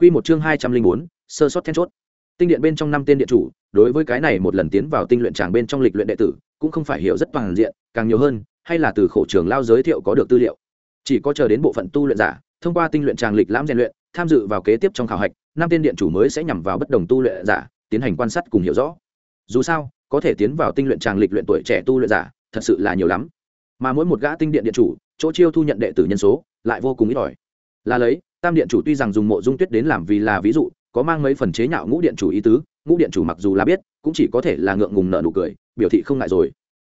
Quy một chương hai trăm linh bốn, sơ sót then chốt. Tinh điện bên trong năm tên điện chủ, đối với cái này một lần tiến vào tinh luyện tràng bên trong lịch luyện đệ tử, cũng không phải hiểu rất toàn diện, càng nhiều hơn, hay là từ khổ trường lao giới thiệu có được tư liệu. Chỉ có chờ đến bộ phận tu luyện giả, thông qua tinh luyện tràng lịch lãm rèn luyện, tham dự vào kế tiếp trong khảo hạch, năm tên điện chủ mới sẽ nhằm vào bất đồng tu luyện giả, tiến hành quan sát cùng hiểu rõ. Dù sao, có thể tiến vào tinh luyện tràng lịch luyện tuổi trẻ tu luyện giả, thật sự là nhiều lắm. Mà mỗi một gã tinh điện điện chủ, chỗ chiêu thu nhận đệ tử nhân số, lại vô cùng ít ỏi. Là lấy tam điện chủ tuy rằng dùng mộ dung tuyết đến làm vì là ví dụ, có mang mấy phần chế nhạo ngũ điện chủ ý tứ, ngũ điện chủ mặc dù là biết, cũng chỉ có thể là ngượng ngùng nợ nụ cười, biểu thị không ngại rồi.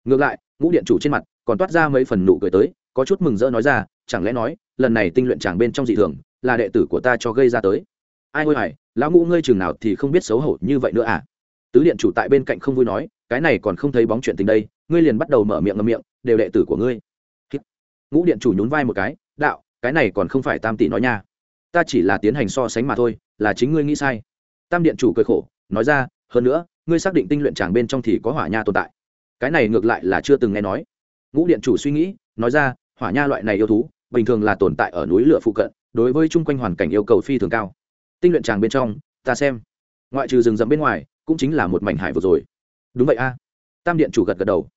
Ngược lại, ngũ điện chủ trên mặt còn toát ra mấy phần nụ cười tới, có chút mừng rỡ nói ra, chẳng lẽ nói, lần này tinh luyện chàng bên trong dị thường, là đệ tử của ta cho gây ra tới? Ai ngôi hải lão ngũ ngươi chừng nào thì không biết xấu hổ như vậy nữa à? Tứ điện chủ tại bên cạnh không vui nói, cái này còn không thấy bóng chuyện tình đây, ngươi liền bắt đầu mở miệng ngậm miệng, đều đệ tử của ngươi. Ngũ điện chủ nhún vai một cái, đạo, cái này còn không phải tam tỷ nói nha ta chỉ là tiến hành so sánh mà thôi, là chính ngươi nghĩ sai. Tam điện chủ cười khổ, nói ra, hơn nữa, ngươi xác định tinh luyện tràng bên trong thì có hỏa nha tồn tại. Cái này ngược lại là chưa từng nghe nói. Ngũ điện chủ suy nghĩ, nói ra, hỏa nha loại này yêu thú, bình thường là tồn tại ở núi lửa phụ cận, đối với chung quanh hoàn cảnh yêu cầu phi thường cao. Tinh luyện tràng bên trong, ta xem. Ngoại trừ rừng rậm bên ngoài, cũng chính là một mảnh hải vực rồi. Đúng vậy a. Tam điện chủ gật gật đầu.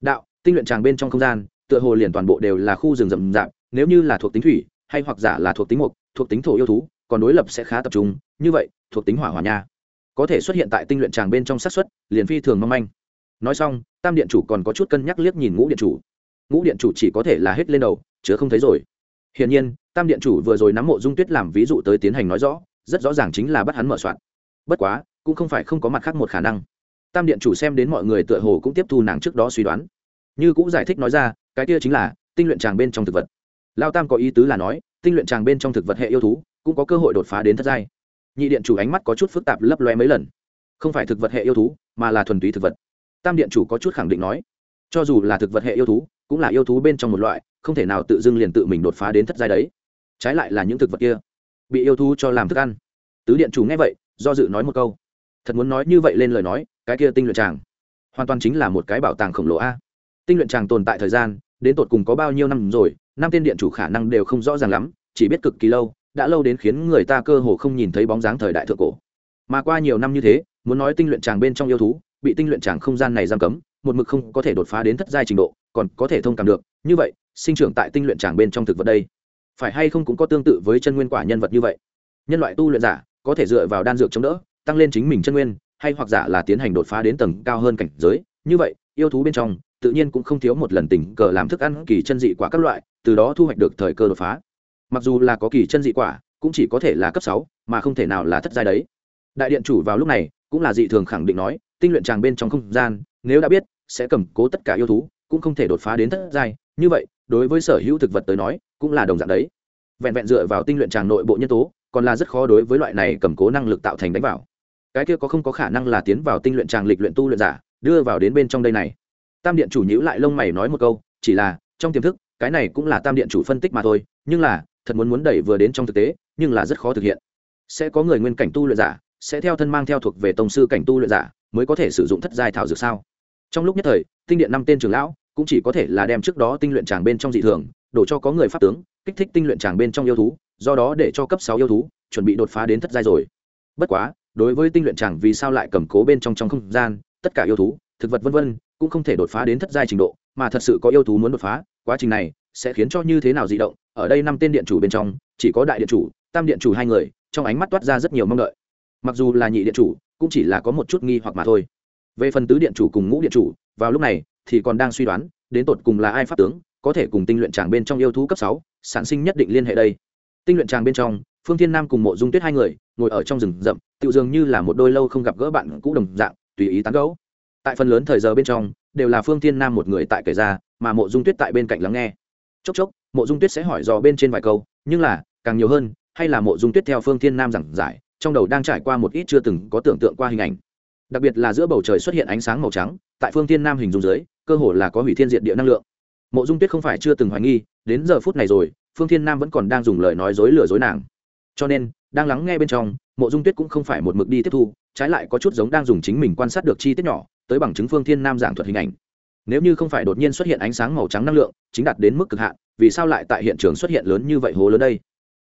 Đạo, tinh luyện tràng bên trong không gian, tựa hồ liền toàn bộ đều là khu rừng rậm rạp, nếu như là thuộc tính thủy, hay hoặc giả là thuộc tính mục thuộc tính thổ yêu thú, còn đối lập sẽ khá tập trung, như vậy, thuộc tính hỏa hỏa nha. Có thể xuất hiện tại tinh luyện tràng bên trong xác suất, liền phi thường mong manh. Nói xong, tam điện chủ còn có chút cân nhắc liếc nhìn ngũ điện chủ. Ngũ điện chủ chỉ có thể là hết lên đầu chứ không thấy rồi. Hiển nhiên, tam điện chủ vừa rồi nắm mộ dung tuyết làm ví dụ tới tiến hành nói rõ, rất rõ ràng chính là bắt hắn mở soạn. Bất quá, cũng không phải không có mặt khác một khả năng. Tam điện chủ xem đến mọi người tựa hồ cũng tiếp thu nàng trước đó suy đoán. Như cũng giải thích nói ra, cái kia chính là tinh luyện tràng bên trong thực vật. Lao tam có ý tứ là nói tinh luyện tràng bên trong thực vật hệ yêu thú, cũng có cơ hội đột phá đến thất giai. Nhị điện chủ ánh mắt có chút phức tạp lấp loe mấy lần. Không phải thực vật hệ yêu thú, mà là thuần túy thực vật. Tam điện chủ có chút khẳng định nói, cho dù là thực vật hệ yêu thú, cũng là yêu thú bên trong một loại, không thể nào tự dưng liền tự mình đột phá đến thất giai đấy. Trái lại là những thực vật kia, bị yêu thú cho làm thức ăn. Tứ điện chủ nghe vậy, do dự nói một câu. Thật muốn nói như vậy lên lời nói, cái kia tinh luyện tràng hoàn toàn chính là một cái bảo tàng khổng lồ a. Tinh luyện tràng tồn tại thời gian, đến tột cùng có bao nhiêu năm rồi năm tên điện chủ khả năng đều không rõ ràng lắm, chỉ biết cực kỳ lâu, đã lâu đến khiến người ta cơ hồ không nhìn thấy bóng dáng thời đại thượng cổ. Mà qua nhiều năm như thế, muốn nói tinh luyện tràng bên trong yêu thú, bị tinh luyện tràng không gian này giam cấm, một mực không có thể đột phá đến thất giai trình độ, còn có thể thông cảm được. Như vậy, sinh trưởng tại tinh luyện tràng bên trong thực vật đây, phải hay không cũng có tương tự với chân nguyên quả nhân vật như vậy? Nhân loại tu luyện giả, có thể dựa vào đan dược chống đỡ, tăng lên chính mình chân nguyên, hay hoặc giả là tiến hành đột phá đến tầng cao hơn cảnh giới. Như vậy, yêu thú bên trong tự nhiên cũng không thiếu một lần tình cờ làm thức ăn kỳ chân dị quả các loại, từ đó thu hoạch được thời cơ đột phá. Mặc dù là có kỳ chân dị quả, cũng chỉ có thể là cấp sáu, mà không thể nào là thất giai đấy. Đại điện chủ vào lúc này, cũng là dị thường khẳng định nói, tinh luyện tràng bên trong không gian, nếu đã biết, sẽ cầm cố tất cả yêu thú, cũng không thể đột phá đến thất giai. Như vậy, đối với sở hữu thực vật tới nói, cũng là đồng dạng đấy. Vẹn vẹn dựa vào tinh luyện tràng nội bộ nhân tố, còn là rất khó đối với loại này cầm cố năng lực tạo thành đánh vào. Cái kia có không có khả năng là tiến vào tinh luyện tràng lịch luyện tu luyện giả, đưa vào đến bên trong đây này tam điện chủ nhữ lại lông mày nói một câu, chỉ là, trong tiềm thức, cái này cũng là tam điện chủ phân tích mà thôi, nhưng là, thật muốn muốn đẩy vừa đến trong thực tế, nhưng là rất khó thực hiện. Sẽ có người nguyên cảnh tu luyện giả, sẽ theo thân mang theo thuộc về tổng sư cảnh tu luyện giả, mới có thể sử dụng thất giai thảo dược sao? Trong lúc nhất thời, tinh điện năm tên trưởng lão, cũng chỉ có thể là đem trước đó tinh luyện tràng bên trong dị thường, đổ cho có người pháp tướng, kích thích tinh luyện tràng bên trong yêu thú, do đó để cho cấp sáu yêu thú, chuẩn bị đột phá đến thất giai rồi. Bất quá, đối với tinh luyện tràng vì sao lại cầm cố bên trong trong không gian, tất cả yêu thú, thực vật vân vân cũng không thể đột phá đến thất giai trình độ, mà thật sự có yêu thú muốn đột phá, quá trình này sẽ khiến cho như thế nào dị động, ở đây năm tên điện chủ bên trong, chỉ có đại điện chủ, tam điện chủ hai người, trong ánh mắt toát ra rất nhiều mong đợi. Mặc dù là nhị điện chủ, cũng chỉ là có một chút nghi hoặc mà thôi. Về phần tứ điện chủ cùng ngũ điện chủ, vào lúc này thì còn đang suy đoán, đến tột cùng là ai pháp tướng, có thể cùng tinh luyện tràng bên trong yêu thú cấp sáu, sản sinh nhất định liên hệ đây. Tinh luyện tràng bên trong, phương thiên nam cùng mộ dung tuyết hai người, ngồi ở trong rừng rậm tự dường như là một đôi lâu không gặp gỡ bạn cũ đồng dạng, tùy ý tán gẫu tại phần lớn thời giờ bên trong, đều là phương thiên nam một người tại kể ra, mà mộ dung tuyết tại bên cạnh lắng nghe. Chốc chốc, mộ dung tuyết sẽ hỏi dò bên trên vài câu, nhưng là, càng nhiều hơn, hay là mộ dung tuyết theo phương thiên nam giảng giải, trong đầu đang trải qua một ít chưa từng có tưởng tượng qua hình ảnh. Đặc biệt là giữa bầu trời xuất hiện ánh sáng màu trắng, tại phương thiên nam hình dung dưới, cơ hồ là có hủy thiên diện địa năng lượng. Mộ dung tuyết không phải chưa từng hoài nghi, đến giờ phút này rồi, phương thiên nam vẫn còn đang dùng lời nói dối lừa dối nàng. Cho nên, đang lắng nghe bên trong, mộ dung tuyết cũng không phải một mực đi tiếp thu, trái lại có chút giống đang dùng chính mình quan sát được chi tiết nhỏ tới bằng chứng phương thiên nam giảng thuật hình ảnh. Nếu như không phải đột nhiên xuất hiện ánh sáng màu trắng năng lượng, chính đạt đến mức cực hạn, vì sao lại tại hiện trường xuất hiện lớn như vậy hố lớn đây?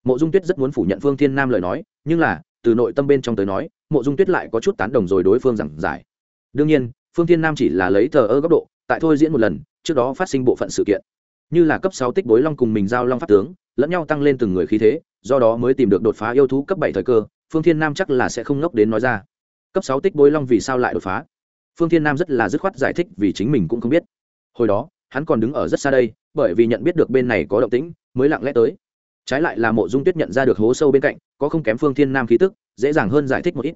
Mộ dung tuyết rất muốn phủ nhận phương thiên nam lời nói, nhưng là, từ nội tâm bên trong tới nói, mộ dung tuyết lại có chút tán đồng rồi đối phương giảng giải. Đương nhiên, phương thiên nam chỉ là lấy thờ ơ góc độ, tại thôi diễn một lần, trước đó phát sinh bộ phận sự kiện. Như là cấp sáu tích bối long cùng mình giao long pháp tướng, lẫn nhau tăng lên từng người khí thế, do đó mới tìm được đột phá yêu thú cấp bảy thời cơ, phương thiên nam chắc là sẽ không ngốc đến nói ra. Cấp sáu tích bối long vì sao lại đột phá? Phương thiên nam rất là dứt khoát giải thích vì chính mình cũng không biết. Hồi đó, hắn còn đứng ở rất xa đây, bởi vì nhận biết được bên này có động tĩnh, mới lặng lẽ tới. Trái lại là mộ dung tuyết nhận ra được hố sâu bên cạnh, có không kém phương thiên nam khí tức, dễ dàng hơn giải thích một ít.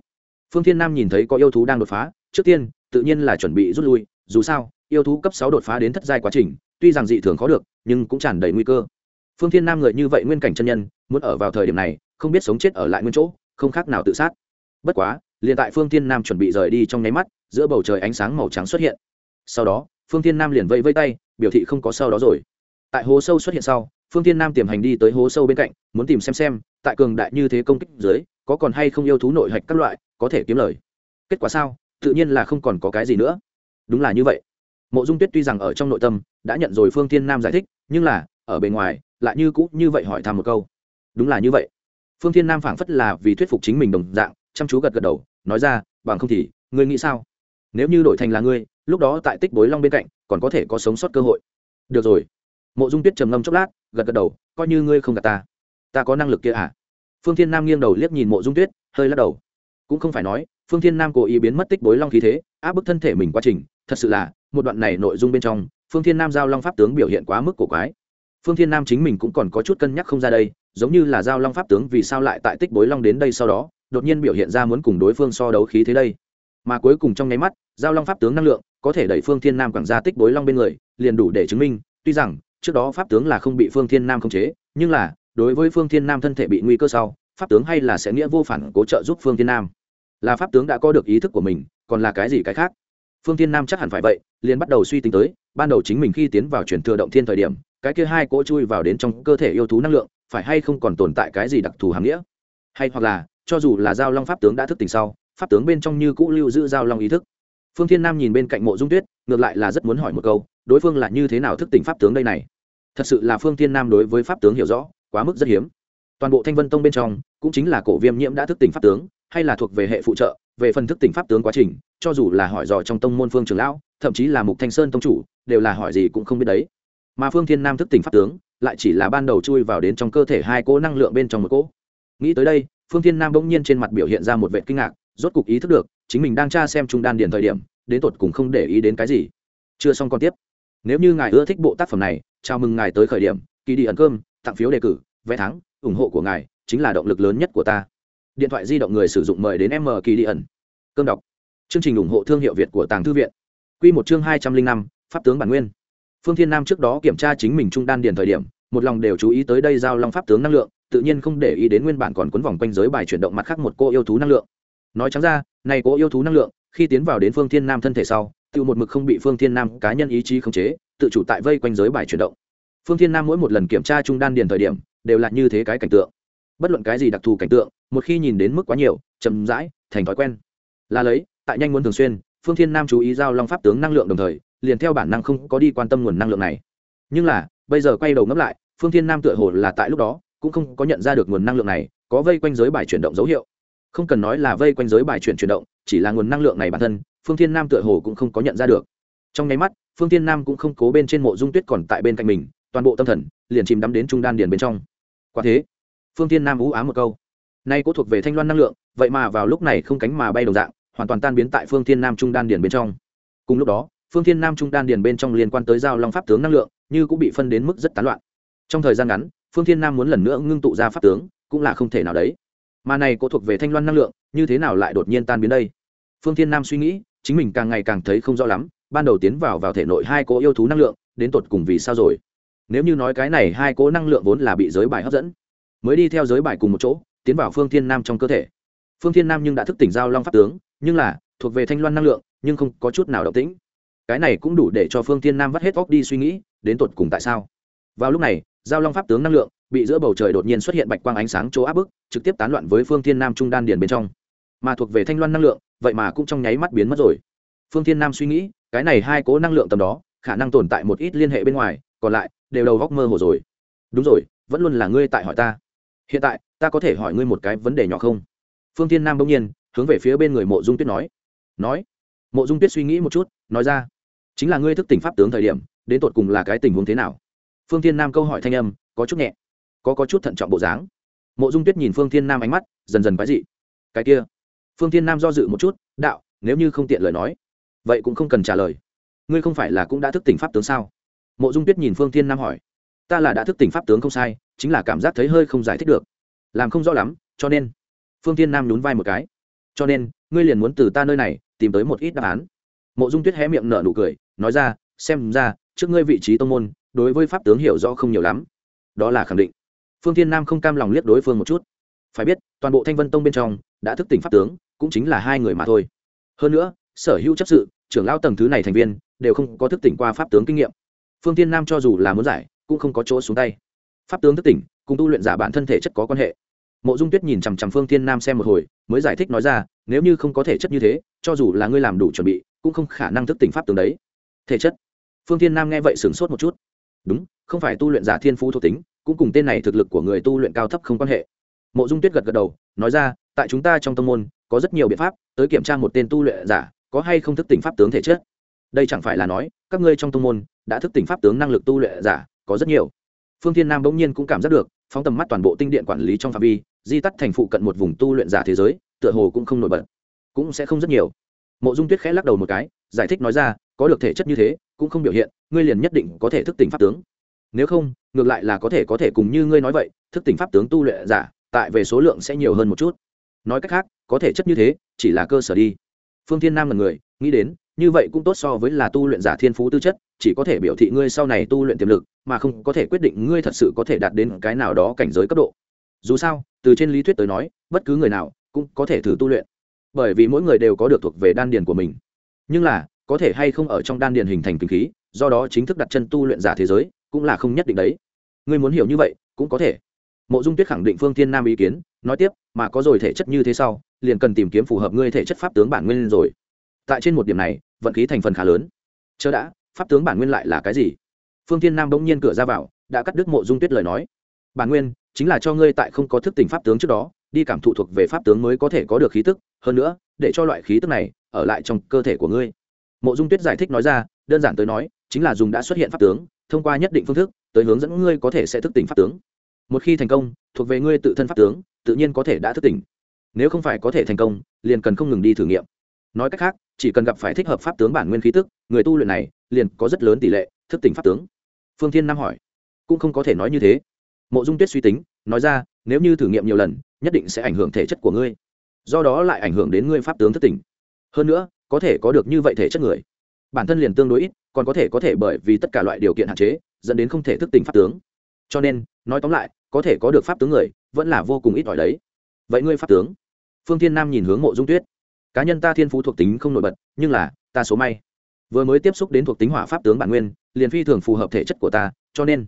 Phương thiên nam nhìn thấy có yêu thú đang đột phá, trước tiên, tự nhiên là chuẩn bị rút lui, dù sao, yêu thú cấp sáu đột phá đến thất giai quá trình, tuy rằng dị thường khó được, nhưng cũng tràn đầy nguy cơ. Phương thiên nam người như vậy nguyên cảnh chân nhân, muốn ở vào thời điểm này, không biết sống chết ở lại nguyên chỗ, không khác nào tự sát. Bất quá liền tại phương thiên nam chuẩn bị rời đi trong nháy mắt, giữa bầu trời ánh sáng màu trắng xuất hiện. Sau đó, phương thiên nam liền vẫy vây tay, biểu thị không có sau đó rồi. Tại hố sâu xuất hiện sau, phương thiên nam tiềm hành đi tới hố sâu bên cạnh, muốn tìm xem xem, tại cường đại như thế công kích dưới, có còn hay không yêu thú nội hạch các loại, có thể kiếm lời. Kết quả sao? Tự nhiên là không còn có cái gì nữa. Đúng là như vậy. Mộ dung tuyết tuy rằng ở trong nội tâm, đã nhận rồi phương thiên nam giải thích, nhưng là, ở bề ngoài, lại như cũ như vậy hỏi thăm một câu. Đúng là như vậy. Phương thiên nam phảng phất là vì thuyết phục chính mình đồng dạng chăm chú gật gật đầu, nói ra, bằng không thì, ngươi nghĩ sao? Nếu như đổi thành là ngươi, lúc đó tại tích bối long bên cạnh, còn có thể có sống sót cơ hội. Được rồi. Mộ dung tuyết trầm ngâm chốc lát, gật gật đầu, coi như ngươi không gạt ta ta có năng lực kia à? Phương thiên nam nghiêng đầu liếc nhìn mộ dung tuyết, hơi lắc đầu. Cũng không phải nói, phương thiên nam cố ý biến mất tích bối long khí thế, áp bức thân thể mình quá trình, thật sự là, một đoạn này nội dung bên trong, phương thiên nam giao long pháp tướng biểu hiện quá mức cổ quái. Phương thiên nam chính mình cũng còn có chút cân nhắc không ra đây, giống như là giao long pháp tướng vì sao lại tại tích bối long đến đây sau đó đột nhiên biểu hiện ra muốn cùng đối phương so đấu khí thế đây. Mà cuối cùng trong nháy mắt, giao long pháp tướng năng lượng, có thể đẩy phương thiên nam quảng gia tích bối long bên người, liền đủ để chứng minh, tuy rằng, trước đó pháp tướng là không bị phương thiên nam khống chế, nhưng là, đối với phương thiên nam thân thể bị nguy cơ sau, pháp tướng hay là sẽ nghĩa vô phản cố trợ giúp phương thiên nam. Là pháp tướng đã có được ý thức của mình, còn là cái gì cái khác? Phương thiên nam chắc hẳn phải vậy, liền bắt đầu suy tính tới, ban đầu chính mình khi tiến vào chuyển thừa động thiên thời điểm, cái kia hai cỗ chui vào đến trong cơ thể yêu thú năng lượng, phải hay không còn tồn tại cái gì đặc thù hàm nghĩa? Hay hoặc là cho dù là giao long pháp tướng đã thức tỉnh sau, pháp tướng bên trong như cũ lưu giữ giao long ý thức. Phương thiên nam nhìn bên cạnh mộ dung tuyết, ngược lại là rất muốn hỏi một câu, đối phương là như thế nào thức tỉnh pháp tướng đây này? Thật sự là phương thiên nam đối với pháp tướng hiểu rõ, quá mức rất hiếm. Toàn bộ thanh vân tông bên trong, cũng chính là cổ viêm nhiễm đã thức tỉnh pháp tướng, hay là thuộc về hệ phụ trợ, về phần thức tỉnh pháp tướng quá trình, cho dù là hỏi dò trong tông môn phương trường lão, thậm chí là mục thanh sơn tông chủ, đều là hỏi gì cũng không biết đấy. Mà phương thiên nam thức tỉnh pháp tướng, lại chỉ là ban đầu chui vào đến trong cơ thể hai cỗ năng lượng bên trong một cỗ. Nghĩ tới đây phương thiên nam bỗng nhiên trên mặt biểu hiện ra một vệ kinh ngạc, rốt cục ý thức được, chính mình đang tra xem trung đan điền thời điểm, đến tột cùng không để ý đến cái gì. Chưa xong còn tiếp. Nếu như ngài ưa thích bộ tác phẩm này, chào mừng ngài tới khởi điểm kỳ đi ẩn cơm, tặng phiếu đề cử, vé thắng, ủng hộ của ngài chính là động lực lớn nhất của ta. Điện thoại di động người sử dụng mời đến m kỳ đi ẩn. Cơm đọc. Chương trình ủng hộ thương hiệu việt của tàng thư viện. Q một chương hai trăm linh năm, pháp tướng bản nguyên. Phương thiên nam trước đó kiểm tra chính mình trung đan điền thời điểm, một lòng đều chú ý tới đây giao long pháp tướng năng lượng tự nhiên không để ý đến nguyên bản còn cuốn vòng quanh giới bài chuyển động mặt khác một cô yêu thú năng lượng. Nói trắng ra, này cô yêu thú năng lượng, khi tiến vào đến phương thiên nam thân thể sau tự một mực không bị phương thiên nam cá nhân ý chí khống chế, tự chủ tại vây quanh giới bài chuyển động. Phương thiên nam mỗi một lần kiểm tra trung đan điền thời điểm, đều là như thế cái cảnh tượng. Bất luận cái gì đặc thù cảnh tượng, một khi nhìn đến mức quá nhiều, chậm rãi, thành thói quen. Là lấy, tại nhanh muốn thường xuyên, phương thiên nam chú ý giao long pháp tướng năng lượng đồng thời, liền theo bản năng không có đi quan tâm nguồn năng lượng này. Nhưng là, bây giờ quay đầu ngấp lại, phương thiên nam tựa hồ là tại lúc đó cũng không có nhận ra được nguồn năng lượng này, có vây quanh giới bài chuyển động dấu hiệu. Không cần nói là vây quanh giới bài chuyển chuyển động, chỉ là nguồn năng lượng này bản thân, phương thiên nam tựa hồ cũng không có nhận ra được. Trong nháy mắt, phương thiên nam cũng không cố bên trên mộ dung tuyết còn tại bên cạnh mình, toàn bộ tâm thần liền chìm đắm đến trung đan điền bên trong. Quả thế, phương thiên nam ú ám một câu. Nay cũng thuộc về thanh loan năng lượng, vậy mà vào lúc này không cánh mà bay đồng dạng, hoàn toàn tan biến tại phương thiên nam trung đan điền bên trong. Cùng lúc đó, phương thiên nam trung đan điền bên trong liên quan tới giao long pháp tướng năng lượng, như cũng bị phân đến mức rất tán loạn. Trong thời gian ngắn phương thiên nam muốn lần nữa ngưng tụ ra pháp tướng, cũng là không thể nào đấy. Mà này có thuộc về thanh loan năng lượng, như thế nào lại đột nhiên tan biến đây? Phương thiên nam suy nghĩ, chính mình càng ngày càng thấy không rõ lắm, ban đầu tiến vào vào thể nội hai cố yêu thú năng lượng, đến tột cùng vì sao rồi? Nếu như nói cái này hai cố năng lượng vốn là bị giới bài hấp dẫn, mới đi theo giới bài cùng một chỗ, tiến vào phương thiên nam trong cơ thể. Phương thiên nam nhưng đã thức tỉnh giao long pháp tướng, nhưng là, thuộc về thanh loan năng lượng, nhưng không có chút nào động tĩnh. Cái này cũng đủ để cho phương thiên nam vắt hết óc đi suy nghĩ, đến tột cùng tại sao? Vào lúc này, giao long pháp tướng năng lượng bị giữa bầu trời đột nhiên xuất hiện bạch quang ánh sáng chỗ áp bức, trực tiếp tán loạn với phương thiên nam trung đan điền bên trong. Mà thuộc về thanh loan năng lượng, vậy mà cũng trong nháy mắt biến mất rồi. Phương thiên nam suy nghĩ, cái này hai cố năng lượng tầm đó, khả năng tồn tại một ít liên hệ bên ngoài, còn lại đều đầu góc mơ hồ rồi. Đúng rồi, vẫn luôn là ngươi tại hỏi ta. Hiện tại, ta có thể hỏi ngươi một cái vấn đề nhỏ không? Phương Thiên nam bỗng nhiên, hướng về phía bên người mộ dung tuyết nói. Nói. Mộ dung tuyết suy nghĩ một chút, nói ra. Chính là ngươi thức tỉnh pháp tướng thời điểm, đến tột cùng là cái tình huống thế nào? Phương Thiên nam câu hỏi thanh âm, có chút nhẹ, có có chút thận trọng bộ dáng. Mộ dung tuyết nhìn phương Thiên nam ánh mắt, dần dần quái dị. Cái kia, phương Thiên nam do dự một chút, đạo, nếu như không tiện lời nói, vậy cũng không cần trả lời. Ngươi không phải là cũng đã thức tỉnh pháp tướng sao? Mộ dung tuyết nhìn phương Thiên nam hỏi. Ta là đã thức tỉnh pháp tướng không sai, chính là cảm giác thấy hơi không giải thích được. Làm không rõ lắm, cho nên, phương Thiên nam nhún vai một cái. Cho nên, ngươi liền muốn từ ta nơi này tìm tới một ít đáp án. Mộ dung tuyết hé miệng nở nụ cười, nói ra, xem ra, trước ngươi vị trí tông môn đối với pháp tướng hiểu rõ không nhiều lắm. Đó là khẳng định. Phương Thiên nam không cam lòng liếc đối phương một chút. Phải biết, toàn bộ thanh vân tông bên trong, đã thức tỉnh pháp tướng, cũng chính là hai người mà thôi. Hơn nữa, sở hữu chấp sự, trưởng lao tầng thứ này thành viên, đều không có thức tỉnh qua pháp tướng kinh nghiệm. Phương tiên nam cho dù là muốn giải, cũng không có chỗ xuống tay. Pháp tướng thức tỉnh, cùng tu luyện giả bản thân thể chất có quan hệ. Mộ dung tuyết nhìn chằm chằm phương tiên nam xem một hồi, mới giải thích nói ra, nếu như không có thể chất như thế, cho dù là ngươi làm đủ chuẩn bị, cũng không khả năng thức tỉnh pháp tướng đấy. Thể chất. Phương tiên nam nghe vậy sửng sốt một chút đúng, không phải tu luyện giả thiên phú thuộc tính, cũng cùng tên này thực lực của người tu luyện cao thấp không quan hệ. Mộ dung tuyết gật gật đầu, nói ra, tại chúng ta trong tâm môn, có rất nhiều biện pháp, tới kiểm tra một tên tu luyện giả, có hay không thức tỉnh pháp tướng thể chất. Đây chẳng phải là nói, các ngươi trong tâm môn, đã thức tỉnh pháp tướng năng lực tu luyện giả, có rất nhiều. Phương thiên nam bỗng nhiên cũng cảm giác được, phóng tầm mắt toàn bộ tinh điện quản lý trong phạm vi, di tắt thành phụ cận một vùng tu luyện giả thế giới, tựa hồ cũng không nổi bật, cũng sẽ không rất nhiều. Mộ dung tuyết khẽ lắc đầu một cái, giải thích nói ra, có được thể chất như thế cũng không biểu hiện, ngươi liền nhất định có thể thức tỉnh pháp tướng. Nếu không, ngược lại là có thể có thể cùng như ngươi nói vậy, thức tỉnh pháp tướng tu luyện giả, tại về số lượng sẽ nhiều hơn một chút. Nói cách khác, có thể chất như thế, chỉ là cơ sở đi. Phương thiên nam là người, nghĩ đến, như vậy cũng tốt so với là tu luyện giả thiên phú tư chất, chỉ có thể biểu thị ngươi sau này tu luyện tiềm lực, mà không có thể quyết định ngươi thật sự có thể đạt đến cái nào đó cảnh giới cấp độ. Dù sao, từ trên lý thuyết tới nói, bất cứ người nào cũng có thể thử tu luyện. Bởi vì mỗi người đều có được thuộc về đan điền của mình. Nhưng là có thể hay không ở trong đan điền hình thành kinh khí, do đó chính thức đặt chân tu luyện giả thế giới, cũng là không nhất định đấy. Ngươi muốn hiểu như vậy, cũng có thể. Mộ dung tuyết khẳng định phương tiên nam ý kiến, nói tiếp, mà có rồi thể chất như thế sau, liền cần tìm kiếm phù hợp ngươi thể chất pháp tướng bản nguyên rồi. Tại trên một điểm này, vận khí thành phần khá lớn. Chớ đã, pháp tướng bản nguyên lại là cái gì? Phương tiên nam bỗng nhiên cửa ra vào, đã cắt đứt mộ dung tuyết lời nói. Bản nguyên, chính là cho ngươi tại không có thức tỉnh pháp tướng trước đó, đi cảm thụ thuộc về pháp tướng mới có thể có được khí tức. Hơn nữa, để cho loại khí tức này, ở lại trong cơ thể của ngươi mộ dung tuyết giải thích nói ra, đơn giản tới nói, chính là dùng đã xuất hiện pháp tướng, thông qua nhất định phương thức, tới hướng dẫn ngươi có thể sẽ thức tỉnh pháp tướng. Một khi thành công, thuộc về ngươi tự thân pháp tướng, tự nhiên có thể đã thức tỉnh. Nếu không phải có thể thành công, liền cần không ngừng đi thử nghiệm. Nói cách khác, chỉ cần gặp phải thích hợp pháp tướng bản nguyên khí tức, người tu luyện này, liền có rất lớn tỷ lệ thức tỉnh pháp tướng. Phương thiên nam hỏi, cũng không có thể nói như thế. Mộ dung tuyết suy tính, nói ra, nếu như thử nghiệm nhiều lần, nhất định sẽ ảnh hưởng thể chất của ngươi. Do đó lại ảnh hưởng đến ngươi pháp tướng thức tỉnh. Hơn nữa có thể có được như vậy thể chất người. Bản thân liền tương đối ít, còn có thể có thể bởi vì tất cả loại điều kiện hạn chế, dẫn đến không thể thức tỉnh pháp tướng. Cho nên, nói tóm lại, có thể có được pháp tướng người, vẫn là vô cùng ít ỏi đấy. Vậy ngươi pháp tướng? Phương thiên nam nhìn hướng mộ dung tuyết. Cá nhân ta thiên phú thuộc tính không nổi bật, nhưng là, ta số may. Vừa mới tiếp xúc đến thuộc tính hỏa pháp tướng bản nguyên, liền phi thường phù hợp thể chất của ta, cho nên.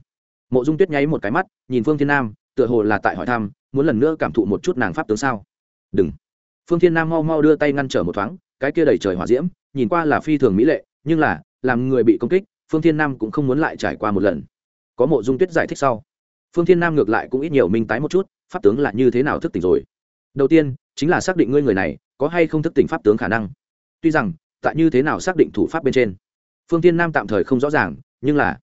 Mộ dung tuyết nháy một cái mắt, nhìn phương thiên nam, tựa hồ là tại hỏi thăm, muốn lần nữa cảm thụ một chút nàng pháp tướng sao? Đừng. Phương thiên nam mau mau đưa tay ngăn trở một thoáng cái kia đầy trời hỏa diễm, nhìn qua là phi thường mỹ lệ, nhưng là, làm người bị công kích, phương thiên nam cũng không muốn lại trải qua một lần. Có mộ dung tuyết giải thích sau. Phương thiên nam ngược lại cũng ít nhiều minh tái một chút, pháp tướng là như thế nào thức tỉnh rồi? Đầu tiên, chính là xác định ngươi người này có hay không thức tỉnh pháp tướng khả năng. Tuy rằng, tại như thế nào xác định thủ pháp bên trên? Phương thiên nam tạm thời không rõ ràng, nhưng là,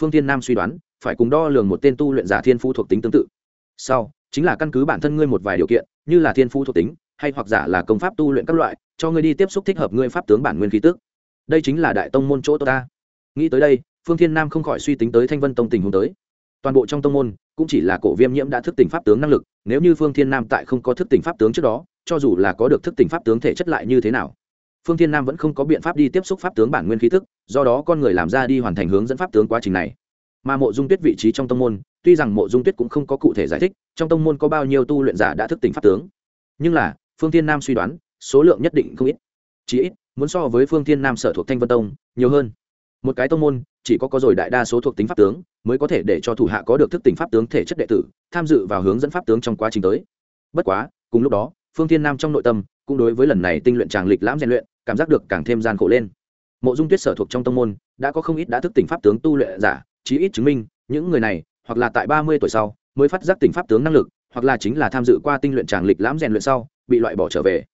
phương thiên nam suy đoán, phải cùng đo lường một tên tu luyện giả thiên phu thuộc tính tương tự. Sau, chính là căn cứ bản thân ngươi một vài điều kiện, như là thiên phu thuộc tính, hay hoặc giả là công pháp tu luyện các loại cho ngươi đi tiếp xúc thích hợp ngươi pháp tướng bản nguyên khí tức. Đây chính là đại tông môn chỗ ta. Nghĩ tới đây, phương thiên nam không khỏi suy tính tới thanh vân tông tình huống tới. Toàn bộ trong tông môn, cũng chỉ là cổ viêm nhiễm đã thức tỉnh pháp tướng năng lực, nếu như phương thiên nam tại không có thức tỉnh pháp tướng trước đó, cho dù là có được thức tỉnh pháp tướng thể chất lại như thế nào? Phương thiên nam vẫn không có biện pháp đi tiếp xúc pháp tướng bản nguyên khí tức. do đó con người làm ra đi hoàn thành hướng dẫn pháp tướng quá trình này. Mà mộ dung tuyết vị trí trong tông môn, tuy rằng mộ dung tuyết cũng không có cụ thể giải thích, trong tông môn có bao nhiêu tu luyện giả đã thức tỉnh pháp tướng. Nhưng là, phương thiên nam suy đoán số lượng nhất định không ít. Chỉ ít, muốn so với phương thiên nam sở thuộc thanh vân tông, nhiều hơn. Một cái tông môn, chỉ có có rồi đại đa số thuộc tính pháp tướng, mới có thể để cho thủ hạ có được thức tỉnh pháp tướng thể chất đệ tử, tham dự vào hướng dẫn pháp tướng trong quá trình tới. Bất quá, cùng lúc đó, phương thiên nam trong nội tâm, cũng đối với lần này tinh luyện tràng lịch lãm rèn luyện, cảm giác được càng thêm gian khổ lên. Mộ dung tuyết sở thuộc trong tông môn, đã có không ít đã thức tỉnh pháp tướng tu luyện giả, chí ít chứng minh, những người này, hoặc là tại ba mươi tuổi sau, mới phát giác tỉnh pháp tướng năng lực, hoặc là chính là tham dự qua tinh luyện tràng lịch lãm rèn luyện sau, bị loại bỏ trở về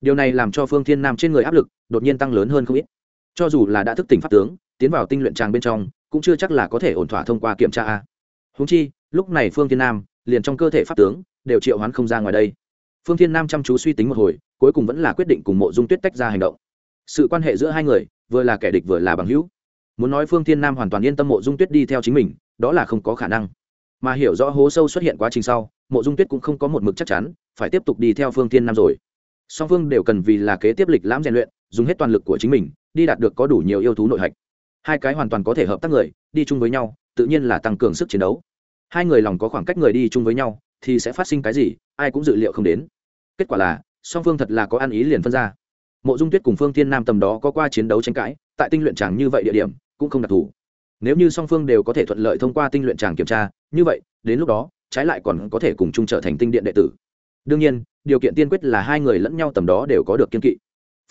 điều này làm cho phương thiên nam trên người áp lực đột nhiên tăng lớn hơn không ít. Cho dù là đã thức tỉnh pháp tướng, tiến vào tinh luyện tràng bên trong, cũng chưa chắc là có thể ổn thỏa thông qua kiểm tra a. Húng chi, lúc này phương thiên nam liền trong cơ thể pháp tướng đều triệu hoán không ra ngoài đây. Phương thiên nam chăm chú suy tính một hồi, cuối cùng vẫn là quyết định cùng mộ dung tuyết tách ra hành động. Sự quan hệ giữa hai người, vừa là kẻ địch vừa là bằng hữu. Muốn nói phương thiên nam hoàn toàn yên tâm mộ dung tuyết đi theo chính mình, đó là không có khả năng. Mà hiểu rõ hố sâu xuất hiện quá trình sau, mộ dung tuyết cũng không có một mực chắc chắn, phải tiếp tục đi theo phương thiên nam rồi song phương đều cần vì là kế tiếp lịch lãm rèn luyện, dùng hết toàn lực của chính mình, đi đạt được có đủ nhiều yêu thú nội hạch. Hai cái hoàn toàn có thể hợp tác người, đi chung với nhau, tự nhiên là tăng cường sức chiến đấu. Hai người lòng có khoảng cách người đi chung với nhau, thì sẽ phát sinh cái gì, ai cũng dự liệu không đến. Kết quả là, song phương thật là có ăn ý liền phân ra. Mộ dung tuyết cùng phương thiên nam tầm đó có qua chiến đấu tranh cãi, tại tinh luyện tràng như vậy địa điểm, cũng không đặc thù. Nếu như song phương đều có thể thuận lợi thông qua tinh luyện tràng kiểm tra, như vậy, đến lúc đó, trái lại còn có thể cùng chung trở thành tinh điện đệ tử đương nhiên, điều kiện tiên quyết là hai người lẫn nhau tầm đó đều có được kiên kỵ.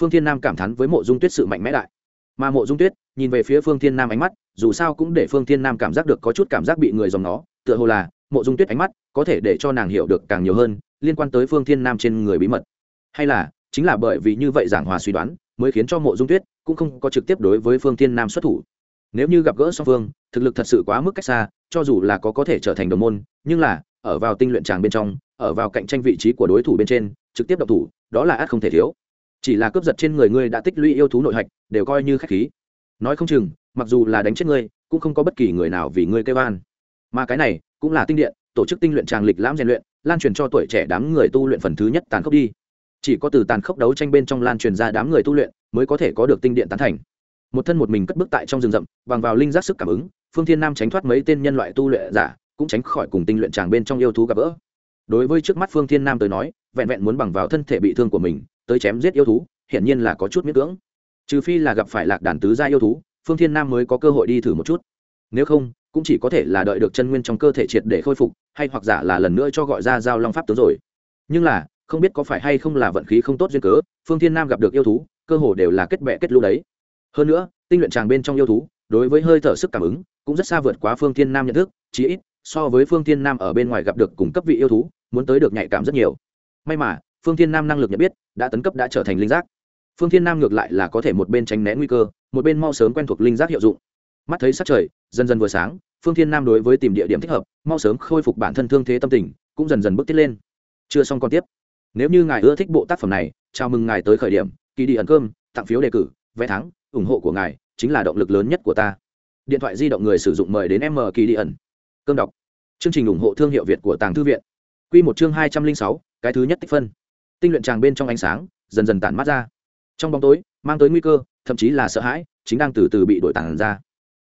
Phương thiên nam cảm thán với mộ dung tuyết sự mạnh mẽ đại. Mà mộ dung tuyết, nhìn về phía phương thiên nam ánh mắt, dù sao cũng để phương thiên nam cảm giác được có chút cảm giác bị người dòng nó tựa hồ là mộ dung tuyết ánh mắt có thể để cho nàng hiểu được càng nhiều hơn, liên quan tới phương thiên nam trên người bí mật. Hay là, chính là bởi vì như vậy giảng hòa suy đoán, mới khiến cho mộ dung tuyết cũng không có trực tiếp đối với phương thiên nam xuất thủ. Nếu như gặp gỡ song phương, thực lực thật sự quá mức cách xa, cho dù là có có thể trở thành đồng môn, nhưng là, ở vào tinh luyện tràng bên trong ở vào cạnh tranh vị trí của đối thủ bên trên, trực tiếp độc thủ, đó là át không thể thiếu. Chỉ là cướp giật trên người ngươi đã tích lũy yêu thú nội hạch, đều coi như khách khí. Nói không chừng, mặc dù là đánh chết ngươi, cũng không có bất kỳ người nào vì ngươi kêu an. Mà cái này, cũng là tinh điện, tổ chức tinh luyện tràng lịch lãm rèn luyện, lan truyền cho tuổi trẻ đám người tu luyện phần thứ nhất tàn khốc đi. Chỉ có từ tàn khốc đấu tranh bên trong lan truyền ra đám người tu luyện, mới có thể có được tinh điện tán thành. Một thân một mình cất bước tại trong rừng rậm, bằng vào linh giác sức cảm ứng, phương thiên nam tránh thoát mấy tên nhân loại tu luyện giả, cũng tránh khỏi cùng tinh luyện tràng bên trong yêu thú gặp gỡ đối với trước mắt phương thiên nam tới nói, vẹn vẹn muốn bằng vào thân thể bị thương của mình, tới chém giết yêu thú, hiển nhiên là có chút miễn cưỡng. Trừ phi là gặp phải lạc đàn tứ gia yêu thú, phương thiên nam mới có cơ hội đi thử một chút. Nếu không, cũng chỉ có thể là đợi được chân nguyên trong cơ thể triệt để khôi phục, hay hoặc giả là lần nữa cho gọi ra giao long pháp tướng rồi. Nhưng là, không biết có phải hay không là vận khí không tốt duyên cớ, phương thiên nam gặp được yêu thú, cơ hồ đều là kết bệ kết lũ đấy. Hơn nữa, tinh luyện tràng bên trong yêu thú, đối với hơi thở sức cảm ứng, cũng rất xa vượt quá phương thiên nam nhận thức, chí ít, so với phương thiên nam ở bên ngoài gặp được cùng cấp vị yêu thú muốn tới được nhạy cảm rất nhiều. May mà, phương thiên nam năng lực nhận biết, đã tấn cấp đã trở thành linh giác. Phương thiên nam ngược lại là có thể một bên tránh né nguy cơ, một bên mau sớm quen thuộc linh giác hiệu dụng. Mắt thấy sắc trời, dần dần vừa sáng, phương thiên nam đối với tìm địa điểm thích hợp, mau sớm khôi phục bản thân thương thế tâm tình, cũng dần dần bước tiết lên. Chưa xong còn tiếp. Nếu như ngài ưa thích bộ tác phẩm này, chào mừng ngài tới khởi điểm kỳ đi ẩn cơm, tặng phiếu đề cử, vé thắng, ủng hộ của ngài chính là động lực lớn nhất của ta. Điện thoại di động người sử dụng mời đến m kỳ đi ẩn. Cơm đọc. Chương trình ủng hộ thương hiệu việt của tàng thư viện. Quy một chương hai trăm linh sáu, cái thứ nhất tích phân. Tinh luyện tràng bên trong ánh sáng, dần dần tản mát ra. Trong bóng tối, mang tới nguy cơ, thậm chí là sợ hãi, chính đang từ từ bị đổi tàn ra.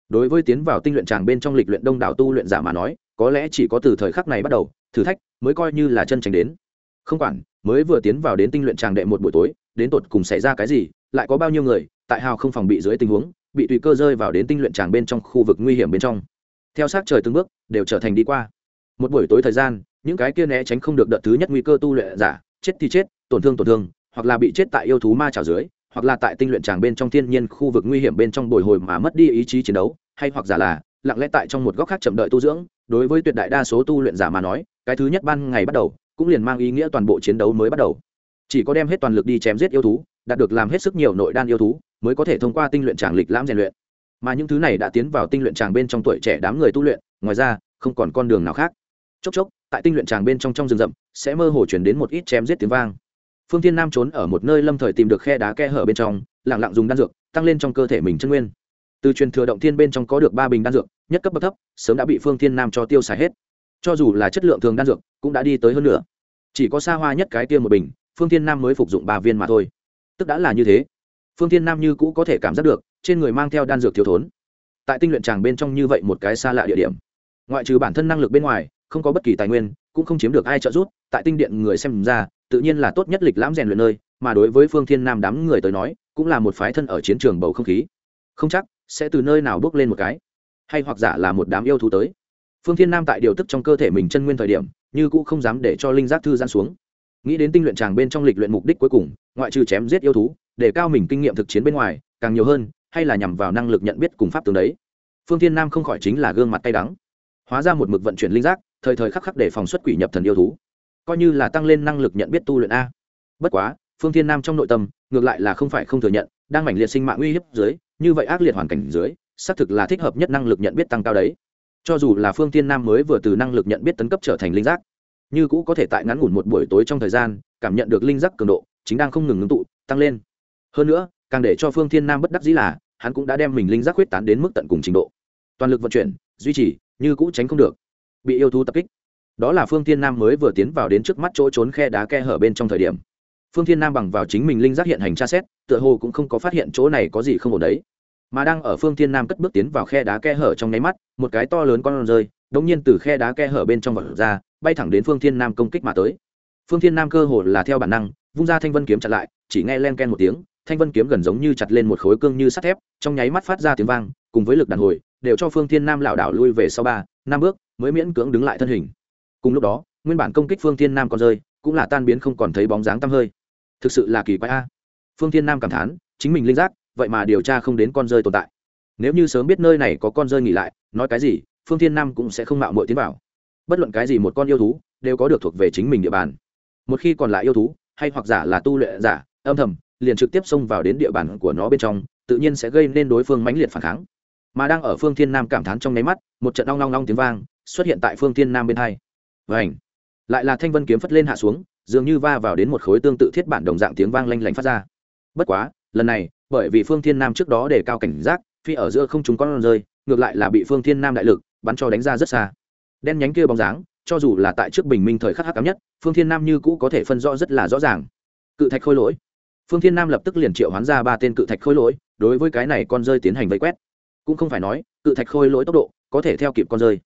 Đối với tiến vào tinh luyện tràng bên trong lịch luyện đông đảo tu luyện giả mà nói, có lẽ chỉ có từ thời khắc này bắt đầu, thử thách mới coi như là chân tránh đến. Không quản, mới vừa tiến vào đến tinh luyện tràng đệ một buổi tối, đến tột cùng xảy ra cái gì, lại có bao nhiêu người, tại hào không phòng bị dưới tình huống, bị tùy cơ rơi vào đến tinh luyện tràng bên trong khu vực nguy hiểm bên trong. Theo sát trời từng bước, đều trở thành đi qua. Một buổi tối thời gian những cái kia né tránh không được đợt thứ nhất nguy cơ tu luyện giả, chết thì chết, tổn thương tổn thương, hoặc là bị chết tại yêu thú ma trào dưới, hoặc là tại tinh luyện tràng bên trong thiên nhiên khu vực nguy hiểm bên trong bồi hồi mà mất đi ý chí chiến đấu, hay hoặc giả là lặng lẽ tại trong một góc khác chậm đợi tu dưỡng, đối với tuyệt đại đa số tu luyện giả mà nói, cái thứ nhất ban ngày bắt đầu, cũng liền mang ý nghĩa toàn bộ chiến đấu mới bắt đầu. Chỉ có đem hết toàn lực đi chém giết yêu thú, đạt được làm hết sức nhiều nội đan yêu thú, mới có thể thông qua tinh luyện tràng lịch lãm rèn luyện. Mà những thứ này đã tiến vào tinh luyện tràng bên trong tuổi trẻ đám người tu luyện, ngoài ra, không còn con đường nào khác. Chốc chốc tại tinh luyện tràng bên trong trong rừng rậm, sẽ mơ hồ chuyển đến một ít chém giết tiếng vang. Phương thiên nam trốn ở một nơi lâm thời tìm được khe đá khe hở bên trong lẳng lặng dùng đan dược, tăng lên trong cơ thể mình chân nguyên. Từ truyền thừa động thiên bên trong có được ba bình đan dược, nhất cấp bậc thấp, sớm đã bị phương thiên nam cho tiêu xài hết. Cho dù là chất lượng thường đan dược, cũng đã đi tới hơn nữa chỉ có xa hoa nhất cái tiêm một bình, phương thiên nam mới phục dụng ba viên mà thôi. Tức đã là như thế. Phương thiên nam như cũ có thể cảm giác được, trên người mang theo đan dược thiếu thốn. Tại tinh luyện tràng bên trong như vậy một cái xa lạ địa điểm. Ngoại trừ bản thân năng lực bên ngoài không có bất kỳ tài nguyên, cũng không chiếm được ai trợ giúp, tại tinh điện người xem ra, tự nhiên là tốt nhất lịch lãm rèn luyện nơi, mà đối với phương thiên nam đám người tới nói, cũng là một phái thân ở chiến trường bầu không khí. Không chắc, sẽ từ nơi nào bước lên một cái. Hay hoặc giả là một đám yêu thú tới. Phương thiên nam tại điều tức trong cơ thể mình chân nguyên thời điểm, như cũng không dám để cho linh giác thư giãn xuống. Nghĩ đến tinh luyện tràng bên trong lịch luyện mục đích cuối cùng, ngoại trừ chém giết yêu thú, để cao mình kinh nghiệm thực chiến bên ngoài, càng nhiều hơn, hay là nhằm vào năng lực nhận biết cùng pháp tướng đấy. Phương thiên nam không khỏi chính là gương mặt tay đắng hóa ra một mực vận chuyển linh giác, thời thời khắc khắc để phòng xuất quỷ nhập thần yêu thú. Coi như là tăng lên năng lực nhận biết tu luyện a. Bất quá, phương thiên nam trong nội tâm, ngược lại là không phải không thừa nhận, đang mảnh liệt sinh mạng uy hiếp dưới, như vậy ác liệt hoàn cảnh dưới, xác thực là thích hợp nhất năng lực nhận biết tăng cao đấy. Cho dù là phương thiên nam mới vừa từ năng lực nhận biết tấn cấp trở thành linh giác, như cũ có thể tại ngắn ngủn một buổi tối trong thời gian, cảm nhận được linh giác cường độ, chính đang không ngừng ngưng tụ, tăng lên. Hơn nữa, càng để cho phương thiên nam bất đắc dĩ là, hắn cũng đã đem mình linh giác huyết tán đến mức tận cùng trình độ. Toàn lực vận chuyển, duy trì như cũ tránh không được. Bị yêu thú tập kích. Đó là phương thiên nam mới vừa tiến vào đến trước mắt chỗ trốn khe đá khe hở bên trong thời điểm. Phương thiên nam bằng vào chính mình linh giác hiện hành tra xét, tựa hồ cũng không có phát hiện chỗ này có gì không ổn đấy. Mà đang ở phương thiên nam cất bước tiến vào khe đá khe hở trong nháy mắt, một cái to lớn con rơi đ ỗ n g nhiên từ khe đá khe hở bên trong vật ra, bay thẳng đến phương thiên nam công kích mà tới. Phương thiên nam cơ hồ là theo bản năng, vung ra thanh vân kiếm chặn lại, chỉ nghe len ken một tiếng, thanh vân kiếm gần giống như chặt lên một khối cương như sắt thép, trong nháy mắt phát ra tiếng vang, cùng với lực đàn hồi đều cho phương thiên nam lảo đảo lui về sau ba, năm bước, mới miễn cưỡng đứng lại thân hình. Cùng lúc đó, nguyên bản công kích phương thiên nam còn rơi, cũng là tan biến không còn thấy bóng dáng tăm hơi. Thực sự là kỳ quái a. Phương thiên nam cảm thán, chính mình linh giác, vậy mà điều tra không đến con rơi tồn tại. Nếu như sớm biết nơi này có con rơi nghỉ lại, nói cái gì, phương thiên nam cũng sẽ không mạo muội tiến vào. Bất luận cái gì một con yêu thú, đều có được thuộc về chính mình địa bàn. Một khi còn lại yêu thú, hay hoặc giả là tu luyện giả, âm thầm, liền trực tiếp xông vào đến địa bàn của nó bên trong, tự nhiên sẽ gây nên đối phương mãnh liệt phản kháng mà đang ở phương thiên nam cảm thán trong nháy mắt, một trận long long long tiếng vang xuất hiện tại phương thiên nam bên hai. Vảnh lại là thanh vân kiếm phất lên hạ xuống, dường như va vào đến một khối tương tự thiết bản đồng dạng tiếng vang lanh lảnh phát ra. Bất quá, lần này, bởi vì phương thiên nam trước đó để cao cảnh giác, phi ở giữa không chúng con rơi, ngược lại là bị phương thiên nam đại lực, bắn cho đánh ra rất xa. Đen nhánh kia bóng dáng, cho dù là tại trước bình minh thời khắc hắc ám nhất, phương thiên nam như cũ có thể phân rõ rất là rõ ràng. Cự thạch khôi lỗi. Phương thiên nam lập tức liền triệu hoán ra ba tên cự thạch khôi lỗi, đối với cái này con rơi tiến hành vây quét cũng không phải nói, cự thạch khôi lỗi tốc độ, có thể theo kịp con rơi,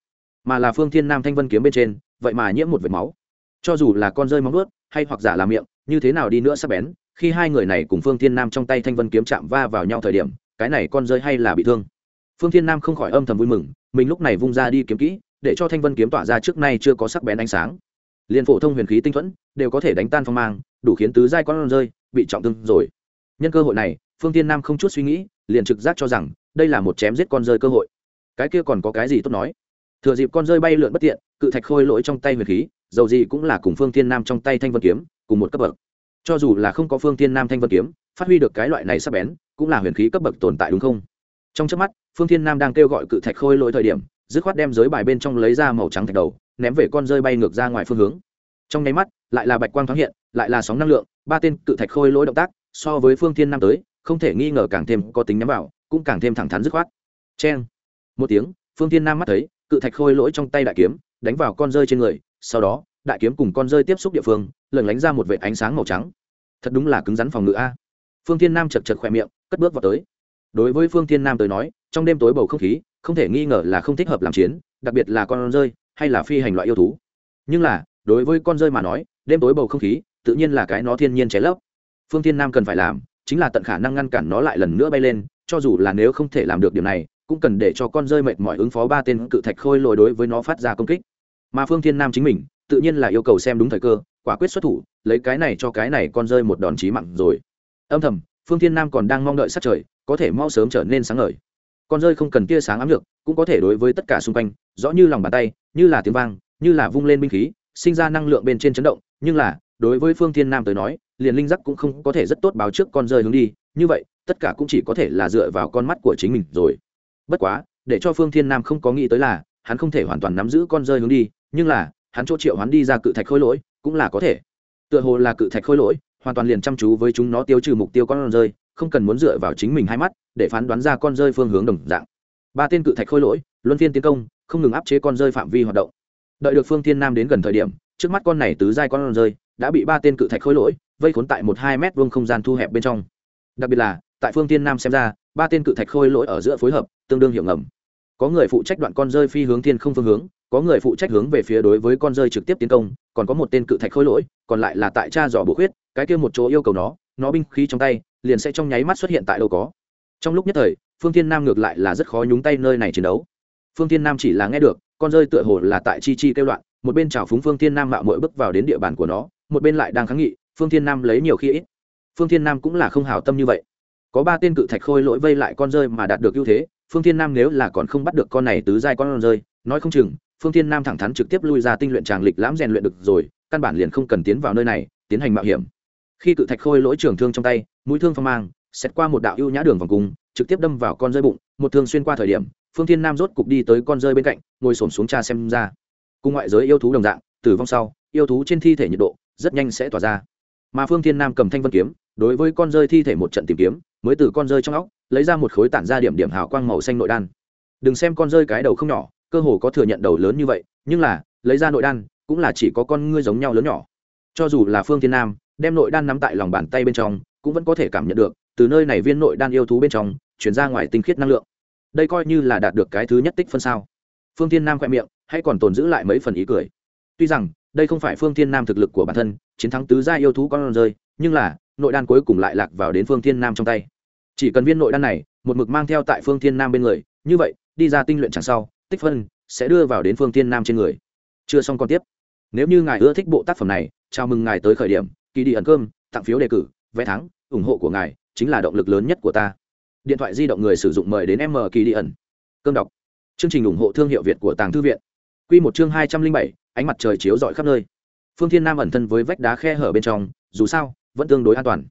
mà là phương thiên nam thanh vân kiếm bên trên, vậy mà nhiễm một vệt máu. Cho dù là con rơi móng ướt hay hoặc giả là miệng, như thế nào đi nữa sắp bén, khi hai người này cùng phương thiên nam trong tay thanh vân kiếm chạm va vào nhau thời điểm, cái này con rơi hay là bị thương. Phương thiên nam không khỏi âm thầm vui mừng, mình lúc này vung ra đi kiếm kỹ, để cho thanh vân kiếm tỏa ra trước nay chưa có sắc bén ánh sáng. Liền phổ thông huyền khí tinh thuẫn, đều có thể đánh tan phong mang, đủ khiến tứ giai con rơi bị trọng thương rồi. Nhân cơ hội này, phương thiên nam không chút suy nghĩ, liền trực giác cho rằng đây là một chém giết con rơi cơ hội. Cái kia còn có cái gì tốt nói? Thừa dịp con rơi bay lượn bất tiện, cự thạch khôi lỗi trong tay huyền khí, dầu gì cũng là cùng phương thiên nam trong tay thanh vân kiếm, cùng một cấp bậc. Cho dù là không có phương thiên nam thanh vân kiếm, phát huy được cái loại này sắp bén, cũng là huyền khí cấp bậc tồn tại đúng không? Trong trước mắt, phương thiên nam đang kêu gọi cự thạch khôi lỗi thời điểm, dứt khoát đem giới bài bên trong lấy ra màu trắng thạch đầu, ném về con rơi bay ngược ra ngoài phương hướng. Trong nháy mắt, lại là bạch quang thoáng hiện, lại là sóng năng lượng, ba tên cự thạch khôi lỗi động tác, so với phương thiên nam tới, không thể nghi ngờ càng thêm có tính nhắm vào cũng càng thêm thẳng thắn dứt khoát. Cheng. Một tiếng, phương thiên nam mắt thấy, cự thạch khôi lỗi trong tay đại kiếm, đánh vào con rơi trên người, sau đó, đại kiếm cùng con rơi tiếp xúc địa phương, lần lánh ra một vệ ánh sáng màu trắng. Thật đúng là cứng rắn phòng ngự a. Phương thiên nam chật chật khỏe miệng, cất bước vào tới. Đối với phương thiên nam tới nói, trong đêm tối bầu không khí, không thể nghi ngờ là không thích hợp làm chiến, đặc biệt là con rơi, hay là phi hành loại yêu thú. Nhưng là, đối với con rơi mà nói, đêm tối bầu không khí, tự nhiên là cái nó thiên nhiên cháy lấp. Phương thiên nam cần phải làm, chính là tận khả năng ngăn cản nó lại lần nữa bay lên cho dù là nếu không thể làm được điều này, cũng cần để cho con rơi mệt mỏi ứng phó ba tên cự thạch khôi lội đối với nó phát ra công kích. Mà phương thiên nam chính mình, tự nhiên là yêu cầu xem đúng thời cơ, quả quyết xuất thủ, lấy cái này cho cái này con rơi một đòn chí mạng rồi. Âm thầm, phương thiên nam còn đang mong đợi sát trời, có thể mau sớm trở nên sáng ngời. Con rơi không cần tia sáng ám được cũng có thể đối với tất cả xung quanh, rõ như lòng bàn tay, như là tiếng vang, như là vung lên binh khí, sinh ra năng lượng bên trên chấn động, nhưng là, đối với phương thiên nam tới nói, liền linh giác cũng không có thể rất tốt báo trước con rơi hướng đi, như vậy tất cả cũng chỉ có thể là dựa vào con mắt của chính mình rồi. Bất quá, để cho phương thiên nam không có nghĩ tới là, hắn không thể hoàn toàn nắm giữ con rơi hướng đi, nhưng là, hắn chỗ triệu hắn đi ra cự thạch khôi lỗi, cũng là có thể. Tựa hồ là cự thạch khôi lỗi, hoàn toàn liền chăm chú với chúng nó tiêu trừ mục tiêu con rơi, không cần muốn dựa vào chính mình hai mắt, để phán đoán ra con rơi phương hướng đồng dạng. Ba tên cự thạch khôi lỗi, luân phiên tiến công, không ngừng áp chế con rơi phạm vi hoạt động. Đợi được phương thiên nam đến gần thời điểm, trước mắt con này tứ giai con rơi, đã bị ba tên cự thạch khôi lỗi vây khốn tại một hai mét vuông không gian thu hẹp bên trong. Đặc biệt là tại phương tiên nam xem ra, ba tên cự thạch khôi lỗi ở giữa phối hợp, tương đương hiệu ngầm. Có người phụ trách đoạn con rơi phi hướng thiên không phương hướng, có người phụ trách hướng về phía đối với con rơi trực tiếp tiến công, còn có một tên cự thạch khôi lỗi, còn lại là tại cha dò bổ khuyết, cái kia một chỗ yêu cầu nó nó binh khí trong tay, liền sẽ trong nháy mắt xuất hiện tại đâu có. Trong lúc nhất thời, phương thiên nam ngược lại là rất khó nhúng tay nơi này chiến đấu. Phương thiên nam chỉ là nghe được, con rơi tựa hồ là tại chi chi kêu loạn, một bên chào phúng phương thiên nam mạo mội bước vào đến địa bàn của nó, một bên lại đang kháng nghị, phương thiên nam lấy nhiều khi ít. Phương thiên nam cũng là không hào tâm như vậy có ba tên cự thạch khôi lỗi vây lại con rơi mà đạt được ưu thế, phương thiên nam nếu là còn không bắt được con này tứ giai con rơi, nói không chừng, phương thiên nam thẳng thắn trực tiếp lui ra tinh luyện tràng lịch lãm rèn luyện được rồi, căn bản liền không cần tiến vào nơi này, tiến hành mạo hiểm. Khi cự thạch khôi lỗi trường thương trong tay, mũi thương phong mang xét qua một đạo ưu nhã đường vòng cung, trực tiếp đâm vào con rơi bụng, một thương xuyên qua thời điểm, phương thiên nam rốt cục đi tới con rơi bên cạnh, ngồi xổm xuống cha xem ra. Cùng ngoại giới yêu thú đồng dạng, tử vong sau, yêu thú trên thi thể nhiệt độ rất nhanh sẽ tỏa ra. Mà phương thiên nam cầm thanh vân kiếm đối với con rơi thi thể một trận tìm kiếm, mới từ con rơi trong óc, lấy ra một khối tản ra điểm điểm hào quang màu xanh nội đan. Đừng xem con rơi cái đầu không nhỏ, cơ hồ có thừa nhận đầu lớn như vậy, nhưng là, lấy ra nội đan, cũng là chỉ có con ngươi giống nhau lớn nhỏ. Cho dù là phương thiên nam, đem nội đan nắm tại lòng bàn tay bên trong, cũng vẫn có thể cảm nhận được, từ nơi này viên nội đan yêu thú bên trong chuyển ra ngoài tinh khiết năng lượng. Đây coi như là đạt được cái thứ nhất tích phân sao. Phương thiên nam khoe miệng hay còn tồn giữ lại mấy phần ý cười. Tuy rằng, đây không phải phương thiên nam thực lực của bản thân, chiến thắng tứ gia yêu thú con rơi, nhưng là nội đan cuối cùng lại lạc vào đến phương thiên nam trong tay. Chỉ cần viên nội đan này, một mực mang theo tại phương thiên nam bên người, như vậy, đi ra tinh luyện chẳng sau, tích phân sẽ đưa vào đến phương thiên nam trên người. Chưa xong còn tiếp. Nếu như ngài ưa thích bộ tác phẩm này, chào mừng ngài tới khởi điểm, kỳ đi ẩn cơm, tặng phiếu đề cử, vé thắng, ủng hộ của ngài chính là động lực lớn nhất của ta. Điện thoại di động người sử dụng mời đến m kỳ đi ẩn. Cơm đọc. Chương trình ủng hộ thương hiệu việt của tàng thư viện. Q một chương hai trăm linh bảy, ánh mặt trời chiếu rọi khắp nơi. Phương thiên nam ẩn thân với vách đá khe hở bên trong, dù sao vẫn tương đối an toàn.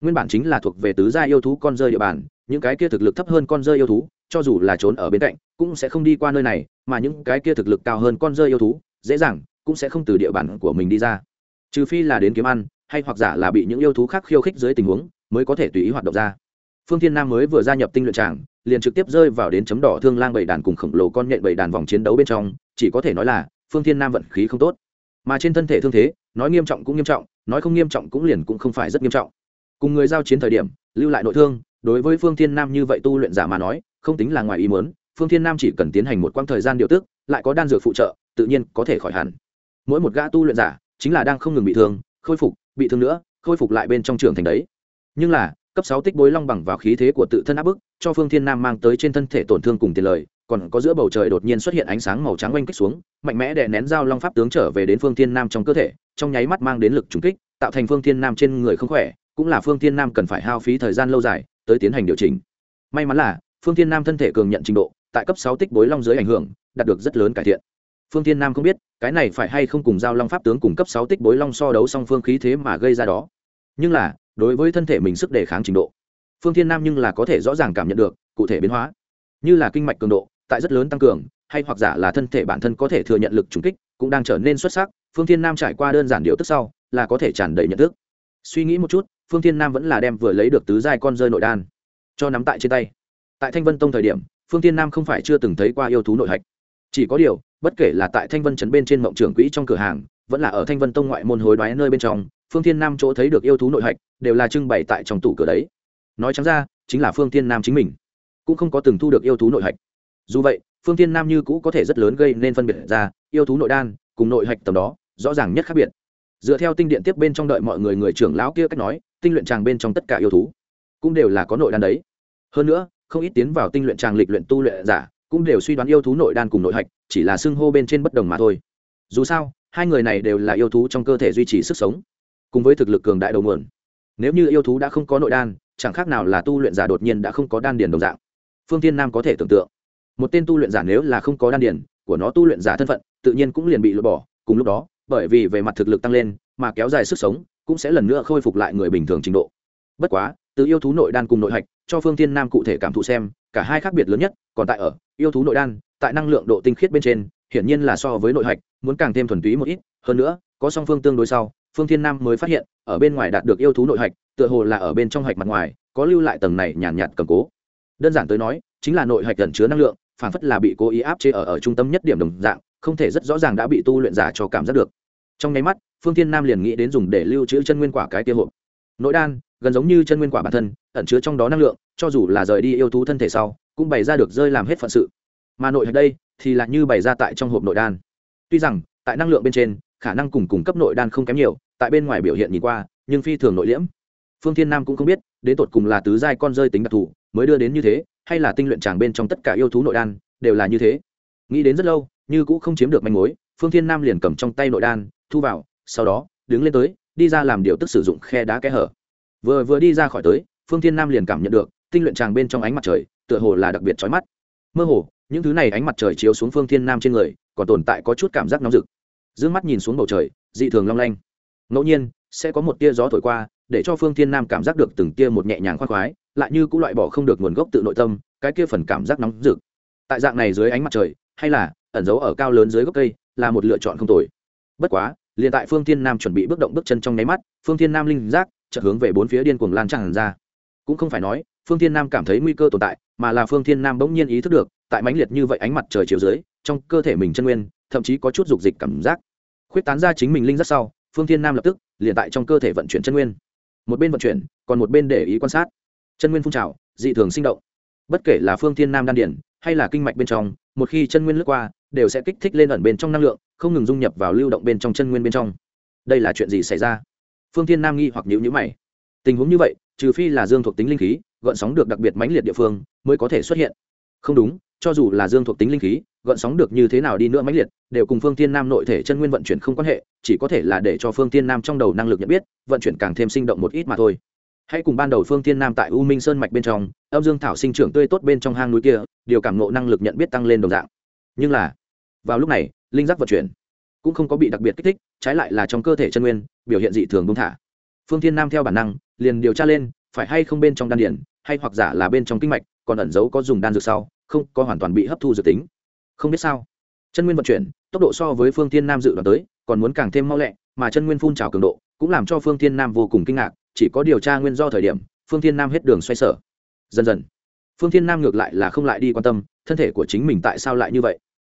Nguyên bản chính là thuộc về tứ gia yêu thú con rơi địa bàn, những cái kia thực lực thấp hơn con rơi yêu thú, cho dù là trốn ở bên cạnh, cũng sẽ không đi qua nơi này, mà những cái kia thực lực cao hơn con rơi yêu thú, dễ dàng, cũng sẽ không từ địa bàn của mình đi ra. Trừ phi là đến kiếm ăn, hay hoặc giả là bị những yêu thú khác khiêu khích dưới tình huống, mới có thể tùy ý hoạt động ra. Phương thiên nam mới vừa gia nhập tinh luyện tràng, liền trực tiếp rơi vào đến chấm đỏ thương lang bảy đàn cùng khổng lồ con nhện bảy đàn vòng chiến đấu bên trong, chỉ có thể nói là phương thiên nam vận khí không tốt mà trên thân thể thương thế, nói nghiêm trọng cũng nghiêm trọng, nói không nghiêm trọng cũng liền cũng không phải rất nghiêm trọng. Cùng người giao chiến thời điểm, lưu lại nội thương, đối với phương thiên nam như vậy tu luyện giả mà nói, không tính là ngoài ý muốn, phương thiên nam chỉ cần tiến hành một quãng thời gian điều tức, lại có đan dược phụ trợ, tự nhiên có thể khỏi hẳn. Mỗi một gã tu luyện giả, chính là đang không ngừng bị thương, khôi phục, bị thương nữa, khôi phục lại bên trong trường thành đấy. Nhưng là, cấp sáu tích bối long bằng vào khí thế của tự thân áp bức, cho phương thiên nam mang tới trên thân thể tổn thương cùng tiền lời còn có giữa bầu trời đột nhiên xuất hiện ánh sáng màu trắng oanh kích xuống, mạnh mẽ đè nén dao long pháp tướng trở về đến phương thiên nam trong cơ thể, trong nháy mắt mang đến lực trùng kích, tạo thành phương thiên nam trên người không khỏe, cũng là phương thiên nam cần phải hao phí thời gian lâu dài tới tiến hành điều chỉnh. May mắn là, phương thiên nam thân thể cường nhận trình độ, tại cấp sáu tích bối long dưới ảnh hưởng, đạt được rất lớn cải thiện. Phương thiên nam không biết, cái này phải hay không cùng giao long pháp tướng cùng cấp sáu tích bối long so đấu song phương khí thế mà gây ra đó. Nhưng là, đối với thân thể mình sức đề kháng trình độ, phương thiên nam nhưng là có thể rõ ràng cảm nhận được cụ thể biến hóa. Như là kinh mạch cường độ tại rất lớn tăng cường, hay hoặc giả là thân thể bản thân có thể thừa nhận lực trùng kích, cũng đang trở nên xuất sắc, phương thiên nam trải qua đơn giản điều tức sau, là có thể tràn đầy nhận thức. Suy nghĩ một chút, phương thiên nam vẫn là đem vừa lấy được tứ giai con rơi nội đan, cho nắm tại trên tay. Tại thanh vân tông thời điểm, phương thiên nam không phải chưa từng thấy qua yêu thú nội hạch. Chỉ có điều, bất kể là tại thanh vân trấn bên trên mộng trưởng quỹ trong cửa hàng, vẫn là ở thanh vân tông ngoại môn hối đoái nơi bên trong, phương thiên nam chỗ thấy được yêu thú nội hạch, đều là trưng bày tại trong tủ cửa đấy. Nói chẳng ra, chính là phương thiên nam chính mình, cũng không có từng thu được yêu thú nội hạch dù vậy, phương thiên nam như cũ có thể rất lớn gây nên phân biệt ra, yêu thú nội đan, cùng nội hạch tầm đó, rõ ràng nhất khác biệt. Dựa theo tinh điện tiếp bên trong đợi mọi người người trưởng lão kia cách nói, tinh luyện tràng bên trong tất cả yêu thú cũng đều là có nội đan đấy. Hơn nữa, không ít tiến vào tinh luyện tràng lịch luyện tu luyện giả cũng đều suy đoán yêu thú nội đan cùng nội hạch, chỉ là xưng hô bên trên bất đồng mà thôi. Dù sao, hai người này đều là yêu thú trong cơ thể duy trì sức sống, cùng với thực lực cường đại đầu nguồn. Nếu như yêu thú đã không có nội đan, chẳng khác nào là tu luyện giả đột nhiên đã không có đan điền đồng dạng. Phương tiên nam có thể tưởng tượng một tên tu luyện giả nếu là không có đan điền của nó tu luyện giả thân phận tự nhiên cũng liền bị lột bỏ. Cùng lúc đó bởi vì về mặt thực lực tăng lên mà kéo dài sức sống cũng sẽ lần nữa khôi phục lại người bình thường trình độ. Bất quá từ yêu thú nội đan cùng nội hạch cho phương tiên nam cụ thể cảm thụ xem cả hai khác biệt lớn nhất còn tại ở yêu thú nội đan tại năng lượng độ tinh khiết bên trên hiển nhiên là so với nội hạch muốn càng thêm thuần túy một ít. Hơn nữa có song phương tương đối sau phương thiên nam mới phát hiện ở bên ngoài đạt được yêu thú nội hạch tựa hồ là ở bên trong hạch mặt ngoài có lưu lại tầng này nhàn nhạt, nhạt cầm cố. Đơn giản tới nói chính là nội hạch gần chứa năng lượng phản phất là bị cố ý áp chế ở ở trung tâm nhất điểm đồng dạng, không thể rất rõ ràng đã bị tu luyện giả cho cảm giác được. Trong nháy mắt, phương thiên nam liền nghĩ đến dùng để lưu trữ chân nguyên quả cái tiêu hộp. Nội đan, gần giống như chân nguyên quả bản thân, ẩn chứa trong đó năng lượng, cho dù là rời đi yêu thú thân thể sau, cũng bày ra được rơi làm hết phận sự. Mà nội hạch đây, thì là như bày ra tại trong hộp nội đan. Tuy rằng, tại năng lượng bên trên, khả năng cùng cung cấp nội đan không kém nhiều, tại bên ngoài biểu hiện nhìn qua, nhưng phi thường nội liễm. Phương thiên nam cũng không biết, đến tột cùng là tứ giai con rơi tính đặc thù, mới đưa đến như thế hay là tinh luyện tràng bên trong tất cả yêu thú nội đan, đều là như thế. Nghĩ đến rất lâu, như cũng không chiếm được manh mối, phương thiên nam liền cầm trong tay nội đan, thu vào, sau đó, đứng lên tới, đi ra làm điều tức sử dụng khe đá kẽ hở. Vừa vừa đi ra khỏi tới, phương thiên nam liền cảm nhận được, tinh luyện tràng bên trong ánh mặt trời, tựa hồ là đặc biệt chói mắt. Mơ hồ, những thứ này ánh mặt trời chiếu xuống phương thiên nam trên người, còn tồn tại có chút cảm giác nóng rực. D ư ơ n g mắt nhìn xuống bầu trời, dị thường long lanh. Ngẫu nhiên, sẽ có một tia gió thổi qua, để cho phương thiên nam cảm giác được từng tia một nhẹ nhàng khoác khoái lại như cũng loại bỏ không được nguồn gốc tự nội tâm, cái kia phần cảm giác nóng rực. Tại dạng này dưới ánh mặt trời, hay là ẩn giấu ở cao lớn dưới gốc cây, là một lựa chọn không tồi. Bất quá, liền tại phương thiên nam chuẩn bị bước động bước chân trong nháy mắt, phương thiên nam linh giác chợt hướng về bốn phía điên cuồng lan tràn ra. Cũng không phải nói, phương thiên nam cảm thấy nguy cơ tồn tại, mà là phương thiên nam bỗng nhiên ý thức được, tại mãnh liệt như vậy ánh mặt trời chiều dưới, trong cơ thể mình chân nguyên, thậm chí có chút dục dịch cảm giác. Khuyết tán ra chính mình linh giác sau, phương thiên nam lập tức liền tại trong cơ thể vận chuyển chân nguyên. Một bên vận chuyển, còn một bên để ý quan sát chân nguyên phun trào, dị thường sinh động. Bất kể là phương thiên nam đan điển, hay là kinh mạch bên trong, một khi chân nguyên lướt qua, đều sẽ kích thích lên ẩn bên trong năng lượng, không ngừng dung nhập vào lưu động bên trong chân nguyên bên trong. Đây là chuyện gì xảy ra? Phương thiên nam nghi hoặc nhữ nhữ mày. Tình huống như vậy, trừ phi là dương thuộc tính linh khí, gợn sóng được đặc biệt mãnh liệt địa phương, mới có thể xuất hiện. Không đúng, cho dù là dương thuộc tính linh khí, gợn sóng được như thế nào đi nữa mãnh liệt, đều cùng phương tiên nam nội thể chân nguyên vận chuyển không quan hệ, chỉ có thể là để cho phương tiên nam trong đầu năng lực nhận biết, vận chuyển càng thêm sinh động một ít mà thôi hãy cùng ban đầu phương Thiên nam tại u minh sơn mạch bên trong, âm dương thảo sinh trưởng tươi tốt bên trong hang núi kia, điều cảm nộ năng lực nhận biết tăng lên đồng dạng. Nhưng là, vào lúc này, linh giác vận chuyển cũng không có bị đặc biệt kích thích, trái lại là trong cơ thể chân nguyên, biểu hiện dị thường bông thả. Phương Thiên nam theo bản năng, liền điều tra lên, phải hay không bên trong đan điển, hay hoặc giả là bên trong kinh mạch, còn ẩn giấu có dùng đan dược sau, không có hoàn toàn bị hấp thu dược tính. Không biết sao, chân nguyên vận chuyển, tốc độ so với phương Thiên nam dự đoán tới, còn muốn càng thêm mau lẹ, mà chân nguyên phun trào cường độ, cũng làm cho phương Thiên nam vô cùng kinh ngạc chỉ có điều tra nguyên do thời điểm, phương thiên nam hết đường xoay sở. Dần dần, phương thiên nam ngược lại là không lại đi quan tâm, thân thể của chính mình tại sao lại như vậy?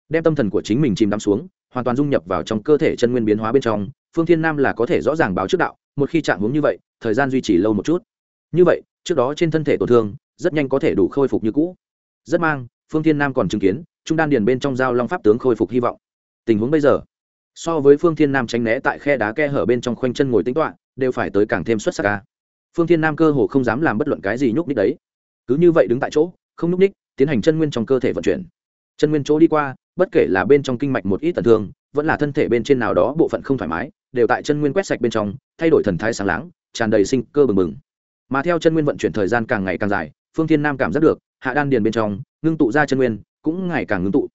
Đem tâm thần của chính mình chìm đắm xuống, hoàn toàn dung nhập vào trong cơ thể chân nguyên biến hóa bên trong, phương thiên nam là có thể rõ ràng báo trước đạo, một khi chạm hướng như vậy, thời gian duy trì lâu một chút. Như vậy, trước đó trên thân thể tổn thương, rất nhanh có thể đủ khôi phục như cũ. Rất mang, phương thiên nam còn chứng kiến, trung đan điền bên trong giao long pháp tướng khôi phục hy vọng. Tình huống bây giờ, so với phương thiên nam tránh né tại khe đá khe hở bên trong khoanh chân ngồi tính toạ đều phải tới càng thêm xuất sắc ca phương thiên nam cơ hồ không dám làm bất luận cái gì nhúc ních đấy. Cứ như vậy đứng tại chỗ, không nhúc ních tiến hành chân nguyên trong cơ thể vận chuyển. Chân nguyên chỗ đi qua, bất kể là bên trong kinh mạch một ít tần thương, vẫn là thân thể bên trên nào đó bộ phận không thoải mái, đều tại chân nguyên quét sạch bên trong, thay đổi thần thái sáng láng, tràn đầy sinh cơ bừng bừng. Mà theo chân nguyên vận chuyển thời gian càng ngày càng dài, phương thiên nam cảm giác được, hạ đan điền bên trong, ngưng tụ ra chân nguyên, cũng ngày càng ngưng tụ.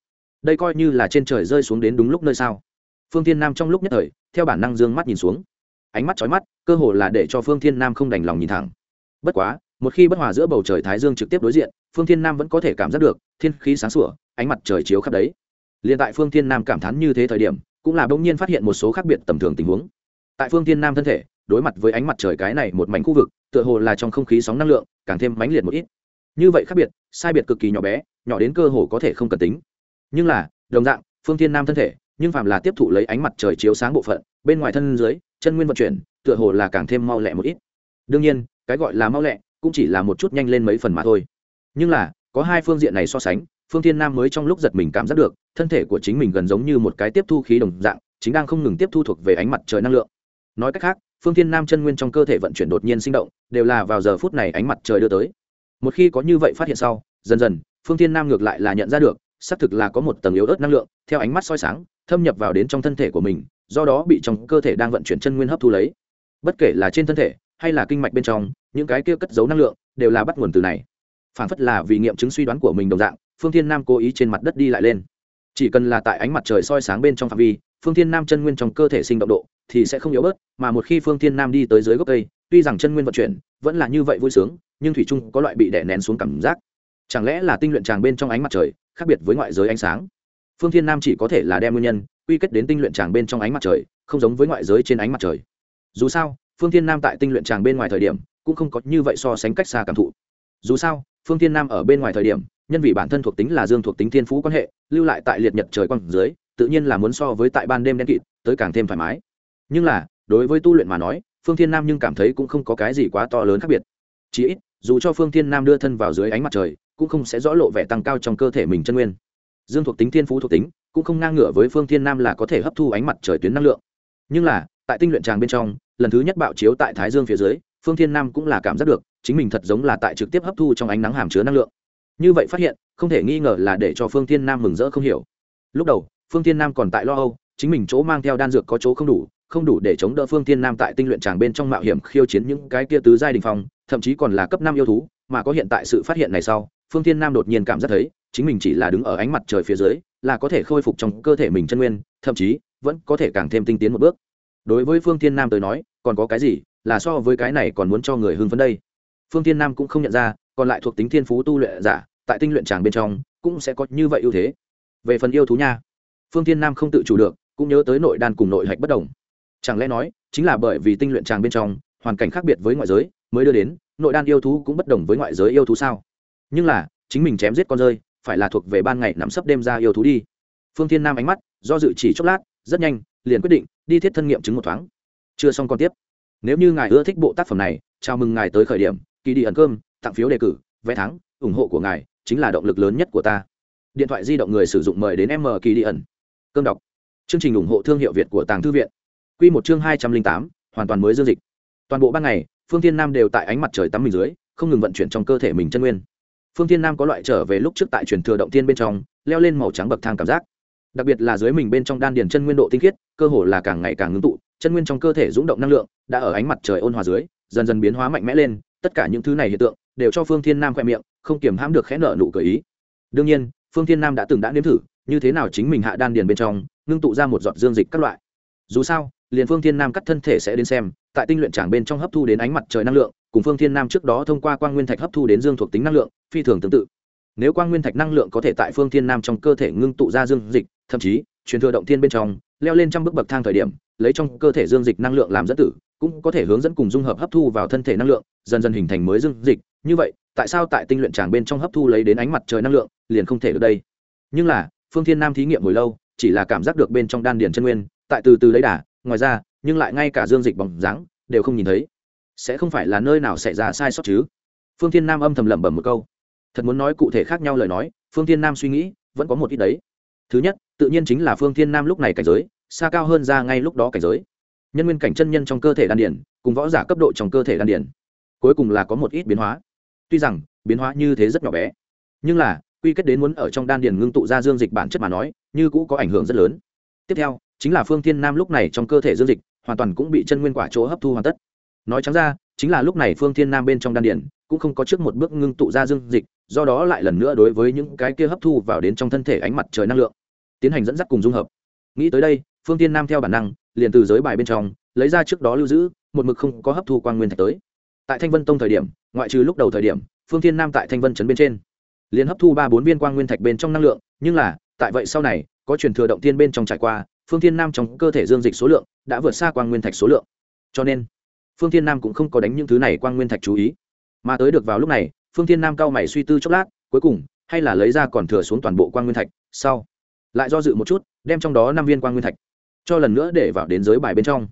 Đây coi như là trên trời rơi xuống đến đúng lúc nơi sao. Phương thiên nam trong lúc nhất thời, theo bản năng dương mắt nhìn xuống ánh mắt chói mắt, cơ hồ là để cho phương thiên nam không đành lòng nhìn thẳng. Bất quá, một khi bất hòa giữa bầu trời thái dương trực tiếp đối diện, phương thiên nam vẫn có thể cảm giác được thiên khí sáng sủa, ánh mặt trời chiếu khắp đấy. Liền tại phương thiên nam cảm thán như thế thời điểm, cũng là bỗng nhiên phát hiện một số khác biệt tầm thường tình huống. Tại phương thiên nam thân thể, đối mặt với ánh mặt trời cái này một mảnh khu vực, tựa hồ là trong không khí sóng năng lượng càng thêm mãnh liệt một ít. Như vậy khác biệt, sai biệt cực kỳ nhỏ bé, nhỏ đến cơ hồ có thể không cần tính. Nhưng là, đồng dạng, phương thiên nam thân thể nhưng phàm là tiếp thụ lấy ánh mặt trời chiếu sáng bộ phận, bên ngoài thân dưới, chân nguyên vận chuyển, tựa hồ là càng thêm mau lẹ một ít. Đương nhiên, cái gọi là mau lẹ cũng chỉ là một chút nhanh lên mấy phần mà thôi. Nhưng là, có hai phương diện này so sánh, phương thiên nam mới trong lúc giật mình cảm giác được, thân thể của chính mình gần giống như một cái tiếp thu khí đồng dạng, chính đang không ngừng tiếp thu thuộc về ánh mặt trời năng lượng. Nói cách khác, phương thiên nam chân nguyên trong cơ thể vận chuyển đột nhiên sinh động, đều là vào giờ phút này ánh mặt trời đưa tới. Một khi có như vậy phát hiện sau, dần dần, phương thiên nam ngược lại là nhận ra được, xác thực là có một tầng yếu ớt năng lượng, theo ánh mắt soi sáng thâm nhập vào đến trong thân thể của mình, do đó bị trong cơ thể đang vận chuyển chân nguyên hấp thu lấy. Bất kể là trên thân thể hay là kinh mạch bên trong, những cái kia cất giấu năng lượng đều là bắt nguồn từ này. Phản phất là vì nghiệm chứng suy đoán của mình đồng dạng, phương thiên nam cố ý trên mặt đất đi lại lên. Chỉ cần là tại ánh mặt trời soi sáng bên trong phạm vi, phương thiên nam chân nguyên trong cơ thể sinh động độ thì sẽ không yếu bớt, mà một khi phương thiên nam đi tới dưới gốc cây, tuy rằng chân nguyên vận chuyển vẫn là như vậy vui sướng, nhưng thủy trung có loại bị đè nén xuống cảm giác. Chẳng lẽ là tinh luyện tràng bên trong ánh mặt trời khác biệt với ngoại giới ánh sáng? Phương thiên nam chỉ có thể là đem nguyên nhân quy kết đến tinh luyện tràng bên trong ánh mặt trời, không giống với ngoại giới trên ánh mặt trời. Dù sao, phương thiên nam tại tinh luyện tràng bên ngoài thời điểm, cũng không có như vậy so sánh cách xa cảm thụ. Dù sao, phương thiên nam ở bên ngoài thời điểm, nhân vì bản thân thuộc tính là dương thuộc tính thiên phú quan hệ, lưu lại tại liệt nhật trời quang dưới, tự nhiên là muốn so với tại ban đêm đen kịt, tới càng thêm thoải mái. Nhưng là, đối với tu luyện mà nói, phương thiên nam nhưng cảm thấy cũng không có cái gì quá to lớn khác biệt. Chỉ ít, dù cho phương thiên nam đưa thân vào dưới ánh mặt trời, cũng không sẽ rõ lộ vẻ tăng cao trong cơ thể mình chân nguyên dương thuộc tính thiên phú thuộc tính, cũng không ngang ngửa với phương thiên nam là có thể hấp thu ánh mặt trời tuyến năng lượng. Nhưng là, tại tinh luyện tràng bên trong, lần thứ nhất bạo chiếu tại thái dương phía dưới, phương thiên nam cũng là cảm giác được, chính mình thật giống là tại trực tiếp hấp thu trong ánh nắng hàm chứa năng lượng. Như vậy phát hiện, không thể nghi ngờ là để cho phương thiên nam mừng rỡ không hiểu. Lúc đầu, phương thiên nam còn tại lo âu, chính mình chỗ mang theo đan dược có chỗ không đủ không đủ để chống đỡ phương thiên nam tại tinh luyện tràng bên trong mạo hiểm khiêu chiến những cái kia tứ giai đình phong, thậm chí còn là cấp năm yêu thú, mà có hiện tại sự phát hiện này sau, phương thiên nam đột nhiên cảm giác thấy chính mình chỉ là đứng ở ánh mặt trời phía dưới, là có thể khôi phục trong cơ thể mình chân nguyên, thậm chí, vẫn có thể càng thêm tinh tiến một bước. Đối với phương thiên nam tới nói, còn có cái gì, là so với cái này còn muốn cho người hưng phấn đây? Phương thiên nam cũng không nhận ra, còn lại thuộc tính thiên phú tu luyện giả, tại tinh luyện tràng bên trong, cũng sẽ có như vậy ưu thế. Về phần yêu thú nha, phương thiên nam không tự chủ được, cũng nhớ tới nội đan cùng nội hạch bất đồng. Chẳng lẽ nói, chính là bởi vì tinh luyện tràng bên trong, hoàn cảnh khác biệt với ngoại giới, mới đưa đến, nội đan yêu thú cũng bất đồng với ngoại giới yêu thú sao? Nhưng là, chính mình chém giết con rơi phải là thuộc về ban ngày nắm sấp đêm ra yêu thú đi. Phương thiên nam ánh mắt, do dự chỉ chốc lát, rất nhanh, liền quyết định đi thiết thân nghiệm chứng một thoáng. Chưa xong còn tiếp. Nếu như ngài ưa thích bộ tác phẩm này, chào mừng ngài tới khởi điểm kỳ đi ẩn cơm, tặng phiếu đề cử, vé thắng, ủng hộ của ngài chính là động lực lớn nhất của ta. Điện thoại di động người sử dụng mời đến m kỳ đi ẩn. Cơm đọc. Chương trình ủng hộ thương hiệu việt của tàng thư viện. Q một chương hai trăm linh tám, hoàn toàn mới dương dịch. Toàn bộ ban ngày, phương thiên nam đều tại ánh mặt trời tắm mình dưới, không ngừng vận chuyển trong cơ thể mình chân nguyên phương thiên nam có loại trở về lúc trước tại truyền thừa động tiên bên trong, leo lên màu trắng bậc thang cảm giác. Đặc biệt là dưới mình bên trong đan điền chân nguyên độ tinh khiết, cơ hồ là càng ngày càng ngưng tụ, chân nguyên trong cơ thể rung động năng lượng, đã ở ánh mặt trời ôn hòa dưới, dần dần biến hóa mạnh mẽ lên, tất cả những thứ này hiện tượng, đều cho phương thiên nam khoe miệng, không kiềm hãm được khẽ nợ nụ cười ý. Đương nhiên, phương thiên nam đã từng đã nếm thử, như thế nào chính mình hạ đan điền bên trong, ngưng tụ ra một giọt dương dịch các loại. Dù sao, liền phương thiên nam cắt thân thể sẽ đến xem, tại tinh luyện tràng bên trong hấp thu đến ánh mặt trời năng lượng cùng phương thiên nam trước đó thông qua quang nguyên thạch hấp thu đến dương thuộc tính năng lượng, phi thường tương tự. Nếu quang nguyên thạch năng lượng có thể tại phương thiên nam trong cơ thể ngưng tụ ra dương dịch, thậm chí, truyền thừa động thiên bên trong, leo lên trăm bước bậc thang thời điểm, lấy trong cơ thể dương dịch năng lượng làm dẫn tử, cũng có thể hướng dẫn cùng dung hợp hấp thu vào thân thể năng lượng, dần dần hình thành mới dương dịch. Như vậy, tại sao tại tinh luyện tràng bên trong hấp thu lấy đến ánh mặt trời năng lượng, liền không thể được đây? Nhưng là, phương thiên nam thí nghiệm hồi lâu, chỉ là cảm giác được bên trong đan điền chân nguyên, tại từ từ lấy đà, ngoài ra, nhưng lại ngay cả dương dịch bóng dáng, đều không nhìn thấy sẽ không phải là nơi nào xảy ra sai sót chứ? Phương thiên nam âm thầm lẩm bẩm một câu. Thật muốn nói cụ thể khác nhau lời nói, phương thiên nam suy nghĩ, vẫn có một ít đấy. Thứ nhất, tự nhiên chính là phương thiên nam lúc này cảnh giới, xa cao hơn ra ngay lúc đó cảnh giới. Nhân nguyên cảnh chân nhân trong cơ thể đan điển cùng võ giả cấp độ trong cơ thể đan điển cuối cùng là có một ít biến hóa. Tuy rằng, biến hóa như thế rất nhỏ bé, nhưng là, quy kết đến muốn ở trong đan điền ngưng tụ ra dương dịch bản chất mà nói, như cũng có ảnh hưởng rất lớn. Tiếp theo, chính là phương thiên nam lúc này trong cơ thể dương dịch, hoàn toàn cũng bị chân nguyên quả chỗ hấp thu hoàn tất nói trắng ra, chính là lúc này phương thiên nam bên trong đan điền cũng không có trước một bước ngưng tụ ra dương dịch, do đó lại lần nữa đối với những cái kia hấp thu vào đến trong thân thể ánh mặt trời năng lượng, tiến hành dẫn dắt cùng dung hợp. Nghĩ tới đây, phương thiên nam theo bản năng, liền từ giới bài bên trong, lấy ra trước đó lưu giữ, một mực không có hấp thu quang nguyên thạch tới. Tại thanh vân tông thời điểm, ngoại trừ lúc đầu thời điểm, phương thiên nam tại thanh vân trấn bên trên, liền hấp thu ba bốn viên quang nguyên thạch bên trong năng lượng, nhưng là, tại vậy sau này, có truyền thừa động tiên bên trong trải qua, phương thiên nam trong cơ thể dương dịch số lượng đã vượt xa quang nguyên thạch số lượng. Cho nên phương thiên nam cũng không có đánh những thứ này quang nguyên thạch chú ý. Mà tới được vào lúc này, phương thiên nam cao mày suy tư chốc lát, cuối cùng, hay là lấy ra còn thừa xuống toàn bộ quang nguyên thạch, sau. Lại do dự một chút, đem trong đó năm viên quang nguyên thạch, cho lần nữa để vào đến giới bài bên trong.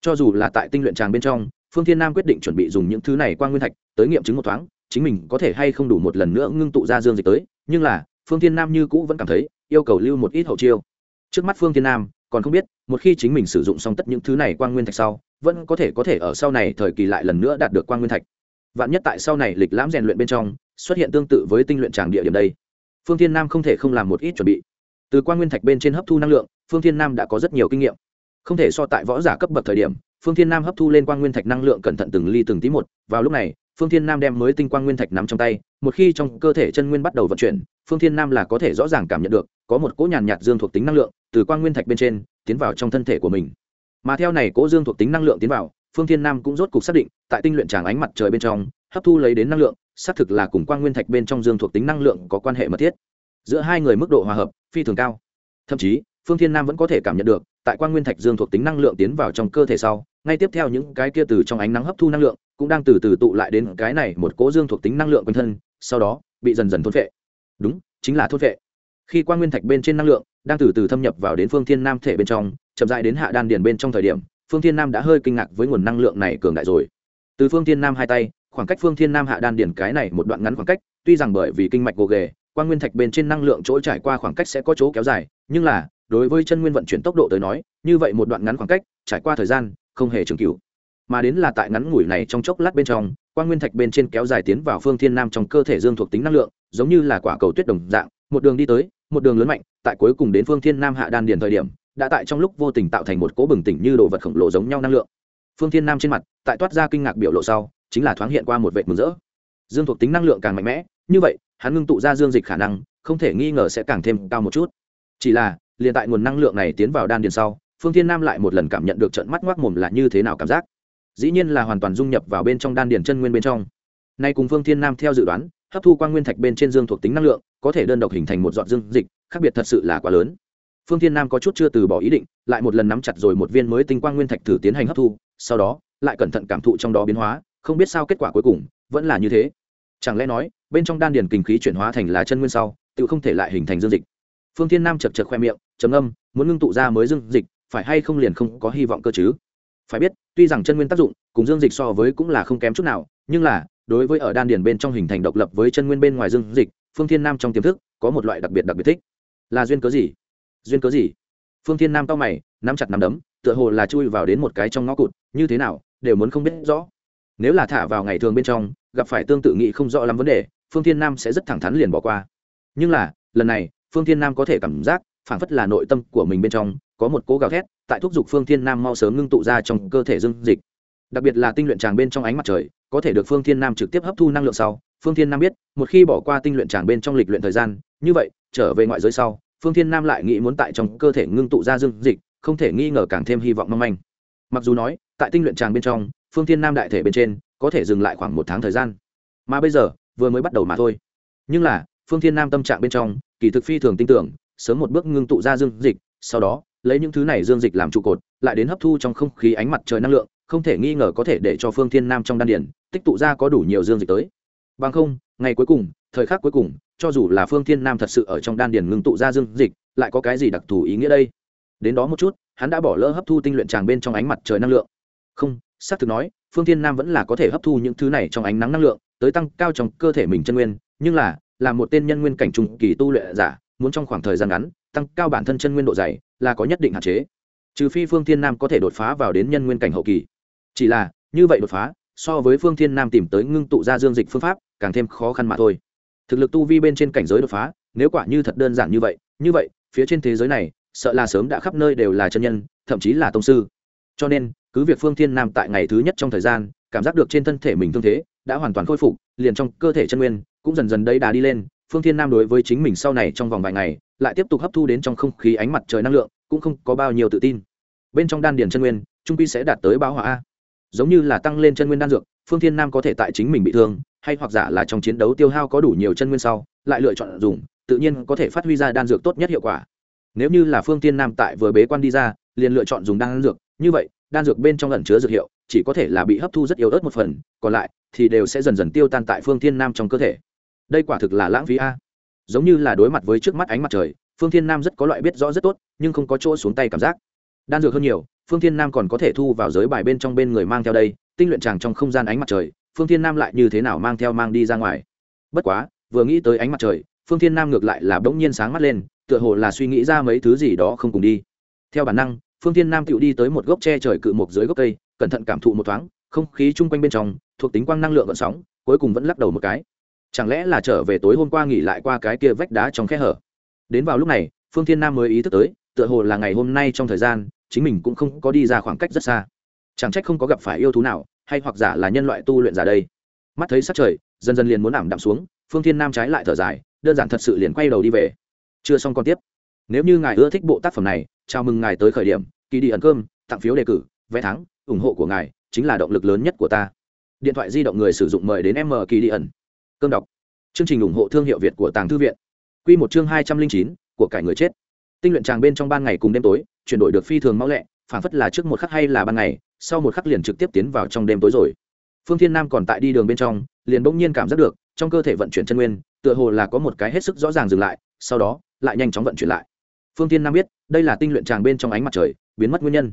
Cho dù là tại tinh luyện tràng bên trong, phương thiên nam quyết định chuẩn bị dùng những thứ này quang nguyên thạch tới nghiệm chứng một thoáng, chính mình có thể hay không đủ một lần nữa ngưng tụ ra dương dịch tới, nhưng là, phương thiên nam như cũ vẫn cảm thấy, yêu cầu lưu một ít hậu chiêu. Trước mắt phương thiên nam, còn không biết, một khi chính mình sử dụng xong tất những thứ này quang nguyên thạch sau vẫn có thể có thể ở sau này thời kỳ lại lần nữa đạt được quang nguyên thạch. Vạn nhất tại sau này lịch lãm rèn luyện bên trong, xuất hiện tương tự với tinh luyện tràng địa điểm đây. Phương thiên nam không thể không làm một ít chuẩn bị. Từ quang nguyên thạch bên trên hấp thu năng lượng, phương thiên nam đã có rất nhiều kinh nghiệm. Không thể so tại võ giả cấp bậc thời điểm, phương thiên nam hấp thu lên quang nguyên thạch năng lượng cẩn thận từng ly từng tí một. Vào lúc này, phương thiên nam đem mới tinh quang nguyên thạch nắm trong tay, một khi trong cơ thể chân nguyên bắt đầu vận chuyển, phương thiên nam là có thể rõ ràng cảm nhận được, có một cỗ nhàn nhạt dương thuộc tính năng lượng từ quang nguyên thạch bên trên tiến vào trong thân thể của mình mà theo này cố dương thuộc tính năng lượng tiến vào, phương thiên nam cũng rốt cục xác định, tại tinh luyện tràng ánh mặt trời bên trong, hấp thu lấy đến năng lượng, xác thực là cùng quang nguyên thạch bên trong dương thuộc tính năng lượng có quan hệ mật thiết. Giữa hai người mức độ hòa hợp, phi thường cao. Thậm chí, phương thiên nam vẫn có thể cảm nhận được, tại quang nguyên thạch dương thuộc tính năng lượng tiến vào trong cơ thể sau, ngay tiếp theo những cái kia từ trong ánh nắng hấp thu năng lượng, cũng đang từ từ tụ lại đến cái này một cố dương thuộc tính năng lượng quanh thân, sau đó, bị dần dần thôn vệ đúng, chính là thôn vệ khi quang nguyên thạch bên trên năng lượng, đang từ từ thâm nhập vào đến phương thiên nam thể bên trong chậm dại đến hạ đan điền bên trong thời điểm, phương thiên nam đã hơi kinh ngạc với nguồn năng lượng này cường đại rồi. Từ phương thiên nam hai tay, khoảng cách phương thiên nam hạ đan điền cái này một đoạn ngắn khoảng cách, tuy rằng bởi vì kinh mạch gồ ghề, quang nguyên thạch bên trên năng lượng chỗ trải qua khoảng cách sẽ có chỗ kéo dài, nhưng là, đối với chân nguyên vận chuyển tốc độ tới nói, như vậy một đoạn ngắn khoảng cách, trải qua thời gian, không hề trường cửu. Mà đến là tại ngắn ngủi này trong chốc lát bên trong, quang nguyên thạch bên trên kéo dài tiến vào phương thiên nam trong cơ thể dương thuộc tính năng lượng, giống như là quả cầu tuyết đồng dạng, một đường đi tới, một đường lớn mạnh, tại cuối cùng đến phương thiên nam hạ đan điền thời điểm đã tại trong lúc vô tình tạo thành một cỗ bừng tỉnh như đồ vật khổng lồ giống nhau năng lượng. Phương thiên nam trên mặt, tại toát ra kinh ngạc biểu lộ sau, chính là thoáng hiện qua một vệt mừng rỡ. Dương thuộc tính năng lượng càng mạnh mẽ, như vậy, hắn ngưng tụ ra dương dịch khả năng, không thể nghi ngờ sẽ càng thêm cao một chút. Chỉ là, liền tại nguồn năng lượng này tiến vào đan điền sau, phương thiên nam lại một lần cảm nhận được trận mắt ngoác mồm là như thế nào cảm giác. Dĩ nhiên là hoàn toàn dung nhập vào bên trong đan điền chân nguyên bên trong. Nay cùng phương thiên nam theo dự đoán, hấp thu quang nguyên thạch bên trên dương thuộc tính năng lượng, có thể đơn độc hình thành một dọn dương dịch, khác biệt thật sự là quá lớn phương thiên nam có chút chưa từ bỏ ý định, lại một lần nắm chặt rồi một viên mới tinh quang nguyên thạch thử tiến hành hấp thu, sau đó, lại cẩn thận cảm thụ trong đó biến hóa, không biết sao kết quả cuối cùng, vẫn là như thế. Chẳng lẽ nói, bên trong đan điền kinh khí chuyển hóa thành là chân nguyên sau, tự không thể lại hình thành dương dịch? Phương thiên nam chật chật khoe miệng, trầm âm muốn ngưng tụ ra mới dương dịch, phải hay không liền không có hy vọng cơ chứ? Phải biết, tuy rằng chân nguyên tác dụng, cùng dương dịch so với cũng là không kém chút nào, nhưng là, đối với ở đan điền bên trong hình thành độc lập với chân nguyên bên ngoài dương dịch, phương thiên nam trong tiềm thức, có một loại đặc biệt đặc biệt thích. Là duyên cớ gì? Duyên cớ gì? Phương thiên nam cao mày, nắm chặt nắm đấm, tựa hồ là chui vào đến một cái trong ngõ cụt, như thế nào, đều muốn không biết rõ. Nếu là thả vào ngày thường bên trong, gặp phải tương tự nghị không rõ lắm vấn đề, phương thiên nam sẽ rất thẳng thắn liền bỏ qua. Nhưng là, lần này, phương thiên nam có thể cảm giác, phảng phất là nội tâm của mình bên trong, có một cố gào thét, tại thúc giục phương thiên nam mau sớm ngưng tụ ra trong cơ thể dương dịch. Đặc biệt là tinh luyện tràng bên trong ánh mặt trời, có thể được phương thiên nam trực tiếp hấp thu năng lượng sau, phương thiên nam biết, một khi bỏ qua tinh luyện tràng bên trong lịch luyện thời gian, như vậy, trở về ngoại giới sau phương thiên nam lại nghĩ muốn tại trong cơ thể ngưng tụ ra dương dịch, không thể nghi ngờ càng thêm hy vọng mong manh. Mặc dù nói, tại tinh luyện tràng bên trong, phương thiên nam đại thể bên trên có thể dừng lại khoảng một tháng thời gian. Mà bây giờ, vừa mới bắt đầu mà thôi. Nhưng là, phương thiên nam tâm trạng bên trong, kỳ thực phi thường tin tưởng, sớm một bước ngưng tụ ra dương dịch, sau đó, lấy những thứ này dương dịch làm trụ cột, lại đến hấp thu trong không khí ánh mặt trời năng lượng, không thể nghi ngờ có thể để cho phương thiên nam trong đan điển tích tụ ra có đủ nhiều dương dịch tới. Bằng không, ngày cuối cùng, thời khắc cuối cùng cho dù là phương thiên nam thật sự ở trong đan Điền ngưng tụ ra dương dịch, lại có cái gì đặc thù ý nghĩa đây? Đến đó một chút, hắn đã bỏ lỡ hấp thu tinh luyện tràng bên trong ánh mặt trời năng lượng. Không, xác thực nói, phương thiên nam vẫn là có thể hấp thu những thứ này trong ánh nắng năng lượng, tới tăng cao trong cơ thể mình chân nguyên, nhưng là là một tên nhân nguyên cảnh trung kỳ tu luyện giả, muốn trong khoảng thời gian ngắn, tăng cao bản thân chân nguyên độ dày, là có nhất định hạn chế. Trừ phi phương thiên nam có thể đột phá vào đến nhân nguyên cảnh hậu kỳ. Chỉ là, như vậy đột phá, so với phương thiên nam tìm tới ngưng tụ ra dương dịch phương pháp, càng thêm khó khăn mà thôi thực lực tu vi bên trên cảnh giới đột phá, nếu quả như thật đơn giản như vậy như vậy, phía trên thế giới này, sợ là sớm đã khắp nơi đều là chân nhân, thậm chí là tông sư. Cho nên, cứ việc phương thiên nam tại ngày thứ nhất trong thời gian, cảm giác được trên thân thể mình thương thế, đã hoàn toàn khôi phục, liền trong cơ thể chân nguyên, cũng dần dần đấy đà đi lên, phương thiên nam đối với chính mình sau này trong vòng vài ngày, lại tiếp tục hấp thu đến trong không khí ánh mặt trời năng lượng, cũng không có bao nhiêu tự tin. Bên trong đan điền chân nguyên, trung pi sẽ đạt tới báo hỏa a. Giống như là tăng lên chân nguyên đan dược, phương thiên nam có thể tại chính mình bị thương hay hoặc giả là trong chiến đấu tiêu hao có đủ nhiều chân nguyên sau, lại lựa chọn dùng, tự nhiên có thể phát huy ra đan dược tốt nhất hiệu quả. Nếu như là phương thiên nam tại vừa bế quan đi ra, liền lựa chọn dùng đan dược, như vậy, đan dược bên trong ẩn chứa dược hiệu, chỉ có thể là bị hấp thu rất yếu ớt một phần, còn lại thì đều sẽ dần dần tiêu tan tại phương thiên nam trong cơ thể. Đây quả thực là lãng phí a. Giống như là đối mặt với trước mắt ánh mặt trời, phương thiên nam rất có loại biết rõ rất tốt, nhưng không có chỗ xuống tay cảm giác. Đan dược hơn nhiều, phương thiên nam còn có thể thu vào giới bài bên trong bên người mang theo đây, tinh luyện tràng trong không gian ánh mặt trời phương thiên nam lại như thế nào mang theo mang đi ra ngoài? Bất quá, vừa nghĩ tới ánh mặt trời, phương thiên nam ngược lại là bỗng nhiên sáng mắt lên, tựa hồ là suy nghĩ ra mấy thứ gì đó không cùng đi. Theo bản năng, phương thiên nam tựu đi tới một gốc tre trời cự mộc dưới gốc cây, cẩn thận cảm thụ một thoáng, không khí chung quanh bên trong, thuộc tính quang năng lượng vận sóng, cuối cùng vẫn lắc đầu một cái. Chẳng lẽ là trở về tối hôm qua nghỉ lại qua cái kia vách đá trong khe hở? Đến vào lúc này, phương thiên nam mới ý thức tới, tựa hồ là ngày hôm nay trong thời gian, chính mình cũng không có đi ra khoảng cách rất xa. Chẳng trách không có gặp phải yêu thú nào hay hoặc giả là nhân loại tu luyện giả đây? Mắt thấy sắc trời, dần dần liền muốn ảm đạm xuống, phương thiên nam trái lại thở dài, đơn giản thật sự liền quay đầu đi về. Chưa xong còn tiếp. Nếu như ngài ưa thích bộ tác phẩm này, chào mừng ngài tới khởi điểm kỳ đi ẩn cơm, tặng phiếu đề cử, vé thắng, ủng hộ của ngài chính là động lực lớn nhất của ta. Điện thoại di động người sử dụng mời đến m kỳ đi ẩn. Cơm đọc. Chương trình ủng hộ thương hiệu việt của tàng thư viện. Q một chương hai trăm linh chín, của cải người chết. Tinh luyện tràng bên trong ban ngày cùng đêm tối, chuyển đổi được phi thường mau lẹ, phản phất là trước một khắc hay là ban ngày sau một khắc liền trực tiếp tiến vào trong đêm tối rồi. Phương thiên nam còn tại đi đường bên trong, liền bỗng nhiên cảm giác được, trong cơ thể vận chuyển chân nguyên, tựa hồ là có một cái hết sức rõ ràng dừng lại, sau đó, lại nhanh chóng vận chuyển lại. Phương thiên nam biết, đây là tinh luyện tràng bên trong ánh mặt trời, biến mất nguyên nhân.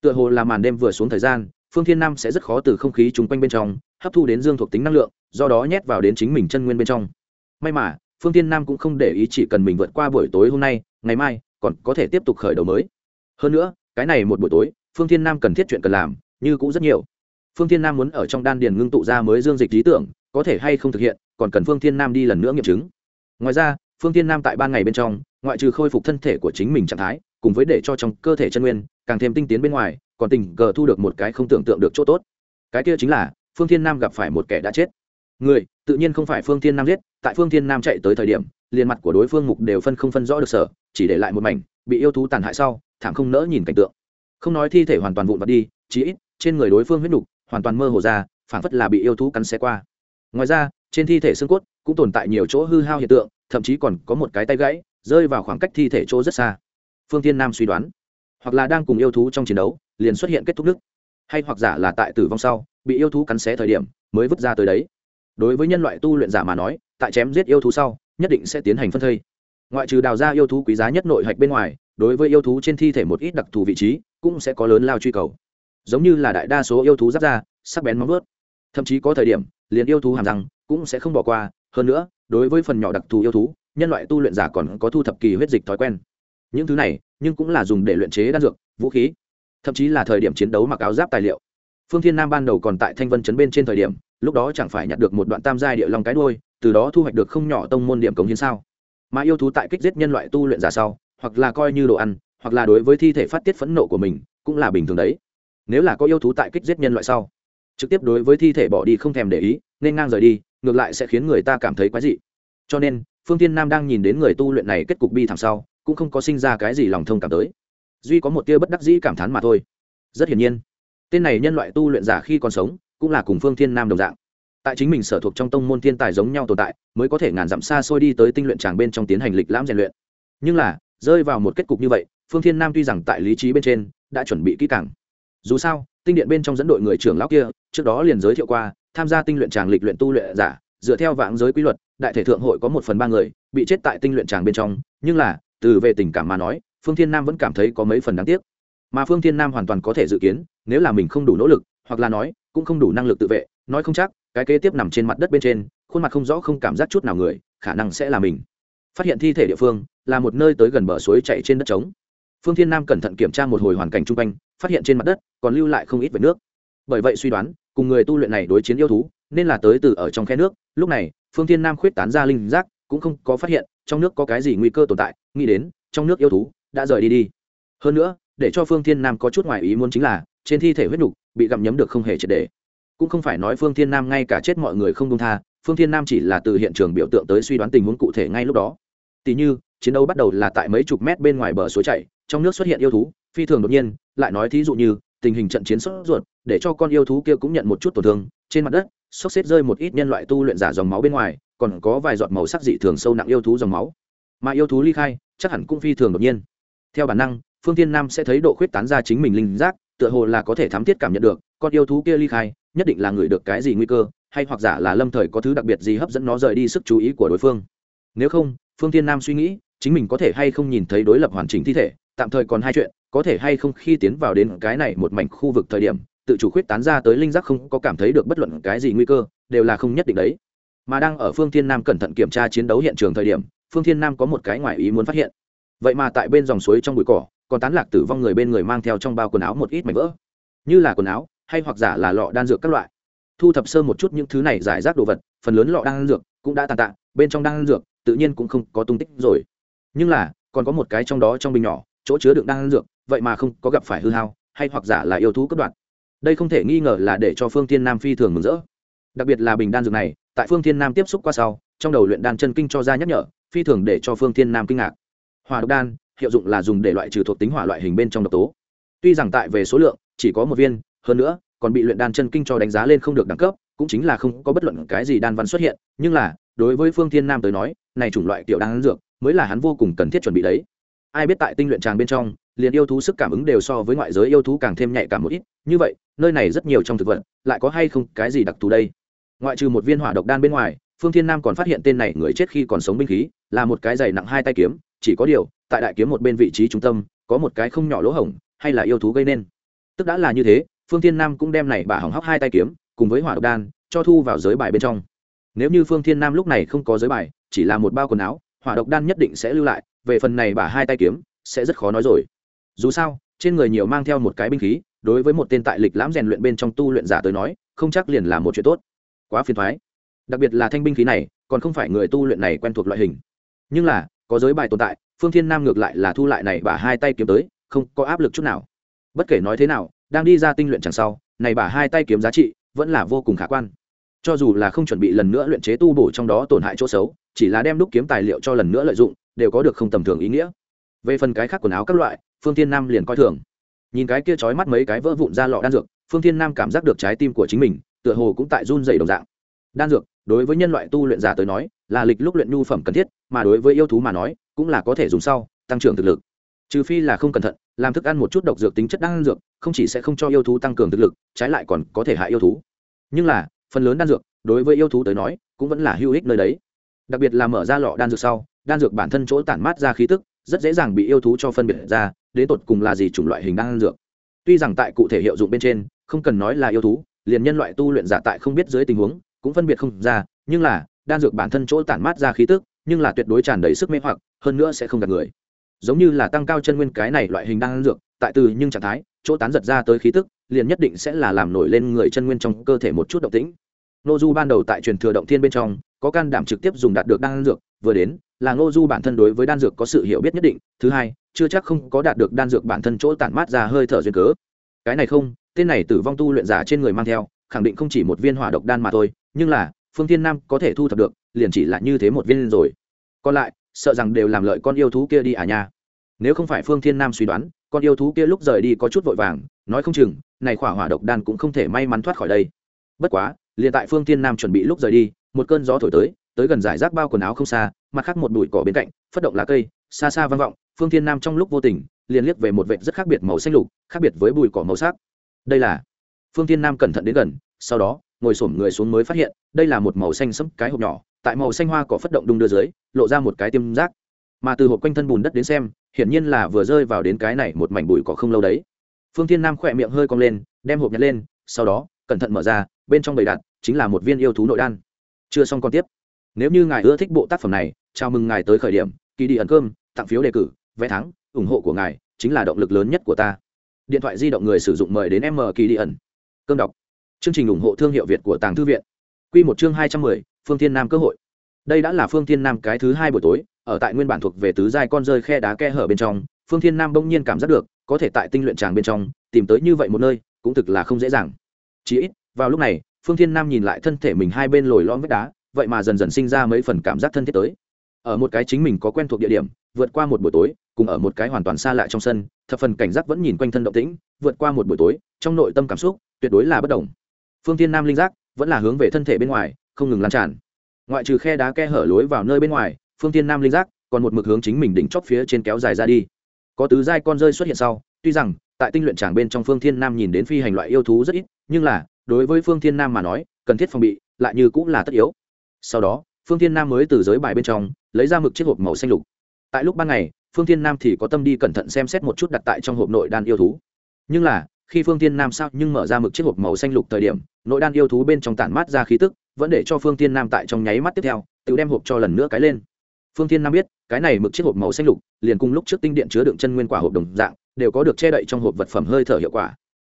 Tựa hồ là màn đêm vừa xuống thời gian, phương thiên nam sẽ rất khó từ không khí chung quanh bên trong, hấp thu đến dương thuộc tính năng lượng, do đó nhét vào đến chính mình chân nguyên bên trong. May mà, phương thiên nam cũng không để ý chỉ cần mình vượt qua buổi tối hôm nay, ngày mai, còn có thể tiếp tục khởi đầu mới. Hơn nữa, cái này một buổi tối phương thiên nam cần thiết chuyện cần làm, như cũng rất nhiều. Phương thiên nam muốn ở trong đan điền ngưng tụ ra mới dương dịch lý tưởng, có thể hay không thực hiện, còn cần phương thiên nam đi lần nữa nghiệm chứng. Ngoài ra, phương thiên nam tại ban ngày bên trong, ngoại trừ khôi phục thân thể của chính mình trạng thái, cùng với để cho trong cơ thể chân nguyên, càng thêm tinh tiến bên ngoài, còn tình cờ thu được một cái không tưởng tượng được chỗ tốt. Cái kia chính là, phương thiên nam gặp phải một kẻ đã chết. Người, tự nhiên không phải phương thiên nam giết, tại phương thiên nam chạy tới thời điểm, liền mặt của đối phương mục đều phân không phân rõ được sở, chỉ để lại một mảnh, bị yêu thú tàn hại sau, thảm không nỡ nhìn cảnh tượng không nói thi thể hoàn toàn vụn vặt đi, chí ít, trên người đối phương huyết nục, hoàn toàn mơ hồ ra phản phất là bị yêu thú cắn xé qua. Ngoài ra, trên thi thể xương cốt cũng tồn tại nhiều chỗ hư hao hiện tượng, thậm chí còn có một cái tay gãy, rơi vào khoảng cách thi thể chỗ rất xa. Phương tiên nam suy đoán, hoặc là đang cùng yêu thú trong chiến đấu, liền xuất hiện kết thúc đức hay hoặc giả là tại tử vong sau, bị yêu thú cắn xé thời điểm, mới vứt ra tới đấy. Đối với nhân loại tu luyện giả mà nói, tại chém giết yêu thú sau, nhất định sẽ tiến hành phân thây. Ngoại trừ đào ra yêu thú quý giá nhất nội hạch bên ngoài, đối với yêu thú trên thi thể một ít đặc thù vị trí cũng sẽ có lớn lao truy cầu. Giống như là đại đa số yêu thú giáp da, sắc bén móng vớt thậm chí có thời điểm liền yêu thú hàm răng cũng sẽ không bỏ qua. Hơn nữa đối với phần nhỏ đặc thù yêu thú nhân loại tu luyện giả còn có thu thập kỳ huyết dịch thói quen. Những thứ này nhưng cũng là dùng để luyện chế đan dược vũ khí. Thậm chí là thời điểm chiến đấu mặc áo giáp tài liệu. Phương thiên nam ban đầu còn tại thanh vân chấn bên trên thời điểm lúc đó chẳng phải nhặt được một đoạn tam giai địa long cái đôi từ đó thu hoạch được không nhỏ tông môn điểm cống hiến sao. Mà yêu thú tại kích giết nhân loại tu luyện giả sau hoặc là coi như đồ ăn hoặc là đối với thi thể phát tiết phẫn nộ của mình, cũng là bình thường đấy. Nếu là có yêu thú tại kích giết nhân loại sau, trực tiếp đối với thi thể bỏ đi không thèm để ý, nên ngang rời đi, ngược lại sẽ khiến người ta cảm thấy quái dị. Cho nên, phương tiên nam đang nhìn đến người tu luyện này kết cục bi thảm sau, cũng không có sinh ra cái gì lòng thông cảm tới. Duy có một tia bất đắc dĩ cảm thán mà thôi. Rất hiển nhiên, tên này nhân loại tu luyện giả khi còn sống, cũng là cùng phương thiên nam đồng dạng. Tại chính mình sở thuộc trong tông môn thiên tài giống nhau tồn tại, mới có thể ngàn dặm xa xôi đi tới tinh luyện tràng bên trong tiến hành lịch lãm rèn luyện. Nhưng là, rơi vào một kết cục như vậy phương thiên nam tuy rằng tại lý trí bên trên đã chuẩn bị kỹ càng, dù sao, tinh điện bên trong dẫn đội người trưởng lão kia, trước đó liền giới thiệu qua, tham gia tinh luyện tràng lịch luyện tu luyện giả, dựa theo vãng giới quy luật, đại thể thượng hội có một phần ba người, bị chết tại tinh luyện tràng bên trong, nhưng là, từ về tình cảm mà nói, phương thiên nam vẫn cảm thấy có mấy phần đáng tiếc. Mà phương thiên nam hoàn toàn có thể dự kiến, nếu là mình không đủ nỗ lực, hoặc là nói, cũng không đủ năng lực tự vệ, nói không chắc, cái kế tiếp nằm trên mặt đất bên trên, khuôn mặt không rõ không cảm giác chút nào người, khả năng sẽ là mình. Phát hiện thi thể địa phương, là một nơi tới gần bờ suối chạy trên đất trống phương thiên nam cẩn thận kiểm tra một hồi hoàn cảnh chung quanh, phát hiện trên mặt đất còn lưu lại không ít vệt nước. Bởi vậy suy đoán, cùng người tu luyện này đối chiến yêu thú, nên là tới từ ở trong khe nước. Lúc này, phương thiên nam khuyết tán ra linh giác, cũng không có phát hiện trong nước có cái gì nguy cơ tồn tại, nghĩ đến trong nước yêu thú đã rời đi đi. Hơn nữa, để cho phương thiên nam có chút ngoài ý muốn chính là, trên thi thể huyết nhục bị gặm nhấm được không hề triệt đề cũng không phải nói phương thiên nam ngay cả chết mọi người không đông tha, phương thiên nam chỉ là từ hiện trường biểu tượng tới suy đoán tình huống cụ thể ngay lúc đó. Tỷ như chiến đấu bắt đầu là tại mấy chục mét bên ngoài bờ suối chảy, trong nước xuất hiện yêu thú, phi thường đột nhiên, lại nói thí dụ như, tình hình trận chiến sốt ruột, để cho con yêu thú kia cũng nhận một chút tổn thương, trên mặt đất sốc xếp rơi một ít nhân loại tu luyện giả dòng máu bên ngoài, còn có vài giọt màu sắc dị thường sâu nặng yêu thú dòng máu. Mà yêu thú ly khai, chắc hẳn cũng phi thường đột nhiên. Theo bản năng, phương tiên nam sẽ thấy độ khuyết tán ra chính mình linh giác, tựa hồ là có thể thám thiết cảm nhận được, con yêu thú kia ly khai, nhất định là người được cái gì nguy cơ, hay hoặc giả là lâm thời có thứ đặc biệt gì hấp dẫn nó rời đi sức chú ý của đối phương. Nếu không, phương tiên nam suy nghĩ chính mình có thể hay không nhìn thấy đối lập hoàn chỉnh thi thể, tạm thời còn hai chuyện, có thể hay không khi tiến vào đến cái này một mảnh khu vực thời điểm, tự chủ khuyết tán ra tới linh giác không có cảm thấy được bất luận cái gì nguy cơ, đều là không nhất định đấy. Mà đang ở phương thiên nam cẩn thận kiểm tra chiến đấu hiện trường thời điểm, phương thiên nam có một cái ngoài ý muốn phát hiện. Vậy mà tại bên dòng suối trong bụi cỏ, còn tán lạc tử vong người bên người mang theo trong bao quần áo một ít mảnh vỡ. Như là quần áo, hay hoặc giả là lọ đan dược các loại. Thu thập sơ một chút những thứ này giải rác đồ vật, phần lớn lọ đan dược cũng đã tàn tạ, bên trong đan dược tự nhiên cũng không có tung tích rồi nhưng là, còn có một cái trong đó trong bình nhỏ, chỗ chứa đựng đan dược, vậy mà không có gặp phải hư hao, hay hoặc giả là yêu thú cất đoạn đây không thể nghi ngờ là để cho phương thiên nam phi thường mừng rỡ. Đặc biệt là bình đan dược này, tại phương thiên nam tiếp xúc qua sau, trong đầu luyện đan chân kinh cho ra nhắc nhở, phi thường để cho phương thiên nam kinh ngạc. Hỏa độc đan, hiệu dụng là dùng để loại trừ thuộc tính hỏa loại hình bên trong độc tố. Tuy rằng tại về số lượng, chỉ có một viên, hơn nữa, còn bị luyện đan chân kinh cho đánh giá lên không được đẳng cấp, cũng chính là không có bất luận cái gì đan văn xuất hiện, nhưng là, đối với phương thiên nam tới nói, này chủng loại kiểu đan dược mới là hắn vô cùng cần thiết chuẩn bị đấy. Ai biết tại tinh luyện tràng bên trong, liền yêu thú sức cảm ứng đều so với ngoại giới yêu thú càng thêm nhạy cảm một ít. Như vậy, nơi này rất nhiều trong thực vật, lại có hay không cái gì đặc thù đây? Ngoại trừ một viên hỏa độc đan bên ngoài, phương thiên nam còn phát hiện tên này người chết khi còn sống binh khí, là một cái dày nặng hai tay kiếm, chỉ có điều, tại đại kiếm một bên vị trí trung tâm, có một cái không nhỏ lỗ hổng, hay là yêu thú gây nên. Tức đã là như thế, phương thiên nam cũng đem này bà hỏng hóc hai tay kiếm, cùng với hỏa độc đan, cho thu vào giới bài bên trong. Nếu như phương thiên nam lúc này không có giới bài, chỉ là một bao quần áo hỏa độc đan nhất định sẽ lưu lại, về phần này bà hai tay kiếm, sẽ rất khó nói rồi. Dù sao, trên người nhiều mang theo một cái binh khí, đối với một tên tại lịch lãm rèn luyện bên trong tu luyện giả tới nói, không chắc liền là một chuyện tốt. Quá phiền thoái đặc biệt là thanh binh khí này, còn không phải người tu luyện này quen thuộc loại hình. Nhưng là, có giới bài tồn tại, phương thiên nam ngược lại là thu lại này bà hai tay kiếm tới, không có áp lực chút nào. Bất kể nói thế nào, đang đi ra tinh luyện chẳng sau, này bà hai tay kiếm giá trị vẫn là vô cùng khả quan. Cho dù là không chuẩn bị lần nữa luyện chế tu bổ trong đó tổn hại chỗ xấu chỉ là đem đúc kiếm tài liệu cho lần nữa lợi dụng, đều có được không tầm thường ý nghĩa. Về phần cái khác quần áo các loại, phương tiên nam liền coi thường. Nhìn cái kia trói mắt mấy cái vỡ vụn ra lọ đan dược, phương thiên nam cảm giác được trái tim của chính mình, tựa hồ cũng tại run dày đồng dạng. Đan dược, đối với nhân loại tu luyện giả tới nói, là lịch lúc luyện nhu phẩm cần thiết, mà đối với yêu thú mà nói, cũng là có thể dùng sau, tăng trưởng thực lực. Trừ phi là không cẩn thận, làm thức ăn một chút độc dược tính chất đan dược, không chỉ sẽ không cho yêu thú tăng cường thực lực, trái lại còn có thể hại yêu thú. Nhưng là, phần lớn đan dược, đối với yêu thú tới nói, cũng vẫn là hữu ích nơi đấy đặc biệt là mở ra lọ đan dược sau, đan dược bản thân chỗ tản mát ra khí tức, rất dễ dàng bị yêu thú cho phân biệt ra, đến tột cùng là gì chủng loại hình đan dược. Tuy rằng tại cụ thể hiệu dụng bên trên, không cần nói là yêu thú, liền nhân loại tu luyện giả tại không biết dưới tình huống, cũng phân biệt không ra, nhưng là, đan dược bản thân chỗ tản mát ra khí tức, nhưng là tuyệt đối tràn đầy sức mê hoặc, hơn nữa sẽ không gạt người. Giống như là tăng cao chân nguyên cái này loại hình đan dược, tại từ nhưng trạng thái, chỗ tán giật ra tới khí tức, liền nhất định sẽ là làm nổi lên người chân nguyên trong cơ thể một chút động tĩnh. Nô du ban đầu tại truyền thừa động thiên bên trong có can đảm trực tiếp dùng đạt được đan dược, vừa đến, là ngô du bản thân đối với đan dược có sự hiểu biết nhất định, thứ hai, chưa chắc không có đạt được đan dược bản thân chỗ tản mát ra hơi thở duyên cớ. Cái này không, tên này tử vong tu luyện giả trên người mang theo, khẳng định không chỉ một viên hỏa độc đan mà thôi, nhưng là, phương thiên nam có thể thu thập được, liền chỉ là như thế một viên rồi. Còn lại, sợ rằng đều làm lợi con yêu thú kia đi à nha. Nếu không phải phương thiên nam suy đoán, con yêu thú kia lúc rời đi có chút vội vàng, nói không chừng, này khỏa hỏa độc đan cũng không thể may mắn thoát khỏi đây. Bất quá, liền tại phương thiên nam chuẩn bị lúc rời đi một cơn gió thổi tới tới gần giải rác bao quần áo không xa, mặt khác một bụi cỏ bên cạnh, phất động lá cây, xa xa vang vọng, phương thiên nam trong lúc vô tình, liền liếc về một vệt rất khác biệt màu xanh lục, khác biệt với bụi cỏ màu sắc. Đây là, phương thiên nam cẩn thận đến gần, sau đó, ngồi xổm người xuống mới phát hiện, đây là một màu xanh sẫm cái hộp nhỏ, tại màu xanh hoa cỏ phất động đung đưa dưới, lộ ra một cái tiêm rác. Mà từ hộp quanh thân bùn đất đến xem, hiển nhiên là vừa rơi vào đến cái này một mảnh bụi cỏ không lâu đấy. Phương thiên nam khỏe miệng hơi cong lên, đem hộp nhặt lên, sau đó, cẩn thận mở ra, bên trong bầy đặt chính là một viên yêu thú nội đan chưa xong còn tiếp. Nếu như ngài ưa thích bộ tác phẩm này, chào mừng ngài tới khởi điểm, kỳ đi ẩn cơm, tặng phiếu đề cử, vé thắng, ủng hộ của ngài chính là động lực lớn nhất của ta. Điện thoại di động người sử dụng mời đến m kỳ đi ẩn. Cơm đọc. Chương trình ủng hộ thương hiệu việt của tàng thư viện. Q một chương hai trăm mười, phương thiên nam cơ hội. Đây đã là phương thiên nam cái thứ hai buổi tối, ở tại nguyên bản thuộc về tứ giai con rơi khe đá khe hở bên trong, phương thiên nam bỗng nhiên cảm giác được, có thể tại tinh luyện tràng bên trong, tìm tới như vậy một nơi, cũng thực là không dễ dàng. Chỉ ít, vào lúc này phương thiên nam nhìn lại thân thể mình hai bên lồi lõm vách đá, vậy mà dần dần sinh ra mấy phần cảm giác thân thiết tới. Ở một cái chính mình có quen thuộc địa điểm, vượt qua một buổi tối, cùng ở một cái hoàn toàn xa lạ trong sân, thập phần cảnh giác vẫn nhìn quanh thân động tĩnh, vượt qua một buổi tối, trong nội tâm cảm xúc tuyệt đối là bất đồng phương thiên nam linh giác vẫn là hướng về thân thể bên ngoài, không ngừng lan tràn. Ngoại trừ khe đá khe hở lối vào nơi bên ngoài, phương thiên nam linh giác còn một mực hướng chính mình đỉnh chóp phía trên kéo dài ra đi. Có tứ giai con rơi xuất hiện sau, tuy rằng, tại tinh luyện tràng bên trong phương thiên nam nhìn đến phi hành loại yêu thú rất ít, nhưng là đối với phương thiên nam mà nói, cần thiết phòng bị, lại như cũng là tất yếu. Sau đó, phương thiên nam mới từ giới bài bên trong, lấy ra mực chiếc hộp màu xanh lục. Tại lúc ban ngày, phương thiên nam thì có tâm đi cẩn thận xem xét một chút đặt tại trong hộp nội đan yêu thú. Nhưng là, khi phương thiên nam sao nhưng mở ra mực chiếc hộp màu xanh lục thời điểm, nội đan yêu thú bên trong tản mát ra khí tức, vẫn để cho phương thiên nam tại trong nháy mắt tiếp theo, tự đem hộp cho lần nữa cái lên. Phương thiên nam biết, cái này mực chiếc hộp màu xanh lục, liền cùng lúc trước tinh điện chứa đựng chân nguyên quả hộp đồng dạng, đều có được che đậy trong hộp vật phẩm hơi thở hiệu quả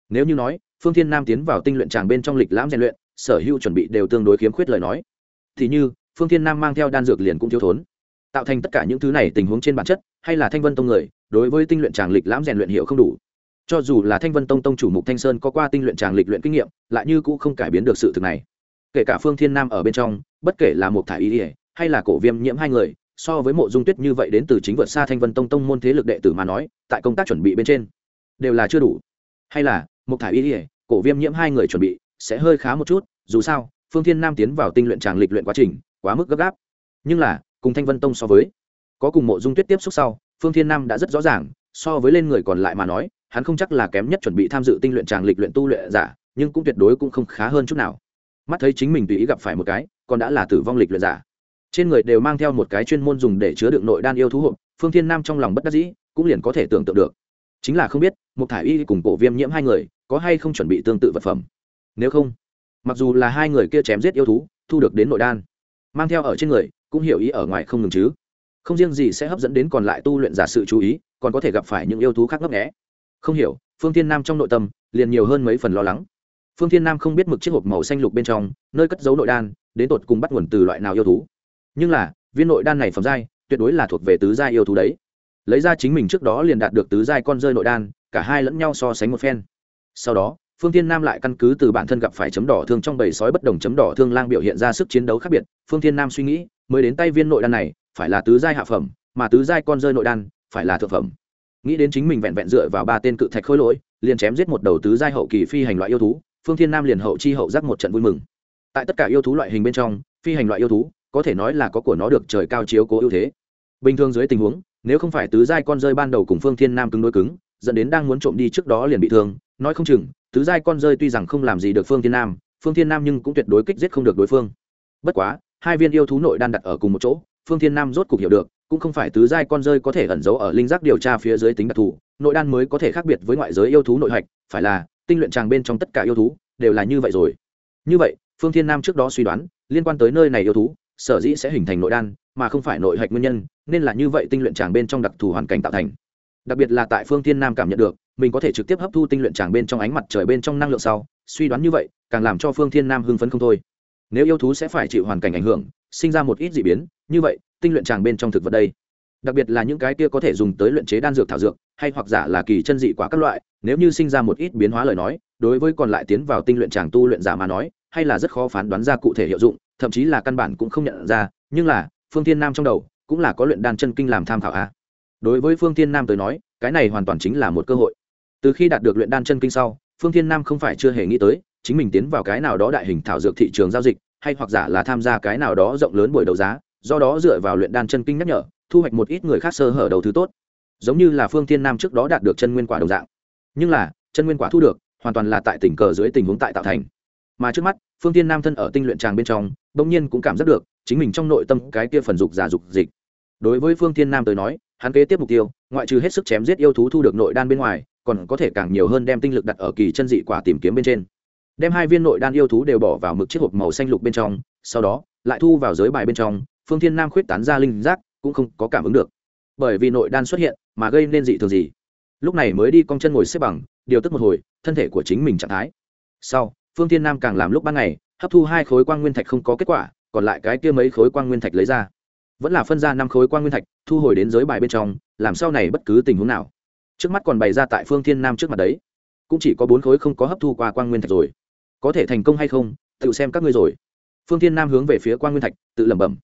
nếu như nói, phương thiên nam tiến vào tinh luyện tràng bên trong lịch lãm rèn luyện, sở hữu chuẩn bị đều tương đối khiếm khuyết lời nói. Thì như, phương thiên nam mang theo đan dược liền cũng thiếu thốn. Tạo thành tất cả những thứ này tình huống trên bản chất, hay là thanh vân tông người, đối với tinh luyện tràng lịch lãm rèn luyện hiệu không đủ. Cho dù là thanh vân tông tông chủ mục thanh sơn có qua tinh luyện tràng lịch luyện kinh nghiệm, lại như cũng không cải biến được sự thực này. Kể cả phương thiên nam ở bên trong, bất kể là một thải ý ỉa hay là cổ viêm nhiễm hai người, so với mộ dung tuyết như vậy đến từ chính vượt xa thanh vân tông tông môn thế lực đệ tử mà nói, tại công tác chuẩn bị bên trên, đều là chưa đủ. Hay là một thải y, ỉa cổ viêm nhiễm hai người chuẩn bị sẽ hơi khá một chút dù sao phương thiên nam tiến vào tinh luyện tràng lịch luyện quá trình quá mức gấp gáp. Nhưng là cùng thanh vân tông so với có cùng mộ dung tuyết tiếp xúc sau phương thiên nam đã rất rõ ràng so với lên người còn lại mà nói hắn không chắc là kém nhất chuẩn bị tham dự tinh luyện tràng lịch luyện tu luyện giả nhưng cũng tuyệt đối cũng không khá hơn chút nào. Mắt thấy chính mình tùy ý gặp phải một cái còn đã là tử vong lịch luyện giả. Trên người đều mang theo một cái chuyên môn dùng để chứa đựng nội đan yêu thú hộp phương thiên nam trong lòng bất đắc dĩ cũng liền có thể tưởng tượng được. Chính là không biết một thải y cùng cổ viêm nhiễm hai người có hay không chuẩn bị tương tự vật phẩm? Nếu không, mặc dù là hai người kia chém giết yêu thú, thu được đến nội đan, mang theo ở trên người, cũng hiểu ý ở ngoài không ngừng chứ. Không riêng gì sẽ hấp dẫn đến còn lại tu luyện giả sự chú ý, còn có thể gặp phải những yêu thú khác ngấp nghẽ không hiểu, phương thiên nam trong nội tâm liền nhiều hơn mấy phần lo lắng. Phương thiên nam không biết mực chiếc hộp màu xanh lục bên trong, nơi cất giấu nội đan, đến tột cùng bắt nguồn từ loại nào yêu thú. Nhưng là, viên nội đan này phẩm giai, tuyệt đối là thuộc về tứ giai yêu thú đấy. Lấy ra chính mình trước đó liền đạt được tứ giai con rơi nội đan, cả hai lẫn nhau so sánh một phen sau đó, phương tiên nam lại căn cứ từ bản thân gặp phải chấm đỏ thương trong bầy sói bất đồng chấm đỏ thương lang biểu hiện ra sức chiến đấu khác biệt, phương tiên nam suy nghĩ, mới đến tay viên nội đan này, phải là tứ giai hạ phẩm, mà tứ giai con rơi nội đan, phải là thượng phẩm. Nghĩ đến chính mình vẹn vẹn dựa vào ba tên cự thạch khôi lỗi, liền chém giết một đầu tứ giai hậu kỳ phi hành loại yêu thú, phương thiên nam liền hậu chi hậu giác một trận vui mừng. Tại tất cả yêu thú loại hình bên trong, phi hành loại yêu thú, có thể nói là có của nó được trời cao chiếu cố ưu thế. Bình thường dưới tình huống, nếu không phải tứ giai con rơi ban đầu cùng phương thiên nam cứng đối cứng, dẫn đến đang muốn trộm đi trước đó liền bị thương nói không chừng, tứ giai con rơi tuy rằng không làm gì được phương thiên nam, phương thiên nam nhưng cũng tuyệt đối kích giết không được đối phương. Bất quá, hai viên yêu thú nội đan đặt ở cùng một chỗ, phương thiên nam rốt cục hiểu được, cũng không phải tứ giai con rơi có thể ẩn giấu ở linh giác điều tra phía dưới tính đặc thù, nội đan mới có thể khác biệt với ngoại giới yêu thú nội hạch, phải là, tinh luyện tràng bên trong tất cả yêu thú, đều là như vậy rồi. Như vậy, phương thiên nam trước đó suy đoán, liên quan tới nơi này yêu thú, sở dĩ sẽ hình thành nội đan, mà không phải nội hạch nguyên nhân, nên là như vậy tinh luyện tràng bên trong đặc thù hoàn cảnh tạo thành. Đặc biệt là tại phương thiên nam cảm nhận được mình có thể trực tiếp hấp thu tinh luyện tràng bên trong ánh mặt trời bên trong năng lượng sau, suy đoán như vậy, càng làm cho phương thiên nam hưng phấn không thôi. Nếu yêu thú sẽ phải chịu hoàn cảnh ảnh hưởng, sinh ra một ít d ị biến, như vậy, tinh luyện tràng bên trong thực vật đây, đặc biệt là những cái kia có thể dùng tới luyện chế đan dược thảo dược, hay hoặc giả là kỳ chân dị quả các loại, nếu như sinh ra một ít biến hóa lời nói, đối với còn lại tiến vào tinh luyện tràng tu luyện giả mà nói, hay là rất khó phán đoán ra cụ thể hiệu dụng, thậm chí là căn bản cũng không nhận ra, nhưng là, phương thiên nam trong đầu, cũng là có luyện đan chân kinh làm tham khảo a. Đối với phương thiên nam tới nói, cái này hoàn toàn chính là một cơ hội từ khi đạt được luyện đan chân kinh sau, phương thiên nam không phải chưa hề nghĩ tới, chính mình tiến vào cái nào đó đại hình thảo dược thị trường giao dịch, hay hoặc giả là tham gia cái nào đó rộng lớn buổi đấu giá, do đó dựa vào luyện đan chân kinh nhắc nhở, thu hoạch một ít người khác sơ hở đầu thứ tốt. Giống như là phương thiên nam trước đó đạt được chân nguyên quả đồng dạng. Nhưng là, chân nguyên quả thu được, hoàn toàn là tại tình cờ dưới tình huống tại tạo thành. Mà trước mắt, phương thiên nam thân ở tinh luyện tràng bên trong, bỗng nhiên cũng cảm giác được, chính mình trong nội tâm cái kia phần dục giả dục dịch. Đối với phương thiên nam tới nói, hắn kế tiếp mục tiêu, ngoại trừ hết sức chém giết yêu thú thu được nội đan bên ngoài còn có thể càng nhiều hơn đem tinh lực đặt ở kỳ chân dị quả tìm kiếm bên trên. Đem hai viên nội đan yêu thú đều bỏ vào mực chiếc hộp màu xanh lục bên trong, sau đó, lại thu vào giới bài bên trong, phương thiên nam khuyết tán ra linh giác, cũng không có cảm ứng được. Bởi vì nội đan xuất hiện mà gây nên dị thường gì? Lúc này mới đi cong chân ngồi xếp bằng, điều tức một hồi, thân thể của chính mình trạng thái. Sau, phương thiên nam càng làm lúc ban ngày, hấp thu hai khối quang nguyên thạch không có kết quả, còn lại cái kia mấy khối quang nguyên thạch lấy ra. Vẫn là phân ra năm khối quang nguyên thạch, thu hồi đến giới bài bên trong, làm sau này bất cứ tình huống nào trước mắt còn bày ra tại phương thiên nam trước mặt đấy. Cũng chỉ có bốn khối không có hấp thu qua quang nguyên thạch rồi. Có thể thành công hay không, tự xem các ngươi rồi. Phương thiên nam hướng về phía quang nguyên thạch, tự lẩm bẩm.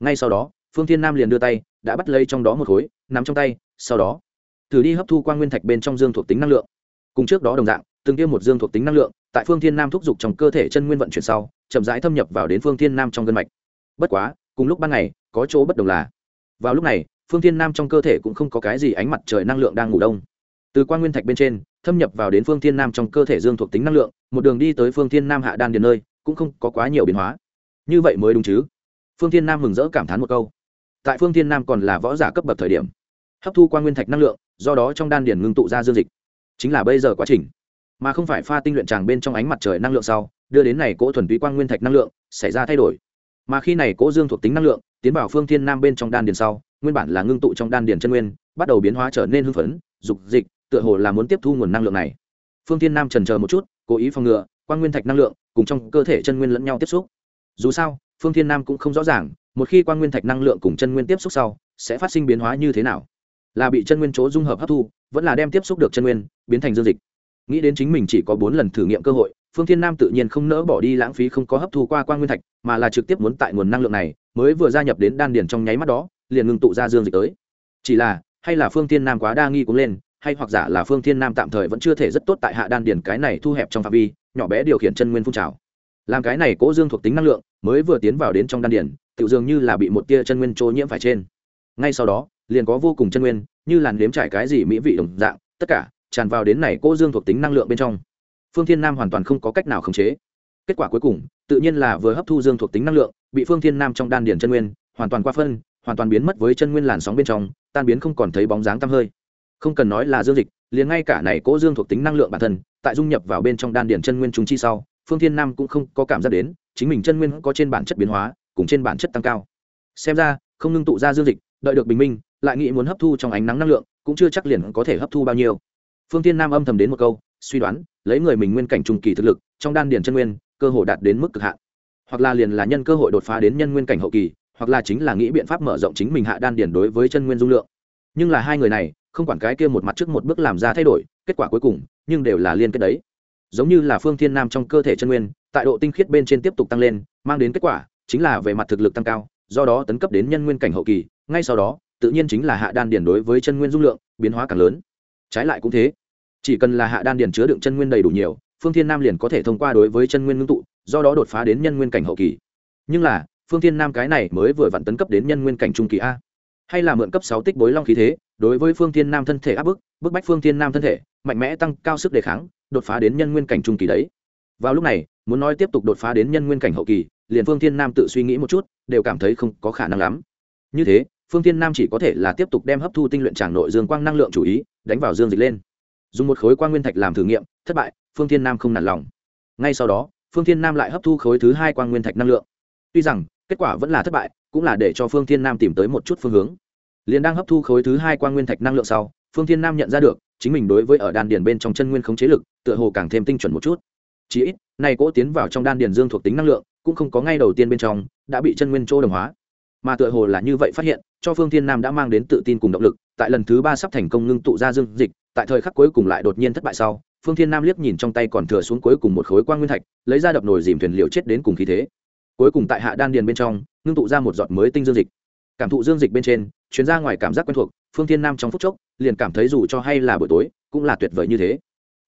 Ngay sau đó, phương thiên nam liền đưa tay, đã bắt lấy trong đó một khối nằm trong tay, sau đó, thử đi hấp thu quang nguyên thạch bên trong dương thuộc tính năng lượng. Cùng trước đó đồng dạng, từng tiêm một dương thuộc tính năng lượng, tại phương thiên nam thúc giục trong cơ thể chân nguyên vận chuyển sau, chậm rãi thâm nhập vào đến phương thiên nam trong gân mạch. Bất quá, cùng lúc ban ngày, có chỗ bất đồng là, vào lúc này phương thiên nam trong cơ thể cũng không có cái gì ánh mặt trời năng lượng đang ngủ đông. Từ quan nguyên thạch bên trên, thâm nhập vào đến phương thiên nam trong cơ thể dương thuộc tính năng lượng, một đường đi tới phương thiên nam hạ đan điền nơi, cũng không có quá nhiều biến hóa. Như vậy mới đúng chứ? Phương thiên nam mừng rỡ cảm thán một câu. Tại phương thiên nam còn là võ giả cấp bậc thời điểm, hấp thu quan nguyên thạch năng lượng, do đó trong đan điền ngưng tụ ra dương dịch. Chính là bây giờ quá trình. Mà không phải pha tinh luyện tràng bên trong ánh mặt trời năng lượng sau, đưa đến này cỗ thuần túy quang nguyên thạch năng lượng, xảy ra thay đổi. Mà khi này cỗ dương thuộc tính năng lượng, tiến vào phương thiên nam bên trong đan điền sau nguyên bản là ngưng tụ trong đan điền chân nguyên, bắt đầu biến hóa trở nên hưng phấn, dục dịch, tựa hồ là muốn tiếp thu nguồn năng lượng này. Phương thiên nam trần chờ một chút, cố ý phòng ngừa, quang nguyên thạch năng lượng cùng trong cơ thể chân nguyên lẫn nhau tiếp xúc. Dù sao, phương thiên nam cũng không rõ ràng, một khi quang nguyên thạch năng lượng cùng chân nguyên tiếp xúc sau, sẽ phát sinh biến hóa như thế nào? Là bị chân nguyên chỗ dung hợp hấp thu, vẫn là đem tiếp xúc được chân nguyên, biến thành dương dịch? Nghĩ đến chính mình chỉ có bốn lần thử nghiệm cơ hội, phương thiên nam tự nhiên không nỡ bỏ đi lãng phí không có hấp thu qua quang nguyên thạch, mà là trực tiếp muốn tại nguồn năng lượng này, mới vừa gia nhập đến đan điền trong nháy mắt đó liền ngừng tụ ra dương dịch tới. Chỉ là, hay là phương thiên nam quá đa nghi cũng lên, hay hoặc giả là phương thiên nam tạm thời vẫn chưa thể rất tốt tại hạ đan điền cái này thu hẹp trong phạm vi, nhỏ bé điều khiển chân nguyên phun trào. Làm cái này cố dương thuộc tính năng lượng, mới vừa tiến vào đến trong đan điền tự dường như là bị một tia chân nguyên trôi nhiễm phải trên. Ngay sau đó, liền có vô cùng chân nguyên, như làn nếm trải cái gì mỹ vị đồng dạng, tất cả tràn vào đến này cố dương thuộc tính năng lượng bên trong. Phương thiên nam hoàn toàn không có cách nào khống chế. Kết quả cuối cùng, tự nhiên là vừa hấp thu dương thuộc tính năng lượng, bị phương thiên nam trong đan điền chân nguyên hoàn toàn qua phân hoàn toàn biến mất với chân nguyên làn sóng bên trong, tan biến không còn thấy bóng dáng tăm hơi. Không cần nói là dương dịch, liền ngay cả này cố dương thuộc tính năng lượng bản thân, tại dung nhập vào bên trong đan điển chân nguyên chúng chi sau, phương thiên nam cũng không có cảm giác đến, chính mình chân nguyên có trên bản chất biến hóa, cùng trên bản chất tăng cao. Xem ra, không ngưng tụ ra dương dịch, đợi được bình minh, lại nghĩ muốn hấp thu trong ánh nắng năng lượng, cũng chưa chắc liền có thể hấp thu bao nhiêu. Phương thiên nam âm thầm đến một câu, suy đoán, lấy người mình nguyên cảnh trùng kỳ thực lực, trong đan điền chân nguyên, cơ hội đạt đến mức cực hạn. Hoặc là liền là nhân cơ hội đột phá đến nhân nguyên cảnh hậu kỳ hoặc là chính là nghĩ biện pháp mở rộng chính mình hạ đan điền đối với chân nguyên dung lượng. Nhưng là hai người này, không quản cái kia một mặt trước một bước làm ra thay đổi, kết quả cuối cùng, nhưng đều là liên kết đấy. Giống như là phương thiên nam trong cơ thể chân nguyên, tại độ tinh khiết bên trên tiếp tục tăng lên, mang đến kết quả, chính là về mặt thực lực tăng cao, do đó tấn cấp đến nhân nguyên cảnh hậu kỳ, ngay sau đó, tự nhiên chính là hạ đan điền đối với chân nguyên dung lượng, biến hóa càng lớn. Trái lại cũng thế. Chỉ cần là hạ đan điền chứa đựng chân nguyên đầy đủ nhiều, phương thiên nam liền có thể thông qua đối với chân nguyên ngưng tụ, do đó đột phá đến nhân nguyên cảnh hậu kỳ. Nhưng là phương thiên nam cái này mới vừa vặn tấn cấp đến nhân nguyên cảnh trung kỳ a. Hay là mượn cấp sáu tích bối long khí thế, đối với phương thiên nam thân thể áp bức bức bách phương thiên nam thân thể, mạnh mẽ tăng cao sức đề kháng, đột phá đến nhân nguyên cảnh trung kỳ đấy. Vào lúc này, muốn nói tiếp tục đột phá đến nhân nguyên cảnh hậu kỳ, liền phương thiên nam tự suy nghĩ một chút, đều cảm thấy không có khả năng lắm. Như thế, phương thiên nam chỉ có thể là tiếp tục đem hấp thu tinh luyện tràng nội dương quang năng lượng chủ ý, đánh vào dương dịch lên. Dùng một khối quang nguyên thạch làm thử nghiệm, thất bại, phương thiên nam không nản lòng. Ngay sau đó, phương thiên nam lại hấp thu khối thứ hai quang nguyên thạch năng lượng. Tuy rằng kết quả vẫn là thất bại, cũng là để cho phương thiên nam tìm tới một chút phương hướng. Liền đang hấp thu khối thứ hai quang nguyên thạch năng lượng sau, phương thiên nam nhận ra được, chính mình đối với ở đan điền bên trong chân nguyên khống chế lực, tựa hồ càng thêm tinh chuẩn một chút. Chỉ ít, này cỗ tiến vào trong đan điền dương thuộc tính năng lượng, cũng không có ngay đầu tiên bên trong, đã bị chân nguyên chỗ đồng hóa. Mà tựa hồ là như vậy phát hiện, cho phương thiên nam đã mang đến tự tin cùng động lực, tại lần thứ ba sắp thành công ngưng tụ ra dương dịch, tại thời khắc cuối cùng lại đột nhiên thất bại sau, phương thiên nam liếc nhìn trong tay còn thừa xuống cuối cùng một khối quang nguyên thạch, lấy ra đập nồi dìm thuyền liều chết đến cùng khí thế cuối cùng tại hạ đan điền bên trong, ngưng tụ ra một giọt mới tinh dương dịch. Cảm thụ dương dịch bên trên, chuyến ra ngoài cảm giác quen thuộc, phương thiên nam trong phút chốc, liền cảm thấy dù cho hay là buổi tối, cũng là tuyệt vời như thế.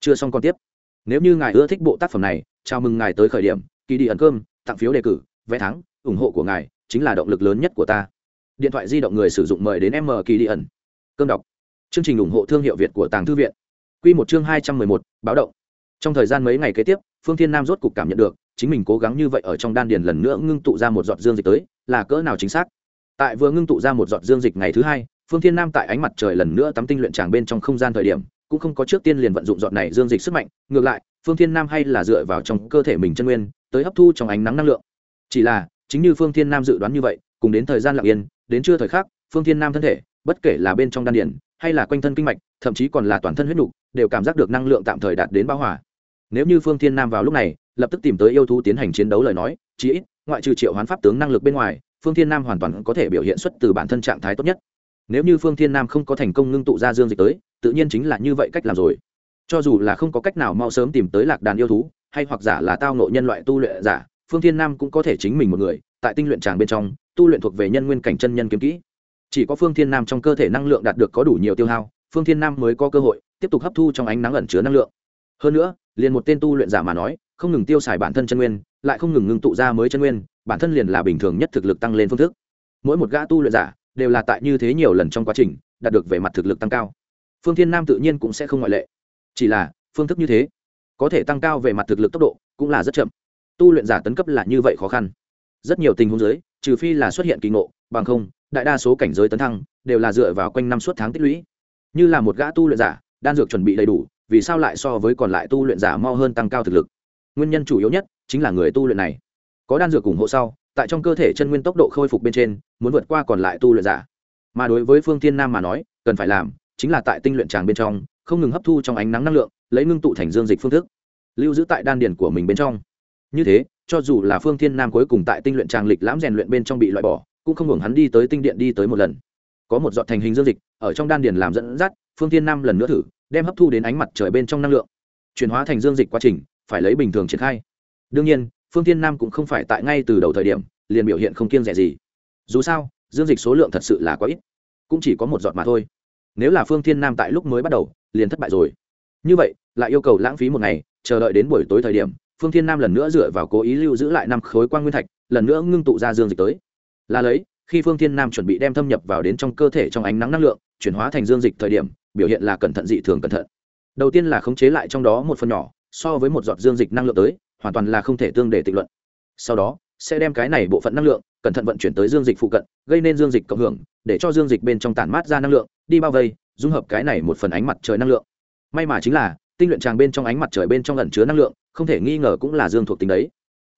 Chưa xong còn tiếp. Nếu như ngài ưa thích bộ tác phẩm này, chào mừng ngài tới khởi điểm kỳ đi ẩn cơm, tặng phiếu đề cử, vé thắng, ủng hộ của ngài chính là động lực lớn nhất của ta. Điện thoại di động người sử dụng mời đến m kỳ đi ẩn. Cơm đọc. Chương trình ủng hộ thương hiệu việt của tàng thư viện. Q một chương hai trăm mười một, báo động. Trong thời gian mấy ngày kế tiếp, phương thiên nam rốt cục cảm nhận được chính mình cố gắng như vậy ở trong đan điền lần nữa ngưng tụ ra một giọt dương dịch tới, là cỡ nào chính xác? Tại vừa ngưng tụ ra một giọt dương dịch ngày thứ hai, phương thiên nam tại ánh mặt trời lần nữa tắm tinh luyện tràng bên trong không gian thời điểm, cũng không có trước tiên liền vận dụng giọt này dương dịch sức mạnh, ngược lại, phương thiên nam hay là dựa vào trong cơ thể mình chân nguyên, tới hấp thu trong ánh nắng năng lượng. Chỉ là, chính như phương thiên nam dự đoán như vậy, cùng đến thời gian lặng yên, đến trưa thời khắc, phương thiên nam thân thể, bất kể là bên trong đan điền, hay là quanh thân kinh mạch, thậm chí còn là toàn thân huyết nục, đều cảm giác được năng lượng tạm thời đạt đến bão hỏa nếu như phương thiên nam vào lúc này, lập tức tìm tới yêu thú tiến hành chiến đấu lời nói, chí ít, ngoại trừ triệu hoán pháp tướng năng lực bên ngoài, phương thiên nam hoàn toàn có thể biểu hiện xuất từ bản thân trạng thái tốt nhất. Nếu như phương thiên nam không có thành công ngưng tụ ra dương dịch tới, tự nhiên chính là như vậy cách làm rồi. Cho dù là không có cách nào mau sớm tìm tới lạc đàn yêu thú, hay hoặc giả là tao nộ nhân loại tu luyện giả, phương thiên nam cũng có thể chính mình một người, tại tinh luyện tràng bên trong, tu luyện thuộc về nhân nguyên cảnh chân nhân kiếm kỹ. Chỉ có phương thiên nam trong cơ thể năng lượng đạt được có đủ nhiều tiêu hao, phương thiên nam mới có cơ hội tiếp tục hấp thu trong ánh nắng ẩn chứa năng lượng hơn nữa, liền một tên tu luyện giả mà nói, không ngừng tiêu xài bản thân chân nguyên, lại không ngừng ngưng tụ ra mới chân nguyên, bản thân liền là bình thường nhất thực lực tăng lên phương thức. Mỗi một gã tu luyện giả đều là tại như thế nhiều lần trong quá trình, đạt được về mặt thực lực tăng cao. Phương thiên nam tự nhiên cũng sẽ không ngoại lệ. Chỉ là, phương thức như thế, có thể tăng cao về mặt thực lực tốc độ cũng là rất chậm. Tu luyện giả tấn cấp là như vậy khó khăn. Rất nhiều tình huống giới trừ phi là xuất hiện kỳ ngộ, bằng không, đại đa số cảnh giới tấn thăng đều là dựa vào quanh năm suốt tháng tích lũy. Như là một gã tu luyện giả, đan dược chuẩn bị đầy đủ vì sao lại so với còn lại tu luyện giả mau hơn tăng cao thực lực? Nguyên nhân chủ yếu nhất chính là người tu luyện này. Có đan dược ủng hộ sau, tại trong cơ thể chân nguyên tốc độ khôi phục bên trên, muốn vượt qua còn lại tu luyện giả. Mà đối với phương thiên nam mà nói, cần phải làm chính là tại tinh luyện tràng bên trong, không ngừng hấp thu trong ánh nắng năng lượng, lấy ngưng tụ thành dương dịch phương thức, lưu giữ tại đan điển của mình bên trong. Như thế, cho dù là phương thiên nam cuối cùng tại tinh luyện tràng lịch lãm rèn luyện bên trong bị loại bỏ, cũng không hưởng hắn đi tới tinh điện đi tới một lần. Có một dọn thành hình dương dịch ở trong đan điển làm dẫn dắt phương thiên nam lần nữa thử, đem hấp thu đến ánh mặt trời bên trong năng lượng. Chuyển hóa thành dương dịch quá trình, phải lấy bình thường triển khai. Đương nhiên, phương thiên nam cũng không phải tại ngay từ đầu thời điểm, liền biểu hiện không kiêng rẻ gì. Dù sao, dương dịch số lượng thật sự là quá ít. Cũng chỉ có một giọt mà thôi. Nếu là phương thiên nam tại lúc mới bắt đầu, liền thất bại rồi. Như vậy, lại yêu cầu lãng phí một ngày, chờ đợi đến buổi tối thời điểm, phương thiên nam lần nữa dựa vào cố ý lưu giữ lại năm khối quan nguyên thạch, lần nữa ngưng tụ ra dương dịch tới. Là lấy, khi phương thiên nam chuẩn bị đem thâm nhập vào đến trong cơ thể trong ánh nắng năng lượng, chuyển hóa thành dương dịch thời điểm biểu hiện là cẩn thận dị thường cẩn thận. Đầu tiên là khống chế lại trong đó một phần nhỏ, so với một giọt dương dịch năng lượng tới, hoàn toàn là không thể tương để tịnh luận. Sau đó, sẽ đem cái này bộ phận năng lượng, cẩn thận vận chuyển tới dương dịch phụ cận, gây nên dương dịch cộng hưởng, để cho dương dịch bên trong tản mát ra năng lượng, đi bao vây, dung hợp cái này một phần ánh mặt trời năng lượng. May mà chính là, tinh luyện tràng bên trong ánh mặt trời bên trong ẩn chứa năng lượng, không thể nghi ngờ cũng là dương thuộc tính đấy.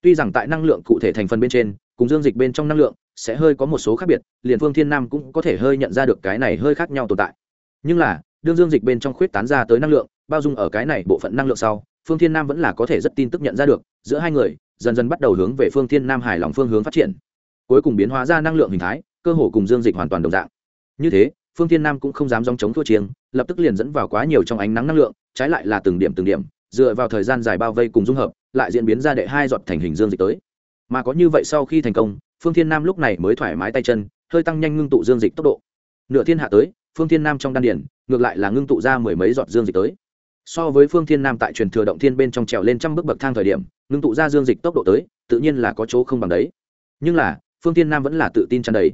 Tuy rằng tại năng lượng cụ thể thành phần bên trên, cùng dương dịch bên trong năng lượng sẽ hơi có một số khác biệt, liền phương thiên nam cũng có thể hơi nhận ra được cái này hơi khác nhau tồn tại. Nhưng là đương dương dịch bên trong khuyết tán ra tới năng lượng, bao dung ở cái này bộ phận năng lượng sau, phương thiên nam vẫn là có thể rất tin tức nhận ra được, giữa hai người, dần dần bắt đầu hướng về phương thiên nam hài lòng phương hướng phát triển. Cuối cùng biến hóa ra năng lượng hình thái, cơ hồ cùng dương dịch hoàn toàn đồng dạng. Như thế, phương thiên nam cũng không dám dòng chống thua chiêng, lập tức liền dẫn vào quá nhiều trong ánh nắng năng lượng, trái lại là từng điểm từng điểm, dựa vào thời gian dài bao vây cùng dung hợp, lại diễn biến ra đệ hai giọt thành hình dương dịch tới. Mà có như vậy sau khi thành công, phương thiên nam lúc này mới thoải mái tay chân, hơi tăng nhanh ngưng tụ dương dịch tốc độ. Nửa thiên hạ tới phương thiên nam trong đan điển ngược lại là ngưng tụ ra mười mấy giọt dương dịch tới. So với phương thiên nam tại truyền thừa động thiên bên trong trèo lên trăm bước bậc thang thời điểm, ngưng tụ ra dương dịch tốc độ tới, tự nhiên là có chỗ không bằng đấy. Nhưng là, phương thiên nam vẫn là tự tin tràn đầy.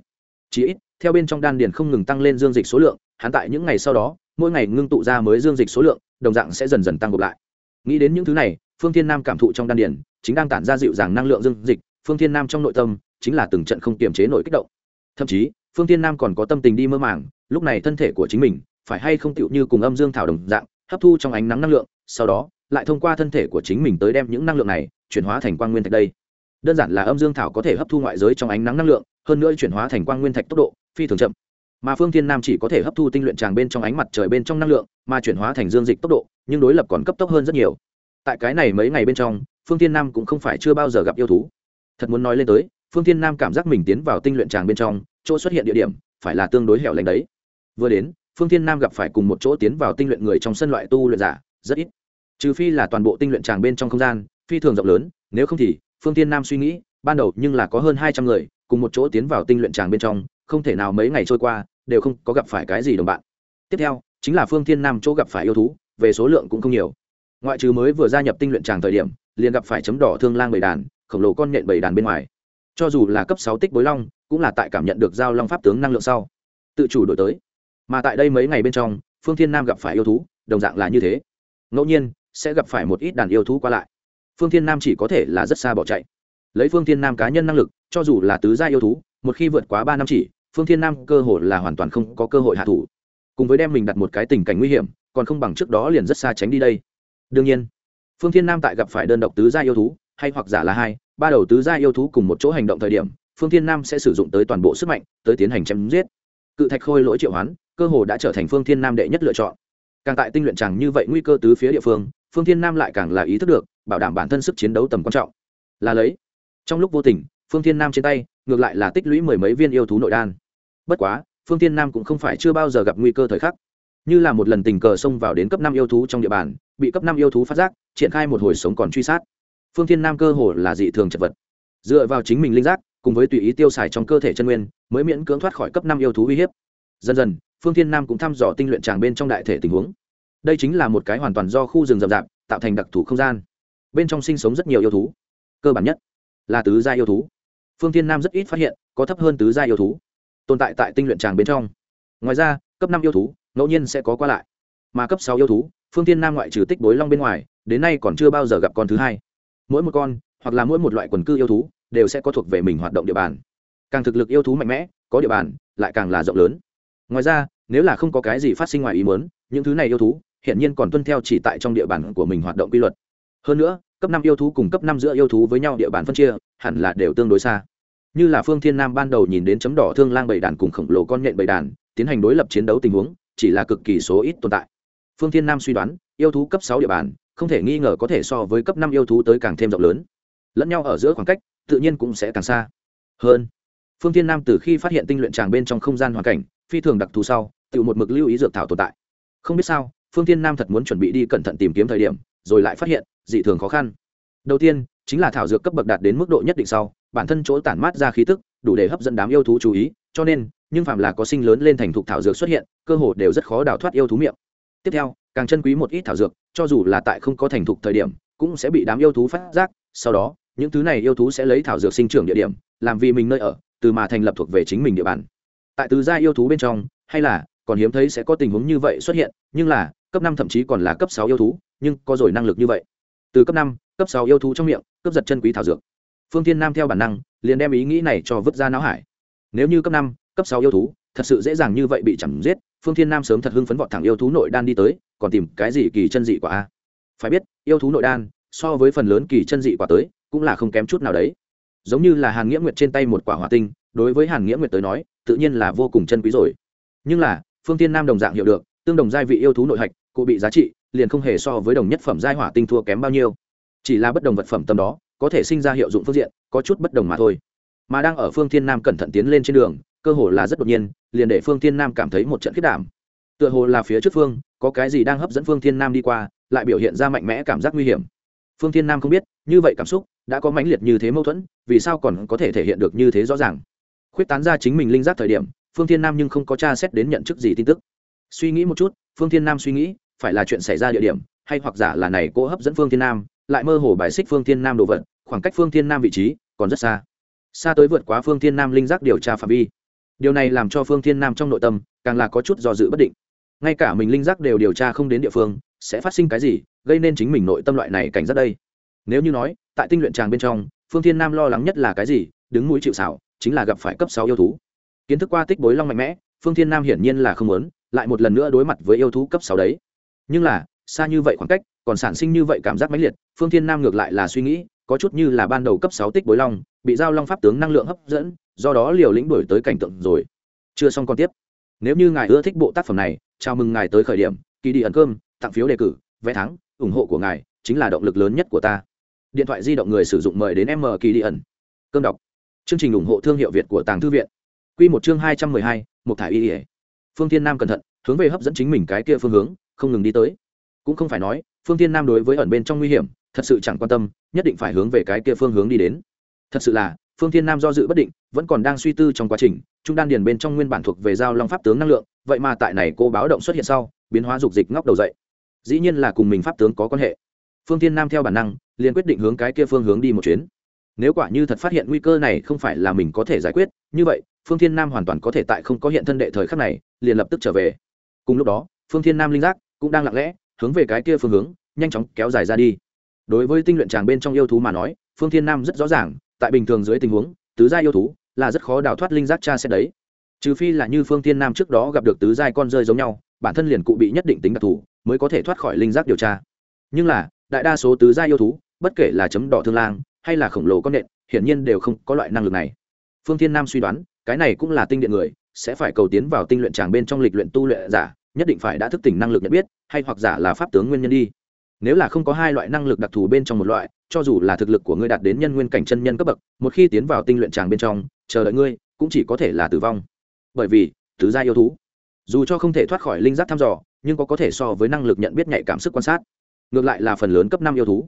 Chí ít, theo bên trong đan điền không ngừng tăng lên dương dịch số lượng, hắn tại những ngày sau đó, mỗi ngày ngưng tụ ra mới dương dịch số lượng, đồng dạng sẽ dần dần tăng gộp lại. Nghĩ đến những thứ này, phương thiên nam cảm thụ trong đan điền, chính đang tản ra dịu dàng năng lượng dương dịch, phương thiên nam trong nội tâm, chính là từng trận không kiềm chế nổi kích động. Thậm chí phương thiên nam còn có tâm tình đi mơ màng, lúc này thân thể của chính mình, phải hay không tựu như cùng âm dương thảo đồng dạng, hấp thu trong ánh nắng năng lượng, sau đó, lại thông qua thân thể của chính mình tới đem những năng lượng này chuyển hóa thành quang nguyên thạch đây. Đơn giản là âm dương thảo có thể hấp thu ngoại giới trong ánh nắng năng lượng, hơn nữa chuyển hóa thành quang nguyên thạch tốc độ, phi thường chậm. Mà phương thiên nam chỉ có thể hấp thu tinh luyện tràng bên trong ánh mặt trời bên trong năng lượng, mà chuyển hóa thành dương dịch tốc độ, nhưng đối lập còn cấp tốc hơn rất nhiều. Tại cái này mấy ngày bên trong, phương thiên nam cũng không phải chưa bao giờ gặp yêu thú. Thật muốn nói lên tới, phương thiên nam cảm giác mình tiến vào tinh luyện tràng bên trong chỗ xuất hiện địa điểm, phải là tương đối hẻo lánh đấy. Vừa đến, phương thiên nam gặp phải cùng một chỗ tiến vào tinh luyện người trong sân loại tu luyện giả, rất ít. Trừ phi là toàn bộ tinh luyện tràng bên trong không gian, phi thường rộng lớn, nếu không thì, phương thiên nam suy nghĩ, ban đầu nhưng là có hơn hai trăm người, cùng một chỗ tiến vào tinh luyện tràng bên trong, không thể nào mấy ngày trôi qua, đều không có gặp phải cái gì đồng bạn. Tiếp theo, chính là phương thiên nam chỗ gặp phải yêu thú, về số lượng cũng không nhiều. Ngoại trừ mới vừa gia nhập tinh luyện tràng thời điểm, liền gặp phải chấm đỏ thương lang bầy đàn, khổng lồ con nhện bầy đàn bên ngoài. Cho dù là cấp sáu tích bối long cũng là tại cảm nhận được giao long pháp tướng năng lượng sau. Tự chủ đổi tới. Mà tại đây mấy ngày bên trong, phương thiên nam gặp phải yêu thú, đồng dạng là như thế. Ngẫu nhiên, sẽ gặp phải một ít đàn yêu thú qua lại. Phương thiên nam chỉ có thể là rất xa bỏ chạy. Lấy phương thiên nam cá nhân năng lực, cho dù là tứ gia yêu thú, một khi vượt quá ba năm chỉ, phương thiên nam cơ hội là hoàn toàn không có cơ hội hạ thủ. Cùng với đem mình đặt một cái tình cảnh nguy hiểm, còn không bằng trước đó liền rất xa tránh đi đây. Đương nhiên, phương thiên nam tại gặp phải đơn độc tứ gia yêu thú, hay hoặc giả là hai, ba đầu tứ gia yêu thú cùng một chỗ hành động thời điểm phương thiên nam sẽ sử dụng tới toàn bộ sức mạnh, tới tiến hành chém giết. Cự thạch khôi lỗi triệu hoán, cơ hồ đã trở thành phương thiên nam đệ nhất lựa chọn. Càng tại tinh luyện chẳng như vậy nguy cơ tứ phía địa phương phương thiên nam lại càng là ý thức được, bảo đảm bản thân sức chiến đấu tầm quan trọng. Là lấy, trong lúc vô tình, phương thiên nam trên tay, ngược lại là tích lũy mười mấy viên yêu thú nội đan. Bất quá, phương thiên nam cũng không phải chưa bao giờ gặp nguy cơ thời khắc. Như là một lần tình cờ xông vào đến cấp năm yêu thú trong địa bàn, bị cấp năm yêu thú phát giác, triển khai một hồi sống còn truy sát. Phương thiên nam cơ hồ là dị thường chật vật. Dựa vào chính mình linh giác cùng với tùy ý tiêu xài trong cơ thể chân nguyên, mới miễn cưỡng thoát khỏi cấp năm yêu thú uy hiếp. Dần dần, phương thiên nam cũng thăm dò tinh luyện tràng bên trong đại thể tình huống. Đây chính là một cái hoàn toàn do khu rừng rậm rạp, tạo thành đặc thù không gian. Bên trong sinh sống rất nhiều yêu thú. Cơ bản nhất là tứ gia yêu thú. Phương thiên nam rất ít phát hiện có thấp hơn tứ gia yêu thú tồn tại tại tinh luyện tràng bên trong. Ngoài ra, cấp năm yêu thú ngẫu nhiên sẽ có qua lại. Mà cấp sáu yêu thú, phương thiên nam ngoại trừ tích bối long bên ngoài, đến nay còn chưa bao giờ gặp con thứ hai. Mỗi một con, hoặc là mỗi một loại quần cư yêu thú đều sẽ có thuộc về mình hoạt động địa bàn. Càng thực lực yêu thú mạnh mẽ, có địa bàn, lại càng là rộng lớn. Ngoài ra, nếu là không có cái gì phát sinh ngoài ý muốn, những thứ này yêu thú hiện nhiên còn tuân theo chỉ tại trong địa bàn của mình hoạt động quy luật. Hơn nữa, cấp năm yêu thú cùng cấp năm giữa yêu thú với nhau địa bàn phân chia, hẳn là đều tương đối xa. Như là phương thiên nam ban đầu nhìn đến chấm đỏ thương lang bầy đàn cùng khổng lồ con nhện bầy đàn, tiến hành đối lập chiến đấu tình huống, chỉ là cực kỳ số ít tồn tại. Phương thiên nam suy đoán, yêu thú cấp sáu địa bàn, không thể nghi ngờ có thể so với cấp năm yêu thú tới càng thêm rộng lớn. Lẫn nhau ở giữa khoảng cách tự nhiên cũng sẽ càng xa. Hơn, phương thiên nam từ khi phát hiện tinh luyện tràng bên trong không gian hoàn cảnh, phi thường đặc thù sau tự một mực lưu ý dược thảo tồn tại. Không biết sao, phương thiên nam thật muốn chuẩn bị đi cẩn thận tìm kiếm thời điểm, rồi lại phát hiện, dị thường khó khăn. Đầu tiên, chính là thảo dược cấp bậc đạt đến mức độ nhất định sau, bản thân chỗ tản mát ra khí tức, đủ để hấp dẫn đám yêu thú chú ý, cho nên, nhưng phạm là có sinh lớn lên thành thục thảo dược xuất hiện, cơ hồ đều rất khó đào thoát yêu thú miệng. Tiếp theo, càng chân quý một ít thảo dược, cho dù là tại không có thành thục thời điểm, cũng sẽ bị đám yêu thú phát giác, sau đó những thứ này yêu thú sẽ lấy thảo dược sinh trưởng địa điểm, làm vì mình nơi ở, từ mà thành lập thuộc về chính mình địa bàn. Tại tứ gia yêu thú bên trong, hay là, còn hiếm thấy sẽ có tình huống như vậy xuất hiện, nhưng là, cấp năm thậm chí còn là cấp sáu yêu thú, nhưng có rồi năng lực như vậy. Từ cấp năm, cấp sáu yêu thú trong miệng cấp giật chân quý thảo dược. Phương tiên nam theo bản năng, liền đem ý nghĩ này cho vứt ra não hải. Nếu như cấp năm, cấp sáu yêu thú, thật sự dễ dàng như vậy bị chẳng giết, phương thiên nam sớm thật hưng phấn vọt thẳng yêu thú nội đan đi tới, còn tìm cái gì kỳ chân dị quả a? Phải biết, yêu thú nội đan, so với phần lớn kỳ chân dị quả tới cũng là không kém chút nào đấy. Giống như là hàn nghĩa nguyệt trên tay một quả hỏa tinh, đối với hàn nghĩa nguyệt tới nói, tự nhiên là vô cùng chân quý rồi. Nhưng là, phương tiên nam đồng dạng hiểu được, tương đồng giai vị yêu thú nội hạch, cụ bị giá trị, liền không hề so với đồng nhất phẩm giai hỏa tinh thua kém bao nhiêu. Chỉ là bất đồng vật phẩm tâm đó, có thể sinh ra hiệu dụng phương diện, có chút bất đồng mà thôi. Mà đang ở phương thiên nam cẩn thận tiến lên trên đường, cơ hồ là rất đột nhiên, liền để phương thiên nam cảm thấy một trận khiết đảm. Tựa hồ là phía trước phương, có cái gì đang hấp dẫn phương thiên nam đi qua, lại biểu hiện ra mạnh mẽ cảm giác nguy hiểm phương thiên nam không biết, như vậy cảm xúc đã có mãnh liệt như thế mâu thuẫn, vì sao còn có thể thể hiện được như thế rõ ràng? Khuyết tán ra chính mình linh giác thời điểm, phương thiên nam nhưng không có tra xét đến nhận chức gì tin tức. Suy nghĩ một chút, phương thiên nam suy nghĩ, phải là chuyện xảy ra địa điểm, hay hoặc giả là này cô hấp dẫn phương thiên nam, lại mơ hồ bài xích phương thiên nam đồ vật, khoảng cách phương thiên nam vị trí còn rất xa. Xa tới vượt quá phương thiên nam linh giác điều tra phạm vi. Điều này làm cho phương thiên nam trong nội tâm càng là có chút do dự bất định ngay cả mình linh giác đều điều tra không đến địa phương, sẽ phát sinh cái gì, gây nên chính mình nội tâm loại này cảnh giác đây? Nếu như nói, tại tinh luyện tràng bên trong, phương thiên nam lo lắng nhất là cái gì? Đứng mũi chịu xảo chính là gặp phải cấp sáu yêu thú. Kiến thức qua tích bối long mạnh mẽ, phương thiên nam hiển nhiên là không muốn, lại một lần nữa đối mặt với yêu thú cấp sáu đấy. Nhưng là, xa như vậy khoảng cách, còn sản sinh như vậy cảm giác mãnh liệt, phương thiên nam ngược lại là suy nghĩ, có chút như là ban đầu cấp sáu tích bối long, bị giao long pháp tướng năng lượng hấp dẫn, do đó liều lĩnh đổi tới cảnh tượng rồi. Chưa xong còn tiếp nếu như ngài ưa thích bộ tác phẩm này, chào mừng ngài tới khởi điểm, kỳ đi ẩn cơm, tặng phiếu đề cử, vé thắng, ủng hộ của ngài chính là động lực lớn nhất của ta. Điện thoại di động người sử dụng mời đến m kỳ đi ẩn. Cơm đọc. Chương trình ủng hộ thương hiệu việt của tàng thư viện. Q một chương hai trăm mười hai một thải y ỉa phương tiên nam cẩn thận, hướng về hấp dẫn chính mình cái kia phương hướng, không ngừng đi tới. Cũng không phải nói, phương tiên nam đối với ẩn bên trong nguy hiểm, thật sự chẳng quan tâm, nhất định phải hướng về cái kia phương hướng đi đến. Thật sự là, phương tiên nam do dự bất định, vẫn còn đang suy tư trong quá trình trung đan điền bên trong nguyên bản thuộc về giao long pháp tướng năng lượng, vậy mà tại này cô báo động xuất hiện sau, biến hóa dục dịch ngóc đầu dậy. Dĩ nhiên là cùng mình pháp tướng có quan hệ. Phương tiên nam theo bản năng, liền quyết định hướng cái kia phương hướng đi một chuyến. Nếu quả như thật phát hiện nguy cơ này không phải là mình có thể giải quyết, như vậy, phương thiên nam hoàn toàn có thể tại không có hiện thân đệ thời khắc này, liền lập tức trở về. Cùng lúc đó, phương thiên nam linh giác cũng đang lặng lẽ, hướng về cái kia phương hướng, nhanh chóng kéo dài ra đi. Đối với tinh luyện tràng bên trong yêu thú mà nói, phương thiên nam rất rõ ràng, tại bình thường dưới tình huống, tứ gia yêu thú là rất khó đào thoát linh giác cha xét đấy. Trừ phi là như phương thiên nam trước đó gặp được tứ giai con rơi giống nhau, bản thân liền cụ bị nhất định tính đặc thù, mới có thể thoát khỏi linh giác điều tra. Nhưng là, đại đa số tứ gia yêu thú, bất kể là chấm đỏ thương lang, hay là khổng lồ con nện, hiển nhiên đều không có loại năng lực này. Phương thiên nam suy đoán, cái này cũng là tinh điện người, sẽ phải cầu tiến vào tinh luyện tràng bên trong lịch luyện tu luyện giả, nhất định phải đã thức tỉnh năng lực nhận biết, hay hoặc giả là pháp tướng nguyên nhân đi nếu là không có hai loại năng lực đặc thù bên trong một loại, cho dù là thực lực của ngươi đạt đến nhân nguyên cảnh chân nhân cấp bậc, một khi tiến vào tinh luyện tràng bên trong, chờ đợi ngươi, cũng chỉ có thể là tử vong. Bởi vì, tứ gia yêu thú, dù cho không thể thoát khỏi linh giác thăm dò, nhưng có có thể so với năng lực nhận biết nhạy cảm sức quan sát. Ngược lại là phần lớn cấp năm yêu thú.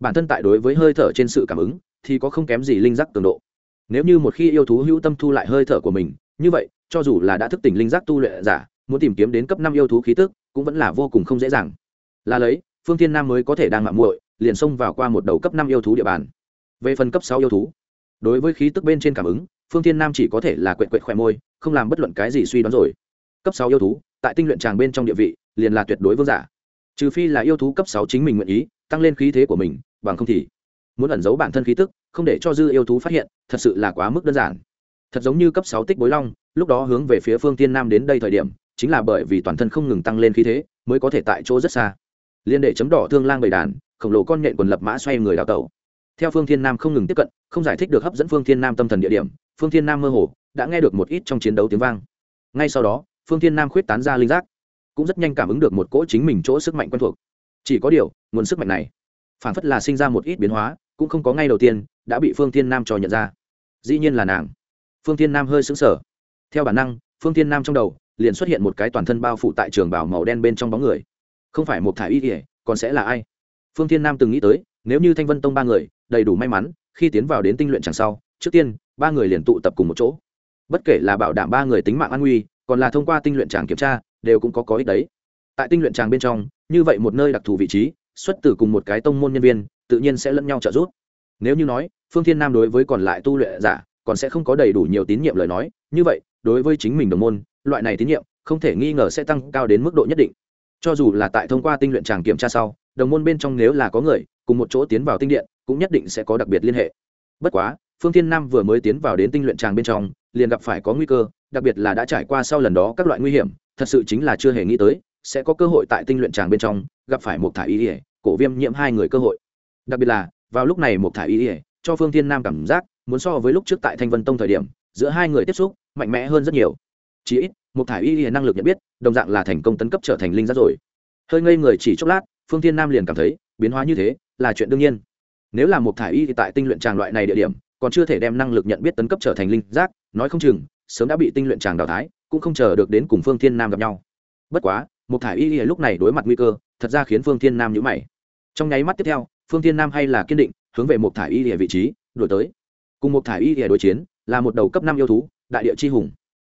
Bản thân tại đối với hơi thở trên sự cảm ứng, thì có không kém gì linh giác cường độ. Nếu như một khi yêu thú hữu tâm thu lại hơi thở của mình, như vậy, cho dù là đã thức tỉnh linh giác tu luyện giả, muốn tìm kiếm đến cấp năm yêu thú khí tức, cũng vẫn là vô cùng không dễ dàng. Là lấy phương thiên nam mới có thể đang mạng muội, liền xông vào qua một đầu cấp năm yêu thú địa bàn. Về phần cấp sáu yêu thú, đối với khí tức bên trên cảm ứng, phương thiên nam chỉ có thể là quệt quệt khỏe môi, không làm bất luận cái gì suy đoán rồi. Cấp sáu yêu thú, tại tinh luyện tràng bên trong địa vị, liền là tuyệt đối vương giả. Trừ phi là yêu thú cấp sáu chính mình nguyện ý, tăng lên khí thế của mình, bằng không thì muốn ẩn giấu bản thân khí tức, không để cho dư yêu thú phát hiện, thật sự là quá mức đơn giản. Thật giống như cấp sáu tích bối long, lúc đó hướng về phía phương tiên nam đến đây thời điểm, chính là bởi vì toàn thân không ngừng tăng lên khí thế, mới có thể tại chỗ rất xa liên đệ chấm đỏ thương lang bầy đàn, khổng lồ con nhện quần lập mã xoay người đào tẩu. Theo phương thiên nam không ngừng tiếp cận, không giải thích được hấp dẫn phương thiên nam tâm thần địa điểm, phương thiên nam mơ hồ, đã nghe được một ít trong chiến đấu tiếng vang. Ngay sau đó, phương thiên nam khuyết tán ra linh giác, cũng rất nhanh cảm ứng được một cỗ chính mình chỗ sức mạnh quen thuộc. Chỉ có điều, nguồn sức mạnh này, phản phất là sinh ra một ít biến hóa, cũng không có ngay đầu tiên, đã bị phương thiên nam cho nhận ra. Dĩ nhiên là nàng. Phương thiên nam hơi sững sờ. Theo bản năng, phương thiên nam trong đầu, liền xuất hiện một cái toàn thân bao phủ tại trường bảo màu đen bên trong bóng người không phải một thải y kỉa còn sẽ là ai? Phương thiên nam từng nghĩ tới, nếu như thanh vân tông ba người, đầy đủ may mắn, khi tiến vào đến tinh luyện chẳng sau, trước tiên, ba người liền tụ tập cùng một chỗ. Bất kể là bảo đảm ba người tính mạng an nguy, còn là thông qua tinh luyện tràng kiểm tra, đều cũng có có ích đấy. Tại tinh luyện tràng bên trong, như vậy một nơi đặc thù vị trí, xuất từ cùng một cái tông môn nhân viên, tự nhiên sẽ lẫn nhau trợ giúp. Nếu như nói, phương thiên nam đối với còn lại tu luyện giả, còn sẽ không có đầy đủ nhiều tín nhiệm lời nói, như vậy, đối với chính mình đồng môn, loại này tín nhiệm, không thể nghi ngờ sẽ tăng cao đến mức độ nhất định cho dù là tại thông qua tinh luyện tràng kiểm tra sau, đồng môn bên trong nếu là có người cùng một chỗ tiến vào tinh điện, cũng nhất định sẽ có đặc biệt liên hệ. Bất quá, phương thiên nam vừa mới tiến vào đến tinh luyện tràng bên trong, liền gặp phải có nguy cơ, đặc biệt là đã trải qua sau lần đó các loại nguy hiểm, thật sự chính là chưa hề nghĩ tới, sẽ có cơ hội tại tinh luyện tràng bên trong gặp phải một thả ý ỉa cổ viêm nhiễm hai người cơ hội. Đặc biệt là, vào lúc này một thả ý ỉa cho phương thiên nam cảm giác, muốn so với lúc trước tại thanh vân tông thời điểm, giữa hai người tiếp xúc, mạnh mẽ hơn rất nhiều. Chỉ ít một thải y ỉa năng lực nhận biết, đồng dạng là thành công tấn cấp trở thành linh giác rồi. Hơi ngây người chỉ chốc lát, phương thiên nam liền cảm thấy, biến hóa như thế, là chuyện đương nhiên. Nếu là một thải y thì tại tinh luyện tràng loại này địa điểm, còn chưa thể đem năng lực nhận biết tấn cấp trở thành linh giác, nói không chừng, sớm đã bị tinh luyện tràng đào thái cũng không chờ được đến cùng phương thiên nam gặp nhau. Bất quá, một thải y lúc này đối mặt nguy cơ, thật ra khiến phương thiên nam nhữ mày. Trong nháy mắt tiếp theo, phương thiên nam hay là kiên định, hướng về một thải y địa vị trí đổi tới. Cùng một thải y địa đối chiến, là một đầu cấp năm yêu thú, đại địa chi hùng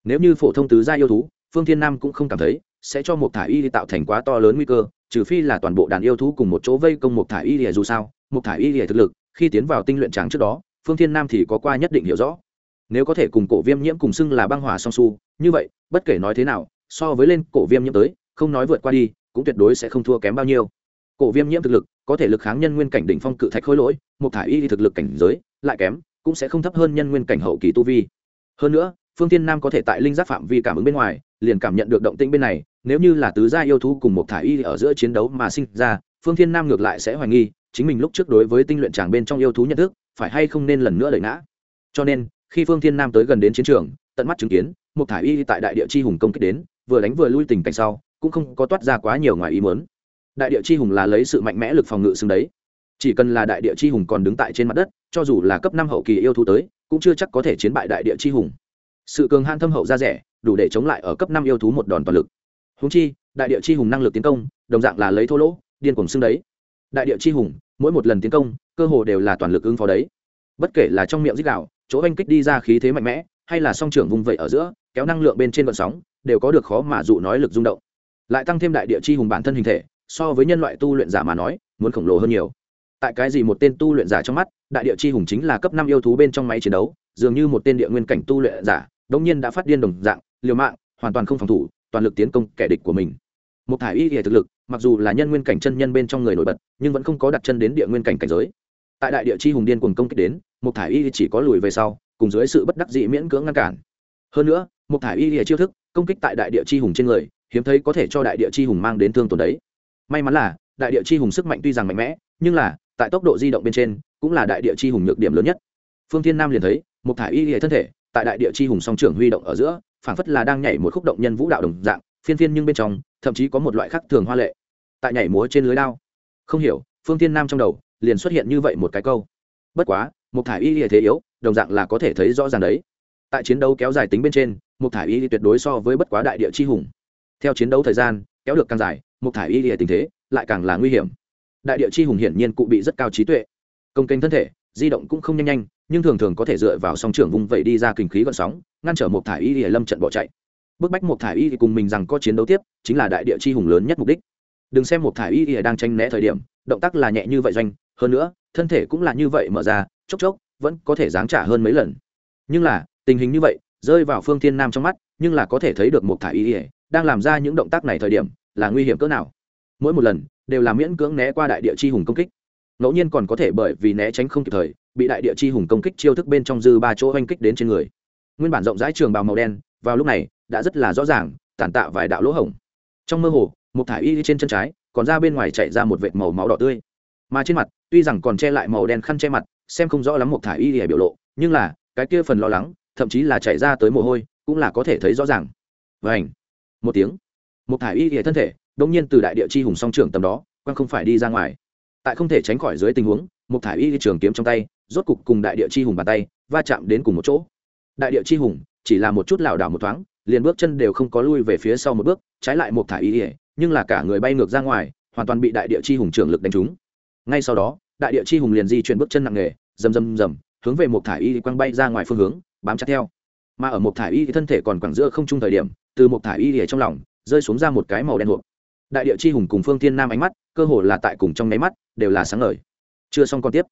nếu như phổ thông tứ gia yêu thú, phương thiên nam cũng không cảm thấy sẽ cho một thả y tạo thành quá to lớn nguy cơ, trừ phi là toàn bộ đàn yêu thú cùng một chỗ vây công một thả y lìa dù sao, một thả y lìa thực lực, khi tiến vào tinh luyện tràng trước đó, phương thiên nam thì có qua nhất định hiểu rõ. Nếu có thể cùng cổ viêm nhiễm cùng xưng là băng hỏa song su, như vậy, bất kể nói thế nào, so với lên cổ viêm nhiễm tới, không nói vượt qua đi, cũng tuyệt đối sẽ không thua kém bao nhiêu. Cổ viêm nhiễm thực lực, có thể lực kháng nhân nguyên cảnh đỉnh phong cự thạch khối lỗi, một thả y thực lực cảnh giới, lại kém, cũng sẽ không thấp hơn nhân nguyên cảnh hậu kỳ tu vi. Hơn nữa phương thiên nam có thể tại linh giác phạm vi cảm ứng bên ngoài, liền cảm nhận được động tĩnh bên này, nếu như là tứ gia yêu thú cùng một thả y ở giữa chiến đấu mà sinh ra, phương thiên nam ngược lại sẽ hoài nghi, chính mình lúc trước đối với tinh luyện tràng bên trong yêu thú nhận thức, phải hay không nên lần nữa đẩy ngã. Cho nên, khi phương thiên nam tới gần đến chiến trường, tận mắt chứng kiến, một thả y tại đại địa chi hùng công kích đến, vừa đánh vừa lui tình cảnh sau, cũng không có toát ra quá nhiều ngoài ý muốn. Đại địa chi hùng là lấy sự mạnh mẽ lực phòng ngự xứng đấy. Chỉ cần là đại địa chi hùng còn đứng tại trên mặt đất, cho dù là cấp năm hậu kỳ yêu thú tới, cũng chưa chắc có thể chiến bại đại địa chi hùng sự cường han thâm hậu ra rẻ, đủ để chống lại ở cấp năm yêu thú một đòn toàn lực. Húng chi, đại địa chi hùng năng lực tiến công, đồng dạng là lấy thô lỗ, điên cuồng xưng đấy. Đại địa chi hùng, mỗi một lần tiến công, cơ hồ đều là toàn lực ứng phó đấy. Bất kể là trong miệng dích đạo chỗ oanh kích đi ra khí thế mạnh mẽ, hay là song trưởng vùng vẫy ở giữa, kéo năng lượng bên trên vận sóng, đều có được khó mà dụ nói lực rung động. Lại tăng thêm đại địa chi hùng bản thân hình thể, so với nhân loại tu luyện giả mà nói, muốn khổng lồ hơn nhiều. Tại cái gì một tên tu luyện giả trong mắt, đại địa chi hùng chính là cấp năm yêu thú bên trong máy chiến đấu dường như một tên địa nguyên cảnh tu luyện giả, đống nhiên đã phát điên đồng dạng, liều mạng, hoàn toàn không phòng thủ, toàn lực tiến công kẻ địch của mình. Một thải y hệ thực lực, mặc dù là nhân nguyên cảnh chân nhân bên trong người nổi bật, nhưng vẫn không có đặt chân đến địa nguyên cảnh cảnh giới. Tại đại địa chi hùng điên cuồng công kích đến, một thải y chỉ có lùi về sau, cùng dưới sự bất đắc dị miễn cưỡng ngăn cản. Hơn nữa, một thải y hệ chiêu thức, công kích tại đại địa chi hùng trên người, hiếm thấy có thể cho đại địa chi hùng mang đến thương tổn đấy. May mắn là, đại địa chi hùng sức mạnh tuy rằng mạnh mẽ, nhưng là, tại tốc độ di động bên trên, cũng là đại địa chi hùng nhược điểm lớn nhất. Phương thiên nam liền thấy một thải y hệ thân thể, tại đại địa chi hùng song trưởng huy động ở giữa, phảng phất là đang nhảy một khúc động nhân vũ đạo đồng dạng, phiên phiên nhưng bên trong, thậm chí có một loại khác thường hoa lệ. Tại nhảy múa trên lưới lao không hiểu, phương thiên nam trong đầu, liền xuất hiện như vậy một cái câu. Bất quá, một thải y thế yếu, đồng dạng là có thể thấy rõ ràng đấy. Tại chiến đấu kéo dài tính bên trên, một thải y tuyệt đối so với bất quá đại địa chi hùng. Theo chiến đấu thời gian, kéo được càng dài, một thải y tình thế lại càng là nguy hiểm. Đại địa chi hùng hiển nhiên cụ bị rất cao trí tuệ. Công kênh thân thể, di động cũng không nhanh nhanh nhưng thường thường có thể dựa vào song trưởng vung vẩy đi ra kinh khí gọn sóng, ngăn trở một thải y thì lâm trận bỏ chạy. Bức bách một thải y thì cùng mình rằng có chiến đấu tiếp, chính là đại địa chi hùng lớn nhất mục đích. Đừng xem một thải y thì đang tranh né thời điểm, động tác là nhẹ như vậy doanh, hơn nữa, thân thể cũng là như vậy mở ra, chốc chốc, vẫn có thể giáng trả hơn mấy lần. Nhưng là, tình hình như vậy, rơi vào phương thiên nam trong mắt, nhưng là có thể thấy được một thải y ỉa đang làm ra những động tác này thời điểm, là nguy hiểm cỡ nào. Mỗi một lần, đều là miễn cưỡng né qua đại địa chi hùng công kích. Ngẫu nhiên còn có thể bởi vì né tránh không kịp thời bị đại địa chi hùng công kích chiêu thức bên trong dư ba chỗ oanh kích đến trên người. Nguyên bản rộng rãi trường bào màu đen, vào lúc này, đã rất là rõ ràng tàn tạ vài đạo lỗ hổng. Trong mơ hồ, một thải y trên chân trái, còn ra bên ngoài chạy ra một vệt màu máu đỏ tươi. Mà trên mặt, tuy rằng còn che lại màu đen khăn che mặt, xem không rõ lắm một thải y để biểu lộ, nhưng là, cái kia phần lo lắng, thậm chí là chạy ra tới mồ hôi, cũng là có thể thấy rõ ràng. Vảnh một tiếng, một thải y để thân thể đông nhiên từ đại địa chi hùng song trưởng tầm đó quan không phải đi ra ngoài. Tại không thể tránh khỏi dưới tình huống, một thải y trường kiếm trong tay rốt cục cùng đại địa chi hùng bàn tay, va chạm đến cùng một chỗ. Đại địa chi hùng, chỉ là một chút lảo đảo một thoáng, liền bước chân đều không có lui về phía sau một bước, trái lại một thải y nhưng là cả người bay ngược ra ngoài, hoàn toàn bị đại địa chi hùng trưởng lực đánh trúng. Ngay sau đó, đại địa chi hùng liền di chuyển bước chân nặng nề, rầm rầm rầm, hướng về một thả y quăng bay ra ngoài phương hướng, bám chặt theo. Mà ở một thả y thì thân thể còn quẳng giữa không trung thời điểm, từ một thả y ỉa trong lòng, rơi xuống ra một cái màu đen hộp. Đại địa chi hùng cùng phương thiên nam ánh mắt, cơ hồ là tại cùng trong nháy mắt, đều là sáng ngời. Chưa xong còn tiếp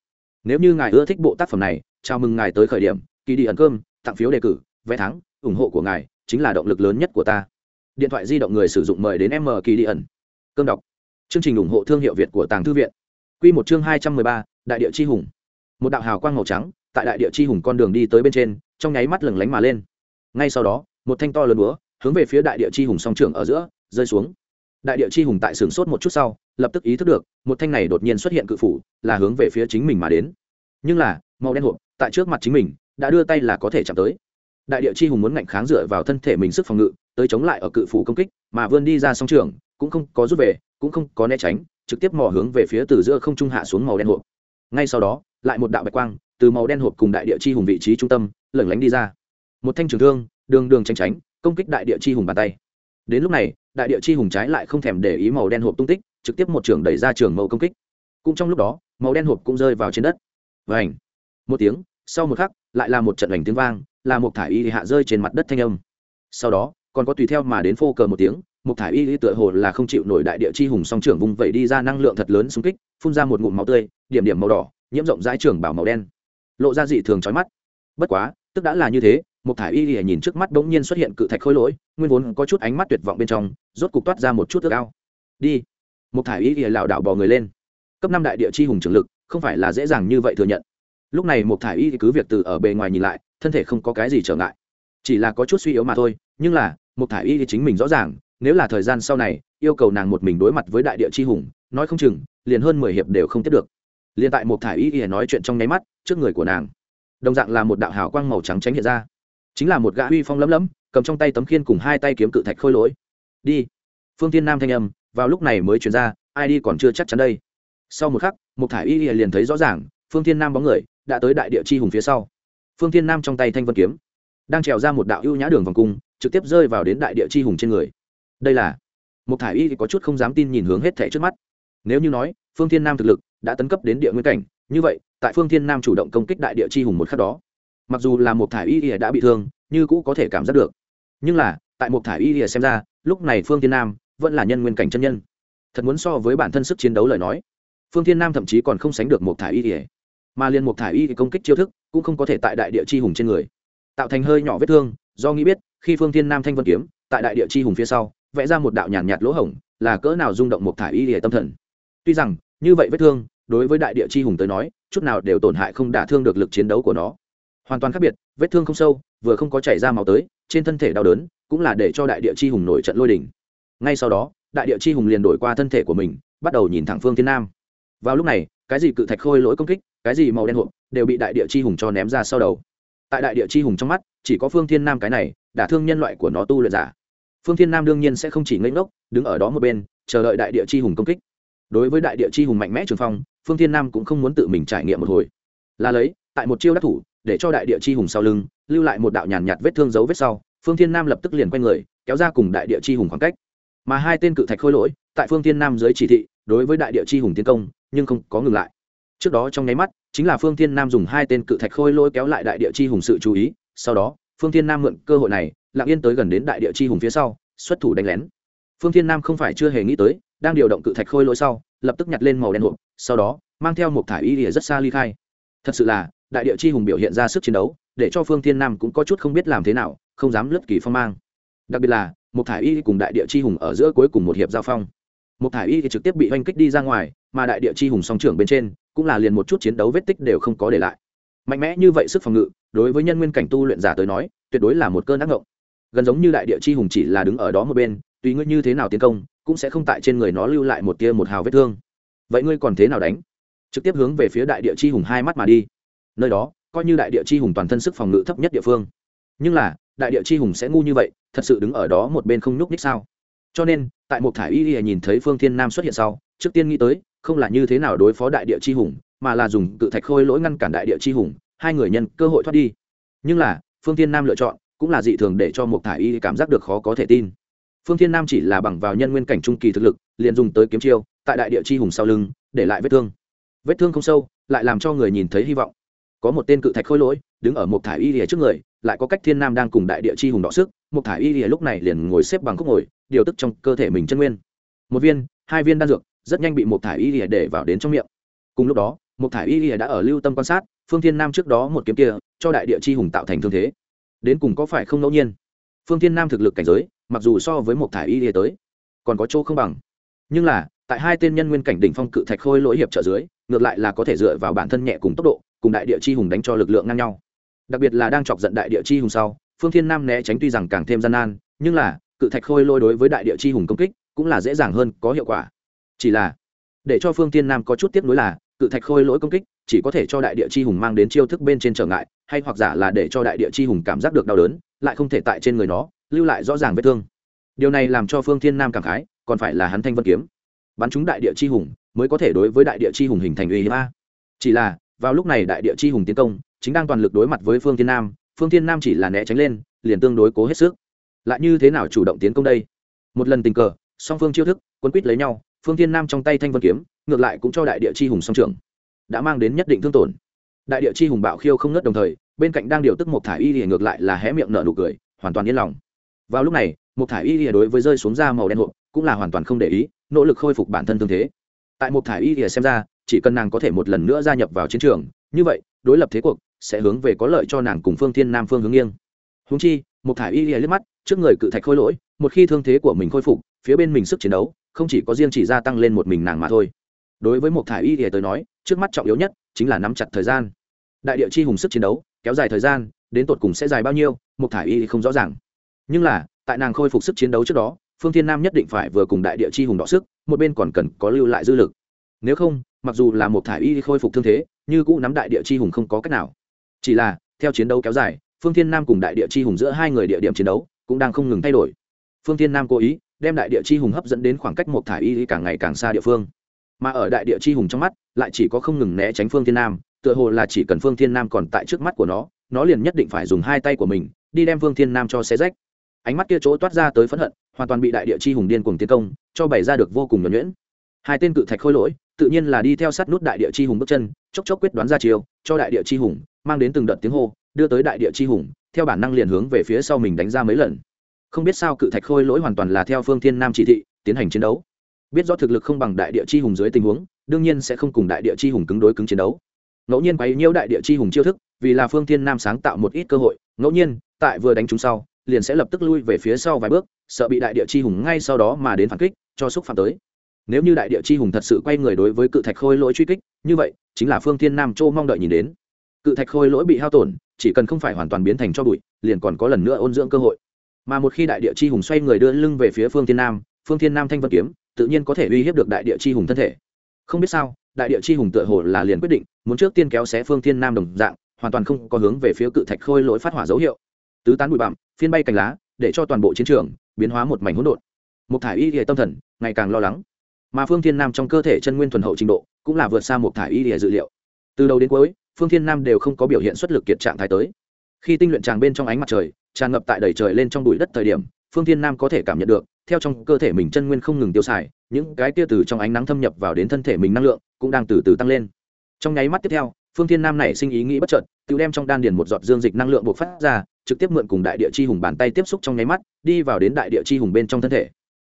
nếu như ngài ưa thích bộ tác phẩm này, chào mừng ngài tới khởi điểm kỳ đi ẩn cơm, tặng phiếu đề cử, vé thắng, ủng hộ của ngài chính là động lực lớn nhất của ta. Điện thoại di động người sử dụng mời đến m kỳ đi ẩn. Cơm đọc. Chương trình ủng hộ thương hiệu việt của tàng thư viện. Q một chương hai trăm mười ba, đại địa chi hùng. Một đạo hào quang màu trắng, tại đại địa chi hùng con đường đi tới bên trên, trong nháy mắt lừng lánh mà lên. Ngay sau đó, một thanh to lớn búa, hướng về phía đại địa chi hùng song trường ở giữa, rơi xuống đại địa chi hùng tại sửng sốt một chút sau, lập tức ý thức được, một thanh này đột nhiên xuất hiện cự phủ, là hướng về phía chính mình mà đến. Nhưng là, màu đen hộp, tại trước mặt chính mình, đã đưa tay là có thể chạm tới. Đại địa chi hùng muốn ngạnh kháng dựa vào thân thể mình sức phòng ngự, tới chống lại ở cự phủ công kích, mà vươn đi ra song trường, cũng không có rút về, cũng không có né tránh, trực tiếp mò hướng về phía từ giữa không trung hạ xuống màu đen hộp. Ngay sau đó, lại một đạo bạch quang, từ màu đen hộp cùng đại địa chi hùng vị trí trung tâm lẩn lánh đi ra. Một thanh trường thương, đường đường tránh tránh, công kích đại địa chi hùng bàn tay. Đến lúc này đại địa chi hùng trái lại không thèm để ý màu đen hộp tung tích, trực tiếp một trường đẩy ra trường mẫu công kích. Cũng trong lúc đó, màu đen hộp cũng rơi vào trên đất. Và ảnh một tiếng, sau một khắc, lại là một trận ảnh tiếng vang, là một thải y hạ rơi trên mặt đất thanh âm. Sau đó, còn có tùy theo mà đến phô cờ một tiếng một thải y tựa hồ là không chịu nổi đại địa chi hùng song trưởng vùng vẩy đi ra năng lượng thật lớn xung kích, phun ra một ngụm máu tươi, điểm điểm màu đỏ, nhiễm rộng rãi trường bảo màu đen. Lộ ra dị thường chói mắt. Bất quá, tức đã là như thế một thải y lìa nhìn trước mắt bỗng nhiên xuất hiện cự thạch khôi lỗi, nguyên vốn có chút ánh mắt tuyệt vọng bên trong, rốt cục toát ra một chút ước ao. Đi. Một thải y lìa lảo đảo bò người lên. Cấp năm đại địa chi hùng trường lực, không phải là dễ dàng như vậy thừa nhận. Lúc này một thải y cứ việc từ ở bề ngoài nhìn lại, thân thể không có cái gì trở ngại. Chỉ là có chút suy yếu mà thôi, nhưng là một thải y thì chính mình rõ ràng, nếu là thời gian sau này, yêu cầu nàng một mình đối mặt với đại địa chi hùng, nói không chừng, liền hơn mười hiệp đều không tiếp được. Liền tại một thải y y nói chuyện trong nháy mắt, trước người của nàng, đồng dạng là một đạo hào quang màu trắng tránh hiện ra chính là một gã uy phong lấm lấm cầm trong tay tấm khiên cùng hai tay kiếm cự thạch khôi lỗi. Đi. Phương tiên nam thanh âm, vào lúc này mới chuyển ra, ai đi còn chưa chắc chắn đây. Sau một khắc một thải y liền thấy rõ ràng, phương tiên nam bóng người đã tới đại địa chi hùng phía sau. Phương tiên nam trong tay thanh vân kiếm, đang trèo ra một đạo ưu nhã đường vòng cung, trực tiếp rơi vào đến đại địa chi hùng trên người. Đây là một thải y có chút không dám tin nhìn hướng hết thẻ trước mắt. Nếu như nói, phương thiên nam thực lực đã tấn cấp đến địa nguyên cảnh, như vậy, tại phương thiên nam chủ động công kích đại địa chi hùng một khắc đó mặc dù là một thải y ỉa đã bị thương như cũ có thể cảm giác được. Nhưng là tại một thải y ỉa xem ra lúc này phương thiên nam vẫn là nhân nguyên cảnh chân nhân. Thật muốn so với bản thân sức chiến đấu lời nói phương thiên nam thậm chí còn không sánh được một thải y ỉa. Mà liền một thải y công kích chiêu thức cũng không có thể tại đại địa chi hùng trên người tạo thành hơi nhỏ vết thương do nghĩ biết khi phương thiên nam thanh vân kiếm tại đại địa chi hùng phía sau vẽ ra một đạo nhàn nhạt, nhạt lỗ hổng là cỡ nào rung động một thải y ỉa tâm thần. Tuy rằng như vậy vết thương đối với đại địa chi hùng tới nói chút nào đều tổn hại không đả thương được lực chiến đấu của nó hoàn toàn khác biệt, vết thương không sâu, vừa không có chảy ra máu tới, trên thân thể đau đớn cũng là để cho đại địa chi hùng nổi trận lôi đỉnh ngay sau đó, đại địa chi hùng liền đổi qua thân thể của mình, bắt đầu nhìn thẳng phương thiên nam. Vào lúc này, cái gì cự thạch khôi lỗi công kích, cái gì màu đen hộp đều bị đại địa chi hùng cho ném ra sau đầu. Tại đại địa chi hùng trong mắt, chỉ có phương thiên nam cái này, đả thương nhân loại của nó tu luyện giả. Phương thiên nam đương nhiên sẽ không chỉ ngây ngốc, đứng ở đó một bên, chờ đợi đại địa chi hùng công kích. Đối với đại địa chi hùng mạnh mẽ trường phong, phương thiên nam cũng không muốn tự mình trải nghiệm một hồi. Là lấy, tại một chiêu đắc thủ để cho đại địa chi hùng sau lưng lưu lại một đạo nhàn nhạt, vết thương dấu vết sau phương thiên nam lập tức liền quay người kéo ra cùng đại địa chi hùng khoảng cách. Mà hai tên cự thạch khôi lỗi tại phương thiên nam dưới chỉ thị đối với đại địa chi hùng tiến công nhưng không có ngừng lại. Trước đó trong nháy mắt chính là phương thiên nam dùng hai tên cự thạch khôi lỗi kéo lại đại địa chi hùng sự chú ý sau đó phương thiên nam mượn cơ hội này lặng yên tới gần đến đại địa chi hùng phía sau xuất thủ đánh lén. Phương thiên nam không phải chưa hề nghĩ tới đang điều động cự thạch khôi lỗi sau lập tức nhặt lên màu đen hộp sau đó mang theo một thải y lìa rất xa ly khai. Thật sự là đại địa chi hùng biểu hiện ra sức chiến đấu, để cho phương thiên nam cũng có chút không biết làm thế nào, không dám lướt kỳ phong mang. Đặc biệt là một thải y cùng đại địa chi hùng ở giữa cuối cùng một hiệp giao phong. Một thải y thì trực tiếp bị oanh kích đi ra ngoài, mà đại địa chi hùng song trưởng bên trên, cũng là liền một chút chiến đấu vết tích đều không có để lại. Mạnh mẽ như vậy sức phòng ngự, đối với nhân nguyên cảnh tu luyện giả tới nói, tuyệt đối là một cơn ác ngộng. Gần giống như đại địa chi hùng chỉ là đứng ở đó một bên, tùy ngươi như thế nào tiến công, cũng sẽ không tại trên người nó lưu lại một tia một hào vết thương. Vậy ngươi còn thế nào đánh? Trực tiếp hướng về phía đại địa chi hùng hai mắt mà đi nơi đó, coi như đại địa chi hùng toàn thân sức phòng ngự thấp nhất địa phương. Nhưng là, đại địa chi hùng sẽ ngu như vậy, thật sự đứng ở đó một bên không nhúc ních sao? Cho nên, tại một thải y y nhìn thấy phương thiên nam xuất hiện sau, trước tiên nghĩ tới, không là như thế nào đối phó đại địa chi hùng, mà là dùng cự thạch khôi lỗi ngăn cản đại địa chi hùng, hai người nhân cơ hội thoát đi. Nhưng là, phương thiên nam lựa chọn, cũng là dị thường để cho một thải y cảm giác được khó có thể tin. Phương thiên nam chỉ là bằng vào nhân nguyên cảnh trung kỳ thực lực, liền dùng tới kiếm chiêu, tại đại địa chi hùng sau lưng, để lại vết thương. Vết thương không sâu, lại làm cho người nhìn thấy hy vọng có một tên cự thạch khôi lỗi, đứng ở một thải y lìa trước người, lại có cách thiên nam đang cùng đại địa chi hùng đọ sức một thải y lìa lúc này liền ngồi xếp bằng khúc ngồi, điều tức trong cơ thể mình chân nguyên. Một viên, hai viên đan dược, rất nhanh bị một thải y lìa để vào đến trong miệng. Cùng lúc đó một thải y lìa đã ở lưu tâm quan sát, phương thiên nam trước đó một kiếm kia, cho đại địa chi hùng tạo thành thương thế. Đến cùng có phải không ngẫu nhiên? Phương thiên nam thực lực cảnh giới, mặc dù so với một thải y lìa tới, còn có chỗ không bằng. Nhưng là, tại hai tên nhân nguyên cảnh đỉnh phong cự thạch khôi lỗi hiệp trợ dưới, ngược lại là có thể dựa vào bản thân nhẹ cùng tốc độ cùng đại địa chi hùng đánh cho lực lượng ngang nhau. Đặc biệt là đang chọc giận đại địa chi hùng sau, phương thiên nam né tránh tuy rằng càng thêm gian nan, nhưng là, cự thạch khôi lôi đối với đại địa chi hùng công kích cũng là dễ dàng hơn, có hiệu quả. Chỉ là, để cho phương thiên nam có chút tiếp nối là, cự thạch khôi lỗi công kích chỉ có thể cho đại địa chi hùng mang đến chiêu thức bên trên trở ngại, hay hoặc giả là để cho đại địa chi hùng cảm giác được đau đớn, lại không thể tại trên người nó, lưu lại rõ ràng vết thương. Điều này làm cho phương thiên nam cảm khái, còn phải là hắn thanh vân kiếm. Bắn chúng đại địa chi hùng mới có thể đối với đại địa chi hùng hình thành uy hiếp a. Chỉ là vào lúc này đại địa chi hùng tiến công, chính đang toàn lực đối mặt với phương thiên nam, phương thiên nam chỉ là né tránh lên, liền tương đối cố hết sức. Lại như thế nào chủ động tiến công đây? Một lần tình cờ, song phương chiêu thức quân quýt lấy nhau, phương thiên nam trong tay thanh vân kiếm, ngược lại cũng cho đại địa chi hùng song trưởng, đã mang đến nhất định thương tổn. Đại địa chi hùng bạo khiêu không ngất đồng thời, bên cạnh đang điều tức một thải y thì ngược lại là hé miệng nở nụ cười, hoàn toàn yên lòng. Vào lúc này một thải y ỉa đối với rơi xuống da màu đen hộp, cũng là hoàn toàn không để ý, nỗ lực khôi phục bản thân tương thế. Tại một thải y ỉa xem ra chỉ cần nàng có thể một lần nữa gia nhập vào chiến trường, như vậy, đối lập thế cuộc sẽ hướng về có lợi cho nàng cùng phương thiên nam phương hướng nghiêng. Húng chi một thải y ỉa liếc mắt, trước người cự thạch khôi lỗi, một khi thương thế của mình khôi phục, phía bên mình sức chiến đấu không chỉ có riêng chỉ gia tăng lên một mình nàng mà thôi. Đối với một thải y ỉa tới nói, trước mắt trọng yếu nhất chính là nắm chặt thời gian. Đại địa chi hùng sức chiến đấu, kéo dài thời gian, đến tột cùng sẽ dài bao nhiêu một thải y không rõ ràng. Nhưng là, tại nàng khôi phục sức chiến đấu trước đó, phương thiên nam nhất định phải vừa cùng đại địa chi hùng đọ sức, một bên còn cần có lưu lại dư lực. Nếu không mặc dù là một thải y khôi phục thương thế, như cũ nắm đại địa chi hùng không có cách nào. Chỉ là, theo chiến đấu kéo dài, phương thiên nam cùng đại địa chi hùng giữa hai người địa điểm chiến đấu cũng đang không ngừng thay đổi. Phương thiên nam cố ý đem đại địa chi hùng hấp dẫn đến khoảng cách một thải y càng ngày càng xa địa phương. Mà ở đại địa chi hùng trong mắt, lại chỉ có không ngừng né tránh phương thiên nam, tựa hồ là chỉ cần phương thiên nam còn tại trước mắt của nó nó liền nhất định phải dùng hai tay của mình đi đem phương thiên nam cho xe rách. Ánh mắt kia chỗ toát ra tới phẫn hận, hoàn toàn bị đại địa chi hùng điên cuồng tiến công, cho bày ra được vô cùng nhuẩn nhuyễn. Hai tên cự thạch khôi lỗi tự nhiên là đi theo sát nút đại địa chi hùng bước chân, chốc chốc quyết đoán ra chiều cho đại địa chi hùng, mang đến từng đợt tiếng hô, đưa tới đại địa chi hùng, theo bản năng liền hướng về phía sau mình đánh ra mấy lần. Không biết sao cự thạch khôi lỗi hoàn toàn là theo phương thiên nam chỉ thị, tiến hành chiến đấu. Biết rõ thực lực không bằng đại địa chi hùng dưới tình huống, đương nhiên sẽ không cùng đại địa chi hùng cứng đối cứng chiến đấu. Ngẫu nhiên quấy nhiễu đại địa chi hùng chiêu thức, vì là phương thiên nam sáng tạo một ít cơ hội, ngẫu nhiên, tại vừa đánh chúng sau, liền sẽ lập tức lui về phía sau vài bước, sợ bị đại địa chi hùng ngay sau đó mà đến phản kích, cho xúc phạm tới nếu như đại địa chi hùng thật sự quay người đối với cự thạch khôi lỗi truy kích, như vậy, chính là phương thiên nam châu mong đợi nhìn đến. Cự thạch khôi lỗi bị hao tổn, chỉ cần không phải hoàn toàn biến thành cho bụi, liền còn có lần nữa ôn dưỡng cơ hội. Mà một khi đại địa chi hùng xoay người đưa lưng về phía phương thiên nam, phương thiên nam thanh vân kiếm, tự nhiên có thể uy hiếp được đại địa chi hùng thân thể. Không biết sao, đại địa chi hùng tựa hồ là liền quyết định, muốn trước tiên kéo xé phương thiên nam đồng dạng, hoàn toàn không có hướng về phía cự thạch khôi lỗi phát hỏa dấu hiệu. Tứ tán bụi bặm, phiên bay cành lá, để cho toàn bộ chiến trường biến hóa một mảnh hỗn độn. Một thải y hệ tâm thần, ngày càng lo lắng mà phương thiên nam trong cơ thể chân nguyên thuần hậu trình độ cũng là vượt xa một thải y hệ dự liệu. Từ đầu đến cuối, phương thiên nam đều không có biểu hiện xuất lực kiệt trạng thái tới. Khi tinh luyện tràng bên trong ánh mặt trời, tràn ngập tại đầy trời lên trong bụi đất thời điểm, phương thiên nam có thể cảm nhận được, theo trong cơ thể mình chân nguyên không ngừng tiêu xài, những cái tia từ trong ánh nắng thâm nhập vào đến thân thể mình năng lượng cũng đang từ từ tăng lên. Trong nháy mắt tiếp theo, phương thiên nam nảy sinh ý nghĩ bất chợt, tự đem trong đan điền một giọt dương dịch năng lượng bộc phát ra, trực tiếp mượn cùng đại địa chi hùng bàn tay tiếp xúc trong nháy mắt, đi vào đến đại địa chi hùng bên trong thân thể.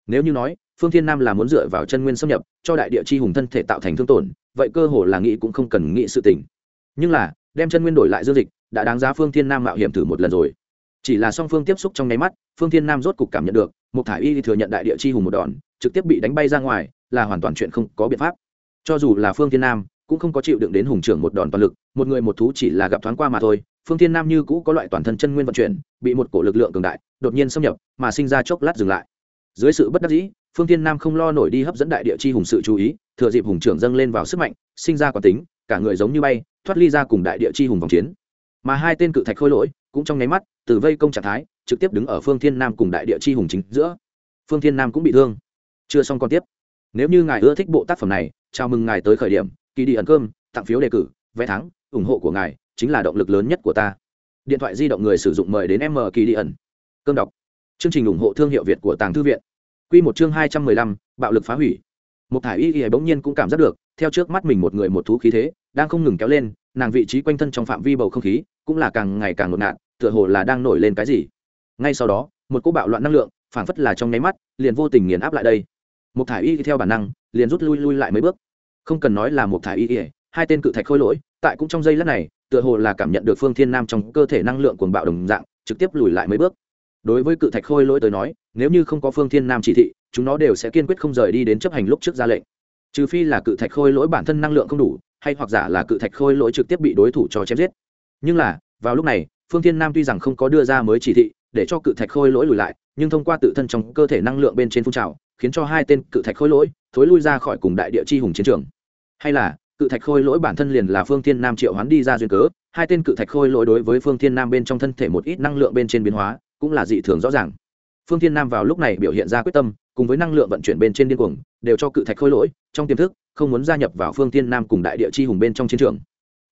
Nếu như nói phương thiên nam là muốn dựa vào chân nguyên xâm nhập, cho đại địa chi hùng thân thể tạo thành thương tổn, vậy cơ hồ là nghĩ cũng không cần nghĩ sự tình. Nhưng là, đem chân nguyên đổi lại dương dịch, đã đáng giá phương thiên nam mạo hiểm thử một lần rồi. Chỉ là song phương tiếp xúc trong nháy mắt, phương thiên nam rốt cục cảm nhận được một thả y thừa nhận đại địa chi hùng một đòn, trực tiếp bị đánh bay ra ngoài, là hoàn toàn chuyện không có biện pháp. Cho dù là phương thiên nam, cũng không có chịu đựng đến hùng trưởng một đòn toàn lực, một người một thú chỉ là gặp thoáng qua mà thôi. Phương thiên nam như cũ có loại toàn thân chân nguyên vận chuyển, bị một cổ lực lượng cường đại, đột nhiên xâm nhập, mà sinh ra chốc lát dừng lại. Dưới sự bất đắc dĩ phương thiên nam không lo nổi đi hấp dẫn đại địa chi hùng sự chú ý, thừa dịp hùng trưởng dâng lên vào sức mạnh, sinh ra quả tính, cả người giống như bay, thoát ly ra cùng đại địa chi hùng vòng chiến. Mà hai tên cự thạch khôi lỗi, cũng trong nháy mắt, từ vây công trạng thái, trực tiếp đứng ở phương thiên nam cùng đại địa chi hùng chính giữa. Phương thiên nam cũng bị thương. Chưa xong còn tiếp. Nếu như ngài ưa thích bộ tác phẩm này, chào mừng ngài tới khởi điểm kỳ đi ẩn cơm, tặng phiếu đề cử, vé thắng, ủng hộ của ngài chính là động lực lớn nhất của ta. Điện thoại di động người sử dụng mời đến m kỳ đi ẩn. Cơm đọc. Chương trình ủng hộ thương hiệu việt của tàng thư viện. Quy một chương hai trăm mười lăm bạo lực phá hủy. Một thải y y bỗng nhiên cũng cảm giác được theo trước mắt mình một người một thú khí thế đang không ngừng kéo lên nàng vị trí quanh thân trong phạm vi bầu không khí cũng là càng ngày càng hỗn loạn, tựa hồ là đang nổi lên cái gì. Ngay sau đó một cú bạo loạn năng lượng phảng phất là trong nháy mắt liền vô tình nghiền áp lại đây. Một thải y theo bản năng liền rút lui lui lại mấy bước. Không cần nói là một thải y hai tên cự thạch khôi lỗi tại cũng trong giây lát này tựa hồ là cảm nhận được phương thiên nam trong cơ thể năng lượng cuồng bạo đồng dạng trực tiếp lùi lại mấy bước đối với cự thạch khôi lỗi tới nói, nếu như không có phương thiên nam chỉ thị, chúng nó đều sẽ kiên quyết không rời đi đến chấp hành lúc trước ra lệnh. Trừ phi là cự thạch khôi lỗi bản thân năng lượng không đủ, hay hoặc giả là cự thạch khôi lỗi trực tiếp bị đối thủ cho chém giết. Nhưng là, vào lúc này, phương thiên nam tuy rằng không có đưa ra mới chỉ thị để cho cự thạch khôi lỗi lùi lại, nhưng thông qua tự thân trong cơ thể năng lượng bên trên phun trào, khiến cho hai tên cự thạch khôi lỗi thối lui ra khỏi cùng đại địa chi hùng chiến trường. Hay là, cự thạch khôi lỗi bản thân liền là phương thiên nam triệu hoán đi ra duyên cớ, hai tên cự thạch khôi lỗi đối với phương thiên nam bên trong thân thể một ít năng lượng bên trên biến hóa cũng là dị thường rõ ràng. Phương thiên nam vào lúc này biểu hiện ra quyết tâm, cùng với năng lượng vận chuyển bên trên điên cuồng, đều cho cự thạch khôi lỗi, trong tiềm thức, không muốn gia nhập vào phương thiên nam cùng đại địa chi hùng bên trong chiến trường.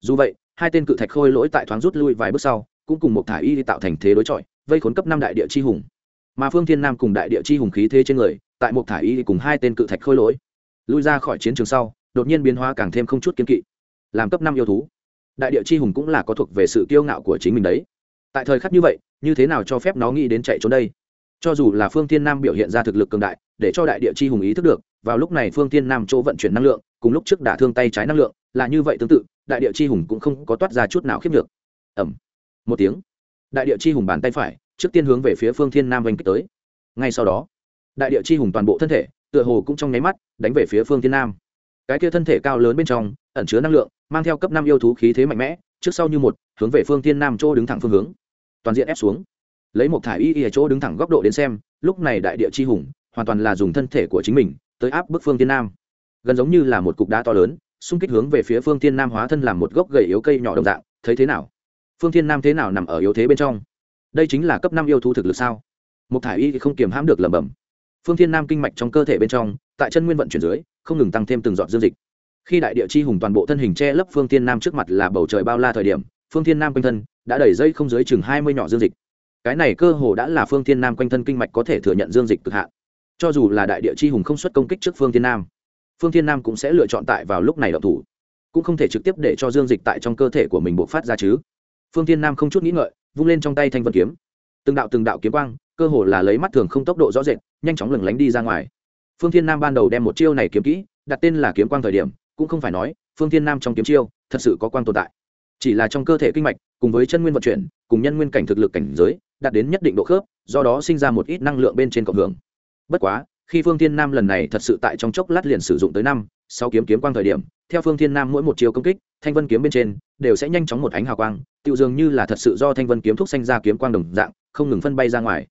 Dù vậy, hai tên cự thạch khôi lỗi tại thoáng rút lui vài bước sau, cũng cùng một thả y tạo thành thế đối chọi, vây khốn cấp năm đại địa chi hùng. Mà phương thiên nam cùng đại địa chi hùng khí thế trên người, tại một thả y cùng hai tên cự thạch khôi lỗi, lui ra khỏi chiến trường sau, đột nhiên biến hóa càng thêm không chút kiên kỵ, làm cấp năm yêu thú. Đại địa chi hùng cũng là có thuộc về sự kiêu ngạo của chính mình đấy tại thời khắc như vậy, như thế nào cho phép nó nghĩ đến chạy trốn đây? Cho dù là phương thiên nam biểu hiện ra thực lực cường đại, để cho đại địa chi hùng ý thức được, vào lúc này phương thiên nam chỗ vận chuyển năng lượng, cùng lúc trước đả thương tay trái năng lượng, là như vậy tương tự, đại địa chi hùng cũng không có toát ra chút nào khiếp được ẩm một tiếng. Đại địa chi hùng bàn tay phải, trước tiên hướng về phía phương thiên nam oanh kích tới. Ngay sau đó, đại địa chi hùng toàn bộ thân thể, tựa hồ cũng trong nháy mắt, đánh về phía phương thiên nam. Cái kia thân thể cao lớn bên trong, ẩn chứa năng lượng, mang theo cấp năm yêu thú khí thế mạnh mẽ, trước sau như một, hướng về phương thiên nam chỗ đứng thẳng phương hướng toàn diện ép xuống. Lấy một thải y y chỗ đứng thẳng góc độ đến xem, lúc này đại địa chi hùng, hoàn toàn là dùng thân thể của chính mình, tới áp bức phương thiên nam. Gần giống như là một cục đá to lớn, xung kích hướng về phía phương thiên nam hóa thân làm một gốc gầy yếu cây nhỏ đồng dạng, thấy thế nào? Phương thiên nam thế nào nằm ở yếu thế bên trong? Đây chính là cấp năm yêu thú thực lực sao? Một thải y thì không kiềm hãm được lẩm bẩm. Phương thiên nam kinh mạch trong cơ thể bên trong, tại chân nguyên vận chuyển dưới, không ngừng tăng thêm từng giọt dương dịch. Khi đại địa chi hùng toàn bộ thân hình che lấp phương thiên nam trước mặt là bầu trời bao la thời điểm phương thiên nam quanh thân đã đẩy dây không dưới chừng hai mươi nhỏ dương dịch. Cái này cơ hồ đã là phương thiên nam quanh thân kinh mạch có thể thừa nhận dương dịch cực hạn. Cho dù là đại địa chi hùng không xuất công kích trước phương thiên nam, phương thiên nam cũng sẽ lựa chọn tại vào lúc này đậu thủ. Cũng không thể trực tiếp để cho dương dịch tại trong cơ thể của mình buộc phát ra chứ. Phương thiên nam không chút nghĩ ngợi, vung lên trong tay thanh vân kiếm. Từng đạo từng đạo kiếm quang, cơ hồ là lấy mắt thường không tốc độ rõ rệt, nhanh chóng lừng lánh đi ra ngoài. Phương thiên nam ban đầu đem một chiêu này kiếm kỹ, đặt tên là kiếm quang thời điểm, cũng không phải nói, phương thiên nam trong kiếm chiêu, thật sự có quang tồn tại chỉ là trong cơ thể kinh mạch, cùng với chân nguyên vận chuyển, cùng nhân nguyên cảnh thực lực cảnh giới, đạt đến nhất định độ khớp, do đó sinh ra một ít năng lượng bên trên cộng hưởng. Bất quá, khi phương thiên nam lần này thật sự tại trong chốc lát liền sử dụng tới năm sau kiếm kiếm quang thời điểm, theo phương thiên nam mỗi một chiều công kích, thanh vân kiếm bên trên đều sẽ nhanh chóng một ánh hào quang tự dường như là thật sự do thanh vân kiếm thúc sanh ra kiếm quang đồng dạng, không ngừng phân bay ra ngoài.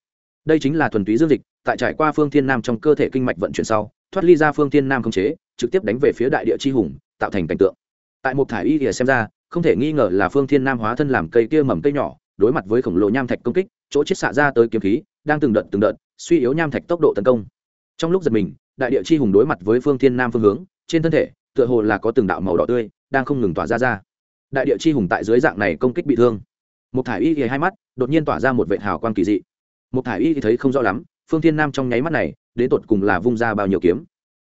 Đây chính là thuần túy dương dịch, tại trải qua phương thiên nam trong cơ thể kinh mạch vận chuyển sau, thoát ly ra phương thiên nam không chế, trực tiếp đánh về phía đại địa chi hùng, tạo thành cảnh tượng. Tại một thải y thì xem ra không thể nghi ngờ là phương thiên nam hóa thân làm cây kia mầm cây nhỏ, đối mặt với khổng lồ nham thạch công kích, chỗ chết xạ ra tới kiếm khí, đang từng đợt từng đợt, suy yếu nham thạch tốc độ tấn công. Trong lúc giật mình, đại địa chi hùng đối mặt với phương thiên nam phương hướng, trên thân thể, tựa hồ là có từng đạo màu đỏ tươi, đang không ngừng tỏa ra ra. Đại địa chi hùng tại dưới dạng này công kích bị thương. Một thải y thì hai mắt, đột nhiên tỏa ra một vệ hào quang kỳ dị. Một thải y thì thấy không rõ lắm, phương thiên nam trong nháy mắt này, đến tột cùng là vung ra bao nhiêu kiếm.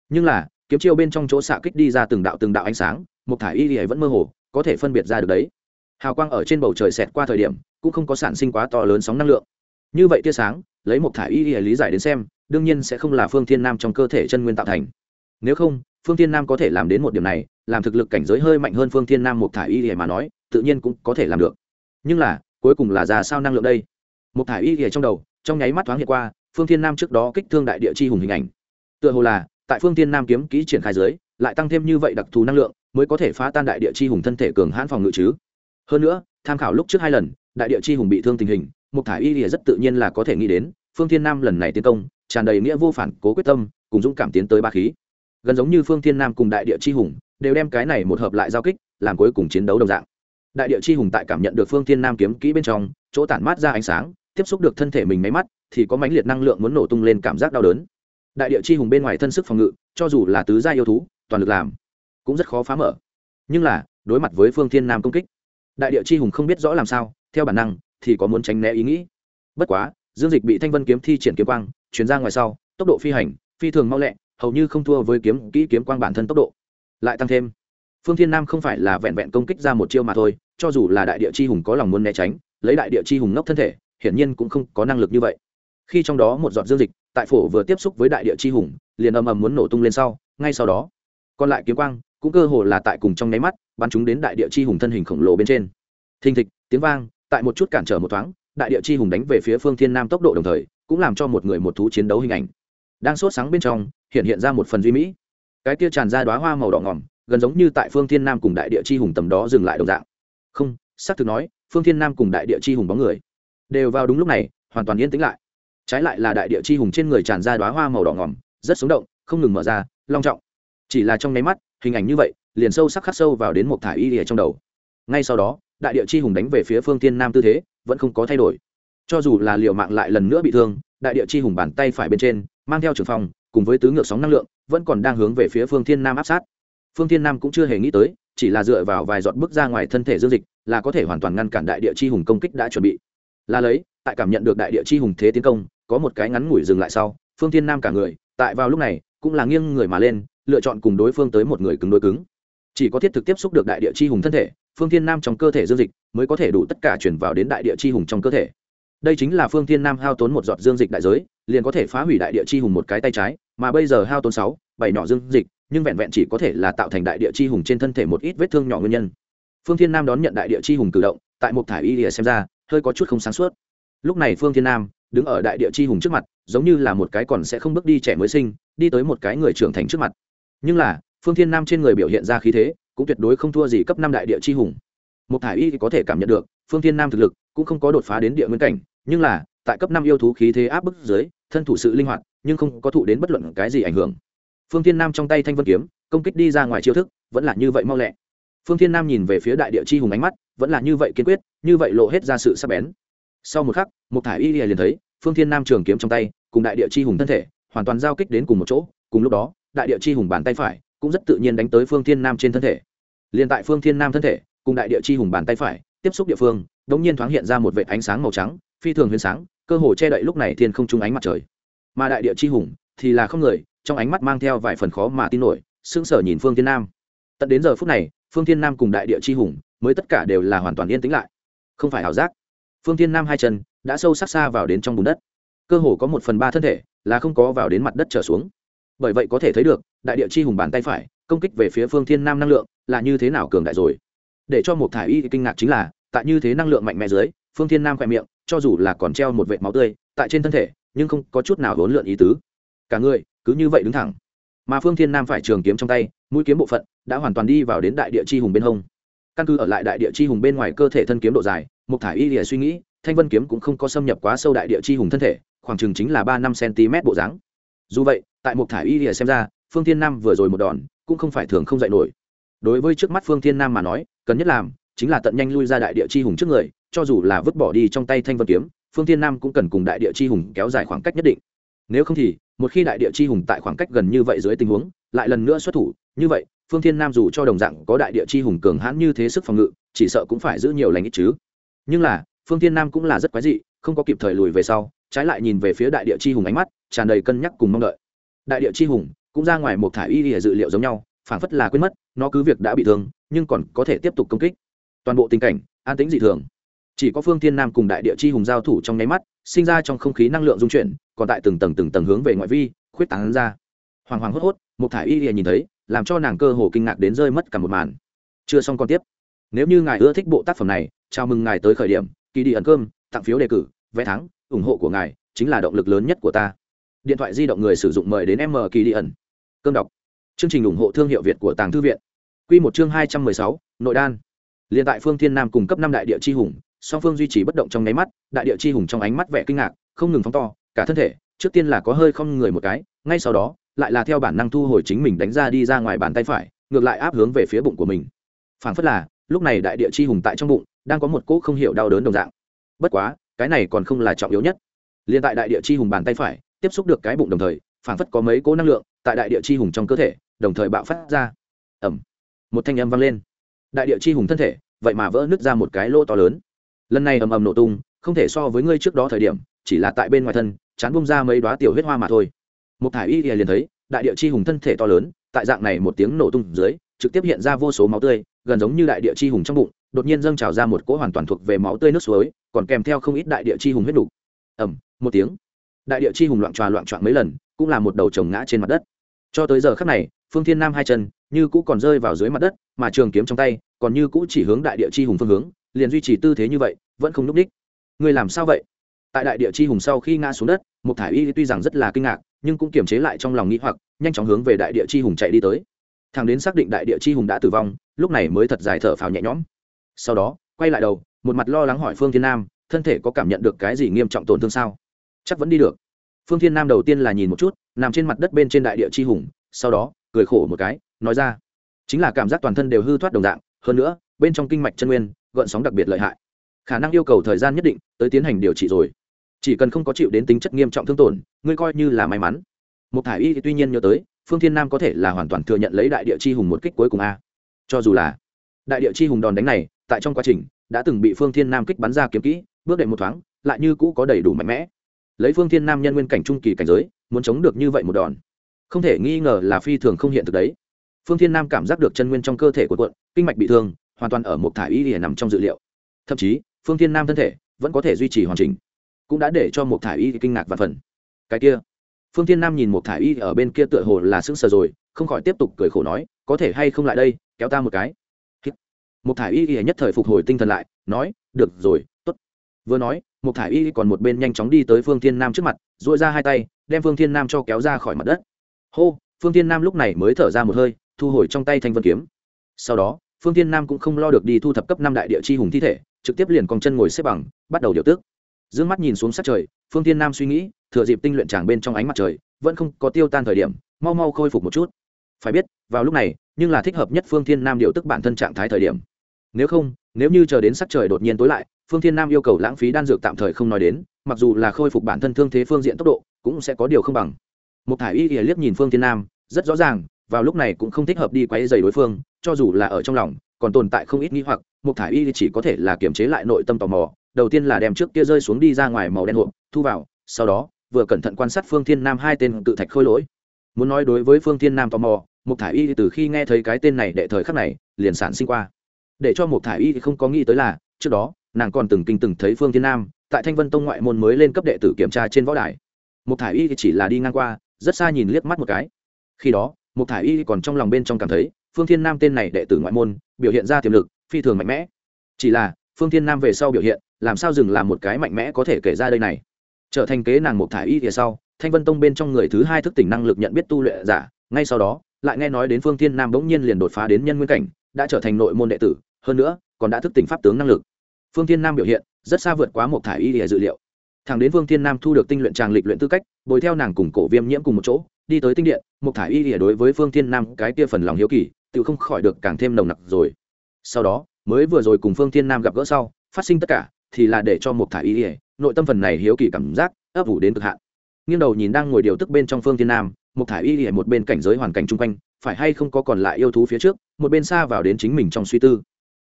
Nhưng là, kiếm chiêu bên trong chỗ xạ kích đi ra từng đạo từng đạo ánh sáng một thải y thì vẫn mơ hồ có thể phân biệt ra được đấy. Hào quang ở trên bầu trời xẹt qua thời điểm, cũng không có sản sinh quá to lớn sóng năng lượng. Như vậy tia sáng, lấy một thả y y lý giải đến xem, đương nhiên sẽ không là phương thiên nam trong cơ thể chân nguyên tạo thành. Nếu không, phương thiên nam có thể làm đến một điểm này, làm thực lực cảnh giới hơi mạnh hơn phương thiên nam một thả y y mà nói, tự nhiên cũng có thể làm được. Nhưng là, cuối cùng là ra sao năng lượng đây? Một thả y y trong đầu, trong nháy mắt thoáng hiện qua, phương thiên nam trước đó kích thương đại địa chi hùng hình ảnh. Tựa hồ là, tại phương thiên nam kiếm kỹ triển khai dưới, lại tăng thêm như vậy đặc thù năng lượng mới có thể phá tan đại địa chi hùng thân thể cường hãn phòng ngự chứ. Hơn nữa, tham khảo lúc trước hai lần, đại địa chi hùng bị thương tình hình một thải y lìa rất tự nhiên là có thể nghĩ đến, phương thiên nam lần này tiến công, tràn đầy nghĩa vô phản, cố quyết tâm, cùng dũng cảm tiến tới ba khí. Gần giống như phương thiên nam cùng đại địa chi hùng, đều đem cái này một hợp lại giao kích, làm cuối cùng chiến đấu đồng dạng. Đại địa chi hùng tại cảm nhận được phương thiên nam kiếm kỹ bên trong, chỗ tản mát ra ánh sáng, tiếp xúc được thân thể mình máy mắt, thì có mãnh liệt năng lượng muốn nổ tung lên cảm giác đau đớn. Đại địa chi hùng bên ngoài thân sức phòng ngự, cho dù là tứ gia yêu thú, toàn lực làm cũng rất khó phá mở. Nhưng là, đối mặt với phương thiên nam công kích, đại địa chi hùng không biết rõ làm sao, theo bản năng thì có muốn tránh né ý nghĩ. Bất quá, dương dịch bị thanh vân kiếm thi triển kiếm quang chuyển ra ngoài sau, tốc độ phi hành, phi thường mau lẹ, hầu như không thua với kiếm, kỹ kiếm quang bản thân tốc độ. Lại tăng thêm, phương thiên nam không phải là vẹn vẹn công kích ra một chiêu mà thôi, cho dù là đại địa chi hùng có lòng muốn né tránh, lấy đại địa chi hùng ngốc thân thể, hiển nhiên cũng không có năng lực như vậy. Khi trong đó một giọt dương dịch, tại phổ vừa tiếp xúc với đại địa chi hùng, liền ầm ầm muốn nổ tung lên sau, ngay sau đó, còn lại kiếm quang cũng cơ hồ là tại cùng trong nháy mắt, bắn chúng đến đại địa chi hùng thân hình khổng lồ bên trên. Thình thịch, tiếng vang, tại một chút cản trở một thoáng, đại địa chi hùng đánh về phía phương thiên nam tốc độ đồng thời, cũng làm cho một người một thú chiến đấu hình ảnh. Đang sốt sáng bên trong, hiện hiện ra một phần duy mỹ. Cái tia tràn ra đoá hoa màu đỏ ngỏm, gần giống như tại phương thiên nam cùng đại địa chi hùng tầm đó dừng lại đồng dạng. Không, xác thực nói, phương thiên nam cùng đại địa chi hùng bóng người, đều vào đúng lúc này, hoàn toàn yên tĩnh lại. Trái lại là đại địa chi hùng trên người tràn ra đoá hoa màu đỏ ngỏm, rất sống động, không ngừng mở ra, long trọng. Chỉ là trong nháy mắt hình ảnh như vậy, liền sâu sắc khắc sâu vào đến một thả y lìa trong đầu. Ngay sau đó, đại địa chi hùng đánh về phía phương tiên nam tư thế, vẫn không có thay đổi. Cho dù là liệu mạng lại lần nữa bị thương, đại địa chi hùng bàn tay phải bên trên, mang theo trường phòng cùng với tứ ngược sóng năng lượng, vẫn còn đang hướng về phía phương thiên nam áp sát. Phương thiên nam cũng chưa hề nghĩ tới, chỉ là dựa vào vài giọt bước ra ngoài thân thể dương dịch, là có thể hoàn toàn ngăn cản đại địa chi hùng công kích đã chuẩn bị. Là lấy, tại cảm nhận được đại địa chi hùng thế tiến công, có một cái ngắn ngủi dừng lại sau, phương thiên nam cả người, tại vào lúc này, cũng là nghiêng người mà lên lựa chọn cùng đối phương tới một người cứng đối cứng. Chỉ có thiết thực tiếp xúc được đại địa chi hùng thân thể, phương thiên nam trong cơ thể dương dịch mới có thể đủ tất cả chuyển vào đến đại địa chi hùng trong cơ thể. Đây chính là phương thiên nam hao tốn một giọt dương dịch đại giới, liền có thể phá hủy đại địa chi hùng một cái tay trái, mà bây giờ hao tốn sáu, bảy nhỏ dương dịch, nhưng vẹn vẹn chỉ có thể là tạo thành đại địa chi hùng trên thân thể một ít vết thương nhỏ nguyên nhân. Phương thiên nam đón nhận đại địa chi hùng cử động, tại một thải y lìa xem ra, hơi có chút không sáng suốt. Lúc này phương thiên nam đứng ở đại địa chi hùng trước mặt, giống như là một cái còn sẽ không bước đi trẻ mới sinh, đi tới một cái người trưởng thành trước mặt nhưng là, phương thiên nam trên người biểu hiện ra khí thế, cũng tuyệt đối không thua gì cấp năm đại địa chi hùng. Một thải y thì có thể cảm nhận được, phương thiên nam thực lực cũng không có đột phá đến địa nguyên cảnh, nhưng là, tại cấp năm yêu thú khí thế áp bức dưới, thân thủ sự linh hoạt, nhưng không có thụ đến bất luận cái gì ảnh hưởng. Phương thiên nam trong tay thanh vân kiếm, công kích đi ra ngoài chiêu thức, vẫn là như vậy mau lẹ. Phương thiên nam nhìn về phía đại địa chi hùng ánh mắt, vẫn là như vậy kiên quyết, như vậy lộ hết ra sự sắc bén. Sau một khắc một thải y liền thấy phương thiên nam trường kiếm trong tay, cùng đại địa chi hùng thân thể, hoàn toàn giao kích đến cùng một chỗ, cùng lúc đó đại địa chi hùng bàn tay phải, cũng rất tự nhiên đánh tới phương thiên nam trên thân thể. Liền tại phương thiên nam thân thể, cùng đại địa chi hùng bàn tay phải, tiếp xúc địa phương, đống nhiên thoáng hiện ra một vệt ánh sáng màu trắng, phi thường huyền sáng, cơ hồ che đậy lúc này thiên không trung ánh mặt trời. Mà đại địa chi hùng thì là không người, trong ánh mắt mang theo vài phần khó mà tin nổi, sững sờ nhìn phương thiên nam. Tận đến giờ phút này, phương thiên nam cùng đại địa chi hùng mới tất cả đều là hoàn toàn yên tĩnh lại. Không phải ảo giác. Phương thiên nam hai chân đã sâu sắc xa vào đến trong bùn đất. Cơ hồ có một phần ba thân thể là không có vào đến mặt đất trở xuống bởi vậy có thể thấy được, đại địa chi hùng bàn tay phải, công kích về phía phương thiên nam năng lượng là như thế nào cường đại rồi. Để cho một thải y kinh ngạc chính là, tại như thế năng lượng mạnh mẽ dưới, phương thiên nam khỏe miệng, cho dù là còn treo một vệt máu tươi, tại trên thân thể, nhưng không có chút nào hỗn lượn ý tứ. Cả người, cứ như vậy đứng thẳng. Mà phương thiên nam phải trường kiếm trong tay, mũi kiếm bộ phận, đã hoàn toàn đi vào đến đại địa chi hùng bên hông. Căn cứ ở lại đại địa chi hùng bên ngoài cơ thể thân kiếm độ dài, một thải y lìa suy nghĩ, thanh vân kiếm cũng không có xâm nhập quá sâu đại địa chi hùng thân thể, khoảng chừng chính là ba năm cm bộ dáng. Dù vậy tại một thải y lìa xem ra, phương thiên nam vừa rồi một đòn, cũng không phải thường không dạy nổi. Đối với trước mắt phương thiên nam mà nói, cần nhất làm, chính là tận nhanh lui ra đại địa chi hùng trước người, cho dù là vứt bỏ đi trong tay thanh vân kiếm, phương thiên nam cũng cần cùng đại địa chi hùng kéo dài khoảng cách nhất định. Nếu không thì, một khi đại địa chi hùng tại khoảng cách gần như vậy dưới tình huống, lại lần nữa xuất thủ, như vậy, phương thiên nam dù cho đồng dạng có đại địa chi hùng cường hãn như thế sức phòng ngự, chỉ sợ cũng phải giữ nhiều lành ít chứ. Nhưng là, phương thiên nam cũng là rất quái dị, không có kịp thời lùi về sau, trái lại nhìn về phía đại địa chi hùng ánh mắt, tràn đầy cân nhắc cùng mong đợi đại địa chi hùng, cũng ra ngoài một thả y lìa dự liệu giống nhau, phảng phất là quên mất, nó cứ việc đã bị thương, nhưng còn có thể tiếp tục công kích. Toàn bộ tình cảnh, an tĩnh dị thường. Chỉ có phương thiên nam cùng đại địa chi hùng giao thủ trong nháy mắt, sinh ra trong không khí năng lượng dung chuyển, còn tại từng tầng từng tầng hướng về ngoại vi, khuyết tán ra. Hoàng hoàng hốt hốt, một thả y lìa nhìn thấy, làm cho nàng cơ hồ kinh ngạc đến rơi mất cả một màn. Chưa xong còn tiếp. Nếu như ngài ưa thích bộ tác phẩm này, chào mừng ngài tới khởi điểm kỳ đi ẩn cơm, tặng phiếu đề cử, vé thắng, ủng hộ của ngài, chính là động lực lớn nhất của ta điện thoại di động người sử dụng mời đến m kỳ đi ẩn. Cơm đọc. Chương trình ủng hộ thương hiệu việt của tàng thư viện. Q một chương hai trăm mười sáu, nội đan. Liền tại phương thiên nam cung cấp năm đại địa chi hùng, song phương duy trì bất động trong nháy mắt, đại địa chi hùng trong ánh mắt vẻ kinh ngạc, không ngừng phóng to, cả thân thể, trước tiên là có hơi không người một cái, ngay sau đó, lại là theo bản năng thu hồi chính mình đánh ra đi ra ngoài bàn tay phải, ngược lại áp hướng về phía bụng của mình. Phảng phất là, lúc này đại địa chi hùng tại trong bụng, đang có một cỗ không hiểu đau đớn đồng dạng. Bất quá, cái này còn không là trọng yếu nhất. Liền tại đại địa chi hùng bàn tay phải tiếp xúc được cái bụng đồng thời, phảng phất có mấy cỗ năng lượng tại đại địa chi hùng trong cơ thể, đồng thời bạo phát ra. Ẩm một thanh âm vang lên. Đại địa chi hùng thân thể, vậy mà vỡ nứt ra một cái lỗ to lớn. Lần này ầm ầm nổ tung, không thể so với ngươi trước đó thời điểm, chỉ là tại bên ngoài thân, chán bung ra mấy đoá tiểu huyết hoa mà thôi. Một thải y liền thấy, đại địa chi hùng thân thể to lớn, tại dạng này một tiếng nổ tung dưới, trực tiếp hiện ra vô số máu tươi, gần giống như đại địa chi hùng trong bụng, đột nhiên dâng trào ra một cỗ hoàn toàn thuộc về máu tươi nước suối, còn kèm theo không ít đại địa chi hùng huyết đủ. ẩm một tiếng đại địa chi hùng loạn tròa loạn trọn mấy lần, cũng là một đầu chồng ngã trên mặt đất. Cho tới giờ khắc này, phương thiên nam hai chân như cũ còn rơi vào dưới mặt đất, mà trường kiếm trong tay còn như cũ chỉ hướng đại địa chi hùng phương hướng, liền duy trì tư thế như vậy, vẫn không núp đích. Người làm sao vậy? Tại đại địa chi hùng sau khi ngã xuống đất một thải y tuy rằng rất là kinh ngạc, nhưng cũng kiềm chế lại trong lòng nghĩ hoặc, nhanh chóng hướng về đại địa chi hùng chạy đi tới. Thằng đến xác định đại địa chi hùng đã tử vong, lúc này mới thật dài thở phào nhẹ nhõm. Sau đó, quay lại đầu, một mặt lo lắng hỏi phương thiên nam, thân thể có cảm nhận được cái gì nghiêm trọng tổn thương sao? Chắc vẫn đi được. Phương thiên nam đầu tiên là nhìn một chút, nằm trên mặt đất bên trên đại địa chi hùng, sau đó, cười khổ một cái, nói ra. Chính là cảm giác toàn thân đều hư thoát đồng dạng, hơn nữa, bên trong kinh mạch chân nguyên, gợn sóng đặc biệt lợi hại. Khả năng yêu cầu thời gian nhất định, tới tiến hành điều trị rồi. Chỉ cần không có chịu đến tính chất nghiêm trọng thương tổn, ngươi coi như là may mắn. Một thải y thì tuy nhiên nhớ tới, phương thiên nam có thể là hoàn toàn thừa nhận lấy đại địa chi hùng một kích cuối cùng a. Cho dù là đại địa chi hùng đòn đánh này, tại trong quá trình, đã từng bị phương thiên nam kích bắn ra kiếm kỹ, bước đệm một thoáng, lại như cũ có đầy đủ mạnh mẽ lấy phương thiên nam nhân nguyên cảnh trung kỳ cảnh giới, muốn chống được như vậy một đòn. Không thể nghi ngờ là phi thường không hiện thực đấy. Phương thiên nam cảm giác được chân nguyên trong cơ thể của quận kinh mạch bị thương, hoàn toàn ở một thải y lìa nằm trong dự liệu. Thậm chí, phương thiên nam thân thể vẫn có thể duy trì hoàn chỉnh, cũng đã để cho một thải y kinh ngạc và phần. Cái kia, phương thiên nam nhìn một thả y ở bên kia tựa hồ là sững sờ rồi, không khỏi tiếp tục cười khổ nói, có thể hay không lại đây, kéo ta một cái. Một thả y nhất thời phục hồi tinh thần lại, nói, được rồi vừa nói một thả y còn một bên nhanh chóng đi tới phương thiên nam trước mặt dội ra hai tay, đem phương thiên nam cho kéo ra khỏi mặt đất. Hô, phương thiên nam lúc này mới thở ra một hơi, thu hồi trong tay thanh vân kiếm. Sau đó, phương thiên nam cũng không lo được đi thu thập cấp năm đại địa chi hùng thi thể, trực tiếp liền còng chân ngồi xếp bằng, bắt đầu điều tước. D ư ơ n g mắt nhìn xuống sát trời, phương thiên nam suy nghĩ, thừa dịp tinh luyện tràng bên trong ánh mặt trời, vẫn không có tiêu tan thời điểm, mau mau khôi phục một chút. Phải biết, vào lúc này, nhưng là thích hợp nhất phương thiên nam điều tức bản thân trạng thái thời điểm nếu không, nếu như chờ đến sắc trời đột nhiên tối lại, phương thiên nam yêu cầu lãng phí đan dược tạm thời không nói đến, mặc dù là khôi phục bản thân thương thế phương diện tốc độ, cũng sẽ có điều không bằng. Một thải y ỉa liếc nhìn phương thiên nam, rất rõ ràng, vào lúc này cũng không thích hợp đi quay dày đối phương, cho dù là ở trong lòng, còn tồn tại không ít nghĩ hoặc một thải y chỉ có thể là kiềm chế lại nội tâm tò mò, đầu tiên là đem trước kia rơi xuống đi ra ngoài màu đen hộp, thu vào, sau đó, vừa cẩn thận quan sát phương thiên nam hai tên tự thạch khôi lỗi. Muốn nói đối với phương thiên nam tò mò một thải y từ khi nghe thấy cái tên này đệ thời khắc này, liền sản sinh qua để cho một thải y thì không có nghĩ tới là, trước đó, nàng còn từng kinh từng thấy phương thiên nam, tại thanh vân tông ngoại môn mới lên cấp đệ tử kiểm tra trên võ đài. Một thải y chỉ là đi ngang qua, rất xa nhìn liếc mắt một cái. Khi đó, một thải y còn trong lòng bên trong cảm thấy, phương thiên nam tên này đệ tử ngoại môn, biểu hiện ra tiềm lực, phi thường mạnh mẽ. Chỉ là, phương thiên nam về sau biểu hiện, làm sao dừng làm một cái mạnh mẽ có thể kể ra đây này? Trở thành kế nàng một thải y phía sau, thanh vân tông bên trong người thứ hai thức tỉnh năng lực nhận biết tu luyện giả, ngay sau đó, lại nghe nói đến phương thiên nam bỗng nhiên liền đột phá đến nhân nguyên cảnh đã trở thành nội môn đệ tử, hơn nữa, còn đã thức tỉnh pháp tướng năng lực. Phương thiên nam biểu hiện rất xa vượt quá một thải y để dự liệu. Thằng đến phương thiên nam thu được tinh luyện tràng lịch luyện tư cách, bồi theo nàng cùng cổ viêm nhiễm cùng một chỗ, đi tới tinh điện, một thải y để đối với phương thiên nam cái kia phần lòng hiếu kỳ, tự không khỏi được càng thêm nồng nặc rồi. Sau đó, mới vừa rồi cùng phương thiên nam gặp gỡ sau, phát sinh tất cả, thì là để cho một thải y để nội tâm phần này hiếu kỳ cảm giác, ấp ủ đến cực hạn. Nghiêng đầu nhìn đang ngồi điều tức bên trong phương thiên nam, một thải y để một bên cảnh giới hoàn cảnh chung quanh phải hay không có còn lại yêu thú phía trước, một bên xa vào đến chính mình trong suy tư.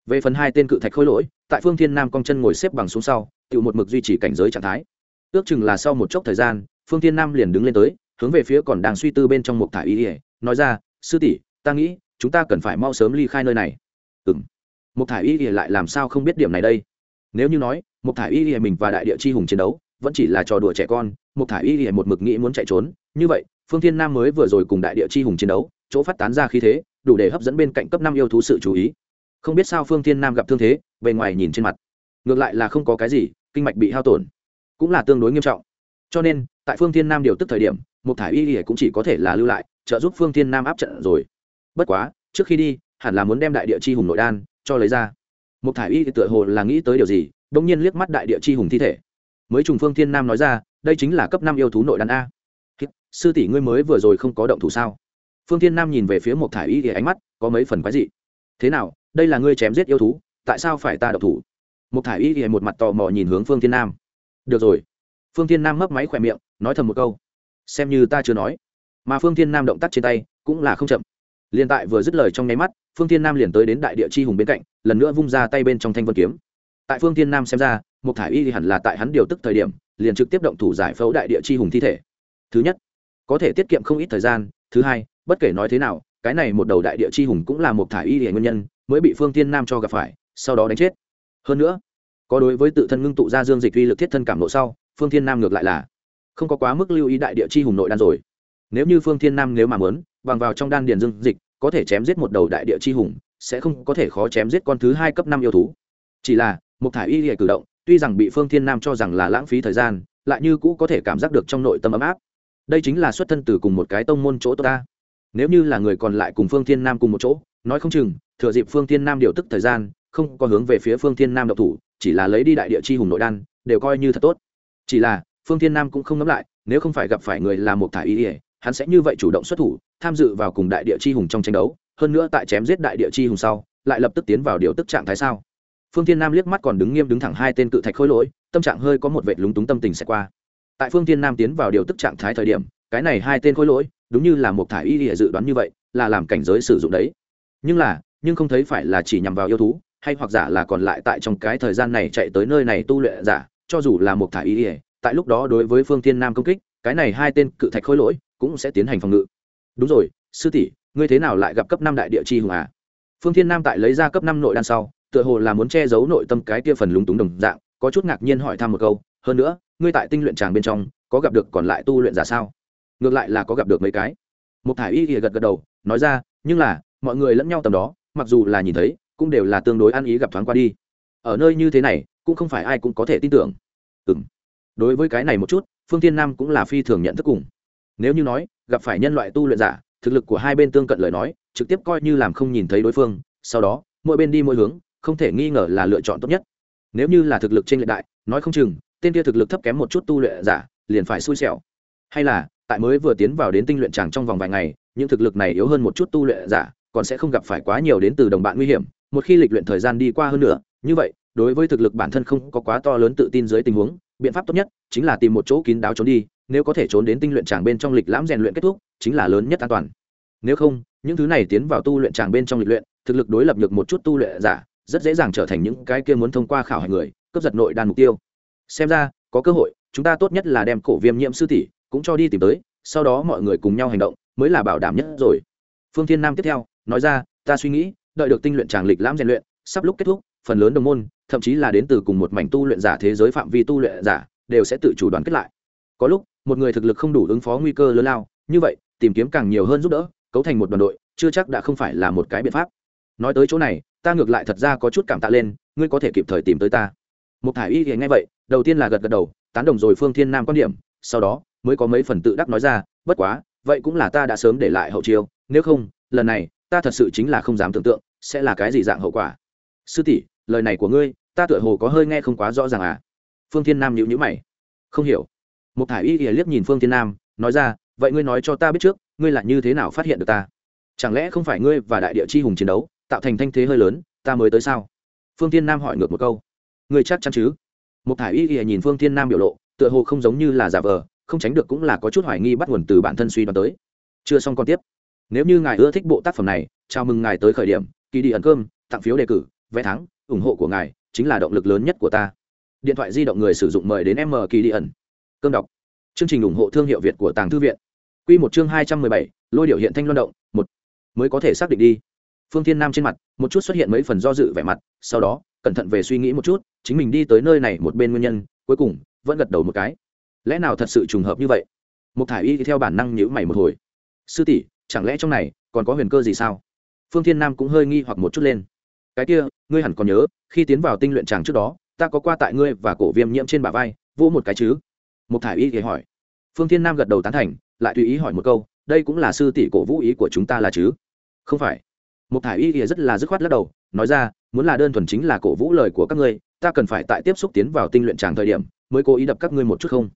Về phần hai tên cự thạch khôi lỗi, tại phương thiên nam cong chân ngồi xếp bằng xuống sau tự một mực duy trì cảnh giới trạng thái. Ước chừng là sau một chốc thời gian, phương thiên nam liền đứng lên tới, hướng về phía còn đang suy tư bên trong một thả ý ỉa nói ra, sư tỷ, ta nghĩ, chúng ta cần phải mau sớm ly khai nơi này. Ừ m một thả ý ỉa lại làm sao không biết điểm này đây? Nếu như nói, một thả ý ỉa mình và đại địa chi hùng chiến đấu, vẫn chỉ là trò đùa trẻ con, một thả ý ỉa một mực nghĩ muốn chạy trốn, như vậy, phương thiên nam mới vừa rồi cùng đại địa chi hùng chiến đấu chỗ phát tán ra khí thế, đủ để hấp dẫn bên cạnh cấp năm yêu thú sự chú ý. Không biết sao phương thiên nam gặp thương thế, bề ngoài nhìn trên mặt. Ngược lại là không có cái gì, kinh mạch bị hao tổn, cũng là tương đối nghiêm trọng. Cho nên, tại phương thiên nam điều tức thời điểm một thải y ỉa cũng chỉ có thể là lưu lại, trợ giúp phương thiên nam áp trận rồi. Bất quá, trước khi đi, hẳn là muốn đem đại địa chi hùng nội đan cho lấy ra. Một thải y thì tựa hồ là nghĩ tới điều gì đông nhiên liếc mắt đại địa chi hùng thi thể. Mới trùng phương thiên nam nói ra, đây chính là cấp năm yêu thú nội đan a. Sư tỷ ngươi mới vừa rồi không có động thủ sao? Phương thiên nam nhìn về phía một thải y thì ánh mắt có mấy phần quái dị. Thế nào, đây là ngươi chém giết yêu thú, tại sao phải ta độc thủ? Một thải y thì một mặt tò mò nhìn hướng phương thiên nam. Được rồi. Phương thiên nam mấp máy khỏe miệng, nói thầm một câu. Xem như ta chưa nói. Mà phương thiên nam động tác trên tay cũng là không chậm. Liền tại vừa dứt lời trong nháy mắt, phương thiên nam liền tới đến đại địa chi hùng bên cạnh, lần nữa vung ra tay bên trong thanh vân kiếm. Tại phương thiên nam xem ra một thải y thì hẳn là tại hắn điều tức thời điểm, liền trực tiếp động thủ giải phẫu đại địa chi hùng thi thể. Thứ nhất, có thể tiết kiệm không ít thời gian. Thứ hai bất kể nói thế nào, cái này một đầu đại địa chi hùng cũng là một thả y hệ nguyên nhân, mới bị phương tiên nam cho gặp phải, sau đó đánh chết. Hơn nữa, có đối với tự thân ngưng tụ ra dương dịch uy lực thiết thân cảm nộ sau, phương thiên nam ngược lại là không có quá mức lưu ý đại địa chi hùng nội đan rồi. Nếu như phương thiên nam nếu mà muốn, bằng vào trong đan điền dương dịch, có thể chém giết một đầu đại địa chi hùng, sẽ không có thể khó chém giết con thứ hai cấp năm yêu thú. Chỉ là, một thả y hệ cử động, tuy rằng bị phương thiên nam cho rằng là lãng phí thời gian, lại như cũ có thể cảm giác được trong nội tâm ấm áp. Đây chính là xuất thân từ cùng một cái tông môn chỗ ta nếu như là người còn lại cùng phương thiên nam cùng một chỗ, nói không chừng, thừa dịp phương thiên nam điều tức thời gian, không có hướng về phía phương thiên nam độc thủ, chỉ là lấy đi đại địa chi hùng nội đan, đều coi như thật tốt. Chỉ là, phương thiên nam cũng không ngẫm lại, nếu không phải gặp phải người làm một thả ý ỉa hắn sẽ như vậy chủ động xuất thủ, tham dự vào cùng đại địa chi hùng trong tranh đấu, hơn nữa tại chém giết đại địa chi hùng sau, lại lập tức tiến vào điều tức trạng thái sao? Phương thiên nam liếc mắt còn đứng nghiêm đứng thẳng hai tên cự thạch khôi lỗi, tâm trạng hơi có một vệ lúng túng tâm tình sẽ qua. Tại phương thiên nam tiến vào điều tức trạng thái thời điểm cái này hai tên khôi lỗi, đúng như là một thải y lìa dự đoán như vậy, là làm cảnh giới sử dụng đấy. Nhưng là, nhưng không thấy phải là chỉ nhằm vào yêu thú, hay hoặc giả là còn lại tại trong cái thời gian này chạy tới nơi này tu luyện giả, cho dù là một thải y lìa, tại lúc đó đối với phương thiên nam công kích, cái này hai tên cự thạch khôi lỗi cũng sẽ tiến hành phòng ngự. Đúng rồi, sư tỷ, ngươi thế nào lại gặp cấp năm đại địa chi hùng à? Phương thiên nam tại lấy ra cấp năm nội đan sau, tựa hồ là muốn che giấu nội tâm cái kia phần lúng túng đồng dạng, có chút ngạc nhiên hỏi thăm một câu, hơn nữa, ngươi tại tinh luyện tràng bên trong, có gặp được còn lại tu luyện giả sao? Ngược lại là có gặp được mấy cái. Một thải y thì gật gật đầu, nói ra, nhưng là, mọi người lẫn nhau tầm đó, mặc dù là nhìn thấy, cũng đều là tương đối ăn ý gặp thoáng qua đi. Ở nơi như thế này, cũng không phải ai cũng có thể tin tưởng. Ừ m đối với cái này một chút, phương tiên nam cũng là phi thường nhận thức cùng. Nếu như nói, gặp phải nhân loại tu luyện giả, thực lực của hai bên tương cận lời nói, trực tiếp coi như làm không nhìn thấy đối phương, sau đó, mỗi bên đi mỗi hướng, không thể nghi ngờ là lựa chọn tốt nhất. Nếu như là thực lực trên lệ đại, nói không chừng, tên kia thực lực thấp kém một chút tu luyện giả, liền phải xui xẻo. Hay là tại mới vừa tiến vào đến tinh luyện tràng trong vòng vài ngày, những thực lực này yếu hơn một chút tu luyện giả, còn sẽ không gặp phải quá nhiều đến từ đồng bạn nguy hiểm. Một khi lịch luyện thời gian đi qua hơn nữa như vậy, đối với thực lực bản thân không có quá to lớn tự tin dưới tình huống, biện pháp tốt nhất chính là tìm một chỗ kín đáo trốn đi, nếu có thể trốn đến tinh luyện tràng bên trong lịch lãm rèn luyện kết thúc, chính là lớn nhất an toàn. Nếu không, những thứ này tiến vào tu luyện tràng bên trong lịch luyện, thực lực đối lập được một chút tu luyện giả, rất dễ dàng trở thành những cái kia muốn thông qua khảo hạch người, cướp giật nội đan mục tiêu. Xem ra, có cơ hội, chúng ta tốt nhất là đem cổ viêm nhiễm sư tỷ cũng cho đi tìm tới, sau đó mọi người cùng nhau hành động, mới là bảo đảm nhất rồi. Phương thiên nam tiếp theo, nói ra, ta suy nghĩ, đợi được tinh luyện tràng lịch lãm rèn luyện, sắp lúc kết thúc, phần lớn đồng môn, thậm chí là đến từ cùng một mảnh tu luyện giả thế giới phạm vi tu luyện giả, đều sẽ tự chủ đoàn kết lại. Có lúc, một người thực lực không đủ ứng phó nguy cơ lớn lao, như vậy, tìm kiếm càng nhiều hơn giúp đỡ, cấu thành một đoàn đội, chưa chắc đã không phải là một cái biện pháp. Nói tới chỗ này, ta ngược lại thật ra có chút cảm tạ lên, ngươi có thể kịp thời tìm tới ta. Một thải y thì nghe vậy, đầu tiên là gật gật đầu, tán đồng rồi phương thiên nam quan điểm, sau đó mới có mấy phần tự đắc nói ra, bất quá, vậy cũng là ta đã sớm để lại hậu chiêu, nếu không, lần này, ta thật sự chính là không dám tưởng tượng, sẽ là cái gì dạng hậu quả. Sư tỷ, lời này của ngươi, ta tựa hồ có hơi nghe không quá rõ ràng à? Phương thiên nam nhịu nhữ mày. Không hiểu. Một thải y ỉa liếc nhìn phương thiên nam, nói ra, vậy ngươi nói cho ta biết trước, ngươi là như thế nào phát hiện được ta? Chẳng lẽ không phải ngươi và đại địa chi hùng chiến đấu, tạo thành thanh thế hơi lớn, ta mới tới sao? Phương thiên nam hỏi ngược một câu. Ngươi chắc chắn chứ? Một thải y ỉa nhìn phương thiên nam biểu lộ, tựa hồ không giống như là giả vờ không tránh được cũng là có chút hoài nghi bắt nguồn từ bản thân suy đoán tới. Chưa xong còn tiếp. Nếu như ngài ưa thích bộ tác phẩm này, chào mừng ngài tới khởi điểm. Kỳ đi ẩn cơm, tặng phiếu đề cử, vé thắng, ủng hộ của ngài chính là động lực lớn nhất của ta. Điện thoại di động người sử dụng mời đến m kỳ đi ẩn. Cơm đọc. Chương trình ủng hộ thương hiệu việt của tàng thư viện. Q một chương hai trăm mười bảy, lôi điệu hiện thanh loan động, một. Mới có thể xác định đi. Phương thiên nam trên mặt, một chút xuất hiện mấy phần do dự vẻ mặt, sau đó, cẩn thận về suy nghĩ một chút, chính mình đi tới nơi này một bên nguyên nhân, cuối cùng, vẫn gật đầu một cái lẽ nào thật sự trùng hợp như vậy? Một thải y theo bản năng nhữ mày một hồi. Sư tỷ, chẳng lẽ trong này còn có huyền cơ gì sao? Phương thiên nam cũng hơi nghi hoặc một chút lên. Cái kia, ngươi hẳn còn nhớ, khi tiến vào tinh luyện tràng trước đó, ta có qua tại ngươi và cổ viêm nhiễm trên bả vai, vỗ một cái chứ? Một thải y thì hỏi. Phương thiên nam gật đầu tán thành, lại tùy ý hỏi một câu, đây cũng là sư tỷ cổ vũ ý của chúng ta là chứ? Không phải. Một thải y thì rất là dứt khoát lắc đầu, nói ra, muốn là đơn thuần chính là cổ vũ lời của các ngươi, ta cần phải tại tiếp xúc tiến vào tinh luyện tràng thời điểm, mới cố ý đập các ngươi một chút không?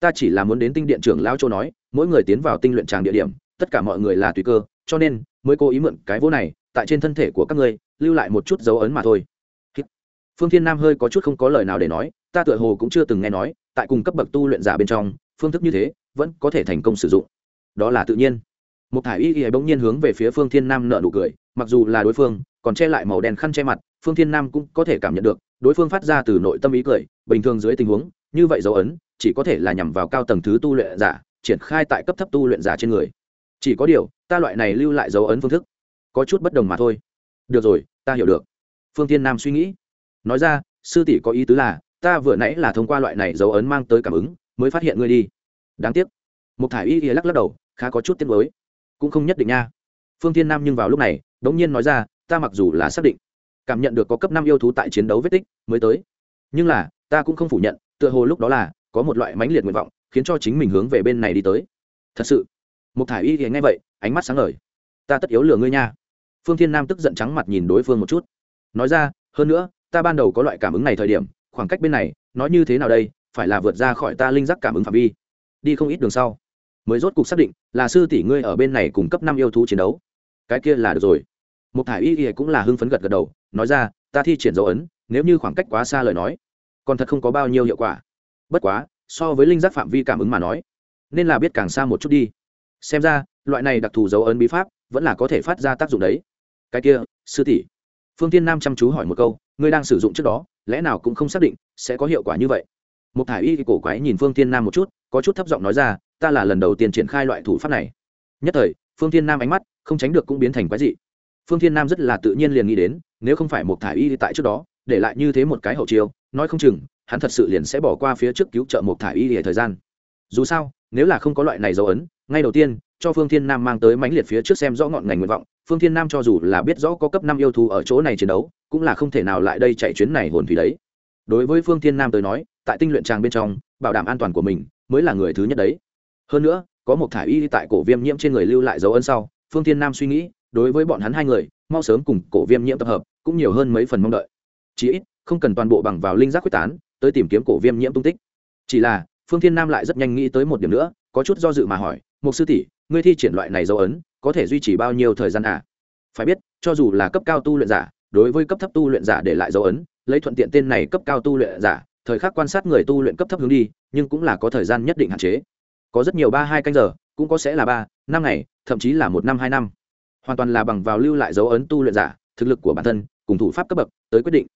Ta chỉ là muốn đến tinh điện trưởng lão châu nói, mỗi người tiến vào tinh luyện tràng địa điểm, tất cả mọi người là tùy cơ, cho nên, mới cố ý mượn cái vỗ này, tại trên thân thể của các ngươi, lưu lại một chút dấu ấn mà thôi. Phương thiên nam hơi có chút không có lời nào để nói, ta tựa hồ cũng chưa từng nghe nói, tại cùng cấp bậc tu luyện giả bên trong, phương thức như thế, vẫn có thể thành công sử dụng. Đó là tự nhiên. Một thải y y bỗng nhiên hướng về phía phương thiên nam nợ nụ cười, mặc dù là đối phương, còn che lại màu đen khăn che mặt, phương thiên nam cũng có thể cảm nhận được, đối phương phát ra từ nội tâm ý cười, bình thường dưới tình huống, như vậy dấu ấn chỉ có thể là nhằm vào cao tầng thứ tu luyện giả, triển khai tại cấp thấp tu luyện giả trên người. Chỉ có điều, ta loại này lưu lại dấu ấn phương thức, có chút bất đồng mà thôi. Được rồi, ta hiểu được. Phương tiên nam suy nghĩ. Nói ra, sư tỷ có ý tứ là, ta vừa nãy là thông qua loại này dấu ấn mang tới cảm ứng, mới phát hiện ngươi đi. Đáng tiếc. Một thải y y lắc lắc đầu, khá có chút tiếc mới cũng không nhất định nha. Phương tiên nam nhưng vào lúc này, đống nhiên nói ra, ta mặc dù là xác định, cảm nhận được có cấp năm yêu thú tại chiến đấu vết tích mới tới. Nhưng là, ta cũng không phủ nhận, tựa hồ lúc đó là có một loại mãnh liệt nguyện vọng, khiến cho chính mình hướng về bên này đi tới. Thật sự một thải y thì nghe vậy, ánh mắt sáng ngời. Ta tất yếu lừa ngươi nha. Phương thiên nam tức giận trắng mặt nhìn đối phương một chút. Nói ra, hơn nữa, ta ban đầu có loại cảm ứng này thời điểm, khoảng cách bên này, nói như thế nào đây, phải là vượt ra khỏi ta linh giác cảm ứng phạm vi. Đi không ít đường sau, mới rốt cuộc xác định là sư tỷ ngươi ở bên này cùng cấp năm yêu thú chiến đấu. Cái kia là được rồi. Một thải y thì cũng là hưng phấn gật gật đầu, nói ra, ta thi triển dấu ấn, nếu như khoảng cách quá xa lời nói, còn thật không có bao nhiêu hiệu quả bất quá, so với linh giác phạm vi cảm ứng mà nói, nên là biết càng xa một chút đi. Xem ra, loại này đặc thù dấu ấn bí pháp vẫn là có thể phát ra tác dụng đấy. Cái kia, sư tỷ. Phương tiên nam chăm chú hỏi một câu, ngươi đang sử dụng trước đó, lẽ nào cũng không xác định sẽ có hiệu quả như vậy? Một thải y cổ quái nhìn phương tiên nam một chút, có chút thấp giọng nói ra, ta là lần đầu tiên triển khai loại thủ pháp này. Nhất thời, phương tiên nam ánh mắt không tránh được cũng biến thành quái dị. Phương tiên nam rất là tự nhiên liền nghĩ đến, nếu không phải một thải y tại trước đó, để lại như thế một cái hậu chiêu nói không chừng, hắn thật sự liền sẽ bỏ qua phía trước cứu trợ một thả y thời gian. Dù sao, nếu là không có loại này dấu ấn, ngay đầu tiên, cho phương thiên nam mang tới mãnh liệt phía trước xem rõ ngọn ngành nguyện vọng, phương thiên nam cho dù là biết rõ có cấp năm yêu thú ở chỗ này chiến đấu, cũng là không thể nào lại đây chạy chuyến này hồn thủy đấy. Đối với phương thiên nam tới nói, tại tinh luyện tràng bên trong, bảo đảm an toàn của mình mới là người thứ nhất đấy. Hơn nữa, có một thả y tại cổ viêm nhiễm trên người lưu lại dấu ấn sau, phương thiên nam suy nghĩ, đối với bọn hắn hai người, mau sớm cùng cổ viêm nhiễm tập hợp, cũng nhiều hơn mấy phần mong đợi. Chí ít không cần toàn bộ bằng vào linh giác quyết tán, tới tìm kiếm cổ viêm nhiễm tung tích. Chỉ là, phương thiên nam lại rất nhanh nghĩ tới một điểm nữa, có chút do dự mà hỏi một sư tỷ, ngươi thi triển loại này dấu ấn, có thể duy trì bao nhiêu thời gian à? phải biết, cho dù là cấp cao tu luyện giả, đối với cấp thấp tu luyện giả để lại dấu ấn, lấy thuận tiện tên này cấp cao tu luyện giả, thời khắc quan sát người tu luyện cấp thấp hướng đi, nhưng cũng là có thời gian nhất định hạn chế. Có rất nhiều ba, hai canh giờ, cũng có sẽ là ba, năm ngày, thậm chí là một năm, hai năm. Hoàn toàn là bằng vào lưu lại dấu ấn tu luyện giả, thực lực của bản thân, cùng thủ pháp cấp bậc, tới quyết định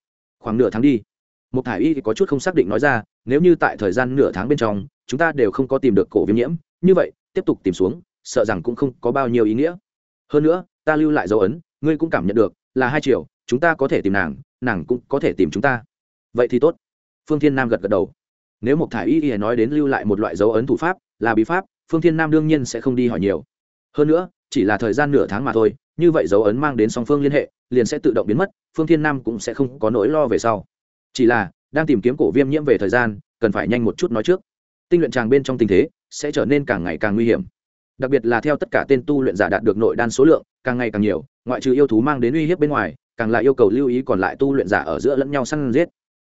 khoảng nửa tháng đi. Một thải y có chút không xác định nói ra, nếu như tại thời gian nửa tháng bên trong, chúng ta đều không có tìm được cổ viêm nhiễm, như vậy, tiếp tục tìm xuống, sợ rằng cũng không có bao nhiêu ý nghĩa. Hơn nữa, ta lưu lại dấu ấn, ngươi cũng cảm nhận được, là hai triệu, chúng ta có thể tìm nàng nàng cũng có thể tìm chúng ta. Vậy thì tốt. Phương thiên nam gật gật đầu. Nếu một thải y y nói đến lưu lại một loại dấu ấn thủ pháp, là bí pháp, phương thiên nam đương nhiên sẽ không đi hỏi nhiều. Hơn nữa, chỉ là thời gian nửa tháng mà thôi, như vậy dấu ấn mang đến song phương liên hệ, liền sẽ tự động biến mất phương thiên nam cũng sẽ không có nỗi lo về sau. Chỉ là, đang tìm kiếm cổ viêm nhiễm về thời gian, cần phải nhanh một chút nói trước. Tinh luyện tràng bên trong tình thế sẽ trở nên càng ngày càng nguy hiểm. Đặc biệt là theo tất cả tên tu luyện giả đạt được nội đan số lượng, càng ngày càng nhiều, ngoại trừ yêu thú mang đến uy hiếp bên ngoài, càng lại yêu cầu lưu ý còn lại tu luyện giả ở giữa lẫn nhau săn giết.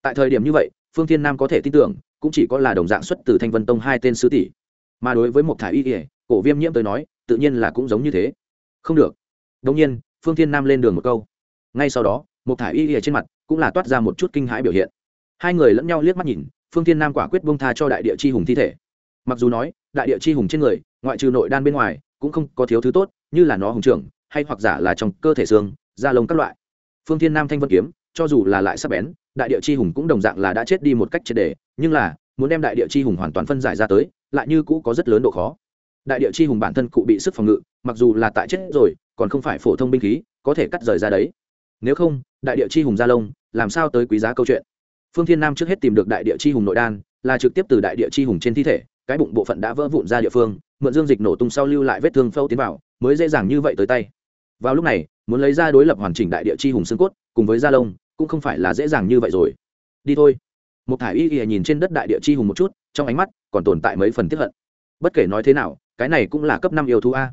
Tại thời điểm như vậy, phương thiên nam có thể tin tưởng, cũng chỉ có là đồng dạng xuất từ thanh vân tông hai tên sứ tỷ. Mà đối với một thả y ỉa cổ viêm nhiễm tới nói, tự nhiên là cũng giống như thế. Không được. Đông nhiên, phương thiên nam lên đường một câu ngay sau đó, một thải y ỉa trên mặt cũng là toát ra một chút kinh hãi biểu hiện. Hai người lẫn nhau liếc mắt nhìn, phương thiên nam quả quyết bông tha cho đại địa chi hùng thi thể. Mặc dù nói, đại địa chi hùng trên người, ngoại trừ nội đan bên ngoài, cũng không có thiếu thứ tốt, như là nó hùng trưởng, hay hoặc giả là trong cơ thể xương, da lông các loại. Phương thiên nam thanh vân kiếm, cho dù là lại sắp bén, đại địa chi hùng cũng đồng dạng là đã chết đi một cách triệt đề nhưng là, muốn đem đại địa chi hùng hoàn toàn phân giải ra tới, lại như cũ có rất lớn độ khó. Đại địa chi hùng bản thân cụ bị sức phòng ngự, mặc dù là tại chết rồi, còn không phải phổ thông binh khí, có thể cắt rời ra đấy nếu không, đại địa chi hùng gia lông làm sao tới quý giá câu chuyện? Phương thiên nam trước hết tìm được đại địa chi hùng nội đan, là trực tiếp từ đại địa chi hùng trên thi thể, cái bụng bộ phận đã vỡ vụn ra địa phương, mượn dương dịch nổ tung sau lưu lại vết thương phâu tiến vào, mới dễ dàng như vậy tới tay. Vào lúc này, muốn lấy ra đối lập hoàn chỉnh đại địa chi hùng xương cốt, cùng với da lông cũng không phải là dễ dàng như vậy rồi. Đi thôi. Một thải y y nhìn trên đất đại địa chi hùng một chút, trong ánh mắt còn tồn tại mấy phần tiếp hận. Bất kể nói thế nào, cái này cũng là cấp năm yêu thú a.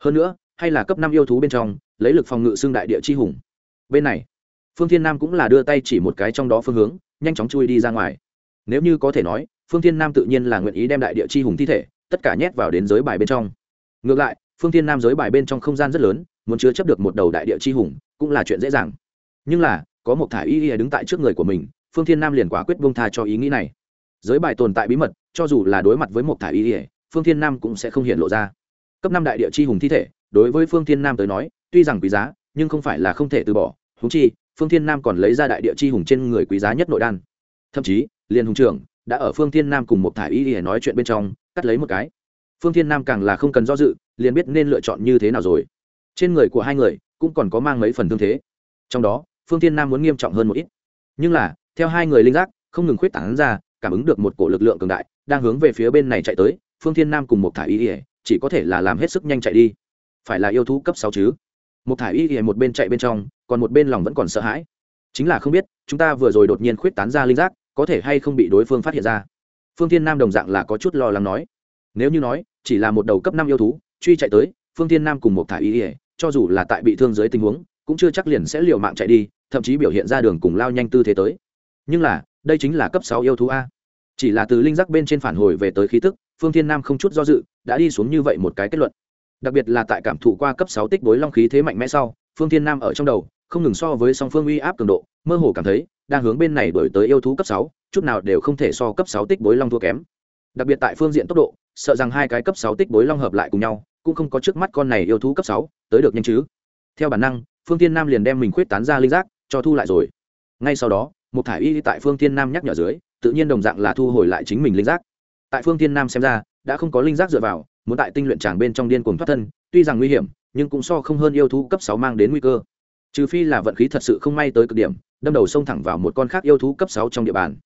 Hơn nữa, hay là cấp năm yêu thú bên trong, lấy lực phòng ngự xương đại địa chi hùng bên này. Phương thiên nam cũng là đưa tay chỉ một cái trong đó phương hướng, nhanh chóng chui đi ra ngoài. Nếu như có thể nói, phương thiên nam tự nhiên là nguyện ý đem đại địa chi hùng thi thể, tất cả nhét vào đến giới bài bên trong. Ngược lại, phương thiên nam giới bài bên trong không gian rất lớn, muốn chứa chấp được một đầu đại địa chi hùng, cũng là chuyện dễ dàng. Nhưng là, có một thả y y đứng tại trước người của mình, phương thiên nam liền quả quyết bông tha cho ý nghĩ này. Giới bài tồn tại bí mật, cho dù là đối mặt với một thả y y, phương thiên nam cũng sẽ không hiện lộ ra. Cấp năm đại địa chi hùng thi thể, đối với phương thiên nam tới nói, tuy rằng quý giá, nhưng không phải là không thể từ bỏ húng chi, phương thiên nam còn lấy ra đại địa chi hùng trên người quý giá nhất nội đan. Thậm chí liền hùng trưởng đã ở phương thiên nam cùng một thả y y nói chuyện bên trong, cắt lấy một cái. Phương thiên nam càng là không cần do dự, liền biết nên lựa chọn như thế nào rồi. Trên người của hai người cũng còn có mang mấy phần thương thế. Trong đó, phương thiên nam muốn nghiêm trọng hơn một ít. Nhưng là, theo hai người linh giác, không ngừng khuyết tảng ra, cảm ứng được một cổ lực lượng cường đại, đang hướng về phía bên này chạy tới, phương thiên nam cùng một thả y ỉa chỉ có thể là làm hết sức nhanh chạy đi. Phải là yêu thú cấp sáu chứ? Một thả y ỉa một bên chạy bên trong còn một bên lòng vẫn còn sợ hãi. Chính là không biết, chúng ta vừa rồi đột nhiên khuyết tán ra linh giác, có thể hay không bị đối phương phát hiện ra. Phương thiên nam đồng dạng là có chút lo lắng nói. Nếu như nói, chỉ là một đầu cấp năm yêu thú, truy chạy tới, phương thiên nam cùng một thả ý ỉa cho dù là tại bị thương dưới tình huống, cũng chưa chắc liền sẽ liều mạng chạy đi, thậm chí biểu hiện ra đường cùng lao nhanh tư thế tới. Nhưng là, đây chính là cấp sáu yêu thú a. Chỉ là từ linh giác bên trên phản hồi về tới khí tức, phương thiên nam không chút do dự, đã đi xuống như vậy một cái kết luận. Đặc biệt là tại cảm thụ qua cấp sáu tích bối long khí thế mạnh mẽ sau phương thiên nam ở trong đầu, không ngừng so với song phương uy áp cường độ, mơ hồ cảm thấy, đang hướng bên này đổi tới yêu thú cấp sáu, chút nào đều không thể so cấp sáu tích bối long thua kém. Đặc biệt tại phương diện tốc độ, sợ rằng hai cái cấp sáu tích bối long hợp lại cùng nhau, cũng không có trước mắt con này yêu thú cấp sáu, tới được nhanh chứ. Theo bản năng, phương Thiên nam liền đem mình khuyết tán ra linh giác, cho thu lại rồi. Ngay sau đó một thải y tại phương Thiên nam nhắc nhở dưới, tự nhiên đồng dạng là thu hồi lại chính mình linh giác. Tại phương Thiên nam xem ra, đã không có linh giác dựa vào, muốn tại tinh luyện tràng bên trong điên cuồng thoát thân, tuy rằng nguy hiểm nhưng cũng so không hơn yêu thú cấp sáu mang đến nguy cơ. Trừ phi là vận khí thật sự không may tới cực điểm, đâm đầu xông thẳng vào một con khác yêu thú cấp sáu trong địa bàn.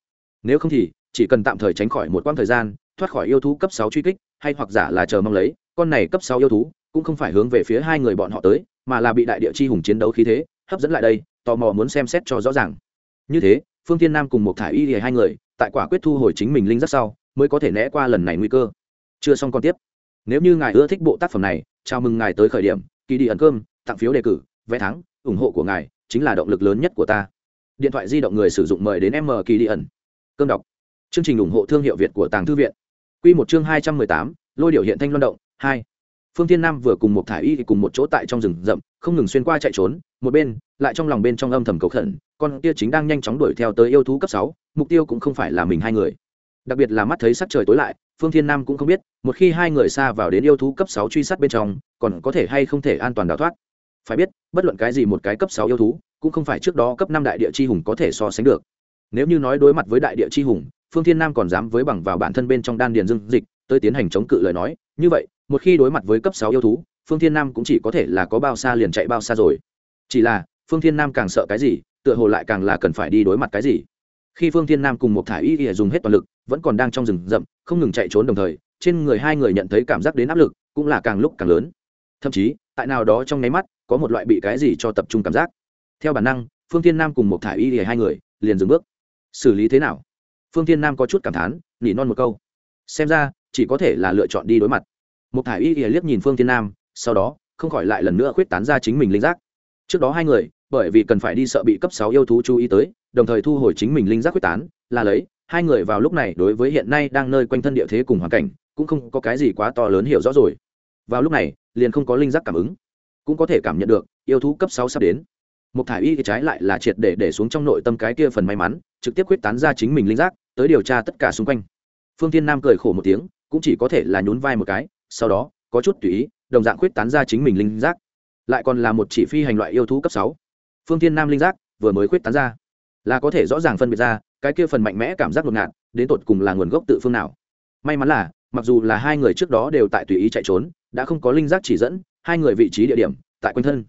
Nếu không thì, chỉ cần tạm thời tránh khỏi một quãng thời gian, thoát khỏi yêu thú cấp sáu truy kích, hay hoặc giả là chờ mong lấy, con này cấp sáu yêu thú cũng không phải hướng về phía hai người bọn họ tới, mà là bị đại địa chi hùng chiến đấu khí thế, hấp dẫn lại đây, tò mò muốn xem xét cho rõ ràng. Như thế, phương thiên nam cùng một thải y hai người, tại quả quyết thu hồi chính mình linh rất sau, mới có thể né qua lần này nguy cơ. Chưa xong còn tiếp nếu như ngài ưa thích bộ tác phẩm này, chào mừng ngài tới khởi điểm kỳ đi ẩn cơm, tặng phiếu đề cử, vé thắng, ủng hộ của ngài chính là động lực lớn nhất của ta. Điện thoại di động người sử dụng mời đến m kỳ đi ẩn. Cơm đọc. Chương trình ủng hộ thương hiệu việt của tàng thư viện. Q một chương hai trăm mười tám, lôi điệu hiện thanh loan động, hai. Phương thiên nam vừa cùng một thả y cùng một chỗ tại trong rừng rậm, không ngừng xuyên qua chạy trốn, một bên, lại trong lòng bên trong âm thầm cầu khẩn, con kia chính đang nhanh chóng đuổi theo tới yêu thú cấp sáu, mục tiêu cũng không phải là mình hai người. Đặc biệt là mắt thấy sắc trời tối lại phương thiên nam cũng không biết, một khi hai người xa vào đến yêu thú cấp sáu truy sát bên trong, còn có thể hay không thể an toàn đào thoát. Phải biết, bất luận cái gì một cái cấp sáu yêu thú, cũng không phải trước đó cấp năm đại địa chi hùng có thể so sánh được. Nếu như nói đối mặt với đại địa chi hùng, phương thiên nam còn dám với bằng vào bản thân bên trong đan điền dương dịch, tới tiến hành chống cự lời nói, như vậy, một khi đối mặt với cấp sáu yêu thú, phương thiên nam cũng chỉ có thể là có bao xa liền chạy bao xa rồi. Chỉ là, phương thiên nam càng sợ cái gì, tựa hồ lại càng là cần phải đi đối mặt cái gì khi phương thiên nam cùng một thải y ỉa dùng hết toàn lực, vẫn còn đang trong rừng rậm, không ngừng chạy trốn đồng thời, trên người hai người nhận thấy cảm giác đến áp lực, cũng là càng lúc càng lớn. Thậm chí, tại nào đó trong nháy mắt, có một loại bị cái gì cho tập trung cảm giác. Theo bản năng, phương thiên nam cùng một thải y ỉa hai người, liền dừng bước. Xử lý thế nào? Phương thiên nam có chút cảm thán, nỉ non một câu. Xem ra, chỉ có thể là lựa chọn đi đối mặt. Một thải y ỉa liếc nhìn phương thiên nam, sau đó, không khỏi lại lần nữa khuyết tán ra chính mình linh giác. Trước đó hai người, bởi vì cần phải đi sợ bị cấp sáu yêu thú chú ý tới đồng thời thu hồi chính mình linh giác quyết tán, là lấy, hai người vào lúc này đối với hiện nay đang nơi quanh thân địa thế cùng hoàn cảnh, cũng không có cái gì quá to lớn hiểu rõ rồi. Vào lúc này, liền không có linh giác cảm ứng. Cũng có thể cảm nhận được, yêu thú cấp sáu sắp đến. Một thải y thì trái lại là triệt để để xuống trong nội tâm cái kia phần may mắn, trực tiếp quyết tán ra chính mình linh giác, tới điều tra tất cả xung quanh. Phương tiên nam cười khổ một tiếng, cũng chỉ có thể là nhún vai một cái, sau đó, có chút tùy ý, đồng dạng quyết tán ra chính mình linh giác. Lại còn là một chỉ phi hành loại yêu thú cấp sáu. Phương tiên nam linh giác, vừa mới quyết tán ra là có thể rõ ràng phân biệt ra, cái kia phần mạnh mẽ cảm giác ngột ngạt đến tột cùng là nguồn gốc tự phương nào. May mắn là, mặc dù là hai người trước đó đều tại tùy ý chạy trốn, đã không có linh giác chỉ dẫn, hai người vị trí địa điểm, tại quanh thân,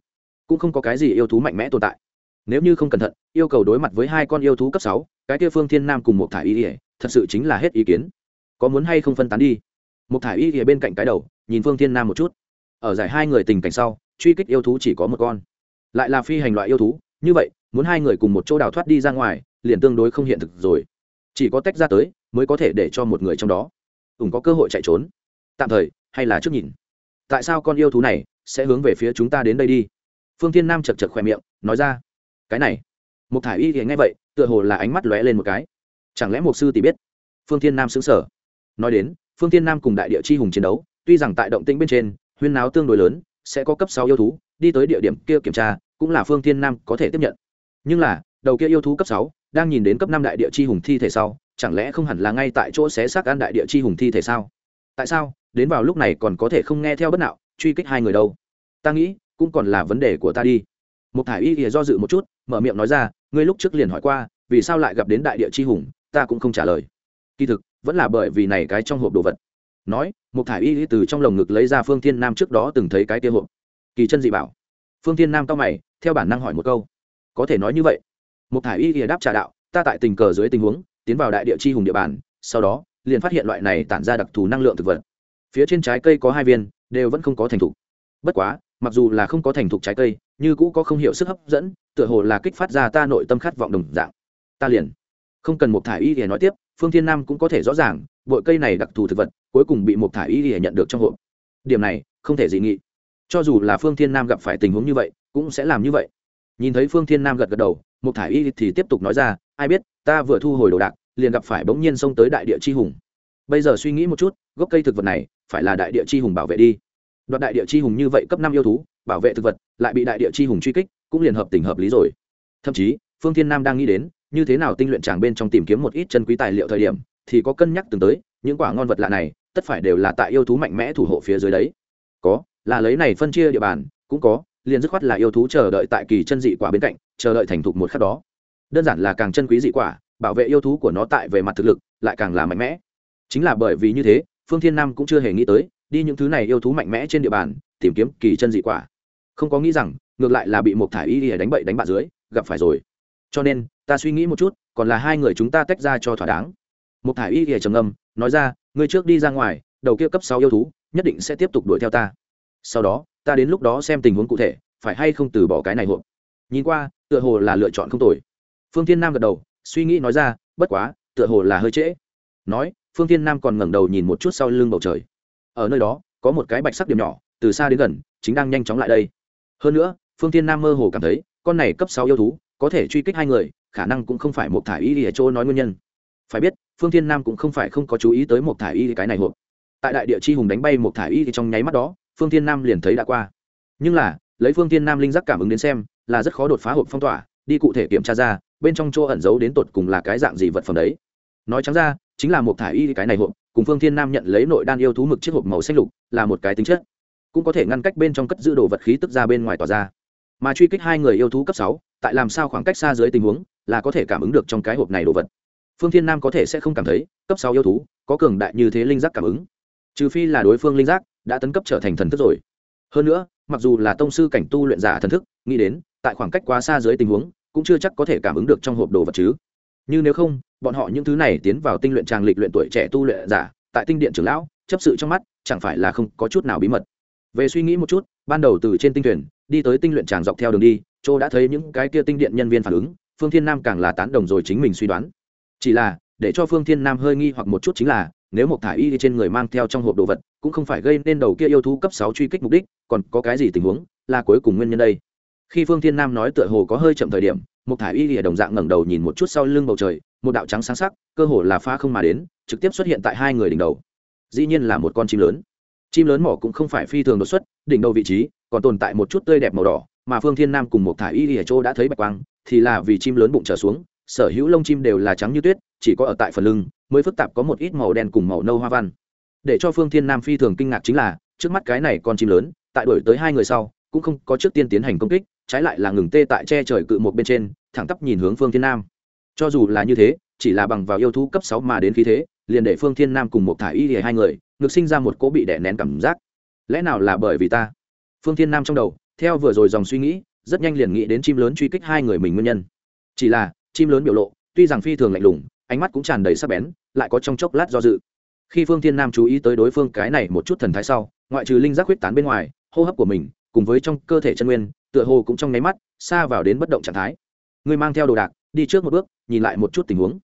cũng không có cái gì yêu thú mạnh mẽ tồn tại. Nếu như không cẩn thận, yêu cầu đối mặt với hai con yêu thú cấp sáu, cái kia phương thiên nam cùng một thả y ỉa thật sự chính là hết ý kiến. Có muốn hay không phân tán đi? Một thả y ỉa bên cạnh cái đầu, nhìn phương thiên nam một chút. Ở giải hai người tình cảnh sau, truy kích yêu thú chỉ có một con. Lại là phi hành loại yêu thú, như vậy muốn hai người cùng một chỗ đào thoát đi ra ngoài, liền tương đối không hiện thực rồi. Chỉ có tách ra tới, mới có thể để cho một người trong đó. Ủng có cơ hội chạy trốn. Tạm thời, hay là trước nhìn. Tại sao con yêu thú này sẽ hướng về phía chúng ta đến đây đi? Phương thiên nam chật chật khỏe miệng, nói ra. Cái này. Một thả y thì nghe vậy, tựa hồ là ánh mắt lóe lên một cái. Chẳng lẽ một sư tỷ biết? Phương thiên nam xứng sở nói đến, phương thiên nam cùng đại địa chi hùng chiến đấu, tuy rằng tại động tĩnh bên trên, huyên náo tương đối lớn, sẽ có cấp sáu yêu thú, đi tới địa điểm kia kiểm tra, cũng là phương thiên nam có thể tiếp nhận nhưng là, đầu kia yêu thú cấp sáu, đang nhìn đến cấp năm đại địa chi hùng thi thể sau, chẳng lẽ không hẳn là ngay tại chỗ xé xác ăn đại địa chi hùng thi thể sao? Tại sao, đến vào lúc này còn có thể không nghe theo bất nào truy kích hai người đâu? Ta nghĩ, cũng còn là vấn đề của ta đi. Một thải y thì do dự một chút, mở miệng nói ra, ngươi lúc trước liền hỏi qua, vì sao lại gặp đến đại địa chi hùng, ta cũng không trả lời. Kỳ thực, vẫn là bởi vì này cái trong hộp đồ vật. Nói một thải y từ trong lồng ngực lấy ra phương thiên nam trước đó từng thấy cái kia hộp. Kỳ chân dị bảo. Phương thiên nam cao mày, theo bản năng hỏi một câu có thể nói như vậy. Một thải y thì đáp trả đạo, ta tại tình cờ dưới tình huống, tiến vào đại địa chi hùng địa bàn, sau đó, liền phát hiện loại này tản ra đặc thù năng lượng thực vật. Phía trên trái cây có hai viên, đều vẫn không có thành thục. Bất quá, mặc dù là không có thành thục trái cây, như cũ có không hiểu sức hấp dẫn, tựa hồ là kích phát ra ta nội tâm khát vọng đồng dạng. Ta liền không cần một thải y thì nói tiếp, phương thiên nam cũng có thể rõ ràng bội cây này đặc thù thực vật, cuối cùng bị một thải y thì nhận được trong hộp. Điểm này, không thể dị nghị. Cho dù là phương thiên nam gặp phải tình huống như vậy, cũng sẽ làm như vậy nhìn thấy phương thiên nam gật gật đầu một thải y thì tiếp tục nói ra, ai biết, ta vừa thu hồi đồ đạc, liền gặp phải bỗng nhiên xông tới đại địa chi hùng. Bây giờ suy nghĩ một chút, gốc cây thực vật này, phải là đại địa chi hùng bảo vệ đi. Đoạn đại địa chi hùng như vậy cấp năm yêu thú, bảo vệ thực vật, lại bị đại địa chi hùng truy kích, cũng liền hợp tình hợp lý rồi. Thậm chí, phương thiên nam đang nghĩ đến, như thế nào tinh luyện tràng bên trong tìm kiếm một ít chân quý tài liệu thời điểm, thì có cân nhắc từng tới, những quả ngon vật lạ này, tất phải đều là tại yêu thú mạnh mẽ thủ hộ phía dưới đấy. Có, là lấy này phân chia địa bàn, cũng có liền dứt khoát là yêu thú chờ đợi tại kỳ chân dị quả bên cạnh, chờ đợi thành thục một khắc đó. Đơn giản là càng chân quý dị quả, bảo vệ yêu thú của nó tại về mặt thực lực lại càng là mạnh mẽ. Chính là bởi vì như thế, phương thiên nam cũng chưa hề nghĩ tới, đi những thứ này yêu thú mạnh mẽ trên địa bàn, tìm kiếm kỳ chân dị quả. Không có nghĩ rằng, ngược lại là bị một thải y đánh bậy đánh bạ dưới, gặp phải rồi. Cho nên, ta suy nghĩ một chút, còn là hai người chúng ta tách ra cho thỏa đáng. Một thải y trầm âm nói ra, ngươi trước đi ra ngoài, đầu kia cấp sáu yêu thú, nhất định sẽ tiếp tục đuổi theo ta sau đó, ta đến lúc đó xem tình huống cụ thể, phải hay không từ bỏ cái này hộp? Nhìn qua, tựa hồ là lựa chọn không tồi. Phương thiên nam gật đầu, suy nghĩ nói ra, bất quá, tựa hồ là hơi trễ. Nói, phương thiên nam còn ngẩng đầu nhìn một chút sau lưng bầu trời. Ở nơi đó, có một cái bạch sắc điểm nhỏ, từ xa đến gần, chính đang nhanh chóng lại đây. Hơn nữa, phương thiên nam mơ hồ cảm thấy, con này cấp sáu yêu thú, có thể truy kích hai người, khả năng cũng không phải một thả y ở chỗ nói nguyên nhân. Phải biết, phương thiên nam cũng không phải không có chú ý tới một thả y cái này hộp. Tại đại địa chi hùng đánh bay một thả y trong nháy mắt đó phương thiên nam liền thấy đã qua. Nhưng là, lấy phương thiên nam linh giác cảm ứng đến xem, là rất khó đột phá hộp phong tỏa, đi cụ thể kiểm tra ra, bên trong chỗ ẩn giấu đến tột cùng là cái dạng gì vật phẩm đấy. Nói trắng ra, chính là một thải y cái này hộp, cùng phương thiên nam nhận lấy nội đan yêu thú mực chiếc hộp màu xanh lục, là một cái tính chất. Cũng có thể ngăn cách bên trong cất giữ đồ vật khí tức ra bên ngoài tỏa ra. Mà truy kích hai người yêu thú cấp sáu, tại làm sao khoảng cách xa dưới tình huống, là có thể cảm ứng được trong cái hộp này đồ vật. Phương thiên nam có thể sẽ không cảm thấy, cấp sáu yêu thú, có cường đại như thế linh giác cảm ứng. Trừ phi là đối phương linh giác đã tấn cấp trở thành thần thức rồi. Hơn nữa, mặc dù là tông sư cảnh tu luyện giả thần thức, nghĩ đến, tại khoảng cách quá xa dưới tình huống, cũng chưa chắc có thể cảm ứng được trong hộp đồ vật chứ. Như nếu không, bọn họ những thứ này tiến vào tinh luyện tràng lịch luyện tuổi trẻ tu luyện giả, tại tinh điện trưởng lão, chấp sự trong mắt, chẳng phải là không có chút nào bí mật. Về suy nghĩ một chút, ban đầu từ trên tinh thuyền, đi tới tinh luyện tràng dọc theo đường đi châu đã thấy những cái kia tinh điện nhân viên phản ứng, phương thiên nam càng là tán đồng rồi chính mình suy đoán. Chỉ là, để cho phương thiên nam hơi nghi hoặc một chút chính là, nếu một thả y trên người mang theo trong hộp đồ vật cũng không phải gây nên đầu kia yêu thú cấp sáu truy kích mục đích, còn có cái gì tình huống, là cuối cùng nguyên nhân đây? Khi phương thiên nam nói tựa hồ có hơi chậm thời điểm, một thả y lìa đồng dạng ngẩng đầu nhìn một chút sau lưng bầu trời, một đạo trắng sáng sắc, cơ hồ là pha không mà đến, trực tiếp xuất hiện tại hai người đỉnh đầu. Dĩ nhiên là một con chim lớn. Chim lớn mỏ cũng không phải phi thường đột xuất, đỉnh đầu vị trí còn tồn tại một chút tươi đẹp màu đỏ, mà phương thiên nam cùng một thả y lìa chỗ đã thấy bạch quang, thì là vì chim lớn bụng trở xuống, sở hữu lông chim đều là trắng như tuyết, chỉ có ở tại phần lưng, mới phức tạp có một ít màu đen cùng màu nâu hoa văn để cho phương thiên nam phi thường kinh ngạc chính là, trước mắt cái này con chim lớn, tại đổi tới hai người sau, cũng không có trước tiên tiến hành công kích, trái lại là ngừng tê tại che trời cự một bên trên, thẳng tắp nhìn hướng phương thiên nam. Cho dù là như thế, chỉ là bằng vào yêu thú cấp sáu mà đến khí thế, liền để phương thiên nam cùng một thả y thì hai người, ngược sinh ra một cỗ bị đè nén cảm giác. Lẽ nào là bởi vì ta? Phương thiên nam trong đầu, theo vừa rồi dòng suy nghĩ, rất nhanh liền nghĩ đến chim lớn truy kích hai người mình nguyên nhân. Chỉ là, chim lớn biểu lộ, tuy rằng phi thường lạnh lùng, ánh mắt cũng tràn đầy sắc bén, lại có trong chốc lát do dự khi phương thiên nam chú ý tới đối phương cái này một chút thần thái sau, ngoại trừ linh giác huyết tán bên ngoài, hô hấp của mình cùng với trong cơ thể chân nguyên, tựa hồ cũng trong nháy mắt xa vào đến bất động trạng thái. Người mang theo đồ đạc, đi trước một bước, nhìn lại một chút tình huống.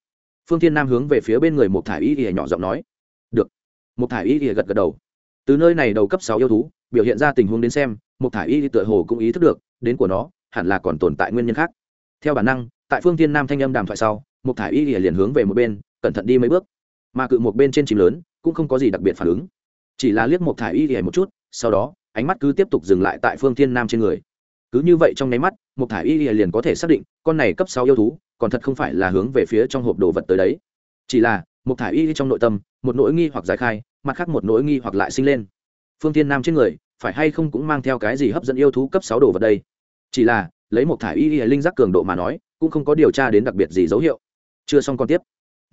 Phương thiên nam hướng về phía bên người một thải y ỉa nhỏ giọng nói. Được. Một thải y ỉa gật gật đầu. Từ nơi này đầu cấp sáu yêu thú, biểu hiện ra tình huống đến xem một thải y tựa hồ cũng ý thức được, đến của nó hẳn là còn tồn tại nguyên nhân khác. Theo bản năng, tại phương thiên nam thanh âm đàm thoại sau một thải y liền hướng về một bên, cẩn thận đi mấy bước mà cự một bên trên chìm lớn cũng không có gì đặc biệt phản ứng. Chỉ là liếc một thải y một chút, sau đó, ánh mắt cứ tiếp tục dừng lại tại phương thiên nam trên người. Cứ như vậy trong nháy mắt một thải y liền có thể xác định, con này cấp sáu yêu thú, còn thật không phải là hướng về phía trong hộp đồ vật tới đấy. Chỉ là một thải y trong nội tâm, một nỗi nghi hoặc giải khai, mặt khác một nỗi nghi hoặc lại sinh lên. Phương thiên nam trên người, phải hay không cũng mang theo cái gì hấp dẫn yêu thú cấp sáu đồ vật đây? Chỉ là, lấy một thải y linh giác cường độ mà nói, cũng không có điều tra đến đặc biệt gì dấu hiệu. Chưa xong còn tiếp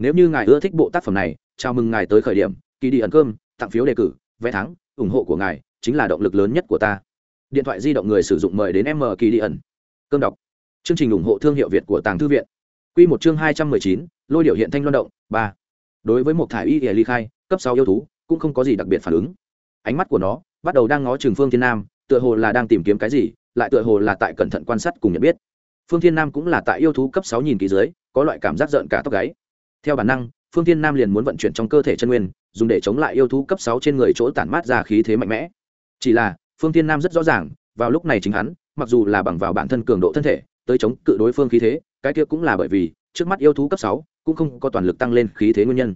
nếu như ngài ưa thích bộ tác phẩm này, chào mừng ngài tới khởi điểm kỳ đi ẩn cơm, tặng phiếu đề cử, vé thắng, ủng hộ của ngài chính là động lực lớn nhất của ta. Điện thoại di động người sử dụng mời đến m kỳ đi ẩn. Cơm đọc. Chương trình ủng hộ thương hiệu việt của tàng thư viện. Q một chương hai trăm mười chín, lôi điệu hiện thanh loan động, ba. Đối với một thải y ỉa ly khai, cấp sáu yêu thú, cũng không có gì đặc biệt phản ứng. Ánh mắt của nó bắt đầu đang ngó trường phương thiên nam, tựa hồ là đang tìm kiếm cái gì, lại tựa hồ là tại cẩn thận quan sát cùng nhận biết. Phương thiên nam cũng là tại yêu thú cấp sáu nhìn kỹ dưới, có loại cảm giác giận cả tóc gáy theo bản năng, phương thiên nam liền muốn vận chuyển trong cơ thể chân nguyên, dùng để chống lại yêu thú cấp sáu trên người chỗ tản mát ra khí thế mạnh mẽ. Chỉ là, phương thiên nam rất rõ ràng, vào lúc này chính hắn, mặc dù là bằng vào bản thân cường độ thân thể, tới chống cự đối phương khí thế, cái kia cũng là bởi vì, trước mắt yêu thú cấp sáu cũng không có toàn lực tăng lên khí thế nguyên nhân.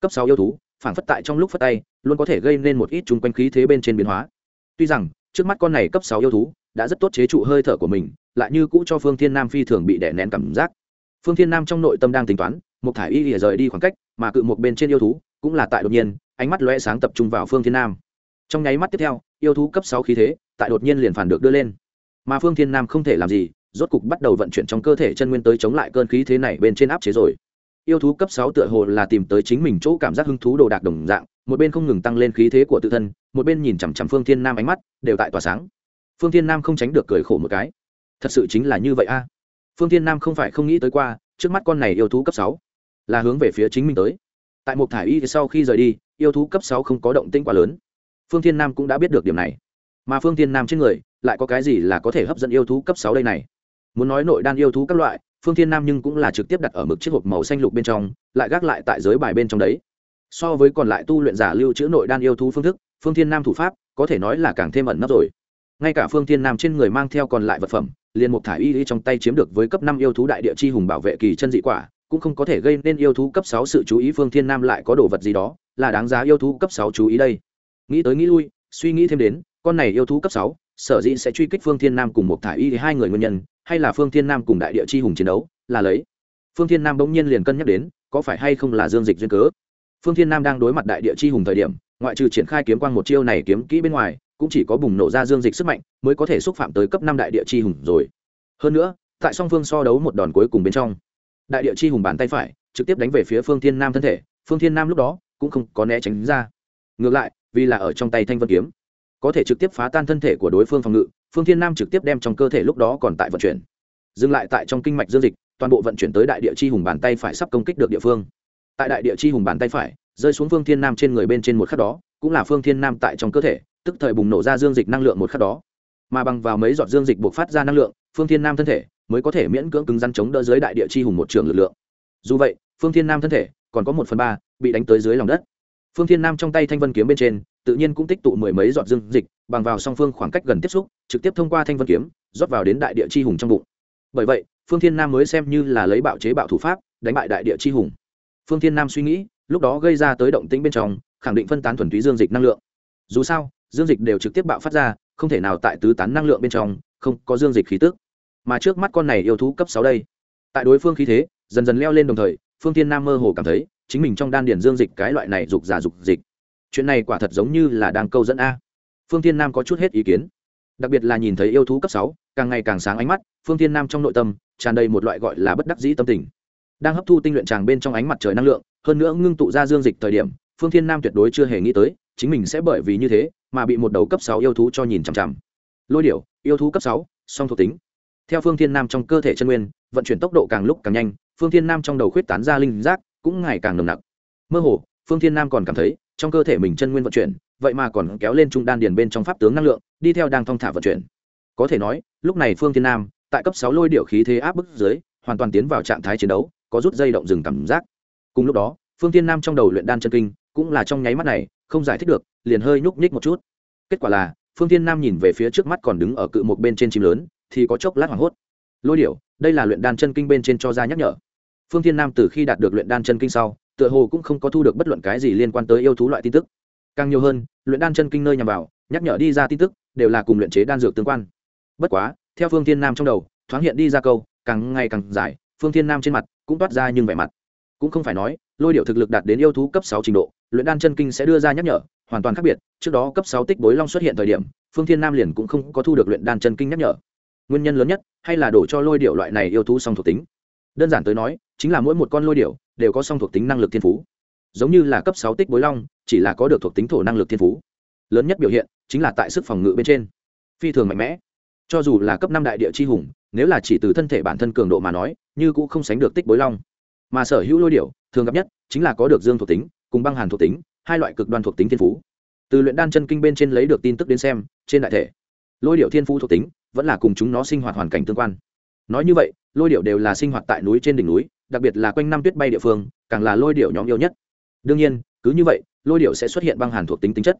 Cấp sáu yêu thú phản phất tại trong lúc phất tay, luôn có thể gây nên một ít chung quanh khí thế bên trên biến hóa. Tuy rằng, trước mắt con này cấp sáu yêu thú, đã rất tốt chế trụ hơi thở của mình, lại như cũ cho phương thiên nam phi thường bị đè nén cảm giác phương thiên nam trong nội tâm đang tính toán một thải y lìa rời đi khoảng cách, mà cự một bên trên yêu thú cũng là tại đột nhiên, ánh mắt lóe sáng tập trung vào phương thiên nam. Trong nháy mắt tiếp theo, yêu thú cấp sáu khí thế, tại đột nhiên liền phản được đưa lên. Mà phương thiên nam không thể làm gì, rốt cục bắt đầu vận chuyển trong cơ thể chân nguyên tới chống lại cơn khí thế này bên trên áp chế rồi. Yêu thú cấp sáu tựa hồ là tìm tới chính mình chỗ cảm giác hứng thú đồ đạc đồng dạng, một bên không ngừng tăng lên khí thế của tự thân, một bên nhìn chằm chằm phương thiên nam ánh mắt, đều tại tỏa sáng. Phương thiên nam không tránh được cười khổ một cái. Thật sự chính là như vậy a phương thiên nam không phải không nghĩ tới qua, trước mắt con này yêu thú cấp sáu là hướng về phía chính mình tới. Tại một thải y sau khi rời đi, yêu thú cấp sáu không có động tĩnh quá lớn. Phương thiên nam cũng đã biết được điểm này. Mà phương thiên nam trên người, lại có cái gì là có thể hấp dẫn yêu thú cấp sáu đây này? Muốn nói nội đan yêu thú các loại, phương thiên nam nhưng cũng là trực tiếp đặt ở mực chiếc hộp màu xanh lục bên trong, lại gác lại tại giới bài bên trong đấy. So với còn lại tu luyện giả lưu trữ nội đan yêu thú phương thức, phương thiên nam thủ pháp, có thể nói là càng thêm ẩn nấp rồi. Ngay cả phương thiên nam trên người mang theo còn lại vật phẩm liền một thải y y trong tay chiếm được với cấp năm yêu thú đại địa chi hùng bảo vệ kỳ chân dị quả, cũng không có thể gây nên yêu thú cấp sáu sự chú ý. Phương thiên nam lại có đồ vật gì đó là đáng giá yêu thú cấp sáu chú ý đây? Nghĩ tới nghĩ lui, suy nghĩ thêm đến, con này yêu thú cấp sáu, sở dĩ sẽ truy kích phương thiên nam cùng một thải y hai người nguyên nhân, hay là phương thiên nam cùng đại địa chi hùng chiến đấu, là lấy. Phương thiên nam bỗng nhiên liền cân nhắc đến, có phải hay không là dương dịch duyên cớ? Phương thiên nam đang đối mặt đại địa chi hùng thời điểm, ngoại trừ triển khai kiếm quang một chiêu này kiếm kỹ bên ngoài cũng chỉ có bùng nổ ra dương dịch sức mạnh mới có thể xúc phạm tới cấp năm đại địa chi hùng rồi. Hơn nữa, tại song phương so đấu một đòn cuối cùng bên trong, đại địa chi hùng bàn tay phải trực tiếp đánh về phía phương thiên nam thân thể, phương thiên nam lúc đó cũng không có né tránh ra. Ngược lại, vì là ở trong tay thanh vân kiếm, có thể trực tiếp phá tan thân thể của đối phương phòng ngự, phương thiên nam trực tiếp đem trong cơ thể lúc đó còn tại vận chuyển. Dừng lại tại trong kinh mạch dương dịch, toàn bộ vận chuyển tới đại địa chi hùng bàn tay phải sắp công kích được địa phương. Tại đại địa chi hùng bàn tay phải, rơi xuống phương thiên nam trên người bên trên một khắc đó, cũng là phương thiên nam tại trong cơ thể tức thời bùng nổ ra dương dịch năng lượng một khắc đó. Mà bằng vào mấy giọt dương dịch buộc phát ra năng lượng, phương thiên nam thân thể mới có thể miễn cưỡng cứng rắn chống đỡ dưới đại địa chi hùng một trường lực lượng. Dù vậy, phương thiên nam thân thể còn có một phần ba bị đánh tới dưới lòng đất. Phương thiên nam trong tay thanh vân kiếm bên trên, tự nhiên cũng tích tụ mười mấy giọt dương dịch, bằng vào song phương khoảng cách gần tiếp xúc, trực tiếp thông qua thanh vân kiếm, rót vào đến đại địa chi hùng trong bụng. Bởi vậy, phương thiên nam mới xem như là lấy bạo chế bạo thủ pháp, đánh bại đại địa chi hùng. Phương thiên nam suy nghĩ, lúc đó gây ra tới động tĩnh bên trong, khẳng định phân tán thuần túy dương dịch năng lượng. Dù sao dương dịch đều trực tiếp bạo phát ra, không thể nào tại tứ tán năng lượng bên trong, không có dương dịch khí tức. Mà trước mắt con này yêu thú cấp sáu đây, tại đối phương khí thế, dần dần leo lên đồng thời, phương thiên nam mơ hồ cảm thấy, chính mình trong đan điển dương dịch cái loại này dục giả dục dịch. Chuyện này quả thật giống như là đang câu dẫn a. Phương thiên nam có chút hết ý kiến. Đặc biệt là nhìn thấy yêu thú cấp sáu, càng ngày càng sáng ánh mắt, phương thiên nam trong nội tâm, tràn đầy một loại gọi là bất đắc dĩ tâm tình. Đang hấp thu tinh luyện tràng bên trong ánh mặt trời năng lượng, hơn nữa ngưng tụ ra dương dịch thời điểm, phương thiên nam tuyệt đối chưa hề nghĩ tới, chính mình sẽ bởi vì như thế mà bị một đầu cấp sáu yêu thú cho nhìn chằm chằm. Lôi điểu, yêu thú cấp sáu, song thuộc tính. Theo phương thiên nam trong cơ thể chân nguyên, vận chuyển tốc độ càng lúc càng nhanh, phương thiên nam trong đầu khuyết tán ra linh giác, cũng ngày càng nồng nặc. Mơ hồ, phương thiên nam còn cảm thấy, trong cơ thể mình chân nguyên vận chuyển, vậy mà còn kéo lên trung đan điền bên trong pháp tướng năng lượng, đi theo đang thong thả vận chuyển. Có thể nói, lúc này phương thiên nam, tại cấp sáu lôi điệu khí thế áp bức dưới, hoàn toàn tiến vào trạng thái chiến đấu, có rút dây động dừng cảm giác. Cùng lúc đó, phương thiên nam trong đầu luyện đan chân kinh, cũng là trong nháy mắt này, không giải thích được liền hơi nhúc nhích một chút. Kết quả là, phương thiên nam nhìn về phía trước mắt còn đứng ở cự một bên trên chim lớn, thì có chốc lát hoảng hốt. Lôi điệu đây là luyện đan chân kinh bên trên cho ra nhắc nhở. Phương thiên nam từ khi đạt được luyện đan chân kinh sau, tựa hồ cũng không có thu được bất luận cái gì liên quan tới yêu thú loại tin tức. Càng nhiều hơn, luyện đan chân kinh nơi nhằm vào, nhắc nhở đi ra tin tức, đều là cùng luyện chế đan dược tương quan. Bất quá, theo phương thiên nam trong đầu, thoáng hiện đi ra câu, càng ngày càng dài, phương thiên nam trên mặt cũng toát ra nhưng vẻ mặt. Cũng không phải nói, lôi điệu thực lực đạt đến yêu thú cấp sáu trình độ, luyện đan chân kinh sẽ đưa ra nhắc nhở hoàn toàn khác biệt, trước đó cấp sáu tích bối long xuất hiện thời điểm, phương thiên nam liền cũng không có thu được luyện đan chân kinh nhắc nhở. Nguyên nhân lớn nhất, hay là đổ cho lôi điệu loại này yêu thú song thuộc tính. Đơn giản tới nói, chính là mỗi một con lôi điệu đều có song thuộc tính năng lực thiên phú. Giống như là cấp sáu tích bối long, chỉ là có được thuộc tính thổ năng lực thiên phú. Lớn nhất biểu hiện, chính là tại sức phòng ngự bên trên. Phi thường mạnh mẽ. Cho dù là cấp năm đại địa chi hùng, nếu là chỉ từ thân thể bản thân cường độ mà nói, như cũng không sánh được tích bối long. Mà sở hữu lôi điệu thường gặp nhất chính là có được dương thuộc tính, cùng băng hàn thuộc tính hai loại cực đoan thuộc tính thiên phú. Từ luyện đan chân kinh bên trên lấy được tin tức đến xem, trên đại thể, lôi điệu thiên phú thuộc tính vẫn là cùng chúng nó sinh hoạt hoàn cảnh tương quan. Nói như vậy, lôi điệu đều là sinh hoạt tại núi trên đỉnh núi, đặc biệt là quanh năm tuyết bay địa phương, càng là lôi điệu nhóm yêu nhất. Đương nhiên, cứ như vậy, lôi điệu sẽ xuất hiện băng hàn thuộc tính tính chất,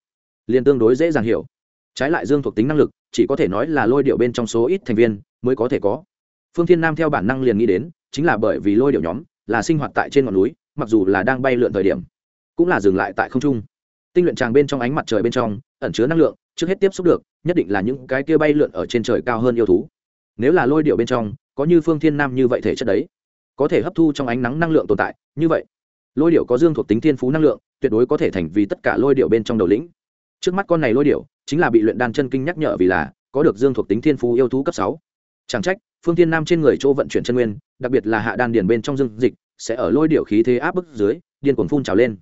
liền tương đối dễ dàng hiểu. Trái lại dương thuộc tính năng lực, chỉ có thể nói là lôi điệu bên trong số ít thành viên mới có thể có. Phương thiên nam theo bản năng liền nghĩ đến, chính là bởi vì lôi điệu nhóm là sinh hoạt tại trên ngọn núi, mặc dù là đang bay lượn thời điểm cũng là dừng lại tại không trung. Tinh luyện tràng bên trong ánh mặt trời bên trong, ẩn chứa năng lượng, trước hết tiếp xúc được, nhất định là những cái kia bay lượn ở trên trời cao hơn yêu thú. Nếu là lôi điệu bên trong, có như phương thiên nam như vậy thể chất đấy, có thể hấp thu trong ánh nắng năng lượng tồn tại, như vậy, lôi điệu có dương thuộc tính thiên phú năng lượng, tuyệt đối có thể thành vì tất cả lôi điệu bên trong đầu lĩnh. Trước mắt con này lôi điệu, chính là bị luyện đan chân kinh nhắc nhở vì là, có được dương thuộc tính thiên phú yêu thú cấp sáu. Chẳng trách, phương thiên nam trên người chỗ vận chuyển chân nguyên, đặc biệt là hạ đan điền bên trong dương dịch, sẽ ở lôi điệu khí thế áp bức dưới, điên cuồng phun trào lên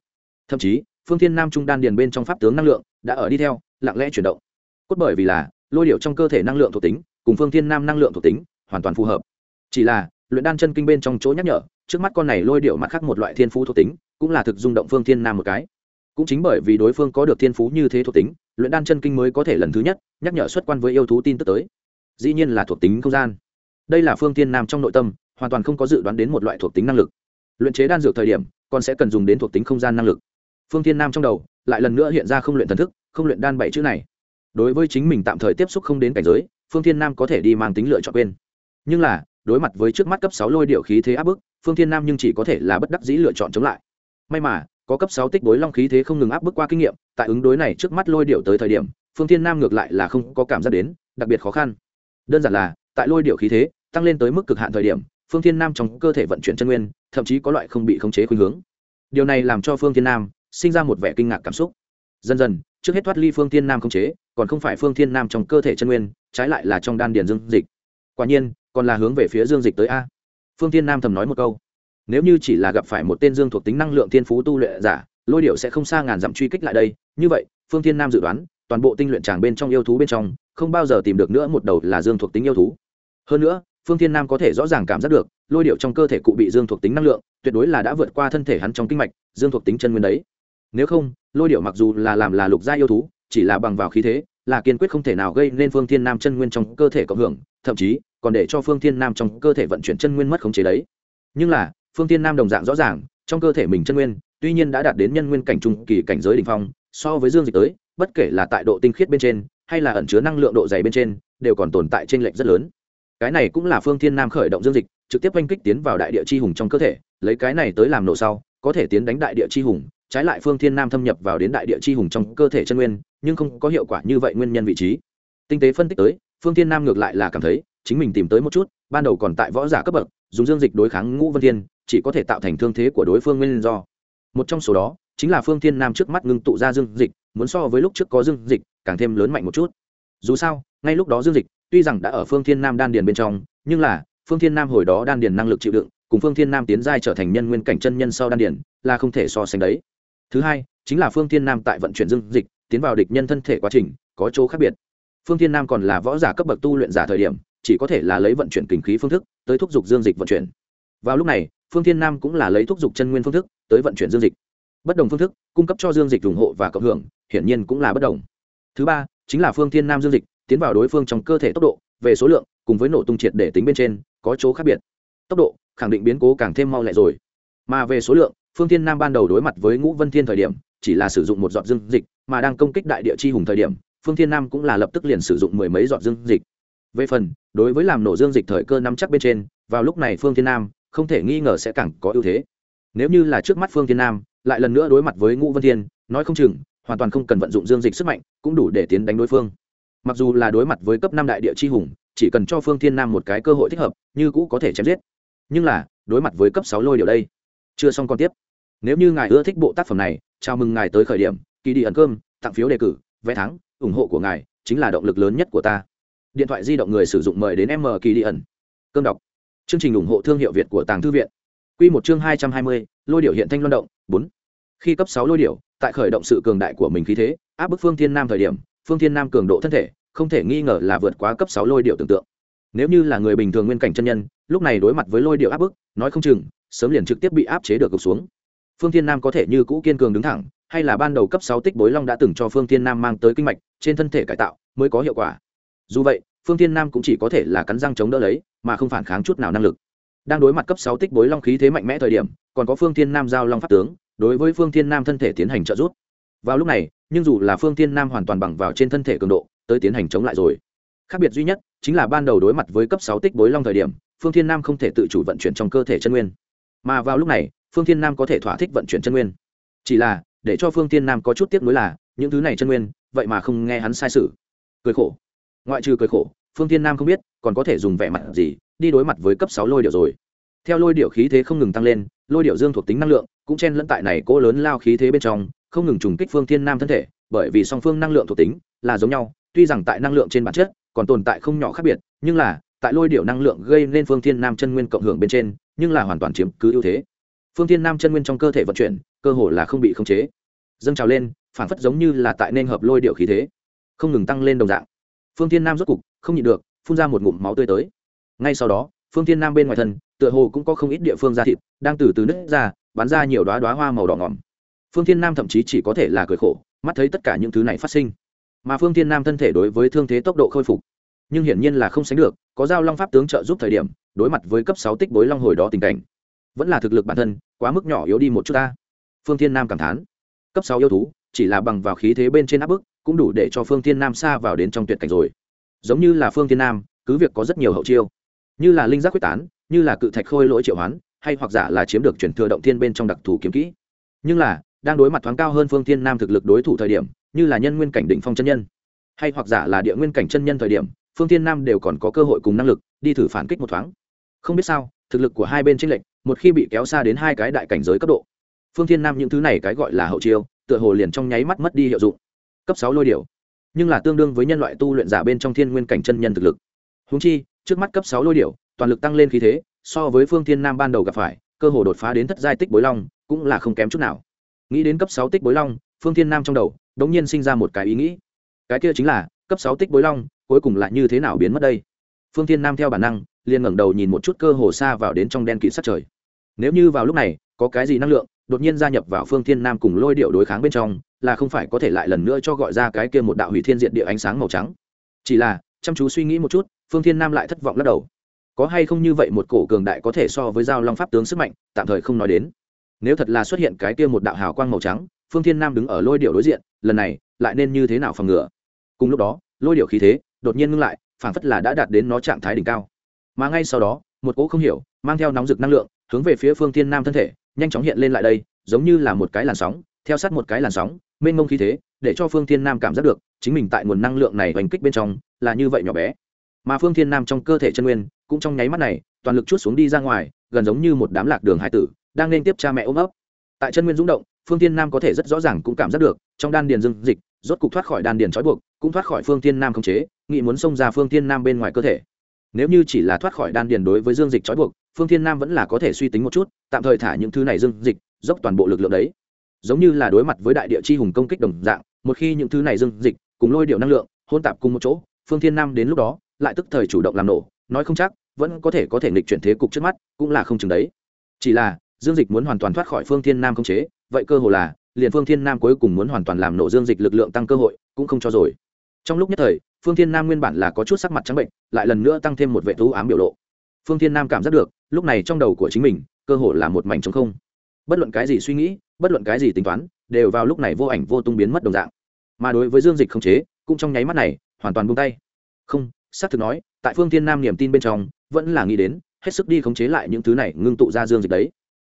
thậm chí, phương thiên nam trung đan điền bên trong pháp tướng năng lượng đã ở đi theo, lặng lẽ chuyển động. Cốt bởi vì là, lôi điệu trong cơ thể năng lượng thuộc tính, cùng phương thiên nam năng lượng thuộc tính, hoàn toàn phù hợp. Chỉ là, luyện đan chân kinh bên trong chỗ nhắc nhở, trước mắt con này lôi điệu mặt khác một loại thiên phú thuộc tính, cũng là thực dung động phương thiên nam một cái. Cũng chính bởi vì đối phương có được thiên phú như thế thuộc tính, luyện đan chân kinh mới có thể lần thứ nhất nhắc nhở xuất quan với yêu thú tin tức tới. Dĩ nhiên là thuộc tính không gian. Đây là phương thiên nam trong nội tâm, hoàn toàn không có dự đoán đến một loại thuộc tính năng lực. Luyện chế đan dược thời điểm, còn sẽ cần dùng đến thuộc tính không gian năng lực phương Thiên nam trong đầu lại lần nữa hiện ra không luyện thần thức, không luyện đan bảy chữ này. Đối với chính mình tạm thời tiếp xúc không đến cảnh giới, phương thiên nam có thể đi mang tính lựa chọn quên. Nhưng là, đối mặt với trước mắt cấp sáu lôi điệu khí thế áp bức, phương thiên nam nhưng chỉ có thể là bất đắc dĩ lựa chọn chống lại. May mà, có cấp sáu tích đối long khí thế không ngừng áp bức qua kinh nghiệm, tại ứng đối này trước mắt lôi điệu tới thời điểm, phương thiên nam ngược lại là không có cảm giác đến, đặc biệt khó khăn. Đơn giản là, tại lôi điệu khí thế tăng lên tới mức cực hạn thời điểm, phương thiên nam trong cơ thể vận chuyển chân nguyên, thậm chí có loại không bị khống chế khuynh hướng. Điều này làm cho phương thiên nam sinh ra một vẻ kinh ngạc cảm xúc. Dần dần, trước hết thoát ly phương thiên nam khống chế, còn không phải phương thiên nam trong cơ thể chân nguyên, trái lại là trong đan điền dương dịch. Quả nhiên, còn là hướng về phía dương dịch tới a. Phương thiên nam thầm nói một câu. Nếu như chỉ là gặp phải một tên dương thuộc tính năng lượng thiên phú tu luyện giả, lôi điệu sẽ không xa ngàn dặm truy kích lại đây. Như vậy, phương thiên nam dự đoán, toàn bộ tinh luyện tràng bên trong yêu thú bên trong, không bao giờ tìm được nữa một đầu là dương thuộc tính yêu thú. Hơn nữa, phương thiên nam có thể rõ ràng cảm giác được, lôi điệu trong cơ thể cụ bị dương thuộc tính năng lượng, tuyệt đối là đã vượt qua thân thể hắn trong kinh mạch, dương thuộc tính chân nguyên đấy nếu không, lôi điệu mặc dù là làm là lục gia yêu thú, chỉ là bằng vào khí thế, là kiên quyết không thể nào gây nên phương thiên nam chân nguyên trong cơ thể cộng hưởng, thậm chí còn để cho phương thiên nam trong cơ thể vận chuyển chân nguyên mất khống chế đấy. Nhưng là, phương thiên nam đồng dạng rõ ràng, trong cơ thể mình chân nguyên, tuy nhiên đã đạt đến nhân nguyên cảnh trung kỳ cảnh giới đ ỉ n h phong, so với dương dịch tới, bất kể là tại độ tinh khiết bên trên, hay là ẩn chứa năng lượng độ dày bên trên, đều còn tồn tại t r ê n lệch rất lớn. Cái này cũng là phương thiên nam khởi động dương dịch, trực tiếp oanh kích tiến vào đại địa chi hùng trong cơ thể, lấy cái này tới làm nổ sau, có thể tiến đánh đại địa chi hùng trái lại phương thiên nam thâm nhập vào đến đại địa chi hùng trong cơ thể chân nguyên, nhưng không có hiệu quả như vậy nguyên nhân vị trí. Tinh tế phân tích tới, phương thiên nam ngược lại là cảm thấy, chính mình tìm tới một chút, ban đầu còn tại võ giả cấp bậc, dùng dương dịch đối kháng ngũ vân thiên, chỉ có thể tạo thành thương thế của đối phương nguyên do. Một trong số đó, chính là phương thiên nam trước mắt ngưng tụ ra dương dịch, muốn so với lúc trước có dương dịch, càng thêm lớn mạnh một chút. Dù sao, ngay lúc đó dương dịch, tuy rằng đã ở phương thiên nam đan điền bên trong, nhưng là, phương thiên nam hồi đó đan điền năng lực chịu đựng, cùng phương thiên nam tiến giai trở thành nhân nguyên cảnh chân nhân sau đan điền, là không thể so sánh đấy thứ hai, chính là phương thiên nam tại vận chuyển dương dịch, tiến vào địch nhân thân thể quá trình, có chỗ khác biệt. Phương thiên nam còn là võ giả cấp bậc tu luyện giả thời điểm, chỉ có thể là lấy vận chuyển kinh khí phương thức, tới thúc giục dương dịch vận chuyển. Vào lúc này, phương thiên nam cũng là lấy thúc giục chân nguyên phương thức, tới vận chuyển dương dịch. Bất đồng phương thức, cung cấp cho dương dịch ủng hộ và cộng hưởng, hiển nhiên cũng là bất đồng. Thứ ba, chính là phương thiên nam dương dịch, tiến vào đối phương trong cơ thể tốc độ, về số lượng, cùng với nổ tung triệt để tính bên trên, có chỗ khác biệt. Tốc độ, khẳng định biến cố càng thêm mau lẹ rồi. Mà về số lượng phương thiên nam ban đầu đối mặt với ngũ vân thiên thời điểm, chỉ là sử dụng một giọt dương dịch, mà đang công kích đại địa chi hùng thời điểm, phương thiên nam cũng là lập tức liền sử dụng mười mấy giọt dương dịch. Về phần, đối với làm nổ dương dịch thời cơ nắm chắc bên trên, vào lúc này phương thiên nam không thể nghi ngờ sẽ càng có ưu thế. Nếu như là trước mắt phương thiên nam, lại lần nữa đối mặt với ngũ vân thiên, nói không chừng, hoàn toàn không cần vận dụng dương dịch sức mạnh, cũng đủ để tiến đánh đối phương. Mặc dù là đối mặt với cấp năm đại địa chi hùng, chỉ cần cho phương thiên nam một cái cơ hội thích hợp, như cũ có thể chém giết. Nhưng là, đối mặt với cấp sáu lôi điều đây chưa xong còn tiếp. Nếu như ngài ưa thích bộ tác phẩm này, chào mừng ngài tới khởi điểm, kỳ đi ẩn cơm, tặng phiếu đề cử, vé thắng, ủng hộ của ngài chính là động lực lớn nhất của ta. Điện thoại di động người sử dụng mời đến m kỳ đi ẩn. Cơm đọc. Chương trình ủng hộ thương hiệu việt của tàng thư viện. Q một chương hai trăm hai mươi, lôi điệu hiện thanh loan động, bốn. Khi cấp sáu lôi điệu, tại khởi động sự cường đại của mình khí thế, áp bức phương thiên nam thời điểm, phương thiên nam cường độ thân thể, không thể nghi ngờ là vượt quá cấp sáu lôi điệu tưởng tượng. Nếu như là người bình thường nguyên cảnh chân nhân, lúc này đối mặt với lôi điệu áp bức, nói không chừng sớm liền trực tiếp bị áp chế được gục xuống. Phương thiên nam có thể như cũ kiên cường đứng thẳng, hay là ban đầu cấp sáu tích bối long đã từng cho phương thiên nam mang tới kinh mạch, trên thân thể cải tạo mới có hiệu quả. Dù vậy, phương thiên nam cũng chỉ có thể là cắn răng chống đỡ lấy, mà không phản kháng chút nào năng lực. Đang đối mặt cấp sáu tích bối long khí thế mạnh mẽ thời điểm, còn có phương thiên nam giao long pháp tướng, đối với phương thiên nam thân thể tiến hành trợ giúp. Vào lúc này, nhưng dù là phương thiên nam hoàn toàn bằng vào trên thân thể cường độ, tới tiến hành chống lại rồi. Khác biệt duy nhất, chính là ban đầu đối mặt với cấp sáu tích bối long thời điểm, phương thiên nam không thể tự chủ vận chuyển trong cơ thể chân nguyên mà vào lúc này, phương thiên nam có thể thỏa thích vận chuyển chân nguyên. Chỉ là, để cho phương thiên nam có chút tiếc nuối là, những thứ này chân nguyên, vậy mà không nghe hắn sai sự. Cười khổ. Ngoại trừ cười khổ, phương thiên nam không biết, còn có thể dùng vẻ mặt gì, đi đối mặt với cấp sáu lôi điệu rồi. Theo lôi điệu khí thế không ngừng tăng lên, lôi điệu dương thuộc tính năng lượng, cũng chen lẫn tại này cỗ lớn lao khí thế bên trong, không ngừng trùng kích phương thiên nam thân thể, bởi vì song phương năng lượng thuộc tính là giống nhau, tuy rằng tại năng lượng trên bản chất, còn tồn tại không nhỏ khác biệt, nhưng là tại lôi điệu năng lượng gây nên phương thiên nam chân nguyên cộng hưởng bên trên, nhưng là hoàn toàn chiếm cứ ưu thế. Phương thiên nam chân nguyên trong cơ thể vận chuyển, cơ hồ là không bị khống chế. Dâng trào lên, phản phất giống như là tại nên hợp lôi điệu khí thế. Không ngừng tăng lên đồng dạng. Phương thiên nam rốt cục, không nhịn được, phun ra một ngụm máu tươi tới. Ngay sau đó, phương thiên nam bên ngoài thân, tựa hồ cũng có không ít địa phương da thịt, đang từ từ nứt ra, bắn ra nhiều đoá đoá hoa màu đỏ ngỏm. Phương thiên nam thậm chí chỉ có thể là cười khổ, mắt thấy tất cả những thứ này phát sinh. Mà phương thiên nam thân thể đối với thương thế tốc độ khôi phục nhưng hiển nhiên là không sánh được, có giao long pháp tướng trợ giúp thời điểm, đối mặt với cấp sáu tích bối long hồi đó tình cảnh. Vẫn là thực lực bản thân, quá mức nhỏ yếu đi một chút ta. Phương thiên nam cảm thán. Cấp sáu yêu thú, chỉ là bằng vào khí thế bên trên áp bức, cũng đủ để cho phương thiên nam xa vào đến trong tuyệt cảnh rồi. Giống như là phương thiên nam, cứ việc có rất nhiều hậu chiêu, như là linh giác quyết tán, như là cự thạch khôi lỗi triệu hoán, hay hoặc giả là chiếm được chuyển thừa động thiên bên trong đặc thù kiếm kỹ. Nhưng là, đang đối mặt thoáng cao hơn phương thiên nam thực lực đối thủ thời điểm, như là nhân nguyên cảnh đỉnh phong chân nhân, hay hoặc giả là địa nguyên cảnh chân nhân thời điểm phương thiên nam đều còn có cơ hội cùng năng lực, đi thử phản kích một thoáng. Không biết sao, thực lực của hai bên tranh lệch, một khi bị kéo xa đến hai cái đại cảnh giới cấp độ. Phương thiên nam những thứ này cái gọi là hậu chiêu, tựa hồ liền trong nháy mắt mất đi hiệu dụng. Cấp sáu lôi điểu. Nhưng là tương đương với nhân loại tu luyện giả bên trong thiên nguyên cảnh chân nhân thực lực. Húng chi, trước mắt cấp sáu lôi điểu, toàn lực tăng lên khí thế, so với phương thiên nam ban đầu gặp phải, cơ hồ đột phá đến thất giai tích bối long, cũng là không kém chút nào. Nghĩ đến cấp sáu tích bối long, phương thiên nam trong đầu đột nhiên sinh ra một cái ý nghĩ. Cái kia chính là, cấp sáu tích bối long cuối cùng lại như thế nào biến mất đây? Phương thiên nam theo bản năng, liền ngẩng đầu nhìn một chút cơ hồ xa vào đến trong đen kỵ sát trời. Nếu như vào lúc này, có cái gì năng lượng, đột nhiên gia nhập vào phương thiên nam cùng lôi điệu đối kháng bên trong, là không phải có thể lại lần nữa cho gọi ra cái kia một đạo hủy thiên diện địa ánh sáng màu trắng. Chỉ là, chăm chú suy nghĩ một chút, phương thiên nam lại thất vọng lắc đầu. Có hay không như vậy một cổ cường đại có thể so với giao long pháp tướng sức mạnh, tạm thời không nói đến. Nếu thật là xuất hiện cái kia một đạo hào quang màu trắng, phương thiên nam đứng ở lôi điệu đối diện, lần này, lại nên như thế nào phòng ngừa? Cùng lúc đó, lôi điệu khí thế đột nhiên ngưng lại phản phất là đã đạt đến nó trạng thái đỉnh cao. Mà ngay sau đó, một cỗ không hiểu, mang theo nóng rực năng lượng, hướng về phía phương thiên nam thân thể, nhanh chóng hiện lên lại đây, giống như là một cái làn sóng, theo sát một cái làn sóng, mênh mông khí thế, để cho phương thiên nam cảm giác được, chính mình tại nguồn năng lượng này oanh kích bên trong, là như vậy nhỏ bé. Mà phương thiên nam trong cơ thể chân nguyên, cũng trong nháy mắt này, toàn lực chút xuống đi ra ngoài, gần giống như một đám lạc đường hải tử, đang nên tiếp cha mẹ ôm ấp. Tại chân nguyên rung động, phương thiên nam có thể rất rõ ràng cũng cảm giác được, trong đan điền dương dịch rốt cục thoát khỏi đan điền trói buộc, cũng thoát khỏi phương thiên nam khống chế, nghĩ muốn xông ra phương thiên nam bên ngoài cơ thể. Nếu như chỉ là thoát khỏi đan điền đối với dương dịch trói buộc, phương thiên nam vẫn là có thể suy tính một chút, tạm thời thả những thứ này dương dịch, dốc toàn bộ lực lượng đấy. Giống như là đối mặt với đại địa chi hùng công kích đồng dạng, một khi những thứ này dương dịch cùng lôi điệu năng lượng hôn tạp cùng một chỗ, phương thiên nam đến lúc đó lại tức thời chủ động làm nổ, nói không chắc vẫn có thể có thể nghịch chuyển thế cục trước mắt, cũng là không chừng đấy. Chỉ là, dương dịch muốn hoàn toàn thoát khỏi phương thiên nam không chế, vậy cơ hồ là liền phương thiên nam cuối cùng muốn hoàn toàn làm nổ dương dịch lực lượng tăng cơ hội, cũng không cho rồi. Trong lúc nhất thời, phương thiên nam nguyên bản là có chút sắc mặt trắng bệnh, lại lần nữa tăng thêm một vệ thú ám biểu lộ. Phương thiên nam cảm giác được, lúc này trong đầu của chính mình, cơ hội là một mảnh trống không. Bất luận cái gì suy nghĩ, bất luận cái gì tính toán, đều vào lúc này vô ảnh vô tung biến mất đồng dạng. Mà đối với dương dịch không chế, cũng trong nháy mắt này, hoàn toàn buông tay. Không, xác thực nói, tại phương thiên nam niềm tin bên trong, vẫn là nghĩ đến, hết sức đi khống chế lại những thứ này, ngưng tụ ra dương dịch đấy.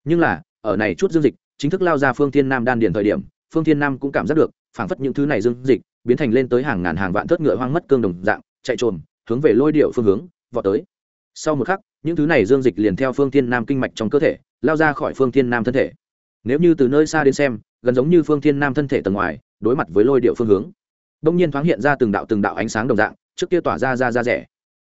Nhưng là, ở này chút dương dịch chính thức lao ra phương thiên nam đan điền thời điểm, phương thiên nam cũng cảm giác được, phảng phất những thứ này dương dịch, biến thành lên tới hàng ngàn hàng vạn thớt ngựa hoang mất cương đồng dạng, chạy trồn hướng về lôi điệu phương hướng, vọt tới. Sau một khắc, những thứ này dương dịch liền theo phương thiên nam kinh mạch trong cơ thể, lao ra khỏi phương thiên nam thân thể. Nếu như từ nơi xa đến xem, gần giống như phương thiên nam thân thể tầng ngoài, đối mặt với lôi điệu phương hướng, đông nhiên thoáng hiện ra từng đạo từng đạo ánh sáng đồng dạng, trước kia tỏa ra ra ra rẻ.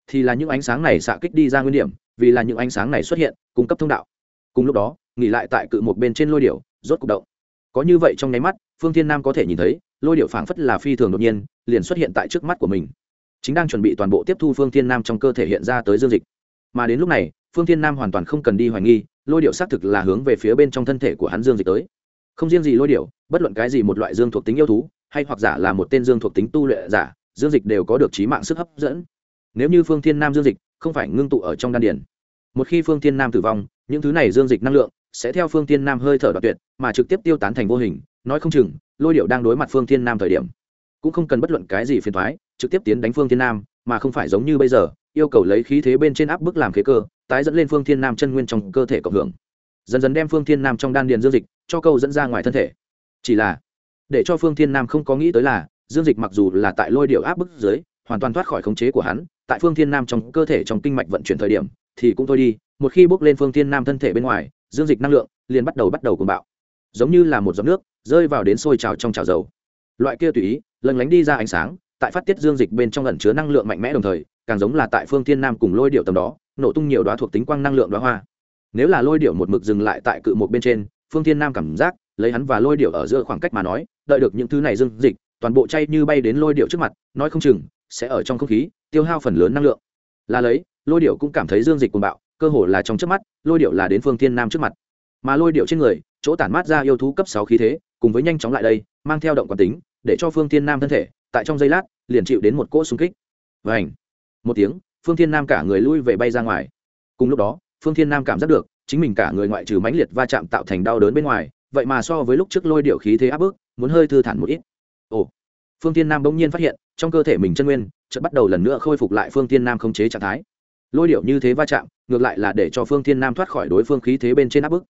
Thì là những ánh sáng này xạ kích đi ra nguyên điểm, vì là những ánh sáng này xuất hiện, cung cấp thông đạo. Cùng lúc đó nghỉ lại tại cự một bên trên lôi điệu rốt cục động. Có như vậy trong nháy mắt phương thiên nam có thể nhìn thấy lôi điệu phảng phất là phi thường đột nhiên liền xuất hiện tại trước mắt của mình. Chính đang chuẩn bị toàn bộ tiếp thu phương thiên nam trong cơ thể hiện ra tới dương dịch. Mà đến lúc này phương thiên nam hoàn toàn không cần đi hoài nghi lôi điệu xác thực là hướng về phía bên trong thân thể của hắn dương dịch tới. Không riêng gì lôi điệu bất luận cái gì một loại dương thuộc tính yêu thú hay hoặc giả là một tên dương thuộc tính tu luyện giả dương dịch đều có được trí mạng sức hấp dẫn. Nếu như phương thiên nam dương dịch không phải ngưng tụ ở trong đan điền, một khi phương thiên nam tử vong những thứ này dương dịch năng lượng sẽ theo phương thiên nam hơi thở đoạt tuyệt, mà trực tiếp tiêu tán thành vô hình, nói không chừng, lôi điệu đang đối mặt phương thiên nam thời điểm, cũng không cần bất luận cái gì phiền thoái trực tiếp tiến đánh phương thiên nam, mà không phải giống như bây giờ, yêu cầu lấy khí thế bên trên áp bức làm khế cơ, tái dẫn lên phương thiên nam chân nguyên trong cơ thể cộng hưởng. Dần dần đem phương thiên nam trong đan điền dương dịch, cho câu dẫn ra ngoài thân thể. Chỉ là, để cho phương thiên nam không có nghĩ tới là, dương dịch mặc dù là tại lôi điệu áp bức dưới, hoàn toàn thoát khỏi khống chế của hắn, tại phương thiên nam trong cơ thể trong kinh mạch vận chuyển thời điểm, thì cũng thôi đi, một khi bước lên phương thiên nam thân thể bên ngoài dương dịch năng lượng liền bắt đầu bắt đầu cùng bạo. Giống như là một giọt nước rơi vào đến sôi trào trong trào dầu. Loại kia tùy ý lần lánh đi ra ánh sáng, tại phát tiết dương dịch bên trong ẩn chứa năng lượng mạnh mẽ đồng thời, càng giống là tại phương thiên nam cùng lôi điệu tầm đó, nổ tung nhiều đoá thuộc tính quang năng lượng đoá hoa. Nếu là lôi điệu một mực dừng lại tại cự một bên trên, phương thiên nam cảm giác, lấy hắn và lôi điệu ở giữa khoảng cách mà nói, đợi được những thứ này dương dịch, toàn bộ chay như bay đến lôi điệu trước mặt, nói không chừng, sẽ ở trong không khí, tiêu hao phần lớn năng lượng. Là lấy, lôi điệu cũng cảm thấy dương dịch cuồng bạo cơ hồ là trong trước mắt, lôi điệu là đến phương thiên nam trước mặt. Mà lôi điệu trên người, chỗ tản mát ra yêu thú cấp sáu khí thế, cùng với nhanh chóng lại đây, mang theo động quán tính, để cho phương thiên nam thân thể, tại trong giây lát, liền chịu đến một cỗ xung kích. Và ảnh một tiếng, phương thiên nam cả người lui về bay ra ngoài. Cùng lúc đó, phương thiên nam cảm giác được, chính mình cả người ngoại trừ mãnh liệt va chạm tạo thành đau đớn bên ngoài, vậy mà so với lúc trước lôi điệu khí thế áp bức, muốn hơi thư thản một ít. Ồ! Phương thiên nam bỗng nhiên phát hiện, trong cơ thể mình chân nguyên, chợt bắt đầu lần nữa khôi phục lại phương thiên nam không chế trạng thái lôi điệu như thế va chạm, ngược lại là để cho phương thiên nam thoát khỏi đối phương khí thế bên trên áp bức.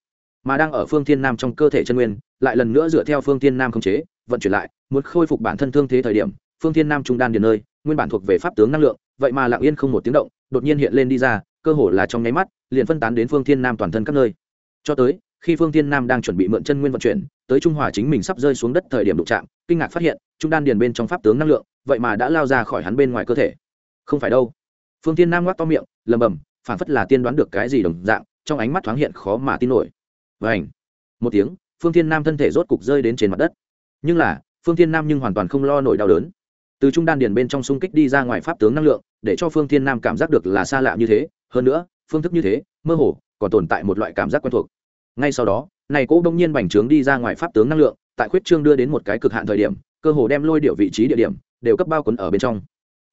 Mà đang ở phương thiên nam trong cơ thể chân nguyên, lại lần nữa dựa theo phương thiên nam không chế, vận chuyển lại, muốn khôi phục bản thân thương thế thời điểm, phương thiên nam trung đan điền nơi, nguyên bản thuộc về pháp tướng năng lượng, vậy mà lặng yên không một tiếng động, đột nhiên hiện lên đi ra, cơ hồ là trong nháy mắt, liền phân tán đến phương thiên nam toàn thân các nơi. Cho tới, khi phương thiên nam đang chuẩn bị mượn chân nguyên vận chuyển, tới trung hòa chính mình sắp rơi xuống đất thời điểm đụng chạm, kinh ngạc phát hiện, trung đan điền bên trong pháp tướng năng lượng, vậy mà đã lao ra khỏi hắn bên ngoài cơ thể. Không phải đâu phương thiên nam ngoác to miệng lầm bầm phản phất là tiên đoán được cái gì đồng dạng, trong ánh mắt thoáng hiện khó mà tin nổi. Và ảnh một tiếng, phương thiên nam thân thể rốt cục rơi đến trên mặt đất. Nhưng là, phương thiên nam nhưng hoàn toàn không lo nổi đau đớn. Từ trung đan điền bên trong xung kích đi ra ngoài pháp tướng năng lượng, để cho phương thiên nam cảm giác được là xa lạ như thế. Hơn nữa, phương thức như thế, mơ hồ, còn tồn tại một loại cảm giác quen thuộc. Ngay sau đó, này cỗ đông nhiên bành trướng đi ra ngoài pháp tướng năng lượng, tại khuyết trương đưa đến một cái cực hạn thời điểm, cơ hồ đem lôi điệu vị trí địa điểm, đều cấp bao quấn ở bên trong.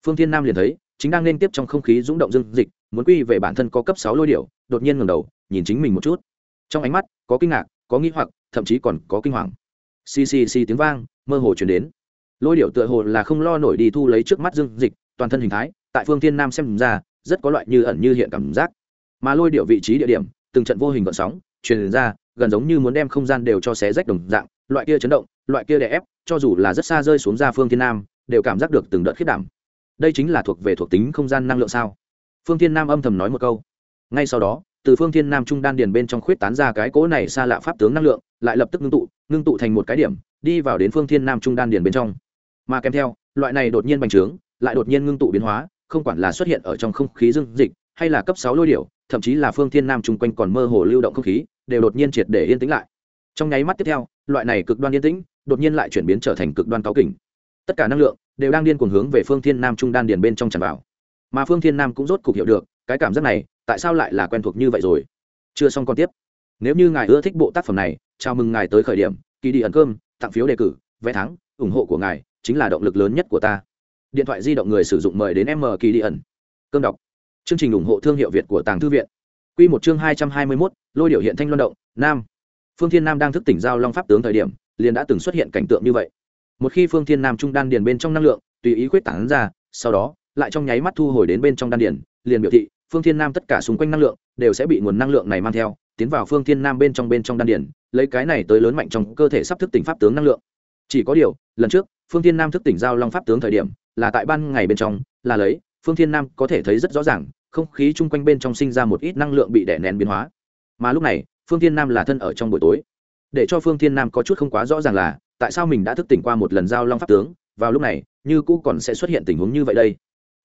Phương thiên nam liền thấy chính đang nên tiếp trong không khí rung động dương dịch, muốn quy về bản thân có cấp sáu lôi điệu đột nhiên ngẩng đầu, nhìn chính mình một chút. Trong ánh mắt, có kinh ngạc, có nghi hoặc, thậm chí còn có kinh hoàng. Xì xì xì tiếng vang, mơ hồ chuyển đến. Lôi điệu tựa hồ là không lo nổi đi thu lấy trước mắt dương dịch, toàn thân hình thái, tại phương thiên nam xem ra, rất có loại như ẩn như hiện cảm giác. Mà lôi điệu vị trí địa điểm, từng trận vô hình gợn sóng, truyền ra, gần giống như muốn đem không gian đều cho xé rách đồng dạng, loại kia chấn động, loại kia đè ép, cho dù là rất xa rơi xuống ra phương thiên nam, đều cảm giác được từng đợt khiết đảm đây chính là thuộc về thuộc tính không gian năng lượng sao? Phương thiên nam âm thầm nói một câu. Ngay sau đó, từ phương thiên nam trung đan điền bên trong khuyết tán ra cái cỗ này xa lạ pháp tướng năng lượng, lại lập tức ngưng tụ ngưng tụ thành một cái điểm, đi vào đến phương thiên nam trung đan điền bên trong. Mà kèm theo, loại này đột nhiên bành trướng, lại đột nhiên ngưng tụ biến hóa, không quản là xuất hiện ở trong không khí dương dịch, hay là cấp sáu lôi điểu, thậm chí là phương thiên nam chung quanh còn mơ hồ lưu động không khí, đều đột nhiên triệt để yên tĩnh lại. Trong nháy mắt tiếp theo, loại này cực đoan yên tĩnh, đột nhiên lại chuyển biến trở thành cực đoan cáo kỉnh tất cả năng lượng đều đang điên cuồng hướng về phương thiên nam trung đan điền bên trong tràn vào. Mà phương thiên nam cũng rốt cục hiểu được, cái cảm giác này tại sao lại là quen thuộc như vậy rồi. Chưa xong còn tiếp. Nếu như ngài ưa thích bộ tác phẩm này, chào mừng ngài tới khởi điểm kỳ đi ẩn cơm, tặng phiếu đề cử, vé thắng, ủng hộ của ngài chính là động lực lớn nhất của ta. Điện thoại di động người sử dụng mời đến m kỳ đi ẩn. Cơm đọc. Chương trình ủng hộ thương hiệu việt của tàng thư viện. Q một chương hai trăm hai mươi mốt, lôi điệu hiện thanh loan động, nam. Phương thiên nam đang thức tỉnh giao long pháp tướng thời điểm, liền đã từng xuất hiện cảnh tượng như vậy một khi phương thiên nam trung đan điền bên trong năng lượng, tùy ý quyết tán ra, sau đó, lại trong nháy mắt thu hồi đến bên trong đan điền, liền biểu thị, phương thiên nam tất cả xung quanh năng lượng, đều sẽ bị nguồn năng lượng này mang theo, tiến vào phương thiên nam bên trong bên trong đan điền, lấy cái này tới lớn mạnh trong cơ thể sắp thức tỉnh pháp tướng năng lượng. Chỉ có điều, lần trước, phương thiên nam thức tỉnh giao long pháp tướng thời điểm, là tại ban ngày bên trong, là lấy, phương thiên nam có thể thấy rất rõ ràng, không khí chung quanh bên trong sinh ra một ít năng lượng bị đè nén biến hóa. Mà lúc này, phương thiên nam là thân ở trong buổi tối. Để cho phương thiên nam có chút không quá rõ ràng là tại sao mình đã thức tỉnh qua một lần giao long pháp tướng? Vào lúc này, như cũ còn sẽ xuất hiện tình huống như vậy đây.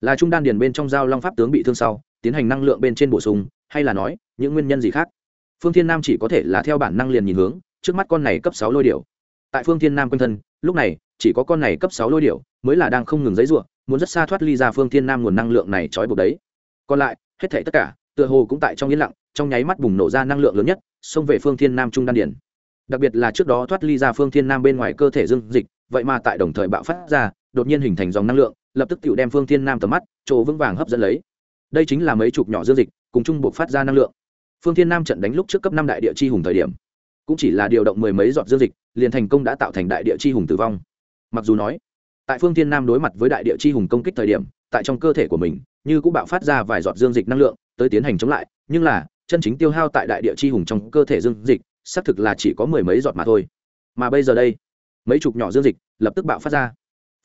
Là trung đan điền bên trong giao long pháp tướng bị thương sau, tiến hành năng lượng bên trên bổ sung, hay là nói, những nguyên nhân gì khác? Phương thiên nam chỉ có thể là theo bản năng liền nhìn hướng, trước mắt con này cấp sáu lôi điệu tại phương thiên nam quanh thân, lúc này, chỉ có con này cấp sáu lôi điệu mới là đang không ngừng giấy ruộng muốn rất xa thoát ly ra phương thiên nam nguồn năng lượng này trói buộc đấy. Còn lại, hết thảy tất cả, tựa hồ cũng tại trong yên lặng, trong nháy mắt bùng nổ ra năng lượng lớn nhất, xông về phương thiên nam trung đan Điền đặc biệt là trước đó thoát ly ra phương thiên nam bên ngoài cơ thể dương dịch, vậy mà tại đồng thời bạo phát ra, đột nhiên hình thành dòng năng lượng, lập tức tự đem phương thiên nam tầm mắt, chỗ vững vàng hấp dẫn lấy. Đây chính là mấy chục nhỏ dương dịch, cùng chung buộc phát ra năng lượng. Phương thiên nam trận đánh lúc trước cấp năm đại địa chi hùng thời điểm, cũng chỉ là điều động mười mấy giọt dương dịch, liền thành công đã tạo thành đại địa chi hùng tử vong. Mặc dù nói, tại phương thiên nam đối mặt với đại địa chi hùng công kích thời điểm, tại trong cơ thể của mình, như cũng bạo phát ra vài giọt dương dịch năng lượng, tới tiến hành chống lại, nhưng là, chân chính tiêu hao tại đại địa chi hùng trong cơ thể dương dịch xác thực là chỉ có mười mấy giọt mà thôi. Mà bây giờ đây, mấy chục nhỏ dương dịch lập tức bạo phát ra.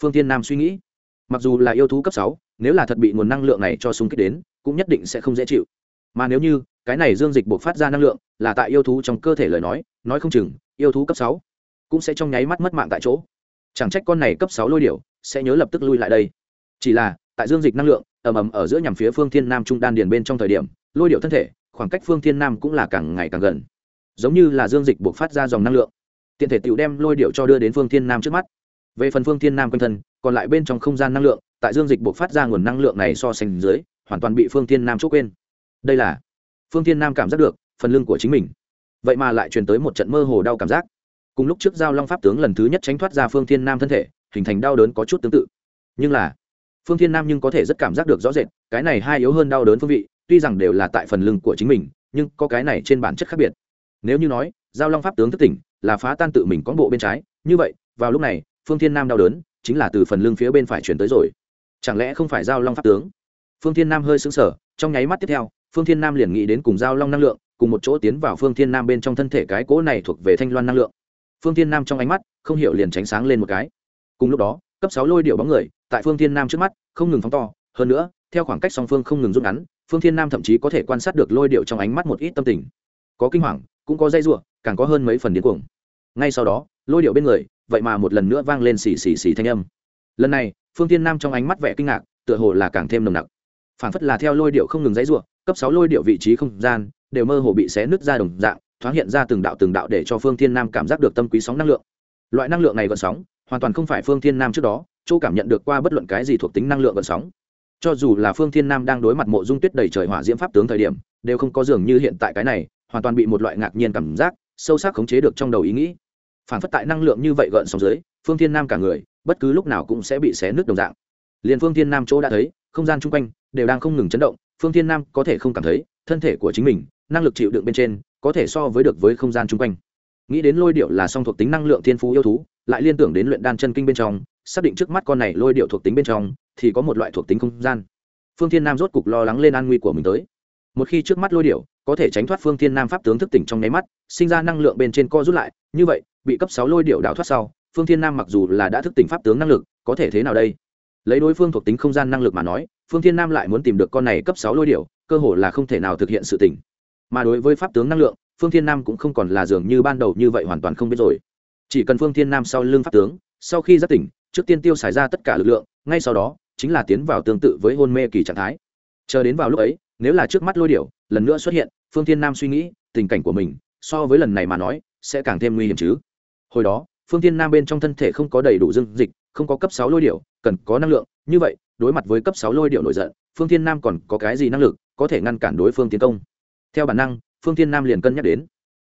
Phương thiên nam suy nghĩ, mặc dù là yêu thú cấp sáu, nếu là thật bị nguồn năng lượng này cho súng kích đến, cũng nhất định sẽ không dễ chịu. Mà nếu như cái này dương dịch buộc phát ra năng lượng là tại yêu thú trong cơ thể lời nói nói không chừng, yêu thú cấp sáu cũng sẽ trong nháy mắt mất mạng tại chỗ. Chẳng trách con này cấp sáu lôi điểu sẽ nhớ lập tức lui lại đây. Chỉ là, tại dương dịch năng lượng ầm ầm ở giữa nhằm phía phương thiên nam trung đan điền bên trong thời điểm, lôi điệu thân thể, khoảng cách phương thiên nam cũng là càng ngày càng gần giống như là dương dịch buộc phát ra dòng năng lượng. Tiện thể tựu đem lôi điệu cho đưa đến phương thiên nam trước mắt. Về phần phương thiên nam quanh thân, còn lại bên trong không gian năng lượng, tại dương dịch buộc phát ra nguồn năng lượng này so sánh dưới, hoàn toàn bị phương thiên nam chốt quên. Đây là, phương thiên nam cảm giác được, phần lưng của chính mình. Vậy mà lại truyền tới một trận mơ hồ đau cảm giác. Cùng lúc trước giao long pháp tướng lần thứ nhất tránh thoát ra phương thiên nam thân thể, hình thành đau đớn có chút tương tự. Nhưng là, phương thiên nam nhưng có thể rất cảm giác được rõ rệt, cái này hai yếu hơn đau đớn phương vị, tuy rằng đều là tại phần lưng của chính mình, nhưng có cái này trên bản chất khác biệt nếu như nói, giao long pháp tướng thức tỉnh là phá tan tự mình có bộ bên trái, như vậy, vào lúc này, phương thiên nam đau đớn chính là từ phần lưng phía bên phải chuyển tới rồi. Chẳng lẽ không phải giao long pháp tướng? Phương thiên nam hơi xứng sở trong nháy mắt tiếp theo, phương thiên nam liền nghĩ đến cùng giao long năng lượng, cùng một chỗ tiến vào phương thiên nam bên trong thân thể cái cỗ này thuộc về thanh loan năng lượng. Phương thiên nam trong ánh mắt, không hiểu liền tránh sáng lên một cái. Cùng lúc đó, cấp sáu lôi điệu bóng người, tại phương thiên nam trước mắt, không ngừng phóng to. Hơn nữa, theo khoảng cách song phương không ngừng rút ngắn, phương thiên nam thậm chí có thể quan sát được lôi điệu trong ánh mắt một ít tâm tình. Có kinh hoàng cũng có dây rủa, càng có hơn mấy phần điên cuồng. Ngay sau đó lôi điệu bên người vậy mà một lần nữa vang lên xì xì xì thanh âm. Lần này phương thiên nam trong ánh mắt vẻ kinh ngạc tựa hồ là càng thêm nồng nặc. Phản phất là theo lôi điệu không ngừng dãy rủa, cấp sáu lôi điệu vị trí không gian đều mơ hồ bị xé nứt ra đồng dạng thoáng hiện ra từng đạo từng đạo để cho phương thiên nam cảm giác được tâm quý sóng năng lượng. Loại năng lượng này gợn sóng hoàn toàn không phải phương thiên nam trước đó chỗ cảm nhận được qua bất luận cái gì thuộc tính năng lượng gợn sóng. Cho dù là phương thiên nam đang đối mặt mộ dung tuyết đầy trời hỏa diễm pháp tướng thời điểm đều không có dường như hiện tại cái này hoàn toàn bị một loại ngạc nhiên cảm giác sâu sắc khống chế được trong đầu ý nghĩ. Phản phất tại năng lượng như vậy gợn sóng dưới, phương thiên nam cả người, bất cứ lúc nào cũng sẽ bị xé nứt đồng dạng. Liền phương thiên nam chỗ đã thấy, không gian chung quanh đều đang không ngừng chấn động, phương thiên nam có thể không cảm thấy thân thể của chính mình, năng lực chịu đựng bên trên, có thể so với được với không gian chung quanh. Nghĩ đến lôi điệu là song thuộc tính năng lượng thiên phú yêu thú, lại liên tưởng đến luyện đan chân kinh bên trong, xác định trước mắt con này lôi điệu thuộc tính bên trong thì có một loại thuộc tính không gian. Phương thiên nam rốt cục lo lắng lên an nguy của mình tới một khi trước mắt lôi điệu có thể tránh thoát phương thiên nam pháp tướng thức tỉnh trong nháy mắt, sinh ra năng lượng bên trên co rút lại, như vậy, bị cấp sáu lôi điệu đào thoát sau, phương thiên nam mặc dù là đã thức tỉnh pháp tướng năng lực, có thể thế nào đây? Lấy đối phương thuộc tính không gian năng lực mà nói, phương thiên nam lại muốn tìm được con này cấp sáu lôi điệu cơ hồ là không thể nào thực hiện sự tỉnh. Mà đối với pháp tướng năng lượng, phương thiên nam cũng không còn là dường như ban đầu như vậy hoàn toàn không biết rồi. Chỉ cần phương thiên nam sau lưng pháp tướng, sau khi giác tỉnh, trước tiên tiêu xài ra tất cả lực lượng, ngay sau đó, chính là tiến vào tương tự với hôn mê kỳ trạng thái. Chờ đến vào lúc ấy nếu là trước mắt lôi điệu lần nữa xuất hiện, phương thiên nam suy nghĩ, tình cảnh của mình, so với lần này mà nói, sẽ càng thêm nguy hiểm chứ. Hồi đó, phương thiên nam bên trong thân thể không có đầy đủ dương dịch, không có cấp sáu lôi điệu cần có năng lượng. Như vậy, đối mặt với cấp sáu lôi điệu nổi giận, phương thiên nam còn có cái gì năng lực có thể ngăn cản đối phương tiến công? Theo bản năng, phương thiên nam liền cân nhắc đến.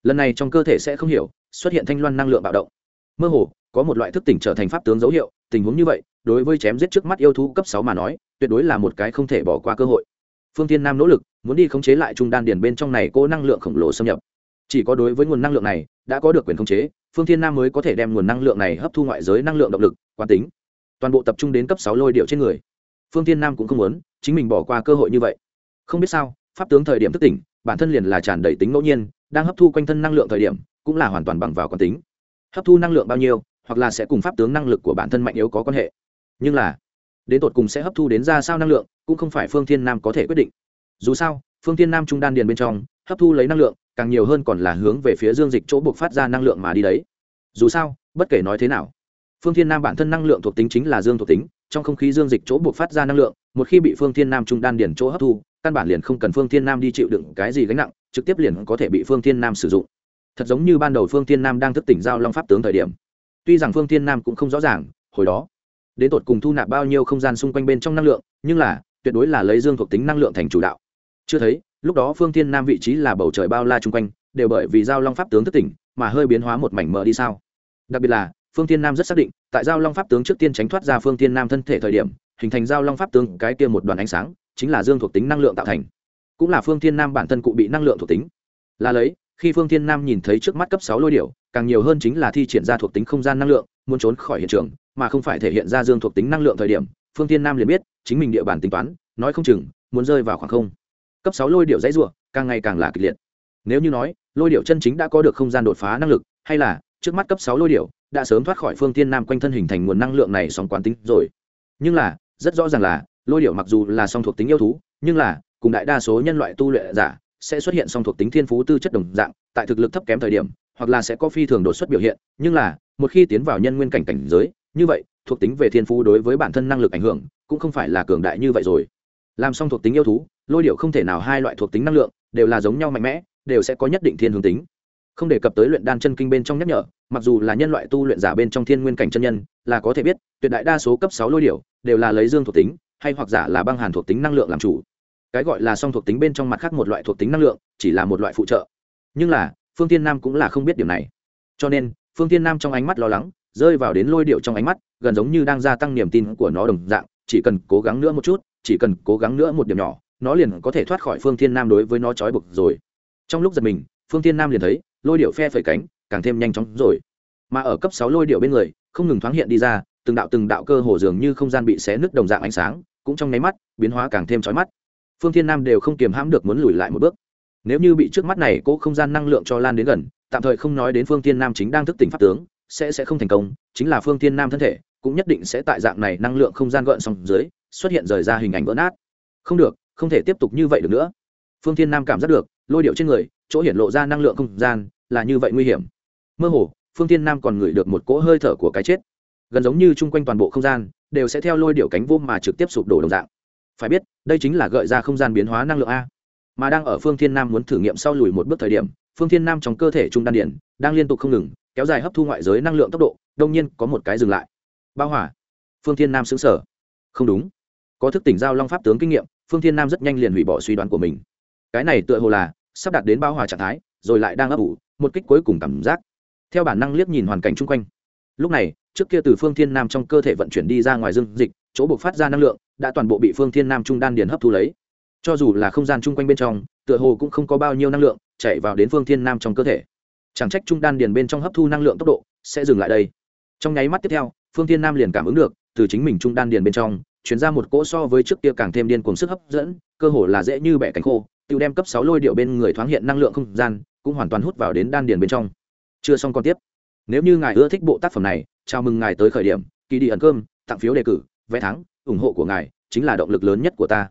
Lần này trong cơ thể sẽ không hiểu, xuất hiện thanh loan năng lượng bạo động. Mơ hồ, có một loại thức tỉnh trở thành pháp tướng dấu hiệu, tình huống như vậy, đối với chém giết trước mắt yêu thú cấp sáu mà nói, tuyệt đối là một cái không thể bỏ qua cơ hội phương thiên nam nỗ lực, muốn đi khống chế lại trung đan điền bên trong này cô năng lượng khổng lồ xâm nhập. Chỉ có đối với nguồn năng lượng này, đã có được quyền khống chế, phương thiên nam mới có thể đem nguồn năng lượng này hấp thu ngoại giới năng lượng động lực, quán tính. Toàn bộ tập trung đến cấp sáu lôi điệu trên người. Phương thiên nam cũng không muốn, chính mình bỏ qua cơ hội như vậy. Không biết sao, pháp tướng thời điểm thức tỉnh, bản thân liền là tràn đầy tính ngẫu nhiên, đang hấp thu quanh thân năng lượng thời điểm, cũng là hoàn toàn bằng vào quán tính. Hấp thu năng lượng bao nhiêu, hoặc là sẽ cùng pháp tướng năng lực của bản thân mạnh yếu có quan hệ. Nhưng là đến tột cùng sẽ hấp thu đến ra sao năng lượng, cũng không phải phương thiên nam có thể quyết định. Dù sao, phương thiên nam trung đan điền bên trong, hấp thu lấy năng lượng, càng nhiều hơn còn là hướng về phía dương dịch chỗ buộc phát ra năng lượng mà đi đấy. Dù sao, bất kể nói thế nào, phương thiên nam bản thân năng lượng thuộc tính chính là dương thuộc tính, trong không khí dương dịch chỗ buộc phát ra năng lượng, một khi bị phương thiên nam trung đan điền chỗ hấp thu, căn bản liền không cần phương thiên nam đi chịu đựng cái gì gánh nặng, trực tiếp liền có thể bị phương thiên nam sử dụng. Thật giống như ban đầu phương thiên nam đang thức tỉnh giao long pháp tướng thời điểm, tuy rằng phương thiên nam cũng không rõ ràng, hồi đó đến tột cùng thu nạp bao nhiêu không gian xung quanh bên trong năng lượng, nhưng là, tuyệt đối là lấy dương thuộc tính năng lượng thành chủ đạo. Chưa thấy, lúc đó phương thiên nam vị trí là bầu trời bao la chung quanh, đều bởi vì giao long pháp tướng thức tỉnh, mà hơi biến hóa một mảnh mờ đi sao. Đặc biệt là, phương thiên nam rất xác định, tại giao long pháp tướng trước tiên tránh thoát ra phương thiên nam thân thể thời điểm, hình thành giao long pháp tướng cái kia một đoàn ánh sáng, chính là dương thuộc tính năng lượng tạo thành. Cũng là phương thiên nam bản thân cụ bị năng lượng thuộc tính. Là lấy, khi phương thiên nam nhìn thấy trước mắt cấp sáu lôi điệu càng nhiều hơn chính là thi triển ra thuộc tính không gian năng lượng muốn trốn khỏi hiện trường, mà không phải thể hiện ra dương thuộc tính năng lượng thời điểm, phương tiên nam liền biết, chính mình địa bàn tính toán, nói không chừng, muốn rơi vào khoảng không. Cấp sáu lôi điệu dãy rủa, càng ngày càng là kịch liệt. Nếu như nói, lôi điệu chân chính đã có được không gian đột phá năng lực, hay là, trước mắt cấp sáu lôi điệu, đã sớm thoát khỏi phương tiên nam quanh thân hình thành nguồn năng lượng này song quán tính rồi. Nhưng là, rất rõ ràng là, lôi điệu mặc dù là song thuộc tính yêu thú, nhưng là, cùng đại đa số nhân loại tu luyện giả, sẽ xuất hiện song thuộc tính thiên phú tư chất đồng dạng, tại thực lực thấp kém thời điểm, hoặc là sẽ có phi thường đột xuất biểu hiện, nhưng là một khi tiến vào nhân nguyên cảnh cảnh giới, như vậy, thuộc tính về thiên phú đối với bản thân năng lực ảnh hưởng, cũng không phải là cường đại như vậy rồi. Làm xong thuộc tính yêu thú, lôi điệu không thể nào hai loại thuộc tính năng lượng, đều là giống nhau mạnh mẽ, đều sẽ có nhất định thiên hướng tính. Không đề cập tới luyện đan chân kinh bên trong nhắc nhở, mặc dù là nhân loại tu luyện giả bên trong thiên nguyên cảnh chân nhân, là có thể biết, tuyệt đại đa số cấp sáu lôi điệu đều là lấy dương thuộc tính, hay hoặc giả là băng hàn thuộc tính năng lượng làm chủ. Cái gọi là song thuộc tính bên trong mặt khác một loại thuộc tính năng lượng, chỉ là một loại phụ trợ. Nhưng là, phương tiên nam cũng là không biết điều này. Cho nên phương tiên nam trong ánh mắt lo lắng, rơi vào đến lôi điệu trong ánh mắt, gần giống như đang gia tăng niềm tin của nó đồng dạng, chỉ cần cố gắng nữa một chút, chỉ cần cố gắng nữa một điểm nhỏ, nó liền có thể thoát khỏi phương thiên nam đối với nó trói buộc rồi. Trong lúc giật mình, phương thiên nam liền thấy, lôi điệu phe phẩy cánh, càng thêm nhanh chóng rồi. Mà ở cấp sáu lôi điệu bên người, không ngừng thoáng hiện đi ra, từng đạo từng đạo cơ hồ dường như không gian bị xé nứt đồng dạng ánh sáng, cũng trong nháy mắt, biến hóa càng thêm chói mắt. Phương thiên nam đều không kiềm hãm được muốn lùi lại một bước. Nếu như bị trước mắt này cố không gian năng lượng cho lan đến gần tạm thời không nói đến phương tiên nam chính đang thức tỉnh pháp tướng, sẽ sẽ không thành công, chính là phương tiên nam thân thể, cũng nhất định sẽ tại dạng này năng lượng không gian gợn xong dưới, xuất hiện rời ra hình ảnh vỡ nát. Không được, không thể tiếp tục như vậy được nữa. Phương tiên nam cảm giác được, lôi điệu trên người, chỗ hiện lộ ra năng lượng không gian, là như vậy nguy hiểm. Mơ hồ, phương tiên nam còn ngửi được một cỗ hơi thở của cái chết. Gần giống như chung quanh toàn bộ không gian, đều sẽ theo lôi điệu cánh vô mà trực tiếp sụp đổ đồng dạng. Phải biết, đây chính là gợi ra không gian biến hóa năng lượng a. Mà đang ở phương thiên nam muốn thử nghiệm sau lùi một bước thời điểm phương thiên nam trong cơ thể trung đan điển đang liên tục không ngừng, kéo dài hấp thu ngoại giới năng lượng tốc độ, đông nhiên có một cái dừng lại. Bao hỏa. Phương thiên nam xứng sở không đúng. Có thức tỉnh giao long pháp tướng kinh nghiệm, phương thiên nam rất nhanh liền hủy bỏ suy đoán của mình. Cái này tựa hồ là sắp đạt đến bao hòa trạng thái, rồi lại đang ấp ủ một kích cuối cùng cảm giác. Theo bản năng liếc nhìn hoàn cảnh chung quanh. Lúc này, trước kia từ phương thiên nam trong cơ thể vận chuyển đi ra ngoài dương dịch, chỗ buộc phát ra năng lượng, đã toàn bộ bị phương thiên nam trung đan điền hấp thu lấy. Cho dù là không gian chung quanh bên trong, tựa hồ cũng không có bao nhiêu năng lượng chạy vào đến phương thiên nam trong cơ thể. Chẳng trách trung đan điền bên trong hấp thu năng lượng tốc độ sẽ dừng lại đây. Trong nháy mắt tiếp theo, phương thiên nam liền cảm ứng được, từ chính mình trung đan điền bên trong, chuyển ra một cỗ so với trước kia càng thêm điên cuồng sức hấp dẫn, cơ hồ là dễ như bẻ cánh khô, tự đem cấp sáu lôi điệu bên người thoáng hiện năng lượng không gian, cũng hoàn toàn hút vào đến đan điền bên trong. Chưa xong còn tiếp. Nếu như ngài ưa thích bộ tác phẩm này, chào mừng ngài tới khởi điểm kỳ đi ẩn cơm, tặng phiếu đề cử, vé thắng, ủng hộ của ngài chính là động lực lớn nhất của ta.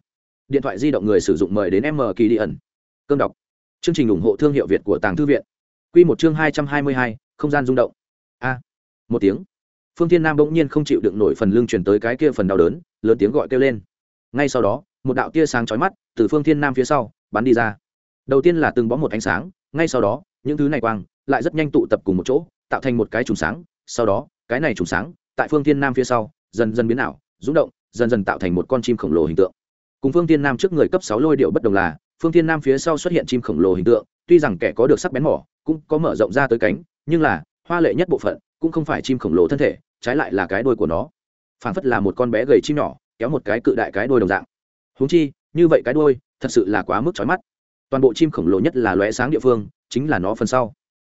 Điện thoại di động người sử dụng mời đến m kỳ đi ẩn. Cơm đọc chương trình ủng hộ thương hiệu việt của tàng thư viện. Quy một chương hai trăm hai mươi hai, không gian rung động. A. Một tiếng. Phương thiên nam bỗng nhiên không chịu đựng nổi phần lưng chuyển tới cái kia phần đau đớn, lớn tiếng gọi kêu lên. Ngay sau đó, một đạo tia sáng chói mắt từ phương thiên nam phía sau, bắn đi ra. Đầu tiên là từng bó một ánh sáng, ngay sau đó, những thứ này quang lại rất nhanh tụ tập cùng một chỗ, tạo thành một cái trùng sáng, sau đó, cái này trùng sáng, tại phương thiên nam phía sau, dần dần biến ảo, rung động, dần dần tạo thành một con chim khổng lồ hình tượng. Cùng phương thiên nam trước người cấp sáu lôi điệu bất đồng là phương thiên nam phía sau xuất hiện chim khổng lồ hình tượng, tuy rằng kẻ có được sắc bén mỏ, cũng có mở rộng ra tới cánh, nhưng là, hoa lệ nhất bộ phận, cũng không phải chim khổng lồ thân thể, trái lại là cái đuôi của nó. Phảng phất là một con bé gầy chim nhỏ, kéo một cái cự đại cái đuôi đồng dạng. Huống chi, như vậy cái đuôi, thật sự là quá mức chói mắt. Toàn bộ chim khổng lồ nhất là lóe sáng địa phương, chính là nó phần sau.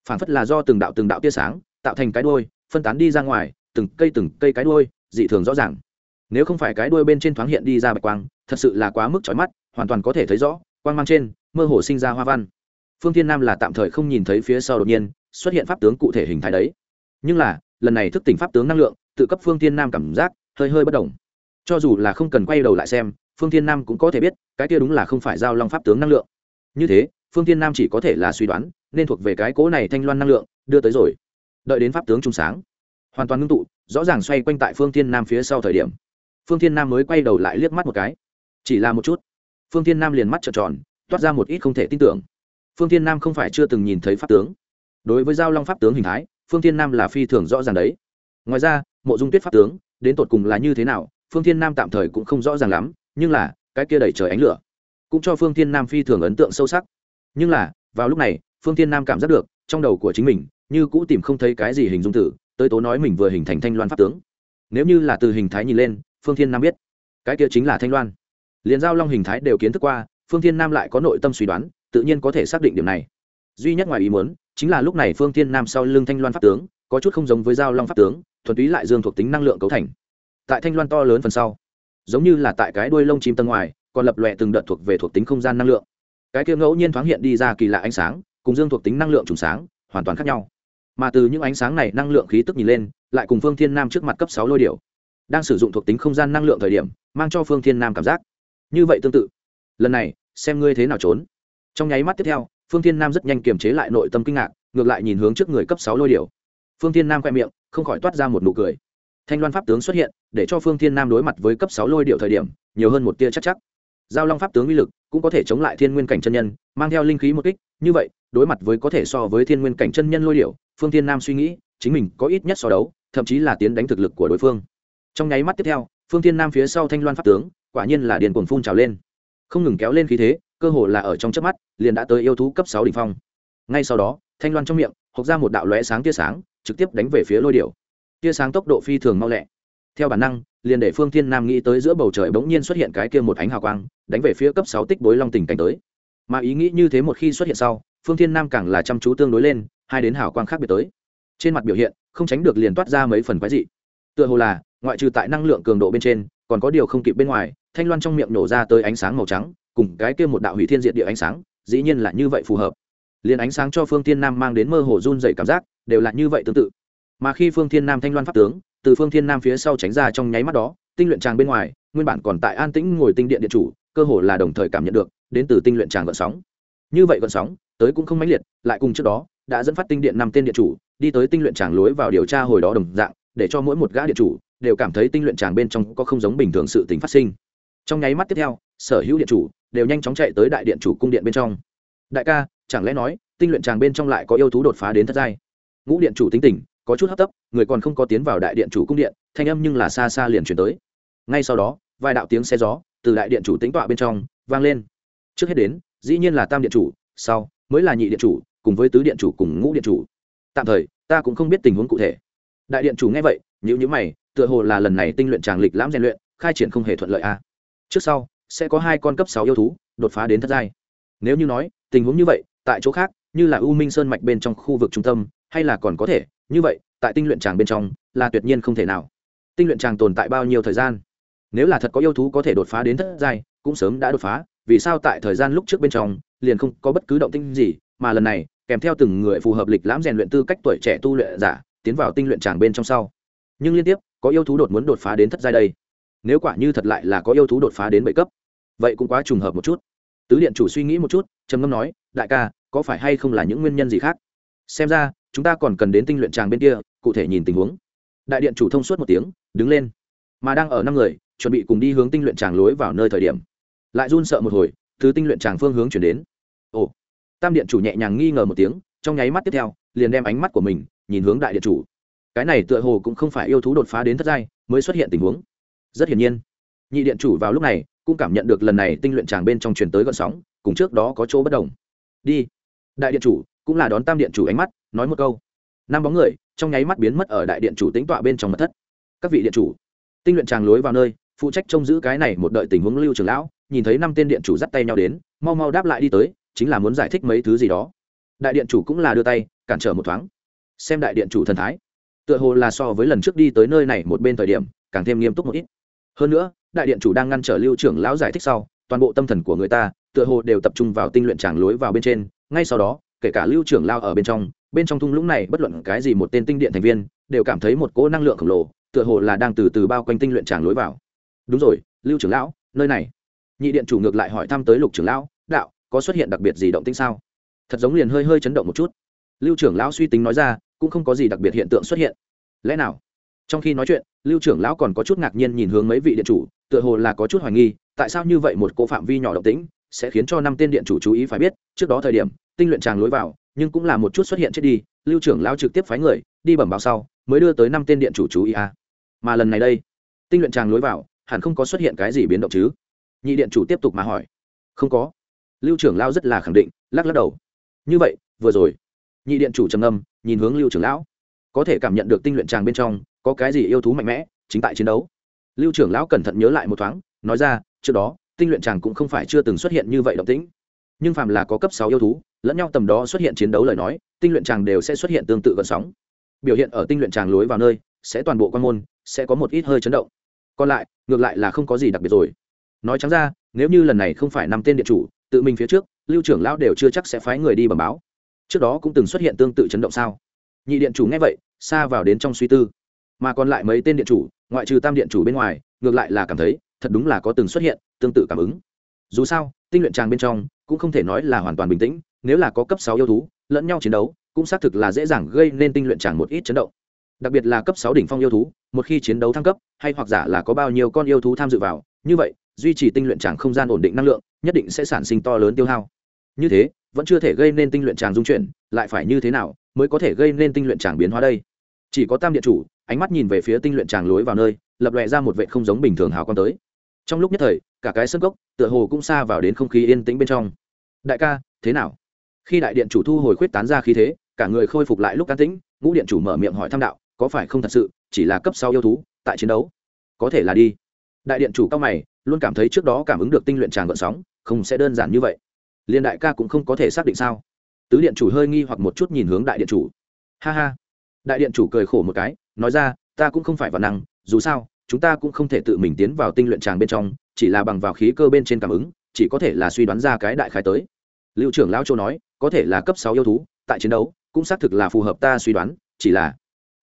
Phảng phất là do từng đạo từng đạo tia sáng, tạo thành cái đuôi, phân tán đi ra ngoài, từng cây từng cây cái đuôi, dị thường rõ ràng. Nếu không phải cái đuôi bên trên thoáng hiện đi ra bạch quang, thật sự là quá mức chói mắt, hoàn toàn có thể thấy rõ quang mang trên, mơ hồ sinh ra hoa văn. Phương thiên nam là tạm thời không nhìn thấy phía sau đột nhiên, xuất hiện pháp tướng cụ thể hình thái đấy. Nhưng là, lần này thức tỉnh pháp tướng năng lượng, tự cấp phương thiên nam cảm giác, hơi hơi bất đồng. Cho dù là không cần quay đầu lại xem, phương thiên nam cũng có thể biết, cái kia đúng là không phải giao long pháp tướng năng lượng. Như thế, phương thiên nam chỉ có thể là suy đoán, nên thuộc về cái cố này thanh loan năng lượng, đưa tới rồi. Đợi đến pháp tướng trung sáng, hoàn toàn ngưng tụ, rõ ràng xoay quanh tại phương thiên nam phía sau thời điểm. Phương thiên nam mới quay đầu lại liếc mắt một cái. Chỉ là một chút phương thiên nam liền mắt trợn tròn, toát ra một ít không thể tin tưởng. Phương thiên nam không phải chưa từng nhìn thấy pháp tướng. Đối với giao long pháp tướng hình thái, phương thiên nam là phi thường rõ ràng đấy. Ngoài ra, mộ dung tuyết pháp tướng, đến tột cùng là như thế nào, phương thiên nam tạm thời cũng không rõ ràng lắm, nhưng là, cái kia đẩy trời ánh lửa cũng cho phương thiên nam phi thường ấn tượng sâu sắc. Nhưng là, vào lúc này, phương thiên nam cảm giác được, trong đầu của chính mình, như cũ tìm không thấy cái gì hình dung tử, tới tố nói mình vừa hình thành thanh loan pháp tướng. Nếu như là từ hình thái nhìn lên, phương thiên nam biết, cái kia chính là thanh loan liền giao long hình thái đều kiến thức qua, phương thiên nam lại có nội tâm suy đoán, tự nhiên có thể xác định điểm này. Duy nhất ngoài ý muốn, chính là lúc này phương thiên nam sau lưng thanh loan pháp tướng, có chút không giống với giao long pháp tướng, thuần túy lại dương thuộc tính năng lượng cấu thành. Tại thanh loan to lớn phần sau, giống như là tại cái đuôi lông chim tầng ngoài, còn lập lòe từng đợt thuộc về thuộc tính không gian năng lượng. Cái kia ngẫu nhiên thoáng hiện đi ra kỳ lạ ánh sáng, cùng dương thuộc tính năng lượng trùng sáng, hoàn toàn khác nhau. Mà từ những ánh sáng này năng lượng khí tức nhìn lên, lại cùng phương thiên nam trước mặt cấp sáu lôi điệu đang sử dụng thuộc tính không gian năng lượng thời điểm, mang cho phương thiên nam cảm giác như vậy tương tự. Lần này, xem ngươi thế nào trốn. Trong nháy mắt tiếp theo, phương thiên nam rất nhanh kiềm chế lại nội tâm kinh ngạc, ngược lại nhìn hướng trước người cấp sáu lôi điệu phương thiên nam khoe miệng, không khỏi toát ra một nụ cười. Thanh loan pháp tướng xuất hiện, để cho phương thiên nam đối mặt với cấp sáu lôi điệu thời điểm, nhiều hơn một tia chắc chắc. Giao long pháp tướng uy lực cũng có thể chống lại thiên nguyên cảnh chân nhân, mang theo linh khí một kích, như vậy, đối mặt với có thể so với thiên nguyên cảnh chân nhân lôi điệu phương thiên nam suy nghĩ, chính mình có ít nhất so đấu, thậm chí là tiến đánh thực lực của đối phương. Trong nháy mắt tiếp theo, phương thiên nam phía sau thanh loan pháp tướng quả nhiên là điền cuồng phun trào lên. Không ngừng kéo lên khí thế, cơ hồ là ở trong chớp mắt, liền đã tới yêu thú cấp sáu đỉnh phong. Ngay sau đó, thanh loan trong miệng, hộc ra một đạo lóe sáng tia sáng, trực tiếp đánh về phía lôi điểu. Tia sáng tốc độ phi thường mau lẹ. Theo bản năng, liền để phương thiên nam nghĩ tới giữa bầu trời bỗng nhiên xuất hiện cái kia một ánh hào quang, đánh về phía cấp sáu tích bối long tình cảnh tới. Mà ý nghĩ như thế một khi xuất hiện sau, phương thiên nam càng là chăm chú tương đối lên, hai đến hào quang khác biệt tới. Trên mặt biểu hiện, không tránh được liền toát ra mấy phần quái dị. Tựa hồ là, ngoại trừ tại năng lượng cường độ bên trên, còn có điều không kịp bên ngoài thanh loan trong miệng nổ ra tới ánh sáng màu trắng, cùng cái kia một đạo hủy thiên diệt địa ánh sáng, dĩ nhiên là như vậy phù hợp. Liền ánh sáng cho phương thiên nam mang đến mơ hồ run dày cảm giác, đều là như vậy tương tự. Mà khi phương thiên nam thanh loan pháp tướng, từ phương thiên nam phía sau tránh ra trong nháy mắt đó, tinh luyện tràng bên ngoài, nguyên bản còn tại an tĩnh ngồi tinh điện điện chủ, cơ hồ là đồng thời cảm nhận được, đến từ tinh luyện tràng gợn sóng. Như vậy gợn sóng, tới cũng không mãnh liệt, lại cùng trước đó, đã dẫn phát tinh điện năm tên điện chủ, đi tới tinh luyện tràng lối vào điều tra hồi đó đồng dạng, để cho mỗi một gã điện chủ, đều cảm thấy tinh luyện tràng bên trong có không giống bình thường sự tính phát sinh trong nháy mắt tiếp theo, sở hữu điện chủ đều nhanh chóng chạy tới đại điện chủ cung điện bên trong. Đại ca, chẳng lẽ nói, tinh luyện tràng bên trong lại có yêu thú đột phá đến thất giai ngũ điện chủ tính tình, có chút hấp tấp, người còn không có tiến vào đại điện chủ cung điện, thanh âm nhưng là xa xa liền chuyển tới. Ngay sau đó, vài đạo tiếng xe gió từ đại điện chủ tính tọa bên trong vang lên. Trước hết đến, dĩ nhiên là tam điện chủ, sau mới là nhị điện chủ, cùng với tứ điện chủ cùng ngũ điện chủ. Tạm thời, ta cũng không biết tình huống cụ thể. Đại điện chủ nghe vậy nhữ nhữ mày, tựa hồ là lần này tinh luyện tràng lịch lãm rèn luyện, khai triển không hề thuận lợi a à trước sau, sẽ có hai con cấp sáu yêu thú đột phá đến thất giai. Nếu như nói, tình huống như vậy, tại chỗ khác, như là u minh sơn mạch bên trong khu vực trung tâm, hay là còn có thể, như vậy, tại tinh luyện tràng bên trong, là tuyệt nhiên không thể nào. Tinh luyện tràng tồn tại bao nhiêu thời gian? Nếu là thật có yêu thú có thể đột phá đến thất giai, cũng sớm đã đột phá, vì sao tại thời gian lúc trước bên trong, liền không có bất cứ động tinh gì, mà lần này, kèm theo từng người phù hợp lịch lãm rèn luyện tư cách tuổi trẻ tu luyện giả, tiến vào tinh luyện tràng bên trong sau. Nhưng liên tiếp, có yêu thú đột muốn đột phá đến thất giai đây nếu quả như thật lại là có yêu thú đột phá đến bảy cấp, vậy cũng quá trùng hợp một chút. Tứ điện chủ suy nghĩ một chút, trầm ngâm nói, đại ca, có phải hay không là những nguyên nhân gì khác? Xem ra, chúng ta còn cần đến tinh luyện tràng bên kia, cụ thể nhìn tình huống. Đại điện chủ thông suốt một tiếng, đứng lên. Mà đang ở năm người, chuẩn bị cùng đi hướng tinh luyện tràng lối vào nơi thời điểm, lại run sợ một hồi thứ tinh luyện tràng phương hướng chuyển đến. Ồ. Tam điện chủ nhẹ nhàng nghi ngờ một tiếng, trong nháy mắt tiếp theo, liền đem ánh mắt của mình nhìn hướng đại điện chủ. Cái này tựa hồ cũng không phải yêu thú đột phá đến thất giai, mới xuất hiện tình huống rất hiển nhiên, nhị điện chủ vào lúc này cũng cảm nhận được lần này tinh luyện tràng bên trong truyền tới gọn sóng, cùng trước đó có chỗ bất đồng. Đi. Đại điện chủ cũng là đón tam điện chủ ánh mắt, nói một câu. Năm bóng người trong nháy mắt biến mất ở đại điện chủ tính tọa bên trong mật thất. Các vị điện chủ, tinh luyện tràng lối vào nơi, phụ trách trông giữ cái này một đợi tình huống lưu trường lão, nhìn thấy năm tên điện chủ dắt tay nhau đến, mau mau đáp lại đi tới, chính là muốn giải thích mấy thứ gì đó. Đại điện chủ cũng là đưa tay, cản trở một thoáng. Xem đại điện chủ thần thái. Tựa hồ là so với lần trước đi tới nơi này một bên thời điểm, càng thêm nghiêm túc một ít hơn nữa, đại điện chủ đang ngăn trở lưu trưởng lão giải thích sau, toàn bộ tâm thần của người ta, tựa hồ đều tập trung vào tinh luyện tràng lối vào bên trên. Ngay sau đó, kể cả lưu trưởng lao ở bên trong bên trong thung lũng này bất luận cái gì một tên tinh điện thành viên, đều cảm thấy một cỗ năng lượng khổng lồ, tựa hồ là đang từ từ bao quanh tinh luyện tràng lối vào. Đúng rồi, lưu trưởng lão, nơi này. Nhị điện chủ ngược lại hỏi thăm tới lục trưởng lão, đạo, có xuất hiện đặc biệt gì động tĩnh sao? Thật giống liền hơi hơi chấn động một chút. Lưu trưởng lão suy tính nói ra, cũng không có gì đặc biệt hiện tượng xuất hiện. Lẽ nào? Trong khi nói chuyện, lưu trưởng lão còn có chút ngạc nhiên nhìn hướng mấy vị điện chủ, tựa hồ là có chút hoài nghi, tại sao như vậy một cỗ phạm vi nhỏ động tĩnh sẽ khiến cho năm tên điện chủ chú ý phải biết, trước đó thời điểm, tinh luyện tràng lối vào, nhưng cũng là một chút xuất hiện chết đi, lưu trưởng lão trực tiếp phái người, đi bẩm báo sau, mới đưa tới năm tên điện chủ chú ý a. À. mà lần này đây, tinh luyện tràng lối vào, hẳn không có xuất hiện cái gì biến động chứ? Nhị điện chủ tiếp tục mà hỏi. Không có. Lưu trưởng lão rất là khẳng định, lắc lắc đầu. Như vậy, vừa rồi, nhị điện chủ trầm âm nhìn hướng lưu trưởng lão. Có thể cảm nhận được tinh luyện tràng bên trong có cái gì yêu thú mạnh mẽ, chính tại chiến đấu. Lưu trưởng lão cẩn thận nhớ lại một thoáng, nói ra, trước đó, tinh luyện tràng cũng không phải chưa từng xuất hiện như vậy động tĩnh. Nhưng phàm là có cấp sáu yêu thú, lẫn nhau tầm đó xuất hiện chiến đấu lời nói, tinh luyện tràng đều sẽ xuất hiện tương tự gần sóng. Biểu hiện ở tinh luyện tràng lối vào nơi, sẽ toàn bộ quan môn, sẽ có một ít hơi chấn động. Còn lại, ngược lại là không có gì đặc biệt rồi. Nói trắng ra, nếu như lần này không phải năm tên điện chủ, tự mình phía trước, lưu trưởng lão đều chưa chắc sẽ phái người đi bẩm báo. Trước đó cũng từng xuất hiện tương tự chấn động sao? Nhị điện chủ nghe vậy, xa vào đến trong suy tư mà còn lại mấy tên điện chủ, ngoại trừ tam điện chủ bên ngoài, ngược lại là cảm thấy, thật đúng là có từng xuất hiện, tương tự cảm ứng. Dù sao, tinh luyện tràng bên trong, cũng không thể nói là hoàn toàn bình tĩnh, nếu là có cấp sáu yêu thú, lẫn nhau chiến đấu, cũng xác thực là dễ dàng gây nên tinh luyện tràng một ít chấn động. Đặc biệt là cấp sáu đỉnh phong yêu thú, một khi chiến đấu thăng cấp, hay hoặc giả là có bao nhiêu con yêu thú tham dự vào, như vậy, duy trì tinh luyện tràng không gian ổn định năng lượng, nhất định sẽ sản sinh to lớn tiêu hao. Như thế, vẫn chưa thể gây nên tinh luyện tràng dung chuyển, lại phải như thế nào mới có thể gây nên tinh luyện tràng biến hóa đây? Chỉ có tam điện chủ ánh mắt nhìn về phía tinh luyện tràng lối vào nơi, lập lòe ra một vệ không giống bình thường hào quang tới. Trong lúc nhất thời, cả cái sân gốc tựa hồ cũng xa vào đến không khí yên tĩnh bên trong. Đại ca, thế nào? Khi đại điện chủ thu hồi khuyết tán ra khí thế, cả người khôi phục lại lúc can tĩnh, ngũ điện chủ mở miệng hỏi thăm đạo, có phải không thật sự, chỉ là cấp sau yêu thú, tại chiến đấu? Có thể là đi. Đại điện chủ cao mày, luôn cảm thấy trước đó cảm ứng được tinh luyện tràng gợn sóng, không sẽ đơn giản như vậy. Liên đại ca cũng không có thể xác định sao. Tứ điện chủ hơi nghi hoặc một chút nhìn hướng đại điện chủ. Ha ha đại điện chủ cười khổ một cái, nói ra, ta cũng không phải vào năng, dù sao, chúng ta cũng không thể tự mình tiến vào tinh luyện tràng bên trong, chỉ là bằng vào khí cơ bên trên cảm ứng, chỉ có thể là suy đoán ra cái đại khái tới. Lưu trưởng lão châu nói, có thể là cấp sáu yêu thú, tại chiến đấu, cũng xác thực là phù hợp ta suy đoán, chỉ là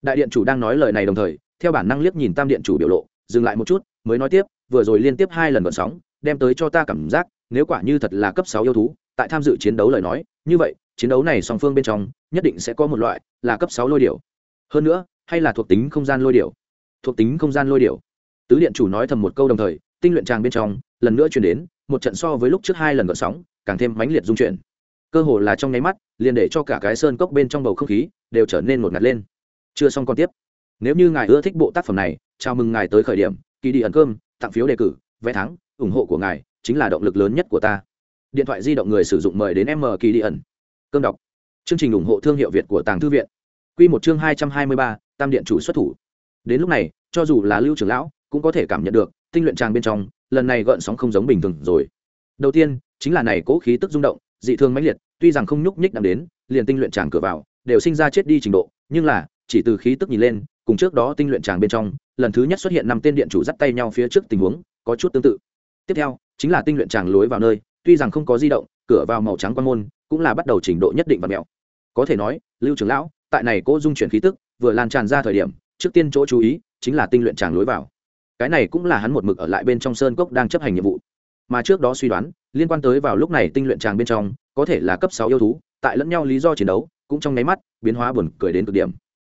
đại điện chủ đang nói lời này đồng thời, theo bản năng liếc nhìn tam điện chủ biểu lộ, dừng lại một chút, mới nói tiếp, vừa rồi liên tiếp hai lần vận sóng, đem tới cho ta cảm giác, nếu quả như thật là cấp sáu yêu thú, tại tham dự chiến đấu lời nói, như vậy chiến đấu này song phương bên trong, nhất định sẽ có một loại là cấp sáu lôi điểu. Hơn nữa, hay là thuộc tính không gian lôi điểu? Thuộc tính không gian lôi điểu. Tứ điện chủ nói thầm một câu đồng thời, tinh luyện tràng bên trong, lần nữa chuyển đến, một trận so với lúc trước hai lần gợn sóng, càng thêm mãnh liệt dung chuyển. Cơ hồ là trong nháy mắt, liền để cho cả cái sơn cốc bên trong bầu không khí đều trở nên một ngạt lên. Chưa xong còn tiếp. Nếu như ngài ưa thích bộ tác phẩm này, chào mừng ngài tới khởi điểm, kỳ đi ẩn cơm, tặng phiếu đề cử, vé thắng, ủng hộ của ngài chính là động lực lớn nhất của ta. Điện thoại di động người sử dụng mời đến m kỳ đi ẩn cơm đọc. Chương trình ủng hộ thương hiệu việt của tàng thư viện. Q một chương hai trăm hai mươi ba, tam điện chủ xuất thủ. Đến lúc này, cho dù là lưu trưởng lão, cũng có thể cảm nhận được, tinh luyện tràng bên trong, lần này gợn sóng không giống bình thường rồi. Đầu tiên, chính là này cố khí tức rung động, dị thương mãnh liệt, tuy rằng không nhúc nhích nằm đến, liền tinh luyện tràng cửa vào, đều sinh ra chết đi trình độ, nhưng là, chỉ từ khí tức nhìn lên, cùng trước đó tinh luyện tràng bên trong, lần thứ nhất xuất hiện năm tên điện chủ dắt tay nhau phía trước tình huống, có chút tương tự. Tiếp theo, chính là tinh luyện tràng lối vào nơi, tuy rằng không có di động, cửa vào màu trắng quan môn cũng là bắt đầu trình độ nhất định và mèo có thể nói, lưu trưởng lão, tại này cô dung chuyển khí tức, vừa lan tràn ra thời điểm, trước tiên chỗ chú ý, chính là tinh luyện tràng lối vào. Cái này cũng là hắn một mực ở lại bên trong sơn cốc đang chấp hành nhiệm vụ. Mà trước đó suy đoán, liên quan tới vào lúc này tinh luyện tràng bên trong, có thể là cấp sáu yêu thú, tại lẫn nhau lý do chiến đấu, cũng trong nháy mắt, biến hóa buồn cười đến cực điểm.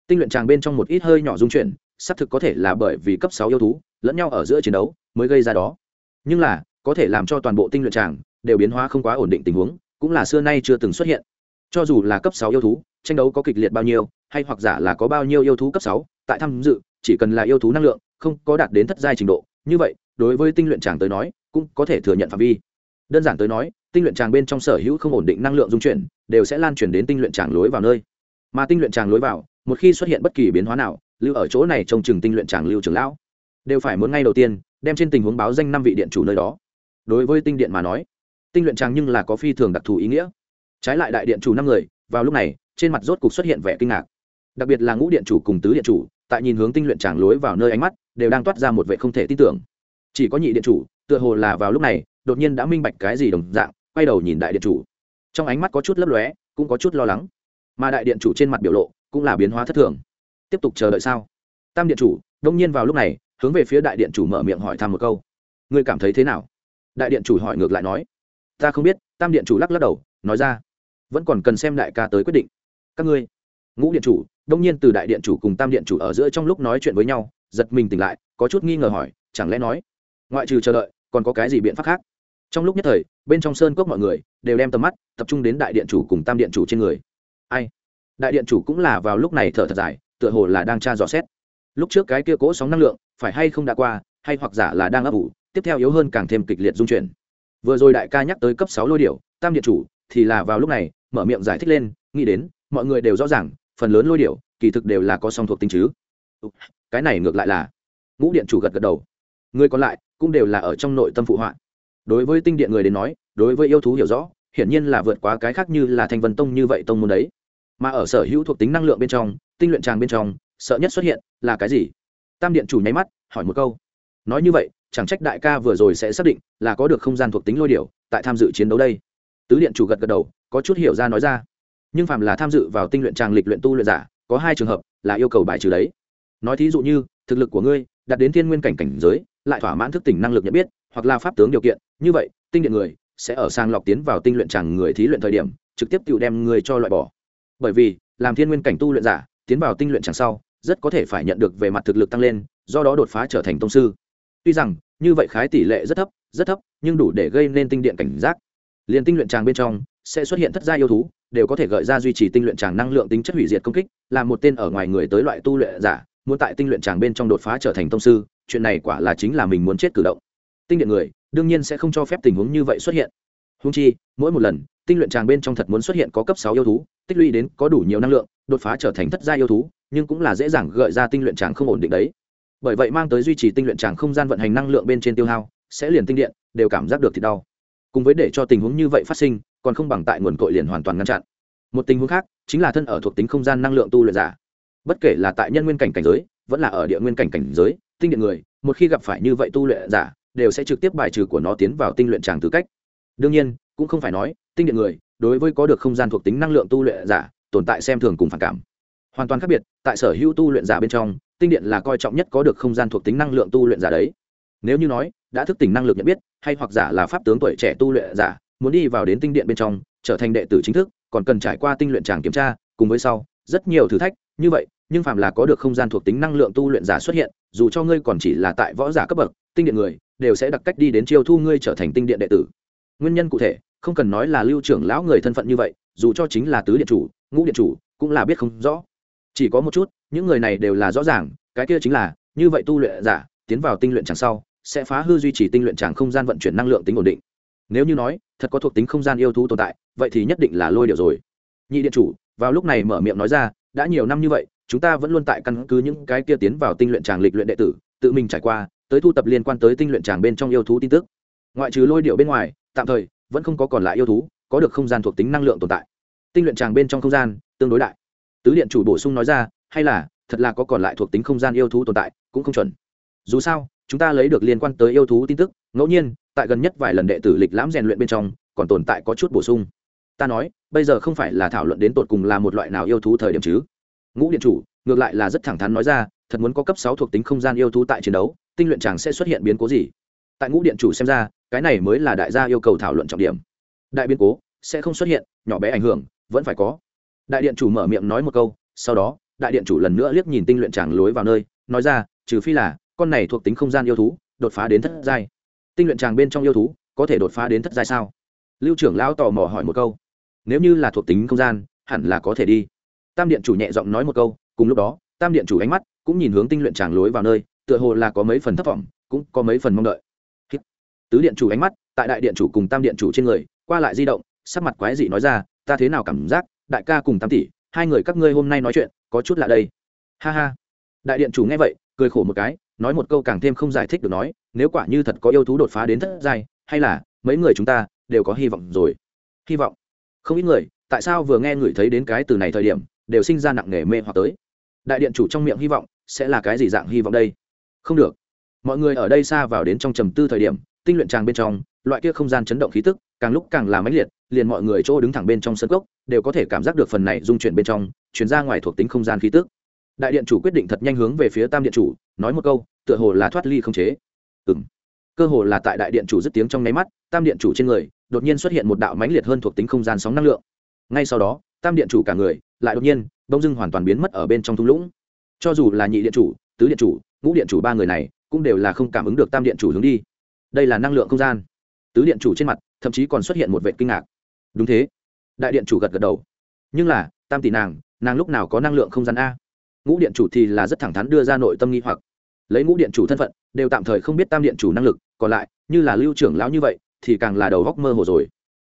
Tinh luyện tràng bên trong một ít hơi nhỏ dung chuyển, xác thực có thể là bởi vì cấp sáu yêu thú, lẫn nhau ở giữa chiến đấu, mới gây ra đó. Nhưng là, có thể làm cho toàn bộ tinh luyện tràng đều biến hóa không quá ổn định tình huống cũng là xưa nay chưa từng xuất hiện. Cho dù là cấp sáu yêu thú, tranh đấu có kịch liệt bao nhiêu, hay hoặc giả là có bao nhiêu yêu thú cấp sáu, tại tham dự, chỉ cần là yêu thú năng lượng, không có đạt đến thất giai trình độ. Như vậy, đối với tinh luyện tràng tới nói, cũng có thể thừa nhận phạm vi. Đơn giản tới nói, tinh luyện tràng bên trong sở hữu không ổn định năng lượng dung chuyển, đều sẽ lan truyền đến tinh luyện tràng lối vào nơi. Mà tinh luyện tràng lối vào, một khi xuất hiện bất kỳ biến hóa nào, lưu ở chỗ này trông chừng tinh luyện tràng lưu trưởng lão, đều phải muốn ngay đầu tiên, đem trên tình huống báo danh năm vị điện chủ nơi đó. Đối với tinh điện mà nói tinh luyện tràng nhưng là có phi thường đặc thù ý nghĩa. Trái lại đại điện chủ năm người, vào lúc này, trên mặt rốt cục xuất hiện vẻ kinh ngạc. Đặc biệt là ngũ điện chủ cùng tứ điện chủ, tại nhìn hướng tinh luyện tràng lối vào nơi ánh mắt, đều đang toát ra một vẻ không thể tin tưởng. Chỉ có nhị điện chủ, tựa hồ là vào lúc này, đột nhiên đã minh bạch cái gì đồng dạng, quay đầu nhìn đại điện chủ. Trong ánh mắt có chút lấp lóe, cũng có chút lo lắng. Mà đại điện chủ trên mặt biểu lộ, cũng là biến hóa thất thường. Tiếp tục chờ đợi sao? Tam điện chủ, đông nhiên vào lúc này, hướng về phía đại điện chủ mở miệng hỏi thăm một câu. Ngươi cảm thấy thế nào? Đại điện chủ hỏi ngược lại nói ta không biết, tam điện chủ lắc lắc đầu, nói ra, vẫn còn cần xem đại ca tới quyết định. Các ngươi, ngũ điện chủ, đông nhiên từ đại điện chủ cùng tam điện chủ ở giữa trong lúc nói chuyện với nhau, giật mình tỉnh lại, có chút nghi ngờ hỏi, chẳng lẽ nói, ngoại trừ chờ đợi, còn có cái gì biện pháp khác? Trong lúc nhất thời, bên trong sơn cốc mọi người đều đem tầm mắt tập trung đến đại điện chủ cùng tam điện chủ trên người. Ai? Đại điện chủ cũng là vào lúc này thở thật dài, tựa hồ là đang tra dò xét. Lúc trước cái kia cỗ sóng năng lượng, phải hay không đã qua, hay hoặc giả là đang ấp ủ, tiếp theo yếu hơn càng thêm kịch liệt dung chuyển vừa rồi đại ca nhắc tới cấp sáu lôi điệu tam điện chủ, thì là vào lúc này, mở miệng giải thích lên, nghĩ đến, mọi người đều rõ ràng, phần lớn lôi điệu kỳ thực đều là có song thuộc tính chứ. Cái này ngược lại là, ngũ điện chủ gật gật đầu. Người còn lại, cũng đều là ở trong nội tâm phụ họa. Đối với tinh điện người đến nói, đối với yêu thú hiểu rõ, hiển nhiên là vượt quá cái khác như là thanh vân tông như vậy tông môn đấy. Mà ở sở hữu thuộc tính năng lượng bên trong, tinh luyện tràng bên trong, sợ nhất xuất hiện là cái gì? Tam điện chủ nháy mắt, hỏi một câu. Nói như vậy chẳng trách đại ca vừa rồi sẽ xác định là có được không gian thuộc tính lôi điều tại tham dự chiến đấu đây. Tứ điện chủ gật gật đầu, có chút hiểu ra nói ra. Nhưng phạm là tham dự vào tinh luyện tràng lịch luyện tu luyện giả, có hai trường hợp là yêu cầu bài trừ đấy. Nói thí dụ như, thực lực của ngươi đạt đến thiên nguyên cảnh cảnh giới, lại thỏa mãn thức tỉnh năng lực nhận biết, hoặc là pháp tướng điều kiện, như vậy, tinh điện người sẽ ở sang lọc tiến vào tinh luyện tràng người thí luyện thời điểm, trực tiếp tự đem người cho loại bỏ. Bởi vì, làm thiên nguyên cảnh tu luyện giả, tiến vào tinh luyện tràng sau, rất có thể phải nhận được về mặt thực lực tăng lên, do đó đột phá trở thành tông sư tuy rằng, như vậy khái tỷ lệ rất thấp rất thấp, nhưng đủ để gây nên tinh điện cảnh giác. Liền tinh luyện tràng bên trong, sẽ xuất hiện thất gia yêu thú, đều có thể gợi ra duy trì tinh luyện tràng năng lượng tính chất hủy diệt công kích làm một tên ở ngoài người tới loại tu luyện giả, muốn tại tinh luyện tràng bên trong đột phá trở thành tông sư, chuyện này quả là chính là mình muốn chết cử động. Tinh điện người, đương nhiên sẽ không cho phép tình huống như vậy xuất hiện. Húng chi, mỗi một lần, tinh luyện tràng bên trong thật muốn xuất hiện có cấp sáu yêu thú, tích lũy đến có đủ nhiều năng lượng, đột phá trở thành thất gia yêu thú, nhưng cũng là dễ dàng gợi ra tinh luyện tràng không ổn định đấy bởi vậy mang tới duy trì tinh luyện tràng không gian vận hành năng lượng bên trên tiêu hao, sẽ liền tinh điện, đều cảm giác được thì đau. Cùng với để cho tình huống như vậy phát sinh, còn không bằng tại nguồn cội liền hoàn toàn ngăn chặn. Một tình huống khác, chính là thân ở thuộc tính không gian năng lượng tu luyện giả. Bất kể là tại nhân nguyên cảnh cảnh giới, vẫn là ở địa nguyên cảnh cảnh giới, tinh điện người, một khi gặp phải như vậy tu luyện giả, đều sẽ trực tiếp bài trừ của nó tiến vào tinh luyện tràng tư cách. Đương nhiên, cũng không phải nói, tinh điện người, đối với có được không gian thuộc tính năng lượng tu luyện giả, tồn tại xem thường cùng phản cảm hoàn toàn khác biệt, tại sở hữu tu luyện giả bên trong, tinh điện là coi trọng nhất có được không gian thuộc tính năng lượng tu luyện giả đấy. Nếu như nói, đã thức tỉnh năng lực nhận biết, hay hoặc giả là pháp tướng tuổi trẻ tu luyện giả, muốn đi vào đến tinh điện bên trong, trở thành đệ tử chính thức, còn cần trải qua tinh luyện tràng kiểm tra, cùng với sau, rất nhiều thử thách, như vậy, nhưng phạm là có được không gian thuộc tính năng lượng tu luyện giả xuất hiện, dù cho ngươi còn chỉ là tại võ giả cấp bậc, tinh điện người, đều sẽ đặc cách đi đến chiêu thu ngươi trở thành tinh điện đệ tử. Nguyên nhân cụ thể, không cần nói là lưu trưởng lão người thân phận như vậy, dù cho chính là tứ điện chủ, ngũ điện chủ, cũng là biết không rõ chỉ có một chút, những người này đều là rõ ràng, cái kia chính là, như vậy tu luyện giả, tiến vào tinh luyện chẳng sau, sẽ phá hư duy trì tinh luyện chẳng không gian vận chuyển năng lượng tính ổn định. Nếu như nói, thật có thuộc tính không gian yêu thú tồn tại, vậy thì nhất định là lôi điệu rồi. Nhị điện chủ, vào lúc này mở miệng nói ra, đã nhiều năm như vậy, chúng ta vẫn luôn tại căn cứ những cái kia tiến vào tinh luyện tràng lịch luyện đệ tử, tự mình trải qua, tới thu tập liên quan tới tinh luyện tràng bên trong yêu thú tin tức. Ngoại trừ lôi điệu bên ngoài, tạm thời, vẫn không có còn lại yêu thú, có được không gian thuộc tính năng lượng tồn tại. Tinh luyện tràng bên trong không gian, tương đối đại tứ điện chủ bổ sung nói ra, hay là, thật là có còn lại thuộc tính không gian yêu thú tồn tại, cũng không chuẩn. Dù sao, chúng ta lấy được liên quan tới yêu thú tin tức, ngẫu nhiên, tại gần nhất vài lần đệ tử lịch lãm rèn luyện bên trong, còn tồn tại có chút bổ sung. Ta nói, bây giờ không phải là thảo luận đến tột cùng là một loại nào yêu thú thời điểm chứ? Ngũ điện chủ, ngược lại là rất thẳng thắn nói ra, thật muốn có cấp sáu thuộc tính không gian yêu thú tại chiến đấu, tinh luyện chàng sẽ xuất hiện biến cố gì? Tại ngũ điện chủ xem ra, cái này mới là đại gia yêu cầu thảo luận trọng điểm. Đại biến cố, sẽ không xuất hiện, nhỏ bé ảnh hưởng, vẫn phải có đại điện chủ mở miệng nói một câu, sau đó, đại điện chủ lần nữa liếc nhìn tinh luyện tràng lối vào nơi, nói ra, trừ phi là, con này thuộc tính không gian yêu thú, đột phá đến thất giai. Tinh luyện tràng bên trong yêu thú, có thể đột phá đến thất giai sao? Lưu trưởng lão tò mò hỏi một câu. Nếu như là thuộc tính không gian, hẳn là có thể đi. Tam điện chủ nhẹ giọng nói một câu, cùng lúc đó, tam điện chủ ánh mắt cũng nhìn hướng tinh luyện tràng lối vào nơi, tựa hồ là có mấy phần thất vọng, cũng có mấy phần mong đợi. Tứ điện chủ ánh mắt, tại đại điện chủ cùng tam điện chủ trên người, qua lại di động, sắc mặt quái dị nói ra, ta thế nào cảm giác đại ca cùng tam tỷ, hai người các ngươi hôm nay nói chuyện, có chút lạ đây. Ha ha. Đại điện chủ nghe vậy, cười khổ một cái, nói một câu càng thêm không giải thích được nói, nếu quả như thật có yêu thú đột phá đến thất giai, hay là mấy người chúng ta đều có hy vọng rồi. Hy vọng. Không ít người, tại sao vừa nghe người thấy đến cái từ này thời điểm, đều sinh ra nặng nề mê hoặc tới. Đại điện chủ trong miệng hy vọng, sẽ là cái gì dạng hy vọng đây? Không được. Mọi người ở đây xa vào đến trong trầm tư thời điểm tinh luyện tràng bên trong, loại kia không gian chấn động khí tức, càng lúc càng là mãnh liệt, liền mọi người chỗ đứng thẳng bên trong sân cốc đều có thể cảm giác được phần này dung chuyển bên trong, chuyển ra ngoài thuộc tính không gian khí tức. Đại điện chủ quyết định thật nhanh hướng về phía tam điện chủ, nói một câu, tựa hồ là thoát ly không chế. Ừ m cơ hồ là tại đại điện chủ dứt tiếng trong nháy mắt, tam điện chủ trên người, đột nhiên xuất hiện một đạo mãnh liệt hơn thuộc tính không gian sóng năng lượng. Ngay sau đó, tam điện chủ cả người lại đột nhiên bông dưng hoàn toàn biến mất ở bên trong thung lũng. Cho dù là nhị điện chủ, tứ điện chủ, ngũ điện chủ ba người này cũng đều là không cảm ứng được tam điện chủ hướng đi đây là năng lượng không gian. Tứ điện chủ trên mặt, thậm chí còn xuất hiện một vệ kinh ngạc. Đúng thế. Đại điện chủ gật gật đầu. Nhưng là, tam tỷ nàng nàng lúc nào có năng lượng không gian a? Ngũ điện chủ thì là rất thẳng thắn đưa ra nội tâm nghi hoặc. Lấy ngũ điện chủ thân phận, đều tạm thời không biết tam điện chủ năng lực, còn lại, như là lưu trưởng lão như vậy, thì càng là đầu góc mơ hồ rồi.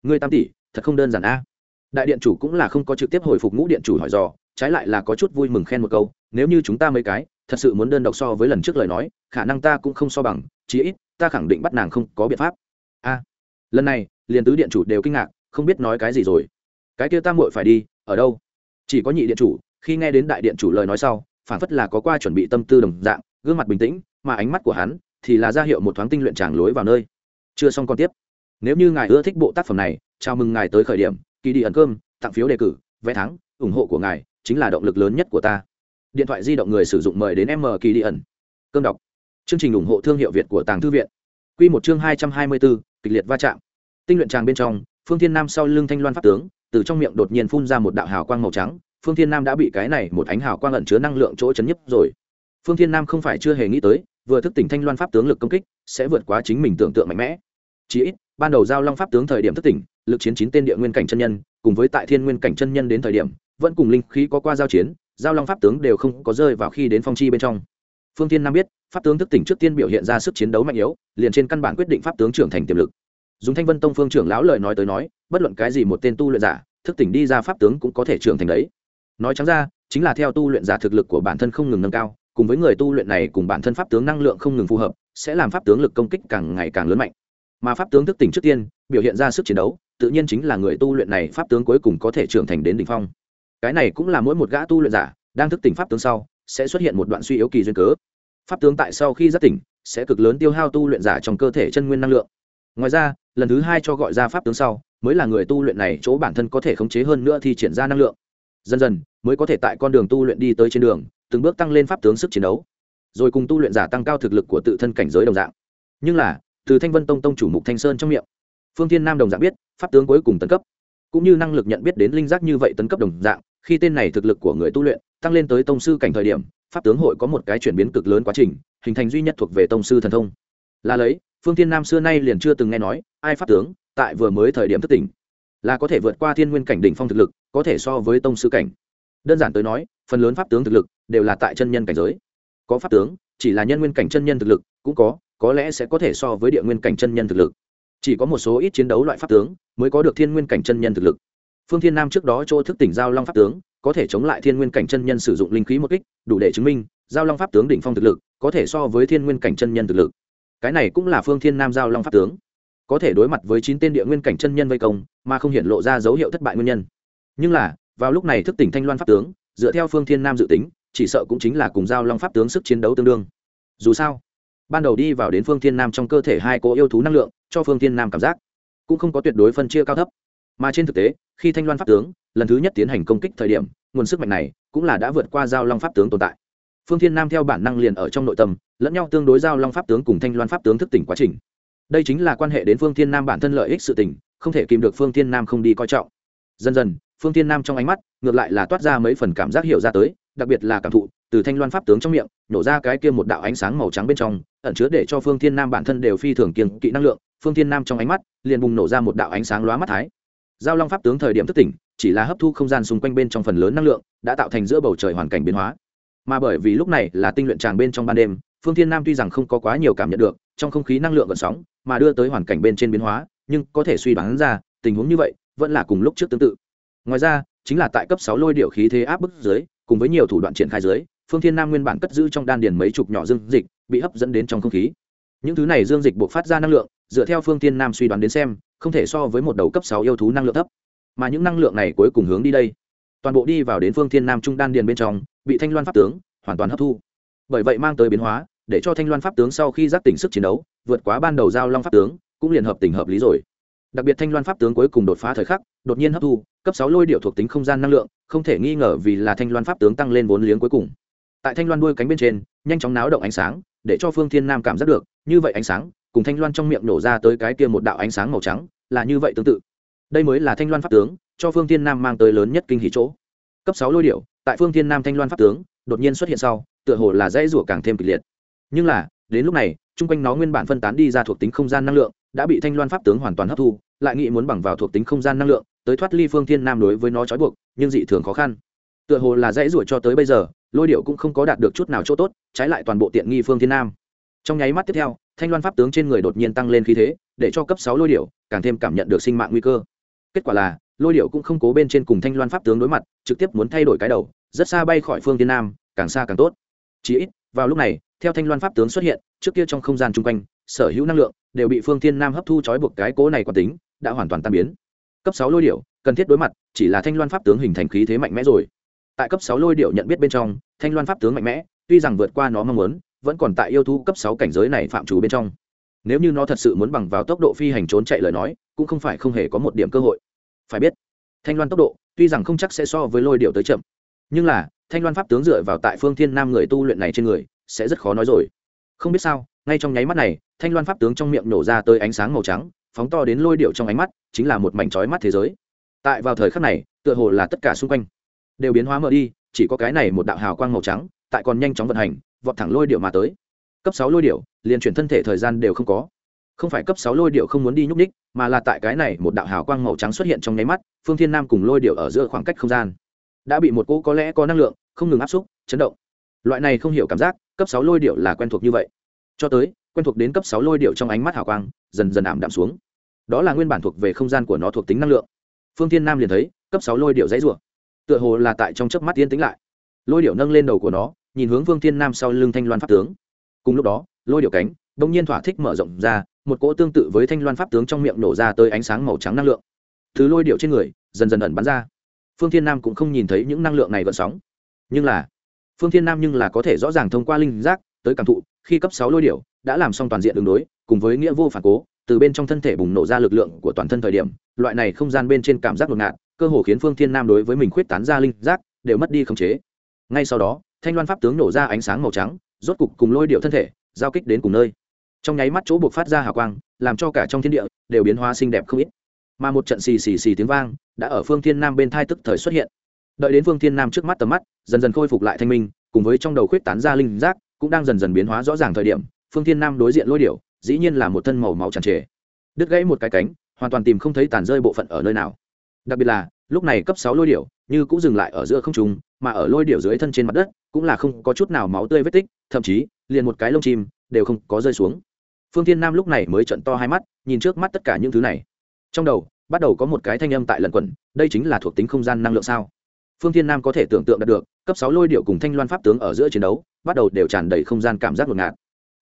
Ngươi tam tỷ, thật không đơn giản a. Đại điện chủ cũng là không có trực tiếp hồi phục ngũ điện chủ hỏi dò, trái lại là có chút vui mừng khen một câu, nếu như chúng ta mấy cái, thật sự muốn đơn độc so với lần trước lời nói, khả năng ta cũng không so bằng, chí ít ta khẳng định bắt nàng không có biện pháp. A, lần này, liền tứ điện chủ đều kinh ngạc, không biết nói cái gì rồi. Cái kia ta muội phải đi, ở đâu? Chỉ có nhị điện chủ, khi nghe đến đại điện chủ lời nói sau phản phất là có qua chuẩn bị tâm tư đồng dạng, gương mặt bình tĩnh, mà ánh mắt của hắn thì là ra hiệu một thoáng tinh luyện tràng lối vào nơi. Chưa xong còn tiếp. Nếu như ngài ưa thích bộ tác phẩm này, chào mừng ngài tới khởi điểm, kỳ đi ẩn cơm, tặng phiếu đề cử, vé thắng, ủng hộ của ngài chính là động lực lớn nhất của ta. Điện thoại di động người sử dụng mời đến m kỳ đi ẩn. Cơm đọc chương trình ủng hộ thương hiệu việt của tàng thư viện. Quy một chương hai trăm hai mươi bốn kịch liệt va chạm. Tinh luyện tràng bên trong, phương thiên nam sau lưng thanh loan pháp tướng, từ trong miệng đột nhiên phun ra một đạo hào quang màu trắng. Phương thiên nam đã bị cái này một ánh hào quang ẩn chứa năng lượng chỗ chấn nhấp rồi. Phương thiên nam không phải chưa hề nghĩ tới, vừa thức tỉnh thanh loan pháp tướng lực công kích, sẽ vượt quá chính mình tưởng tượng mạnh mẽ. Chỉ ít, ban đầu giao long pháp tướng thời điểm thức tỉnh, lực chiến chín tên địa nguyên cảnh chân nhân, cùng với tại thiên nguyên cảnh chân nhân đến thời điểm, vẫn cùng linh khí có qua giao chiến, giao long pháp tướng đều không có rơi vào khi đến phong chi bên trong. Phương thiên nam biết pháp tướng thức tỉnh trước tiên biểu hiện ra sức chiến đấu mạnh yếu, liền trên căn bản quyết định pháp tướng trưởng thành tiềm lực. Dùng thanh vân tông phương trưởng lão lời nói tới nói, bất luận cái gì một tên tu luyện giả, thức tỉnh đi ra pháp tướng cũng có thể trưởng thành đấy. Nói trắng ra, chính là theo tu luyện giả thực lực của bản thân không ngừng nâng cao, cùng với người tu luyện này cùng bản thân pháp tướng năng lượng không ngừng phù hợp, sẽ làm pháp tướng lực công kích càng ngày càng lớn mạnh. Mà pháp tướng thức tỉnh trước tiên, biểu hiện ra sức chiến đấu, tự nhiên chính là người tu luyện này pháp tướng cuối cùng có thể trưởng thành đến đỉnh phong. Cái này cũng là mỗi một gã tu luyện giả đang thức tỉnh pháp tướng sau, sẽ xuất hiện một đoạn suy yếu kỳ duyên cớ pháp tướng tại sau khi giác tỉnh, sẽ cực lớn tiêu hao tu luyện giả trong cơ thể chân nguyên năng lượng. Ngoài ra, lần thứ hai cho gọi ra pháp tướng sau, mới là người tu luyện này chỗ bản thân có thể khống chế hơn nữa thì triển ra năng lượng. Dần dần, mới có thể tại con đường tu luyện đi tới trên đường, từng bước tăng lên pháp tướng sức chiến đấu. Rồi cùng tu luyện giả tăng cao thực lực của tự thân cảnh giới đồng dạng. Nhưng là, từ thanh vân tông tông chủ mục thanh sơn trong miệng, phương thiên nam đồng dạng biết, pháp tướng cuối cùng tấn cấp. Cũng như năng lực nhận biết đến linh giác như vậy tấn cấp đồng dạng, khi tên này thực lực của người tu luyện tăng lên tới tông sư cảnh thời điểm pháp tướng hội có một cái chuyển biến cực lớn quá trình, hình thành duy nhất thuộc về tông sư thần thông. Là lấy, phương thiên nam xưa nay liền chưa từng nghe nói, ai pháp tướng, tại vừa mới thời điểm thất tỉnh, là có thể vượt qua thiên nguyên cảnh đỉnh phong thực lực, có thể so với tông sư cảnh. Đơn giản tới nói, phần lớn pháp tướng thực lực đều là tại chân nhân cảnh giới. Có pháp tướng, chỉ là nhân nguyên cảnh chân nhân thực lực cũng có có lẽ sẽ có thể so với địa nguyên cảnh chân nhân thực lực. Chỉ có một số ít chiến đấu loại pháp tướng mới có được thiên nguyên cảnh chân nhân thực lực. Phương thiên nam trước đó chỗ thức tỉnh giao long pháp tướng có thể chống lại thiên nguyên cảnh chân nhân sử dụng linh khí một kích, đủ để chứng minh, giao long pháp tướng đỉnh phong thực lực, có thể so với thiên nguyên cảnh chân nhân thực lực. Cái này cũng là phương thiên nam giao long pháp tướng. Có thể đối mặt với chín tên địa nguyên cảnh chân nhân vây công, mà không hiện lộ ra dấu hiệu thất bại nguyên nhân. Nhưng là, vào lúc này thức tỉnh thanh loan pháp tướng, dựa theo phương thiên nam dự tính, chỉ sợ cũng chính là cùng giao long pháp tướng sức chiến đấu tương đương. Dù sao, ban đầu đi vào đến phương thiên nam trong cơ thể hai cỗ yêu thú năng lượng, cho phương thiên nam cảm giác cũng không có tuyệt đối phân chia cao thấp mà trên thực tế, khi thanh loan pháp tướng lần thứ nhất tiến hành công kích thời điểm, nguồn sức mạnh này cũng là đã vượt qua giao long pháp tướng tồn tại. Phương thiên nam theo bản năng liền ở trong nội tâm, lẫn nhau tương đối giao long pháp tướng cùng thanh loan pháp tướng thức tỉnh quá trình. Đây chính là quan hệ đến phương thiên nam bản thân lợi ích sự tỉnh không thể kìm được phương thiên nam không đi coi trọng. Dần dần, phương thiên nam trong ánh mắt, ngược lại là toát ra mấy phần cảm giác hiểu ra tới, đặc biệt là cảm thụ từ thanh loan pháp tướng trong miệng nhổ ra cái kia một đạo ánh sáng màu trắng bên trong, ẩn chứa để cho phương thiên nam bản thân đều phi thường kiềng kỵ năng lượng. Phương thiên nam trong ánh mắt, liền bùng nổ ra một đạo ánh sáng lóa mắt thái giao long pháp tướng thời điểm thức tỉnh, chỉ là hấp thu không gian xung quanh bên trong phần lớn năng lượng, đã tạo thành giữa bầu trời hoàn cảnh biến hóa. Mà bởi vì lúc này là tinh luyện tràng bên trong ban đêm, phương thiên nam tuy rằng không có quá nhiều cảm nhận được, trong không khí năng lượng gợn sóng, mà đưa tới hoàn cảnh bên trên biến hóa, nhưng có thể suy đoán ra, tình huống như vậy, vẫn là cùng lúc trước tương tự. Ngoài ra, chính là tại cấp sáu lôi điệu khí thế áp bức dưới, cùng với nhiều thủ đoạn triển khai dưới, phương thiên nam nguyên bản cất giữ trong đan điền mấy chục nhỏ dương dịch, bị hấp dẫn đến trong không khí. Những thứ này dương dịch buộc phát ra năng lượng, dựa theo phương thiên nam suy đoán đến xem không thể so với một đầu cấp sáu yêu thú năng lượng thấp. Mà những năng lượng này cuối cùng hướng đi đây. Toàn bộ đi vào đến phương thiên nam trung đan điền bên trong, bị thanh loan pháp tướng hoàn toàn hấp thu. Bởi vậy mang tới biến hóa, để cho thanh loan pháp tướng sau khi giác tỉnh sức chiến đấu, vượt quá ban đầu giao long pháp tướng, cũng liền hợp tình hợp lý rồi. Đặc biệt thanh loan pháp tướng cuối cùng đột phá thời khắc, đột nhiên hấp thu, cấp sáu lôi điệu thuộc tính không gian năng lượng, không thể nghi ngờ vì là thanh loan pháp tướng tăng lên vốn liếng cuối cùng. Tại thanh loan đuôi cánh bên trên, nhanh chóng náo động ánh sáng, để cho phương thiên nam cảm giác được, như vậy ánh sáng cùng thanh loan trong miệng nổ ra tới cái kia một đạo ánh sáng màu trắng, là như vậy tương tự. Đây mới là thanh loan pháp tướng, cho phương thiên nam mang tới lớn nhất kinh hỷ chỗ. Cấp sáu lôi điệu tại phương thiên nam thanh loan pháp tướng, đột nhiên xuất hiện sau, tựa hồ là dãy rủa càng thêm kịch liệt. Nhưng là, đến lúc này, chung quanh nó nguyên bản phân tán đi ra thuộc tính không gian năng lượng, đã bị thanh loan pháp tướng hoàn toàn hấp thu, lại nghĩ muốn bằng vào thuộc tính không gian năng lượng, tới thoát ly phương thiên nam đối với nó trói buộc, nhưng dị thường khó khăn. Tựa hồ là dãy rủa cho tới bây giờ, lôi điệu cũng không có đạt được chút nào chỗ tốt, trái lại toàn bộ tiện nghi phương thiên nam. Trong nháy mắt tiếp theo thanh loan pháp tướng trên người đột nhiên tăng lên khí thế, để cho cấp sáu lôi điệu càng thêm cảm nhận được sinh mạng nguy cơ. Kết quả là, lôi điệu cũng không cố bên trên cùng thanh loan pháp tướng đối mặt, trực tiếp muốn thay đổi cái đầu, rất xa bay khỏi phương thiên nam, càng xa càng tốt. Chỉ ít, vào lúc này, theo thanh loan pháp tướng xuất hiện, trước kia trong không gian chung quanh, sở hữu năng lượng đều bị phương thiên nam hấp thu trói buộc cái cố này quán tính, đã hoàn toàn tan biến. Cấp sáu lôi điệu cần thiết đối mặt, chỉ là thanh loan pháp tướng hình thành khí thế mạnh mẽ rồi. Tại cấp sáu lôi điệu nhận biết bên trong, thanh loan pháp tướng mạnh mẽ, tuy rằng vượt qua nó mong muốn vẫn còn tại yêu thú cấp sáu cảnh giới này phạm trù bên trong. Nếu như nó thật sự muốn bằng vào tốc độ phi hành trốn chạy lời nói, cũng không phải không hề có một điểm cơ hội. Phải biết, thanh loan tốc độ, tuy rằng không chắc sẽ so với lôi điệu tới chậm, nhưng là, thanh loan pháp tướng dựa vào tại phương thiên nam người tu luyện này trên người, sẽ rất khó nói rồi. Không biết sao, ngay trong nháy mắt này, thanh loan pháp tướng trong miệng nổ ra tới ánh sáng màu trắng, phóng to đến lôi điệu trong ánh mắt, chính là một mảnh trói mắt thế giới. Tại vào thời khắc này, tựa hồ là tất cả xung quanh đều biến hóa mở đi, chỉ có cái này một đạo hào quang màu trắng tại còn nhanh chóng vận hành, vọt thẳng lôi điệu mà tới. Cấp sáu lôi điệu liền chuyển thân thể thời gian đều không có. Không phải cấp sáu lôi điệu không muốn đi nhúc ních mà là tại cái này một đạo hào quang màu trắng xuất hiện trong nháy mắt, phương thiên nam cùng lôi điệu ở giữa khoảng cách không gian. Đã bị một cỗ có lẽ có năng lượng, không ngừng áp xúc, chấn động. Loại này không hiểu cảm giác, cấp sáu lôi điệu là quen thuộc như vậy. Cho tới, quen thuộc đến cấp sáu lôi điệu trong ánh mắt hào quang, dần dần ảm đạm xuống. Đó là nguyên bản thuộc về không gian của nó thuộc tính năng lượng. Phương thiên nam liền thấy, cấp sáu lôi điệu dãy rủa. Tựa hồ là tại trong chớp mắt yên tĩnh lại. Lôi điệu nâng lên đầu của nó nhìn hướng Vương thiên nam sau lưng thanh loan pháp tướng. Cùng lúc đó, lôi điệu cánh bỗng nhiên thỏa thích mở rộng ra, một cỗ tương tự với thanh loan pháp tướng trong miệng nổ ra tới ánh sáng màu trắng năng lượng. Thứ lôi điệu trên người dần dần ẩn bắn ra. Phương thiên nam cũng không nhìn thấy những năng lượng này gợn sóng. Nhưng là, phương thiên nam nhưng là có thể rõ ràng thông qua linh giác tới cảm thụ, khi cấp sáu lôi điệu đã làm xong toàn diện đường đối, cùng với nghĩa vô phản cố, từ bên trong thân thể bùng nổ ra lực lượng của toàn thân thời điểm, loại này không gian bên trên cảm giác ngột ngạt, cơ hồ khiến phương thiên nam đối với mình khuyết tán ra linh giác đều mất đi khống chế. Ngay sau đó thanh loan pháp tướng nổ ra ánh sáng màu trắng, rốt cục cùng lôi điệu thân thể giao kích đến cùng nơi. Trong nháy mắt chỗ buộc phát ra hào quang, làm cho cả trong thiên địa đều biến hóa xinh đẹp không ít. Mà một trận xì xì xì tiếng vang đã ở phương thiên nam bên thai tức thời xuất hiện. Đợi đến phương thiên nam trước mắt tầm mắt, dần dần khôi phục lại thanh minh, cùng với trong đầu khuyết tán ra linh giác, cũng đang dần dần biến hóa rõ ràng thời điểm, phương thiên nam đối diện lôi điệu, dĩ nhiên là một thân màu máu tràn trề. Đứt gãy một cái cánh, hoàn toàn tìm không thấy tàn rơi bộ phận ở nơi nào. Đặc biệt là, lúc này cấp sáu lôi điệu như cũng dừng lại ở giữa không trung, mà ở lôi điểu dưới thân trên mặt đất, cũng là không có chút nào máu tươi vết tích, thậm chí, liền một cái lông chim, đều không có rơi xuống. Phương thiên nam lúc này mới trận to hai mắt, nhìn trước mắt tất cả những thứ này. Trong đầu, bắt đầu có một cái thanh âm tại lần quẩn, đây chính là thuộc tính không gian năng lượng sao? Phương thiên nam có thể tưởng tượng được, cấp sáu lôi điệu cùng thanh loan pháp tướng ở giữa chiến đấu, bắt đầu đều tràn đầy không gian cảm giác ngột ngạt.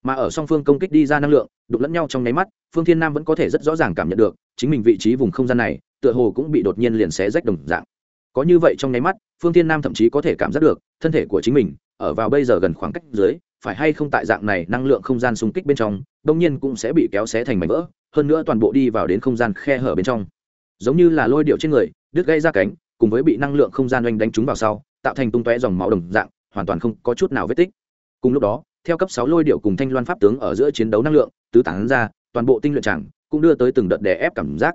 Mà ở song phương công kích đi ra năng lượng, đụng lẫn nhau trong nháy mắt, phương thiên nam vẫn có thể rất rõ ràng cảm nhận được, chính mình vị trí vùng không gian này, tựa hồ cũng bị đột nhiên liền xé rách đồng dạng có như vậy trong nháy mắt, phương thiên nam thậm chí có thể cảm giác được, thân thể của chính mình, ở vào bây giờ gần khoảng cách dưới, phải hay không tại dạng này năng lượng không gian xung kích bên trong đông nhiên cũng sẽ bị kéo xé thành mảnh vỡ, hơn nữa toàn bộ đi vào đến không gian khe hở bên trong. Giống như là lôi điệu trên người, đứt gây ra cánh, cùng với bị năng lượng không gian oanh đánh trúng vào sau, tạo thành tung tóe dòng máu đồng dạng, hoàn toàn không có chút nào vết tích. Cùng lúc đó, theo cấp sáu lôi điệu cùng thanh loan pháp tướng ở giữa chiến đấu năng lượng, tứ tán ra, toàn bộ tinh luyện chẳng, cũng đưa tới từng đợt đè ép cảm giác.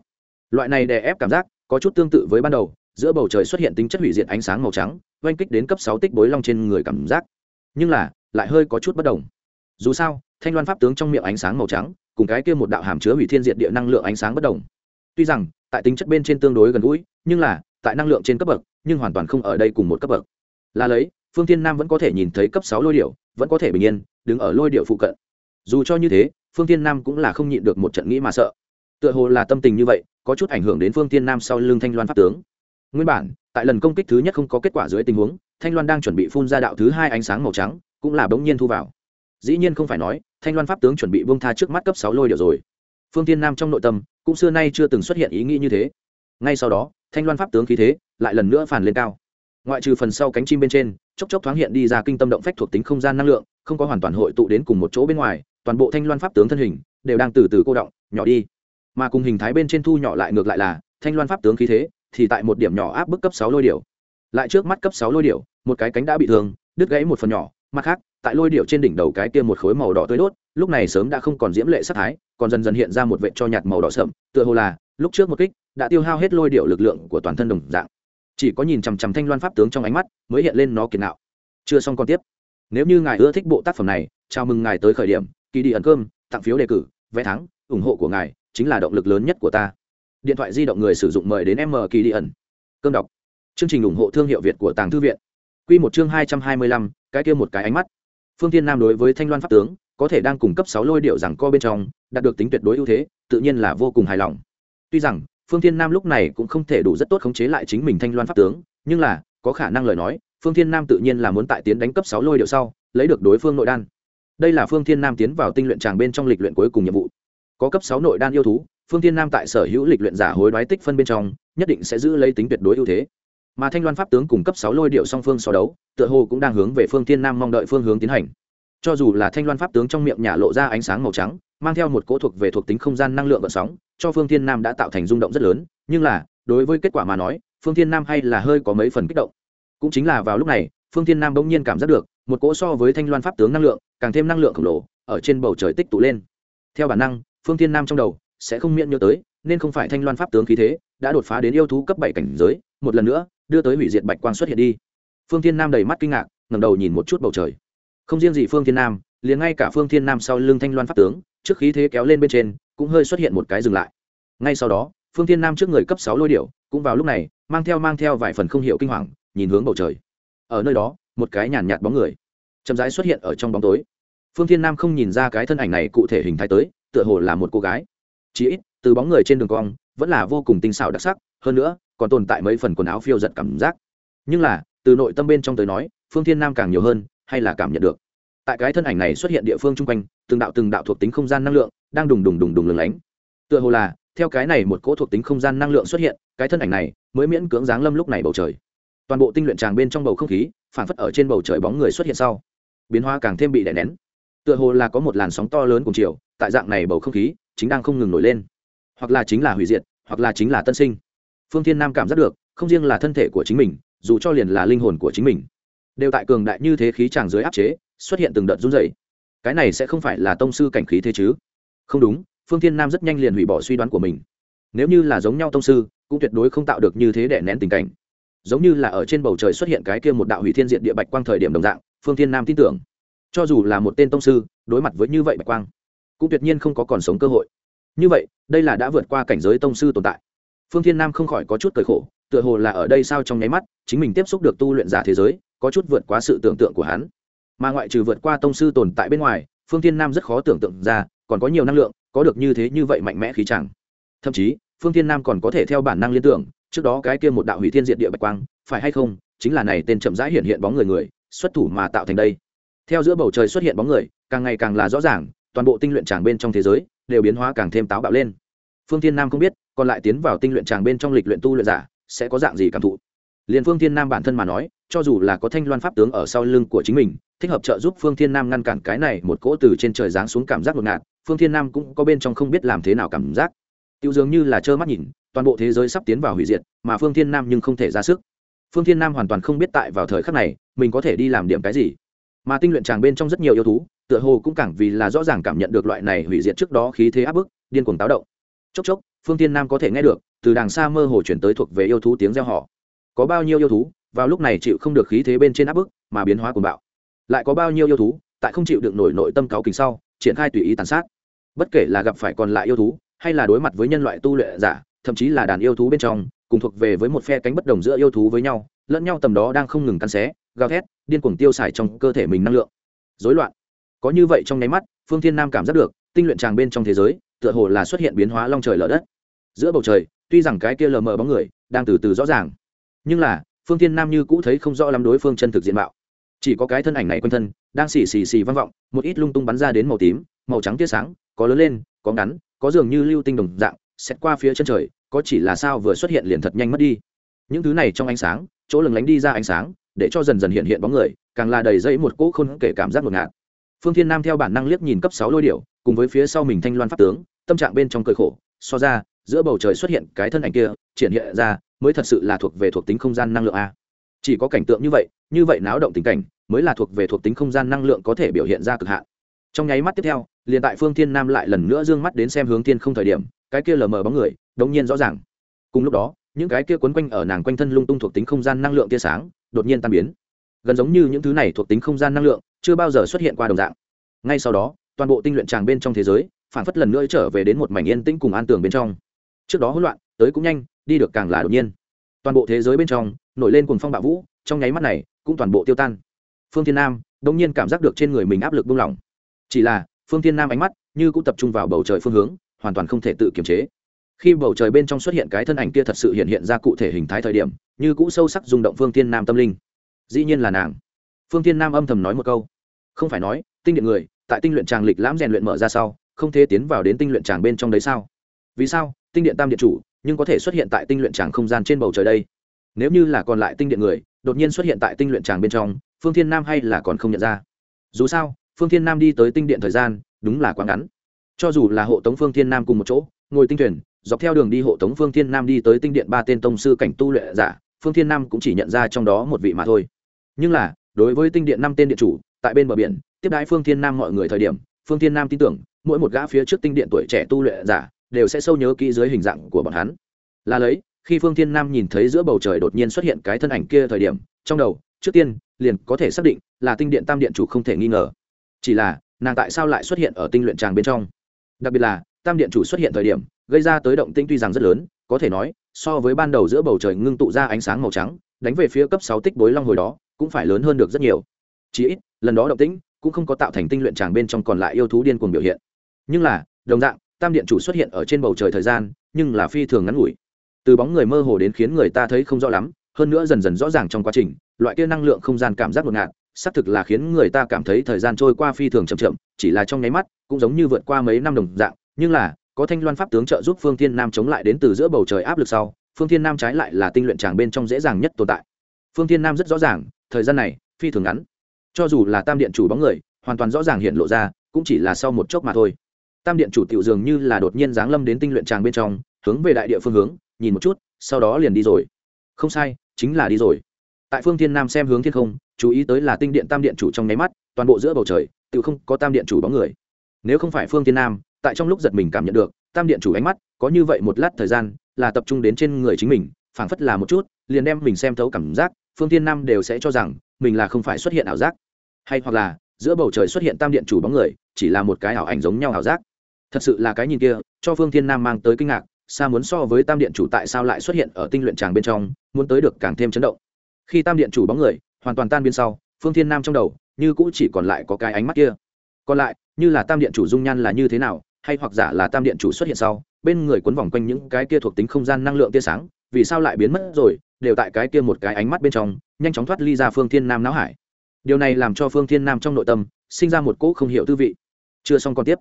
Loại này đè ép cảm giác, có chút tương tự với ban đầu giữa bầu trời xuất hiện tính chất hủy diệt ánh sáng màu trắng, oanh kích đến cấp sáu tích bối long trên người cảm giác. Nhưng là, lại hơi có chút bất đồng. Dù sao, thanh loan pháp tướng trong miệng ánh sáng màu trắng, cùng cái kia một đạo hàm chứa hủy thiên diệt địa năng lượng ánh sáng bất đồng. Tuy rằng, tại tính chất bên trên tương đối gần gũi, nhưng là, tại năng lượng trên cấp bậc, nhưng hoàn toàn không ở đây cùng một cấp bậc. Là lấy, phương tiên nam vẫn có thể nhìn thấy cấp sáu lôi điệu vẫn có thể bình yên, đứng ở lôi điệu phụ cận. Dù cho như thế, phương tiên nam cũng là không nhịn được một trận nghĩ mà sợ. Tựa hồ là tâm tình như vậy, có chút ảnh hưởng đến phương tiên nam sau lưng thanh loan pháp tướng nguyên bản, tại lần công kích thứ nhất không có kết quả dưới tình huống, thanh loan đang chuẩn bị phun ra đạo thứ hai ánh sáng màu trắng, cũng là bỗng nhiên thu vào. Dĩ nhiên không phải nói, thanh loan pháp tướng chuẩn bị bông tha trước mắt cấp sáu lôi điệu rồi. Phương tiên nam trong nội tâm, cũng xưa nay chưa từng xuất hiện ý nghĩ như thế. Ngay sau đó, thanh loan pháp tướng khí thế lại lần nữa phản lên cao. Ngoại trừ phần sau cánh chim bên trên, chốc chốc thoáng hiện đi ra kinh tâm động phách thuộc tính không gian năng lượng, không có hoàn toàn hội tụ đến cùng một chỗ bên ngoài, toàn bộ thanh loan pháp tướng thân hình đều đang từ từ cô động, nhỏ đi. Mà cùng hình thái bên trên thu nhỏ lại ngược lại là, thanh loan pháp tướng khí thế thì tại một điểm nhỏ áp bức cấp sáu lôi điểu. Lại trước mắt cấp sáu lôi điểu, một cái cánh đã bị thương, đứt gãy một phần nhỏ, mặt khác, tại lôi điểu trên đỉnh đầu cái kia một khối màu đỏ tươi đốt, lúc này sớm đã không còn diễm lệ sắc thái, còn dần dần hiện ra một vệ cho nhạt màu đỏ sậm, tựa hồ là, lúc trước một kích, đã tiêu hao hết lôi điệu lực lượng của toàn thân đồng dạng. Chỉ có nhìn chằm chằm thanh loan pháp tướng trong ánh mắt, mới hiện lên nó kiệt nạo. Chưa xong còn tiếp. Nếu như ngài ưa thích bộ tác phẩm này, chào mừng ngài tới khởi điểm, kỳ đi ẩn cơm, tặng phiếu đề cử, vé thắng, ủng hộ của ngài, chính là động lực lớn nhất của ta điện thoại di động người sử dụng mời đến m kỳ đi ẩn. Cơm đọc. Chương trình ủng hộ thương hiệu việt của tàng thư viện. Q một chương hai trăm hai mươi lăm, cái kia một cái ánh mắt. Phương tiên nam đối với thanh loan pháp tướng, có thể đang cung cấp sáu lôi điệu rằng co bên trong, đạt được tính tuyệt đối ưu thế, tự nhiên là vô cùng hài lòng. Tuy rằng, phương thiên nam lúc này cũng không thể đủ rất tốt khống chế lại chính mình thanh loan pháp tướng, nhưng là, có khả năng lời nói, phương thiên nam tự nhiên là muốn tại tiến đánh cấp sáu lôi điệu sau, lấy được đối phương nội đan. Đây là phương thiên nam tiến vào tinh luyện tràng bên trong lịch luyện cuối cùng nhiệm vụ. Có cấp sáu nội đan yêu thú phương thiên nam tại sở hữu lịch luyện giả hối đoái tích phân bên trong, nhất định sẽ giữ lấy tính tuyệt đối ưu thế. Mà thanh loan pháp tướng cùng cấp sáu lôi điệu song phương so đấu, tựa hồ cũng đang hướng về phương thiên nam mong đợi phương hướng tiến hành. Cho dù là thanh loan pháp tướng trong miệng nhà lộ ra ánh sáng màu trắng, mang theo một cỗ thuộc về thuộc tính không gian năng lượng vận sóng, cho phương thiên nam đã tạo thành rung động rất lớn, nhưng là, đối với kết quả mà nói, phương thiên nam hay là hơi có mấy phần kích động. Cũng chính là vào lúc này, phương thiên nam bỗng nhiên cảm giác được, một cỗ so với thanh loan pháp tướng năng lượng, càng thêm năng lượng khổng lồ, ở trên bầu trời tích tụ lên. Theo bản năng, phương thiên nam trong đầu sẽ không miễn nhớ tới, nên không phải thanh loan pháp tướng khí thế đã đột phá đến yêu thú cấp bảy cảnh giới, một lần nữa, đưa tới hủy diệt bạch quang xuất hiện đi. Phương thiên nam đầy mắt kinh ngạc, ngẩng đầu nhìn một chút bầu trời. Không riêng gì phương thiên nam, liền ngay cả phương thiên nam sau lưng thanh loan pháp tướng, trước khí thế kéo lên bên trên, cũng hơi xuất hiện một cái dừng lại. Ngay sau đó, phương thiên nam trước người cấp sáu lôi điệu cũng vào lúc này, mang theo mang theo vài phần không hiểu kinh hoàng, nhìn hướng bầu trời. Ở nơi đó, một cái nhàn nhạt bóng người, chậm rãi xuất hiện ở trong bóng tối. Phương thiên nam không nhìn ra cái thân ảnh này cụ thể hình thái tới, tựa hồ là một cô gái chí ít, từ bóng người trên đường cong, vẫn là vô cùng tinh xảo đặc sắc, hơn nữa, còn tồn tại mấy phần quần áo phiêu giật cảm giác. Nhưng là, từ nội tâm bên trong tới nói, phương thiên nam càng nhiều hơn, hay là cảm nhận được. Tại cái thân ảnh này xuất hiện địa phương chung quanh, từng đạo từng đạo thuộc tính không gian năng lượng, đang đùng đùng đùng đùng lừng lánh. Tựa hồ là, theo cái này một cỗ thuộc tính không gian năng lượng xuất hiện, cái thân ảnh này mới miễn cưỡng giáng lâm lúc này bầu trời. Toàn bộ tinh luyện tràng bên trong bầu không khí, phản phất ở trên bầu trời bóng người xuất hiện sau, biến hóa càng thêm bị đè nén. Tựa hồ là có một làn sóng to lớn cùng chiều, tại dạng này bầu không khí chính đang không ngừng nổi lên. Hoặc là chính là hủy diệt, hoặc là chính là tân sinh. Phương thiên nam cảm giác được, không riêng là thân thể của chính mình, dù cho liền là linh hồn của chính mình, đều tại cường đại như thế khí tràng dưới áp chế, xuất hiện từng đợt run dày cái này sẽ không phải là tông sư cảnh khí thế chứ? Không đúng, phương thiên nam rất nhanh liền hủy bỏ suy đoán của mình. Nếu như là giống nhau tông sư, cũng tuyệt đối không tạo được như thế để nén tình cảnh. Giống như là ở trên bầu trời xuất hiện cái kia một đạo hủy thiên diện địa bạch quang thời điểm đồng dạng, phương thiên nam tin tưởng. Cho dù là một tên tông sư, đối mặt với như vậy bạch quang cũng tuyệt nhiên không có còn sống cơ hội. Như vậy, đây là đã vượt qua cảnh giới tông sư tồn tại. Phương thiên nam không khỏi có chút cười khổ, tựa hồ là ở đây sao trong nháy mắt, chính mình tiếp xúc được tu luyện giả thế giới, có chút vượt quá sự tưởng tượng của hắn. Mà ngoại trừ vượt qua tông sư tồn tại bên ngoài, phương thiên nam rất khó tưởng tượng ra, còn có nhiều năng lượng, có được như thế như vậy mạnh mẽ khí chẳng. Thậm chí, phương thiên nam còn có thể theo bản năng liên tưởng, trước đó cái kia một đạo hủy thiên diện địa bạch quang, phải hay không, chính là này tên chậm rãi hiện hiện bóng người người, xuất thủ mà tạo thành đây. Theo giữa bầu trời xuất hiện bóng người, càng ngày càng là rõ ràng toàn bộ tinh luyện tràng bên trong thế giới đều biến hóa càng thêm táo bạo lên. Phương thiên nam không biết, còn lại tiến vào tinh luyện tràng bên trong lịch luyện tu luyện giả sẽ có dạng gì cảm thụ. Liền phương thiên nam bản thân mà nói, cho dù là có thanh loan pháp tướng ở sau lưng của chính mình, thích hợp trợ giúp phương thiên nam ngăn cản cái này một cỗ từ trên trời giáng xuống cảm giác ngột ngạt, phương thiên nam cũng có bên trong không biết làm thế nào cảm giác. Tiêu dường như là trơ mắt nhìn, toàn bộ thế giới sắp tiến vào hủy diệt, mà phương thiên nam nhưng không thể ra sức. Phương thiên nam hoàn toàn không biết tại vào thời khắc này, mình có thể đi làm điểm cái gì mà tinh luyện tràng bên trong rất nhiều yêu thú, tựa hồ cũng càng vì là rõ ràng cảm nhận được loại này hủy diệt trước đó khí thế áp bức, điên cuồng táo động. Chốc chốc, phương thiên nam có thể nghe được, từ đàng xa mơ hồ chuyển tới thuộc về yêu thú tiếng reo họ có bao nhiêu yêu thú, vào lúc này chịu không được khí thế bên trên áp bức, mà biến hóa cuồng bạo. Lại có bao nhiêu yêu thú, tại không chịu được nổi nội tâm cáo kính sau, triển khai tùy ý tàn sát. Bất kể là gặp phải còn lại yêu thú, hay là đối mặt với nhân loại tu luyện giả, thậm chí là đàn yêu thú bên trong, cùng thuộc về với một phe cánh bất đồng giữa yêu thú với nhau lẫn nhau tầm đó đang không ngừng cắn xé, gào thét, điên cuồng tiêu xài trong cơ thể mình năng lượng. Dối loạn. Có như vậy trong nháy mắt, phương thiên nam cảm giác được, tinh luyện tràng bên trong thế giới, tựa hồ là xuất hiện biến hóa long trời lở đất. Giữa bầu trời, tuy rằng cái kia lờ mờ bóng người, đang từ từ rõ ràng, nhưng là, phương thiên nam như cũ thấy không rõ lắm đối phương chân thực diện mạo. Chỉ có cái thân ảnh này quanh thân, đang xì xì xì vang vọng, một ít lung tung bắn ra đến màu tím, màu trắng tia sáng, có lớn lên, có ngắn, có dường như lưu tinh đồng dạng xét qua phía chân trời, có chỉ là sao vừa xuất hiện liền thật nhanh mất đi. Những thứ này trong ánh sáng chỗ lừng lánh đi ra ánh sáng, để cho dần dần hiện hiện bóng người, càng là đầy dẫy một cỗ khôn kể cảm giác ngột ngạt. Phương thiên nam theo bản năng liếc nhìn cấp sáu lôi điệu cùng với phía sau mình thanh loan pháp tướng, tâm trạng bên trong cơi khổ, so ra, giữa bầu trời xuất hiện cái thân ảnh kia, triển hiện ra, mới thật sự là thuộc về thuộc tính không gian năng lượng a. Chỉ có cảnh tượng như vậy như vậy náo động tình cảnh, mới là thuộc về thuộc tính không gian năng lượng có thể biểu hiện ra cực hạn. Trong nháy mắt tiếp theo, liền tại phương thiên nam lại lần nữa d ư ơ n g mắt đến xem hướng thiên không thời điểm, cái kia lờ mờ bóng người, đống nhiên rõ ràng. Cùng lúc đó những cái kia quấn quanh ở nàng quanh thân lung tung thuộc tính không gian năng lượng tia sáng đột nhiên tan biến. Gần giống như những thứ này thuộc tính không gian năng lượng chưa bao giờ xuất hiện qua đồng dạng. Ngay sau đó, toàn bộ tinh luyện tràng bên trong thế giới phản phất lần nữa trở về đến một mảnh yên tĩnh cùng an tường bên trong. Trước đó hỗn loạn, tới cũng nhanh, đi được càng là đột nhiên. Toàn bộ thế giới bên trong nổi lên cùng phong bạo vũ, trong nháy mắt này cũng toàn bộ tiêu tan. Phương thiên nam đông nhiên cảm giác được trên người mình áp lực buông lỏng. Chỉ là, phương thiên nam ánh mắt như cũng tập trung vào bầu trời phương hướng, hoàn toàn không thể tự kiềm chế khi bầu trời bên trong xuất hiện cái thân ảnh kia thật sự hiện hiện ra cụ thể hình thái thời điểm, như cũ sâu sắc rung động phương thiên nam tâm linh. Dĩ nhiên là nàng. Phương thiên nam âm thầm nói một câu. Không phải nói, tinh điện người, tại tinh luyện tràng lịch lãm rèn luyện mở ra sau, không thể tiến vào đến tinh luyện tràng bên trong đấy sao? Vì sao, tinh điện tam điện chủ, nhưng có thể xuất hiện tại tinh luyện tràng không gian trên bầu trời đây? Nếu như là còn lại tinh điện người, đột nhiên xuất hiện tại tinh luyện tràng bên trong, phương thiên nam hay là còn không nhận ra? Dù sao, phương thiên nam đi tới tinh điện thời gian, đúng là quá ngắn. Cho dù là hộ tống phương thiên nam cùng một chỗ, ngồi tinh thuyền dọc theo đường đi hộ tống phương thiên nam đi tới tinh điện ba tên tông sư cảnh tu luyện giả, phương thiên nam cũng chỉ nhận ra trong đó một vị mà thôi. Nhưng là, đối với tinh điện năm tên điện chủ, tại bên bờ biển, tiếp đãi phương thiên nam mọi người thời điểm, phương thiên nam tin tưởng, mỗi một gã phía trước tinh điện tuổi trẻ tu luyện giả, đều sẽ sâu nhớ kỹ dưới hình dạng của bọn hắn. Là lấy, khi phương thiên nam nhìn thấy giữa bầu trời đột nhiên xuất hiện cái thân ảnh kia thời điểm, trong đầu, trước tiên, liền có thể xác định là tinh điện tam điện chủ không thể nghi ngờ. Chỉ là, nàng tại sao lại xuất hiện ở tinh luyện tràng bên trong? Đặc biệt là, tam điện chủ xuất hiện thời điểm gây ra tới động tinh tuy rằng rất lớn, có thể nói, so với ban đầu giữa bầu trời ngưng tụ ra ánh sáng màu trắng, đánh về phía cấp sáu tích bối long hồi đó, cũng phải lớn hơn được rất nhiều. Chỉ ít, lần đó động tĩnh cũng không có tạo thành tinh luyện tràng bên trong còn lại yêu thú điên cuồng biểu hiện. Nhưng là, đồng dạng, tam điện chủ xuất hiện ở trên bầu trời thời gian, nhưng là phi thường ngắn ngủi. Từ bóng người mơ hồ đến khiến người ta thấy không rõ lắm, hơn nữa dần dần rõ ràng trong quá trình, loại kia năng lượng không gian cảm giác ngột ngạt, xác thực là khiến người ta cảm thấy thời gian trôi qua phi thường chậm chậm, chỉ là trong nháy mắt, cũng giống như vượt qua mấy năm đồng dạng, nhưng là có thanh loan pháp tướng trợ giúp phương thiên nam chống lại đến từ giữa bầu trời áp lực sau, phương thiên nam trái lại là tinh luyện tràng bên trong dễ dàng nhất tồn tại. Phương thiên nam rất rõ ràng, thời gian này, phi thường ngắn. Cho dù là tam điện chủ bóng người, hoàn toàn rõ ràng hiện lộ ra, cũng chỉ là sau một chốc mà thôi. Tam điện chủ tiểu dường như là đột nhiên giáng lâm đến tinh luyện tràng bên trong, hướng về đại địa phương hướng, nhìn một chút, sau đó liền đi rồi. Không sai, chính là đi rồi. Tại phương thiên nam xem hướng thiên không, chú ý tới là tinh điện tam điện chủ trong nháy mắt, toàn bộ giữa bầu trời, tự không có tam điện chủ bóng người. Nếu không phải phương thiên nam tại trong lúc giật mình cảm nhận được, tam điện chủ ánh mắt, có như vậy một lát thời gian, là tập trung đến trên người chính mình, phảng phất là một chút, liền đem mình xem thấu cảm giác, phương thiên nam đều sẽ cho rằng, mình là không phải xuất hiện ảo giác. Hay hoặc là, giữa bầu trời xuất hiện tam điện chủ bóng người, chỉ là một cái ảo ảnh giống nhau ảo giác. Thật sự là cái nhìn kia, cho phương thiên nam mang tới kinh ngạc, xa muốn so với tam điện chủ tại sao lại xuất hiện ở tinh luyện tràng bên trong, muốn tới được càng thêm chấn động. Khi tam điện chủ bóng người, hoàn toàn tan biến sau, phương thiên nam trong đầu, như cũ chỉ còn lại có cái ánh mắt kia. Còn lại, như là tam điện chủ dung nhan là như thế nào hay hoặc giả là tam điện chủ xuất hiện sau, bên người quấn vòng quanh những cái kia thuộc tính không gian năng lượng tia sáng, vì sao lại biến mất rồi, đều tại cái kia một cái ánh mắt bên trong, nhanh chóng thoát ly ra phương thiên nam não hải. Điều này làm cho phương thiên nam trong nội tâm, sinh ra một cỗ không hiểu tư vị. Chưa xong còn tiếp.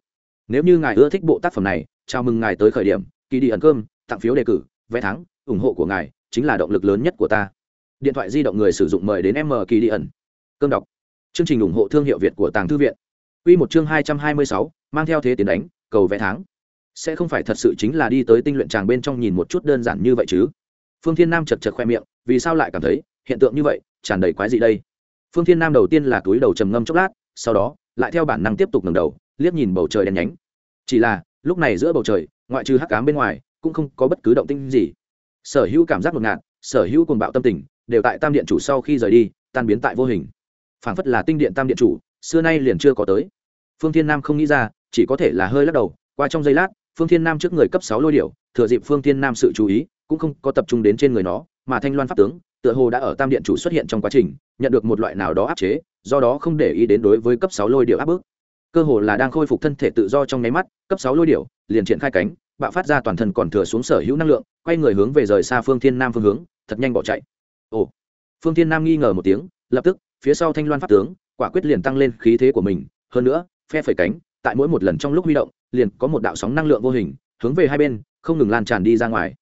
Nếu như ngài ưa thích bộ tác phẩm này, chào mừng ngài tới khởi điểm kỳ đi ẩn cơm, tặng phiếu đề cử, vé thắng, ủng hộ của ngài chính là động lực lớn nhất của ta. Điện thoại di động người sử dụng mời đến m kỳ đi ẩn. Cơm đọc. Chương trình ủng hộ thương hiệu việt của tàng thư viện. Quy một chương hai trăm hai mươi sáu, mang theo thế tiến đánh cầu vé tháng. Sẽ không phải thật sự chính là đi tới tinh luyện tràng bên trong nhìn một chút đơn giản như vậy chứ. Phương thiên nam chật chật khoe miệng, vì sao lại cảm thấy hiện tượng như vậy, tràn đầy quái gì đây? Phương thiên nam đầu tiên là túi đầu trầm ngâm chốc lát, sau đó lại theo bản năng tiếp tục ngẩng đầu, liếc nhìn bầu trời đen nhánh. Chỉ là, lúc này giữa bầu trời, ngoại trừ hắc ám bên ngoài, cũng không có bất cứ động tĩnh gì. Sở hữu cảm giác ngột ngạt, sở hữu cuồng bạo tâm tình, đều tại tam điện chủ sau khi rời đi, tan biến tại vô hình. Phảng phất là tinh điện tam điện chủ, xưa nay liền chưa có tới. Phương thiên nam không nghĩ ra chỉ có thể là hơi lắc đầu, qua trong giây lát, phương thiên nam trước người cấp sáu lôi điểu, thừa dịp phương thiên nam sự chú ý, cũng không có tập trung đến trên người nó, mà thanh loan pháp tướng, tựa hồ đã ở tam điện chủ xuất hiện trong quá trình, nhận được một loại nào đó áp chế, do đó không để ý đến đối với cấp sáu lôi điệu áp bức. Cơ hồ là đang khôi phục thân thể tự do trong nháy mắt, cấp sáu lôi điệu liền triển khai cánh, bạo phát ra toàn thân còn thừa xuống sở hữu năng lượng, quay người hướng về rời xa phương thiên nam phương hướng, thật nhanh bỏ chạy. Ồ. Phương thiên nam nghi ngờ một tiếng, lập tức, phía sau thanh loan pháp tướng, quả quyết liền tăng lên khí thế của mình, hơn nữa, phe phẩy cánh tại mỗi một lần trong lúc huy động, liền có một đạo sóng năng lượng vô hình, hướng về hai bên, không ngừng lan tràn đi ra ngoài.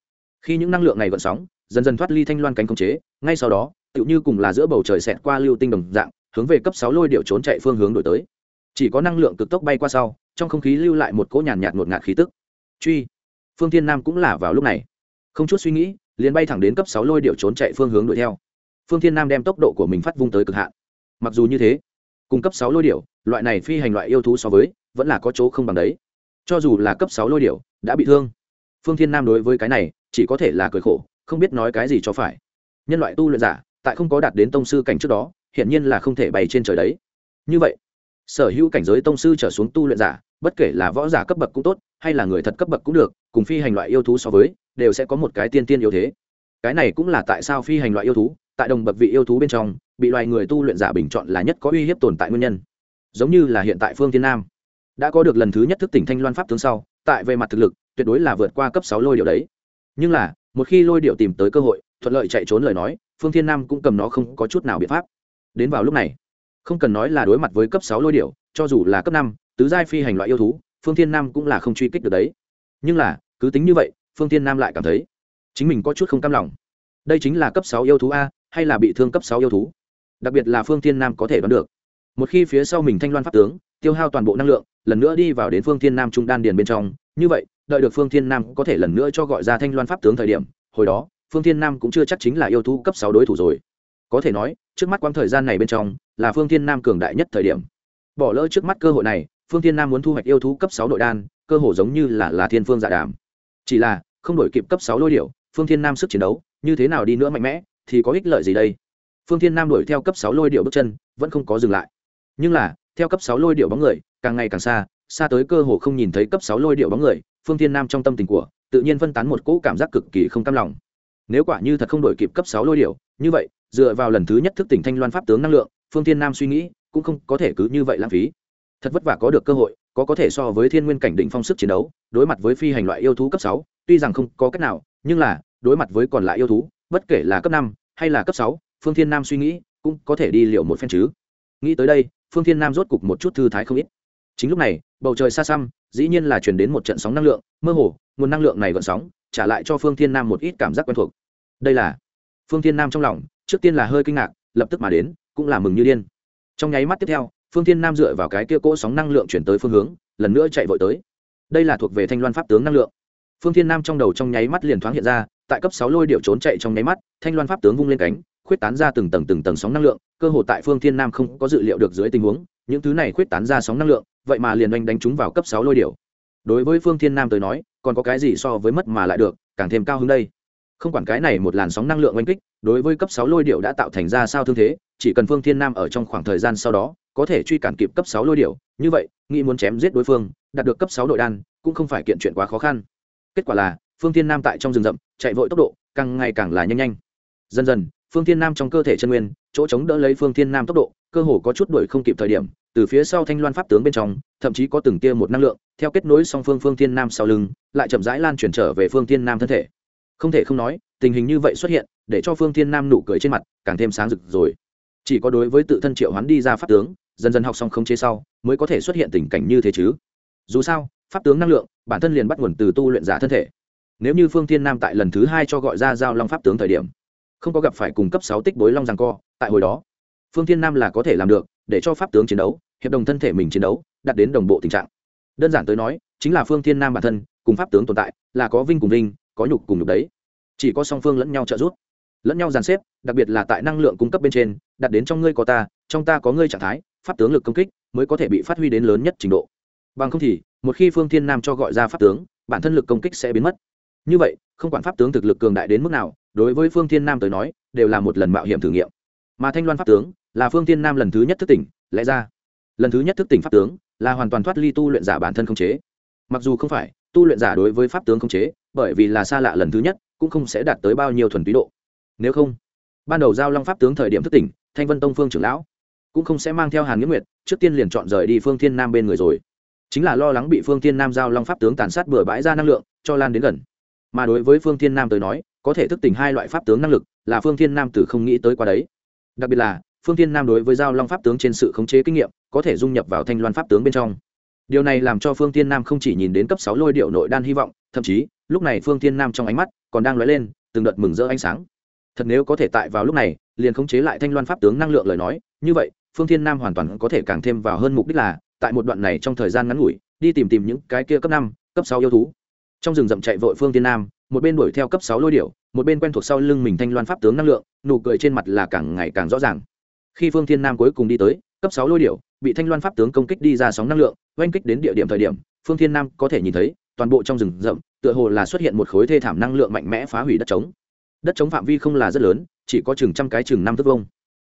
Khi những năng lượng này gợn sóng, dần dần thoát ly thanh loan cánh khống chế, ngay sau đó, tựu như cùng là giữa bầu trời xẹt qua lưu tinh đồng dạng, hướng về cấp sáu lôi điệu trốn chạy phương hướng đổi tới. Chỉ có năng lượng cực tốc bay qua sau, trong không khí lưu lại một cỗ nhàn nhạt ngột ngạt khí tức. Truy, phương thiên nam cũng là vào lúc này. Không chút suy nghĩ, liền bay thẳng đến cấp sáu lôi điệu trốn chạy phương hướng đuổi theo. Phương thiên nam đem tốc độ của mình phát vung tới cực hạn. Mặc dù như thế, cùng cấp sáu lôi điệu, loại này phi hành loại yêu thú so với vẫn là có chỗ không bằng đấy. Cho dù là cấp sáu lôi điệu đã bị thương. Phương thiên nam đối với cái này, chỉ có thể là cười khổ, không biết nói cái gì cho phải. Nhân loại tu luyện giả, tại không có đạt đến tông sư cảnh trước đó, hiển nhiên là không thể bay trên trời đấy. Như vậy, sở hữu cảnh giới tông sư trở xuống tu luyện giả, bất kể là võ giả cấp bậc cũng tốt, hay là người thật cấp bậc cũng được, cùng phi hành loại yêu thú so với, đều sẽ có một cái tiên tiên yếu thế. Cái này cũng là tại sao phi hành loại yêu thú, tại đồng bậc vị yêu thú bên trong, bị loài người tu luyện giả bình chọn là nhất có uy hiếp tồn tại nguyên nhân. Giống như là hiện tại phương thiên nam đã có được lần thứ nhất thức tỉnh thanh loan pháp tướng sau, tại về mặt thực lực, tuyệt đối là vượt qua cấp sáu lôi điệu đấy. Nhưng là, một khi lôi điệu tìm tới cơ hội, thuận lợi chạy trốn lời nói, phương thiên nam cũng cầm nó không có chút nào biện pháp. Đến vào lúc này, không cần nói là đối mặt với cấp sáu lôi điệu, cho dù là cấp năm, tứ giai phi hành loại yêu thú, phương thiên nam cũng là không truy kích được đấy. Nhưng là, cứ tính như vậy, phương thiên nam lại cảm thấy chính mình có chút không cam lòng. Đây chính là cấp sáu yêu thú a, hay là bị thương cấp sáu yêu thú? Đặc biệt là phương thiên nam có thể đoán được. Một khi phía sau mình thanh loan pháp tướng tiêu hao toàn bộ năng lượng, lần nữa đi vào đến phương thiên nam trung đan điền bên trong. Như vậy, đợi được phương thiên nam có thể lần nữa cho gọi ra thanh loan pháp tướng thời điểm, hồi đó, phương thiên nam cũng chưa chắc chính là yêu thú cấp sáu đối thủ rồi. Có thể nói, trước mắt quãng thời gian này bên trong, là phương thiên nam cường đại nhất thời điểm. Bỏ lỡ trước mắt cơ hội này, phương thiên nam muốn thu hoạch yêu thú cấp sáu nội đan, cơ hồ giống như là là thiên phương dạ đàm. Chỉ là, không đổi kịp cấp sáu lôi điệu phương thiên nam sức chiến đấu, như thế nào đi nữa mạnh mẽ, thì có ích lợi gì đây? Phương thiên nam đuổi theo cấp sáu lôi điệu bước chân, vẫn không có dừng lại. Nhưng là theo cấp sáu lôi điệu bóng người, càng ngày càng xa xa tới cơ hồ không nhìn thấy cấp sáu lôi điệu bóng người, phương thiên nam trong tâm tình của, tự nhiên phân tán một cỗ cảm giác cực kỳ không cam lòng. Nếu quả như thật không đổi kịp cấp sáu lôi điệu, như vậy, dựa vào lần thứ nhất thức tỉnh thanh loan pháp tướng năng lượng, phương thiên nam suy nghĩ, cũng không có thể cứ như vậy lãng phí. Thật vất vả có được cơ hội, có có thể so với thiên nguyên cảnh định phong sức chiến đấu, đối mặt với phi hành loại yêu thú cấp sáu, tuy rằng không có cách nào, nhưng là, đối mặt với còn lại yêu thú, bất kể là cấp năm hay là cấp sáu, phương thiên nam suy nghĩ, cũng có thể đi liệu một phen chứ nghĩ tới đây, phương thiên nam rốt cục một chút thư thái không ít. Chính lúc này, bầu trời xa xăm, dĩ nhiên là chuyển đến một trận sóng năng lượng, mơ hồ, nguồn năng lượng này gợn sóng, trả lại cho phương thiên nam một ít cảm giác quen thuộc. Đây là phương thiên nam trong lòng, trước tiên là hơi kinh ngạc, lập tức mà đến, cũng là mừng như điên. Trong nháy mắt tiếp theo, phương thiên nam dựa vào cái kia cỗ sóng năng lượng chuyển tới phương hướng, lần nữa chạy vội tới. Đây là thuộc về thanh loan pháp tướng năng lượng. Phương thiên nam trong đầu trong nháy mắt liền thoáng hiện ra, tại cấp sáu lôi điệu trốn chạy trong nháy mắt, thanh loan pháp tướng vung lên cánh khuyết tán ra từng tầng từng tầng sóng năng lượng, cơ hồ tại phương thiên nam không có dự liệu được dưới tình huống, những thứ này khuyết tán ra sóng năng lượng, vậy mà liền oanh đánh chúng vào cấp sáu lôi điệu đối với phương thiên nam tới nói, còn có cái gì so với mất mà lại được, càng thêm cao hơn đây. Không quản cái này một làn sóng năng lượng oanh kích, đối với cấp sáu lôi điệu đã tạo thành ra sao thương thế, chỉ cần phương thiên nam ở trong khoảng thời gian sau đó, có thể truy cản kịp cấp sáu lôi điệu như vậy, nghĩ muốn chém giết đối phương, đạt được cấp sáu nội đan, cũng không phải kiện chuyện quá khó khăn. Kết quả là, phương thiên nam tại trong rừng rậm, chạy vội tốc độ, càng ngày càng là nhanh nhanh. Dần dần phương thiên nam trong cơ thể chân nguyên, chỗ chống đỡ lấy phương thiên nam tốc độ, cơ hồ có chút đuổi không kịp thời điểm, từ phía sau thanh loan pháp tướng bên trong, thậm chí có từng tia một năng lượng, theo kết nối song phương phương thiên nam sau lưng, lại chậm rãi lan truyền trở về phương thiên nam thân thể. Không thể không nói, tình hình như vậy xuất hiện, để cho phương thiên nam nụ cười trên mặt càng thêm sáng rực rồi. Chỉ có đối với tự thân triệu hoán đi ra pháp tướng, dần dần học xong không chế sau, mới có thể xuất hiện tình cảnh như thế chứ. Dù sao, pháp tướng năng lượng, bản thân liền bắt nguồn từ tu luyện giả thân thể. Nếu như phương thiên nam tại lần thứ hai cho gọi ra giao long pháp tướng thời điểm không có gặp phải cùng cấp sáu tích bối long rằng co, tại hồi đó, phương thiên nam là có thể làm được, để cho pháp tướng chiến đấu, hiệp đồng thân thể mình chiến đấu, đạt đến đồng bộ tình trạng. Đơn giản tới nói, chính là phương thiên nam bản thân, cùng pháp tướng tồn tại, là có vinh cùng vinh, có nhục cùng nhục đấy. Chỉ có song phương lẫn nhau trợ giúp, lẫn nhau dàn xếp, đặc biệt là tại năng lượng cung cấp bên trên đặt đến trong ngươi có ta, trong ta có ngươi trạng thái, pháp tướng lực công kích mới có thể bị phát huy đến lớn nhất trình độ. Bằng không thì, một khi phương thiên nam cho gọi ra pháp tướng, bản thân lực công kích sẽ biến mất. Như vậy, không quản pháp tướng thực lực cường đại đến mức nào đối với phương thiên nam tới nói, đều là một lần mạo hiểm thử nghiệm. Mà thanh loan pháp tướng là phương thiên nam lần thứ nhất thức tỉnh, lẽ ra, lần thứ nhất thức tỉnh pháp tướng là hoàn toàn thoát ly tu luyện giả bản thân không chế. Mặc dù không phải, tu luyện giả đối với pháp tướng không chế, bởi vì là xa lạ lần thứ nhất, cũng không sẽ đạt tới bao nhiêu thuần túy độ. Nếu không, ban đầu giao long pháp tướng thời điểm thức tỉnh, thanh vân tông phương trưởng lão cũng không sẽ mang theo hàn nghĩa nguyệt, trước tiên liền chọn rời đi phương thiên nam bên người rồi. Chính là lo lắng bị phương thiên nam giao long pháp tướng tàn sát bừa bãi ra năng lượng, cho lan đến gần. Mà đối với phương thiên nam tới nói có thể thức tỉnh hai loại pháp tướng năng lực là phương thiên nam từ không nghĩ tới qua đấy. Đặc biệt là, phương thiên nam đối với giao long pháp tướng trên sự khống chế kinh nghiệm, có thể dung nhập vào thanh loan pháp tướng bên trong. Điều này làm cho phương thiên nam không chỉ nhìn đến cấp sáu lôi điệu nội đan hy vọng, thậm chí, lúc này phương thiên nam trong ánh mắt còn đang lóe lên, từng đợt mừng rỡ ánh sáng. Thật nếu có thể tại vào lúc này, liền khống chế lại thanh loan pháp tướng năng lượng lời nói, như vậy, phương thiên nam hoàn toàn có thể càng thêm vào hơn mục đích là, tại một đoạn này trong thời gian ngắn ngủi, đi tìm tìm những cái kia cấp năm, cấp sáu yêu thú. Trong rừng rậm chạy vội phương thiên nam một bên đuổi theo cấp sáu lôi điểu, một bên quen thuộc sau lưng mình thanh loan pháp tướng năng lượng, nụ cười trên mặt là càng ngày càng rõ ràng. Khi phương thiên nam cuối cùng đi tới, cấp sáu lôi điểu, bị thanh loan pháp tướng công kích đi ra sóng năng lượng, oanh kích đến địa điểm thời điểm, phương thiên nam có thể nhìn thấy, toàn bộ trong rừng rậm, tựa hồ là xuất hiện một khối thê thảm năng lượng mạnh mẽ phá hủy đất trống. Đất trống phạm vi không là rất lớn, chỉ có chừng trăm cái chừng năm thước vông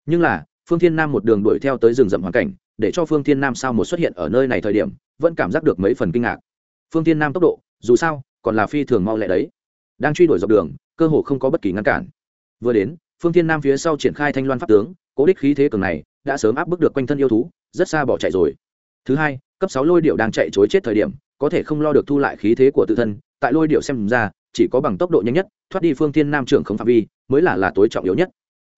nhưng là, phương thiên nam một đường đuổi theo tới rừng rậm hoàn cảnh, để cho phương thiên nam sao một xuất hiện ở nơi này thời điểm, vẫn cảm giác được mấy phần kinh ngạc. Phương thiên nam tốc độ, dù sao, còn là phi thường mau lẹ đấy đang truy đuổi dọc đường, cơ hồ không có bất kỳ ngăn cản. Vừa đến, phương thiên nam phía sau triển khai thanh loan pháp tướng, cố đích khí thế cường này, đã sớm áp bức được quanh thân yêu thú, rất xa bỏ chạy rồi. Thứ hai, cấp sáu lôi điệu đang chạy chối chết thời điểm, có thể không lo được thu lại khí thế của tự thân, tại lôi điệu xem ra, chỉ có bằng tốc độ nhanh nhất, thoát đi phương thiên nam trưởng không phạm vi, mới là là tối trọng yếu nhất.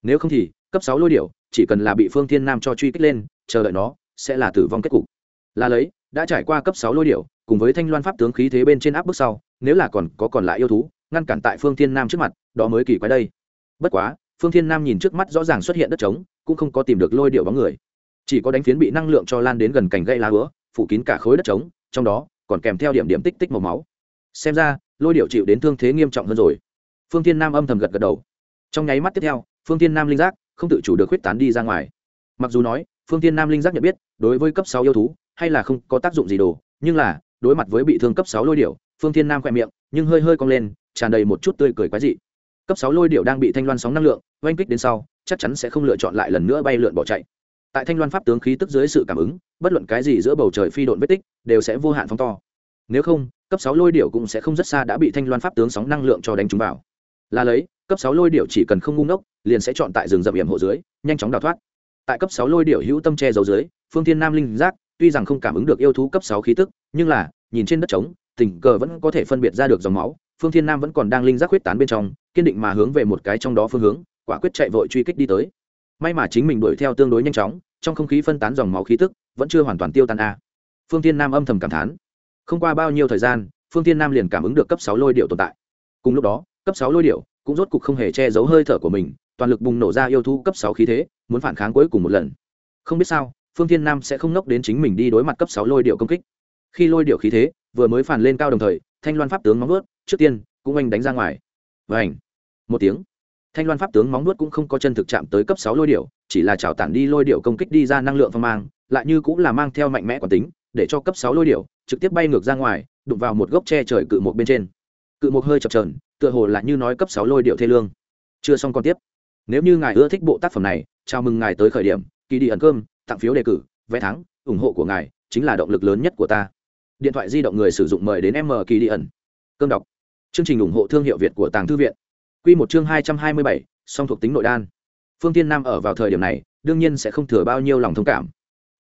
Nếu không thì, cấp sáu lôi điệu, chỉ cần là bị phương thiên nam cho truy kích lên, chờ đợi nó, sẽ là tử vong kết cục. Là lấy, đã trải qua cấp sáu lôi điệu cùng với thanh loan pháp tướng khí thế bên trên áp bức sau, nếu là còn có còn lại yêu thú, ngăn cản tại phương thiên nam trước mặt, đó mới kỳ quái đây. Bất quá, phương thiên nam nhìn trước mắt rõ ràng xuất hiện đất trống, cũng không có tìm được lôi điệu bóng người. Chỉ có đánh phiến bị năng lượng cho lan đến gần cành gây lá hứa, phủ kín cả khối đất trống, trong đó còn kèm theo điểm điểm tích tích màu máu. Xem ra, lôi điệu chịu đến thương thế nghiêm trọng hơn rồi. Phương thiên nam âm thầm gật gật đầu. Trong nháy mắt tiếp theo, phương thiên nam linh giác không tự chủ được huyết tán đi ra ngoài. Mặc dù nói, phương thiên nam linh giác nhận biết, đối với cấp sáu yêu thú, hay là không có tác dụng gì đồ, nhưng là đối mặt với bị thương cấp sáu lôi điểu, phương thiên nam khỏe miệng nhưng hơi hơi cong lên tràn đầy một chút tươi cười quái dị. Cấp sáu lôi điểu đang bị thanh loan sóng năng lượng oanh kích đến sau chắc chắn sẽ không lựa chọn lại lần nữa bay lượn bỏ chạy. Tại thanh loan pháp tướng khí tức dưới sự cảm ứng bất luận cái gì giữa bầu trời phi độn vết tích đều sẽ vô hạn phóng to. Nếu không cấp sáu lôi điểu cũng sẽ không rất xa đã bị thanh loan pháp tướng sóng năng lượng cho đánh trúng vào. Là lấy cấp sáu lôi điểu chỉ cần không ngu ngốc liền sẽ chọn tại rừng rậm hiểm hộ dưới nhanh chóng đào thoát. Tại cấp sáu lôi điểu hữu tâm che giấu dưới phương thiên nam linh giác tuy rằng không cảm ứng được yêu thú cấp sáu khí tức nhưng là nhìn trên đất trống, tình cờ vẫn có thể phân biệt ra được dòng máu, phương thiên nam vẫn còn đang linh giác huyết tán bên trong, kiên định mà hướng về một cái trong đó phương hướng, quả quyết chạy vội truy kích đi tới. May mà chính mình đuổi theo tương đối nhanh chóng, trong không khí phân tán dòng máu khí tức vẫn chưa hoàn toàn tiêu tan a. Phương thiên nam âm thầm cảm thán. Không qua bao nhiêu thời gian, phương thiên nam liền cảm ứng được cấp sáu lôi điệu tồn tại. Cùng lúc đó, cấp sáu lôi điệu cũng rốt cục không hề che giấu hơi thở của mình, toàn lực bùng nổ ra yêu thú cấp sáu khí thế, muốn phản kháng cuối cùng một lần. Không biết sao, phương thiên nam sẽ không nốc đến chính mình đi đối mặt cấp sáu lôi điệu công kích khi lôi điệu khí thế, vừa mới phản lên cao đồng thời, thanh loan pháp tướng móng nuốt trước tiên, cũng anh đánh ra ngoài. Và ảnh một tiếng. Thanh loan pháp tướng móng nuốt cũng không có chân thực chạm tới cấp sáu lôi điệu, chỉ là chảo tản đi lôi điệu công kích đi ra năng lượng phong mang, lại như cũng là mang theo mạnh mẽ quản tính, để cho cấp sáu lôi điệu trực tiếp bay ngược ra ngoài, đụng vào một gốc tre trời cự một bên trên. Cự một hơi chập trờn tựa hồ là như nói cấp sáu lôi điệu thê lương. Chưa xong còn tiếp. Nếu như ngài ưa thích bộ tác phẩm này, chào mừng ngài tới khởi điểm, kỳ đi ẩn cơm, tặng phiếu đề cử, vé thắng, ủng hộ của ngài, chính là động lực lớn nhất của ta điện thoại di động người sử dụng mời đến m kỳ đi ẩn. Cơm đọc. Chương trình ủng hộ thương hiệu việt của tàng thư viện. Quy một chương hai trăm hai mươi bảy, song thuộc tính nội đan. Phương Thiên nam ở vào thời điểm này, đương nhiên sẽ không thừa bao nhiêu lòng thông cảm.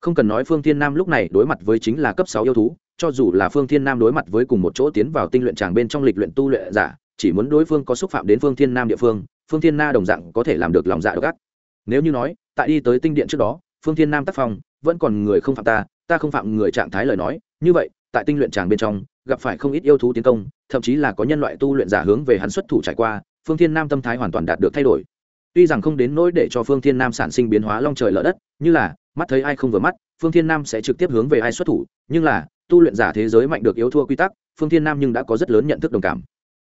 Không cần nói phương Thiên nam lúc này đối mặt với chính là cấp sáu yêu thú, cho dù là phương thiên nam đối mặt với cùng một chỗ tiến vào tinh luyện tràng bên trong lịch luyện tu luyện giả, chỉ muốn đối phương có xúc phạm đến phương thiên nam địa phương phương thiên na đồng dạng có thể làm được lòng dạ độc ác. Nếu như nói, tại đi tới tinh điện trước đó, phương thiên nam tác phong, vẫn còn người không phạm ta ta không phạm người trạng thái lời nói, như vậy tại tinh luyện tràng bên trong, gặp phải không ít yêu thú tiến công, thậm chí là có nhân loại tu luyện giả hướng về hắn xuất thủ trải qua, phương thiên nam tâm thái hoàn toàn đạt được thay đổi. Tuy rằng không đến nỗi để cho phương thiên nam sản sinh biến hóa long trời lở đất như là, mắt thấy ai không vừa mắt, phương thiên nam sẽ trực tiếp hướng về ai xuất thủ, nhưng là, tu luyện giả thế giới mạnh được yếu thua quy tắc, phương thiên nam nhưng đã có rất lớn nhận thức đồng cảm.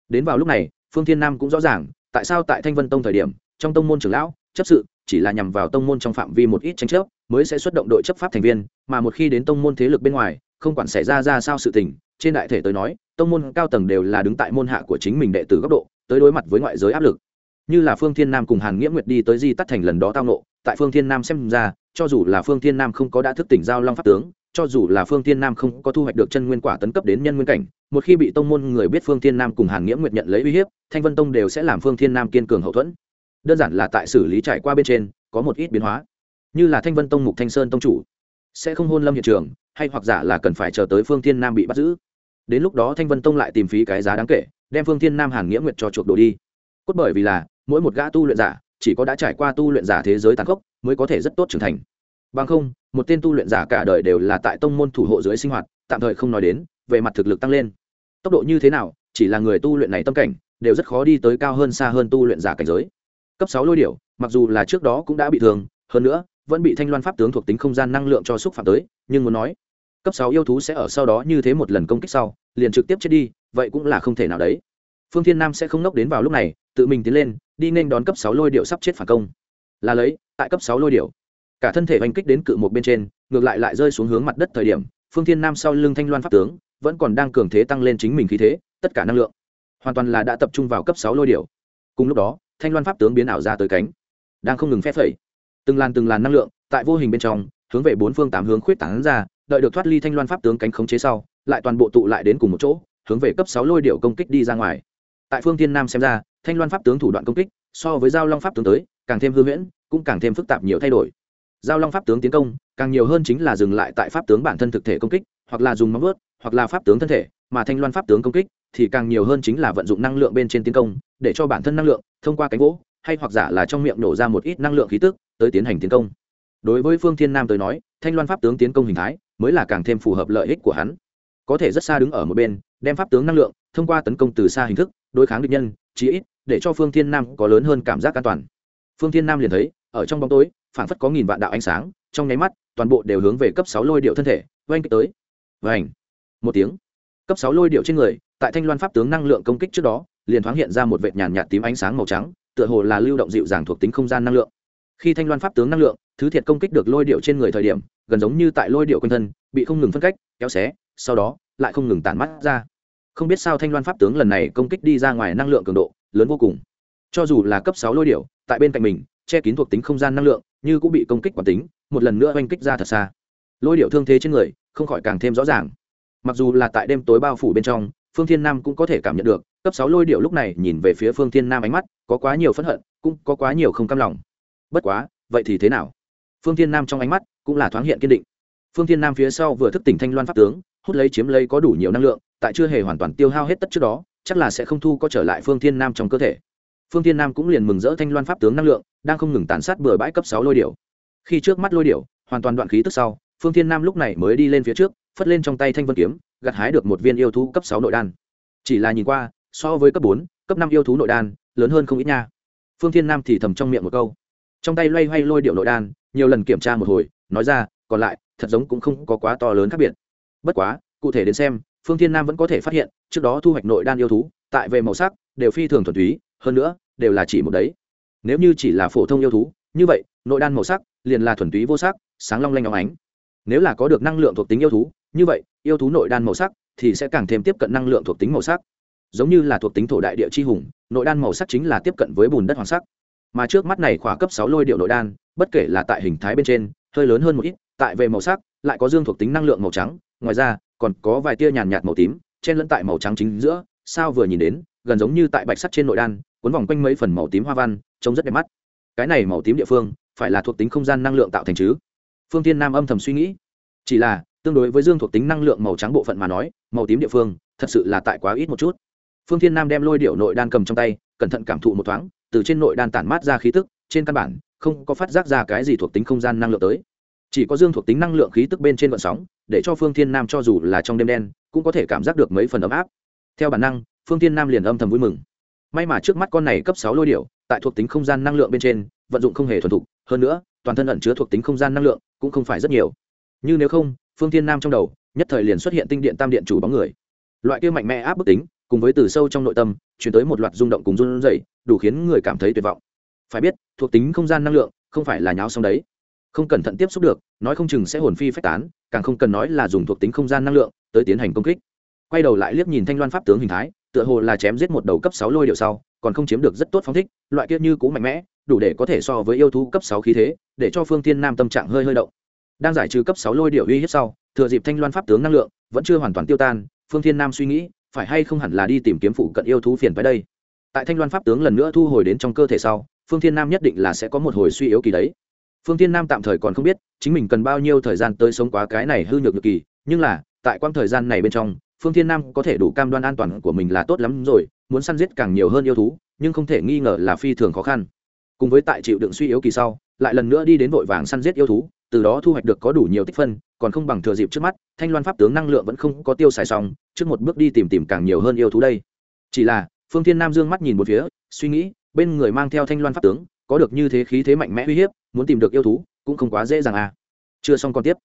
Đến vào lúc này, phương thiên nam cũng rõ ràng, tại sao tại thanh vân tông thời điểm, trong tông môn trưởng lão, chấp sự, chỉ là nhằm vào tông môn trong phạm vi một ít tranh chấp, mới sẽ xuất động đội chấp pháp thành viên, mà một khi đến tông môn thế lực bên ngoài không quản xảy ra ra sao sự tình, trên đại thể tới nói, tông môn cao tầng đều là đứng tại môn hạ của chính mình đệ tử góc độ, tới đối mặt với ngoại giới áp lực. Như là phương thiên nam cùng hàn nghĩa nguyệt đi tới di tắt thành lần đó tao nộ tại phương thiên nam xem ra, cho dù là phương thiên nam không có đã thức tỉnh giao long pháp tướng, cho dù là phương thiên nam không có thu hoạch được chân nguyên quả tấn cấp đến nhân nguyên cảnh, một khi bị tông môn người biết phương thiên nam cùng hàn nghĩa nguyệt nhận lấy uy hiếp, thanh vân tông đều sẽ làm phương thiên nam kiên cường hậu thuẫn. Đơn giản là tại xử lý trải qua bên trên, có một ít biến hóa. Như là thanh vân tông mục thanh sơn tông chủ, sẽ không hôn lâm hiện trường hay hoặc giả là cần phải chờ tới phương thiên nam bị bắt giữ. Đến lúc đó thanh vân tông lại tìm phí cái giá đáng kể, đem phương thiên nam hàn nghĩa nguyệt cho chuộc đồ đi. Cốt bởi vì là, mỗi một gã tu luyện giả, chỉ có đã trải qua tu luyện giả thế giới tàn khốc, mới có thể rất tốt trưởng thành. Bằng không, một tên tu luyện giả cả đời đều là tại tông môn thủ hộ dưới sinh hoạt, tạm thời không nói đến, về mặt thực lực tăng lên. Tốc độ như thế nào, chỉ là người tu luyện này tâm cảnh, đều rất khó đi tới cao hơn xa hơn tu luyện giả cảnh giới. Cấp sáu lôi điểu, mặc dù là trước đó cũng đã bị thương, hơn nữa vẫn bị thanh loan pháp tướng thuộc tính không gian năng lượng cho xúc phạm tới, nhưng muốn nói, cấp sáu yêu thú sẽ ở sau đó như thế một lần công kích sau, liền trực tiếp chết đi, vậy cũng là không thể nào đấy. Phương thiên nam sẽ không nốc đến vào lúc này, tự mình tiến lên, đi nên đón cấp sáu lôi điệu sắp chết phản công. Là lấy, tại cấp sáu lôi điệu, cả thân thể oanh kích đến cự một bên trên, ngược lại lại rơi xuống hướng mặt đất thời điểm, phương thiên nam sau lưng thanh loan pháp tướng, vẫn còn đang cường thế tăng lên chính mình khí thế, tất cả năng lượng, hoàn toàn là đã tập trung vào cấp sáu lôi điệu. Cùng lúc đó, thanh loan pháp tướng biến ảo ra tới cánh, đang không ngừng phép phẩy từng làn từng làn năng lượng, tại vô hình bên trong, hướng về bốn phương tám hướng khuyết tảng ra, đợi được thoát ly thanh loan pháp tướng cánh khống chế sau, lại toàn bộ tụ lại đến cùng một chỗ, hướng về cấp sáu lôi điệu công kích đi ra ngoài. Tại phương thiên nam xem ra, thanh loan pháp tướng thủ đoạn công kích, so với giao long pháp tướng tới, càng thêm hư huyễn, cũng càng thêm phức tạp nhiều thay đổi. Giao long pháp tướng tiến công, càng nhiều hơn chính là dừng lại tại pháp tướng bản thân thực thể công kích, hoặc là dùng móng vớt hoặc là pháp tướng thân thể, mà thanh loan pháp tướng công kích, thì càng nhiều hơn chính là vận dụng năng lượng bên trên tiến công, để cho bản thân năng lượng thông qua cánh gỗ, hay hoặc giả là trong miệng nổ ra một ít năng lượng khí tức tới tiến hành tiến công. Đối với phương thiên nam tới nói, thanh loan pháp tướng tiến công hình thái mới là càng thêm phù hợp lợi ích của hắn. Có thể rất xa đứng ở một bên, đem pháp tướng năng lượng thông qua tấn công từ xa hình thức đối kháng địch nhân, chí ít để cho phương thiên nam có lớn hơn cảm giác an toàn. Phương thiên nam liền thấy, ở trong bóng tối, phảng phất có nghìn vạn đạo ánh sáng, trong nháy mắt, toàn bộ đều hướng về cấp sáu lôi điệu thân thể, oanh kích tới. Vành. một tiếng. Cấp sáu lôi điệu trên người, tại thanh loan pháp tướng năng lượng công kích trước đó, liền thoáng hiện ra một vệt nhàn nhạt tím ánh sáng màu trắng, tựa hồ là lưu động dịu dàng thuộc tính không gian năng lượng khi thanh loan pháp tướng năng lượng, thứ thiệt công kích được lôi điệu trên người thời điểm, gần giống như tại lôi điệu quanh thân, bị không ngừng phân cách, kéo xé, sau đó, lại không ngừng tản mắt ra. Không biết sao thanh loan pháp tướng lần này công kích đi ra ngoài năng lượng cường độ, lớn vô cùng. Cho dù là cấp sáu lôi điệu, tại bên cạnh mình, che kín thuộc tính không gian năng lượng, như cũng bị công kích quản tính, một lần nữa oanh kích ra thật xa. Lôi điệu thương thế trên người, không khỏi càng thêm rõ ràng. Mặc dù là tại đêm tối bao phủ bên trong, phương thiên nam cũng có thể cảm nhận được, cấp sáu lôi điệu lúc này nhìn về phía phương thiên nam ánh mắt, có quá nhiều phẫn hận, cũng có quá nhiều không cam lòng bất quá, vậy thì thế nào? Phương thiên nam trong ánh mắt cũng là thoáng hiện kiên định. Phương thiên nam phía sau vừa thức tỉnh thanh loan pháp tướng, hút lấy chiếm lấy có đủ nhiều năng lượng, tại chưa hề hoàn toàn tiêu hao hết tất trước đó, chắc là sẽ không thu có trở lại phương thiên nam trong cơ thể. Phương thiên nam cũng liền mừng rỡ thanh loan pháp tướng năng lượng, đang không ngừng tàn sát bừa bãi cấp sáu lôi điểu. Khi trước mắt lôi điểu, hoàn toàn đoạn khí tức sau, phương thiên nam lúc này mới đi lên phía trước, phất lên trong tay thanh vân kiếm, gặt hái được một viên yêu thú cấp sáu nội đan. Chỉ là nhìn qua, so với cấp bốn, cấp năm yêu thú nội đan, lớn hơn không ít nha. Phương thiên nam thì thầm trong miệng một câu trong tay loay hoay lôi điệu nội đan, nhiều lần kiểm tra một hồi, nói ra, còn lại, thật giống cũng không có quá to lớn khác biệt. Bất quá, cụ thể đến xem, phương thiên nam vẫn có thể phát hiện, trước đó thu hoạch nội đan yêu thú, tại về màu sắc, đều phi thường thuần túy, hơn nữa, đều là chỉ một đấy. Nếu như chỉ là phổ thông yêu thú, như vậy, nội đan màu sắc, liền là thuần túy vô sắc, sáng long lanh óng ánh. Nếu là có được năng lượng thuộc tính yêu thú, như vậy, yêu thú nội đan màu sắc thì sẽ càng thêm tiếp cận năng lượng thuộc tính màu sắc. Giống như là thuộc tính thổ đại địa chi hùng, nội đan màu sắc chính là tiếp cận với bùn đất hoàng sắc mà trước mắt này khỏa cấp sáu lôi điệu nội đan, bất kể là tại hình thái bên trên, hơi lớn hơn một ít, tại về màu sắc, lại có dương thuộc tính năng lượng màu trắng, ngoài ra, còn có vài tia nhàn nhạt màu tím, chen lẫn tại màu trắng chính giữa, sao vừa nhìn đến, gần giống như tại bạch sắt trên nội đan, cuốn vòng quanh mấy phần màu tím hoa văn, trông rất đẹp mắt. Cái này màu tím địa phương, phải là thuộc tính không gian năng lượng tạo thành chứ? Phương tiên nam âm thầm suy nghĩ. Chỉ là, tương đối với dương thuộc tính năng lượng màu trắng bộ phận mà nói, màu tím địa phương, thật sự là tại quá ít một chút. Phương thiên nam đem lôi điệu nội đan cầm trong tay, cẩn thận cảm thụ một thoáng từ trên nội đan tản mát ra khí tức trên căn bản không có phát giác ra cái gì thuộc tính không gian năng lượng tới. Chỉ có dương thuộc tính năng lượng khí tức bên trên vận sóng để cho phương thiên nam cho dù là trong đêm đen cũng có thể cảm giác được mấy phần ấm áp. Theo bản năng phương thiên nam liền âm thầm vui mừng. May mà trước mắt con này cấp sáu lôi điểu, tại thuộc tính không gian năng lượng bên trên vận dụng không hề thuần thục hơn nữa toàn thân ẩn chứa thuộc tính không gian năng lượng cũng không phải rất nhiều. Như nếu không phương thiên nam trong đầu nhất thời liền xuất hiện tinh điện tam điện chủ bóng người. Loại kia mạnh mẽ áp bức tính cùng với từ sâu trong nội tâm, chuyển tới một loạt rung động cùng run rẩy, đủ khiến người cảm thấy tuyệt vọng. Phải biết, thuộc tính không gian năng lượng, không phải là nháo xong đấy. Không cẩn thận tiếp xúc được, nói không chừng sẽ hồn phi phách tán, càng không cần nói là dùng thuộc tính không gian năng lượng tới tiến hành công kích. Quay đầu lại liếc nhìn thanh loan pháp tướng hình thái, tựa hồ là chém giết một đầu cấp sáu lôi điệu sau, còn không chiếm được rất tốt phóng thích, loại kia như cũ mạnh mẽ, đủ để có thể so với yêu thú cấp sáu khí thế, để cho phương tiên nam tâm trạng hơi hơi động. Đang giải trừ cấp sáu lôi điệu uy hiếp sau, thừa dịp thanh loan pháp tướng năng lượng vẫn chưa hoàn toàn tiêu tan, phương thiên nam suy nghĩ phải hay không hẳn là đi tìm kiếm phụ cận yêu thú phiền tới đây? Tại thanh loan pháp tướng lần nữa thu hồi đến trong cơ thể sau, phương thiên nam nhất định là sẽ có một hồi suy yếu kỳ đấy. Phương thiên nam tạm thời còn không biết, chính mình cần bao nhiêu thời gian tới sống quá cái này hư nhược nhược kỳ, nhưng là, tại quãng thời gian này bên trong, phương thiên nam có thể đủ cam đoan an toàn của mình là tốt lắm rồi, muốn săn giết càng nhiều hơn yêu thú, nhưng không thể nghi ngờ là phi thường khó khăn. Cùng với tại chịu đựng suy yếu kỳ sau, lại lần nữa đi đến vội vàng săn giết yêu thú từ đó thu hoạch được có đủ nhiều tích phân, còn không bằng thừa dịp trước mắt, thanh loan pháp tướng năng lượng vẫn không có tiêu xài xong, trước một bước đi tìm tìm càng nhiều hơn yêu thú đây. Chỉ là, phương thiên nam dương mắt nhìn một phía, suy nghĩ, bên người mang theo thanh loan pháp tướng, có được như thế khí thế mạnh mẽ uy hiếp, muốn tìm được yêu thú, cũng không quá dễ dàng à. Chưa xong còn tiếp.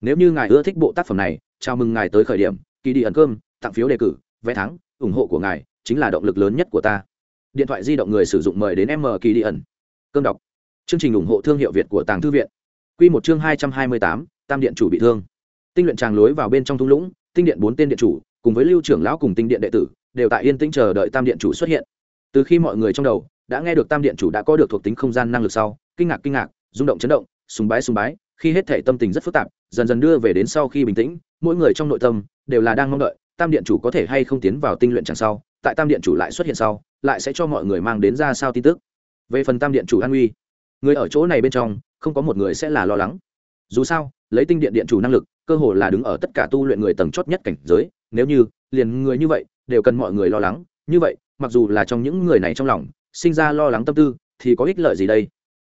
Nếu như ngài ưa thích bộ tác phẩm này, chào mừng ngài tới khởi điểm kỳ đi ẩn cơm, tặng phiếu đề cử, vé thắng, ủng hộ của ngài chính là động lực lớn nhất của ta. Điện thoại di động người sử dụng mời đến m kỳ đi ẩn. Cơm đọc. Chương trình ủng hộ thương hiệu việt của tàng thư viện. Quy một chương hai trăm hai mươi tám, tam điện chủ bị thương. Tinh luyện tràng lối vào bên trong thung lũng, tinh điện bốn tên điện chủ, cùng với lưu trưởng lão cùng tinh điện đệ tử, đều tại yên tĩnh chờ đợi tam điện chủ xuất hiện. Từ khi mọi người trong đầu đã nghe được tam điện chủ đã có được thuộc tính không gian năng lực sau, kinh ngạc kinh ngạc, rung động, chấn động, sùng bái sùng bái, khi hết thể tâm tình rất phức tạp, dần dần đưa về đến sau khi bình tĩnh, mỗi người trong nội tâm đều là đang mong đợi tam điện chủ có thể hay không tiến vào tinh luyện Tràng sau, tại tam điện chủ lại xuất hiện sau, lại sẽ cho mọi người mang đến ra sao tin tức. Về phần tam điện chủ an uy người ở chỗ này bên trong không có một người sẽ là lo lắng. Dù sao, lấy tinh điện điện chủ năng lực, cơ hồ là đứng ở tất cả tu luyện người tầng chót nhất cảnh giới, nếu như, liền người như vậy, đều cần mọi người lo lắng. Như vậy, mặc dù là trong những người này trong lòng, sinh ra lo lắng tâm tư, thì có ích lợi gì đây?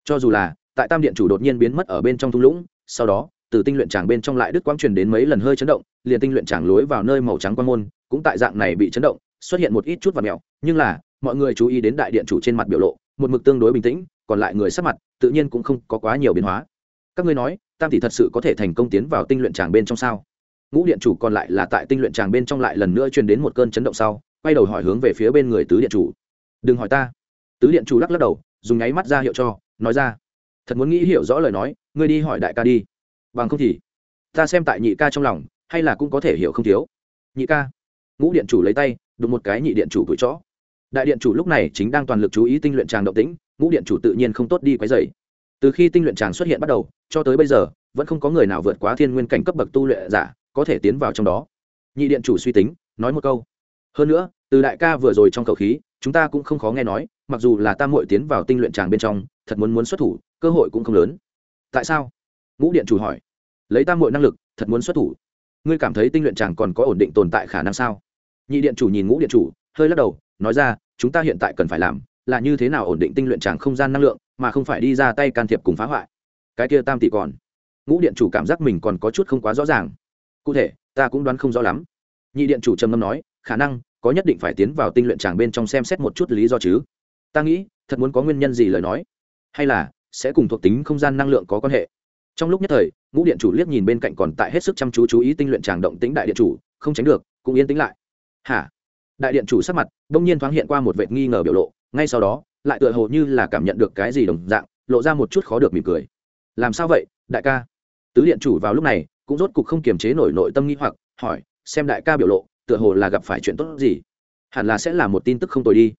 Cho dù là, tại tam điện chủ đột nhiên biến mất ở bên trong thung lũng, sau đó, từ tinh luyện tràng bên trong lại đứt quang truyền đến mấy lần hơi chấn động, liền tinh luyện tràng lối vào nơi màu trắng quan môn, cũng tại dạng này bị chấn động, xuất hiện một ít chút và mèo nhưng là, mọi người chú ý đến đại điện chủ trên mặt biểu lộ, một mực tương đối bình tĩnh còn lại người sắp mặt, tự nhiên cũng không có quá nhiều biến hóa. Các ngươi nói, tam tỷ thật sự có thể thành công tiến vào tinh luyện tràng bên trong sao? Ngũ điện chủ còn lại là tại tinh luyện tràng bên trong lại lần nữa truyền đến một cơn chấn động sau, quay đầu hỏi hướng về phía bên người tứ điện chủ. Đừng hỏi ta. Tứ điện chủ lắc lắc đầu, dùng nháy mắt ra hiệu cho, nói ra. Thật muốn nghĩ hiểu rõ lời nói, ngươi đi hỏi đại ca đi. Bằng không thì, ta xem tại nhị ca trong lòng, hay là cũng có thể hiểu không thiếu. Nhị ca. Ngũ điện chủ lấy tay, đụng một cái nhị điện chủ tuổi chó. Đại điện chủ lúc này chính đang toàn lực chú ý tinh luyện tràng động tĩnh ngũ điện chủ tự nhiên không tốt đi quấy dày từ khi tinh luyện tràng xuất hiện bắt đầu, cho tới bây giờ, vẫn không có người nào vượt quá thiên nguyên cảnh cấp bậc tu luyện giả có thể tiến vào trong đó. Nhị điện chủ suy tính, nói một câu. Hơn nữa, từ đại ca vừa rồi trong khẩu khí, chúng ta cũng không khó nghe nói, mặc dù là tam muội tiến vào tinh luyện tràng bên trong, thật muốn muốn xuất thủ, cơ hội cũng không lớn. Tại sao? Ngũ điện chủ hỏi. Lấy tam muội năng lực, thật muốn xuất thủ. Ngươi cảm thấy tinh luyện tràng còn có ổn định tồn tại khả năng sao? Nhị điện chủ nhìn ngũ điện chủ, hơi lắc đầu, nói ra, chúng ta hiện tại cần phải làm là như thế nào ổn định tinh luyện tràng không gian năng lượng, mà không phải đi ra tay can thiệp cùng phá hoại. Cái kia tam tỷ còn. Ngũ điện chủ cảm giác mình còn có chút không quá rõ ràng. Cụ thể, ta cũng đoán không rõ lắm. Nhị điện chủ trầm ngâm nói, khả năng, có nhất định phải tiến vào tinh luyện tràng bên trong xem xét một chút lý do chứ. Ta nghĩ, thật muốn có nguyên nhân gì lời nói? Hay là, sẽ cùng thuộc tính không gian năng lượng có quan hệ? Trong lúc nhất thời, ngũ điện chủ liếc nhìn bên cạnh còn tại hết sức chăm chú chú ý tinh luyện tràng động tính đại điện chủ, không tránh được, cũng yên tĩnh lại. Hả? Đại điện chủ sắc mặt, đông nhiên thoáng hiện qua một vệ nghi ngờ biểu lộ ngay sau đó, lại tựa hồ như là cảm nhận được cái gì đồng dạng, lộ ra một chút khó được mỉm cười. Làm sao vậy, đại ca? Tứ điện chủ vào lúc này, cũng rốt cục không kiềm chế nổi nội tâm nghi hoặc, hỏi, xem đại ca biểu lộ, tựa hồ là gặp phải chuyện tốt gì? Hẳn là sẽ là một tin tức không tồi đi.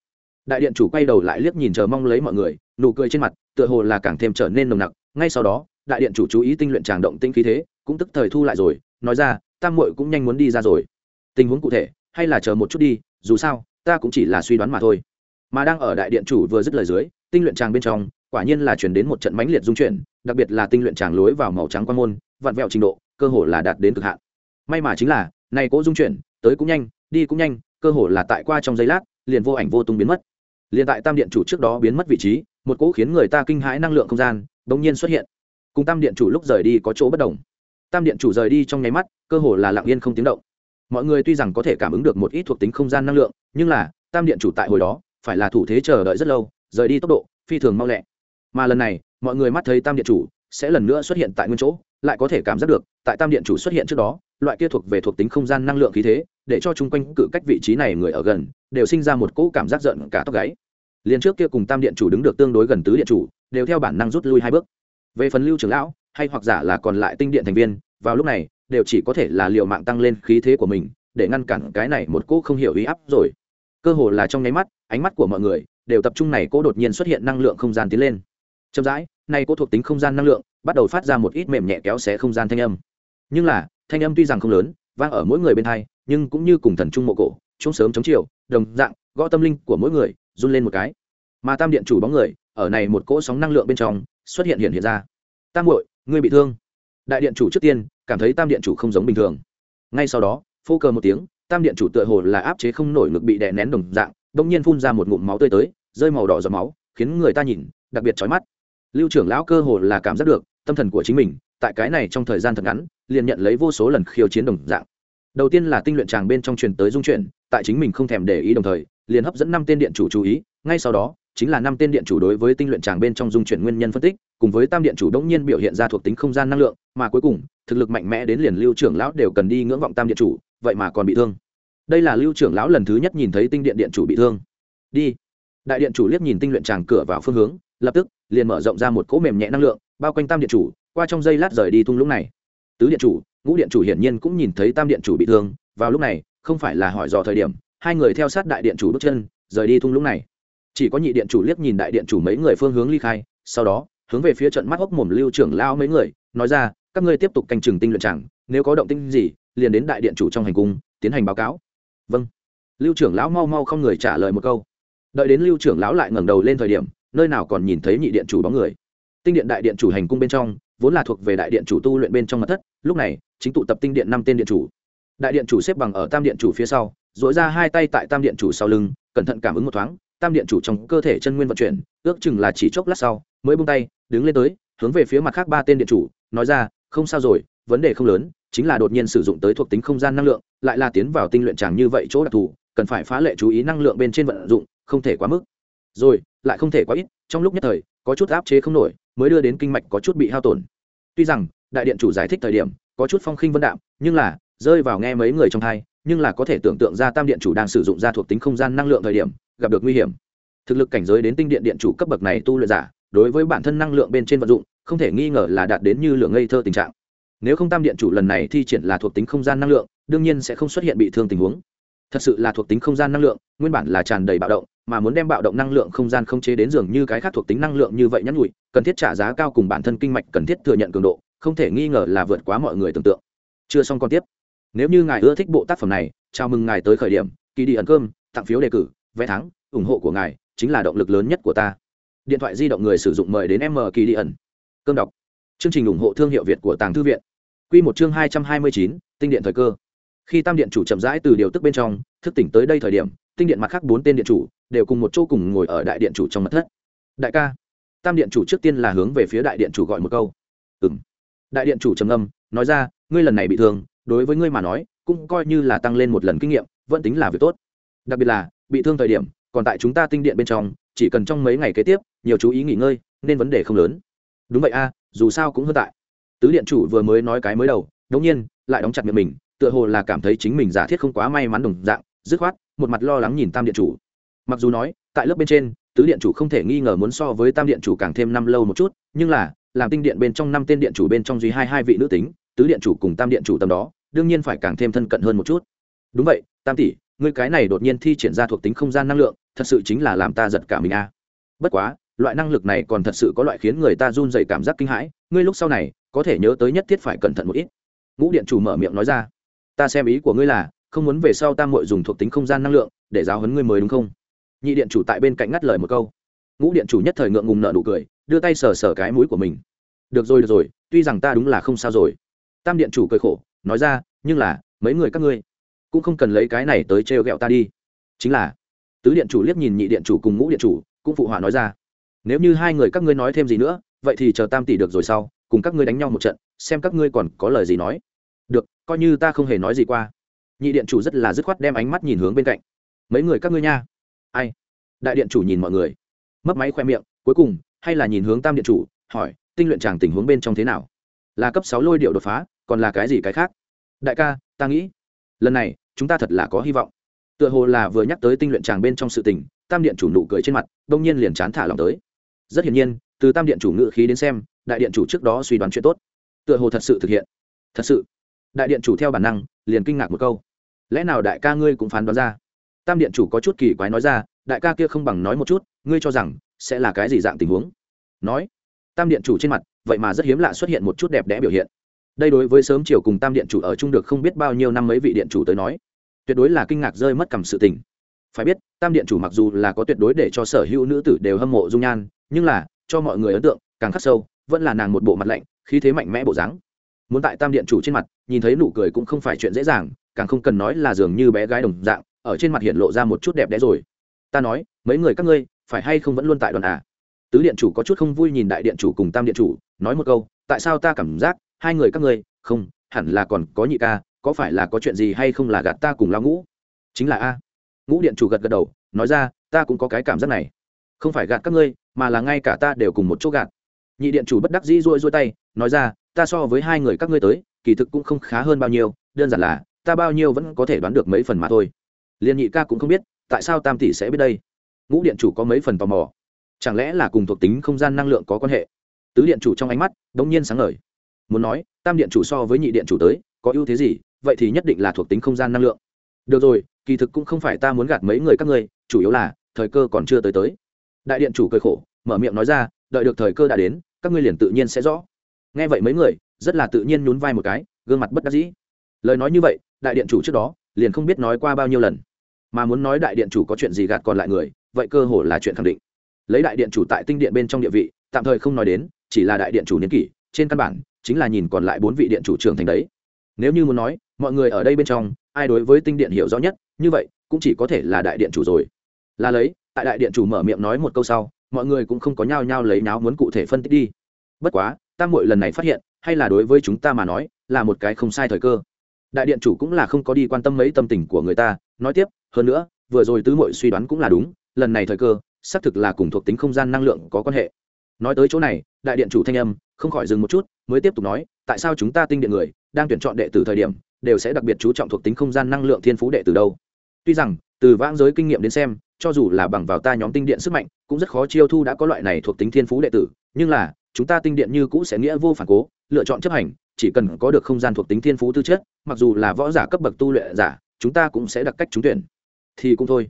Đại điện chủ quay đầu lại liếc nhìn chờ mong lấy mọi người, nụ cười trên mặt, tựa hồ là càng thêm trở nên nồng nặc. Ngay sau đó, đại điện chủ chú ý tinh luyện tràng động tinh khí thế, cũng tức thời thu lại rồi, nói ra, tam muội cũng nhanh muốn đi ra rồi. Tình huống cụ thể, hay là chờ một chút đi, dù sao, ta cũng chỉ là suy đoán mà thôi mà đang ở đại điện chủ vừa dứt lời dưới, tinh luyện tràng bên trong, quả nhiên là chuyển đến một trận mãnh liệt dung chuyển, đặc biệt là tinh luyện tràng lối vào màu trắng quan môn, vặn vẹo trình độ, cơ hồ là đạt đến cực hạn. May mà chính là, này cố dung chuyển, tới cũng nhanh, đi cũng nhanh, cơ hồ là tại qua trong giây lát, liền vô ảnh vô tung biến mất. Liền tại tam điện chủ trước đó biến mất vị trí, một cỗ khiến người ta kinh hãi năng lượng không gian bỗng nhiên xuất hiện. Cùng tam điện chủ lúc rời đi có chỗ bất đồng. Tam điện chủ rời đi trong nháy mắt, cơ hồ là lặng yên không tiếng động. Mọi người tuy rằng có thể cảm ứng được một ít thuộc tính không gian năng lượng, nhưng là, tam điện chủ tại hồi đó phải là thủ thế chờ đợi rất lâu, rời đi tốc độ, phi thường mau lẹ. Mà lần này, mọi người mắt thấy tam điện chủ sẽ lần nữa xuất hiện tại nguyên chỗ, lại có thể cảm giác được, tại tam điện chủ xuất hiện trước đó, loại kia thuộc về thuộc tính không gian năng lượng khí thế, để cho chung quanh cự cách vị trí này người ở gần, đều sinh ra một cỗ cảm giác giận cả tóc gáy. Liền trước kia cùng tam điện chủ đứng được tương đối gần tứ điện chủ, đều theo bản năng rút lui hai bước. Về phần lưu trưởng lão, hay hoặc giả là còn lại tinh điện thành viên, vào lúc này, đều chỉ có thể là liệu mạng tăng lên khí thế của mình, để ngăn cản cái này một cỗ không hiểu ý áp rồi cơ hồ là trong nháy mắt, ánh mắt của mọi người đều tập trung này cố đột nhiên xuất hiện năng lượng không gian tiến lên. Chậm rãi nay cố thuộc tính không gian năng lượng bắt đầu phát ra một ít mềm nhẹ kéo xé không gian thanh âm. Nhưng là, thanh âm tuy rằng không lớn, vang ở mỗi người bên hai, nhưng cũng như cùng thần trung mộ cổ chúng sớm chống chiều, đồng dạng, gõ tâm linh của mỗi người, run lên một cái. Mà tam điện chủ bóng người, ở này một cỗ sóng năng lượng bên trong, xuất hiện hiện hiện ra. Tam muội, ngươi bị thương. Đại điện chủ trước tiên cảm thấy tam điện chủ không giống bình thường. Ngay sau đó, phô cờ một tiếng tam điện chủ tựa hồ là áp chế không nổi ngực bị đè nén đồng dạng đông nhiên phun ra một ngụm máu tươi tới, rơi màu đỏ giọt máu, khiến người ta nhìn, đặc biệt chói mắt. Lưu trưởng lão cơ hồ là cảm giác được, tâm thần của chính mình, tại cái này trong thời gian thật ngắn, liền nhận lấy vô số lần khiêu chiến đồng dạng. Đầu tiên là tinh luyện tràng bên trong truyền tới dung chuyển, tại chính mình không thèm để ý đồng thời, liền hấp dẫn năm tên điện chủ chú ý, ngay sau đó, chính là năm tên điện chủ đối với tinh luyện tràng bên trong dung chuyển nguyên nhân phân tích, cùng với tam điện chủ đống nhiên biểu hiện ra thuộc tính không gian năng lượng, mà cuối cùng, thực lực mạnh mẽ đến liền lưu trưởng lão đều cần đi ngưỡng vọng tam điện chủ, vậy mà còn bị thương đây là lưu trưởng lão lần thứ nhất nhìn thấy tinh điện điện chủ bị thương. Đi. Đại điện chủ liếc nhìn tinh luyện tràng cửa vào phương hướng, lập tức, liền mở rộng ra một cỗ mềm nhẹ năng lượng, bao quanh tam điện chủ, qua trong giây lát rời đi thung lũng này. Tứ điện chủ, ngũ điện chủ hiển nhiên cũng nhìn thấy tam điện chủ bị thương, vào lúc này, không phải là hỏi dò thời điểm, hai người theo sát đại điện chủ bước chân, rời đi thung lũng này. Chỉ có nhị điện chủ liếc nhìn đại điện chủ mấy người phương hướng ly khai, sau đó, hướng về phía trận mắt hốc mồm lưu trưởng lao mấy người, nói ra, các ngươi tiếp tục canh chừng tinh luyện chẳng nếu có động tinh gì, liền đến đại điện chủ trong hành cung, tiến hành báo cáo vâng. Lưu trưởng lão mau mau không người trả lời một câu. Đợi đến lưu trưởng lão lại ngẩng đầu lên thời điểm, nơi nào còn nhìn thấy nhị điện chủ bóng người. Tinh điện đại điện chủ hành cung bên trong, vốn là thuộc về đại điện chủ tu luyện bên trong mặt thất, lúc này, chính tụ tập tinh điện năm tên điện chủ. Đại điện chủ xếp bằng ở tam điện chủ phía sau dội ra hai tay tại tam điện chủ sau lưng, cẩn thận cảm ứng một thoáng, tam điện chủ trong cơ thể chân nguyên vận chuyển, ước chừng là chỉ chốc lát sau, mới bung tay, đứng lên tới, hướng về phía mặt khác ba tên điện chủ, nói ra, không sao rồi, vấn đề không lớn chính là đột nhiên sử dụng tới thuộc tính không gian năng lượng, lại là tiến vào tinh luyện chàng như vậy chỗ đặc thù, cần phải phá lệ chú ý năng lượng bên trên vận dụng, không thể quá mức. Rồi, lại không thể quá ít, trong lúc nhất thời, có chút áp chế không nổi, mới đưa đến kinh mạch có chút bị hao tổn. Tuy rằng, đại điện chủ giải thích thời điểm, có chút phong khinh vân đạm, nhưng là, rơi vào nghe mấy người trong thai nhưng là có thể tưởng tượng ra tam điện chủ đang sử dụng ra thuộc tính không gian năng lượng thời điểm, gặp được nguy hiểm. Thực lực cảnh giới đến tinh điện điện chủ cấp bậc này tu luyện giả, đối với bản thân năng lượng bên trên vận dụng, không thể nghi ngờ là đạt đến như lượng ngây thơ tình trạng nếu không tam điện chủ lần này thi triển là thuộc tính không gian năng lượng, đương nhiên sẽ không xuất hiện bị thương tình huống. Thật sự là thuộc tính không gian năng lượng, nguyên bản là tràn đầy bạo động, mà muốn đem bạo động năng lượng không gian không chế đến dường như cái khác thuộc tính năng lượng như vậy nhắn nhủi, cần thiết trả giá cao cùng bản thân kinh mạch cần thiết thừa nhận cường độ, không thể nghi ngờ là vượt quá mọi người tưởng tượng. Chưa xong còn tiếp. Nếu như ngài ưa thích bộ tác phẩm này, chào mừng ngài tới khởi điểm, kỳ đi ẩn cơm, tặng phiếu đề cử, vé thắng, ủng hộ của ngài chính là động lực lớn nhất của ta. Điện thoại di động người sử dụng mời đến m kỳ đi ẩn. Cơm đọc. Chương trình ủng hộ thương hiệu việt của tàng thư viện. Quy một chương hai trăm hai mươi chín tinh điện thời cơ. Khi tam điện chủ chậm rãi từ điều tức bên trong thức tỉnh tới đây thời điểm tinh điện mặt khác bốn tên điện chủ đều cùng một chỗ cùng ngồi ở đại điện chủ trong mật thất. Đại ca tam điện chủ trước tiên là hướng về phía đại điện chủ gọi một câu. Ừm. đại điện chủ trầm ngâm, nói ra ngươi lần này bị thương đối với ngươi mà nói cũng coi như là tăng lên một lần kinh nghiệm vẫn tính là việc tốt. Đặc biệt là bị thương thời điểm còn tại chúng ta tinh điện bên trong chỉ cần trong mấy ngày kế tiếp nhiều chú ý nghỉ ngơi nên vấn đề không lớn. Đúng vậy a dù sao cũng hơn tại tứ điện chủ vừa mới nói cái mới đầu đống nhiên, lại đóng chặt miệng mình, tựa hồ là cảm thấy chính mình giả thiết không quá may mắn đồng dạng, dứt khoát, một mặt lo lắng nhìn tam điện chủ. Mặc dù nói, tại lớp bên trên, tứ điện chủ không thể nghi ngờ muốn so với tam điện chủ càng thêm năm lâu một chút, nhưng là, làm tinh điện bên trong năm tên điện chủ bên trong duy hai hai vị nữ tính, tứ điện chủ cùng tam điện chủ tầm đó, đương nhiên phải càng thêm thân cận hơn một chút. Đúng vậy, tam tỷ, ngươi cái này đột nhiên thi triển ra thuộc tính không gian năng lượng, thật sự chính là làm ta giật cả mình a. Bất quá loại năng lực này còn thật sự có loại khiến người ta run dày cảm giác kinh hãi, ngươi lúc sau này, có thể nhớ tới nhất thiết phải cẩn thận một ít. Ngũ điện chủ mở miệng nói ra. Ta xem ý của ngươi là, không muốn về sau tam mội dùng thuộc tính không gian năng lượng, để giáo hấn ngươi mới đúng không? Nhị điện chủ tại bên cạnh ngắt lời một câu. Ngũ điện chủ nhất thời ngượng ngùng nợ nụ cười, đưa tay sờ sờ cái mũi của mình. Được rồi được rồi, tuy rằng ta đúng là không sao rồi. Tam điện chủ cười khổ, nói ra, nhưng là, mấy người các ngươi cũng không cần lấy cái này tới trêu ghẹo ta đi. Chính là. Tứ điện chủ liếc nhìn nhị điện chủ cùng ngũ điện chủ, cũng phụ họa nói ra nếu như hai người các ngươi nói thêm gì nữa, vậy thì chờ tam tỷ được rồi sau, cùng các ngươi đánh nhau một trận, xem các ngươi còn có lời gì nói. Được, coi như ta không hề nói gì qua. Nhị điện chủ rất là dứt khoát đem ánh mắt nhìn hướng bên cạnh. Mấy người các ngươi nha. Ai? Đại điện chủ nhìn mọi người. Mấp máy khoe miệng, cuối cùng, hay là nhìn hướng tam điện chủ, hỏi, tinh luyện tràng tình huống bên trong thế nào? Là cấp sáu lôi điệu đột phá, còn là cái gì cái khác? Đại ca, ta nghĩ, lần này, chúng ta thật là có hy vọng. Tựa hồ là vừa nhắc tới tinh luyện tràng bên trong sự tình, tam điện chủ nụ cười trên mặt, đông nhiên liền chán thả lòng tới rất hiển nhiên, từ tam điện chủ ngự khí đến xem, đại điện chủ trước đó suy đoán chuyện tốt. Tựa hồ thật sự thực hiện. Thật sự. Đại điện chủ theo bản năng, liền kinh ngạc một câu. Lẽ nào đại ca ngươi cũng phán đoán ra? Tam điện chủ có chút kỳ quái nói ra, đại ca kia không bằng nói một chút, ngươi cho rằng sẽ là cái gì dạng tình huống? Nói. Tam điện chủ trên mặt, vậy mà rất hiếm lạ xuất hiện một chút đẹp đẽ biểu hiện. Đây đối với sớm chiều cùng tam điện chủ ở chung được không biết bao nhiêu năm mấy vị điện chủ tới nói, tuyệt đối là kinh ngạc rơi mất cầm sự tình. Phải biết, tam điện chủ mặc dù là có tuyệt đối để cho sở hữu nữ tử đều hâm mộ dung nhan nhưng là, cho mọi người ấn tượng, càng khắc sâu, vẫn là nàng một bộ mặt lạnh, khí thế mạnh mẽ bộ dáng. Muốn tại tam điện chủ trên mặt, nhìn thấy nụ cười cũng không phải chuyện dễ dàng, càng không cần nói là dường như bé gái đồng dạng, ở trên mặt hiện lộ ra một chút đẹp đẽ rồi. Ta nói, mấy người các ngươi, phải hay không vẫn luôn tại đoàn à? Tứ điện chủ có chút không vui nhìn đại điện chủ cùng tam điện chủ, nói một câu, tại sao ta cảm giác, hai người các ngươi, không, hẳn là còn có nhị ca, có phải là có chuyện gì hay không là gạt ta cùng lao ngũ? Chính là a. Ngũ điện chủ gật gật đầu, nói ra, ta cũng có cái cảm giác này. Không phải gạt các ngươi mà là ngay cả ta đều cùng một chỗ gạt. Nhị điện chủ bất đắc dĩ rôi rôi tay, nói ra, ta so với hai người các ngươi tới, kỳ thực cũng không khá hơn bao nhiêu, đơn giản là, ta bao nhiêu vẫn có thể đoán được mấy phần mà thôi. Liền nhị ca cũng không biết, tại sao tam tỷ sẽ biết đây. Ngũ điện chủ có mấy phần tò mò. Chẳng lẽ là cùng thuộc tính không gian năng lượng có quan hệ? Tứ điện chủ trong ánh mắt đ ỗ n g nhiên sáng ngời. Muốn nói, tam điện chủ so với nhị điện chủ tới, có ưu thế gì? Vậy thì nhất định là thuộc tính không gian năng lượng. Được rồi, kỳ thực cũng không phải ta muốn gạt mấy người các ngươi, chủ yếu là, thời cơ còn chưa tới tới đại điện chủ cười khổ, mở miệng nói ra, đợi được thời cơ đã đến, các ngươi liền tự nhiên sẽ rõ. Nghe vậy mấy người, rất là tự nhiên nhún vai một cái, gương mặt bất đắc dĩ. Lời nói như vậy, đại điện chủ trước đó, liền không biết nói qua bao nhiêu lần. Mà muốn nói đại điện chủ có chuyện gì gạt còn lại người, vậy cơ hồ là chuyện khẳng định. Lấy đại điện chủ tại tinh điện bên trong địa vị, tạm thời không nói đến, chỉ là đại điện chủ niên kỷ, trên căn bản, chính là nhìn còn lại bốn vị điện chủ trưởng thành đấy. Nếu như muốn nói, mọi người ở đây bên trong, ai đối với tinh điện hiểu rõ nhất, như vậy, cũng chỉ có thể là đại điện chủ rồi. Là lấy tại đại điện chủ mở miệng nói một câu sau, mọi người cũng không có nhao nhao lấy nháo muốn cụ thể phân tích đi. Bất quá, tam mội lần này phát hiện, hay là đối với chúng ta mà nói, là một cái không sai thời cơ. Đại điện chủ cũng là không có đi quan tâm mấy tâm tình của người ta, nói tiếp, hơn nữa, vừa rồi tứ mội suy đoán cũng là đúng, lần này thời cơ, xác thực là cùng thuộc tính không gian năng lượng có quan hệ. Nói tới chỗ này, đại điện chủ thanh âm, không khỏi dừng một chút, mới tiếp tục nói, tại sao chúng ta tinh điện người, đang tuyển chọn đệ tử thời điểm, đều sẽ đặc biệt chú trọng thuộc tính không gian năng lượng thiên phú đệ tử đâu? Tuy rằng, từ vãng giới kinh nghiệm đến xem cho dù là bằng vào ta nhóm tinh điện sức mạnh, cũng rất khó chiêu thu đã có loại này thuộc tính thiên phú đệ tử. Nhưng là, chúng ta tinh điện như cũ sẽ nghĩa vô phản cố, lựa chọn chấp hành, chỉ cần có được không gian thuộc tính thiên phú tư chất, mặc dù là võ giả cấp bậc tu luyện giả, chúng ta cũng sẽ đặc cách trúng tuyển. Thì cũng thôi.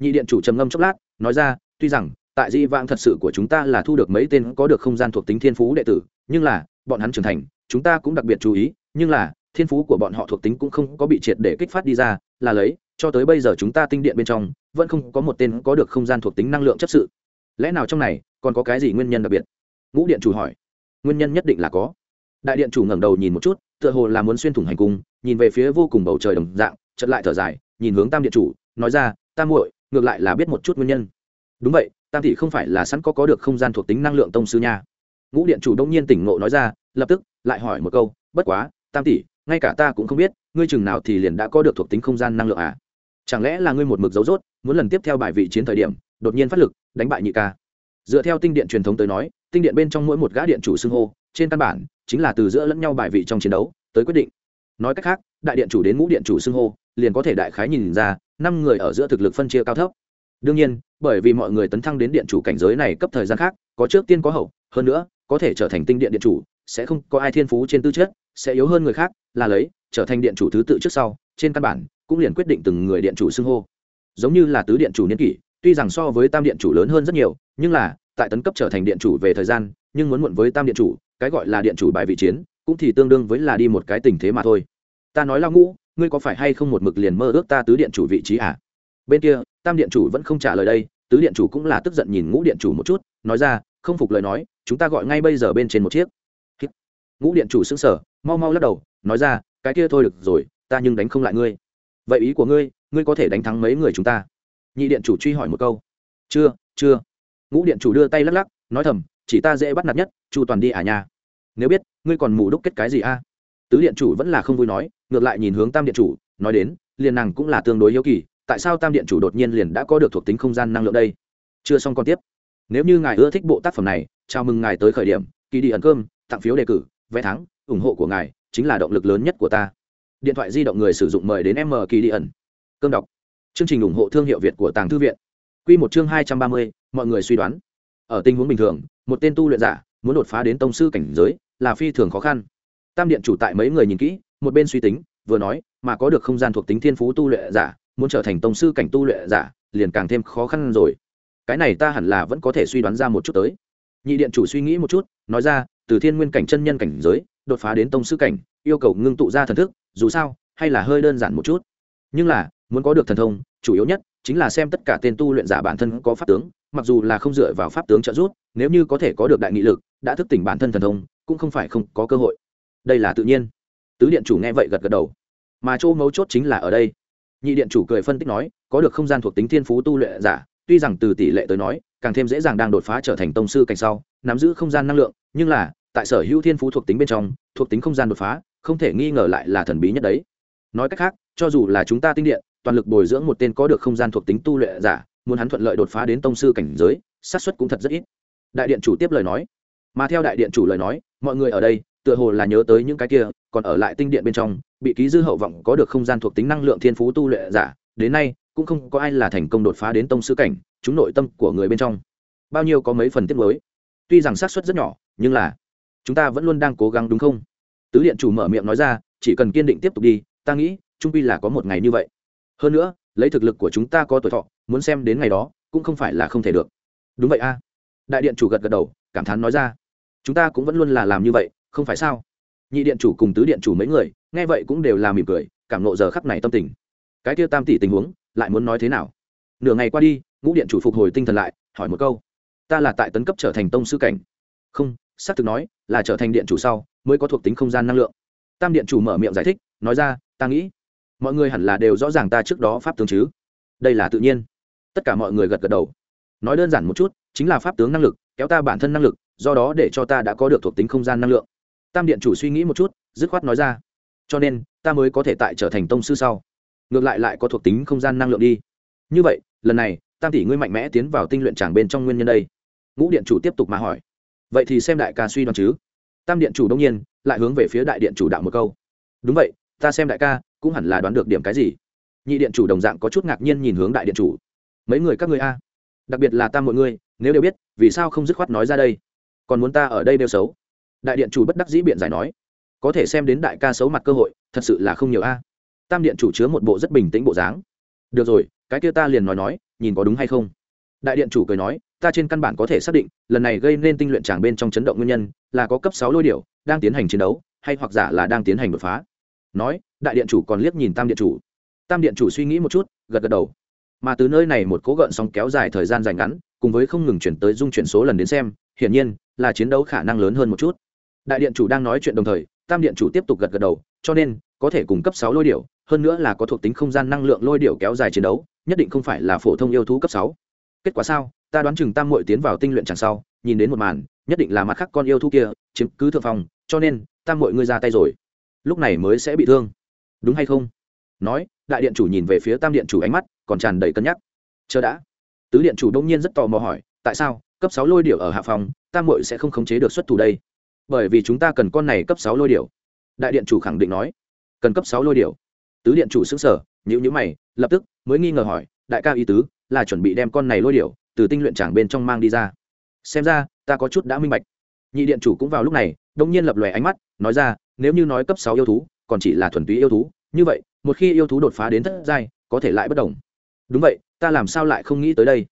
Nhị điện chủ trầm ngâm chốc lát, nói ra, tuy rằng, tại di vãng thật sự của chúng ta là thu được mấy tên có được không gian thuộc tính thiên phú đệ tử, nhưng là, bọn hắn trưởng thành, chúng ta cũng đặc biệt chú ý, nhưng là, thiên phú của bọn họ thuộc tính cũng không có bị triệt để kích phát đi ra, là lấy, cho tới bây giờ chúng ta tinh điện bên trong vẫn không có một tên có được không gian thuộc tính năng lượng chấp sự. Lẽ nào trong này còn có cái gì nguyên nhân đặc biệt? Ngũ điện chủ hỏi. Nguyên nhân nhất định là có. Đại điện chủ ngẩng đầu nhìn một chút, tựa hồ là muốn xuyên thủng hành cung, nhìn về phía vô cùng bầu trời đồng dạng chật lại thở dài, nhìn hướng tam điện chủ, nói ra tam muội, ngược lại là biết một chút nguyên nhân. Đúng vậy, tam tỷ không phải là sẵn có có được không gian thuộc tính năng lượng tông sư nha. Ngũ điện chủ đông nhiên tỉnh ngộ nói ra, lập tức lại hỏi một câu, bất quá, tam tỷ, ngay cả ta cũng không biết, ngươi chừng nào thì liền đã có được thuộc tính không gian năng lượng à? Chẳng lẽ là ngươi một mực dấu dốt muốn lần tiếp theo bài vị chiến thời điểm, đột nhiên phát lực, đánh bại nhị ca? Dựa theo tinh điện truyền thống tới nói, tinh điện bên trong mỗi một gã điện chủ xưng hô, trên căn bản chính là từ giữa lẫn nhau bài vị trong chiến đấu, tới quyết định. Nói cách khác, đại điện chủ đến ngũ điện chủ xưng hô, liền có thể đại khái nhìn ra, năm người ở giữa thực lực phân chia cao thấp. Đương nhiên, bởi vì mọi người tấn thăng đến điện chủ cảnh giới này cấp thời gian khác, có trước tiên có hậu, hơn nữa, có thể trở thành tinh điện điện chủ, sẽ không có ai thiên phú trên tư chất, sẽ yếu hơn người khác, là lấy, trở thành điện chủ thứ tự trước sau, trên căn bản cũng liền quyết định từng người điện chủ xưng hô giống như là tứ điện chủ niên kỷ tuy rằng so với tam điện chủ lớn hơn rất nhiều nhưng là tại tấn cấp trở thành điện chủ về thời gian nhưng muốn muộn với tam điện chủ cái gọi là điện chủ bài vị chiến cũng thì tương đương với là đi một cái tình thế mà thôi ta nói lao ngũ ngươi có phải hay không một mực liền mơ ước ta tứ điện chủ vị trí à bên kia tam điện chủ vẫn không trả lời đây tứ điện chủ cũng là tức giận nhìn ngũ điện chủ một chút nói ra không phục lời nói chúng ta gọi ngay bây giờ bên trên một chiếc ngũ điện chủ xứng sở mau mau lắc đầu nói ra cái kia thôi được rồi ta nhưng đánh không lại ngươi vậy ý của ngươi ngươi có thể đánh thắng mấy người chúng ta? Nhị điện chủ truy hỏi một câu. Chưa chưa. Ngũ điện chủ đưa tay lắc lắc, nói thầm, chỉ ta dễ bắt nạt nhất, chu toàn đi à nha. Nếu biết, ngươi còn mù đúc kết cái gì a? Tứ điện chủ vẫn là không vui nói, ngược lại nhìn hướng tam điện chủ, nói đến, liền nàng cũng là tương đối hiếu kỳ, tại sao tam điện chủ đột nhiên liền đã có được thuộc tính không gian năng lượng đây? Chưa xong còn tiếp. Nếu như ngài ưa thích bộ tác phẩm này, chào mừng ngài tới khởi điểm, kỳ đi ẩn cơm, tặng phiếu đề cử, vé thắng, ủng hộ của ngài, chính là động lực lớn nhất của ta điện thoại di động người sử dụng mời đến m kỳ đi ẩn. Cơm đọc. Chương trình ủng hộ thương hiệu việt của tàng thư viện. Q một chương hai trăm ba mươi, mọi người suy đoán. Ở tình huống bình thường, một tên tu luyện giả muốn đột phá đến tông sư cảnh giới là phi thường khó khăn. Tam điện chủ tại mấy người nhìn kỹ, một bên suy tính, vừa nói, mà có được không gian thuộc tính thiên phú tu luyện giả, muốn trở thành tông sư cảnh tu luyện giả, liền càng thêm khó khăn rồi. Cái này ta hẳn là vẫn có thể suy đoán ra một chút tới. Nhị điện chủ suy nghĩ một chút, nói ra, từ thiên nguyên cảnh chân nhân cảnh giới đột phá đến tông sư cảnh, yêu cầu ngưng tụ ra thần thức, dù sao, hay là hơi đơn giản một chút. Nhưng là, muốn có được thần thông, chủ yếu nhất chính là xem tất cả tên tu luyện giả bản thân có pháp tướng, mặc dù là không dựa vào pháp tướng trợ giúp, nếu như có thể có được đại nghị lực, đã thức tỉnh bản thân thần thông, cũng không phải không có cơ hội. Đây là tự nhiên. Tứ điện chủ nghe vậy gật gật đầu. Mà chỗ mấu chốt chính là ở đây. Nhị điện chủ cười phân tích nói, có được không gian thuộc tính thiên phú tu luyện giả, tuy rằng từ tỷ lệ tới nói, càng thêm dễ dàng đang đột phá trở thành tông sư cảnh sau, nắm giữ không gian năng lượng, nhưng là tại sở hữu thiên phú thuộc tính bên trong, thuộc tính không gian đột phá, không thể nghi ngờ lại là thần bí nhất đấy. Nói cách khác, cho dù là chúng ta tinh điện, toàn lực bồi dưỡng một tên có được không gian thuộc tính tu luyện giả, muốn hắn thuận lợi đột phá đến tông sư cảnh giới, xác suất cũng thật rất ít. Đại điện chủ tiếp lời nói. Mà theo đại điện chủ lời nói, mọi người ở đây, tựa hồ là nhớ tới những cái kia, còn ở lại tinh điện bên trong, bị ký dư hậu vọng có được không gian thuộc tính năng lượng thiên phú tu luyện giả, đến nay, cũng không có ai là thành công đột phá đến tông sư cảnh, chúng nội tâm của người bên trong. Bao nhiêu có mấy phần tiết mới tuy rằng xác suất rất nhỏ, nhưng là chúng ta vẫn luôn đang cố gắng đúng không? Tứ điện chủ mở miệng nói ra, chỉ cần kiên định tiếp tục đi, ta nghĩ, trung pi là có một ngày như vậy. Hơn nữa, lấy thực lực của chúng ta có tuổi thọ, muốn xem đến ngày đó, cũng không phải là không thể được. Đúng vậy a. Đại điện chủ gật gật đầu, cảm thán nói ra. Chúng ta cũng vẫn luôn là làm như vậy, không phải sao? Nhị điện chủ cùng tứ điện chủ mấy người, nghe vậy cũng đều là mỉm cười, cảm nộ giờ khắc này tâm tình. Cái kia tam tỷ tình huống, lại muốn nói thế nào? Nửa ngày qua đi, ngũ điện chủ phục hồi tinh thần lại, hỏi một câu. Ta là tại tấn cấp trở thành tông sư cảnh. Không xác thực nói là trở thành điện chủ sau mới có thuộc tính không gian năng lượng. Tam điện chủ mở miệng giải thích, nói ra, ta nghĩ, mọi người hẳn là đều rõ ràng ta trước đó pháp tướng chứ? Đây là tự nhiên. Tất cả mọi người gật gật đầu. Nói đơn giản một chút, chính là pháp tướng năng lực, kéo ta bản thân năng lực, do đó để cho ta đã có được thuộc tính không gian năng lượng. Tam điện chủ suy nghĩ một chút, dứt khoát nói ra, cho nên, ta mới có thể tại trở thành tông sư sau. Ngược lại lại có thuộc tính không gian năng lượng đi. Như vậy, lần này, tam tỷ ngươi mạnh mẽ tiến vào tinh luyện tràng bên trong nguyên nhân đây. Ngũ điện chủ tiếp tục mà hỏi vậy thì xem đại ca suy đoán chứ. Tam điện chủ đông nhiên lại hướng về phía đại điện chủ đạo một câu. Đúng vậy, ta xem đại ca cũng hẳn là đoán được điểm cái gì. Nhị điện chủ đồng dạng có chút ngạc nhiên nhìn hướng đại điện chủ. Mấy người các người a? Đặc biệt là tam mọi người, nếu đều biết, vì sao không dứt khoát nói ra đây? Còn muốn ta ở đây đều xấu? Đại điện chủ bất đắc dĩ biện giải nói. Có thể xem đến đại ca xấu mặt cơ hội, thật sự là không nhiều a. Tam điện chủ chứa một bộ rất bình tĩnh bộ dáng. Được rồi, cái kia ta liền nói nói, nhìn có đúng hay không? Đại điện chủ cười nói ta trên căn bản có thể xác định, lần này gây nên tinh luyện tràng bên trong chấn động nguyên nhân là có cấp sáu lôi điệu đang tiến hành chiến đấu, hay hoặc giả là đang tiến hành đột phá. Nói, đại điện chủ còn liếc nhìn tam điện chủ. Tam điện chủ suy nghĩ một chút, gật gật đầu. Mà từ nơi này một cố gợn sóng kéo dài thời gian dài ngắn, cùng với không ngừng chuyển tới dung chuyển số lần đến xem, hiển nhiên là chiến đấu khả năng lớn hơn một chút. Đại điện chủ đang nói chuyện đồng thời, tam điện chủ tiếp tục gật gật đầu, cho nên, có thể cung cấp sáu lôi điệu hơn nữa là có thuộc tính không gian năng lượng lôi điệu kéo dài chiến đấu, nhất định không phải là phổ thông yêu thú cấp sáu. Kết quả sao? Ta đoán chừng tam muội tiến vào tinh luyện chẳng sau, nhìn đến một màn, nhất định là mặt khác con yêu thú kia, chiếm cứ thượng phòng cho nên, tam muội ngươi ra tay rồi. Lúc này mới sẽ bị thương. Đúng hay không? Nói, đại điện chủ nhìn về phía tam điện chủ ánh mắt, còn tràn đầy cân nhắc. Chờ đã. Tứ điện chủ đông nhiên rất tò mò hỏi, tại sao? Cấp sáu lôi điệu ở hạ phòng, tam muội sẽ không khống chế được xuất thủ đây? Bởi vì chúng ta cần con này cấp sáu lôi điệu đại điện chủ khẳng định nói. Cần cấp sáu lôi điệu tứ điện chủ xứng sở nhữ nhữ mày, lập tức mới nghi ngờ hỏi, đại ca ý tứ là chuẩn bị đem con này lôi điệu từ tinh luyện tràng bên trong mang đi ra. Xem ra, ta có chút đã minh bạch. Nhị điện chủ cũng vào lúc này, đông nhiên lập lòe ánh mắt, nói ra, nếu như nói cấp sáu yêu thú, còn chỉ là thuần túy yêu thú, như vậy, một khi yêu thú đột phá đến thất giai, có thể lại bất đồng. Đúng vậy, ta làm sao lại không nghĩ tới đây?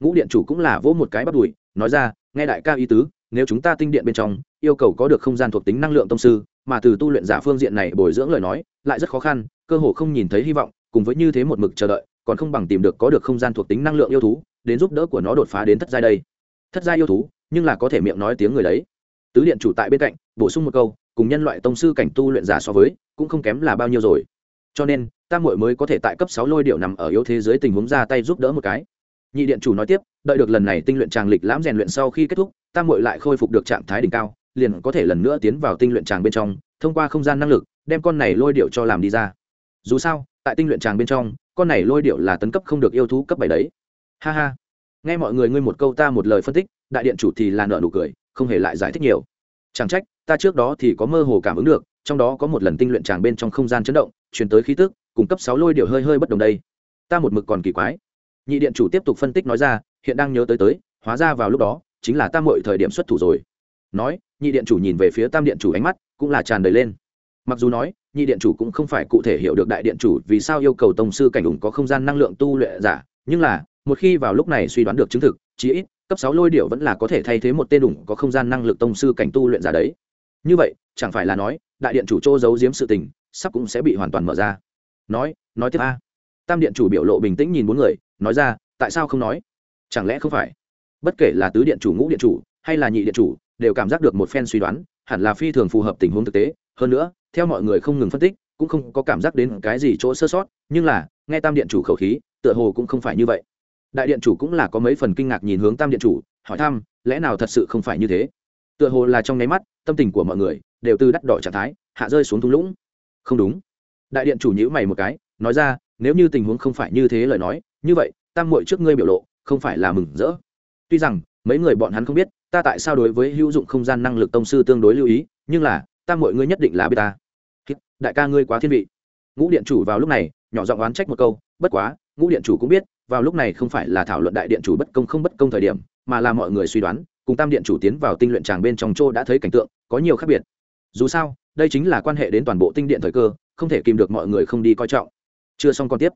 Ngũ điện chủ cũng là vỗ một cái bắt đùi, nói ra, nghe đại ca ý tứ, nếu chúng ta tinh điện bên trong, yêu cầu có được không gian thuộc tính năng lượng tông sư, mà từ tu luyện giả phương diện này bồi dưỡng lời nói, lại rất khó khăn, cơ hồ không nhìn thấy hy vọng, cùng với như thế một mực chờ đợi còn không bằng tìm được có được không gian thuộc tính năng lượng yêu thú, đến giúp đỡ của nó đột phá đến thất giai đây. Thất giai yêu thú, nhưng là có thể miệng nói tiếng người đấy. Tứ điện chủ tại bên cạnh, bổ sung một câu, cùng nhân loại tông sư cảnh tu luyện giả so với, cũng không kém là bao nhiêu rồi. Cho nên tam muội mới có thể tại cấp sáu lôi điệu nằm ở yếu thế giới tình huống ra tay giúp đỡ một cái. Nhị điện chủ nói tiếp, đợi được lần này tinh luyện tràng lịch lãm rèn luyện sau khi kết thúc tam muội lại khôi phục được trạng thái đỉnh cao, liền có thể lần nữa tiến vào tinh luyện tràng bên trong, thông qua không gian năng lực, đem con này lôi điệu cho làm đi ra. Dù sao, tại tinh luyện tràng bên trong con này lôi điệu là tấn cấp không được yêu thú cấp bảy đấy. Ha ha. Nghe mọi người ngươi một câu ta một lời phân tích, đại điện chủ thì là nợ nụ cười, không hề lại giải thích nhiều. Chẳng trách, ta trước đó thì có mơ hồ cảm ứng được, trong đó có một lần tinh luyện tràng bên trong không gian chấn động chuyển tới khí tức cung cấp sáu lôi điệu hơi hơi bất đồng đây. Ta một mực còn kỳ quái. Nhị điện chủ tiếp tục phân tích nói ra, hiện đang nhớ tới tới, hóa ra vào lúc đó, chính là tam mọi thời điểm xuất thủ rồi. Nói, nhị điện chủ nhìn về phía tam điện chủ ánh mắt, cũng là tràn đầy lên. Mặc dù nói nhị điện chủ cũng không phải cụ thể hiểu được đại điện chủ vì sao yêu cầu tông sư cảnh ủng có không gian năng lượng tu luyện giả, nhưng là, một khi vào lúc này suy đoán được chứng thực, chí ít, cấp sáu lôi điệu vẫn là có thể thay thế một tên ủng có không gian năng lực tông sư cảnh tu luyện giả đấy. Như vậy, chẳng phải là nói, đại điện chủ chỗ giấu giếm sự tình, sắp cũng sẽ bị hoàn toàn mở ra. Nói nói tiếp a. Tam điện chủ biểu lộ bình tĩnh nhìn bốn người, nói ra, tại sao không nói? Chẳng lẽ không phải? Bất kể là tứ điện chủ, ngũ điện chủ, hay là nhị điện chủ, đều cảm giác được một phen suy đoán, hẳn là phi thường phù hợp tình huống thực tế hơn nữa, theo mọi người không ngừng phân tích, cũng không có cảm giác đến cái gì chỗ sơ sót, nhưng là, nghe tam điện chủ khẩu khí, tựa hồ cũng không phải như vậy. Đại điện chủ cũng là có mấy phần kinh ngạc nhìn hướng tam điện chủ, hỏi thăm, lẽ nào thật sự không phải như thế? Tựa hồ là trong nháy mắt, tâm tình của mọi người đều từ đắt đỏ trạng thái, hạ rơi xuống thung lũng. Không đúng. Đại điện chủ nhữ mày một cái, nói ra, nếu như tình huống không phải như thế lời nói, như vậy, tam muội trước ngươi biểu lộ, không phải là mừng rỡ. Tuy rằng, mấy người bọn hắn không biết, ta tại sao đối với hữu dụng không gian năng lực tông sư tương đối lưu ý, nhưng là tam muội ngươi nhất định là biết ta. Đại ca ngươi quá thiên vị. Ngũ điện chủ vào lúc này, nhỏ giọng oán trách một câu, bất quá, ngũ điện chủ cũng biết, vào lúc này không phải là thảo luận đại điện chủ bất công không bất công thời điểm, mà là mọi người suy đoán, cùng tam điện chủ tiến vào tinh luyện tràng bên trong châu đã thấy cảnh tượng, có nhiều khác biệt. Dù sao, đây chính là quan hệ đến toàn bộ tinh điện thời cơ, không thể kìm được mọi người không đi coi trọng. Chưa xong còn tiếp.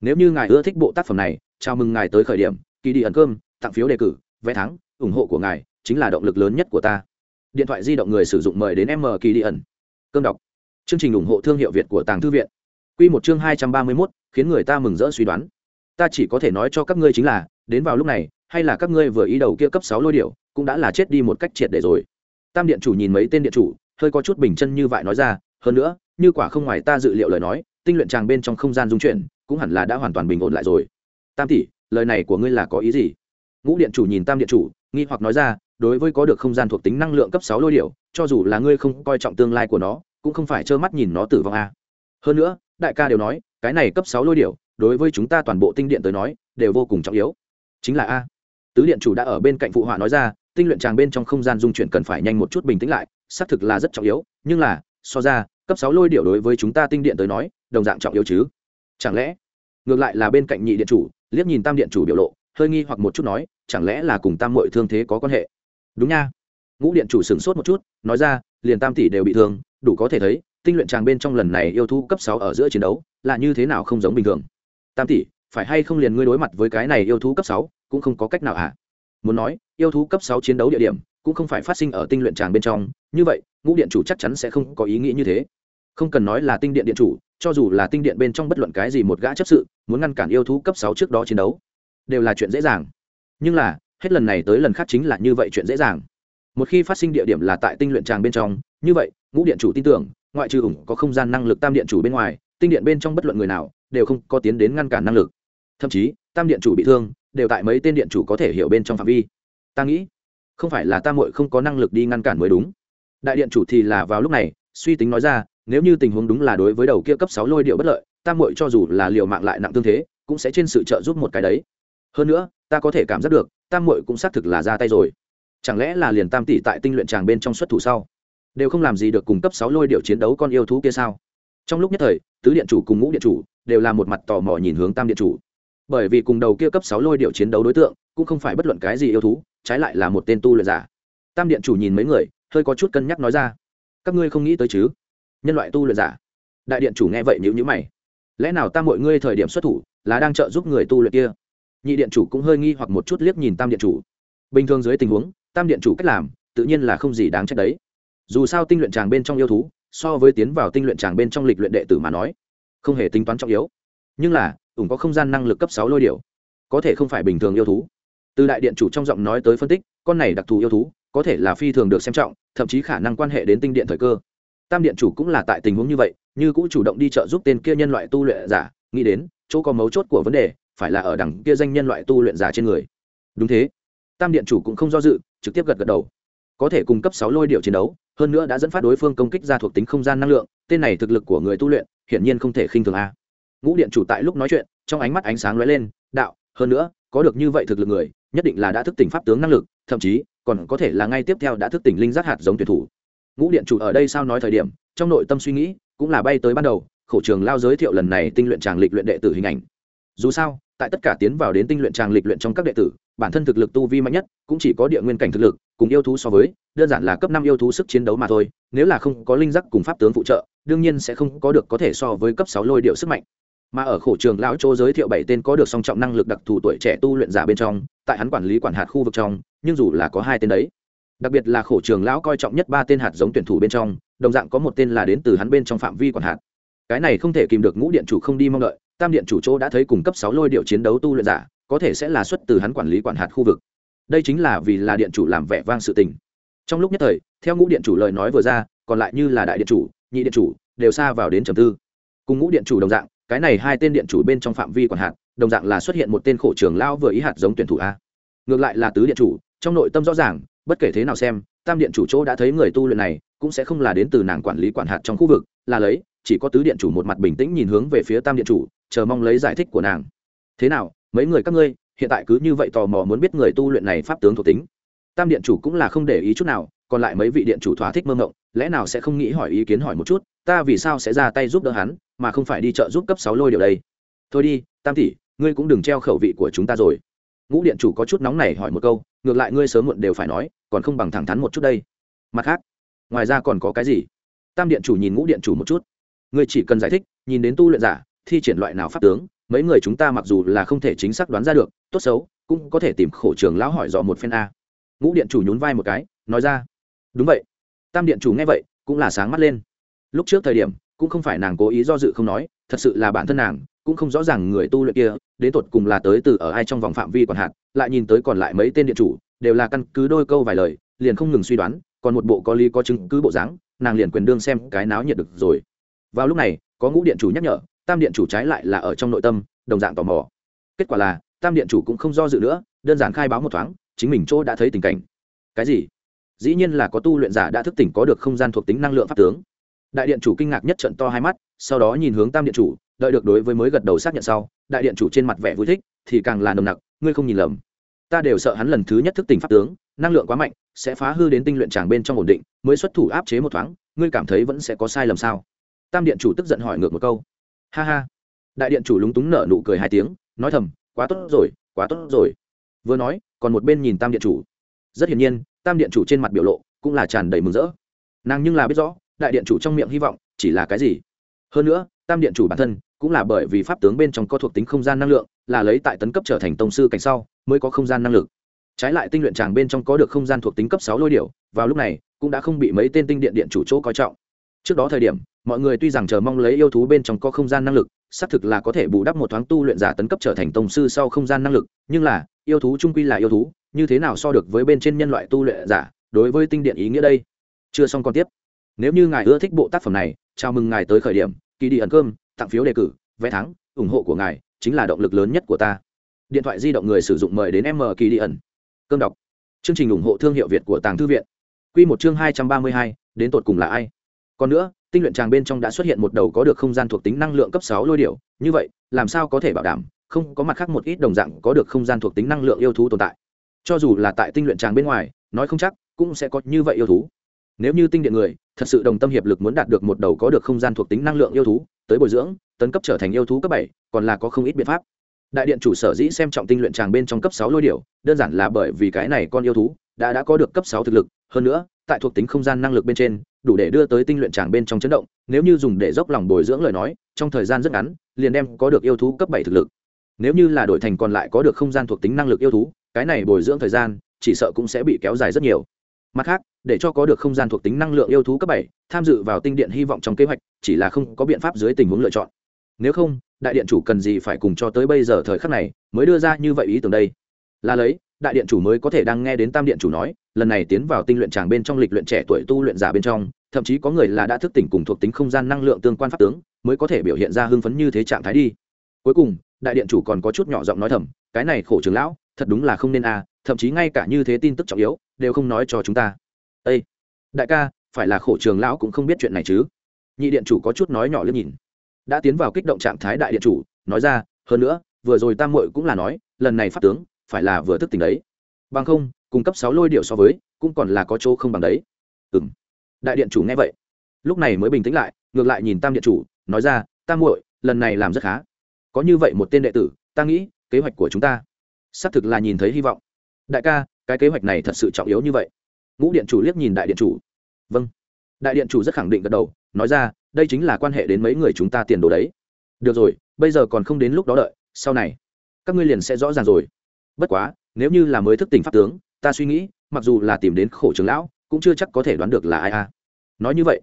Nếu như ngài ưa thích bộ tác phẩm này, chào mừng ngài tới khởi điểm, kỳ đi ẩn cơm, tặng phiếu đề cử, vé thắng, ủng hộ của ngài, chính là động lực lớn nhất của ta điện thoại di động người sử dụng mời đến m kỳ đi ẩn. Cơm đọc. Chương trình ủng hộ thương hiệu việt của tàng thư viện. Q một chương hai trăm ba mươi mốt, khiến người ta mừng rỡ suy đoán. Ta chỉ có thể nói cho các ngươi chính là, đến vào lúc này, hay là các ngươi vừa ý đầu kia cấp sáu lôi điệu cũng đã là chết đi một cách triệt để rồi. Tam điện chủ nhìn mấy tên điện chủ, hơi có chút bình chân như vậy nói ra, hơn nữa, như quả không ngoài ta dự liệu lời nói, tinh luyện tràng bên trong không gian dung chuyển, cũng hẳn là đã hoàn toàn bình ổn lại rồi. Tam tỷ, lời này của ngươi là có ý gì? Ngũ điện chủ nhìn tam điện chủ, nghi hoặc nói ra đối với có được không gian thuộc tính năng lượng cấp sáu lôi điệu cho dù là ngươi không coi trọng tương lai của nó, cũng không phải trơ mắt nhìn nó tử vong a hơn nữa, đại ca đều nói, cái này cấp sáu lôi điệu đối với chúng ta toàn bộ tinh điện tới nói, đều vô cùng trọng yếu. Chính là a. Tứ điện chủ đã ở bên cạnh phụ họa nói ra, tinh luyện tràng bên trong không gian dung chuyển cần phải nhanh một chút bình tĩnh lại, xác thực là rất trọng yếu, nhưng là, so ra, cấp sáu lôi điệu đối với chúng ta tinh điện tới nói, đồng dạng trọng yếu chứ. Chẳng lẽ, ngược lại là bên cạnh nhị điện chủ, liếc nhìn tam điện chủ biểu lộ, hơi nghi hoặc một chút nói, chẳng lẽ là cùng tam mội thương thế có quan hệ? Đúng nha. Ngũ điện chủ sửng sốt một chút, nói ra, liền tam tỷ đều bị thương, đủ có thể thấy, tinh luyện tràng bên trong lần này yêu thú cấp sáu ở giữa chiến đấu, là như thế nào không giống bình thường. Tam tỷ, phải hay không liền ngươi đối mặt với cái này yêu thú cấp sáu, cũng không có cách nào hả? À? muốn nói, yêu thú cấp sáu chiến đấu địa điểm, cũng không phải phát sinh ở tinh luyện tràng bên trong, như vậy, ngũ điện chủ chắc chắn sẽ không có ý nghĩ như thế. Không cần nói là tinh điện điện chủ, cho dù là tinh điện bên trong bất luận cái gì một gã chấp sự, muốn ngăn cản yêu thú cấp sáu trước đó chiến đấu, đều là chuyện dễ dàng. Nhưng là hết lần này tới lần khác chính là như vậy chuyện dễ dàng. Một khi phát sinh địa điểm là tại tinh luyện tràng bên trong, như vậy, ngũ điện chủ tin tưởng, ngoại trừ ủng có không gian năng lực tam điện chủ bên ngoài, tinh điện bên trong bất luận người nào đều không có tiến đến ngăn cản năng lực. Thậm chí, tam điện chủ bị thương, đều tại mấy tên điện chủ có thể hiểu bên trong phạm vi. Ta nghĩ, không phải là ta muội không có năng lực đi ngăn cản mới đúng. Đại điện chủ thì là vào lúc này, suy tính nói ra, nếu như tình huống đúng là đối với đầu kia cấp sáu lôi điệu bất lợi tam muội cho dù là liều mạng lại nặng tương thế, cũng sẽ trên sự trợ giúp một cái đấy. Hơn nữa, ta có thể cảm giác được tam muội cũng xác thực là ra tay rồi. Chẳng lẽ là liền tam tỷ tại tinh luyện tràng bên trong xuất thủ sau, đều không làm gì được cùng cấp sáu lôi điệu chiến đấu con yêu thú kia sao? Trong lúc nhất thời, tứ điện chủ cùng ngũ điện chủ đều là một mặt tò mò nhìn hướng tam điện chủ. Bởi vì cùng đầu kia cấp sáu lôi điệu chiến đấu đối tượng cũng không phải bất luận cái gì yêu thú, trái lại là một tên tu luyện giả. Tam điện chủ nhìn mấy người, hơi có chút cân nhắc nói ra, các ngươi không nghĩ tới chứ? Nhân loại tu luyện giả. Đại điện chủ nghe vậy nhữ nhữ mày. Lẽ nào tam mọi ngươi thời điểm xuất thủ là đang trợ giúp người tu luyện kia? Nhị điện chủ cũng hơi nghi hoặc một chút liếc nhìn tam điện chủ. Bình thường dưới tình huống, tam điện chủ cách làm, tự nhiên là không gì đáng trách đấy. Dù sao tinh luyện tràng bên trong yêu thú, so với tiến vào tinh luyện tràng bên trong lịch luyện đệ tử mà nói, không hề tính toán trọng yếu. Nhưng là ủng có không gian năng lực cấp sáu lôi điệu có thể không phải bình thường yêu thú. Từ đại điện chủ trong giọng nói tới phân tích, con này đặc thù yêu thú, có thể là phi thường được xem trọng, thậm chí khả năng quan hệ đến tinh điện thời cơ. Tam điện chủ cũng là tại tình huống như vậy, như cũng chủ động đi trợ giúp tên kia nhân loại tu luyện giả, nghĩ đến, chỗ có mấu chốt của vấn đề phải là ở đẳng kia danh nhân loại tu luyện giả trên người. Đúng thế. Tam điện chủ cũng không do dự, trực tiếp gật gật đầu. Có thể cung cấp sáu lôi điệu chiến đấu, hơn nữa đã dẫn phát đối phương công kích ra thuộc tính không gian năng lượng, tên này thực lực của người tu luyện, hiển nhiên không thể khinh thường a. Ngũ điện chủ tại lúc nói chuyện, trong ánh mắt ánh sáng lóe lên, đạo, hơn nữa, có được như vậy thực lực người, nhất định là đã thức tỉnh pháp tướng năng lực, thậm chí, còn có thể là ngay tiếp theo đã thức tỉnh linh giác hạt giống tuyển thủ. Ngũ điện chủ ở đây sao nói thời điểm, trong nội tâm suy nghĩ, cũng là bay tới ban đầu khẩu trường lao giới thiệu lần này tinh luyện tràng lịch luyện đệ tử hình ảnh. Dù sao tại tất cả tiến vào đến tinh luyện tràng lịch luyện trong các đệ tử, bản thân thực lực tu vi mạnh nhất, cũng chỉ có địa nguyên cảnh thực lực, cùng yêu thú so với, đơn giản là cấp năm yêu thú sức chiến đấu mà thôi, nếu là không có linh giác cùng pháp tướng phụ trợ, đương nhiên sẽ không có được có thể so với cấp sáu lôi điệu sức mạnh. Mà ở khổ trường lão chỗ giới thiệu bảy tên có được song trọng năng lực đặc thù tuổi trẻ tu luyện giả bên trong, tại hắn quản lý quản hạt khu vực trong, nhưng dù là có hai tên đấy, đặc biệt là khổ trường lão coi trọng nhất ba tên hạt giống tuyển thủ bên trong, đồng dạng có một tên là đến từ hắn bên trong phạm vi quản hạt. Cái này không thể kìm được ngũ điện chủ không đi mong đợi tam điện chủ chỗ đã thấy cùng cấp sáu lôi điệu chiến đấu tu luyện giả, có thể sẽ là xuất từ hắn quản lý quản hạt khu vực. Đây chính là vì là điện chủ làm vẻ vang sự tình. Trong lúc nhất thời, theo ngũ điện chủ lời nói vừa ra, còn lại như là đại điện chủ, nhị điện chủ, đều xa vào đến trầm tư. Cùng ngũ điện chủ đồng dạng, cái này hai tên điện chủ bên trong phạm vi quản hạt, đồng dạng là xuất hiện một tên khổ trưởng lao vừa ý hạt giống tuyển thủ a. Ngược lại là tứ điện chủ, trong nội tâm rõ ràng, bất kể thế nào xem, tam điện chủ chỗ đã thấy người tu luyện này, cũng sẽ không là đến từ nàng quản lý quản hạt trong khu vực, là lấy chỉ có tứ điện chủ một mặt bình tĩnh nhìn hướng về phía tam điện chủ, chờ mong lấy giải thích của nàng. Thế nào, mấy người các ngươi, hiện tại cứ như vậy tò mò muốn biết người tu luyện này pháp tướng thuộc tính. Tam điện chủ cũng là không để ý chút nào, còn lại mấy vị điện chủ thỏa thích mơ mộng, lẽ nào sẽ không nghĩ hỏi ý kiến hỏi một chút, ta vì sao sẽ ra tay giúp đỡ hắn, mà không phải đi chợ giúp cấp sáu lôi điều đây? Thôi đi, tam tỷ, ngươi cũng đừng treo khẩu vị của chúng ta rồi. Ngũ điện chủ có chút nóng này hỏi một câu, ngược lại ngươi sớm muộn đều phải nói, còn không bằng thẳng thắn một chút đây. Mặt khác, ngoài ra còn có cái gì? Tam điện chủ nhìn ngũ điện chủ một chút ngươi chỉ cần giải thích, nhìn đến tu luyện giả, thi triển loại nào pháp tướng, mấy người chúng ta mặc dù là không thể chính xác đoán ra được, tốt xấu, cũng có thể tìm khổ trường lão hỏi dò một phen a. Ngũ điện chủ nhún vai một cái, nói ra. Đúng vậy. Tam điện chủ nghe vậy, cũng là sáng mắt lên. Lúc trước thời điểm, cũng không phải nàng cố ý do dự không nói, thật sự là bản thân nàng, cũng không rõ ràng người tu luyện kia, đến tột cùng là tới từ ở ai trong vòng phạm vi còn hạn, lại nhìn tới còn lại mấy tên điện chủ, đều là căn cứ đôi câu vài lời, liền không ngừng suy đoán, còn một bộ có lý có chứng cứ bộ dáng, nàng liền quyền đương xem cái náo nhiệt được rồi vào lúc này, có ngũ điện chủ nhắc nhở, tam điện chủ trái lại là ở trong nội tâm, đồng dạng tò mò. Kết quả là, tam điện chủ cũng không do dự nữa, đơn giản khai báo một thoáng, chính mình chỗ đã thấy tình cảnh. Cái gì? Dĩ nhiên là có tu luyện giả đã thức tỉnh có được không gian thuộc tính năng lượng pháp tướng. Đại điện chủ kinh ngạc nhất trận to hai mắt, sau đó nhìn hướng tam điện chủ, đợi được đối với mới gật đầu xác nhận sau, đại điện chủ trên mặt vẻ vui thích, thì càng là nồng nặc, ngươi không nhìn lầm. Ta đều sợ hắn lần thứ nhất thức tỉnh pháp tướng, năng lượng quá mạnh, sẽ phá hư đến tinh luyện tràng bên trong ổn định, mới xuất thủ áp chế một thoáng, ngươi cảm thấy vẫn sẽ có sai lầm sao? Tam điện chủ tức giận hỏi ngược một câu. Ha ha. Đại điện chủ lúng túng nở nụ cười hai tiếng, nói thầm, quá tốt rồi, quá tốt rồi. Vừa nói, còn một bên nhìn tam điện chủ. Rất hiển nhiên, tam điện chủ trên mặt biểu lộ cũng là tràn đầy mừng rỡ. Nàng nhưng là biết rõ, đại điện chủ trong miệng hy vọng chỉ là cái gì. Hơn nữa, tam điện chủ bản thân cũng là bởi vì pháp tướng bên trong có thuộc tính không gian năng lượng, là lấy tại tấn cấp trở thành tông sư cảnh sau mới có không gian năng lực. Trái lại tinh luyện tràng bên trong có được không gian thuộc tính cấp sáu lôi điệu vào lúc này cũng đã không bị mấy tên tinh điện điện chủ chỗ coi trọng. Trước đó thời điểm mọi người tuy rằng chờ mong lấy yêu thú bên trong có không gian năng lực, xác thực là có thể bù đắp một thoáng tu luyện giả tấn cấp trở thành tông sư sau không gian năng lực, nhưng là, yêu thú trung quy là yêu thú, như thế nào so được với bên trên nhân loại tu luyện giả, đối với tinh điện ý nghĩa đây? Chưa xong còn tiếp. Nếu như ngài ưa thích bộ tác phẩm này, chào mừng ngài tới khởi điểm, kỳ đi ẩn cơm, tặng phiếu đề cử, vé thắng, ủng hộ của ngài chính là động lực lớn nhất của ta. Điện thoại di động người sử dụng mời đến m kỳ đi ẩn. Cơm đọc. Chương trình ủng hộ thương hiệu việt của tàng thư viện. Q một chương hai trăm ba mươi hai, đến tột cùng là ai? Còn nữa tinh luyện tràng bên trong đã xuất hiện một đầu có được không gian thuộc tính năng lượng cấp sáu lôi điểu. như vậy, làm sao có thể bảo đảm không có mặt khác một ít đồng dạng có được không gian thuộc tính năng lượng yêu thú tồn tại? Cho dù là tại tinh luyện tràng bên ngoài, nói không chắc cũng sẽ có như vậy yêu thú. Nếu như tinh điện người, thật sự đồng tâm hiệp lực muốn đạt được một đầu có được không gian thuộc tính năng lượng yêu thú, tới bồi dưỡng, tấn cấp trở thành yêu thú cấp bảy, còn là có không ít biện pháp. Đại điện chủ sở dĩ xem trọng tinh luyện tràng bên trong cấp sáu lôi điểu, đơn giản là bởi vì cái này con yêu thú đã đã có được cấp sáu thực lực. Hơn nữa, tại thuộc tính không gian năng lực bên trên đủ để đưa tới tinh luyện tràng bên trong chấn động, nếu như dùng để dốc lòng bồi dưỡng lời nói, trong thời gian rất ngắn, liền đem có được yêu thú cấp bảy thực lực. Nếu như là đổi thành còn lại có được không gian thuộc tính năng lực yêu thú, cái này bồi dưỡng thời gian, chỉ sợ cũng sẽ bị kéo dài rất nhiều. Mặt khác, để cho có được không gian thuộc tính năng lượng yêu thú cấp bảy, tham dự vào tinh điện hy vọng trong kế hoạch, chỉ là không có biện pháp dưới tình huống lựa chọn. Nếu không, đại điện chủ cần gì phải cùng cho tới bây giờ thời khắc này mới đưa ra như vậy ý tưởng đây? Là lấy, đại điện chủ mới có thể đang nghe đến tam điện chủ nói, lần này tiến vào tinh luyện tràng bên trong lịch luyện trẻ tuổi tu luyện giả bên trong thậm chí có người là đã thức tỉnh cùng thuộc tính không gian năng lượng tương quan pháp tướng, mới có thể biểu hiện ra hưng phấn như thế trạng thái đi. Cuối cùng, đại điện chủ còn có chút nhỏ giọng nói thầm, cái này khổ trường lão, thật đúng là không nên à thậm chí ngay cả như thế tin tức trọng yếu, đều không nói cho chúng ta. Ê! đại ca, phải là khổ trường lão cũng không biết chuyện này chứ. Nhị điện chủ có chút nói nhỏ liếc nhìn. Đã tiến vào kích động trạng thái đại điện chủ, nói ra, hơn nữa, vừa rồi tam muội cũng là nói, lần này pháp tướng, phải là vừa thức tỉnh đấy. Bằng không, cung cấp sáu lôi điệu so với, cũng còn là có chỗ không bằng đấy. Ừ đại điện chủ nghe vậy, lúc này mới bình tĩnh lại, ngược lại nhìn tam điện chủ, nói ra tam muội, lần này làm rất khá. Có như vậy một tên đệ tử, ta nghĩ, kế hoạch của chúng ta, xác thực là nhìn thấy hy vọng. Đại ca, cái kế hoạch này thật sự trọng yếu như vậy. Ngũ điện chủ liếc nhìn đại điện chủ. Vâng. Đại điện chủ rất khẳng định gật đầu, nói ra, đây chính là quan hệ đến mấy người chúng ta tiền đồ đấy. Được rồi, bây giờ còn không đến lúc đó đợi, sau này, các ngươi liền sẽ rõ ràng rồi. Bất quá, nếu như là mới thức tỉnh pháp tướng, ta suy nghĩ, mặc dù là tìm đến khổ trường lão cũng chưa chắc có thể đoán được là ai a. Nói như vậy,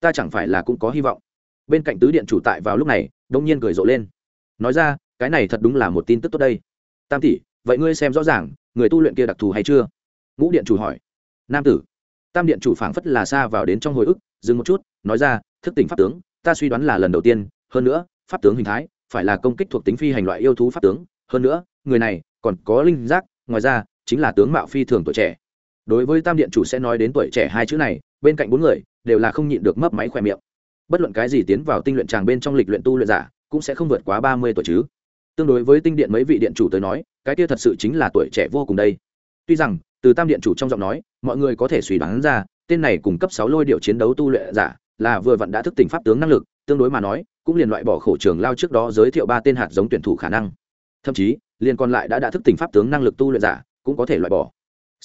ta chẳng phải là cũng có hy vọng. Bên cạnh tứ điện chủ tại vào lúc này đông nhiên cười rộ lên. Nói ra, cái này thật đúng là một tin tức tốt đây. Tam tỷ, vậy ngươi xem rõ ràng, người tu luyện kia đặc thù hay chưa? Ngũ điện chủ hỏi. Nam tử. Tam điện chủ phảng phất là xa vào đến trong hồi ức, dừng một chút, nói ra, thức tỉnh pháp tướng, ta suy đoán là lần đầu tiên, hơn nữa, pháp tướng hình thái, phải là công kích thuộc tính phi hành loại yêu thú pháp tướng. Hơn nữa, người này còn có linh giác, ngoài ra, chính là tướng mạo phi thường tuổi trẻ đối với tam điện chủ sẽ nói đến tuổi trẻ hai chữ này, bên cạnh bốn người, đều là không nhịn được mấp máy khỏe miệng. Bất luận cái gì tiến vào tinh luyện tràng bên trong lịch luyện tu luyện giả, cũng sẽ không vượt quá ba mươi tuổi chứ. Tương đối với tinh điện mấy vị điện chủ tới nói, cái kia thật sự chính là tuổi trẻ vô cùng đây. Tuy rằng, từ tam điện chủ trong giọng nói, mọi người có thể suy đoán ra, tên này cùng cấp sáu lôi điệu chiến đấu tu luyện giả, là vừa vặn đã thức tỉnh pháp tướng năng lực, tương đối mà nói, cũng liền loại bỏ khổ trường lao trước đó giới thiệu ba tên hạt giống tuyển thủ khả năng. Thậm chí, liền còn lại đã đã thức tỉnh pháp tướng năng lực tu luyện giả, cũng có thể loại bỏ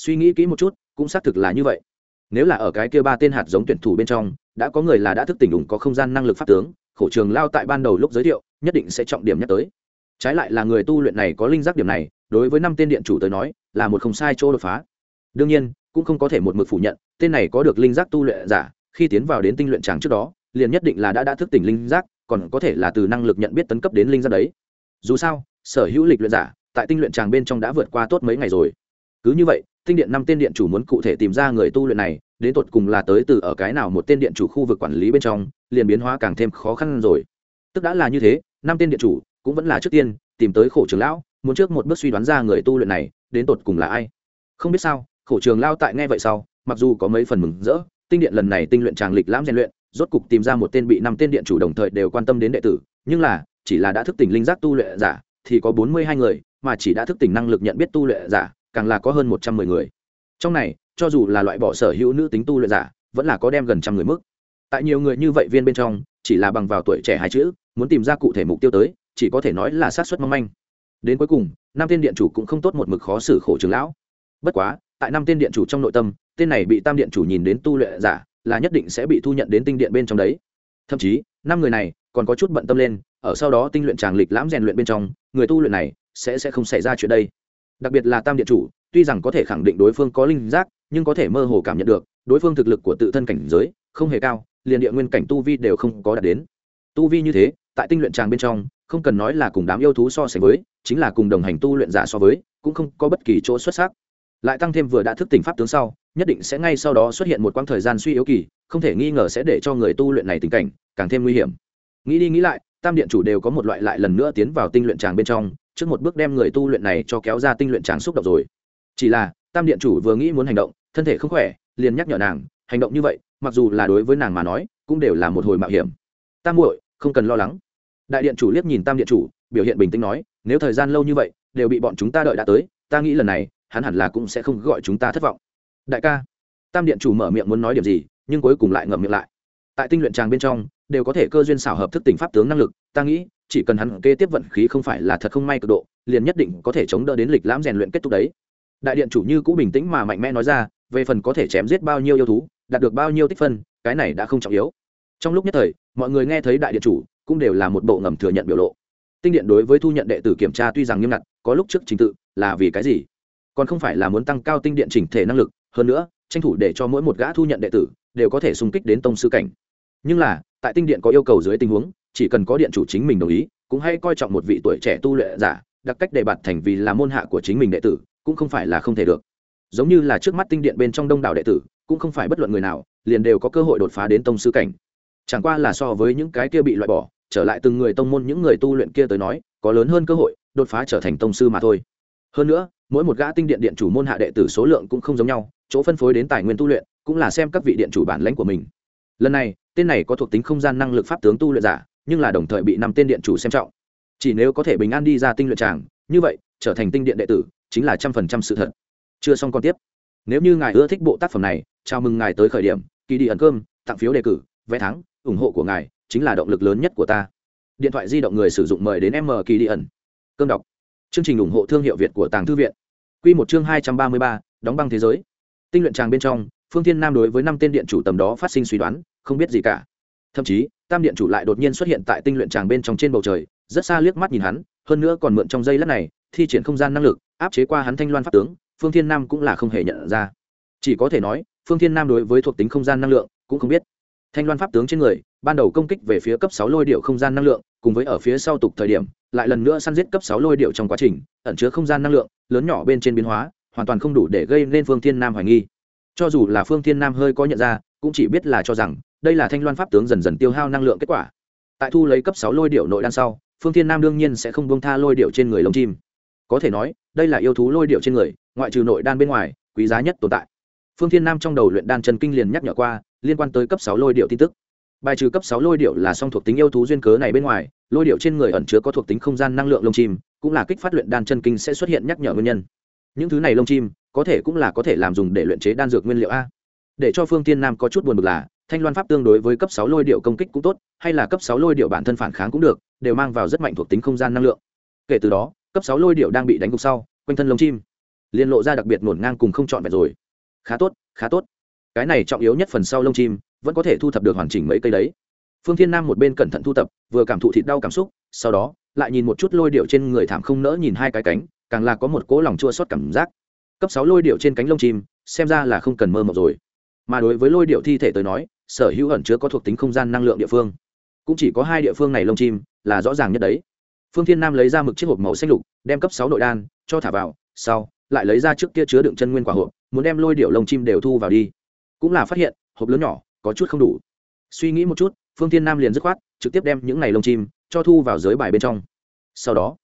suy nghĩ kỹ một chút, cũng xác thực là như vậy. Nếu là ở cái kia ba tên hạt giống tuyển thủ bên trong, đã có người là đã thức tỉnh ủng có không gian năng lực pháp tướng, khổ trường lao tại ban đầu lúc giới thiệu, nhất định sẽ trọng điểm nhắc tới. Trái lại là người tu luyện này có linh giác điểm này, đối với năm tên điện chủ tới nói, là một không sai chỗ đột phá. Đương nhiên, cũng không có thể một mực phủ nhận, tên này có được linh giác tu luyện giả, khi tiến vào đến tinh luyện tràng trước đó, liền nhất định là đã đã thức tỉnh linh giác, còn có thể là từ năng lực nhận biết tấn cấp đến linh giác đấy. Dù sao, sở hữu lịch luyện giả, tại tinh luyện tràng bên trong đã vượt qua tốt mấy ngày rồi. Cứ như vậy tinh điện năm tên điện chủ muốn cụ thể tìm ra người tu luyện này, đến tột cùng là tới từ ở cái nào một tên điện chủ khu vực quản lý bên trong, liền biến hóa càng thêm khó khăn rồi. Tức đã là như thế, năm tên điện chủ cũng vẫn là trước tiên tìm tới khổ trường lão, muốn trước một bước suy đoán ra người tu luyện này, đến tột cùng là ai. Không biết sao, khổ trường lao tại nghe vậy sau, mặc dù có mấy phần mừng rỡ, tinh điện lần này tinh luyện tràng lịch lãm rèn luyện, rốt cục tìm ra một tên bị năm tên điện chủ đồng thời đều quan tâm đến đệ tử, nhưng là, chỉ là đã thức tỉnh linh giác tu luyện giả, thì có bốn mươi hai người, mà chỉ đã thức tỉnh năng lực nhận biết tu luyện giả càng là có hơn một trăm mười người. Trong này, cho dù là loại bỏ sở hữu nữ tính tu luyện giả, vẫn là có đem gần trăm người mức. Tại nhiều người như vậy viên bên trong, chỉ là bằng vào tuổi trẻ hai chữ, muốn tìm ra cụ thể mục tiêu tới, chỉ có thể nói là sát xuất mong manh. Đến cuối cùng năm tên điện chủ cũng không tốt một mực khó xử khổ trường lão. Bất quá, tại năm tên điện chủ trong nội tâm, tên này bị tam điện chủ nhìn đến tu luyện giả, là nhất định sẽ bị thu nhận đến tinh điện bên trong đấy. Thậm chí, năm người này còn có chút bận tâm lên, ở sau đó tinh luyện tràng lịch lãm rèn luyện bên trong, người tu luyện này sẽ sẽ không xảy ra chuyện đây đặc biệt là tam điện chủ, tuy rằng có thể khẳng định đối phương có linh giác, nhưng có thể mơ hồ cảm nhận được, đối phương thực lực của tự thân cảnh giới không hề cao, liền địa nguyên cảnh tu vi đều không có đạt đến. Tu vi như thế, tại tinh luyện tràng bên trong, không cần nói là cùng đám yêu thú so sánh với, chính là cùng đồng hành tu luyện giả so với, cũng không có bất kỳ chỗ xuất sắc. Lại tăng thêm vừa đã thức tỉnh pháp tướng sau, nhất định sẽ ngay sau đó xuất hiện một quãng thời gian suy yếu kỳ, không thể nghi ngờ sẽ để cho người tu luyện này tình cảnh càng thêm nguy hiểm. Nghĩ đi nghĩ lại, tam điện chủ đều có một loại lại lần nữa tiến vào tinh luyện tràng bên trong trước một bước đem người tu luyện này cho kéo ra tinh luyện tràng xúc động rồi. Chỉ là, tam điện chủ vừa nghĩ muốn hành động, thân thể không khỏe, liền nhắc nhở nàng, hành động như vậy, mặc dù là đối với nàng mà nói, cũng đều là một hồi mạo hiểm. Tam muội, không cần lo lắng. Đại điện chủ liếc nhìn tam điện chủ, biểu hiện bình tĩnh nói, nếu thời gian lâu như vậy, đều bị bọn chúng ta đợi đã tới, ta nghĩ lần này, hắn hẳn là cũng sẽ không gọi chúng ta thất vọng. Đại ca. Tam điện chủ mở miệng muốn nói điểm gì, nhưng cuối cùng lại ngậm miệng lại. Tại tinh luyện tràng bên trong, đều có thể cơ duyên xảo hợp thức tỉnh pháp tướng năng lực, ta nghĩ chỉ cần hắn kế tiếp vận khí không phải là thật không may cực độ, liền nhất định có thể chống đỡ đến lịch lãm rèn luyện kết thúc đấy. Đại điện chủ như cũ bình tĩnh mà mạnh mẽ nói ra, về phần có thể chém giết bao nhiêu yêu thú, đạt được bao nhiêu tích phân, cái này đã không trọng yếu. Trong lúc nhất thời, mọi người nghe thấy đại điện chủ cũng đều là một bộ ngầm thừa nhận biểu lộ. Tinh điện đối với thu nhận đệ tử kiểm tra tuy rằng nghiêm ngặt, có lúc trước trình tự là vì cái gì? Còn không phải là muốn tăng cao tinh điện chỉnh thể năng lực, hơn nữa, tranh thủ để cho mỗi một gã thu nhận đệ tử đều có thể xung kích đến tông sư cảnh. Nhưng là, tại tinh điện có yêu cầu dưới tình huống chỉ cần có điện chủ chính mình đồng ý, cũng hay coi trọng một vị tuổi trẻ tu luyện giả đặc cách đề bạt thành vì là môn hạ của chính mình đệ tử, cũng không phải là không thể được. Giống như là trước mắt tinh điện bên trong đông đảo đệ tử, cũng không phải bất luận người nào, liền đều có cơ hội đột phá đến tông sư cảnh. Chẳng qua là so với những cái kia bị loại bỏ, trở lại từng người tông môn những người tu luyện kia tới nói, có lớn hơn cơ hội đột phá trở thành tông sư mà thôi. Hơn nữa, mỗi một gã tinh điện điện chủ môn hạ đệ tử số lượng cũng không giống nhau, chỗ phân phối đến tài nguyên tu luyện, cũng là xem các vị điện chủ bản lãnh của mình. Lần này, tên này có thuộc tính không gian năng lực pháp tướng tu luyện giả nhưng là đồng thời bị năm tên điện chủ xem trọng. Chỉ nếu có thể bình an đi ra tinh luyện tràng, như vậy, trở thành tinh điện đệ tử, chính là trăm phần trăm sự thật. Chưa xong còn tiếp. Nếu như ngài ưa thích bộ tác phẩm này, chào mừng ngài tới khởi điểm kỳ đi ẩn cơm, tặng phiếu đề cử, vé thắng, ủng hộ của ngài, chính là động lực lớn nhất của ta. Điện thoại di động người sử dụng mời đến m kỳ đi ẩn. Cơm đọc. Chương trình ủng hộ thương hiệu việt của tàng thư viện. Q một chương hai trăm ba mươi ba, đóng băng thế giới. Tinh luyện tràng bên trong, phương thiên nam đối với năm tên điện chủ tầm đó phát sinh suy đoán, không biết gì cả thậm chí, tam điện chủ lại đột nhiên xuất hiện tại tinh luyện tràng bên trong trên bầu trời, rất xa liếc mắt nhìn hắn, hơn nữa còn mượn trong giây lát này, thi triển không gian năng lực, áp chế qua hắn thanh loan pháp tướng, phương thiên nam cũng là không hề nhận ra. Chỉ có thể nói, phương thiên nam đối với thuộc tính không gian năng lượng cũng không biết. Thanh loan pháp tướng trên người, ban đầu công kích về phía cấp sáu lôi điệu không gian năng lượng, cùng với ở phía sau tục thời điểm, lại lần nữa săn giết cấp sáu lôi điệu trong quá trình, ẩn chứa không gian năng lượng, lớn nhỏ bên trên biến hóa, hoàn toàn không đủ để gây nên phương thiên nam hoài nghi. Cho dù là phương thiên nam hơi có nhận ra cũng chỉ biết là cho rằng đây là thanh loan pháp tướng dần dần tiêu hao năng lượng kết quả. Tại thu lấy cấp sáu lôi điệu nội đan sau, phương thiên nam đương nhiên sẽ không buông tha lôi điệu trên người lông chim. Có thể nói, đây là yêu thú lôi điệu trên người, ngoại trừ nội đan bên ngoài, quý giá nhất tồn tại. Phương thiên nam trong đầu luyện đan chân kinh liền nhắc nhở qua, liên quan tới cấp sáu lôi điệu tin tức. Bài trừ cấp sáu lôi điệu là song thuộc tính yêu thú duyên cớ này bên ngoài, lôi điệu trên người ẩn chứa có thuộc tính không gian năng lượng lông chim, cũng là kích phát luyện đan chân kinh sẽ xuất hiện nhắc nhở nguyên nhân. Những thứ này lông chim, có thể cũng là có thể làm dùng để luyện chế đan dược nguyên liệu a để cho phương tiên nam có chút buồn bực là, thanh loan pháp tương đối với cấp sáu lôi điệu công kích cũng tốt, hay là cấp sáu lôi điệu bản thân phản kháng cũng được, đều mang vào rất mạnh thuộc tính không gian năng lượng. Kể từ đó, cấp sáu lôi điệu đang bị đánh gục sau, quanh thân lông chim liên lộ ra đặc biệt ngổn ngang cùng không chọn vẹn rồi. Khá tốt khá tốt. Cái này trọng yếu nhất phần sau lông chim, vẫn có thể thu thập được hoàn chỉnh mấy cây đấy. Phương thiên nam một bên cẩn thận thu thập vừa cảm thụ thịt đau cảm xúc, sau đó, lại nhìn một chút lôi điệu trên người thảm không nỡ nhìn hai cái cánh, càng là có một cỗ lòng chua xót cảm giác. Cấp sáu lôi điệu trên cánh lông chim, xem ra là không cần mơ mộng rồi mà đối với lôi điệu thi thể tới nói, sở hữu ẩn chứa có thuộc tính không gian năng lượng địa phương, cũng chỉ có hai địa phương này lông chim, là rõ ràng nhất đấy. Phương thiên nam lấy ra mực chiếc hộp màu xanh lục, đem cấp sáu nội đan cho thả vào, sau, lại lấy ra trước kia chứa đựng chân nguyên quả hộp, muốn đem lôi điệu lông chim đều thu vào đi. Cũng là phát hiện, hộp lớn nhỏ, có chút không đủ. Suy nghĩ một chút, phương thiên nam liền dứt khoát, trực tiếp đem những này lông chim cho thu vào giới bài bên trong. Sau đó,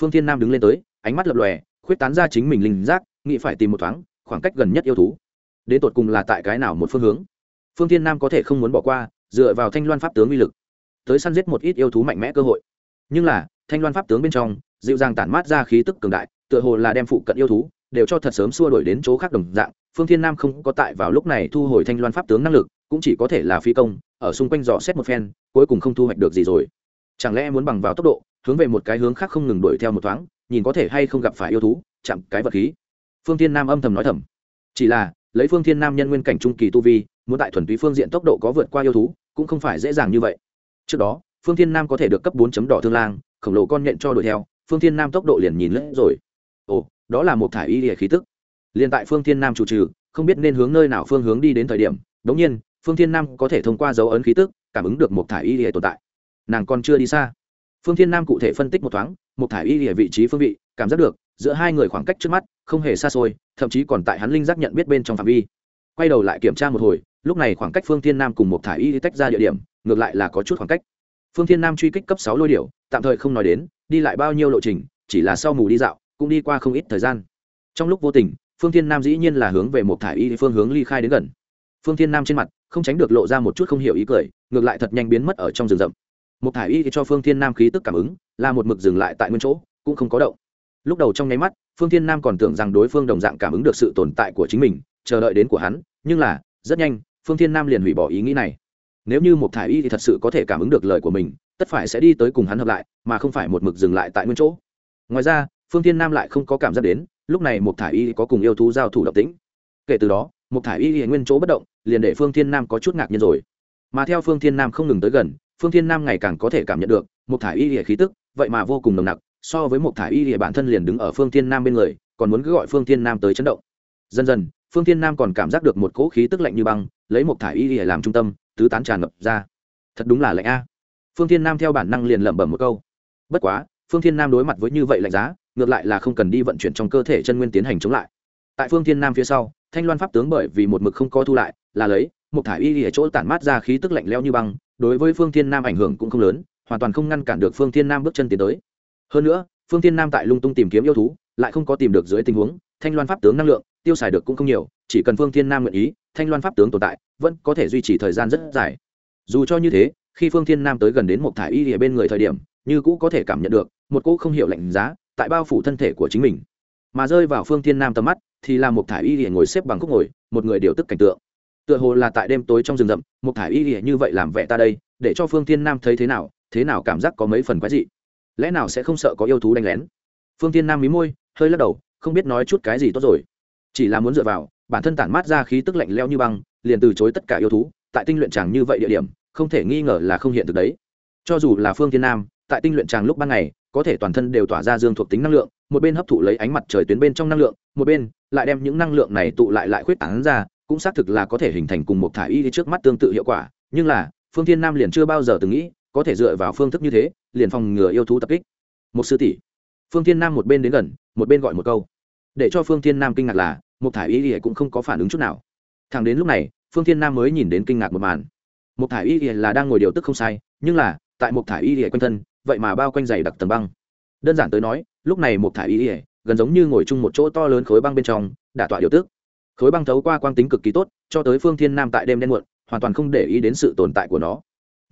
phương thiên nam đứng lên tới, ánh mắt lập lòe, khuyết tán ra chính mình linh giác, nghĩ phải tìm một thoáng, khoảng cách gần nhất yêu thú đến tột cùng là tại cái nào một phương hướng? Phương thiên nam có thể không muốn bỏ qua, dựa vào thanh loan pháp tướng uy lực, tới săn giết một ít yêu thú mạnh mẽ cơ hội. Nhưng là, thanh loan pháp tướng bên trong, dịu dàng tản mát ra khí tức cường đại, tựa hồ là đem phụ cận yêu thú đều cho thật sớm xua đổi đến chỗ khác đồng dạng. Phương thiên nam không có tại vào lúc này thu hồi thanh loan pháp tướng năng lực, cũng chỉ có thể là phi công, ở xung quanh dò xét một phen, cuối cùng không thu hoạch được gì rồi. Chẳng lẽ muốn bằng vào tốc độ, hướng về một cái hướng khác không ngừng đuổi theo một thoáng, nhìn có thể hay không gặp phải yêu thú, chạm cái vật khí. Phương thiên nam âm thầm nói thầm. Chỉ là lấy phương thiên nam nhân nguyên cảnh trung kỳ tu vi, muốn tại thuần túy phương diện tốc độ có vượt qua yêu thú, cũng không phải dễ dàng như vậy. Trước đó, phương thiên nam có thể được cấp bốn chấm đỏ thương lang, khổng lồ con nhện cho đuổi theo, phương thiên nam tốc độ liền nhìn lẫn rồi. Ồ, đó là một thải y địa khí tức. Liền tại phương thiên nam chủ trừ, không biết nên hướng nơi nào phương hướng đi đến thời điểm, đống nhiên, phương thiên nam có thể thông qua dấu ấn khí tức, cảm ứng được một thải y địa tồn tại. Nàng còn chưa đi xa. Phương thiên nam cụ thể phân tích một thoáng, một thải y địa vị trí phương vị, cảm giác được giữa hai người khoảng cách trước mắt không hề xa xôi, thậm chí còn tại hắn linh giác nhận biết bên trong phạm vi. Quay đầu lại kiểm tra một hồi, lúc này khoảng cách phương thiên nam cùng một thải y tách ra địa điểm, ngược lại là có chút khoảng cách. Phương thiên nam truy kích cấp sáu lôi điểu, tạm thời không nói đến, đi lại bao nhiêu lộ trình, chỉ là sau mù đi dạo, cũng đi qua không ít thời gian. Trong lúc vô tình, phương thiên nam dĩ nhiên là hướng về một thải y phương hướng ly khai đến gần. Phương thiên nam trên mặt, không tránh được lộ ra một chút không hiểu ý cười, ngược lại thật nhanh biến mất ở trong rừng rậm. Một thải y cho phương thiên nam khí tức cảm ứng, là một mực dừng lại tại nguyên chỗ, cũng không có động lúc đầu trong nháy mắt, phương thiên nam còn tưởng rằng đối phương đồng dạng cảm ứng được sự tồn tại của chính mình, chờ đợi đến của hắn, nhưng là, rất nhanh, phương thiên nam liền hủy bỏ ý nghĩ này. Nếu như một thải y thì thật sự có thể cảm ứng được lời của mình, tất phải sẽ đi tới cùng hắn hợp lại, mà không phải một mực dừng lại tại nguyên chỗ. Ngoài ra, phương thiên nam lại không có cảm giác đến, lúc này một thải y có cùng yêu thú giao thủ độc tính kể từ đó, một thải y hiện nguyên chỗ bất động, liền để phương thiên nam có chút ngạc nhiên rồi. Mà theo phương thiên nam không ngừng tới gần, phương thiên nam ngày càng có thể cảm nhận được, một thải y hiện khí tức, vậy mà vô cùng nồng nặc so với một thả y hiện bản thân liền đứng ở phương thiên nam bên người, còn muốn cứ gọi phương thiên nam tới chấn động. Dần dần, phương thiên nam còn cảm giác được một cỗ khí tức lạnh như băng, lấy một thả y hiện làm trung tâm, tứ tán tràn ngập ra. Thật đúng là lạnh a. Phương thiên nam theo bản năng liền lẩm bẩm một câu. Bất quá, phương thiên nam đối mặt với như vậy lạnh giá, ngược lại là không cần đi vận chuyển trong cơ thể chân nguyên tiến hành chống lại. Tại phương thiên nam phía sau, thanh loan pháp tướng bởi vì một mực không co thu lại, là lấy một thả y ở chỗ tản mát ra khí tức lạnh leo như băng, đối với phương thiên nam ảnh hưởng cũng không lớn, hoàn toàn không ngăn cản được phương thiên nam bước chân tiến tới hơn nữa, phương thiên nam tại lung tung tìm kiếm yêu thú, lại không có tìm được dưới tình huống, thanh loan pháp tướng năng lượng, tiêu xài được cũng không nhiều, chỉ cần phương thiên nam nguyện ý, thanh loan pháp tướng tồn tại, vẫn có thể duy trì thời gian rất dài. Dù cho như thế, khi phương thiên nam tới gần đến một thải y địa bên người thời điểm, như cũ có thể cảm nhận được, một cỗ không hiểu lạnh giá, tại bao phủ thân thể của chính mình. Mà rơi vào phương thiên nam tầm mắt, thì là một thải y địa ngồi xếp bằng khúc ngồi, một người điều tức cảnh tượng. Tựa hồ là tại đêm tối trong rừng rậm, một thải y địa như vậy làm vẻ ta đây, để cho phương thiên nam thấy thế nào thế nào cảm giác có mấy phần quái dị lẽ nào sẽ không sợ có yêu thú đánh lén? Phương thiên nam mí môi, hơi lắc đầu, không biết nói chút cái gì tốt rồi. Chỉ là muốn dựa vào, bản thân tản mát ra khí tức lạnh leo như băng, liền từ chối tất cả yêu thú, tại tinh luyện tràng như vậy địa điểm, không thể nghi ngờ là không hiện thực đấy. Cho dù là phương thiên nam, tại tinh luyện tràng lúc ban ngày, có thể toàn thân đều tỏa ra dương thuộc tính năng lượng, một bên hấp thụ lấy ánh mặt trời tuyến bên trong năng lượng, một bên lại đem những năng lượng này tụ lại lại khuyết tán ra, cũng xác thực là có thể hình thành cùng một thả y trước mắt tương tự hiệu quả, nhưng là, phương thiên nam liền chưa bao giờ từng nghĩ có thể dựa vào phương thức như thế, liền phòng ngừa yêu thú tập kích. Một sư tỷ, phương thiên nam một bên đến gần, một bên gọi một câu. Để cho phương thiên nam kinh ngạc là một thải y cũng không có phản ứng chút nào. Thẳng đến lúc này, phương thiên nam mới nhìn đến kinh ngạc một màn. Một thải y là đang ngồi điều tức không sai, nhưng là, tại một thải y quanh thân, vậy mà bao quanh dày đặc tầng băng. Đơn giản tới nói, lúc này một thải y ỉa gần giống như ngồi chung một chỗ to lớn khối băng bên trong, đả tọa điều tức. khối băng thấu qua quang tính cực kỳ tốt, cho tới phương thiên nam tại đêm đen muộn, hoàn toàn không để ý đến sự tồn tại của nó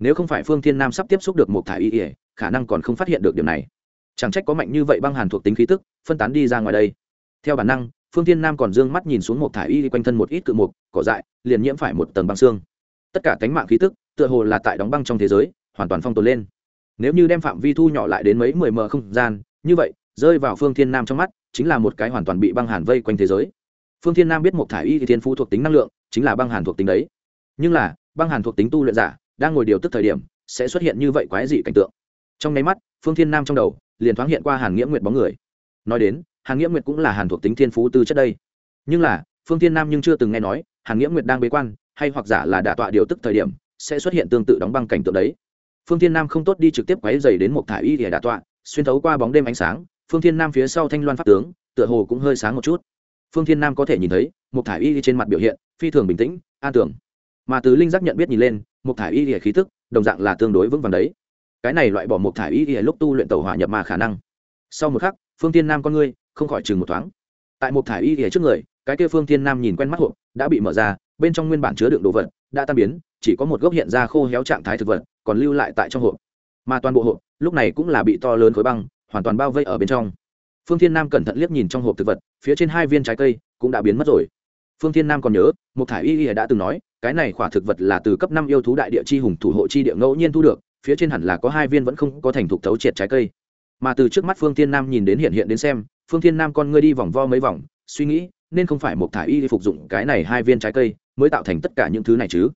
nếu không phải phương thiên nam sắp tiếp xúc được một thải y ỉa khả năng còn không phát hiện được điểm này. Chẳng trách có mạnh như vậy băng hàn thuộc tính khí tức, phân tán đi ra ngoài đây. Theo bản năng, phương thiên nam còn d ư ơ n g mắt nhìn xuống một thải y quanh thân một ít cự mục, cỏ dại, liền nhiễm phải một tầng băng xương. Tất cả cánh mạng khí tức, tựa hồ là tại đóng băng trong thế giới, hoàn toàn phong tồn lên. Nếu như đem phạm vi thu nhỏ lại đến mấy mười mờ không gian, như vậy, rơi vào phương thiên nam trong mắt, chính là một cái hoàn toàn bị băng hàn vây quanh thế giới. Phương thiên nam biết một thải y thì thiên phú thuộc tính năng lượng, chính là băng hàn thuộc tính đấy. Nhưng là, băng hàn thuộc tính tu luyện giả đang ngồi điều tức thời điểm, sẽ xuất hiện như vậy quái dị cảnh tượng. Trong nháy mắt, phương thiên nam trong đầu liền thoáng hiện qua hàn nghĩa nguyệt bóng người. Nói đến, hàn nghĩa nguyệt cũng là hàn thuộc tính thiên phú tư chất đây. Nhưng là, phương thiên nam nhưng chưa từng nghe nói, hàn nghĩa nguyệt đang bế quan, hay hoặc giả là đả tọa điều tức thời điểm, sẽ xuất hiện tương tự đóng băng cảnh tượng đấy. Phương thiên nam không tốt đi trực tiếp quáy dày đến một thả y để đả tọa, xuyên thấu qua bóng đêm ánh sáng, phương thiên nam phía sau thanh loan pháp tướng, tựa hồ cũng hơi sáng một chút. Phương thiên nam có thể nhìn thấy, một thả y trên mặt biểu hiện phi thường bình tĩnh, an tưởng mà từ linh giác nhận biết nhìn lên một thải y khí tức, đồng dạng là tương đối vững vàng đấy. Cái này loại bỏ một thải y lúc tu luyện tàu hỏa nhập mà khả năng. Sau một khắc, phương thiên nam con ngươi không khỏi chừng một thoáng. Tại một thải y trước người, cái kia phương thiên nam nhìn quen mắt hộp đã bị mở ra, bên trong nguyên bản chứa đựng đồ vật đã tan biến, chỉ có một gốc hiện ra khô héo trạng thái thực vật còn lưu lại tại trong hộp. Mà toàn bộ hộp lúc này cũng là bị to lớn khối băng, hoàn toàn bao vây ở bên trong. Phương thiên nam cẩn thận liếc nhìn trong hộp thực vật, phía trên hai viên trái cây cũng đã biến mất rồi. Phương thiên nam còn nhớ, một thải y y đã từng nói cái này khỏa thực vật là từ cấp năm yêu thú đại địa chi hùng thủ hộ chi địa ngẫu nhiên thu được, phía trên hẳn là có hai viên vẫn không có thành thục thấu triệt trái cây. Mà từ trước mắt phương thiên nam nhìn đến hiện hiện đến xem, phương thiên nam con ngươi đi vòng vo mấy vòng, suy nghĩ, nên không phải một thải y phục dụng cái này hai viên trái cây mới tạo thành tất cả những thứ này chứ?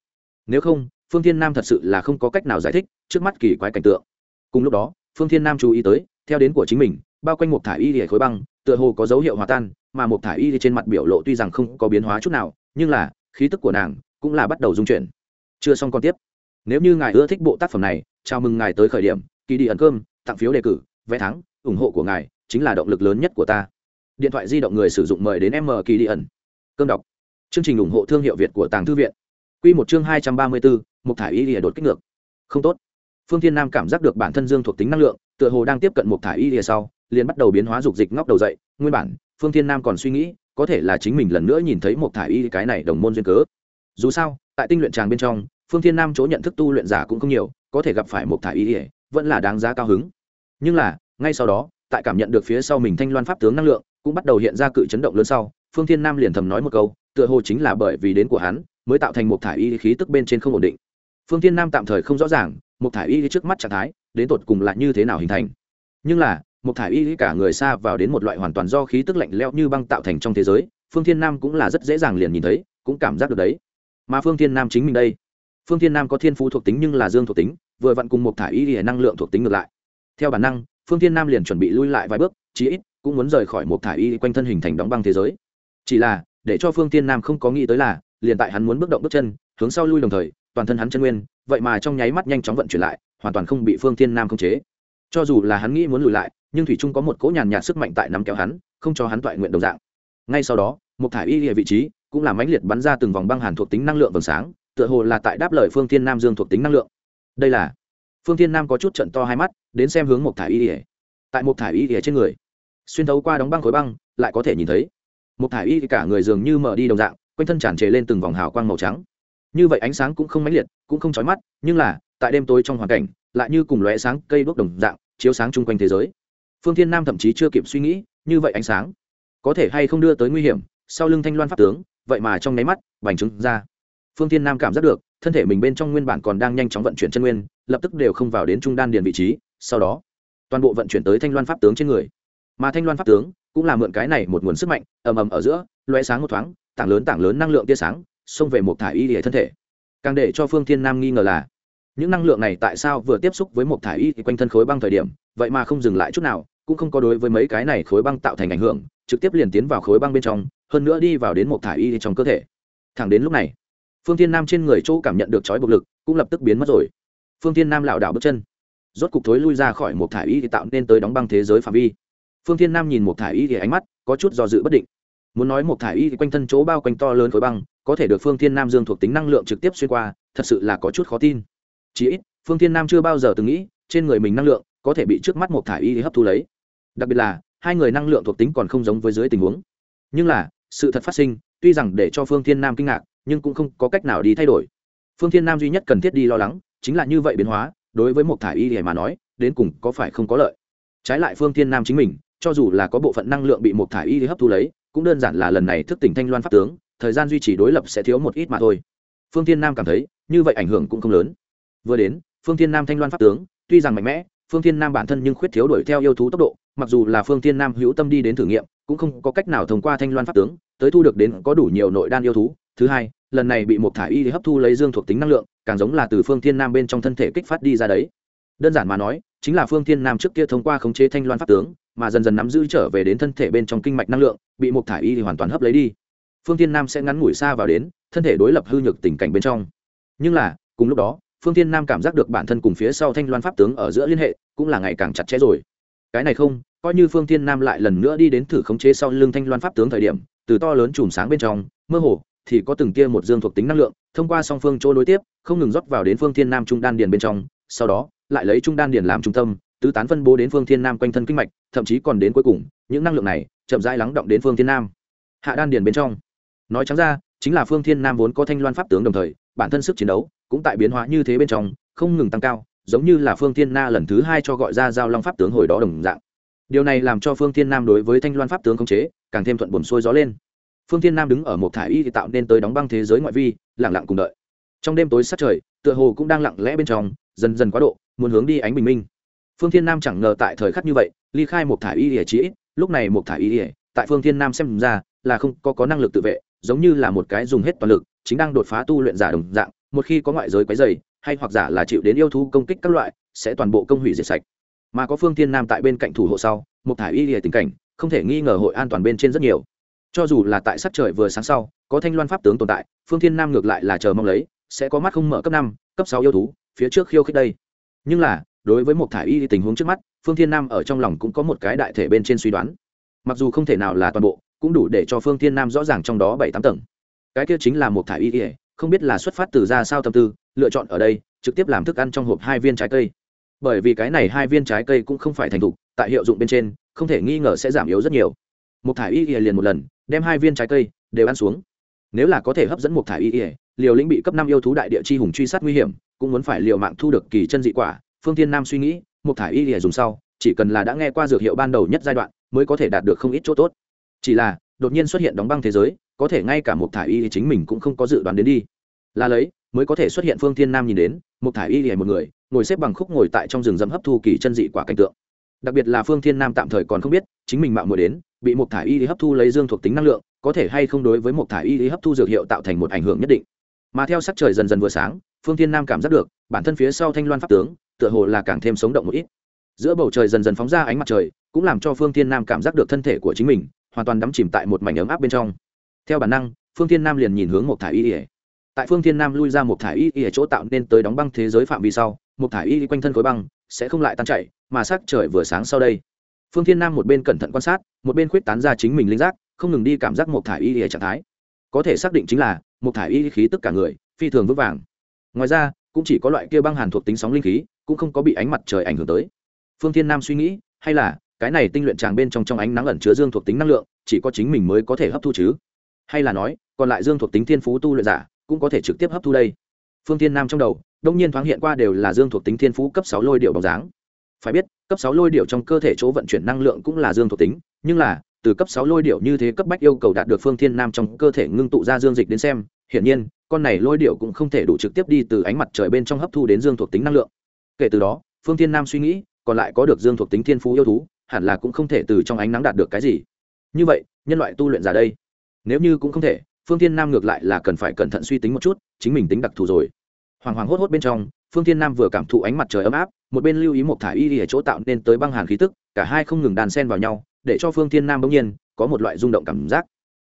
Nếu không, phương thiên nam thật sự là không có cách nào giải thích trước mắt kỳ quái cảnh tượng. Cùng lúc đó, phương thiên nam chú ý tới, theo đến của chính mình, bao quanh một thải y liễu khối băng, tựa hồ có dấu hiệu hòa tan, mà một thải y trên mặt biểu lộ tuy rằng không có biến hóa chút nào, nhưng là, khí tức của nàng cũng là bắt đầu dung chuyển. Chưa xong còn tiếp. Nếu như ngài ưa thích bộ tác phẩm này, chào mừng ngài tới khởi điểm kỳ đi ẩn cơm, tặng phiếu đề cử, vé thắng, ủng hộ của ngài chính là động lực lớn nhất của ta. Điện thoại di động người sử dụng mời đến m kỳ đi ẩn. Cơm đọc. Chương trình ủng hộ thương hiệu việt của tàng thư viện. Quy một chương hai trăm ba mươi bốn một thải y lìa đột kích ngược. Không tốt. Phương thiên nam cảm giác được bản thân dương thuộc tính năng lượng, tựa hồ đang tiếp cận một thải y lìa sau, liền bắt đầu biến hóa dục dịch ngóc đầu dậy. Nguyên bản, phương thiên nam còn suy nghĩ, có thể là chính mình lần nữa nhìn thấy một thải y cái này đồng môn duyên cớ dù sao, tại tinh luyện tràng bên trong, phương thiên nam chỗ nhận thức tu luyện giả cũng không nhiều, có thể gặp phải một thả ý ỉa vẫn là đáng giá cao hứng. Nhưng là, ngay sau đó, tại cảm nhận được phía sau mình thanh loan pháp tướng năng lượng, cũng bắt đầu hiện ra cự chấn động lớn sau, phương thiên nam liền thầm nói một câu, tựa hồ chính là bởi vì đến của hắn, mới tạo thành một thả y khí tức bên trên không ổn định. Phương thiên nam tạm thời không rõ ràng một thả y trước mắt trạng thái, đến tột cùng là như thế nào hình thành. Nhưng là một thả y cả người xa vào đến một loại hoàn toàn do khí tức lạnh lẽo như băng tạo thành trong thế giới, phương thiên nam cũng là rất dễ dàng liền nhìn thấy, cũng cảm giác được đấy mà phương thiên nam chính mình đây. Phương thiên nam có thiên phú thuộc tính nhưng là dương thuộc tính, vừa vặn cùng một thải y năng lượng thuộc tính ngược lại. Theo bản năng, phương thiên nam liền chuẩn bị lui lại vài bước, chí ít cũng muốn rời khỏi một thải y quanh thân hình thành đóng băng thế giới. Chỉ là, để cho phương thiên nam không có nghĩ tới là, liền tại hắn muốn bước động bước chân, hướng sau lui đồng thời, toàn thân hắn chân nguyên, vậy mà trong nháy mắt nhanh chóng vận chuyển lại, hoàn toàn không bị phương thiên nam khống chế. Cho dù là hắn nghĩ muốn lùi lại, nhưng thủy trung có một cỗ nhàn nhạt sức mạnh tại nắm kéo hắn, không cho hắn toại nguyện đồng dạng. Ngay sau đó một thải y địa vị trí cũng làm mãnh liệt bắn ra từng vòng băng hàn thuộc tính năng lượng vầng sáng, tựa hồ là tại đáp lời phương thiên nam dương thuộc tính năng lượng. Đây là, phương thiên nam có chút trận to hai mắt, đến xem hướng một thải y ỉa tại một thải y ỉa trên người, xuyên thấu qua đóng băng khối băng, lại có thể nhìn thấy. Một thải y cả người dường như mở đi đồng dạng, quanh thân tràn trề lên từng vòng hào quang màu trắng. Như vậy ánh sáng cũng không mãnh liệt, cũng không chói mắt, nhưng là, tại đêm tối trong hoàn cảnh, lại như cùng lóe sáng cây đuốc đồng dạng, chiếu sáng chung quanh thế giới. Phương thiên nam thậm chí chưa kịp suy nghĩ, như vậy ánh sáng có thể hay không đưa tới nguy hiểm, sau lưng thanh loan pháp tướng vậy mà trong nháy mắt, bành trứng ra. Phương thiên nam cảm giác được, thân thể mình bên trong nguyên bản còn đang nhanh chóng vận chuyển chân nguyên, lập tức đều không vào đến trung đan điền vị trí, sau đó, toàn bộ vận chuyển tới thanh loan pháp tướng trên người. Mà thanh loan pháp tướng cũng là mượn cái này một nguồn sức mạnh, ầm ầm ở giữa loe sáng một thoáng, tảng lớn tảng lớn năng lượng tia sáng, xông về một thải y để thân thể. Càng để cho phương thiên nam nghi ngờ là, những năng lượng này tại sao vừa tiếp xúc với một thải y thì quanh thân khối băng thời điểm, vậy mà không dừng lại chút nào, cũng không có đối với mấy cái này khối băng tạo thành ảnh hưởng, trực tiếp liền tiến vào khối băng bên trong hơn nữa đi vào đến một thải y trong cơ thể. Thẳng đến lúc này, phương thiên nam trên người chỗ cảm nhận được chói bộc lực cũng lập tức biến mất rồi. Phương thiên nam lảo đảo bước chân, rốt cục thối lui ra khỏi một thải y thì tạo nên tới đóng băng thế giới phạm vi. Phương thiên nam nhìn một thải y thì ánh mắt có chút do dự bất định. Muốn nói một thải y thì quanh thân chỗ bao quanh to lớn khối băng, có thể được phương thiên nam dương thuộc tính năng lượng trực tiếp xuyên qua, thật sự là có chút khó tin. Chỉ ít, phương thiên nam chưa bao giờ từng nghĩ trên người mình năng lượng có thể bị trước mắt một thải y thì hấp thu lấy. Đặc biệt là, hai người năng lượng thuộc tính còn không giống với dưới tình huống. Nhưng là sự thật phát sinh, tuy rằng để cho phương thiên nam kinh ngạc, nhưng cũng không có cách nào đi thay đổi. Phương thiên nam duy nhất cần thiết đi lo lắng chính là như vậy biến hóa, đối với một thải y thì mà nói, đến cùng có phải không có lợi. Trái lại phương thiên nam chính mình, cho dù là có bộ phận năng lượng bị một thải y hấp thu lấy, cũng đơn giản là lần này thức tỉnh thanh loan pháp tướng, thời gian duy trì đối lập sẽ thiếu một ít mà thôi. Phương thiên nam cảm thấy, như vậy ảnh hưởng cũng không lớn. Vừa đến, phương thiên nam thanh loan pháp tướng, tuy rằng mạnh mẽ, phương thiên nam bản thân nhưng khuyết thiếu đuổi theo yêu thú tốc độ, mặc dù là phương thiên nam hữu tâm đi đến thử nghiệm cũng không có cách nào thông qua thanh loan pháp tướng, tới thu được đến có đủ nhiều nội đan yêu thú. Thứ hai, lần này bị một thả y hấp thu lấy dương thuộc tính năng lượng, càng giống là từ phương thiên nam bên trong thân thể kích phát đi ra đấy. Đơn giản mà nói, chính là phương thiên nam trước kia thông qua khống chế thanh loan pháp tướng, mà dần dần nắm giữ trở về đến thân thể bên trong kinh mạch năng lượng, bị một thả y hoàn toàn hấp lấy đi. Phương thiên nam sẽ ngắn ngủi xa vào đến, thân thể đối lập hư nhược tình cảnh bên trong. Nhưng là, cùng lúc đó, phương thiên nam cảm giác được bản thân cùng phía sau thanh loan pháp tướng ở giữa liên hệ, cũng là ngày càng chặt chẽ rồi. Cái này không coi như phương thiên nam lại lần nữa đi đến thử khống chế sau lưng thanh loan pháp tướng thời điểm, từ to lớn chùm sáng bên trong, mơ hồ, thì có từng tia một dương thuộc tính năng lượng, thông qua song phương chỗ nối tiếp, không ngừng rót vào đến phương thiên nam trung đan điền bên trong, sau đó, lại lấy trung đan điền làm trung tâm, tứ tán phân bố đến phương thiên nam quanh thân kinh mạch, thậm chí còn đến cuối cùng, những năng lượng này chậm rãi lắng động đến phương thiên nam. Hạ đan điền bên trong. Nói trắng ra, chính là phương thiên nam vốn có thanh loan pháp tướng đồng thời, bản thân sức chiến đấu cũng tại biến hóa như thế bên trong, không ngừng tăng cao, giống như là phương thiên na lần thứ hai cho gọi ra giao long pháp tướng hồi đó đồng dạng điều này làm cho phương thiên nam đối với thanh loan pháp tướng khống chế càng thêm thuận buồn xuôi gió lên. Phương thiên nam đứng ở một thải y thì tạo nên tới đóng băng thế giới ngoại vi lẳng lặng cùng đợi. Trong đêm tối sát trời tựa hồ cũng đang lặng lẽ bên trong dần dần quá độ muốn hướng đi ánh bình minh. Phương thiên nam chẳng ngờ tại thời khắc như vậy ly khai một thải y ỉa chỉ lúc này một thải y ỉa tại phương thiên nam xem ra là không có, có năng lực tự vệ giống như là một cái dùng hết toàn lực chính đang đột phá tu luyện giả đồng dạng một khi có ngoại giới quấy dày hay hoặc giả là chịu đến yêu thú công kích các loại sẽ toàn bộ công hủy diệt sạch mà có phương thiên nam tại bên cạnh thủ hộ sau một thải y lìa tình cảnh, không thể nghi ngờ hội an toàn bên trên rất nhiều. Cho dù là tại sắc trời vừa sáng sau, có thanh loan pháp tướng tồn tại, phương thiên nam ngược lại là chờ mong lấy, sẽ có mắt không mở cấp năm, cấp sáu yêu thú, phía trước khiêu khích đây. Nhưng là, đối với một thải y tình huống trước mắt, phương thiên nam ở trong lòng cũng có một cái đại thể bên trên suy đoán. Mặc dù không thể nào là toàn bộ, cũng đủ để cho phương thiên nam rõ ràng trong đó bảy tám tầng. Cái kia chính là một thải y không biết là xuất phát từ ra sao tâm tư, lựa chọn ở đây, trực tiếp làm thức ăn trong hộp hai viên trái cây bởi vì cái này hai viên trái cây cũng không phải thành thục, tại hiệu dụng bên trên, không thể nghi ngờ sẽ giảm yếu rất nhiều. Một thải y ỉa liền một lần, đem hai viên trái cây đều ăn xuống. Nếu là có thể hấp dẫn một thải y ỉa liều lĩnh bị cấp năm yêu thú đại địa chi hùng truy sát nguy hiểm, cũng muốn phải liều mạng thu được kỳ chân dị quả, phương tiên nam suy nghĩ một thải y ỉa dùng sau, chỉ cần là đã nghe qua dược hiệu ban đầu nhất giai đoạn, mới có thể đạt được không ít chỗ tốt. Chỉ là, đột nhiên xuất hiện đóng băng thế giới, có thể ngay cả một thải y chính mình cũng không có dự đoán đến đi. Là lấy, mới có thể xuất hiện phương thiên nam nhìn đến một thải y hề một người, ngồi xếp bằng khúc ngồi tại trong rừng rậm hấp thu kỳ chân dị quả cảnh tượng. Đặc biệt là phương thiên nam tạm thời còn không biết, chính mình mạo muội đến, bị một thải y hấp thu lấy dương thuộc tính năng lượng, có thể hay không đối với một thải y hấp thu dược hiệu tạo thành một ảnh hưởng nhất định. Mà theo sắc trời dần dần vừa sáng, phương thiên nam cảm giác được, bản thân phía sau thanh loan pháp tướng, tựa hồ là càng thêm sống động một ít. Giữa bầu trời dần dần phóng ra ánh mặt trời, cũng làm cho phương thiên nam cảm giác được thân thể của chính mình, hoàn toàn đắm chìm tại một mảnh ấm áp bên trong. Theo bản năng, phương thiên nam liền nhìn hướng một thải y đi tại phương thiên nam lui ra một thải y ở chỗ tạo nên tới đóng băng thế giới phạm vi sau, một thải y quanh thân khối băng sẽ không lại tan chảy, mà sắc trời vừa sáng sau đây. Phương thiên nam một bên cẩn thận quan sát, một bên khuyết tán ra chính mình linh giác, không ngừng đi cảm giác một thải y ở trạng thái. Có thể xác định chính là, một thải y khí tức cả người, phi thường vững vàng. Ngoài ra, cũng chỉ có loại kia băng hàn thuộc tính sóng linh khí, cũng không có bị ánh mặt trời ảnh hưởng tới. Phương thiên nam suy nghĩ, hay là, cái này tinh luyện tràng bên trong trong ánh nắng ẩn chứa dương thuộc tính năng lượng, chỉ có chính mình mới có thể hấp thu chứ? Hay là nói, còn lại dương thuộc tính thiên phú tu luyện giả cũng có thể trực tiếp hấp thu đây. Phương thiên nam trong đầu, đông nhiên thoáng hiện qua đều là dương thuộc tính thiên phú cấp sáu lôi điệu bóng dáng. Phải biết, cấp sáu lôi điệu trong cơ thể chỗ vận chuyển năng lượng cũng là dương thuộc tính, nhưng là, từ cấp sáu lôi điệu như thế cấp bách yêu cầu đạt được phương thiên nam trong cơ thể ngưng tụ ra dương dịch đến xem, hiển nhiên, con này lôi điệu cũng không thể đủ trực tiếp đi từ ánh mặt trời bên trong hấp thu đến dương thuộc tính năng lượng. Kể từ đó, phương thiên nam suy nghĩ, còn lại có được dương thuộc tính thiên phú yêu thú, hẳn là cũng không thể từ trong ánh nắng đạt được cái gì. Như vậy, nhân loại tu luyện giả đây, nếu như cũng không thể phương thiên nam ngược lại là cần phải cẩn thận suy tính một chút, chính mình tính đặc thù rồi. Hoàng hoàng hốt hốt bên trong, phương thiên nam vừa cảm thụ ánh mặt trời ấm áp, một bên lưu ý một thả y ở chỗ tạo nên tới băng hàn khí tức, cả hai không ngừng đàn sen vào nhau, để cho phương thiên nam bỗng nhiên có một loại rung động cảm giác.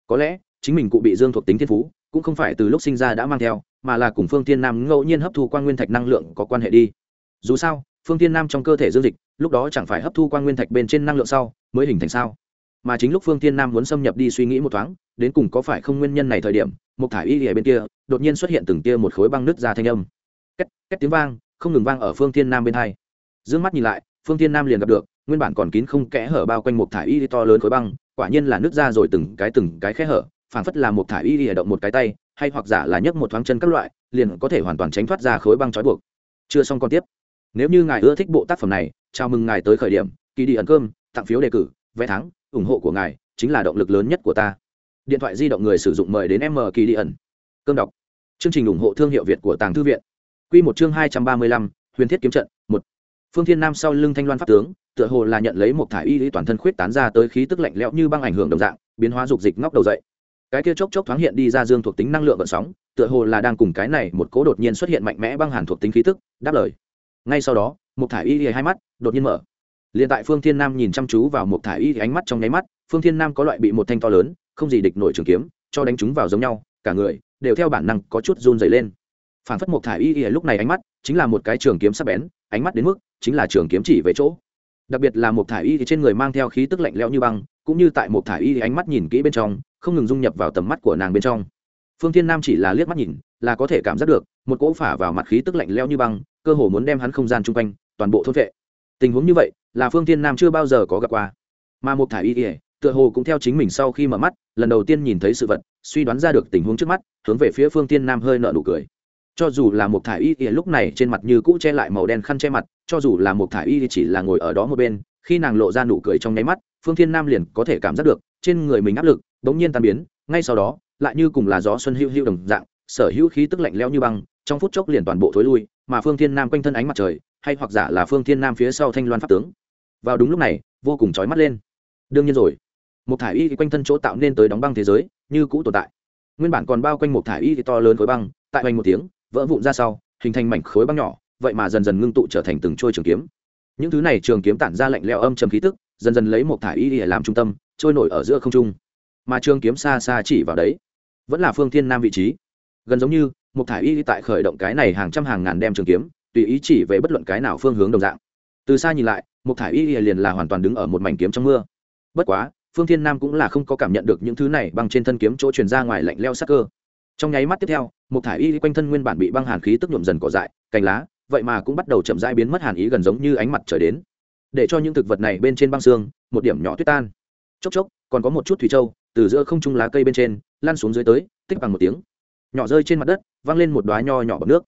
Có lẽ, chính mình cụ bị dương thuộc tính thiên phú, cũng không phải từ lúc sinh ra đã mang theo, mà là cùng phương thiên nam ngẫu nhiên hấp thu quan nguyên thạch năng lượng có quan hệ đi. Dù sao, phương thiên nam trong cơ thể dương dịch, lúc đó chẳng phải hấp thu quan nguyên thạch bên trên năng lượng sau, mới hình thành sao? Mà chính lúc phương thiên nam muốn xâm nhập đi suy nghĩ một thoáng, đến cùng có phải không nguyên nhân này thời điểm một thải y ở bên kia, đột nhiên xuất hiện từng tia một khối băng nứt ra thanh âm. Cách cách tiếng vang, không ngừng vang ở phương thiên nam bên hai. Dương mắt nhìn lại, phương thiên nam liền gặp được, nguyên bản còn kín không kẽ hở bao quanh một thải y to lớn khối băng, quả nhiên là nứt ra rồi từng cái từng cái khe hở, phảng phất là một thải y động một cái tay, hay hoặc giả là nhấc một thoáng chân các loại, liền có thể hoàn toàn tránh thoát ra khối băng trói buộc. Chưa xong còn tiếp. Nếu như ngài ưa thích bộ tác phẩm này, chào mừng ngài tới khởi điểm kỳ đi ẩn cơm, tặng phiếu đề cử, vé thắng ủng hộ của ngài chính là động lực lớn nhất của ta. Điện thoại di động người sử dụng mời đến m kỳ đi ẩn. Cơm đọc. Chương trình ủng hộ thương hiệu việt của tàng thư viện. Q một chương hai trăm ba mươi lăm, huyền thiết kiếm trận, một. Phương thiên nam sau lưng thanh loan pháp tướng, tựa hồ là nhận lấy một thải y lý toàn thân khuyết tán ra tới khí tức lạnh lẽo như băng ảnh hưởng đồng dạng, biến hóa dục dịch ngóc đầu dậy. Cái kia chốc chốc thoáng hiện đi ra dương thuộc tính năng lượng vận sóng, tựa hồ là đang cùng cái này một cố đột nhiên xuất hiện mạnh mẽ băng hàn thuộc tính khí tức, đáp lời. Ngay sau đó, một thải y hai mắt đột nhiên mở liền tại phương thiên nam nhìn chăm chú vào một thải y ánh mắt trong nháy mắt, phương thiên nam có loại bị một thanh to lớn, không gì địch nổi trường kiếm, cho đánh chúng vào giống nhau, cả người đều theo bản năng có chút run dày lên. Phản phất một thải y lúc này ánh mắt chính là một cái trường kiếm sắc bén, ánh mắt đến mức chính là trường kiếm chỉ về chỗ. Đặc biệt là một thải y trên người mang theo khí tức lạnh lẽo như băng, cũng như tại một thải y ánh mắt nhìn kỹ bên trong, không ngừng dung nhập vào tầm mắt của nàng bên trong. Phương thiên nam chỉ là liếc mắt nhìn, là có thể cảm giác được, một cỗ phả vào mặt khí tức lạnh lẽo như băng, cơ hồ muốn đem hắn không gian chung quanh toàn bộ thốt vệ tình huống như vậy, là phương thiên nam chưa bao giờ có gặp qua. Mà một thải y ỉa tựa hồ cũng theo chính mình sau khi mở mắt, lần đầu tiên nhìn thấy sự vật, suy đoán ra được tình huống trước mắt, hướng về phía phương thiên nam hơi nợ nụ cười. Cho dù là một thải y ỉa lúc này trên mặt như cũ che lại màu đen khăn che mặt, cho dù là một thải y chỉ là ngồi ở đó một bên, khi nàng lộ ra nụ cười trong nháy mắt, phương thiên nam liền có thể cảm giác được, trên người mình áp lực đ ố n g nhiên tan biến, ngay sau đó, lại như cùng là gió xuân hữu hữu đồng dạng, sở hữu khí tức lạnh lẽo như băng, trong phút chốc liền toàn bộ thối lui, mà phương thiên nam quanh thân ánh mặt trời hay hoặc giả là phương thiên nam phía sau thanh loan pháp tướng. Vào đúng lúc này, vô cùng trói mắt lên. Đương nhiên rồi. Một thải y quanh thân chỗ tạo nên tới đóng băng thế giới, như cũ tồn tại. Nguyên bản còn bao quanh một thải y thì to lớn khối băng, tại hoành một tiếng, vỡ vụn ra sau, hình thành mảnh khối băng nhỏ, vậy mà dần dần ngưng tụ trở thành từng trôi trường kiếm. Những thứ này trường kiếm tản ra lạnh lẽo âm trầm khí tức, dần dần lấy một thải y để làm trung tâm, trôi nổi ở giữa không trung. Mà trường kiếm xa xa chỉ vào đấy, vẫn là phương thiên nam vị trí. Gần giống như một thải y tại khởi động cái này hàng trăm hàng ngàn đem trường kiếm tùy ý chỉ về bất luận cái nào phương hướng đồng dạng. Từ xa nhìn lại một thải y liền là hoàn toàn đứng ở một mảnh kiếm trong mưa. Bất quá, phương thiên nam cũng là không có cảm nhận được những thứ này bằng trên thân kiếm chỗ truyền ra ngoài lạnh leo sắc cơ. Trong nháy mắt tiếp theo một thải y quanh thân nguyên bản bị băng hàn khí tức nhuộm dần cỏ dại, cành lá, vậy mà cũng bắt đầu chậm rãi biến mất hàn ý gần giống như ánh mặt trời đến. Để cho những thực vật này bên trên băng xương, một điểm nhỏ tuyết tan. Chốc chốc, còn có một chút thủy châu, từ giữa không trung lá cây bên trên lan xuống dưới tới, tích bằng một tiếng. Nhỏ rơi trên mặt đất, văng lên một đoá nho nhỏ bọc nước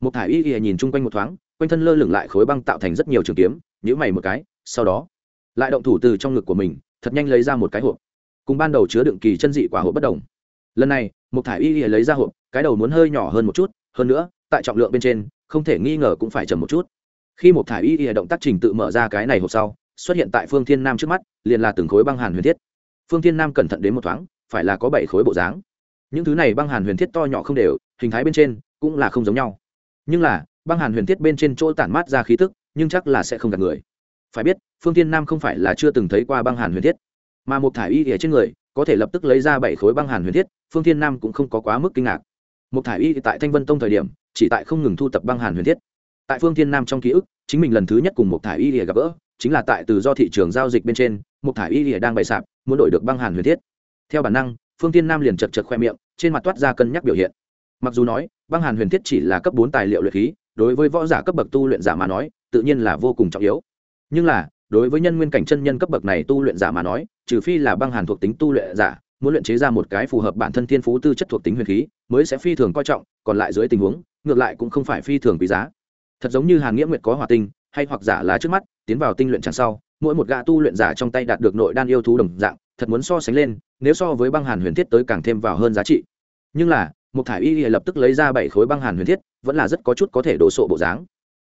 một thải y y nhìn chung quanh một thoáng, quanh thân lơ lửng lại khối băng tạo thành rất nhiều trường kiếm nhữ mày một cái, sau đó, lại động thủ từ trong ngực của mình, thật nhanh lấy ra một cái hộp. Cùng ban đầu chứa đựng kỳ chân dị quả hộp bất đồng. Lần này một thải y y lấy ra hộp, cái đầu muốn hơi nhỏ hơn một chút, hơn nữa, tại trọng lượng bên trên, không thể nghi ngờ cũng phải chầm một chút. Khi một thải y y động tác trình tự mở ra cái này hộp sau, xuất hiện tại phương thiên nam trước mắt, liền là từng khối băng hàn huyền thiết. Phương thiên nam cẩn thận đến một thoáng, phải là có bảy khối bộ dáng. Những thứ này băng hàn huyền thiết to nhỏ không đều, hình thái bên trên cũng là không giống nhau nhưng là, băng hàn huyền thiết bên trên chỗ tản mát ra khí tức, nhưng chắc là sẽ không gặp người. Phải biết, phương tiên nam không phải là chưa từng thấy qua băng hàn huyền thiết. Mà một thải y ở trên người, có thể lập tức lấy ra bảy khối băng hàn huyền thiết, phương tiên nam cũng không có quá mức kinh ngạc. Một thải y tại thanh vân tông thời điểm, chỉ tại không ngừng thu tập băng hàn huyền thiết. Tại phương tiên nam trong ký ức, chính mình lần thứ nhất cùng một thải y gặp gỡ, chính là tại từ do thị trường giao dịch bên trên, một thải y đang bày sạp, muốn đổi được băng hàn huyền thiết. Theo bản năng, phương tiên nam liền chật chật khoe miệng, trên mặt toát ra cân nhắc biểu hiện mặc dù nói, băng hàn huyền thiết chỉ là cấp bốn tài liệu luyện khí, đối với võ giả cấp bậc tu luyện giả mà nói, tự nhiên là vô cùng trọng yếu. Nhưng là, đối với nhân nguyên cảnh chân nhân cấp bậc này tu luyện giả mà nói, trừ phi là băng hàn thuộc tính tu luyện giả, muốn luyện chế ra một cái phù hợp bản thân thiên phú tư chất thuộc tính huyền khí, mới sẽ phi thường coi trọng, còn lại dưới tình huống, ngược lại cũng không phải phi thường quý giá. Thật giống như hàn nghĩa nguyệt có hòa tinh, hay hoặc giả là trước mắt, tiến vào tinh luyện chẳng sau, mỗi một gã tu luyện giả trong tay đạt được nội đan yêu thú đồng dạng, thật muốn so sánh lên, nếu so với băng hàn huyền thiết tới càng thêm vào hơn giá trị. Nhưng là một thải y lập tức lấy ra bảy khối băng hàn huyền thiết, vẫn là rất có chút có thể đổ sộ bộ dáng.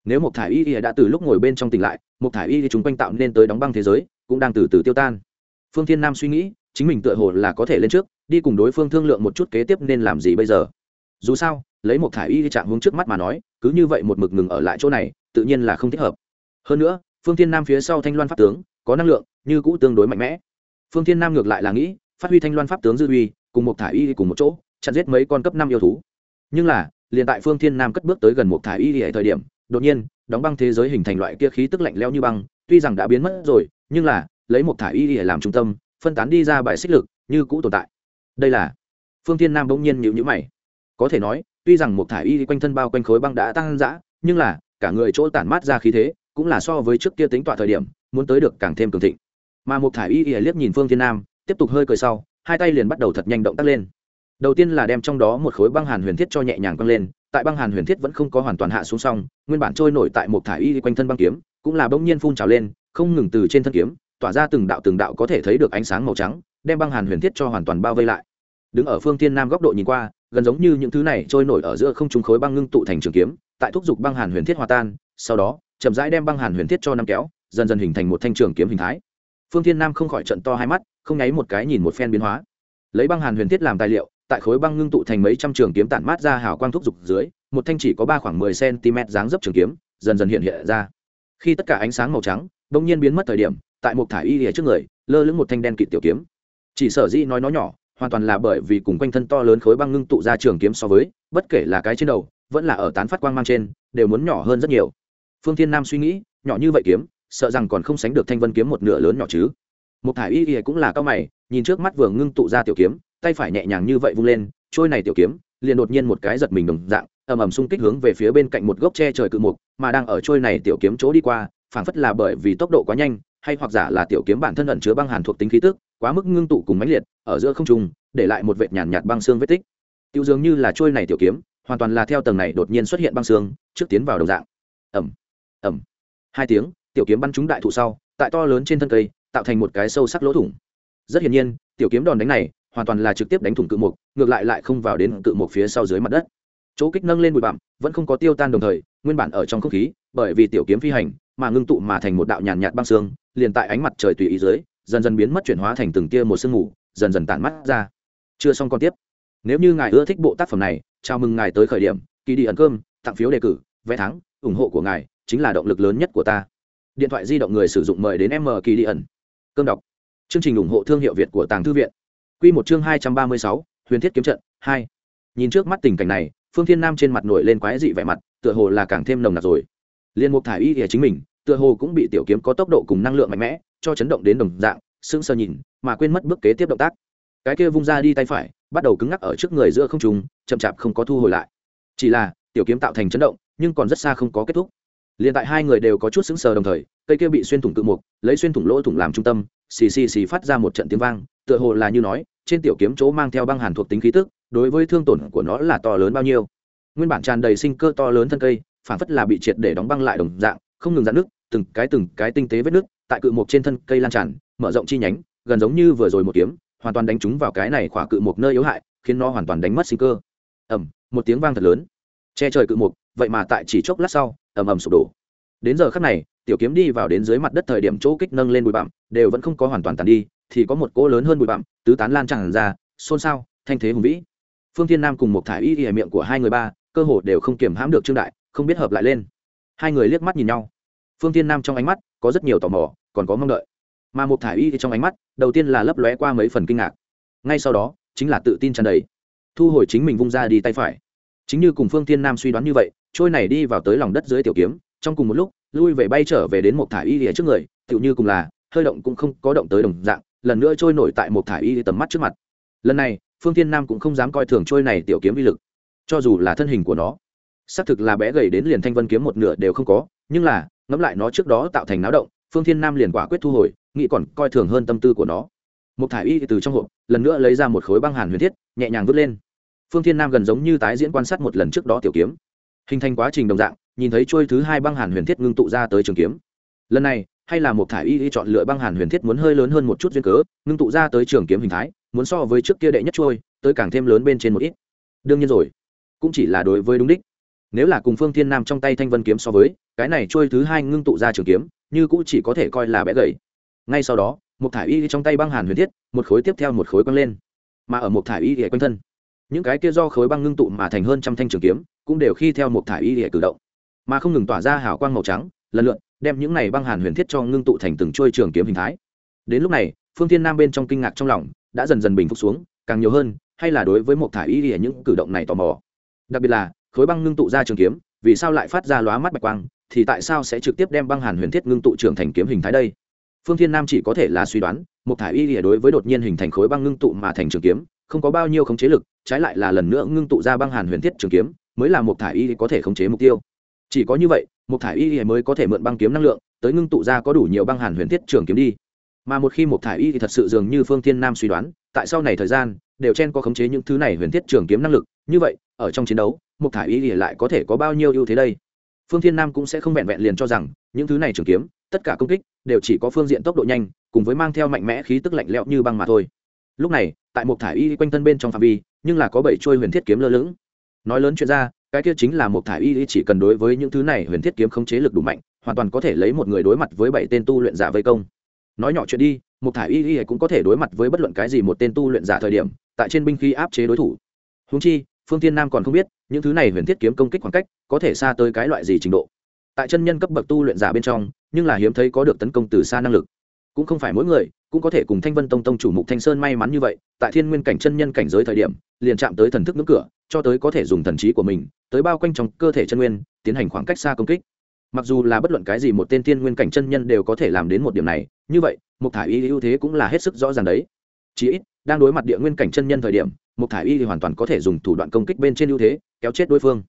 Nếu một thải y đã từ lúc ngồi bên trong tỉnh lại một thải y chúng quanh tạo nên tới đóng băng thế giới, cũng đang từ từ tiêu tan. Phương thiên nam suy nghĩ, chính mình tựa hồ là có thể lên trước, đi cùng đối phương thương lượng một chút kế tiếp nên làm gì bây giờ. Dù sao, lấy một thải y chạm hướng trước mắt mà nói, cứ như vậy một mực ngừng ở lại chỗ này, tự nhiên là không thích hợp. Hơn nữa, phương thiên nam phía sau thanh loan pháp tướng, có năng lượng, như cũ tương đối mạnh mẽ. Phương thiên nam ngược lại là nghĩ, phát huy thanh loan pháp tướng dư uy, cùng một Thải y cùng một chỗ chặn giết mấy con cấp năm yêu thú. Nhưng là, liền tại phương thiên nam cất bước tới gần một thả y ở thời điểm, đột nhiên, đóng băng thế giới hình thành loại kia khí tức lạnh lẽo như băng, tuy rằng đã biến mất rồi, nhưng là, lấy một thả y để làm trung tâm, phân tán đi ra bài xích lực, như cũ tồn tại. Đây là, phương thiên nam bỗng nhiên nhịu nhữ mày. Có thể nói, tuy rằng một thả y quanh thân bao quanh khối băng đã tăng dã, nhưng là, cả người chỗ tản mát ra khí thế, cũng là so với trước kia tính tọa thời điểm, muốn tới được càng thêm cường thịnh. Mà một thả y liếc nhìn phương thiên nam, tiếp tục hơi cười sau, hai tay liền bắt đầu thật nhanh động tác lên đầu tiên là đem trong đó một khối băng hàn huyền thiết cho nhẹ nhàng quăng lên, tại băng hàn huyền thiết vẫn không có hoàn toàn hạ xuống xong, nguyên bản trôi nổi tại một thả y quanh thân băng kiếm, cũng là bỗng nhiên phun trào lên, không ngừng từ trên thân kiếm, tỏa ra từng đạo từng đạo có thể thấy được ánh sáng màu trắng, đem băng hàn huyền thiết cho hoàn toàn bao vây lại. Đứng ở phương thiên nam góc độ nhìn qua, gần giống như những thứ này trôi nổi ở giữa không trung khối băng ngưng tụ thành trường kiếm, tại thúc giục băng hàn huyền thiết hòa tan, sau đó, chậm rãi đem băng hàn huyền thiết cho năm kéo, dần dần hình thành một thanh trường kiếm hình thái. Phương thiên nam không khỏi trận to hai mắt, không nháy một cái nhìn một phen biến hóa. Lấy băng hàn huyền thiết làm tài liệu tại khối băng ngưng tụ thành mấy trăm trường kiếm tản mát ra hào quang thúc dục dưới, một thanh chỉ có ba khoảng mười cm dáng dấp trường kiếm, dần dần hiện hiện ra. Khi tất cả ánh sáng màu trắng bỗng nhiên biến mất thời điểm, tại một thải y lìa trước người, lơ lửng một thanh đen kịt tiểu kiếm. Chỉ sở dĩ nói nó nhỏ, hoàn toàn là bởi vì cùng quanh thân to lớn khối băng ngưng tụ ra trường kiếm so với, bất kể là cái trên đầu, vẫn là ở tán phát quang mang trên, đều muốn nhỏ hơn rất nhiều. Phương thiên nam suy nghĩ, nhỏ như vậy kiếm, sợ rằng còn không sánh được thanh vân kiếm một nửa lớn nhỏ chứ. Một thải y y cũng là cao mày, nhìn trước mắt vừa ngưng tụ ra tiểu kiếm tay phải nhẹ nhàng như vậy vung lên, trôi này tiểu kiếm, liền đột nhiên một cái giật mình đồng dạng, ầm ầm xung kích hướng về phía bên cạnh một gốc tre trời cự mục, mà đang ở trôi này tiểu kiếm chỗ đi qua, phảng phất là bởi vì tốc độ quá nhanh, hay hoặc giả là tiểu kiếm bản thân ẩn chứa băng hàn thuộc tính khí tức, quá mức ngưng tụ cùng mãnh liệt, ở giữa không trung, để lại một vệt nhàn nhạt băng xương vết tích. Tiêu dường như là trôi này tiểu kiếm, hoàn toàn là theo tầng này đột nhiên xuất hiện băng xương, trước tiến vào đồng dạng. Ẩm ẩm hai tiếng, tiểu kiếm bắn trúng đại thụ sau, tại to lớn trên thân cây, tạo thành một cái sâu sắc lỗ thủng. Rất hiển nhiên, tiểu kiếm đòn đánh này hoàn toàn là trực tiếp đánh thủng cự mục, ngược lại lại không vào đến cự mục phía sau dưới mặt đất. Chỗ kích nâng lên bụi bặm, vẫn không có tiêu tan đồng thời, nguyên bản ở trong không khí, bởi vì tiểu kiếm phi hành, mà ngưng tụ mà thành một đạo nhàn nhạt băng xương, liền tại ánh mặt trời tùy ý dưới, dần dần biến mất chuyển hóa thành từng tia một sương mù, dần dần tản mắt ra. Chưa xong còn tiếp. Nếu như ngài ưa thích bộ tác phẩm này, chào mừng ngài tới khởi điểm kỳ đi ẩn cơm, tặng phiếu đề cử, vé thắng, ủng hộ của ngài chính là động lực lớn nhất của ta. Điện thoại di động người sử dụng mời đến m kỳ đi ẩn. Cơm đọc. Chương trình ủng hộ thương hiệu việt của tàng thư viện quy một chương hai trăm ba mươi sáu, huyền thiết kiếm trận, hai. Nhìn trước mắt tình cảnh này, phương thiên nam trên mặt nổi lên quái dị vẻ mặt, tựa hồ là càng thêm nồng nặc rồi. Liên mục thải y ỉa chính mình, tựa hồ cũng bị tiểu kiếm có tốc độ cùng năng lượng mạnh mẽ, cho chấn động đến đồng dạng, sững sờ nhìn, mà quên mất bước kế tiếp động tác. Cái kia vung ra đi tay phải, bắt đầu cứng ngắc ở trước người giữa không trung, chậm chạp không có thu hồi lại. Chỉ là, tiểu kiếm tạo thành chấn động, nhưng còn rất xa không có kết thúc. Liên tại hai người đều có chút sững sờ đồng thời, cây kia bị xuyên thủng tự mục, lấy xuyên thủng lỗ thủng làm trung tâm, xì xì xì phát ra một trận tiếng vang, tựa hồ là như nói trên tiểu kiếm chỗ mang theo băng hàn thuộc tính khí tức, đối với thương tổn của nó là to lớn bao nhiêu. Nguyên bản tràn đầy sinh cơ to lớn thân cây, phản phất là bị triệt để đóng băng lại đồng dạng, không ngừng dạn nước từng cái từng cái tinh tế vết nước tại cự mục trên thân cây lan tràn, mở rộng chi nhánh, gần giống như vừa rồi một kiếm, hoàn toàn đánh trúng vào cái này khỏa cự mục nơi yếu hại, khiến nó hoàn toàn đánh mất sinh cơ. Ẩm một tiếng vang thật lớn. Che trời cự mục, vậy mà tại chỉ chốc lát sau, ầm ầm sụp đổ. Đến giờ khắc này, tiểu kiếm đi vào đến dưới mặt đất thời điểm chỗ kích nâng lên bụi bặm, đều vẫn không có hoàn toàn tàn đi thì có một cỗ lớn hơn bụi bặm, tứ tán lan tràn ra, xôn xao, thanh thế hùng vĩ. Phương thiên nam cùng một thải y y miệng của hai người ba, cơ hồ đều không kiểm hãm được trương đại, không biết hợp lại lên. Hai người liếc mắt nhìn nhau. Phương thiên nam trong ánh mắt có rất nhiều tò mò, còn có mong đợi. Mà một thải y thì trong ánh mắt, đầu tiên là lấp lóe qua mấy phần kinh ngạc. Ngay sau đó, chính là tự tin tràn đầy. Thu hồi chính mình vung ra đi tay phải. Chính như cùng phương thiên nam suy đoán như vậy, trôi này đi vào tới lòng đất dưới tiểu kiếm, trong cùng một lúc, lui về bay trở về đến một thải y lìa trước người, tựu như cùng là, hơi động cũng không có động tới đồng dạng lần nữa trôi nổi tại một thải y tầm mắt trước mặt. Lần này, phương thiên nam cũng không dám coi thường trôi này tiểu kiếm vi lực. Cho dù là thân hình của nó, xác thực là bé gầy đến liền thanh vân kiếm một nửa đều không có, nhưng là, ngẫm lại nó trước đó tạo thành náo động, phương thiên nam liền quả quyết thu hồi, nghĩ còn coi thường hơn tâm tư của nó. Một thải y từ trong hộp, lần nữa lấy ra một khối băng hàn huyền thiết, nhẹ nhàng vứt lên. Phương thiên nam gần giống như tái diễn quan sát một lần trước đó tiểu kiếm. Hình thành quá trình đồng dạng, nhìn thấy trôi thứ hai băng hàn huyền thiết ngưng tụ ra tới trường kiếm. Lần này hay là một thải y y chọn lựa băng hàn huyền thiết muốn hơi lớn hơn một chút duyên cớ, ngưng tụ ra tới trường kiếm hình thái, muốn so với trước kia đệ nhất trôi, tới càng thêm lớn bên trên một ít. Đương nhiên rồi, cũng chỉ là đối với đúng đích. Nếu là cùng phương thiên nam trong tay thanh vân kiếm so với, cái này trôi thứ hai ngưng tụ ra trường kiếm, như cũng chỉ có thể coi là bé gậy. ngay sau đó, một thải y trong tay băng hàn huyền thiết, một khối tiếp theo một khối quăng lên. Mà ở một thải y quanh thân, những cái kia do khối băng ngưng tụ mà thành hơn trăm thanh trường kiếm, cũng đều khi theo một thải y để cử động. Mà không ngừng tỏa ra hào quang màu trắng lần lượt, đem những này băng hàn huyền thiết cho ngưng tụ thành từng trôi trường kiếm hình thái. Đến lúc này, phương thiên nam bên trong kinh ngạc trong lòng, đã dần dần bình phục xuống, càng nhiều hơn, hay là đối với một thải y để những cử động này tò mò. Đặc biệt là, khối băng ngưng tụ ra trường kiếm, vì sao lại phát ra lóa mắt bạch quang, thì tại sao sẽ trực tiếp đem băng hàn huyền thiết ngưng tụ trường thành kiếm hình thái đây? Phương thiên nam chỉ có thể là suy đoán một thải y lìa đối với đột nhiên hình thành khối băng ngưng tụ mà thành trường kiếm, không có bao nhiêu khống chế lực, trái lại là lần nữa ngưng tụ ra băng hàn huyền thiết trường kiếm, mới là một thải y có thể khống chế mục tiêu. Chỉ có như vậy một thải y mới có thể mượn băng kiếm năng lượng, tới ngưng tụ ra có đủ nhiều băng hàn huyền thiết trường kiếm đi. Mà một khi một thải y thì thật sự dường như phương thiên nam suy đoán, tại sau này thời gian, đều chen có khống chế những thứ này huyền thiết trường kiếm năng lực, như vậy, ở trong chiến đấu, một thải y lại có thể có bao nhiêu ưu thế đây? Phương thiên nam cũng sẽ không vẹn vẹn liền cho rằng, những thứ này trường kiếm, tất cả công kích, đều chỉ có phương diện tốc độ nhanh, cùng với mang theo mạnh mẽ khí tức lạnh lẽo như băng mà thôi. Lúc này, tại một thải y quanh thân bên trong phạm vi, nhưng là có bảy trôi huyền thiết kiếm lơ lửng. Nói lớn chuyện ra cái kia chính là một thải y chỉ cần đối với những thứ này huyền thiết kiếm khống chế lực đủ mạnh, hoàn toàn có thể lấy một người đối mặt với bảy tên tu luyện giả vây công. Nói nhỏ chuyện đi một thải y y cũng có thể đối mặt với bất luận cái gì một tên tu luyện giả thời điểm, tại trên binh khí áp chế đối thủ. Húng chi, phương tiên nam còn không biết, những thứ này huyền thiết kiếm công kích khoảng cách, có thể xa tới cái loại gì trình độ. Tại chân nhân cấp bậc tu luyện giả bên trong, nhưng là hiếm thấy có được tấn công từ xa năng lực. Cũng không phải mỗi người, cũng có thể cùng thanh vân tông tông chủ mục thanh sơn may mắn như vậy, tại thiên nguyên cảnh chân nhân cảnh giới thời điểm, liền chạm tới thần thức ngưỡng cửa cho tới có thể dùng thần trí của mình, tới bao quanh trong cơ thể chân nguyên, tiến hành khoảng cách xa công kích. Mặc dù là bất luận cái gì một tên thiên nguyên cảnh chân nhân đều có thể làm đến một điểm này, như vậy một thải y ưu thế cũng là hết sức rõ ràng đấy. Chí ít, đang đối mặt địa nguyên cảnh chân nhân thời điểm một thải y thì hoàn toàn có thể dùng thủ đoạn công kích bên trên ưu thế, kéo chết đối phương.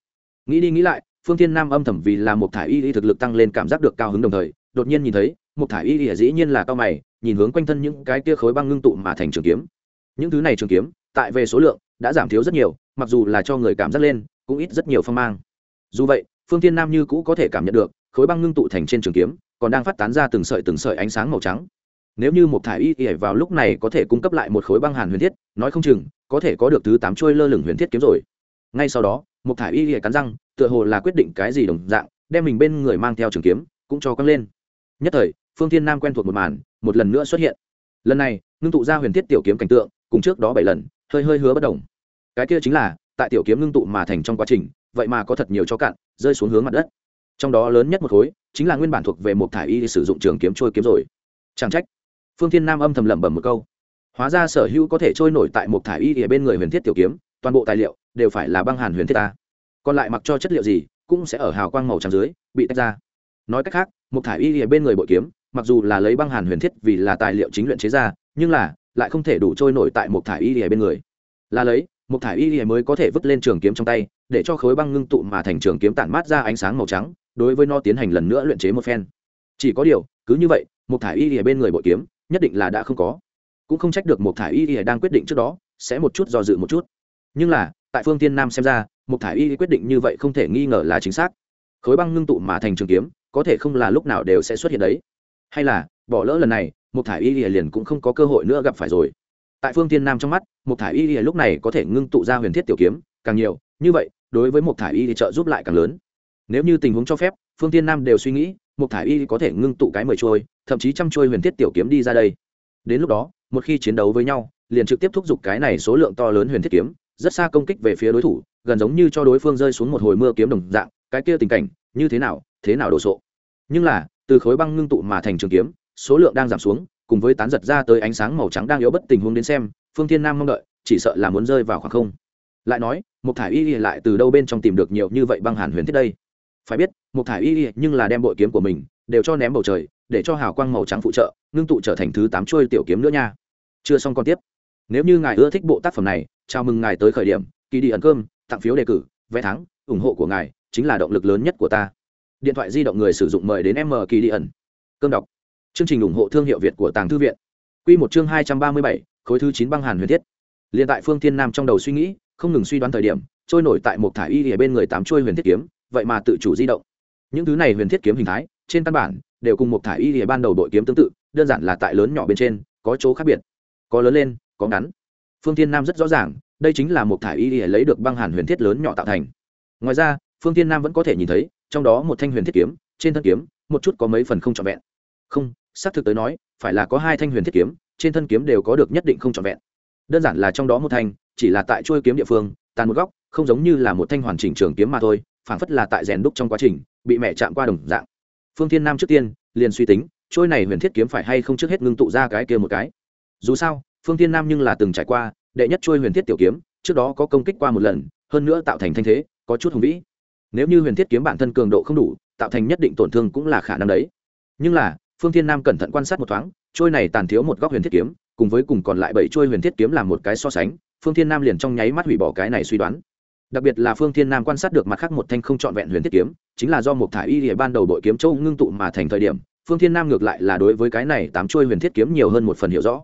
Nghĩ đi nghĩ lại, phương thiên nam âm thầm vì là một thải y thực lực tăng lên cảm giác được cao hứng đồng thời, đột nhiên nhìn thấy một thải y thì dĩ nhiên là cao mày, nhìn hướng quanh thân những cái tia khối băng ngưng tụ mà thành trường kiếm. Những thứ này trường kiếm, tại về số lượng đã giảm thiếu rất nhiều, mặc dù là cho người cảm giác lên, cũng ít rất nhiều phong mang. Dù vậy, phương tiên nam như cũ có thể cảm nhận được, khối băng ngưng tụ thành trên trường kiếm, còn đang phát tán ra từng sợi từng sợi ánh sáng màu trắng. Nếu như một thải y ỉa vào lúc này có thể cung cấp lại một khối băng hàn huyền thiết, nói không chừng, có thể có được thứ tám trôi lơ lửng huyền thiết kiếm rồi. Ngay sau đó, một thải y ỉa cắn răng, tựa hồ là quyết định cái gì đồng dạng, đem mình bên người mang theo trường kiếm, cũng cho căng lên. Nhất thời, phương thiên nam quen thuộc một màn, một lần nữa xuất hiện lần này, ngưng tụ ra huyền thiết tiểu kiếm cảnh tượng, cùng trước đó bảy lần, hơi hơi hứa bất đồng. Cái kia chính là, tại tiểu kiếm ngưng tụ mà thành trong quá trình, vậy mà có thật nhiều cho cạn, rơi xuống hướng mặt đất. Trong đó lớn nhất một khối, chính là nguyên bản thuộc về một thải y sử dụng trường kiếm trôi kiếm rồi. Chẳng trách. Phương thiên nam âm thầm lẩm bẩm một câu. Hóa ra sở hữu có thể trôi nổi tại một thải y ở bên người huyền thiết tiểu kiếm, toàn bộ tài liệu đều phải là băng hàn huyền thiết ta. Còn lại mặc cho chất liệu gì, cũng sẽ ở hào quang màu trắng dưới, bị tách ra. Nói cách khác, một thải y ở bên người bội kiếm mặc dù là lấy băng hàn huyền thiết vì là tài liệu chính luyện chế ra, nhưng là lại không thể đủ trôi nổi tại một thải y lìa bên người. Là lấy, một thải y mới có thể vứt lên trường kiếm trong tay, để cho khối băng ngưng tụ mà thành trường kiếm tản mát ra ánh sáng màu trắng, đối với nó tiến hành lần nữa luyện chế một phen. Chỉ có điều, cứ như vậy, một thải y bên người bội kiếm, nhất định là đã không có. Cũng không trách được một thải y đang quyết định trước đó, sẽ một chút do dự một chút. Nhưng là, tại phương tiên nam xem ra, một thải y quyết định như vậy không thể nghi ngờ là chính xác. Khối băng ngưng tụ mà thành trường kiếm, có thể không là lúc nào đều sẽ xuất hiện đấy hay là, bỏ lỡ lần này một thải y liền cũng không có cơ hội nữa gặp phải rồi. Tại phương tiên nam trong mắt một thải y lúc này có thể ngưng tụ ra huyền thiết tiểu kiếm, càng nhiều, như vậy, đối với một thải y thì trợ giúp lại càng lớn. Nếu như tình huống cho phép, phương tiên nam đều suy nghĩ một thải y có thể ngưng tụ cái mười trôi, thậm chí trăm trôi huyền thiết tiểu kiếm đi ra đây. Đến lúc đó, một khi chiến đấu với nhau, liền trực tiếp thúc giục cái này số lượng to lớn huyền thiết kiếm, rất xa công kích về phía đối thủ, gần giống như cho đối phương rơi xuống một hồi mưa kiếm đồng dạng, cái kia tình cảnh, như thế nào thế nào đồ sộ. Nhưng là từ khối băng ngưng tụ mà thành trường kiếm, số lượng đang giảm xuống, cùng với tán giật ra tới ánh sáng màu trắng đang yếu bất tình huống đến xem, phương thiên nam mong đợi, chỉ sợ là muốn rơi vào khoảng không. Lại nói một thải y lại từ đâu bên trong tìm được nhiều như vậy băng hàn huyền thiết đây? Phải biết một thải y nhưng là đem bội kiếm của mình, đều cho ném bầu trời, để cho hào quang màu trắng phụ trợ, ngưng tụ trở thành thứ tám chuôi tiểu kiếm nữa nha. Chưa xong còn tiếp. Nếu như ngài ưa thích bộ tác phẩm này, chào mừng ngài tới khởi điểm kỳ đi ẩn cơm, tặng phiếu đề cử, vé thắng, ủng hộ của ngài, chính là động lực lớn nhất của ta điện thoại di động người sử dụng mời đến m kỳ đi ẩn. Cơm đọc. Chương trình ủng hộ thương hiệu việt của tàng thư viện. Q một chương hai trăm ba mươi bảy, khối thứ chín băng hàn huyền thiết. Liền tại phương thiên nam trong đầu suy nghĩ, không ngừng suy đoán thời điểm, trôi nổi tại một thải y ở bên người tám trôi huyền thiết kiếm, vậy mà tự chủ di động. Những thứ này huyền thiết kiếm hình thái, trên căn bản, đều cùng một thải y ở ban đầu đội kiếm tương tự, đơn giản là tại lớn nhỏ bên trên, có chỗ khác biệt. Có lớn lên, có ngắn. Phương thiên nam rất rõ ràng, đây chính là một thải y lấy được băng hàn huyền thiết lớn nhỏ tạo thành. Ngoài ra, phương thiên nam vẫn có thể nhìn thấy trong đó một thanh huyền thiết kiếm, trên thân kiếm, một chút có mấy phần không trọn vẹn. Không, xác thực tới nói, phải là có hai thanh huyền thiết kiếm, trên thân kiếm đều có được nhất định không trọn vẹn. Đơn giản là trong đó một thanh, chỉ là tại chuôi kiếm địa phương, tàn một góc, không giống như là một thanh hoàn chỉnh trường kiếm mà thôi, phảng phất là tại rèn đúc trong quá trình, bị mẹ chạm qua đồng dạng. Phương thiên nam trước tiên, liền suy tính trôi này huyền thiết kiếm phải hay không trước hết ngưng tụ ra cái kia một cái. Dù sao, phương thiên nam nhưng là từng trải qua, đệ nhất trôi huyền thiết tiểu kiếm, trước đó có công kích qua một lần, hơn nữa tạo thành thanh thế, có chút hùng vĩ nếu như huyền thiết kiếm bản thân cường độ không đủ, tạo thành nhất định tổn thương cũng là khả năng đấy. Nhưng là, phương thiên nam cẩn thận quan sát một thoáng, trôi này tàn thiếu một góc huyền thiết kiếm, cùng với cùng còn lại bảy trôi huyền thiết kiếm làm một cái so sánh, phương thiên nam liền trong nháy mắt hủy bỏ cái này suy đoán. Đặc biệt là phương thiên nam quan sát được mặt khác một thanh không trọn vẹn huyền thiết kiếm, chính là do một thải y địa ban đầu đội kiếm châu ngưng tụ mà thành thời điểm, phương thiên nam ngược lại là đối với cái này tám trôi huyền thiết kiếm nhiều hơn một phần hiểu rõ.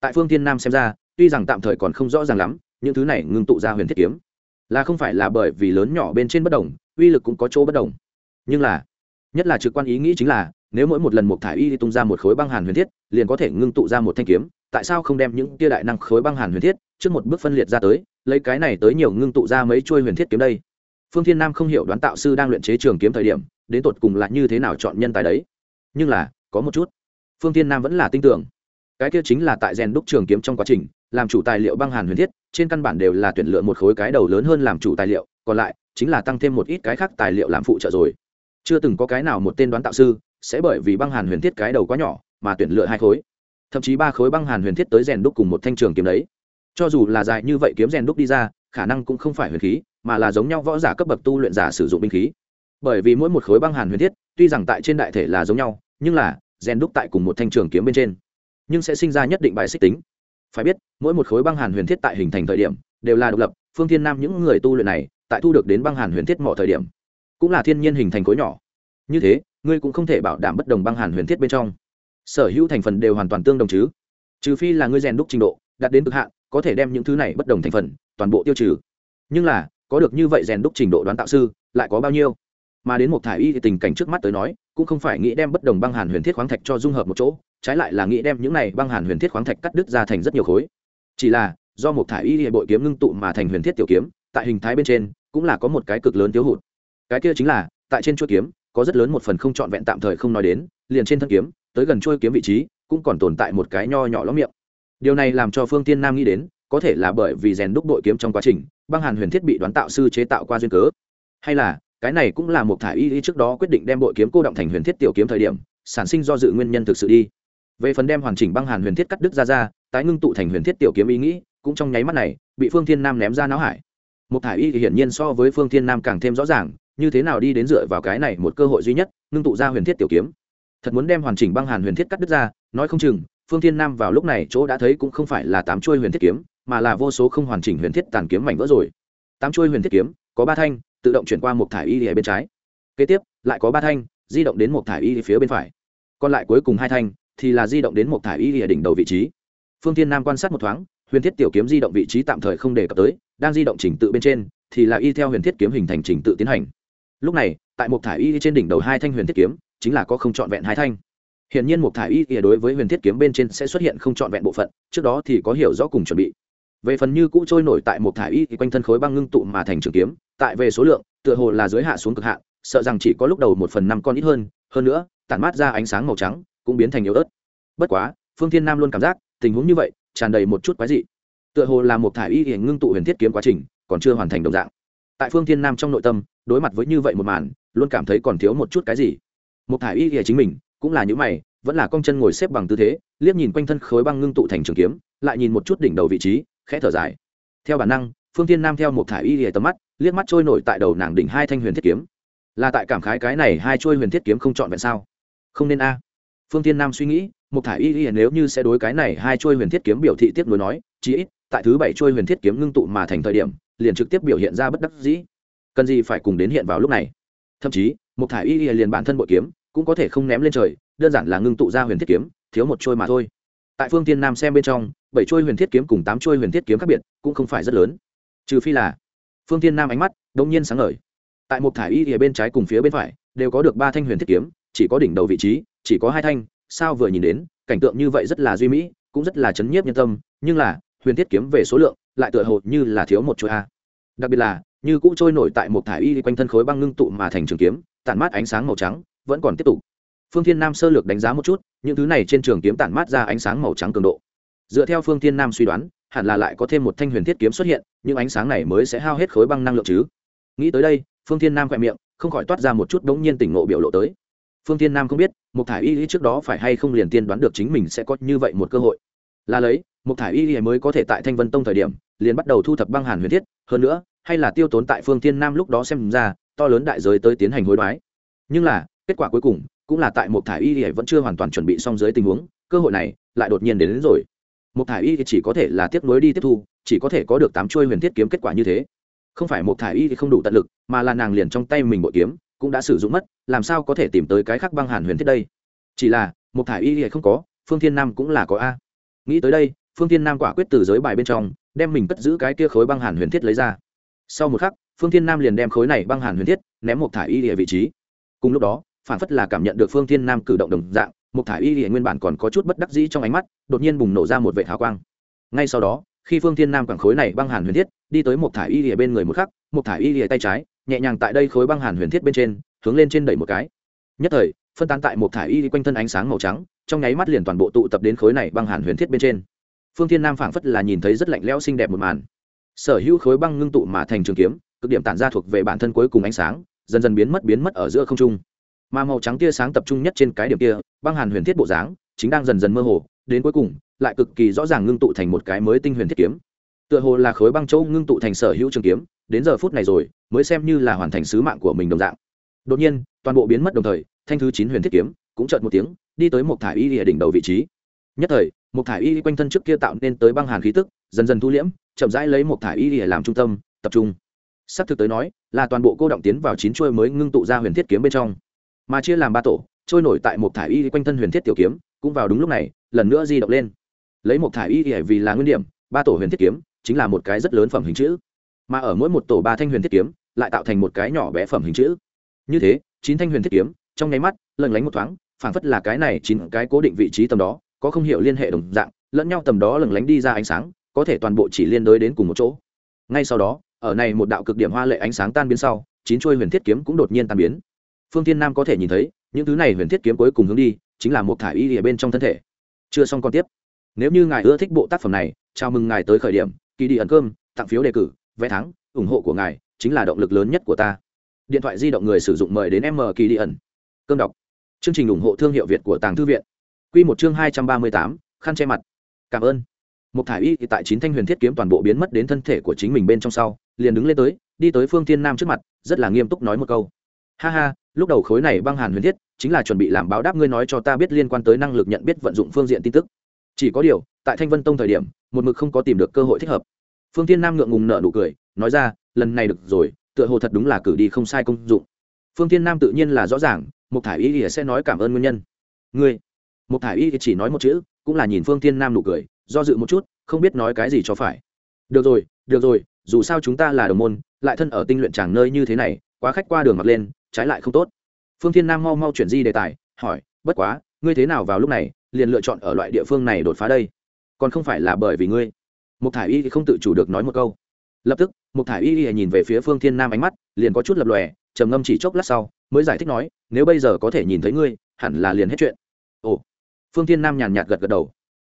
Tại phương thiên nam xem ra, tuy rằng tạm thời còn không rõ ràng lắm, những thứ này ngưng tụ ra huyền thiết kiếm, là không phải là bởi vì lớn nhỏ bên trên bất đồng uy lực cũng có chỗ bất đồng. Nhưng là, nhất là trực quan ý nghĩ chính là, nếu mỗi một lần một thải y tung ra một khối băng hàn huyền thiết, liền có thể ngưng tụ ra một thanh kiếm, tại sao không đem những tia đại năng khối băng hàn huyền thiết trước một bước phân liệt ra tới, lấy cái này tới nhiều ngưng tụ ra mấy chuôi huyền thiết kiếm đây? Phương thiên nam không hiểu đoán tạo sư đang luyện chế trường kiếm thời điểm, đến tột cùng là như thế nào chọn nhân tài đấy. Nhưng là, có một chút, phương thiên nam vẫn là tin tưởng. Cái kia chính là tại rèn đúc trường kiếm trong quá trình, làm chủ tài liệu băng hàn huyền thiết, trên căn bản đều là tuyển lựa một khối cái đầu lớn hơn làm chủ tài liệu, còn lại chính là tăng thêm một ít cái khác tài liệu làm phụ trợ rồi. Chưa từng có cái nào một tên đoán tạo sư sẽ bởi vì băng hàn huyền thiết cái đầu quá nhỏ mà tuyển lựa hai khối. Thậm chí ba khối băng hàn huyền thiết tới rèn đúc cùng một thanh trường kiếm đấy. Cho dù là dài như vậy kiếm rèn đúc đi ra, khả năng cũng không phải huyền khí, mà là giống nhau võ giả cấp bậc tu luyện giả sử dụng binh khí. Bởi vì mỗi một khối băng hàn huyền thiết, tuy rằng tại trên đại thể là giống nhau, nhưng là rèn đúc tại cùng một thanh trường kiếm bên trên. Nhưng sẽ sinh ra nhất định bài xích tính. Phải biết, mỗi một khối băng hàn huyền thiết tại hình thành thời điểm đều là độc lập, phương thiên nam những người tu luyện này tại thu được đến băng hàn huyền thiết mọi thời điểm, cũng là thiên nhiên hình thành khối nhỏ. Như thế, ngươi cũng không thể bảo đảm bất đồng băng hàn huyền thiết bên trong. Sở hữu thành phần đều hoàn toàn tương đồng chứ? Trừ phi là ngươi rèn đúc trình độ, đạt đến cực hạn, có thể đem những thứ này bất đồng thành phần, toàn bộ tiêu trừ. Nhưng là, có được như vậy rèn đúc trình độ đoán tạo sư, lại có bao nhiêu? Mà đến một thải y thì tình cảnh trước mắt tới nói, cũng không phải nghĩ đem bất đồng băng hàn huyền thiết khoáng thạch cho dung hợp một chỗ, trái lại là nghĩ đem những này băng hàn huyền thiết khoáng thạch cắt đứt ra thành rất nhiều khối. Chỉ là, do một thải y thì bội kiếm ngưng tụ mà thành huyền thiết tiểu kiếm, tại hình thái bên trên cũng là có một cái cực lớn thiếu hụt. Cái kia chính là, tại trên chuôi kiếm, có rất lớn một phần không trọn vẹn tạm thời không nói đến, liền trên thân kiếm, tới gần chuôi kiếm vị trí, cũng còn tồn tại một cái nho nhỏ lõm miệng. Điều này làm cho phương tiên nam nghĩ đến, có thể là bởi vì rèn đúc đội kiếm trong quá trình, băng hàn huyền thiết bị đoán tạo sư chế tạo qua duyên cớ. Hay là, cái này cũng là một thải y trước đó quyết định đem bội kiếm cô động thành huyền thiết tiểu kiếm thời điểm, sản sinh do dự nguyên nhân thực sự đi. Về phần đem hoàn chỉnh băng hàn huyền thiết cắt đứt ra ra, tái ngưng tụ thành huyền thiết tiểu kiếm ý nghĩ, cũng trong nháy mắt này, bị phương thiên nam ném ra não hải một thải y thì hiển nhiên so với phương thiên nam càng thêm rõ ràng, như thế nào đi đến dựa vào cái này một cơ hội duy nhất, ngưng tụ ra huyền thiết tiểu kiếm. Thật muốn đem hoàn chỉnh băng hàn huyền thiết cắt đứt ra, nói không chừng, phương thiên nam vào lúc này chỗ đã thấy cũng không phải là tám chuôi huyền thiết kiếm, mà là vô số không hoàn chỉnh huyền thiết tàn kiếm mảnh vỡ rồi. Tám chuôi huyền thiết kiếm, có ba thanh, tự động chuyển qua một thải y ở bên trái. Kế tiếp, lại có ba thanh, di động đến một thải y phía bên phải. Còn lại cuối cùng hai thanh, thì là di động đến một thải y ở đỉnh đầu vị trí. Phương Thiên nam quan sát một thoáng, huyền thiết tiểu kiếm di động vị trí tạm thời không đề cập tới đang di động trình tự bên trên, thì là y theo huyền thiết kiếm hình thành trình tự tiến hành. Lúc này, tại một thải y trên đỉnh đầu hai thanh huyền thiết kiếm, chính là có không trọn vẹn hai thanh. Hiện nhiên một thải y ỉa đối với huyền thiết kiếm bên trên sẽ xuất hiện không trọn vẹn bộ phận, trước đó thì có hiểu rõ cùng chuẩn bị. Về phần như cũ trôi nổi tại một thải y thì quanh thân khối băng ngưng tụ mà thành trường kiếm, tại về số lượng, tựa hồ là dưới hạ xuống cực hạn, sợ rằng chỉ có lúc đầu một phần năm con ít hơn hơn nữa, tản mát ra ánh sáng màu trắng, cũng biến thành yếu ớt. Bất quá, phương thiên nam luôn cảm giác tình huống như vậy, tràn đầy một chút quái dị tựa hồ là một thải y hiển ngưng tụ huyền thiết kiếm quá trình, còn chưa hoàn thành đồng dạng. Tại phương thiên nam trong nội tâm, đối mặt với như vậy một màn, luôn cảm thấy còn thiếu một chút cái gì. Một thải y hiển chính mình, cũng là những mày, vẫn là cong chân ngồi xếp bằng tư thế, liếc nhìn quanh thân khối băng ngưng tụ thành trường kiếm, lại nhìn một chút đỉnh đầu vị trí, khẽ thở dài. Theo bản năng, phương Thiên nam theo một thải y hiển tầm mắt, liếc mắt trôi nổi tại đầu nàng đỉnh hai thanh huyền thiết kiếm. Là tại cảm khái cái này hai trôi huyền thiết kiếm không chọn vẹn sao? Không nên a. Phương Thiên nam suy nghĩ, một thải y lìa nếu như sẽ đối cái này hai trôi huyền thiết kiếm biểu thị tiếp nối nói, chí ít tại thứ bảy trôi huyền thiết kiếm ngưng tụ mà thành thời điểm, liền trực tiếp biểu hiện ra bất đắc dĩ. Cần gì phải cùng đến hiện vào lúc này? Thậm chí một thải y liền bản thân bội kiếm, cũng có thể không ném lên trời, đơn giản là ngưng tụ ra huyền thiết kiếm, thiếu một trôi mà thôi. Tại phương tiên nam xem bên trong, bảy trôi huyền thiết kiếm cùng tám trôi huyền thiết kiếm khác biệt, cũng không phải rất lớn. Trừ phi là, phương tiên nam ánh mắt đông nhiên sáng ngời. Tại một thải y ở bên trái cùng phía bên phải, đều có được ba thanh huyền thiết kiếm, chỉ có đỉnh đầu vị trí, chỉ có hai thanh, sao vừa nhìn đến, cảnh tượng như vậy rất là duy mỹ, cũng rất là chấn nhiếp nhân tâm, nhưng là huyền thiết kiếm về số lượng, lại tựa hồ như là thiếu một chuỗi a. Đặc biệt là, như cũ trôi nổi tại một thải y quanh thân khối băng ngưng tụ mà thành trường kiếm, tản mát ánh sáng màu trắng, vẫn còn tiếp tục. Phương thiên nam sơ lược đánh giá một chút, những thứ này trên trường kiếm tản mát ra ánh sáng màu trắng cường độ. Dựa theo phương thiên nam suy đoán, hẳn là lại có thêm một thanh huyền thiết kiếm xuất hiện nhưng ánh sáng này mới sẽ hao hết khối băng năng lượng chứ. Nghĩ tới đây, phương thiên nam khoe miệng, không khỏi toát ra một chút đống nhiên tỉnh ngộ biểu lộ tới. Phương thiên nam không biết, một thải y lý trước đó phải hay không liền tiên đoán được chính mình sẽ có như vậy một cơ hội. Là lấy một thải y lý mới có thể tại thanh vân tông thời điểm liền bắt đầu thu thập băng hàn huyền thiết hơn nữa hay là tiêu tốn tại phương thiên nam lúc đó xem ra to lớn đại giới tới tiến hành hối đoái. Nhưng là kết quả cuối cùng cũng là tại một thải y thì vẫn chưa hoàn toàn chuẩn bị xong dưới tình huống cơ hội này lại đột nhiên đến, đến rồi. Một thải y thì chỉ có thể là tiếp nối đi tiếp thu chỉ có thể có được tám chuôi huyền thiết kiếm kết quả như thế. Không phải một thải y thì không đủ tận lực mà là nàng liền trong tay mình bội kiếm cũng đã sử dụng mất làm sao có thể tìm tới cái khác băng hàn huyền thiết đây? Chỉ là một thải y thì không có phương thiên nam cũng là có a. Nghĩ tới đây phương thiên nam quả quyết từ giới bài bên trong, đem mình cất giữ cái kia khối băng hàn huyền thiết lấy ra. Sau một khắc, phương thiên nam liền đem khối này băng hàn huyền thiết ném một thải y địa vị trí. Cùng lúc đó, phản phất là cảm nhận được phương thiên nam cử động đồng dạng, một thải y địa nguyên bản còn có chút bất đắc dĩ trong ánh mắt, đột nhiên bùng nổ ra một vệ hào quang. Ngay sau đó, khi phương thiên nam quảng khối này băng hàn huyền thiết, đi tới một thải y lìa bên người một khắc, một thải y lìa tay trái, nhẹ nhàng tại đây khối băng hàn huyền thiết bên trên, hướng lên trên đẩy một cái. Nhất thời, phân tán tại một thải y quanh thân ánh sáng màu trắng, trong nháy mắt liền toàn bộ tụ tập đến khối này băng hàn huyền thiết bên trên phương thiên nam phảng phất là nhìn thấy rất lạnh lẽo xinh đẹp một màn. Sở hữu khối băng ngưng tụ mà thành trường kiếm, cực điểm tản ra thuộc về bản thân cuối cùng ánh sáng, dần dần biến mất biến mất ở giữa không trung. Mà màu trắng tia sáng tập trung nhất trên cái điểm kia, băng hàn huyền thiết bộ dáng, chính đang dần dần mơ hồ, đến cuối cùng, lại cực kỳ rõ ràng ngưng tụ thành một cái mới tinh huyền thiết kiếm. Tựa hồ là khối băng châu ngưng tụ thành sở hữu trường kiếm, đến giờ phút này rồi, mới xem như là hoàn thành sứ mạng của mình đồng dạng. Đột nhiên, toàn bộ biến mất đồng thời, thanh thứ chín huyền thiết kiếm cũng chợt một tiếng, đi tới một thả y ở đỉnh đầu vị trí. Nhất thời một thải y quanh thân trước kia tạo nên tới băng hàn khí tức, dần dần thu liễm, chậm rãi lấy một thải y để làm trung tâm, tập trung. Sắp thực tới nói, là toàn bộ cô động tiến vào chín chuôi mới ngưng tụ ra huyền thiết kiếm bên trong. Mà chia làm ba tổ, trôi nổi tại một thải y quanh thân huyền thiết tiểu kiếm, cũng vào đúng lúc này, lần nữa di động lên. Lấy một thải y để vì là nguyên điểm, ba tổ huyền thiết kiếm, chính là một cái rất lớn phẩm hình chữ. Mà ở mỗi một tổ ba thanh huyền thiết kiếm, lại tạo thành một cái nhỏ bé phẩm hình chữ. Như thế, chín thanh huyền thiết kiếm, trong nháy mắt lần lánh một thoáng, phảng phất là cái này chín cái cố định vị trí tầm đó có không hiểu liên hệ đồng dạng, lẫn nhau tầm đó lần lánh đi ra ánh sáng, có thể toàn bộ chỉ liên đối đến cùng một chỗ. Ngay sau đó, ở này một đạo cực điểm hoa lệ ánh sáng tan biến sau, chín chuôi huyền thiết kiếm cũng đột nhiên tan biến. Phương tiên nam có thể nhìn thấy, những thứ này huyền thiết kiếm cuối cùng hướng đi, chính là một thải y ở bên trong thân thể. Chưa xong còn tiếp. Nếu như ngài ưa thích bộ tác phẩm này, chào mừng ngài tới khởi điểm kỳ đi ẩn cơm, tặng phiếu đề cử, vé thắng, ủng hộ của ngài chính là động lực lớn nhất của ta. Điện thoại di động người sử dụng mời đến m kỳ đi ẩn. Cơm đọc. Chương trình ủng hộ thương hiệu việt của tàng thư viện. Quy một chương hai trăm ba mươi tám, khăn che mặt. Cảm ơn. Một thải y tại chín thanh huyền thiết kiếm toàn bộ biến mất đến thân thể của chính mình bên trong sau, liền đứng lên tới, đi tới phương Thiên nam trước mặt, rất là nghiêm túc nói một câu. Ha ha, lúc đầu khối này băng hàn huyền thiết, chính là chuẩn bị làm báo đáp ngươi nói cho ta biết liên quan tới năng lực nhận biết vận dụng phương diện tin tức. Chỉ có điều, tại thanh vân tông thời điểm, một mực không có tìm được cơ hội thích hợp. Phương Thiên nam ngượng ngùng nở nụ cười, nói ra, lần này được rồi, tựa hồ thật đúng là cử đi không sai công dụng. Phương Thiên nam tự nhiên là rõ ràng một thải y sẽ nói cảm ơn nguyên nhân. Ngươi một thải y chỉ nói một chữ, cũng là nhìn phương Thiên nam nụ cười, do dự một chút, không biết nói cái gì cho phải. Được rồi được rồi, dù sao chúng ta là đồng môn, lại thân ở tinh luyện tràng nơi như thế này, quá khách qua đường mặt lên, trái lại không tốt. Phương thiên nam mau mau chuyển di đề tài, hỏi, bất quá, ngươi thế nào vào lúc này, liền lựa chọn ở loại địa phương này đột phá đây? Còn không phải là bởi vì ngươi? Một thải y không tự chủ được nói một câu. Lập tức một thải y nhìn về phía phương thiên nam ánh mắt, liền có chút lập lòe, trầm ngâm chỉ chốc lát sau, mới giải thích nói, nếu bây giờ có thể nhìn thấy ngươi, hẳn là liền hết chuyện. Ồ phương thiên nam nhàn nhạt gật gật đầu.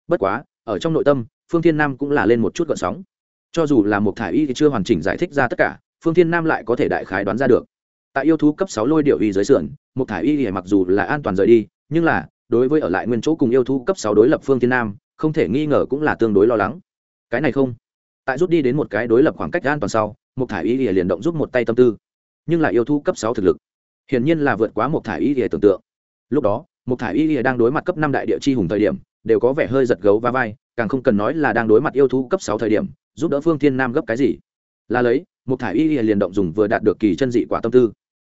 Bất quá, ở trong nội tâm, phương thiên nam cũng là lên một chút gợn sóng. Cho dù là một thải y thì chưa hoàn chỉnh giải thích ra tất cả, phương thiên nam lại có thể đại khái đoán ra được. Tại yêu thú cấp sáu lôi điệu y dưới sườn một thải y thì mặc dù là an toàn rời đi, nhưng là, đối với ở lại nguyên chỗ cùng yêu thú cấp sáu đối lập phương thiên nam, không thể nghi ngờ cũng là tương đối lo lắng. Cái này không. Tại rút đi đến một cái đối lập khoảng cách an toàn sau một thải y thì liền động giúp một tay tâm tư. Nhưng lại yêu thú cấp sáu thực lực, hiển nhiên là vượt quá một thải y thì tưởng tượng. Lúc đó một thải y lìa đang đối mặt cấp năm đại địa chi hùng thời điểm, đều có vẻ hơi giật gấu va vai, càng không cần nói là đang đối mặt yêu thú cấp sáu thời điểm, giúp đỡ phương thiên nam gấp cái gì. Là lấy một thải y liền động dùng vừa đạt được kỳ chân dị quả tâm tư.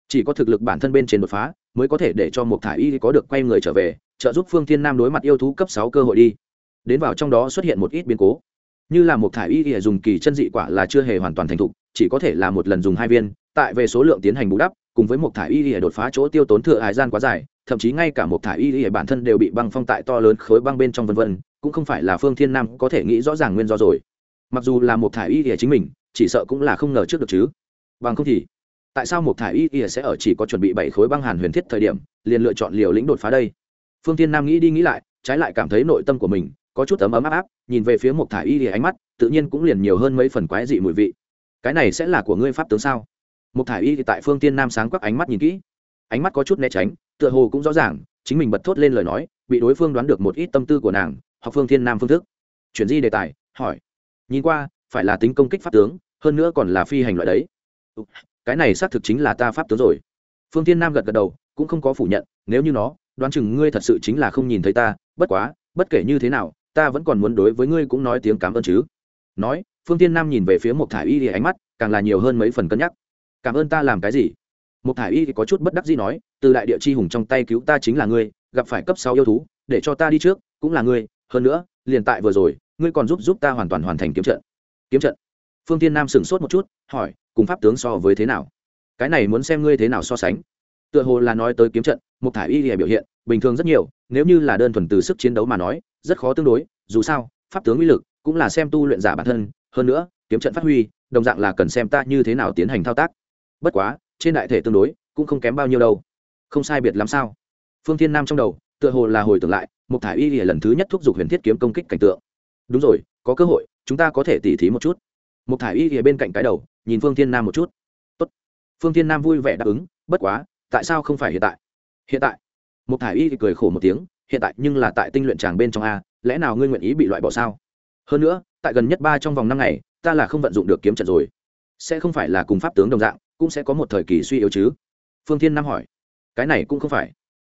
Chỉ có thực lực bản thân bên trên đột phá, mới có thể để cho một thải y có được quay người trở về, trợ giúp phương thiên nam đối mặt yêu thú cấp sáu cơ hội đi. Đến vào trong đó xuất hiện một ít biến cố. Như là một thải y dùng kỳ chân dị quả là chưa hề hoàn toàn thành thục, chỉ có thể là một lần dùng hai viên, tại về số lượng tiến hành bù đắp, cùng với một thải y đột phá chỗ tiêu tốn thừa hải gian quá dài thậm chí ngay cả một thải y bản thân đều bị băng phong tại to lớn khối băng bên trong vân vân, cũng không phải là phương thiên nam có thể nghĩ rõ ràng nguyên do rồi. Mặc dù là một thải y y chính mình, chỉ sợ cũng là không ngờ trước được chứ. Bằng không thì, tại sao một thải y y sẽ ở chỉ có chuẩn bị bảy khối băng hàn huyền thiết thời điểm, liền lựa chọn liều lĩnh đột phá đây? Phương thiên nam nghĩ đi nghĩ lại, trái lại cảm thấy nội tâm của mình có chút ấm ấm áp áp, nhìn về phía một thải y y ánh mắt, tự nhiên cũng liền nhiều hơn mấy phần quái dị mùi vị. Cái này sẽ là của ngươi pháp tướng sao? Một thải y tại phương tiên nam sáng quắc ánh mắt nhìn kỹ ánh mắt có chút né tránh, tựa hồ cũng rõ ràng, chính mình bật thốt lên lời nói, bị đối phương đoán được một ít tâm tư của nàng, học phương thiên nam phương thức. Chuyển di đề tài, hỏi. Nhìn qua, phải là tính công kích pháp tướng, hơn nữa còn là phi hành loại đấy. Cái này xác thực chính là ta pháp tướng rồi. Phương thiên nam gật gật đầu, cũng không có phủ nhận, nếu như nó, đoán chừng ngươi thật sự chính là không nhìn thấy ta, bất quá, bất kể như thế nào, ta vẫn còn muốn đối với ngươi cũng nói tiếng cảm ơn chứ. Nói, phương tiên nam nhìn về phía một thả y thì ánh mắt, càng là nhiều hơn mấy phần cân nhắc. Cảm ơn ta làm cái gì? Một thả y thì có chút bất đắc dĩ nói, từ đại địa chi hùng trong tay cứu ta chính là ngươi, gặp phải cấp sáu yêu thú, để cho ta đi trước, cũng là ngươi, hơn nữa, liền tại vừa rồi, ngươi còn giúp giúp ta hoàn toàn hoàn thành kiếm trận. Kiếm trận? Phương tiên nam sửng sốt một chút, hỏi, cùng pháp tướng so với thế nào? Cái này muốn xem ngươi thế nào so sánh. Tựa hồ là nói tới kiếm trận một thải y thì biểu hiện, bình thường rất nhiều, nếu như là đơn thuần từ sức chiến đấu mà nói, rất khó tương đối, dù sao, pháp tướng uy lực cũng là xem tu luyện giả bản thân, hơn nữa, kiếm trận phát huy, đồng dạng là cần xem ta như thế nào tiến hành thao tác. Bất quá trên đại thể tương đối, cũng không kém bao nhiêu đâu. Không sai biệt làm sao? Phương thiên nam trong đầu, tựa hồ là hồi tưởng lại một thải y lần thứ nhất thúc giục huyền thiết kiếm công kích cảnh tượng. Đúng rồi, có cơ hội, chúng ta có thể tỉ thí một chút. Một thải y bên cạnh cái đầu, nhìn phương thiên nam một chút. Tốt. phương thiên nam vui vẻ đáp ứng, bất quá, tại sao không phải hiện tại? Hiện tại. Một thải y cười khổ một tiếng, hiện tại nhưng là tại tinh luyện tràng bên trong a, lẽ nào ngươi nguyện ý bị loại bỏ sao? Hơn nữa, tại gần nhất ba trong vòng năm ngày, ta là không vận dụng được kiếm trận rồi sẽ không phải là cùng pháp tướng đồng dạng, cũng sẽ có một thời kỳ suy yếu chứ? Phương thiên nam hỏi. Cái này cũng không phải.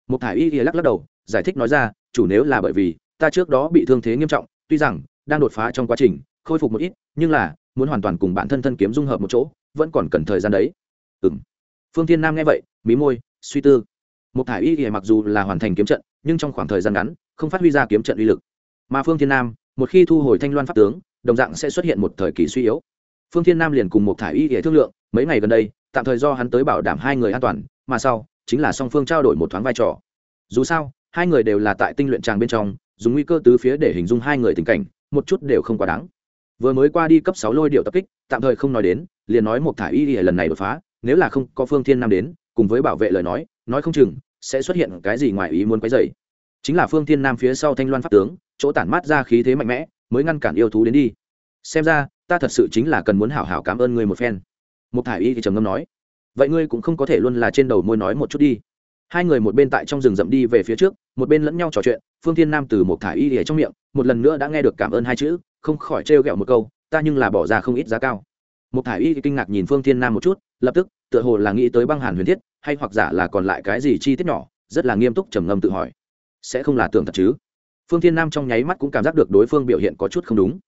Một thải y lắc lắc đầu, giải thích nói ra, chủ nếu là bởi vì, ta trước đó bị thương thế nghiêm trọng, tuy rằng, đang đột phá trong quá trình, khôi phục một ít, nhưng là, muốn hoàn toàn cùng bản thân thân kiếm dung hợp một chỗ, vẫn còn cần thời gian đấy. Ừ m phương thiên nam nghe vậy, mí môi, suy tư. Một thải y thì mặc dù là hoàn thành kiếm trận, nhưng trong khoảng thời gian ngắn, không phát huy ra kiếm trận uy lực. Mà phương thiên nam, một khi thu hồi thanh loan pháp tướng, đồng dạng sẽ xuất hiện một thời kỳ suy yếu phương thiên nam liền cùng một thải y để thương lượng, mấy ngày gần đây, tạm thời do hắn tới bảo đảm hai người an toàn, mà sau, chính là song phương trao đổi một thoáng vai trò. Dù sao, hai người đều là tại tinh luyện tràng bên trong, dùng nguy cơ tứ phía để hình dung hai người tình cảnh, một chút đều không quá đáng. Vừa mới qua đi cấp sáu lôi điệu tập kích, tạm thời không nói đến, liền nói một thả y y lần này đột phá, nếu là không có phương thiên nam đến, cùng với bảo vệ lời nói nói không chừng, sẽ xuất hiện cái gì ngoài ý muốn quấy dày chính là phương thiên nam phía sau thanh loan pháp tướng, chỗ tản mát ra khí thế mạnh mẽ, mới ngăn cản yêu thú đến đi. Xem ra ta thật sự chính là cần muốn hảo hảo cảm ơn ngươi một phen. Một thả y thì trầm ngâm nói, vậy ngươi cũng không có thể luôn là trên đầu môi nói một chút đi. Hai người một bên tại trong rừng rậm đi về phía trước, một bên lẫn nhau trò chuyện, phương thiên nam từ một thả y ở trong miệng, một lần nữa đã nghe được cảm ơn hai chữ, không khỏi trêu ghẹo một câu, ta nhưng là bỏ ra không ít giá cao. Một thả y kinh ngạc nhìn phương thiên nam một chút, lập tức, tựa hồ là nghĩ tới băng hàn huyền thiết, hay hoặc giả là còn lại cái gì chi tiết nhỏ, rất là nghiêm túc trầm ngâm tự hỏi. Sẽ không là tưởng thật chứ? Phương thiên nam trong nháy mắt cũng cảm giác được đối phương biểu hiện có chút không đúng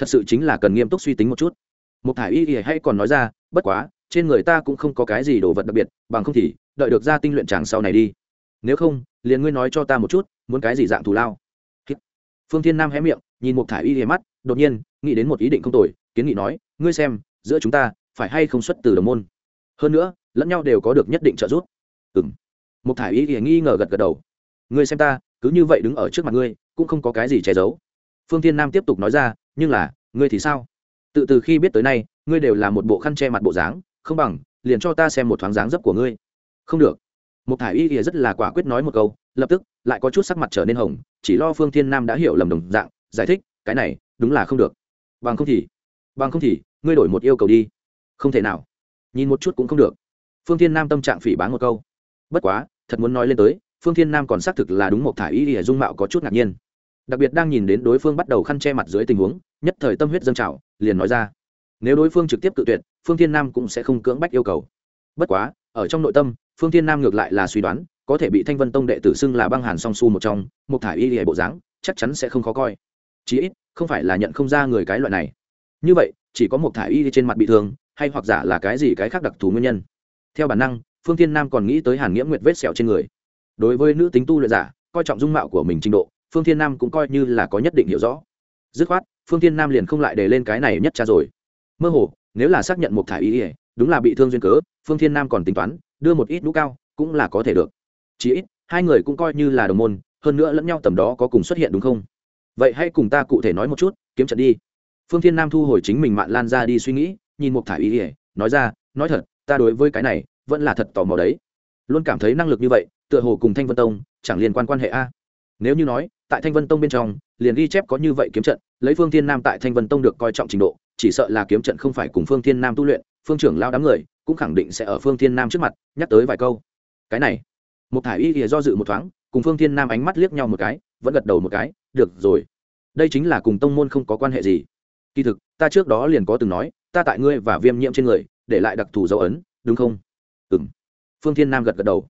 thật sự chính là cần nghiêm túc suy tính một chút. Một thải y thì hay còn nói ra, bất quá, trên người ta cũng không có cái gì đồ vật đặc biệt, bằng không thì, đợi được ra tinh luyện tràng sau này đi. Nếu không, liền ngươi nói cho ta một chút, muốn cái gì dạng thù lao? Phương thiên nam hé miệng, nhìn một thải y hề mắt, đột nhiên, nghĩ đến một ý định không tồi, kiến nghị nói, ngươi xem, giữa chúng ta, phải hay không xuất từ đồng môn? Hơn nữa, lẫn nhau đều có được nhất định trợ giúp. Ừ m một thải y hề nghi ngờ gật gật đầu. Ngươi xem ta, cứ như vậy đứng ở trước mặt ngươi, cũng không có cái gì che giấu phương thiên nam tiếp tục nói ra, nhưng là, ngươi thì sao? Tự từ khi biết tới nay, ngươi đều là một bộ khăn che mặt bộ dáng, không bằng, liền cho ta xem một thoáng dáng dấp của ngươi. Không được. Một Thả y ỉa rất là quả quyết nói một câu, lập tức, lại có chút sắc mặt trở nên hồng, chỉ lo phương thiên nam đã hiểu lầm đồng dạng, giải thích, cái này, đúng là không được. Bằng không thì, bằng không thì, ngươi đổi một yêu cầu đi. Không thể nào. Nhìn một chút cũng không được. Phương thiên nam tâm trạng phỉ bán một câu. Bất quá, thật muốn nói lên tới, phương thiên nam còn xác thực là đúng một Thả y ỉa dung mạo có chút ngạc nhiên đặc biệt đang nhìn đến đối phương bắt đầu khăn che mặt dưới tình huống, nhất thời tâm huyết dâng trào, liền nói ra, nếu đối phương trực tiếp cự tuyệt, phương thiên nam cũng sẽ không cưỡng bách yêu cầu. Bất quá, ở trong nội tâm, phương thiên nam ngược lại là suy đoán, có thể bị thanh vân tông đệ tử xưng là băng hàn song su một trong, một thải y hệ bộ dáng, chắc chắn sẽ không khó coi. Chí ít, không phải là nhận không ra người cái loại này. Như vậy, chỉ có một thải y trên mặt bị thương, hay hoặc giả là cái gì cái khác đặc thù nguyên nhân. Theo bản năng, phương thiên nam còn nghĩ tới hàn nghĩa nguyệt vết sẹo trên người. Đối với nữ tính tu luyện giả, coi trọng dung mạo của mình trình độ phương thiên nam cũng coi như là có nhất định hiểu rõ. Dứt khoát, phương thiên nam liền không lại để lên cái này nhất cha rồi. Mơ hồ, nếu là xác nhận một thải y ỉa đúng là bị thương duyên cớ, phương thiên nam còn tính toán, đưa một ít lũ cao, cũng là có thể được. Chỉ ít, hai người cũng coi như là đồng môn, hơn nữa lẫn nhau tầm đó có cùng xuất hiện đúng không? Vậy hãy cùng ta cụ thể nói một chút, kiếm trận đi. Phương thiên nam thu hồi chính mình mạn lan ra đi suy nghĩ, nhìn một thải y ỉa nói ra, nói thật, ta đối với cái này, vẫn là thật tò mò đấy. Luôn cảm thấy năng lực như vậy, tựa hồ cùng thanh vân tông, chẳng liên quan quan hệ a. Nếu như nói tại thanh vân tông bên trong, liền ghi chép có như vậy kiếm trận, lấy phương thiên nam tại thanh vân tông được coi trọng trình độ, chỉ sợ là kiếm trận không phải cùng phương thiên nam tu luyện, phương trưởng lao đám người cũng khẳng định sẽ ở phương thiên nam trước mặt, nhắc tới vài câu. Cái này một thải y thì do dự một thoáng, cùng phương thiên nam ánh mắt liếc nhau một cái, vẫn gật đầu một cái, được rồi, đây chính là cùng tông môn không có quan hệ gì. Kỳ thực, ta trước đó liền có từng nói, ta tại ngươi và viêm nhiễm trên người, để lại đặc thù dấu ấn, đúng không? Ừ m phương thiên nam gật gật đầu.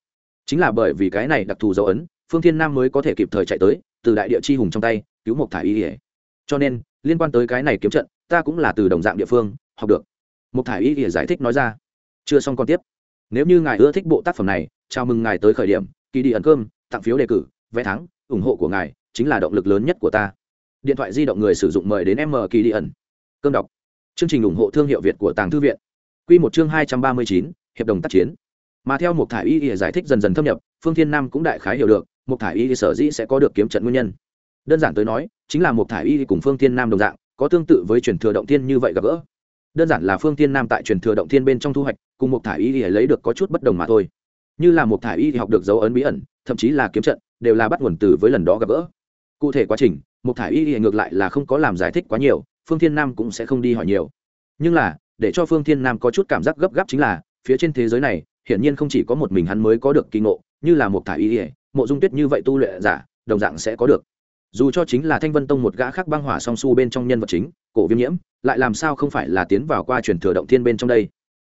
Chính là bởi vì cái này đặc thù dấu ấn, phương thiên nam mới có thể kịp thời chạy tới từ đại địa chi hùng trong tay, cứu một thải y ỉa cho nên, liên quan tới cái này kiếm trận, ta cũng là từ đồng dạng địa phương, học được. Một thải y ỉa giải thích nói ra. Chưa xong còn tiếp. Nếu như ngài ưa thích bộ tác phẩm này, chào mừng ngài tới khởi điểm kỳ đi ẩn cơm, tặng phiếu đề cử, vé thắng, ủng hộ của ngài chính là động lực lớn nhất của ta. Điện thoại di động người sử dụng mời đến m kỳ đi ẩn. Cơm đọc. Chương trình ủng hộ thương hiệu việt của tàng thư viện. Q một chương hai trăm ba mươi chín, hiệp đồng tác chiến. Mà theo một thải y giải thích dần dần thâm nhập, phương thiên nam cũng đại khái hiểu được một thải y sở dĩ sẽ có được kiếm trận nguyên nhân. Đơn giản tới nói, chính là một thải y cùng phương thiên nam đồng dạng, có tương tự với truyền thừa động thiên như vậy gặp gỡ. Đơn giản là phương thiên nam tại truyền thừa động thiên bên trong thu hoạch, cùng một thải y lấy được có chút bất đồng mà thôi. Như là một thải y học được dấu ấn bí ẩn, thậm chí là kiếm trận, đều là bắt nguồn từ với lần đó gặp gỡ. Cụ thể quá trình một thải y ngược lại là không có làm giải thích quá nhiều, phương thiên nam cũng sẽ không đi hỏi nhiều. Nhưng là, để cho phương thiên nam có chút cảm giác gấp gáp chính là, phía trên thế giới này, hiển nhiên không chỉ có một mình hắn mới có được kỳ ngộ, như là một thải y ỉa mộ dung tuyết như vậy tu luyện giả, đồng dạng sẽ có được. Dù cho chính là thanh vân tông một gã khác băng hỏa song su bên trong nhân vật chính, cổ viêm nhiễm, lại làm sao không phải là tiến vào qua truyền thừa động thiên bên trong đây?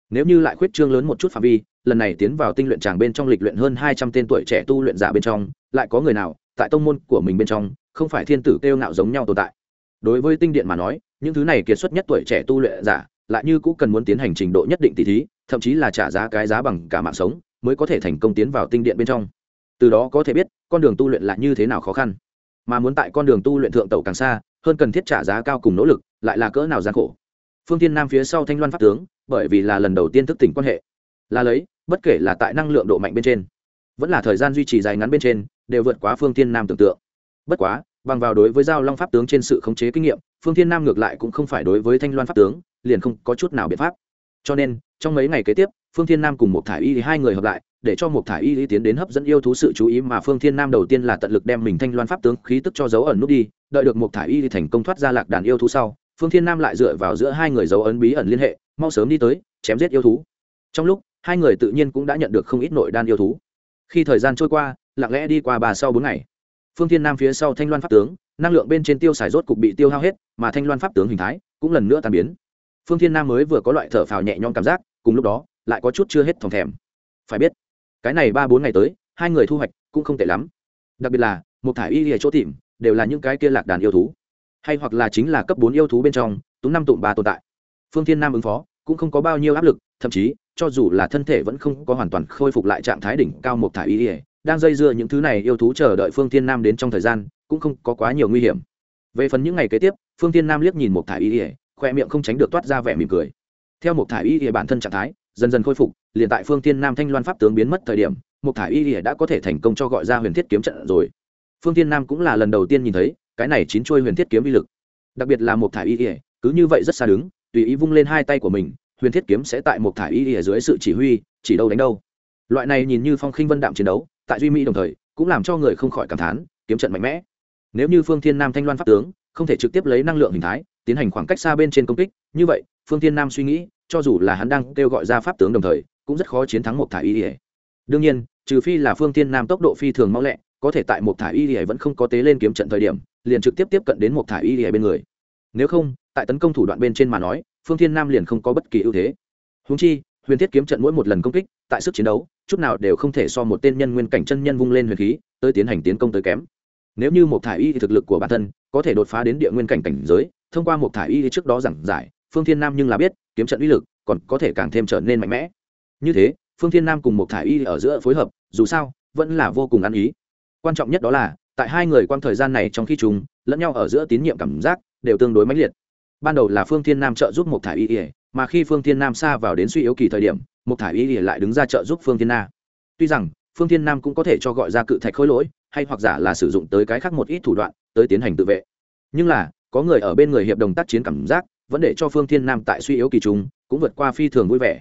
Nếu như lại khuyết trương lớn một chút phạm vi, lần này tiến vào tinh luyện tràng bên trong lịch luyện hơn hai trăm tên tuổi trẻ tu luyện giả bên trong, lại có người nào, tại tông môn của mình bên trong, không phải thiên tử kêu ngạo giống nhau tồn tại? Đối với tinh điện mà nói, những thứ này kiệt xuất nhất tuổi trẻ tu luyện giả, lại như cũng cần muốn tiến hành trình độ nhất định tỷ thí, thậm chí là trả giá cái giá bằng cả mạng sống, mới có thể thành công tiến vào tinh điện bên trong từ đó có thể biết, con đường tu luyện là như thế nào khó khăn. Mà muốn tại con đường tu luyện thượng tẩu càng xa, hơn cần thiết trả giá cao cùng nỗ lực, lại là cỡ nào gian khổ. Phương tiên nam phía sau thanh loan pháp tướng, bởi vì là lần đầu tiên thức tỉnh quan hệ. Là lấy, bất kể là tại năng lượng độ mạnh bên trên, vẫn là thời gian duy trì dài ngắn bên trên, đều vượt quá phương tiên nam tưởng tượng. Bất quá, bằng vào đối với giao long pháp tướng trên sự khống chế kinh nghiệm, phương tiên nam ngược lại cũng không phải đối với thanh loan pháp tướng, liền không có chút nào biện pháp. Cho nên, trong mấy ngày kế tiếp phương thiên nam cùng một thải y hai người hợp lại, để cho một thải y tiến đến hấp dẫn yêu thú sự chú ý mà phương thiên nam đầu tiên là tận lực đem mình thanh loan pháp tướng khí tức cho dấu ẩn nút đi, đợi được một thải y thành công thoát ra lạc đàn yêu thú sau, phương thiên nam lại dựa vào giữa hai người dấu ấn bí ẩn liên hệ, mau sớm đi tới, chém giết yêu thú. Trong lúc, hai người tự nhiên cũng đã nhận được không ít nội đan yêu thú. Khi thời gian trôi qua, lặng lẽ đi qua bà sau bốn ngày. Phương thiên nam phía sau thanh loan pháp tướng, năng lượng bên trên tiêu xài rốt cục bị tiêu hao hết, mà thanh loan pháp tướng hình thái cũng lần nữa tan biến. Phương thiên nam mới vừa có loại thở phào nhẹ nhõm cảm giác, cùng lúc đó lại có chút chưa hết thòng thèm. Phải biết, cái này ba bốn ngày tới, hai người thu hoạch cũng không tệ lắm. Đặc biệt là, một thả y lìa chỗ tìm, đều là những cái kia lạc đàn yêu thú. Hay hoặc là chính là cấp bốn yêu thú bên trong, túng năm tụm ba tồn tại. Phương thiên nam ứng phó, cũng không có bao nhiêu áp lực, thậm chí, cho dù là thân thể vẫn không có hoàn toàn khôi phục lại trạng thái đỉnh cao một thả y lìa, đang dây dưa những thứ này yêu thú chờ đợi phương thiên nam đến trong thời gian, cũng không có quá nhiều nguy hiểm. Về phần những ngày kế tiếp, phương thiên nam liếc nhìn một thả y lìa, khoe miệng không tránh được toát ra vẻ mỉm cười. Theo một thả y lìa bản thân trạng thái dần dần khôi phục, liền tại phương thiên nam thanh loan pháp tướng biến mất thời điểm một thải y ỉa đã có thể thành công cho gọi ra huyền thiết kiếm trận rồi. Phương thiên nam cũng là lần đầu tiên nhìn thấy, cái này chín chuôi huyền thiết kiếm vi lực. Đặc biệt là một thải y ỉa cứ như vậy rất xa đứng, tùy ý vung lên hai tay của mình, huyền thiết kiếm sẽ tại một thải y ỉa dưới sự chỉ huy, chỉ đâu đánh đâu. Loại này nhìn như phong khinh vân đạm chiến đấu, tại duy mỹ đồng thời, cũng làm cho người không khỏi cảm thán, kiếm trận mạnh mẽ. Nếu như phương thiên nam thanh loan pháp tướng không thể trực tiếp lấy năng lượng hình thái, tiến hành khoảng cách xa bên trên công kích, như vậy, phương thiên nam suy nghĩ cho dù là hắn đang kêu gọi ra pháp tướng đồng thời, cũng rất khó chiến thắng một thải y ỉa đương nhiên, trừ phi là phương thiên nam tốc độ phi thường mau lẹ, có thể tại một thải y ỉa vẫn không có tế lên kiếm trận thời điểm, liền trực tiếp tiếp cận đến một thải y ỉa bên người. Nếu không, tại tấn công thủ đoạn bên trên mà nói, phương thiên nam liền không có bất kỳ ưu thế. Húng chi, huyền thiết kiếm trận mỗi một lần công kích, tại sức chiến đấu, chút nào đều không thể so một tên nhân nguyên cảnh chân nhân vung lên huyền khí, tới tiến hành tiến công tới kém. Nếu như một thải y thực lực của bản thân có thể đột phá đến địa nguyên cảnh cảnh giới, thông qua một thải y trước đó giảng giải phương thiên nam nhưng là biết, kiếm trận uy lực còn có thể càng thêm trở nên mạnh mẽ. Như thế, phương thiên nam cùng một thải y ở giữa phối hợp, dù sao, vẫn là vô cùng ăn ý. Quan trọng nhất đó là, tại hai người quang thời gian này trong khi chúng lẫn nhau ở giữa tín nhiệm cảm giác đều tương đối mãnh liệt. Ban đầu là phương thiên nam trợ giúp một thải y, mà khi phương thiên nam xa vào đến suy yếu kỳ thời điểm một thải y lại đứng ra trợ giúp phương thiên na. Tuy rằng, phương thiên nam cũng có thể cho gọi ra cự thạch khối lỗi, hay hoặc giả là sử dụng tới cái khác một ít thủ đoạn, tới tiến hành tự vệ. Nhưng là, có người ở bên người hiệp đồng tác chiến cảm giác vẫn để cho phương thiên nam tại suy yếu kỳ trùng, cũng vượt qua phi thường vui vẻ.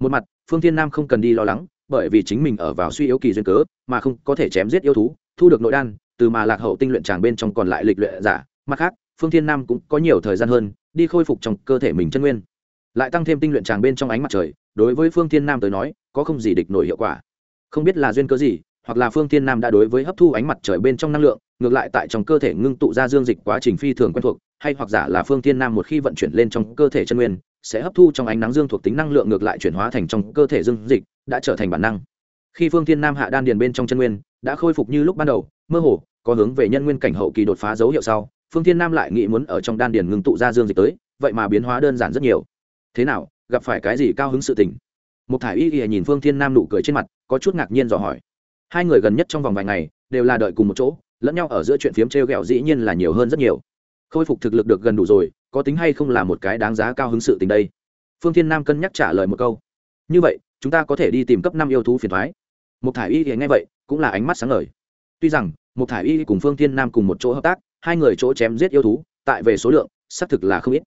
Một mặt, phương thiên nam không cần đi lo lắng, bởi vì chính mình ở vào suy yếu kỳ duyên cớ, mà không có thể chém giết yêu thú, thu được nội đan, từ mà lạc hậu tinh luyện tràng bên trong còn lại lịch luyện giả. Mặt khác, phương thiên nam cũng có nhiều thời gian hơn, đi khôi phục trong cơ thể mình chân nguyên. Lại tăng thêm tinh luyện tràng bên trong ánh mặt trời, đối với phương thiên nam tới nói, có không gì địch nổi hiệu quả. Không biết là duyên cớ gì, hoặc là phương thiên nam đã đối với hấp thu ánh mặt trời bên trong năng lượng ngược lại tại trong cơ thể ngưng tụ ra dương dịch quá trình phi thường quen thuộc, hay hoặc giả là phương thiên nam một khi vận chuyển lên trong cơ thể chân nguyên, sẽ hấp thu trong ánh nắng dương thuộc tính năng lượng ngược lại chuyển hóa thành trong cơ thể dương dịch, đã trở thành bản năng. Khi phương thiên nam hạ đan điền bên trong chân nguyên, đã khôi phục như lúc ban đầu, mơ hồ, có hướng về nhân nguyên cảnh hậu kỳ đột phá dấu hiệu sau, phương thiên nam lại nghĩ muốn ở trong đan điền ngưng tụ ra dương dịch tới, vậy mà biến hóa đơn giản rất nhiều. Thế nào, gặp phải cái gì cao hứng sự tình? Một thải y y nhìn phương thiên nam nụ cười trên mặt, có chút ngạc nhiên dò hỏi. Hai người gần nhất trong vòng vài ngày, đều là đợi cùng một chỗ lẫn nhau ở giữa chuyện phiếm t r e o g ẹ o dĩ nhiên là nhiều hơn rất nhiều. Khôi phục thực lực được gần đủ rồi, có tính hay không là một cái đáng giá cao hứng sự tình đây. Phương thiên nam cân nhắc trả lời một câu. Như vậy, chúng ta có thể đi tìm cấp năm yêu thú phiền thoái. Một thải y thì ngay vậy, cũng là ánh mắt sáng ngời. Tuy rằng một thải y cùng phương thiên nam cùng một chỗ hợp tác, hai người chỗ chém giết yêu thú, tại về số lượng, xác thực là không ít.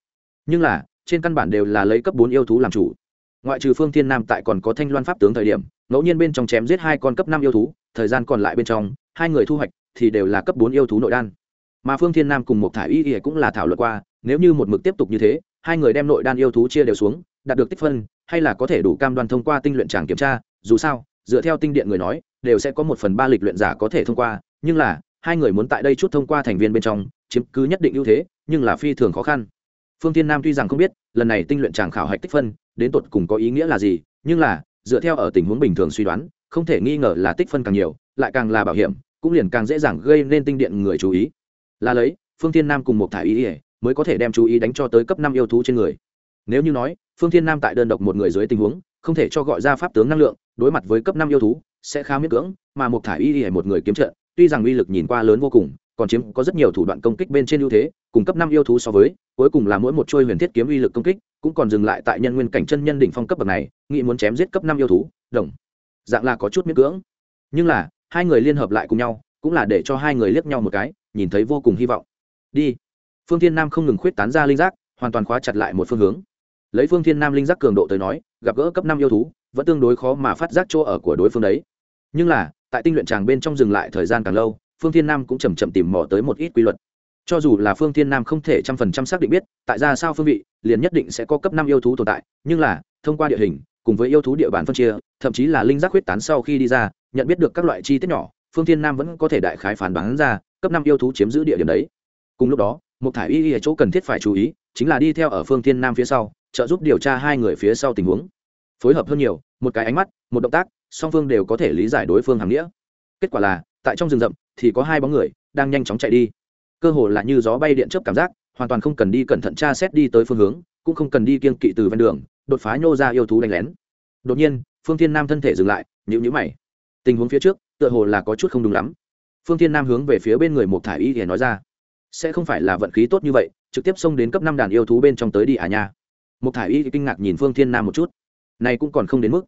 Nhưng là, trên căn bản đều là lấy cấp bốn yêu thú làm chủ. Ngoại trừ phương thiên nam tại còn có thanh loan pháp tướng thời điểm, ngẫu nhiên bên trong chém giết hai con cấp năm yêu thú, thời gian còn lại bên trong, hai người thu hoạch thì đều là cấp bốn yêu thú nội đan. Mà phương thiên nam cùng một thải y ỉa cũng là thảo luận qua, nếu như một mực tiếp tục như thế, hai người đem nội đan yêu thú chia đều xuống, đạt được tích phân, hay là có thể đủ cam đoan thông qua tinh luyện tràng kiểm tra, dù sao, dựa theo tinh điện người nói, đều sẽ có một phần ba lịch luyện giả có thể thông qua, nhưng là, hai người muốn tại đây chút thông qua thành viên bên trong, chiếm cứ nhất định ưu thế, nhưng là phi thường khó khăn. Phương thiên nam tuy rằng không biết, lần này tinh luyện tràng khảo hạch tích phân, đến tột cùng có ý nghĩa là gì, nhưng là, dựa theo ở tình huống bình thường suy đoán, không thể nghi ngờ là tích phân càng nhiều, lại càng là bảo hiểm cũng liền càng dễ dàng gây nên tinh điện người chú ý. Là lấy, phương thiên nam cùng một thải ý ỉa mới có thể đem chú ý đánh cho tới cấp năm yêu thú trên người. Nếu như nói, phương thiên nam tại đơn độc một người dưới tình huống, không thể cho gọi ra pháp tướng năng lượng, đối mặt với cấp năm yêu thú, sẽ khá miễn cưỡng, mà một thải y ỉa một người kiếm trợ tuy rằng uy lực nhìn qua lớn vô cùng, còn chiếm có rất nhiều thủ đoạn công kích bên trên ưu thế, cùng cấp năm yêu thú so với, cuối cùng là mỗi một trôi huyền thiết kiếm uy lực công kích, cũng còn dừng lại tại nhân nguyên cảnh chân nhân đỉnh phong cấp bậc này, nghĩ muốn chém giết cấp năm yêu thú, đồng. Dạng là có chút miễn cưỡng. Nhưng là hai người liên hợp lại cùng nhau, cũng là để cho hai người liếc nhau một cái, nhìn thấy vô cùng hy vọng. Đi. Phương thiên nam không ngừng khuyết tán ra linh giác, hoàn toàn khóa chặt lại một phương hướng. Lấy phương thiên nam linh giác cường độ tới nói, gặp gỡ cấp năm yêu thú, vẫn tương đối khó mà phát giác chỗ ở của đối phương đấy. Nhưng là, tại tinh luyện tràng bên trong dừng lại thời gian càng lâu, phương thiên nam cũng chầm chậm tìm mò tới một ít quy luật. Cho dù là phương thiên nam không thể trăm phần trăm xác định biết, tại ra sao phương vị, liền nhất định sẽ có cấp năm yêu thú tồn tại, nhưng là, thông qua địa hình, cùng với yêu thú địa bàn phân chia, thậm chí là linh giác huyết tán sau khi đi ra nhận biết được các loại chi tiết nhỏ, phương thiên nam vẫn có thể đại khái phán đoán ra, cấp năm yêu thú chiếm giữ địa điểm đấy. Cùng lúc đó một thải y y ở chỗ cần thiết phải chú ý, chính là đi theo ở phương thiên nam phía sau, trợ giúp điều tra hai người phía sau tình huống. Phối hợp hơn nhiều, một cái ánh mắt, một động tác, song phương đều có thể lý giải đối phương hàm nghĩa. Kết quả là, tại trong rừng rậm, thì có hai bóng người, đang nhanh chóng chạy đi. Cơ hồ là như gió bay điện chớp cảm giác, hoàn toàn không cần đi cẩn thận tra xét đi tới phương hướng, cũng không cần đi kiên kỵ từ ven đường, đột phá nhô ra yêu thú đánh lén. Đột nhiên, phương thiên nam thân thể dừng lại nhữ nhữ mày tình huống phía trước, tựa hồ là có chút không đúng lắm. Phương thiên nam hướng về phía bên người một thả y thì nói ra, sẽ không phải là vận khí tốt như vậy, trực tiếp xông đến cấp năm đàn yêu thú bên trong tới đi à nha. Một thả y kinh ngạc nhìn phương thiên nam một chút. Này cũng còn không đến mức.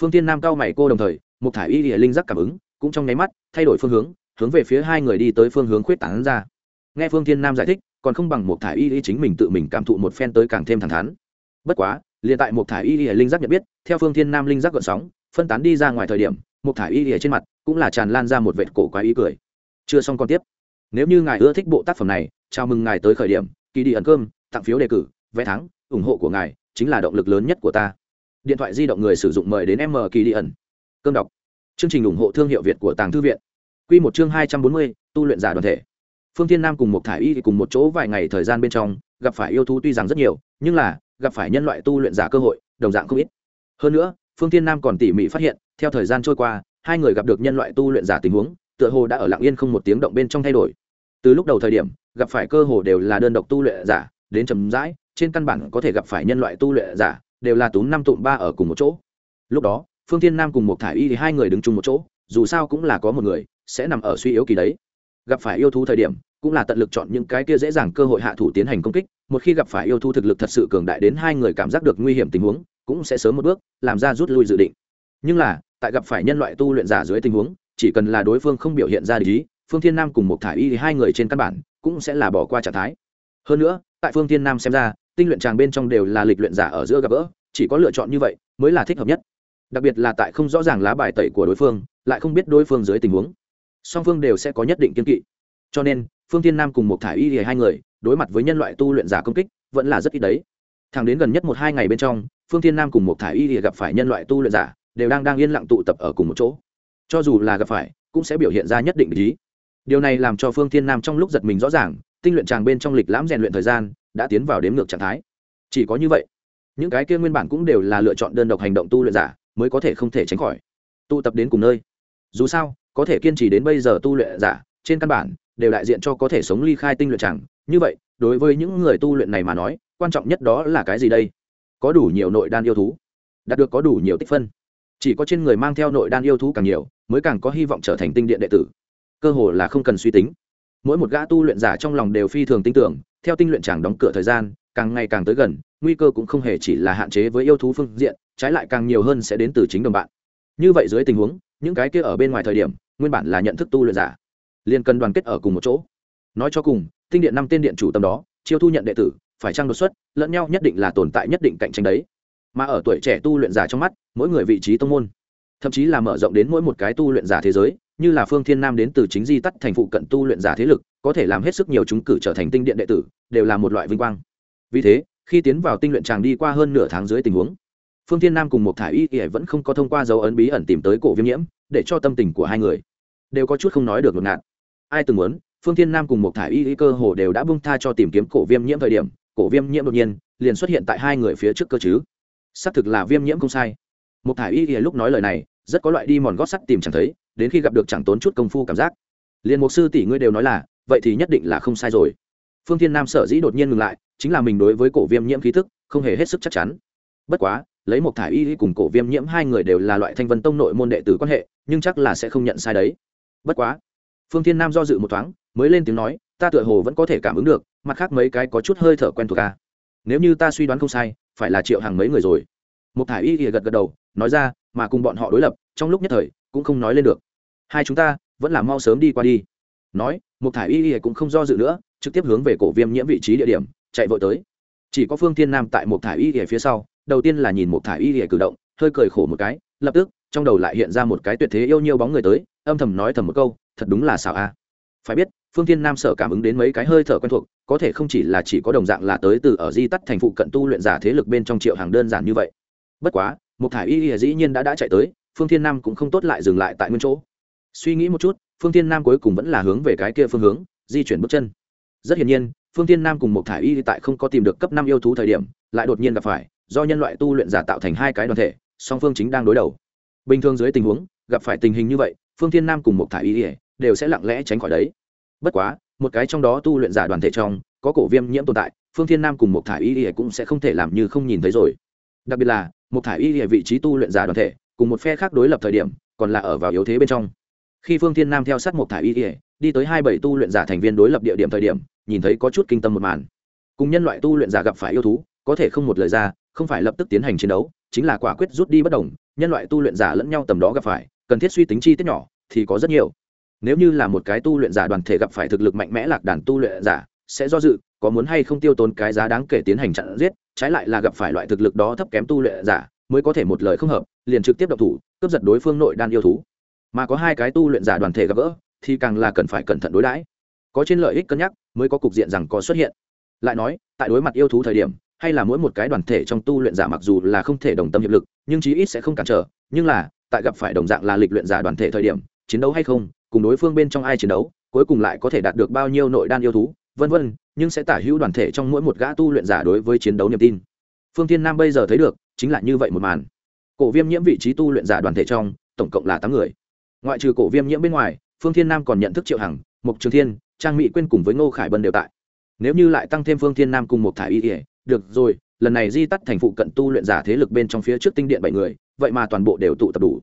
Phương thiên nam cao mày cô đồng thời một thả y linh giác cảm ứng, cũng trong nháy mắt, thay đổi phương hướng hướng về phía hai người đi tới phương hướng khuyết tảng ra. Nghe phương thiên nam giải thích, còn không bằng một thả y chính mình tự mình cảm thụ một phen tới càng thêm thẳng thắn. Bất quá, liền tại một thả y linh giác nhận biết, theo phương thiên nam linh giác gợn sóng, phân tán đi ra ngoài thời điểm một thả y trên mặt cũng là tràn lan ra một vệt cổ quái ý cười. Chưa xong còn tiếp. Nếu như ngài ưa thích bộ tác phẩm này, chào mừng ngài tới khởi điểm kỳ đi ẩn cơm, tặng phiếu đề cử, vé thắng, ủng hộ của ngài chính là động lực lớn nhất của ta. Điện thoại di động người sử dụng mời đến m kỳ đi ẩn. Cơm đọc. Chương trình ủng hộ thương hiệu việt của tàng thư viện. Q một chương hai trăm bốn mươi, tu luyện giả đoàn thể. Phương tiên nam cùng một thả y cùng một chỗ vài ngày thời gian bên trong, gặp phải yêu thú tuy rằng rất nhiều, nhưng là gặp phải nhân loại tu luyện giả cơ hội, đồng dạng không ít. Hơn nữa, phương tiên nam còn tỉ mỉ phát hiện theo thời gian trôi qua, hai người gặp được nhân loại tu luyện giả tình huống, tựa hồ đã ở lặng yên không một tiếng động bên trong thay đổi. Từ lúc đầu thời điểm, gặp phải cơ hồ đều là đơn độc tu luyện giả, đến chầm rãi, trên căn bản có thể gặp phải nhân loại tu luyện giả, đều là túm năm tụm ba ở cùng một chỗ. Lúc đó, phương thiên nam cùng một thả y thì hai người đứng chung một chỗ, dù sao cũng là có một người, sẽ nằm ở suy yếu kỳ đấy. Gặp phải yêu thú thời điểm, cũng là tận lực chọn những cái kia dễ dàng cơ hội hạ thủ tiến hành công kích, một khi gặp phải yêu thú thực lực thật sự cường đại đến hai người cảm giác được nguy hiểm tình huống, cũng sẽ sớm một bước, làm ra rút lui dự định nhưng là, tại gặp phải nhân loại tu luyện giả dưới tình huống, chỉ cần là đối phương không biểu hiện ra lý phương thiên nam cùng một thải y thì hai người trên căn bản cũng sẽ là bỏ qua trạng thái. Hơn nữa, tại phương thiên nam xem ra, tinh luyện tràng bên trong đều là lịch luyện giả ở giữa gặp gỡ, chỉ có lựa chọn như vậy mới là thích hợp nhất. Đặc biệt là tại không rõ ràng lá bài tẩy của đối phương, lại không biết đối phương dưới tình huống. Song phương đều sẽ có nhất định kiên kỵ. Cho nên, phương thiên nam cùng một thải y thì hai người đối mặt với nhân loại tu luyện giả công kích vẫn là rất ít đấy. Thẳng đến gần nhất một hai ngày bên trong, phương thiên nam cùng một thải y thì gặp phải nhân loại tu luyện giả đều đang đang yên lặng tụ tập ở cùng một chỗ. Cho dù là gặp phải, cũng sẽ biểu hiện ra nhất định lý. Điều này làm cho phương thiên nam trong lúc giật mình rõ ràng, tinh luyện tràng bên trong lịch lãm rèn luyện thời gian đã tiến vào đếm ngược trạng thái. Chỉ có như vậy, những cái kia nguyên bản cũng đều là lựa chọn đơn độc hành động tu luyện giả mới có thể không thể tránh khỏi. Tụ tập đến cùng nơi. Dù sao, có thể kiên trì đến bây giờ tu luyện giả trên căn bản đều đại diện cho có thể sống ly khai tinh luyện tràng như vậy, đối với những người tu luyện này mà nói, quan trọng nhất đó là cái gì đây? Có đủ nhiều nội đan yêu thú, đạt được có đủ nhiều tích phân chỉ có trên người mang theo nội đan yêu thú càng nhiều, mới càng có hy vọng trở thành tinh điện đệ tử. Cơ hồ là không cần suy tính. Mỗi một gã tu luyện giả trong lòng đều phi thường tin tưởng, theo tinh luyện chàng đóng cửa thời gian, càng ngày càng tới gần, nguy cơ cũng không hề chỉ là hạn chế với yêu thú phương diện, trái lại càng nhiều hơn sẽ đến từ chính đồng bạn. Như vậy dưới tình huống, những cái kia ở bên ngoài thời điểm, nguyên bản là nhận thức tu luyện giả, liền cần đoàn kết ở cùng một chỗ. Nói cho cùng, tinh điện năm tên điện chủ tâm đó, chiêu thu nhận đệ tử, phải trang đột xuất, lẫn nhau nhất định là tồn tại nhất định cạnh tranh đấy mà ở tuổi trẻ tu luyện giả trong mắt, mỗi người vị trí tông môn, thậm chí là mở rộng đến mỗi một cái tu luyện giả thế giới, như là phương thiên nam đến từ chính di tắt thành phụ cận tu luyện giả thế lực, có thể làm hết sức nhiều chúng cử trở thành tinh điện đệ tử, đều là một loại vinh quang. Vì thế, khi tiến vào tinh luyện tràng đi qua hơn nửa tháng dưới tình huống, phương thiên nam cùng một thả y y vẫn không có thông qua dấu ấn bí ẩn tìm tới cổ viêm nhiễm, để cho tâm tình của hai người đều có chút không nói được ngột ngạt. Ai từng muốn, phương thiên nam cùng một thả y y cơ hồ đều đã bung tha cho tìm kiếm cổ viêm nhiễm thời điểm, cổ viêm nhiễm đột nhiên liền xuất hiện tại hai người phía trước cơ chứ xác thực là viêm nhiễm không sai. Một thả y y lúc nói lời này, rất có loại đi mòn gót sắt tìm chẳng thấy, đến khi gặp được chẳng tốn chút công phu cảm giác. Liền một sư tỷ ngươi đều nói là, vậy thì nhất định là không sai rồi. Phương thiên nam sở dĩ đột nhiên ngừng lại, chính là mình đối với cổ viêm nhiễm khí thức, không hề hết sức chắc chắn. Bất quá, lấy một thả y cùng cổ viêm nhiễm hai người đều là loại thanh vân tông nội môn đệ tử quan hệ, nhưng chắc là sẽ không nhận sai đấy. Bất quá, phương thiên nam do dự một thoáng, mới lên tiếng nói, ta tựa hồ vẫn có thể cảm ứng được, mặt khác mấy cái có chút hơi thở quen thuộc ca nếu như ta suy đoán không sai phải là triệu hàng mấy người rồi. Một thả y gật gật đầu, nói ra, mà cùng bọn họ đối lập, trong lúc nhất thời, cũng không nói lên được. Hai chúng ta, vẫn là mau sớm đi qua đi. Nói một thả y y cũng không do dự nữa, trực tiếp hướng về cổ viêm nhiễm vị trí địa điểm, chạy vội tới. Chỉ có phương thiên nam tại một thả y y phía sau, đầu tiên là nhìn một thả y y cử động, hơi cười khổ một cái, lập tức, trong đầu lại hiện ra một cái tuyệt thế yêu nhiều bóng người tới, âm thầm nói thầm một câu, thật đúng là xảo a. Phải biết phương thiên nam sở cảm ứng đến mấy cái hơi thở quen thuộc, có thể không chỉ là chỉ có đồng dạng là tới từ ở di tắt thành phụ cận tu luyện giả thế lực bên trong triệu hàng đơn giản như vậy. Bất quá một thả y y dĩ nhiên đã đã chạy tới, phương thiên nam cũng không tốt lại dừng lại tại nguyên chỗ. Suy nghĩ một chút, phương thiên nam cuối cùng vẫn là hướng về cái kia phương hướng, di chuyển bước chân. Rất hiển nhiên, phương thiên nam cùng một thả y tại không có tìm được cấp năm yêu thú thời điểm, lại đột nhiên gặp phải, do nhân loại tu luyện giả tạo thành hai cái đoàn thể, song phương chính đang đối đầu. Bình thường dưới tình huống, gặp phải tình hình như vậy, phương thiên nam cùng một thả y đều sẽ lặng lẽ tránh khỏi đấy bất quá, một cái trong đó tu luyện giả đoàn thể trong, có cổ viêm nhiễm tồn tại, phương thiên nam cùng một thả y y cũng sẽ không thể làm như không nhìn thấy rồi. Đặc biệt là một thả y y vị trí tu luyện giả đoàn thể, cùng một phe khác đối lập thời điểm, còn là ở vào yếu thế bên trong. Khi phương thiên nam theo sát một thả y y, đi tới hai bảy tu luyện giả thành viên đối lập địa điểm thời điểm, nhìn thấy có chút kinh tâm một màn. Cùng nhân loại tu luyện giả gặp phải yêu thú, có thể không một lời ra, không phải lập tức tiến hành chiến đấu, chính là quả quyết rút đi bất đồng, nhân loại tu luyện giả lẫn nhau tầm đó gặp phải, cần thiết suy tính chi tiết nhỏ, thì có rất nhiều nếu như là một cái tu luyện giả đoàn thể gặp phải thực lực mạnh mẽ lạc đàn tu luyện giả, sẽ do dự, có muốn hay không tiêu tốn cái giá đáng kể tiến hành chặn giết, trái lại là gặp phải loại thực lực đó thấp kém tu luyện giả, mới có thể một lời không hợp, liền trực tiếp độc thủ, cướp giật đối phương nội đan yêu thú. Mà có hai cái tu luyện giả đoàn thể gặp gỡ, thì càng là cần phải cẩn thận đối đãi. Có trên lợi ích cân nhắc, mới có cục diện rằng có xuất hiện. Lại nói, tại đối mặt yêu thú thời điểm, hay là mỗi một cái đoàn thể trong tu luyện giả mặc dù là không thể đồng tâm hiệp lực, nhưng chí ít sẽ không cản trở, nhưng là, tại gặp phải đồng dạng là lịch luyện giả đoàn thể thời điểm, chiến đấu hay không cùng đối phương bên trong ai chiến đấu, cuối cùng lại có thể đạt được bao nhiêu nội đan yêu thú, vân vân, nhưng sẽ tả hữu đoàn thể trong mỗi một gã tu luyện giả đối với chiến đấu niềm tin. Phương thiên nam bây giờ thấy được, chính là như vậy một màn. Cổ viêm nhiễm vị trí tu luyện giả đoàn thể trong, tổng cộng là tám người. Ngoại trừ cổ viêm nhiễm bên ngoài, phương thiên nam còn nhận thức triệu hằng mục trường thiên, trang mỹ quyên cùng với ngô khải bân đều tại. Nếu như lại tăng thêm phương thiên nam cùng một thả y ỉa được rồi, lần này di tắt thành phụ cận tu luyện giả thế lực bên trong phía trước tinh điện bảy người, vậy mà toàn bộ đều tụ tập đủ.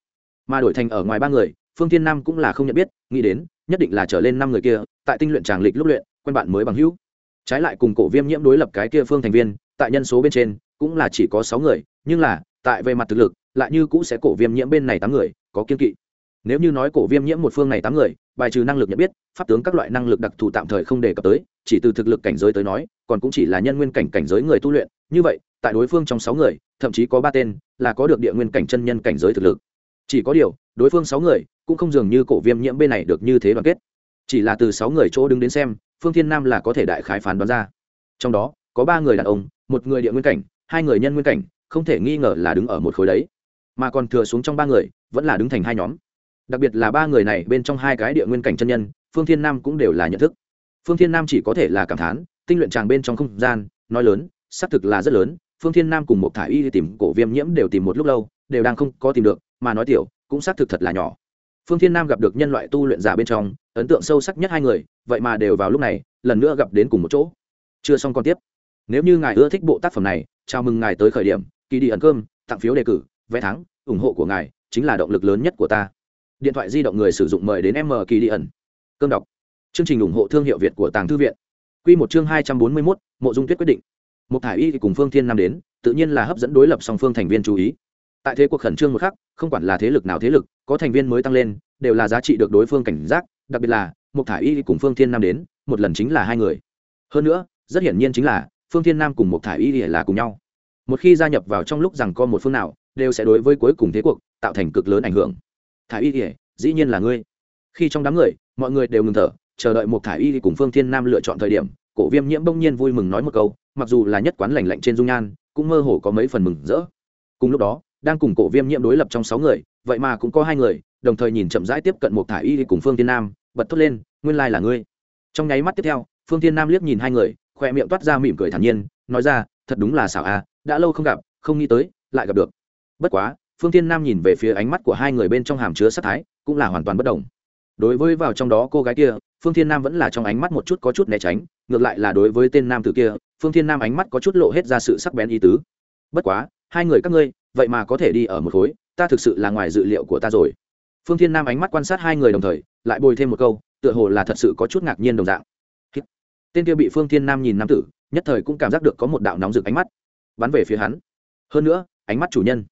Mà đổi thành ở ngoài ba người phương thiên nam cũng là không nhận biết, nghĩ đến, nhất định là trở lên năm người kia, tại tinh luyện tràng lịch lúc luyện, quen bạn mới bằng hữu. Trái lại cùng cổ viêm nhiễm đối lập cái kia phương thành viên, tại nhân số bên trên, cũng là chỉ có sáu người, nhưng là, tại về mặt thực lực, lại như cũ sẽ cổ viêm nhiễm bên này tám người, có kiên kỵ. Nếu như nói cổ viêm nhiễm một phương này tám người, bài trừ năng lực nhận biết, pháp tướng các loại năng lực đặc thù tạm thời không đề cập tới, chỉ từ thực lực cảnh giới tới nói, còn cũng chỉ là nhân nguyên cảnh cảnh giới người tu luyện, như vậy, tại đối phương trong sáu người, thậm chí có ba tên, là có được địa nguyên cảnh chân nhân cảnh giới thực lực. Chỉ có điều đối phương sáu người cũng không dường như cổ viêm nhiễm bên này được như thế đoàn kết. Chỉ là từ sáu người chỗ đứng đến xem, phương thiên nam là có thể đại khái phán đoán ra. Trong đó, có ba người đàn ông, một người địa nguyên cảnh, hai người nhân nguyên cảnh, không thể nghi ngờ là đứng ở một khối đấy. Mà còn thừa xuống trong ba người, vẫn là đứng thành hai nhóm. Đặc biệt là ba người này bên trong hai cái địa nguyên cảnh chân nhân, phương thiên nam cũng đều là nhận thức. Phương thiên nam chỉ có thể là cảm thán, tinh luyện tràng bên trong không gian, nói lớn, xác thực là rất lớn, phương thiên nam cùng một thả y tìm cổ viêm nhiễm đều tìm một lúc lâu, đều đang không có tìm được, mà nói tiểu cũng xác thực thật là nhỏ. Phương thiên nam gặp được nhân loại tu luyện giả bên trong, ấn tượng sâu sắc nhất hai người, vậy mà đều vào lúc này, lần nữa gặp đến cùng một chỗ. Chưa xong còn tiếp. Nếu như ngài ưa thích bộ tác phẩm này, chào mừng ngài tới khởi điểm kỳ đi ẩn cơm, tặng phiếu đề cử, vé thắng, ủng hộ của ngài chính là động lực lớn nhất của ta. Điện thoại di động người sử dụng mời đến m kỳ đi ẩn. Cơm đọc. Chương trình ủng hộ thương hiệu việt của tàng thư viện. Q một chương hai trăm bốn mươi mốt, mộ dung tuyết quyết định. Một thải y cùng phương thiên nam đến, tự nhiên là hấp dẫn đối lập song phương thành viên chú ý tại thế cuộc khẩn trương một khắc, không quản là thế lực nào thế lực, có thành viên mới tăng lên, đều là giá trị được đối phương cảnh giác, đặc biệt là một thải y cùng phương thiên nam đến, một lần chính là hai người. Hơn nữa, rất hiển nhiên chính là, phương thiên nam cùng một thải y là cùng nhau. Một khi gia nhập vào trong lúc rằng có một phương nào, đều sẽ đối với cuối cùng thế cuộc tạo thành cực lớn ảnh hưởng. Thải y dĩ nhiên là ngươi. Khi trong đám người, mọi người đều ngừng thở, chờ đợi một thải y cùng phương thiên nam lựa chọn thời điểm, cổ viêm nhiễm bỗng nhiên vui mừng nói một câu, mặc dù là nhất quán lành lạnh trên dung nhan, cũng mơ hồ có mấy phần mừng rỡ. Cùng lúc đó đang cùng cổ viêm nhiễm đối lập trong sáu người, vậy mà cũng có hai người, đồng thời nhìn chậm rãi tiếp cận một thải y cùng phương thiên nam, bật thốt lên, nguyên lai là ngươi. Trong nháy mắt tiếp theo, phương thiên nam liếc nhìn hai người, khoe miệng toát ra mỉm cười thản nhiên, nói ra, thật đúng là xảo à đã lâu không gặp, không nghĩ tới, lại gặp được. Bất quá, phương thiên nam nhìn về phía ánh mắt của hai người bên trong hàm chứa sát thái, cũng là hoàn toàn bất đồng đối với vào trong đó cô gái kia, phương thiên nam vẫn là trong ánh mắt một chút có chút né tránh, ngược lại là đối với tên nam tử kia, phương thiên nam ánh mắt có chút lộ hết ra sự sắc bén ý tứ. Bất quá, hai người các ngươi vậy mà có thể đi ở một khối, ta thực sự là ngoài dự liệu của ta rồi. Phương thiên nam ánh mắt quan sát hai người đồng thời, lại bồi thêm một câu, tựa hồ là thật sự có chút ngạc nhiên đồng dạng. Tên kia bị phương thiên nam nhìn nam tử, nhất thời cũng cảm giác được có một đạo nóng rực ánh mắt, bắn về phía hắn. Hơn nữa, ánh mắt chủ nhân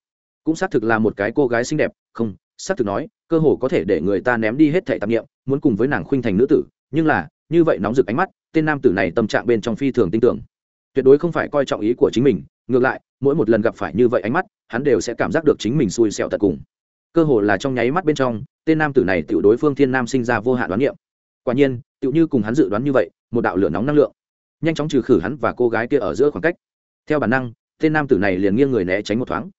cũng xác thực là một cái cô gái xinh đẹp, không, xác thực nói, cơ hồ có thể để người ta ném đi hết thẻ tạp nghiệm muốn cùng với nàng khuynh thành nữ tử, nhưng là, như vậy nóng rực ánh mắt, tên nam tử này tâm trạng bên trong phi thường tin tưởng. Tuyệt đối không phải coi trọng ý của chính mình ngược lại, mỗi một lần gặp phải như vậy ánh mắt, hắn đều sẽ cảm giác được chính mình xui xẻo tận cùng. Cơ hồ là trong nháy mắt bên trong, tên nam tử này tự đối phương thiên nam sinh ra vô hạn đoán niệm. Quả nhiên tự như cùng hắn dự đoán như vậy, một đạo lửa nóng năng lượng, nhanh chóng trừ khử hắn và cô gái kia ở giữa khoảng cách. Theo bản năng, tên nam tử này liền nghiêng người né tránh một thoáng.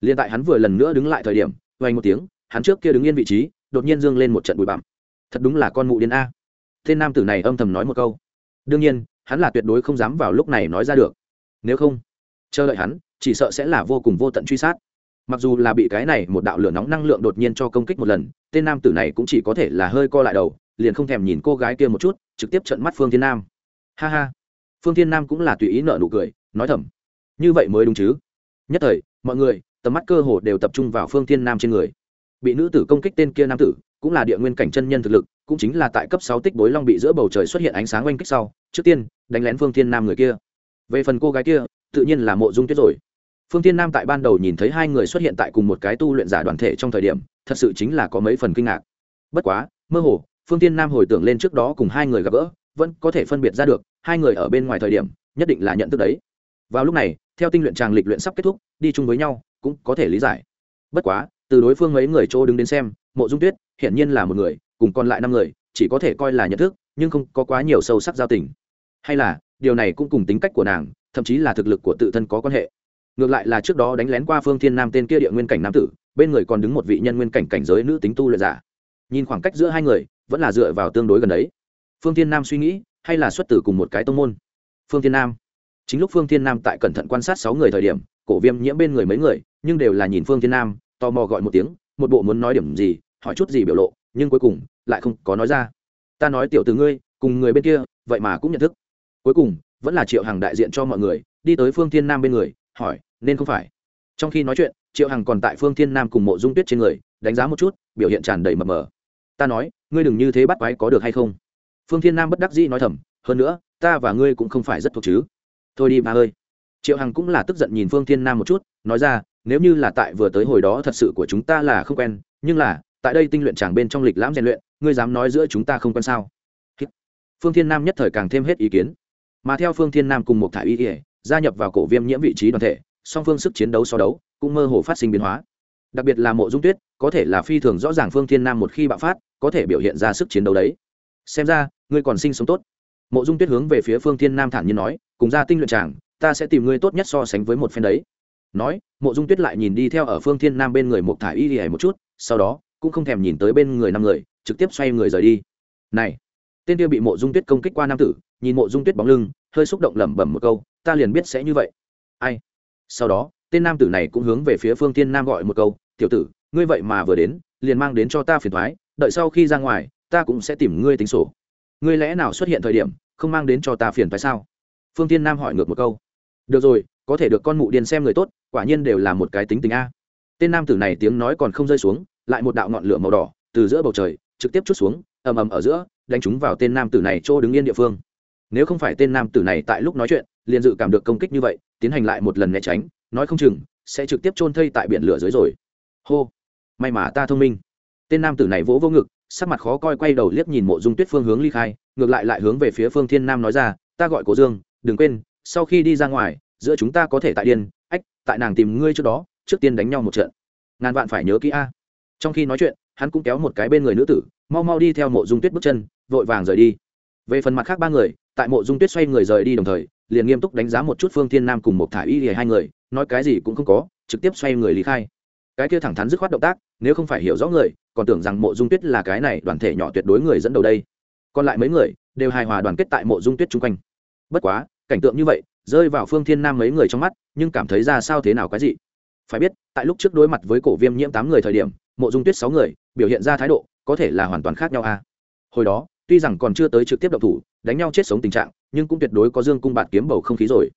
Liền tại hắn vừa lần nữa đứng lại thời điểm vay một tiếng, hắn trước kia đứng yên vị trí, đột nhiên dương lên một trận bụi bặm. Thật đúng là con mụ điên a. Tên nam tử này âm thầm nói một câu. Đương nhiên, hắn là tuyệt đối không dám vào lúc này nói ra được. Nếu không chờ đợi hắn, chỉ sợ sẽ là vô cùng vô tận truy sát. Mặc dù là bị cái này một đạo lửa nóng năng lượng đột nhiên cho công kích một lần, tên nam tử này cũng chỉ có thể là hơi co lại đầu, liền không thèm nhìn cô gái kia một chút, trực tiếp trận mắt phương thiên nam. Ha ha. Phương thiên nam cũng là tùy ý nợ nụ cười, nói thầm. Như vậy mới đúng chứ. Nhất thời, mọi người, tầm mắt cơ hồ đều tập trung vào phương thiên nam trên người. Bị nữ tử công kích tên kia nam tử, cũng là địa nguyên cảnh chân nhân thực lực, cũng chính là tại cấp sáu tích bối long bị giữa bầu trời xuất hiện ánh sáng oanh kích sau, trước tiên, đánh lén phương thiên nam người kia. Về phần cô gái kia tự nhiên là mộ dung tuyết rồi. Phương thiên nam tại ban đầu nhìn thấy hai người xuất hiện tại cùng một cái tu luyện giả đoàn thể trong thời điểm, thật sự chính là có mấy phần kinh ngạc. Bất quá, mơ hồ, phương thiên nam hồi tưởng lên trước đó cùng hai người gặp gỡ, vẫn có thể phân biệt ra được, hai người ở bên ngoài thời điểm, nhất định là nhận thức đấy. Vào lúc này, theo tinh luyện tràng lịch luyện sắp kết thúc, đi chung với nhau, cũng có thể lý giải. Bất quá, từ đối phương mấy người chỗ đứng đến xem, mộ dung tuyết, hiển nhiên là một người, cùng còn lại năm người, chỉ có thể coi là nhận thức, nhưng không có quá nhiều sâu sắc giao tình. Hay là, điều này cũng cùng tính cách của nàng thậm chí là thực lực của tự thân có quan hệ. Ngược lại là trước đó đánh lén qua phương thiên nam tên kia địa nguyên cảnh nam tử, bên người còn đứng một vị nhân nguyên cảnh cảnh giới nữ tính tu luyện giả. Nhìn khoảng cách giữa hai người, vẫn là dựa vào tương đối gần đấy. Phương thiên nam suy nghĩ, hay là xuất từ cùng một cái tông môn? Phương thiên nam. Chính lúc phương thiên nam tại cẩn thận quan sát sáu người thời điểm, cổ viêm nhiễm bên người mấy người, nhưng đều là nhìn phương thiên nam, tò mò gọi một tiếng, một bộ muốn nói điểm gì, hỏi chút gì biểu lộ, nhưng cuối cùng, lại không có nói ra. Ta nói tiểu từ ngươi, cùng người bên kia, vậy mà cũng nhận thức. Cuối cùng vẫn là triệu hằng đại diện cho mọi người, đi tới phương thiên nam bên người, hỏi, nên không phải? Trong khi nói chuyện, triệu hằng còn tại phương thiên nam cùng mộ dung tuyết trên người, đánh giá một chút, biểu hiện tràn đầy mập mờ. Ta nói, ngươi đừng như thế bắt quái có được hay không? Phương thiên nam bất đắc dĩ nói thầm, hơn nữa, ta và ngươi cũng không phải rất thuộc chứ. Thôi đi ba ơi. Triệu hằng cũng là tức giận nhìn phương thiên nam một chút, nói ra, nếu như là tại vừa tới hồi đó thật sự của chúng ta là không quen, nhưng là, tại đây tinh luyện chàng bên trong lịch lãm rèn luyện, ngươi dám nói giữa chúng ta không quen sao? Phương thiên nam nhất thời càng thêm hết ý kiến mà theo phương thiên nam cùng một thả y ỉa, gia nhập vào cổ viêm nhiễm vị trí đoàn thể, song phương sức chiến đấu so đấu cũng mơ hồ phát sinh biến hóa. Đặc biệt là mộ dung tuyết, có thể là phi thường rõ ràng phương thiên nam một khi bạo phát, có thể biểu hiện ra sức chiến đấu đấy. Xem ra, ngươi còn sinh sống tốt. Mộ dung tuyết hướng về phía phương thiên nam thản nhiên nói, cùng ra tinh luyện tràng ta sẽ tìm ngươi tốt nhất so sánh với một phen đấy. Nói, mộ dung tuyết lại nhìn đi theo ở phương thiên nam bên người một thả y ỉa một chút, sau đó, cũng không thèm nhìn tới bên người năm người, trực tiếp xoay người rời đi. Này, tên kia bị mộ dung tuyết công kích qua nam tử nhìn mộ dung tuyết bóng lưng, hơi xúc động lẩm bẩm một câu, ta liền biết sẽ như vậy. Ai? Sau đó, tên nam tử này cũng hướng về phía phương tiên nam gọi một câu, tiểu tử, ngươi vậy mà vừa đến, liền mang đến cho ta phiền thoái, đợi sau khi ra ngoài, ta cũng sẽ tìm ngươi tính sổ. Ngươi lẽ nào xuất hiện thời điểm, không mang đến cho ta phiền thoái sao? Phương tiên nam hỏi ngược một câu. Được rồi, có thể được con mụ điền xem người tốt, quả nhiên đều là một cái tính tình a. Tên nam tử này tiếng nói còn không rơi xuống, lại một đạo ngọn lửa màu đỏ từ giữa bầu trời, trực tiếp chút xuống, ầm ầm ở giữa, đánh chúng vào tên nam tử này chỗ đứng yên địa phương nếu không phải tên nam tử này tại lúc nói chuyện, liền dự cảm được công kích như vậy, tiến hành lại một lần né tránh, nói không chừng, sẽ trực tiếp chôn thây tại biển lửa dưới rồi. Hô! May mà ta thông minh. Tên nam tử này vỗ vô ngực, sắc mặt khó coi quay đầu liếc nhìn mộ dung tuyết phương hướng ly khai, ngược lại lại hướng về phía phương thiên nam nói ra, ta gọi cổ dương, đừng quên, sau khi đi ra ngoài, giữa chúng ta có thể tại điên, ách, tại nàng tìm ngươi trước đó, trước tiên đánh nhau một trận. Ngàn vạn phải nhớ kỹ a. À. Trong khi nói chuyện, hắn cũng kéo một cái bên người nữ tử, mau mau đi theo mộ dung tuyết bước chân, vội vàng rời đi về phần mặt khác ba người, tại mộ dung tuyết xoay người rời đi đồng thời, liền nghiêm túc đánh giá một chút phương thiên nam cùng một thả y hai người, nói cái gì cũng không có, trực tiếp xoay người lý khai. Cái kia thẳng thắn dứt khoát động tác, nếu không phải hiểu rõ người, còn tưởng rằng mộ dung tuyết là cái này đoàn thể nhỏ tuyệt đối người dẫn đầu đây. Còn lại mấy người, đều hài hòa đoàn kết tại mộ dung tuyết chung quanh. Bất quá, cảnh tượng như vậy, rơi vào phương thiên nam mấy người trong mắt, nhưng cảm thấy ra sao thế nào cái gì? Phải biết, tại lúc trước đối mặt với cổ viêm nhiễm tám người thời điểm, mộ dung tuyết sáu người, biểu hiện ra thái độ, có thể là hoàn toàn khác nhau a. À? hồi đó tuy rằng còn chưa tới trực tiếp độc thủ, đánh nhau chết sống tình trạng, nhưng cũng tuyệt đối có dương cung bạt kiếm bầu không khí rồi.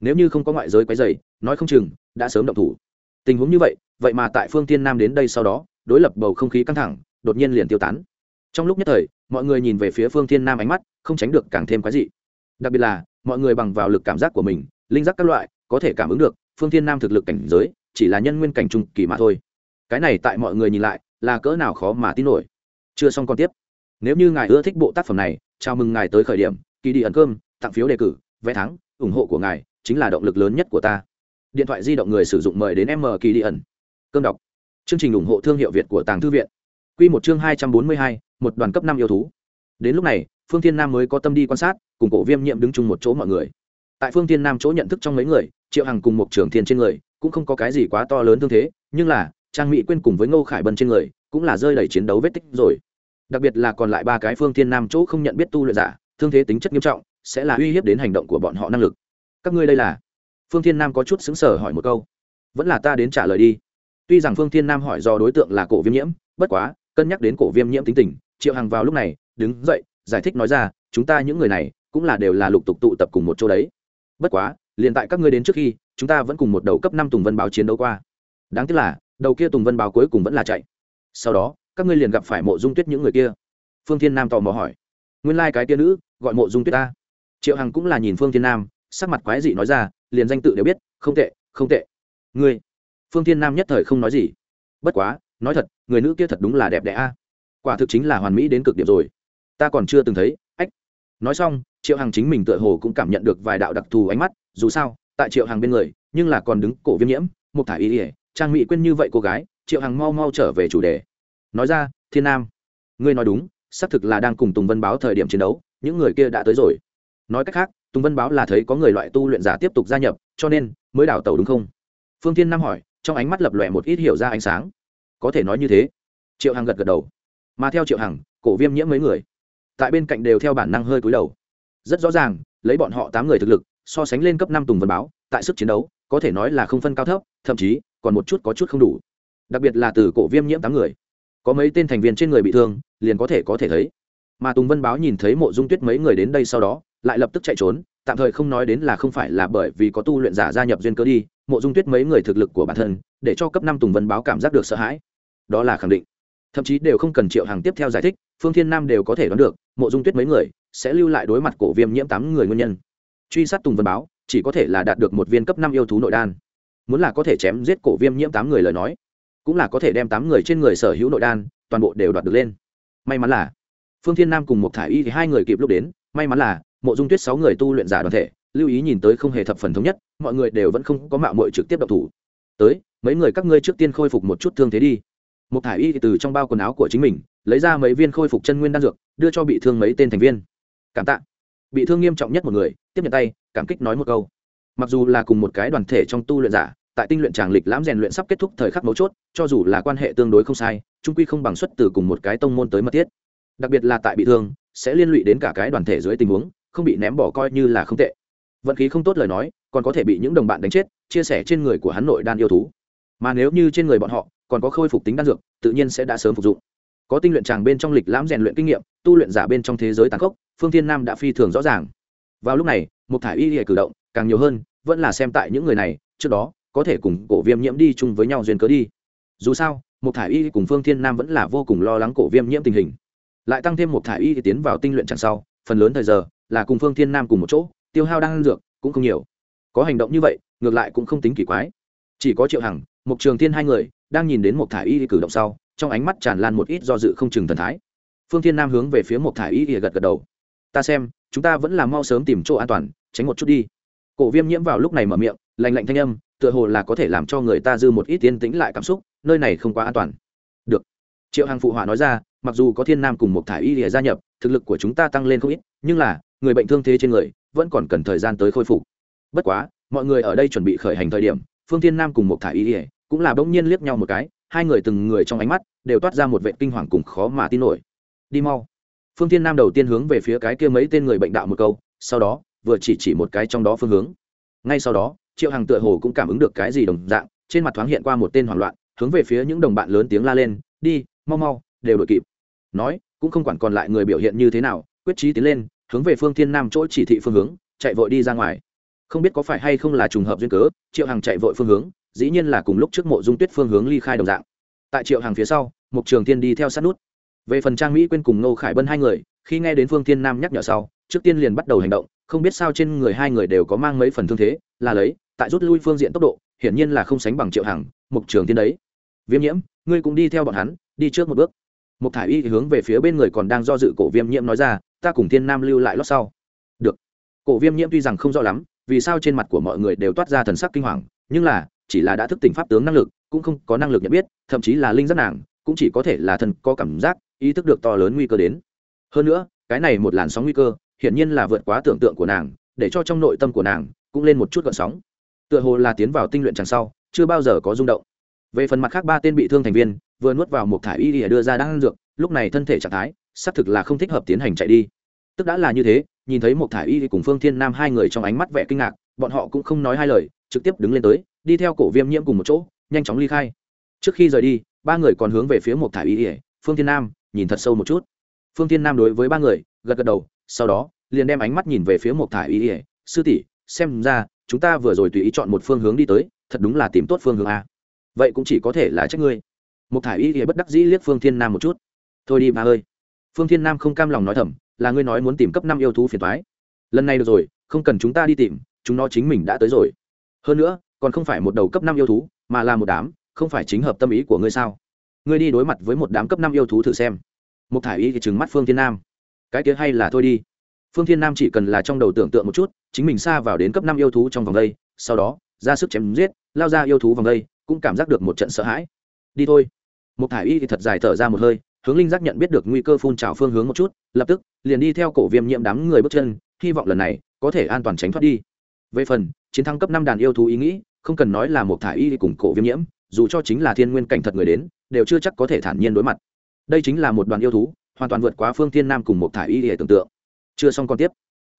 Nếu như không có ngoại giới quấy dày nói không chừng, đã sớm động thủ. Tình huống như vậy vậy mà tại phương tiên nam đến đây sau đó, đối lập bầu không khí căng thẳng, đột nhiên liền tiêu tán. Trong lúc nhất thời, mọi người nhìn về phía phương tiên nam ánh mắt, không tránh được càng thêm quái dị. Đặc biệt là, mọi người bằng vào lực cảm giác của mình, linh giác các loại, có thể cảm ứng được, phương tiên nam thực lực cảnh giới, chỉ là nhân nguyên cảnh trung kỳ mà thôi. Cái này tại mọi người nhìn lại, là cỡ nào khó mà tin nổi. Chưa xong còn tiếp nếu như ngài ưa thích bộ tác phẩm này, chào mừng ngài tới khởi điểm, kỳ đi ẩn cơm, tặng phiếu đề cử, vé thắng, ủng hộ của ngài chính là động lực lớn nhất của ta. Điện thoại di động người sử dụng mời đến m kỳ đi ẩn. Cơm đọc. Chương trình ủng hộ thương hiệu việt của tàng thư viện. Q một chương hai trăm bốn mươi hai, một đoàn cấp năm yêu thú. Đến lúc này, phương thiên nam mới có tâm đi quan sát, cùng cổ viêm nhiệm đứng chung một chỗ mọi người. Tại phương thiên nam chỗ nhận thức trong mấy người, triệu hằng cùng một trưởng thiên trên người cũng không có cái gì quá to lớn thương thế, nhưng là, trang mỹ quên cùng với ngô khải bân trên người cũng là rơi đầy chiến đấu vết tích rồi đặc biệt là còn lại ba cái phương thiên nam chỗ không nhận biết tu luyện giả, thương thế tính chất nghiêm trọng, sẽ là uy hiếp đến hành động của bọn họ năng lực. Các ngươi đây là? Phương thiên nam có chút xứng sở hỏi một câu. Vẫn là ta đến trả lời đi. Tuy rằng phương thiên nam hỏi do đối tượng là cổ viêm nhiễm, bất quá, cân nhắc đến cổ viêm nhiễm tính tình, triệu hằng vào lúc này, đứng dậy, giải thích nói ra, chúng ta những người này, cũng là đều là lục tục tụ tập cùng một chỗ đấy. Bất quá, liền tại các ngươi đến trước khi, chúng ta vẫn cùng một đầu cấp năm tùng vân báo chiến đấu qua. Đáng tiếc là, đầu kia tùng vân báo cuối cùng vẫn là chạy. Sau đó các ngươi liền gặp phải mộ dung tuyết những người kia phương thiên nam tò mò hỏi nguyên lai、like、cái kia nữ gọi mộ dung tuyết ta triệu hằng cũng là nhìn phương thiên nam sắc mặt quái dị nói ra liền danh tự đều biết không tệ không tệ ngươi phương thiên nam nhất thời không nói gì bất quá nói thật người nữ kia thật đúng là đẹp đẽ a quả thực chính là hoàn mỹ đến cực điểm rồi ta còn chưa từng thấy ách nói xong triệu hằng chính mình tựa hồ cũng cảm nhận được vài đạo đặc thù ánh mắt dù sao tại triệu hằng bên người nhưng là còn đứng cổ viêm nhiễm một thả ý ỉa trang mỹ quên như vậy cô gái triệu hằng mau mau trở về chủ đề nói ra, thiên nam, ngươi nói đúng, xác thực là đang cùng tùng vân báo thời điểm chiến đấu, những người kia đã tới rồi. Nói cách khác, tùng vân báo là thấy có người loại tu luyện giả tiếp tục gia nhập, cho nên mới đảo tàu đúng không? Phương thiên nam hỏi, trong ánh mắt lập lòe một ít hiểu ra ánh sáng. Có thể nói như thế. Triệu hằng gật gật đầu. Mà theo triệu hằng, cổ viêm nhiễm mấy người. Tại bên cạnh đều theo bản năng hơi cúi đầu. Rất rõ ràng, lấy bọn họ tám người thực lực, so sánh lên cấp năm tùng vân báo, tại sức chiến đấu, có thể nói là không phân cao thấp, thậm chí còn một chút có chút không đủ. Đặc biệt là từ cổ viêm nhiễm tám người có mấy tên thành viên trên người bị thương, liền có thể có thể thấy. Mà tùng vân báo nhìn thấy mộ dung tuyết mấy người đến đây sau đó, lại lập tức chạy trốn, tạm thời không nói đến là không phải là bởi vì có tu luyện giả gia nhập duyên cơ đi, mộ dung tuyết mấy người thực lực của bản thân, để cho cấp năm tùng vân báo cảm giác được sợ hãi. Đó là khẳng định. Thậm chí đều không cần triệu hàng tiếp theo giải thích, phương thiên nam đều có thể đoán được, mộ dung tuyết mấy người sẽ lưu lại đối mặt cổ viêm nhiễm tám người nguyên nhân. Truy sát tùng vân báo, chỉ có thể là đạt được một viên cấp năm yêu thú nội đan. Muốn là có thể chém giết cổ viêm nhiễm tám người lời nói cũng là có thể đem tám người trên người sở hữu nội đan, toàn bộ đều đoạt được lên. May mắn là, phương thiên nam cùng một thả y thì hai người kịp lúc đến, may mắn là, mộ dung tuyết sáu người tu luyện giả đoàn thể, lưu ý nhìn tới không hề thập phần thống nhất, mọi người đều vẫn không có mạo mội trực tiếp độc thủ. Tới, mấy người các ngươi trước tiên khôi phục một chút thương thế đi. Một thả y từ trong bao quần áo của chính mình, lấy ra mấy viên khôi phục chân nguyên đan dược, đưa cho bị thương mấy tên thành viên. Cảm tạ. Bị thương nghiêm trọng nhất một người, tiếp nhận tay, cảm kích nói một câu. Mặc dù là cùng một cái đoàn thể trong tu luyện giả tại tinh luyện tràng lịch lãm rèn luyện sắp kết thúc thời khắc mấu chốt, cho dù là quan hệ tương đối không sai, trung quy không bằng xuất từ cùng một cái tông môn tới mật thiết. Đặc biệt là tại bị thương, sẽ liên lụy đến cả cái đoàn thể dưới tình huống, không bị ném bỏ coi như là không tệ. Vận khí không tốt lời nói, còn có thể bị những đồng bạn đánh chết, chia sẻ trên người của hắn nội đan yêu thú. Mà nếu như trên người bọn họ còn có khôi phục tính đan dược, tự nhiên sẽ đã sớm phục dụng. Có tinh luyện tràng bên trong lịch lãm rèn luyện kinh nghiệm, tu luyện giả bên trong thế giới tàn khốc, phương thiên nam đã phi thường rõ ràng. Vào lúc này một thả y hệ cử động càng nhiều hơn, vẫn là xem tại những người này, trước đó có thể cùng cổ viêm nhiễm đi chung với nhau duyên cớ đi. Dù sao một thải y cùng phương thiên nam vẫn là vô cùng lo lắng cổ viêm nhiễm tình hình. Lại tăng thêm một thải y thì tiến vào tinh luyện chẳng sau, phần lớn thời giờ là cùng phương thiên nam cùng một chỗ, tiêu hao đang ăn dược cũng không nhiều. Có hành động như vậy, ngược lại cũng không tính kỳ quái. Chỉ có triệu hằng một trường thiên hai người đang nhìn đến một thải y cử động sau, trong ánh mắt tràn lan một ít do dự không chừng thần thái. Phương thiên nam hướng về phía một thải y gật gật đầu. Ta xem, chúng ta vẫn là mau sớm tìm chỗ an toàn, tránh một chút đi. Cổ viêm nhiễm vào lúc này mở miệng lành lạnh thanh âm tựa hồ là có thể làm cho người ta dư một ít yên tĩnh lại cảm xúc, nơi này không quá an toàn. Được. Triệu hằng phụ họa nói ra, mặc dù có thiên nam cùng một thải y lìa gia nhập, thực lực của chúng ta tăng lên không ít, nhưng là, người bệnh thương thế trên người, vẫn còn cần thời gian tới khôi phục. Bất quá, mọi người ở đây chuẩn bị khởi hành thời điểm, phương thiên nam cùng một thải y lìa cũng là bỗng nhiên liếc nhau một cái, hai người từng người trong ánh mắt đều toát ra một vệ kinh hoàng cùng khó mà tin nổi. Đi mau. Phương thiên nam đầu tiên hướng về phía cái kia mấy tên người bệnh đạo một câu, sau đó, vừa chỉ chỉ một cái trong đó phương hướng. Ngay sau đó triệu hằng tựa hồ cũng cảm ứng được cái gì đồng dạng, trên mặt thoáng hiện qua một tên hoảng loạn, hướng về phía những đồng bạn lớn tiếng la lên, đi, mau mau, đều đội kịp. Nói, cũng không quản còn lại người biểu hiện như thế nào, quyết trí tiến lên, hướng về phương thiên nam chỗ chỉ thị phương hướng, chạy vội đi ra ngoài. Không biết có phải hay không là trùng hợp duyên cớ, triệu hằng chạy vội phương hướng, dĩ nhiên là cùng lúc trước mộ dung tuyết phương hướng ly khai đồng dạng. Tại triệu hàng phía sau mục trường tiên đi theo sát nút. Về phần trang mỹ quên cùng ngô khải bân hai người, khi nghe đến phương thiên nam nhắc nhở sau, trước tiên liền bắt đầu hành động, không biết sao trên người hai người đều có mang mấy phần thương thế, là lấy tại rút lui phương diện tốc độ, hiển nhiên là không sánh bằng triệu hàng mục trường tiên đấy. Viêm nhiễm, ngươi cũng đi theo bọn hắn, đi trước một bước. Mục thả y hướng về phía bên người còn đang do dự cổ viêm nhiễm nói ra, ta cùng thiên nam lưu lại lót sau. Được. Cổ viêm nhiễm tuy rằng không rõ lắm, vì sao trên mặt của mọi người đều toát ra thần sắc kinh hoàng, nhưng là, chỉ là đã thức tỉnh pháp tướng năng lực, cũng không có năng lực nhận biết, thậm chí là linh giác nàng, cũng chỉ có thể là thần có cảm giác, ý thức được to lớn nguy cơ đến. Hơn nữa, cái này một làn sóng nguy cơ, hiển nhiên là vượt quá tưởng tượng của nàng, để cho trong nội tâm của nàng, cũng lên một chút gợn sóng tựa hồ là tiến vào tinh luyện chẳng sau, chưa bao giờ có rung động. Về phần mặt khác ba tên bị thương thành viên, vừa nuốt vào một thải y để đưa ra đang dược, lúc này thân thể trạng thái, xác thực là không thích hợp tiến hành chạy đi. Tức đã là như thế, nhìn thấy một thải y cùng phương thiên nam hai người trong ánh mắt vẻ kinh ngạc, bọn họ cũng không nói hai lời, trực tiếp đứng lên tới, đi theo cổ viêm nhiễm cùng một chỗ, nhanh chóng ly khai. Trước khi rời đi, ba người còn hướng về phía một thải y ỉa phương thiên nam, nhìn thật sâu một chút. Phương thiên nam đối với ba người, gật gật đầu, sau đó, liền đem ánh mắt nhìn về phía một thải y ỉa sư tỷ, xem ra chúng ta vừa rồi tùy ý chọn một phương hướng đi tới, thật đúng là tìm tốt phương hướng a. Vậy cũng chỉ có thể là trách ngươi. Một thải y thì bất đắc dĩ liếc phương thiên nam một chút. Thôi đi bà ơi. Phương thiên nam không cam lòng nói thầm, là ngươi nói muốn tìm cấp năm yêu thú phiền thoái lần này được rồi, không cần chúng ta đi tìm, chúng nó chính mình đã tới rồi. Hơn nữa, còn không phải một đầu cấp năm yêu thú, mà là một đám, không phải chính hợp tâm ý của ngươi sao? Ngươi đi đối mặt với một đám cấp năm yêu thú thử xem. Một thải y thì trừng mắt phương thiên nam. Cái kia hay là thôi đi phương thiên nam chỉ cần là trong đầu tưởng tượng một chút, chính mình xa vào đến cấp năm yêu thú trong vòng đây, sau đó, ra sức chém giết, lao ra yêu thú vòng đây, cũng cảm giác được một trận sợ hãi. Đi thôi. Một thải y thì thật dài thở ra một hơi, hướng linh giác nhận biết được nguy cơ phun trào phương hướng một chút, lập tức, liền đi theo cổ viêm nhiễm đám người bước chân, hy vọng lần này, có thể an toàn tránh thoát đi. Về phần, chiến thắng cấp năm đàn yêu thú ý nghĩ, không cần nói là một thải y cùng cổ viêm nhiễm, dù cho chính là thiên nguyên cảnh thật người đến, đều chưa chắc có thể thản nhiên đối mặt. Đây chính là một đoàn yêu thú, hoàn toàn vượt quá phương thiên nam cùng một thải y để tưởng tượng chưa xong còn tiếp.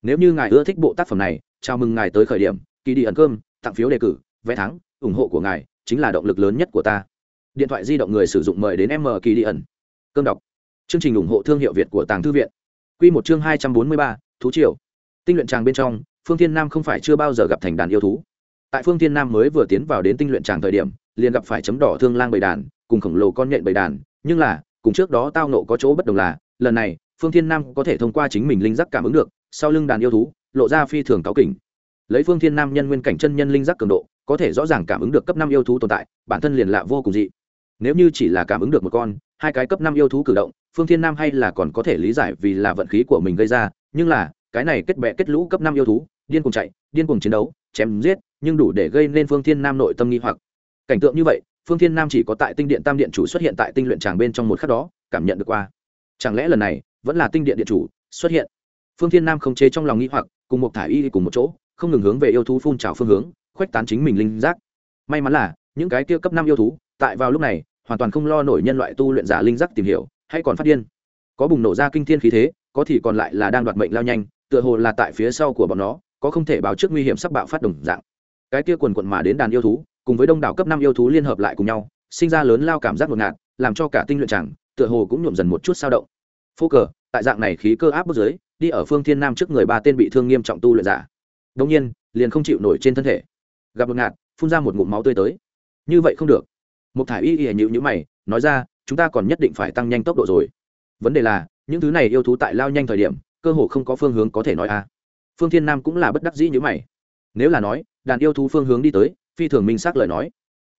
Nếu như ngài ưa thích bộ tác phẩm này, chào mừng ngài tới khởi điểm, kỳ đi ẩn cơm, tặng phiếu đề cử, vé thắng, ủng hộ của ngài chính là động lực lớn nhất của ta. Điện thoại di động người sử dụng mời đến m kỳ đi ẩn. Cơm đọc. Chương trình ủng hộ thương hiệu việt của tàng thư viện. Q một chương hai trăm bốn mươi ba, thú triều. Tinh luyện tràng bên trong, phương thiên nam không phải chưa bao giờ gặp thành đàn yêu thú. Tại phương thiên nam mới vừa tiến vào đến tinh luyện tràng thời điểm, liền gặp phải chấm đỏ thương lang bầy đàn, cùng khổng lồ con nhện bầy đàn, nhưng là, cùng trước đó tao nộ có chỗ bất đồng là, lần này phương thiên nam có thể thông qua chính mình linh giác cảm ứng được, sau lưng đàn yêu thú, lộ ra phi thường cáo kỉnh. Lấy phương thiên nam nhân nguyên cảnh chân nhân linh giác cường độ, có thể rõ ràng cảm ứng được cấp năm yêu thú tồn tại, bản thân liền lạ vô cùng dị. Nếu như chỉ là cảm ứng được một con, hai cái cấp năm yêu thú cử động, phương thiên nam hay là còn có thể lý giải vì là vận khí của mình gây ra, nhưng là, cái này kết bệ kết lũ cấp năm yêu thú, điên cùng chạy, điên cùng chiến đấu, chém giết, nhưng đủ để gây nên phương thiên nam nội tâm nghi hoặc. Cảnh tượng như vậy, phương thiên nam chỉ có tại tinh điện tam điện chủ xuất hiện tại tinh luyện tràng bên trong một khắc đó, cảm nhận được qua. Chẳng lẽ lần này vẫn là tinh điện điện chủ, xuất hiện. Phương thiên nam không chế trong lòng nghĩ hoặc, cùng một thả y cùng một chỗ, không ngừng hướng về yêu thú phun trào phương hướng, khuếch tán chính mình linh giác. May mắn là, những cái kia cấp năm yêu thú, tại vào lúc này, hoàn toàn không lo nổi nhân loại tu luyện giả linh giác tìm hiểu, hay còn phát điên. Có bùng nổ ra kinh thiên khí thế, có thì còn lại là đang đoạt mệnh lao nhanh, tựa hồ là tại phía sau của bọn nó, có không thể báo trước nguy hiểm sắp bạo phát đồng dạng. Cái kia quần quận mà đến đàn yêu thú, cùng với đông đảo cấp năm yêu thú liên hợp lại cùng nhau, sinh ra lớn lao cảm giác ngột ngạt, làm cho cả tinh luyện chẳng, tựa hồ cũng nhuộm dần một chút sao động phô cờ, tại dạng này khí cơ áp bước dưới, đi ở phương thiên nam trước người ba tên bị thương nghiêm trọng tu luyện giả. Đông nhiên, liền không chịu nổi trên thân thể. Gặp một ngạt, phun ra một ngụm máu tươi tới. Như vậy không được. Một thải y y nhịu nhữ mày, nói ra, chúng ta còn nhất định phải tăng nhanh tốc độ rồi. Vấn đề là, những thứ này yêu thú tại lao nhanh thời điểm, cơ hồ không có phương hướng có thể nói a phương thiên nam cũng là bất đắc dĩ như mày. Nếu là nói, đàn yêu thú phương hướng đi tới, phi thường minh xác lời nói.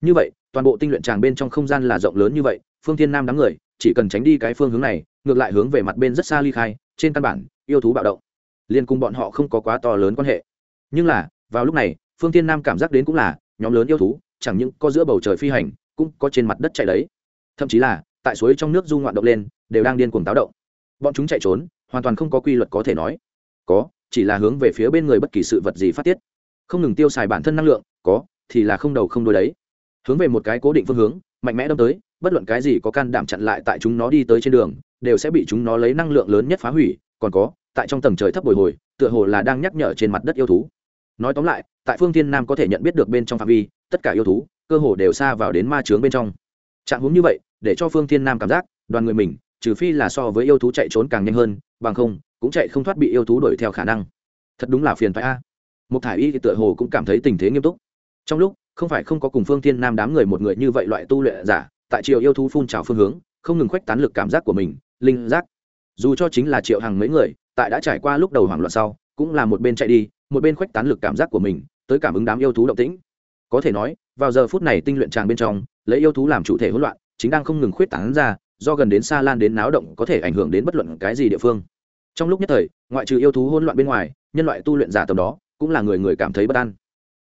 Như vậy, toàn bộ tinh luyện tràng bên trong không gian là rộng lớn như vậy, phương thiên nam đám người, chỉ cần tránh đi cái phương hướng này ngược lại hướng về mặt bên rất xa ly khai, trên căn bản, yêu thú bạo động. Liên cùng bọn họ không có quá to lớn quan hệ. Nhưng là, vào lúc này, phương thiên nam cảm giác đến cũng là, nhóm lớn yêu thú, chẳng những có giữa bầu trời phi hành, cũng có trên mặt đất chạy đấy thậm chí là, tại suối trong nước du ngoạn động lên, đều đang điên cuồng táo động. Bọn chúng chạy trốn, hoàn toàn không có quy luật có thể nói. Có, chỉ là hướng về phía bên người bất kỳ sự vật gì phát tiết. Không ngừng tiêu xài bản thân năng lượng, có, thì là không đầu không đuôi đấy. Hướng về một cái cố định phương hướng, mạnh mẽ đâm tới, bất luận cái gì có can đảm chặn lại tại chúng nó đi tới trên đường đều sẽ bị chúng nó lấy năng lượng lớn nhất phá hủy, còn có, tại trong tầng trời thấp bồi hồi, tựa hồ là đang nhắc nhở trên mặt đất yêu thú. Nói tóm lại, tại phương thiên nam có thể nhận biết được bên trong phạm vi, tất cả yêu thú, cơ hồ đều xa vào đến ma trướng bên trong. Trạng hướng như vậy, để cho phương thiên nam cảm giác, đoàn người mình, trừ phi là so với yêu thú chạy trốn càng nhanh hơn, bằng không, cũng chạy không thoát bị yêu thú đuổi theo khả năng. Thật đúng là phiền phải a. Một thải y thì tựa hồ cũng cảm thấy tình thế nghiêm túc. Trong lúc, không phải không có cùng phương thiên nam đám người một người như vậy loại tu luyện giả, tại triều yêu thú phun trào phương hướng, không ngừng khuếch tán lực cảm giác của mình linh giác. Dù cho chính là triệu hàng mấy người, tại đã trải qua lúc đầu hoảng loạn sau, cũng là một bên chạy đi, một bên khuếch tán lực cảm giác của mình, tới cảm ứng đám yêu thú động tĩnh. Có thể nói, vào giờ phút này tinh luyện tràng bên trong, lấy yêu thú làm chủ thể hỗn loạn, chính đang không ngừng khuyết tán ra, do gần đến xa lan đến náo động có thể ảnh hưởng đến bất luận cái gì địa phương. Trong lúc nhất thời, ngoại trừ yêu thú hỗn loạn bên ngoài, nhân loại tu luyện giả tầm đó, cũng là người người cảm thấy bất an.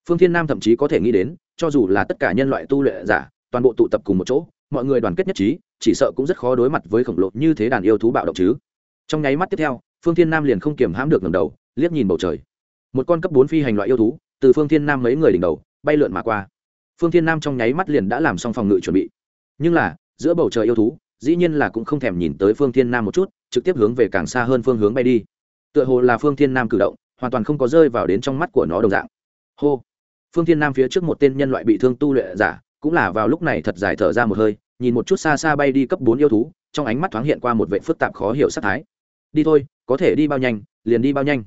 Phương thiên nam thậm chí có thể nghĩ đến, cho dù là tất cả nhân loại tu luyện giả, toàn bộ tụ tập cùng một chỗ mọi người đoàn kết nhất trí, chỉ sợ cũng rất khó đối mặt với khổng lồ như thế đàn yêu thú bạo động chứ. Trong nháy mắt tiếp theo, phương thiên nam liền không kiềm hãm được ngầm đầu, liếc nhìn bầu trời. Một con cấp bốn phi hành loại yêu thú, từ phương thiên nam mấy người đỉnh đầu, bay lượn mà qua. Phương thiên nam trong nháy mắt liền đã làm xong phòng ngự chuẩn bị. Nhưng là, giữa bầu trời yêu thú, dĩ nhiên là cũng không thèm nhìn tới phương thiên nam một chút, trực tiếp hướng về càng xa hơn phương hướng bay đi. Tựa hồ là phương thiên nam cử động, hoàn toàn không có rơi vào đến trong mắt của nó đồng dạng. Hô! Phương thiên nam phía trước một tên nhân loại bị thương tu luyện giả cũng là vào lúc này thật dài thở ra một hơi, nhìn một chút xa xa bay đi cấp bốn yêu thú, trong ánh mắt thoáng hiện qua một vệ phức tạp khó hiểu sắc thái. Đi thôi, có thể đi bao nhanh, liền đi bao nhanh.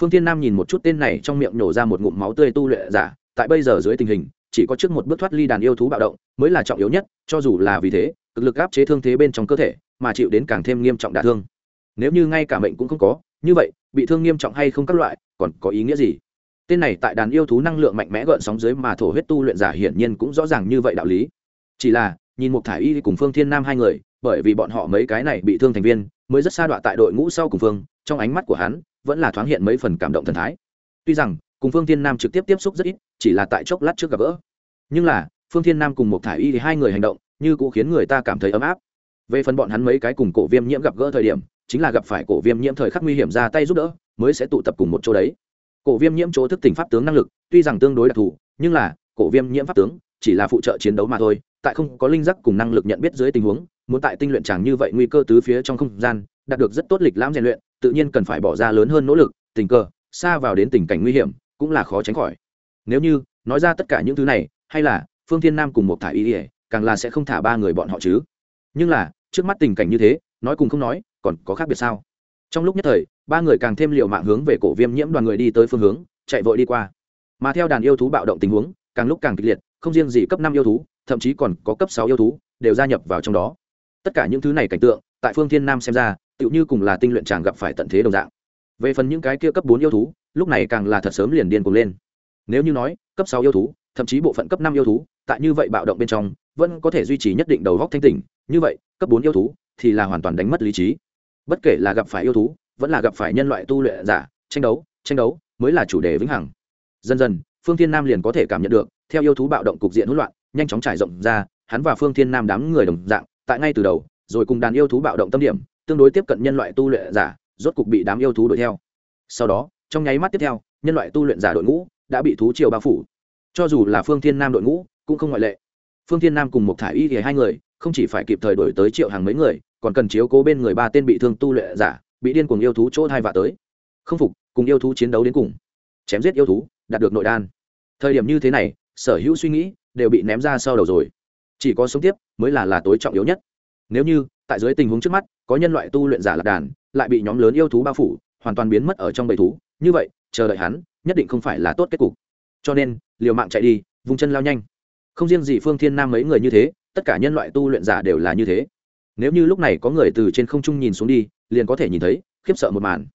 Phương thiên nam nhìn một chút tên này trong miệng nổ ra một ngụm máu tươi tu luyện giả, tại bây giờ dưới tình hình, chỉ có trước một bước thoát ly đàn yêu thú bạo động, mới là trọng yếu nhất, cho dù là vì thế, cực lực áp chế thương thế bên trong cơ thể, mà chịu đến càng thêm nghiêm trọng đả thương. Nếu như ngay cả mệnh cũng không có, như vậy, bị thương nghiêm trọng hay không các loại, còn có ý nghĩa gì? Tên này tại đàn yêu thú năng lượng mạnh mẽ gợn sóng dưới mà thổ huyết tu luyện giả hiển nhiên cũng rõ ràng như vậy đạo lý. Chỉ là, nhìn một thả y cùng phương thiên nam hai người, bởi vì bọn họ mấy cái này bị thương thành viên, mới rất xa đoạn tại đội ngũ sau cùng phương, trong ánh mắt của hắn, vẫn là thoáng hiện mấy phần cảm động thần thái. Tuy rằng, cùng phương thiên nam trực tiếp tiếp xúc rất ít, chỉ là tại chốc lát trước gặp gỡ. Nhưng là, phương thiên nam cùng một thả y thì hai người hành động, như cũng khiến người ta cảm thấy ấm áp. Về phần bọn hắn mấy cái cùng cổ viêm nhiễm gặp gỡ thời điểm, chính là gặp phải cổ viêm nhiễm thời khắc nguy hiểm ra tay giúp đỡ, mới sẽ tụ tập cùng một chỗ đấy cổ viêm nhiễm chỗ thức tỉnh pháp tướng năng lực, tuy rằng tương đối đặc thù, nhưng là, cổ viêm nhiễm pháp tướng chỉ là phụ trợ chiến đấu mà thôi, tại không có linh giác cùng năng lực nhận biết dưới tình huống, muốn tại tinh luyện chẳng như vậy nguy cơ tứ phía trong không gian, đạt được rất tốt lịch lãm rèn luyện, tự nhiên cần phải bỏ ra lớn hơn nỗ lực, tình cờ, xa vào đến tình cảnh nguy hiểm, cũng là khó tránh khỏi. Nếu như, nói ra tất cả những thứ này, hay là, phương thiên nam cùng một thả ý ỉa càng là sẽ không thả ba người bọn họ chứ. Nhưng là, trước mắt tình cảnh như thế, nói cùng không nói, còn có khác biệt sao? Trong lúc nhất thời ba người càng thêm liệu mạng hướng về cổ viêm nhiễm đoàn người đi tới phương hướng, chạy vội đi qua. Mà theo đàn yêu thú bạo động tình huống, càng lúc càng kịch liệt, không riêng gì cấp năm yêu thú, thậm chí còn có cấp sáu yêu thú, đều gia nhập vào trong đó. Tất cả những thứ này cảnh tượng, tại phương thiên nam xem ra, tựu như cùng là tinh luyện chàng gặp phải tận thế đồng dạng. Về phần những cái kia cấp bốn yêu thú, lúc này càng là thật sớm liền điên cuồng lên. Nếu như nói, cấp sáu yêu thú, thậm chí bộ phận cấp năm yêu thú, tại như vậy bạo động bên trong, vẫn có thể duy trì nhất định đầu góc thanh tỉnh, như vậy, cấp bốn yêu thú thì là hoàn toàn đánh mất lý trí. Bất kể là gặp phải yêu thú vẫn là gặp phải nhân loại tu luyện giả, tranh đấu tranh đấu mới là chủ đề vĩnh hằng. Dần dần, phương thiên nam liền có thể cảm nhận được, theo yêu thú bạo động cục diện hỗn loạn, nhanh chóng trải rộng ra, hắn và phương thiên nam đám người đồng dạng, tại ngay từ đầu, rồi cùng đàn yêu thú bạo động tâm điểm, tương đối tiếp cận nhân loại tu luyện giả, rốt cục bị đám yêu thú đuổi theo. Sau đó, trong nháy mắt tiếp theo, nhân loại tu luyện giả đội ngũ đã bị thú triều bao phủ. Cho dù là phương thiên nam đội ngũ, cũng không ngoại lệ. Phương thiên nam cùng một thả y thì hai người, không chỉ phải kịp thời đổi tới triệu hàng mấy người, còn cần chiếu cố bên người ba tên bị thương tu luyện giả bị điên cuồng yêu thú chỗ hai vạ tới. Không phục, cùng yêu thú chiến đấu đến cùng. Chém giết yêu thú, đạt được nội đan. Thời điểm như thế này, sở hữu suy nghĩ đều bị ném ra sau đầu rồi. Chỉ có sống tiếp mới là là tối trọng yếu nhất. Nếu như, tại dưới tình huống trước mắt, có nhân loại tu luyện giả lạc đàn, lại bị nhóm lớn yêu thú bao phủ, hoàn toàn biến mất ở trong bầy thú, như vậy, chờ đợi hắn, nhất định không phải là tốt kết cục. Cho nên, liều mạng chạy đi vùng chân lao nhanh. Không riêng gì phương thiên nam mấy người như thế, tất cả nhân loại tu luyện giả đều là như thế. Nếu như lúc này có người từ trên không trung nhìn xuống đi liền có thể nhìn thấy, khiếp sợ một màn.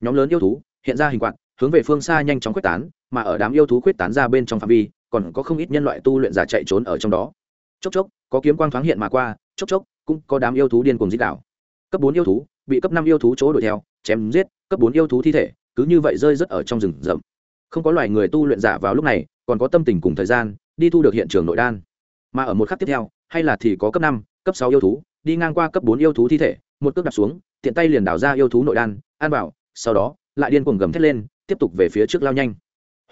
Nhóm lớn yêu thú hiện ra hình quạt, hướng về phương xa nhanh chóng quyết tán, mà ở đám yêu thú quyết tán ra bên trong phạm vi, còn có không ít nhân loại tu luyện giả chạy trốn ở trong đó. Chốc chốc, có kiếm quang thoáng hiện mà qua, chốc chốc, cũng có đám yêu thú điên cùng dích đảo cấp bốn yêu thú bị cấp năm yêu thú chỗ đuổi theo, chém giết, cấp bốn yêu thú thi thể, cứ như vậy rơi rất ở trong rừng rậm. Không có loài người tu luyện giả vào lúc này, còn có tâm tình cùng thời gian, đi thu được hiện trường nội đan. Mà ở một khắc tiếp theo, hay là thì có cấp năm, cấp sáu yêu thú, đi ngang qua cấp bốn yêu thú thi thể, một cước đặt xuống tiện tay liền đào ra yêu thú nội đan an bảo sau đó, lại điên cuồng gầm thét lên, tiếp tục về phía trước lao nhanh.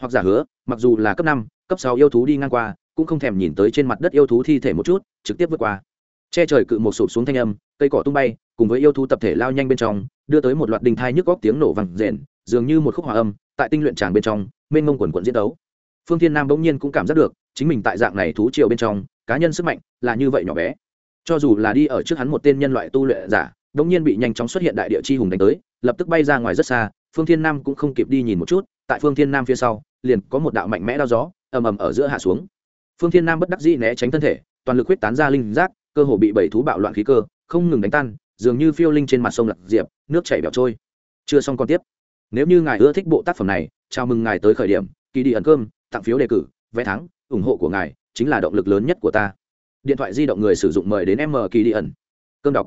Hoặc giả hứa, mặc dù là cấp năm, cấp sáu yêu thú đi ngang qua, cũng không thèm nhìn tới trên mặt đất yêu thú thi thể một chút, trực tiếp vượt qua. Che trời cự một sụp xuống thanh âm, cây cỏ tung bay, cùng với yêu thú tập thể lao nhanh bên trong, đưa tới một loạt đình thai nhức góc tiếng nổ vang rền, dường như một khúc hòa âm, tại tinh luyện tràng bên trong, mênh mông quần quận diễn đấu phương thiên nam bỗng nhiên cũng cảm giác được, chính mình tại dạng này thú triều bên trong, cá nhân sức mạnh là như vậy nhỏ bé. Cho dù là đi ở trước hắn một tên nhân loại tu luyện giả đột nhiên bị nhanh chóng xuất hiện đại địa chi hùng đánh tới, lập tức bay ra ngoài rất xa, phương thiên nam cũng không kịp đi nhìn một chút, tại phương thiên nam phía sau, liền có một đạo mạnh mẽ đao gió, ầm ầm ở giữa hạ xuống. Phương thiên nam bất đắc dĩ né tránh thân thể, toàn lực huyết tán ra linh giác, cơ hồ bị bảy thú bạo loạn khí cơ, không ngừng đánh tan, dường như phiêu linh trên mặt sông lạc diệp, nước chảy bèo trôi. Chưa xong còn tiếp. Nếu như ngài ưa thích bộ tác phẩm này, chào mừng ngài tới khởi điểm kỳ đi ẩn cơm, tặng phiếu đề cử, vé thắng, ủng hộ của ngài chính là động lực lớn nhất của ta. Điện thoại di động người sử dụng mời đến m kỳ đi ẩn. Cơm đọc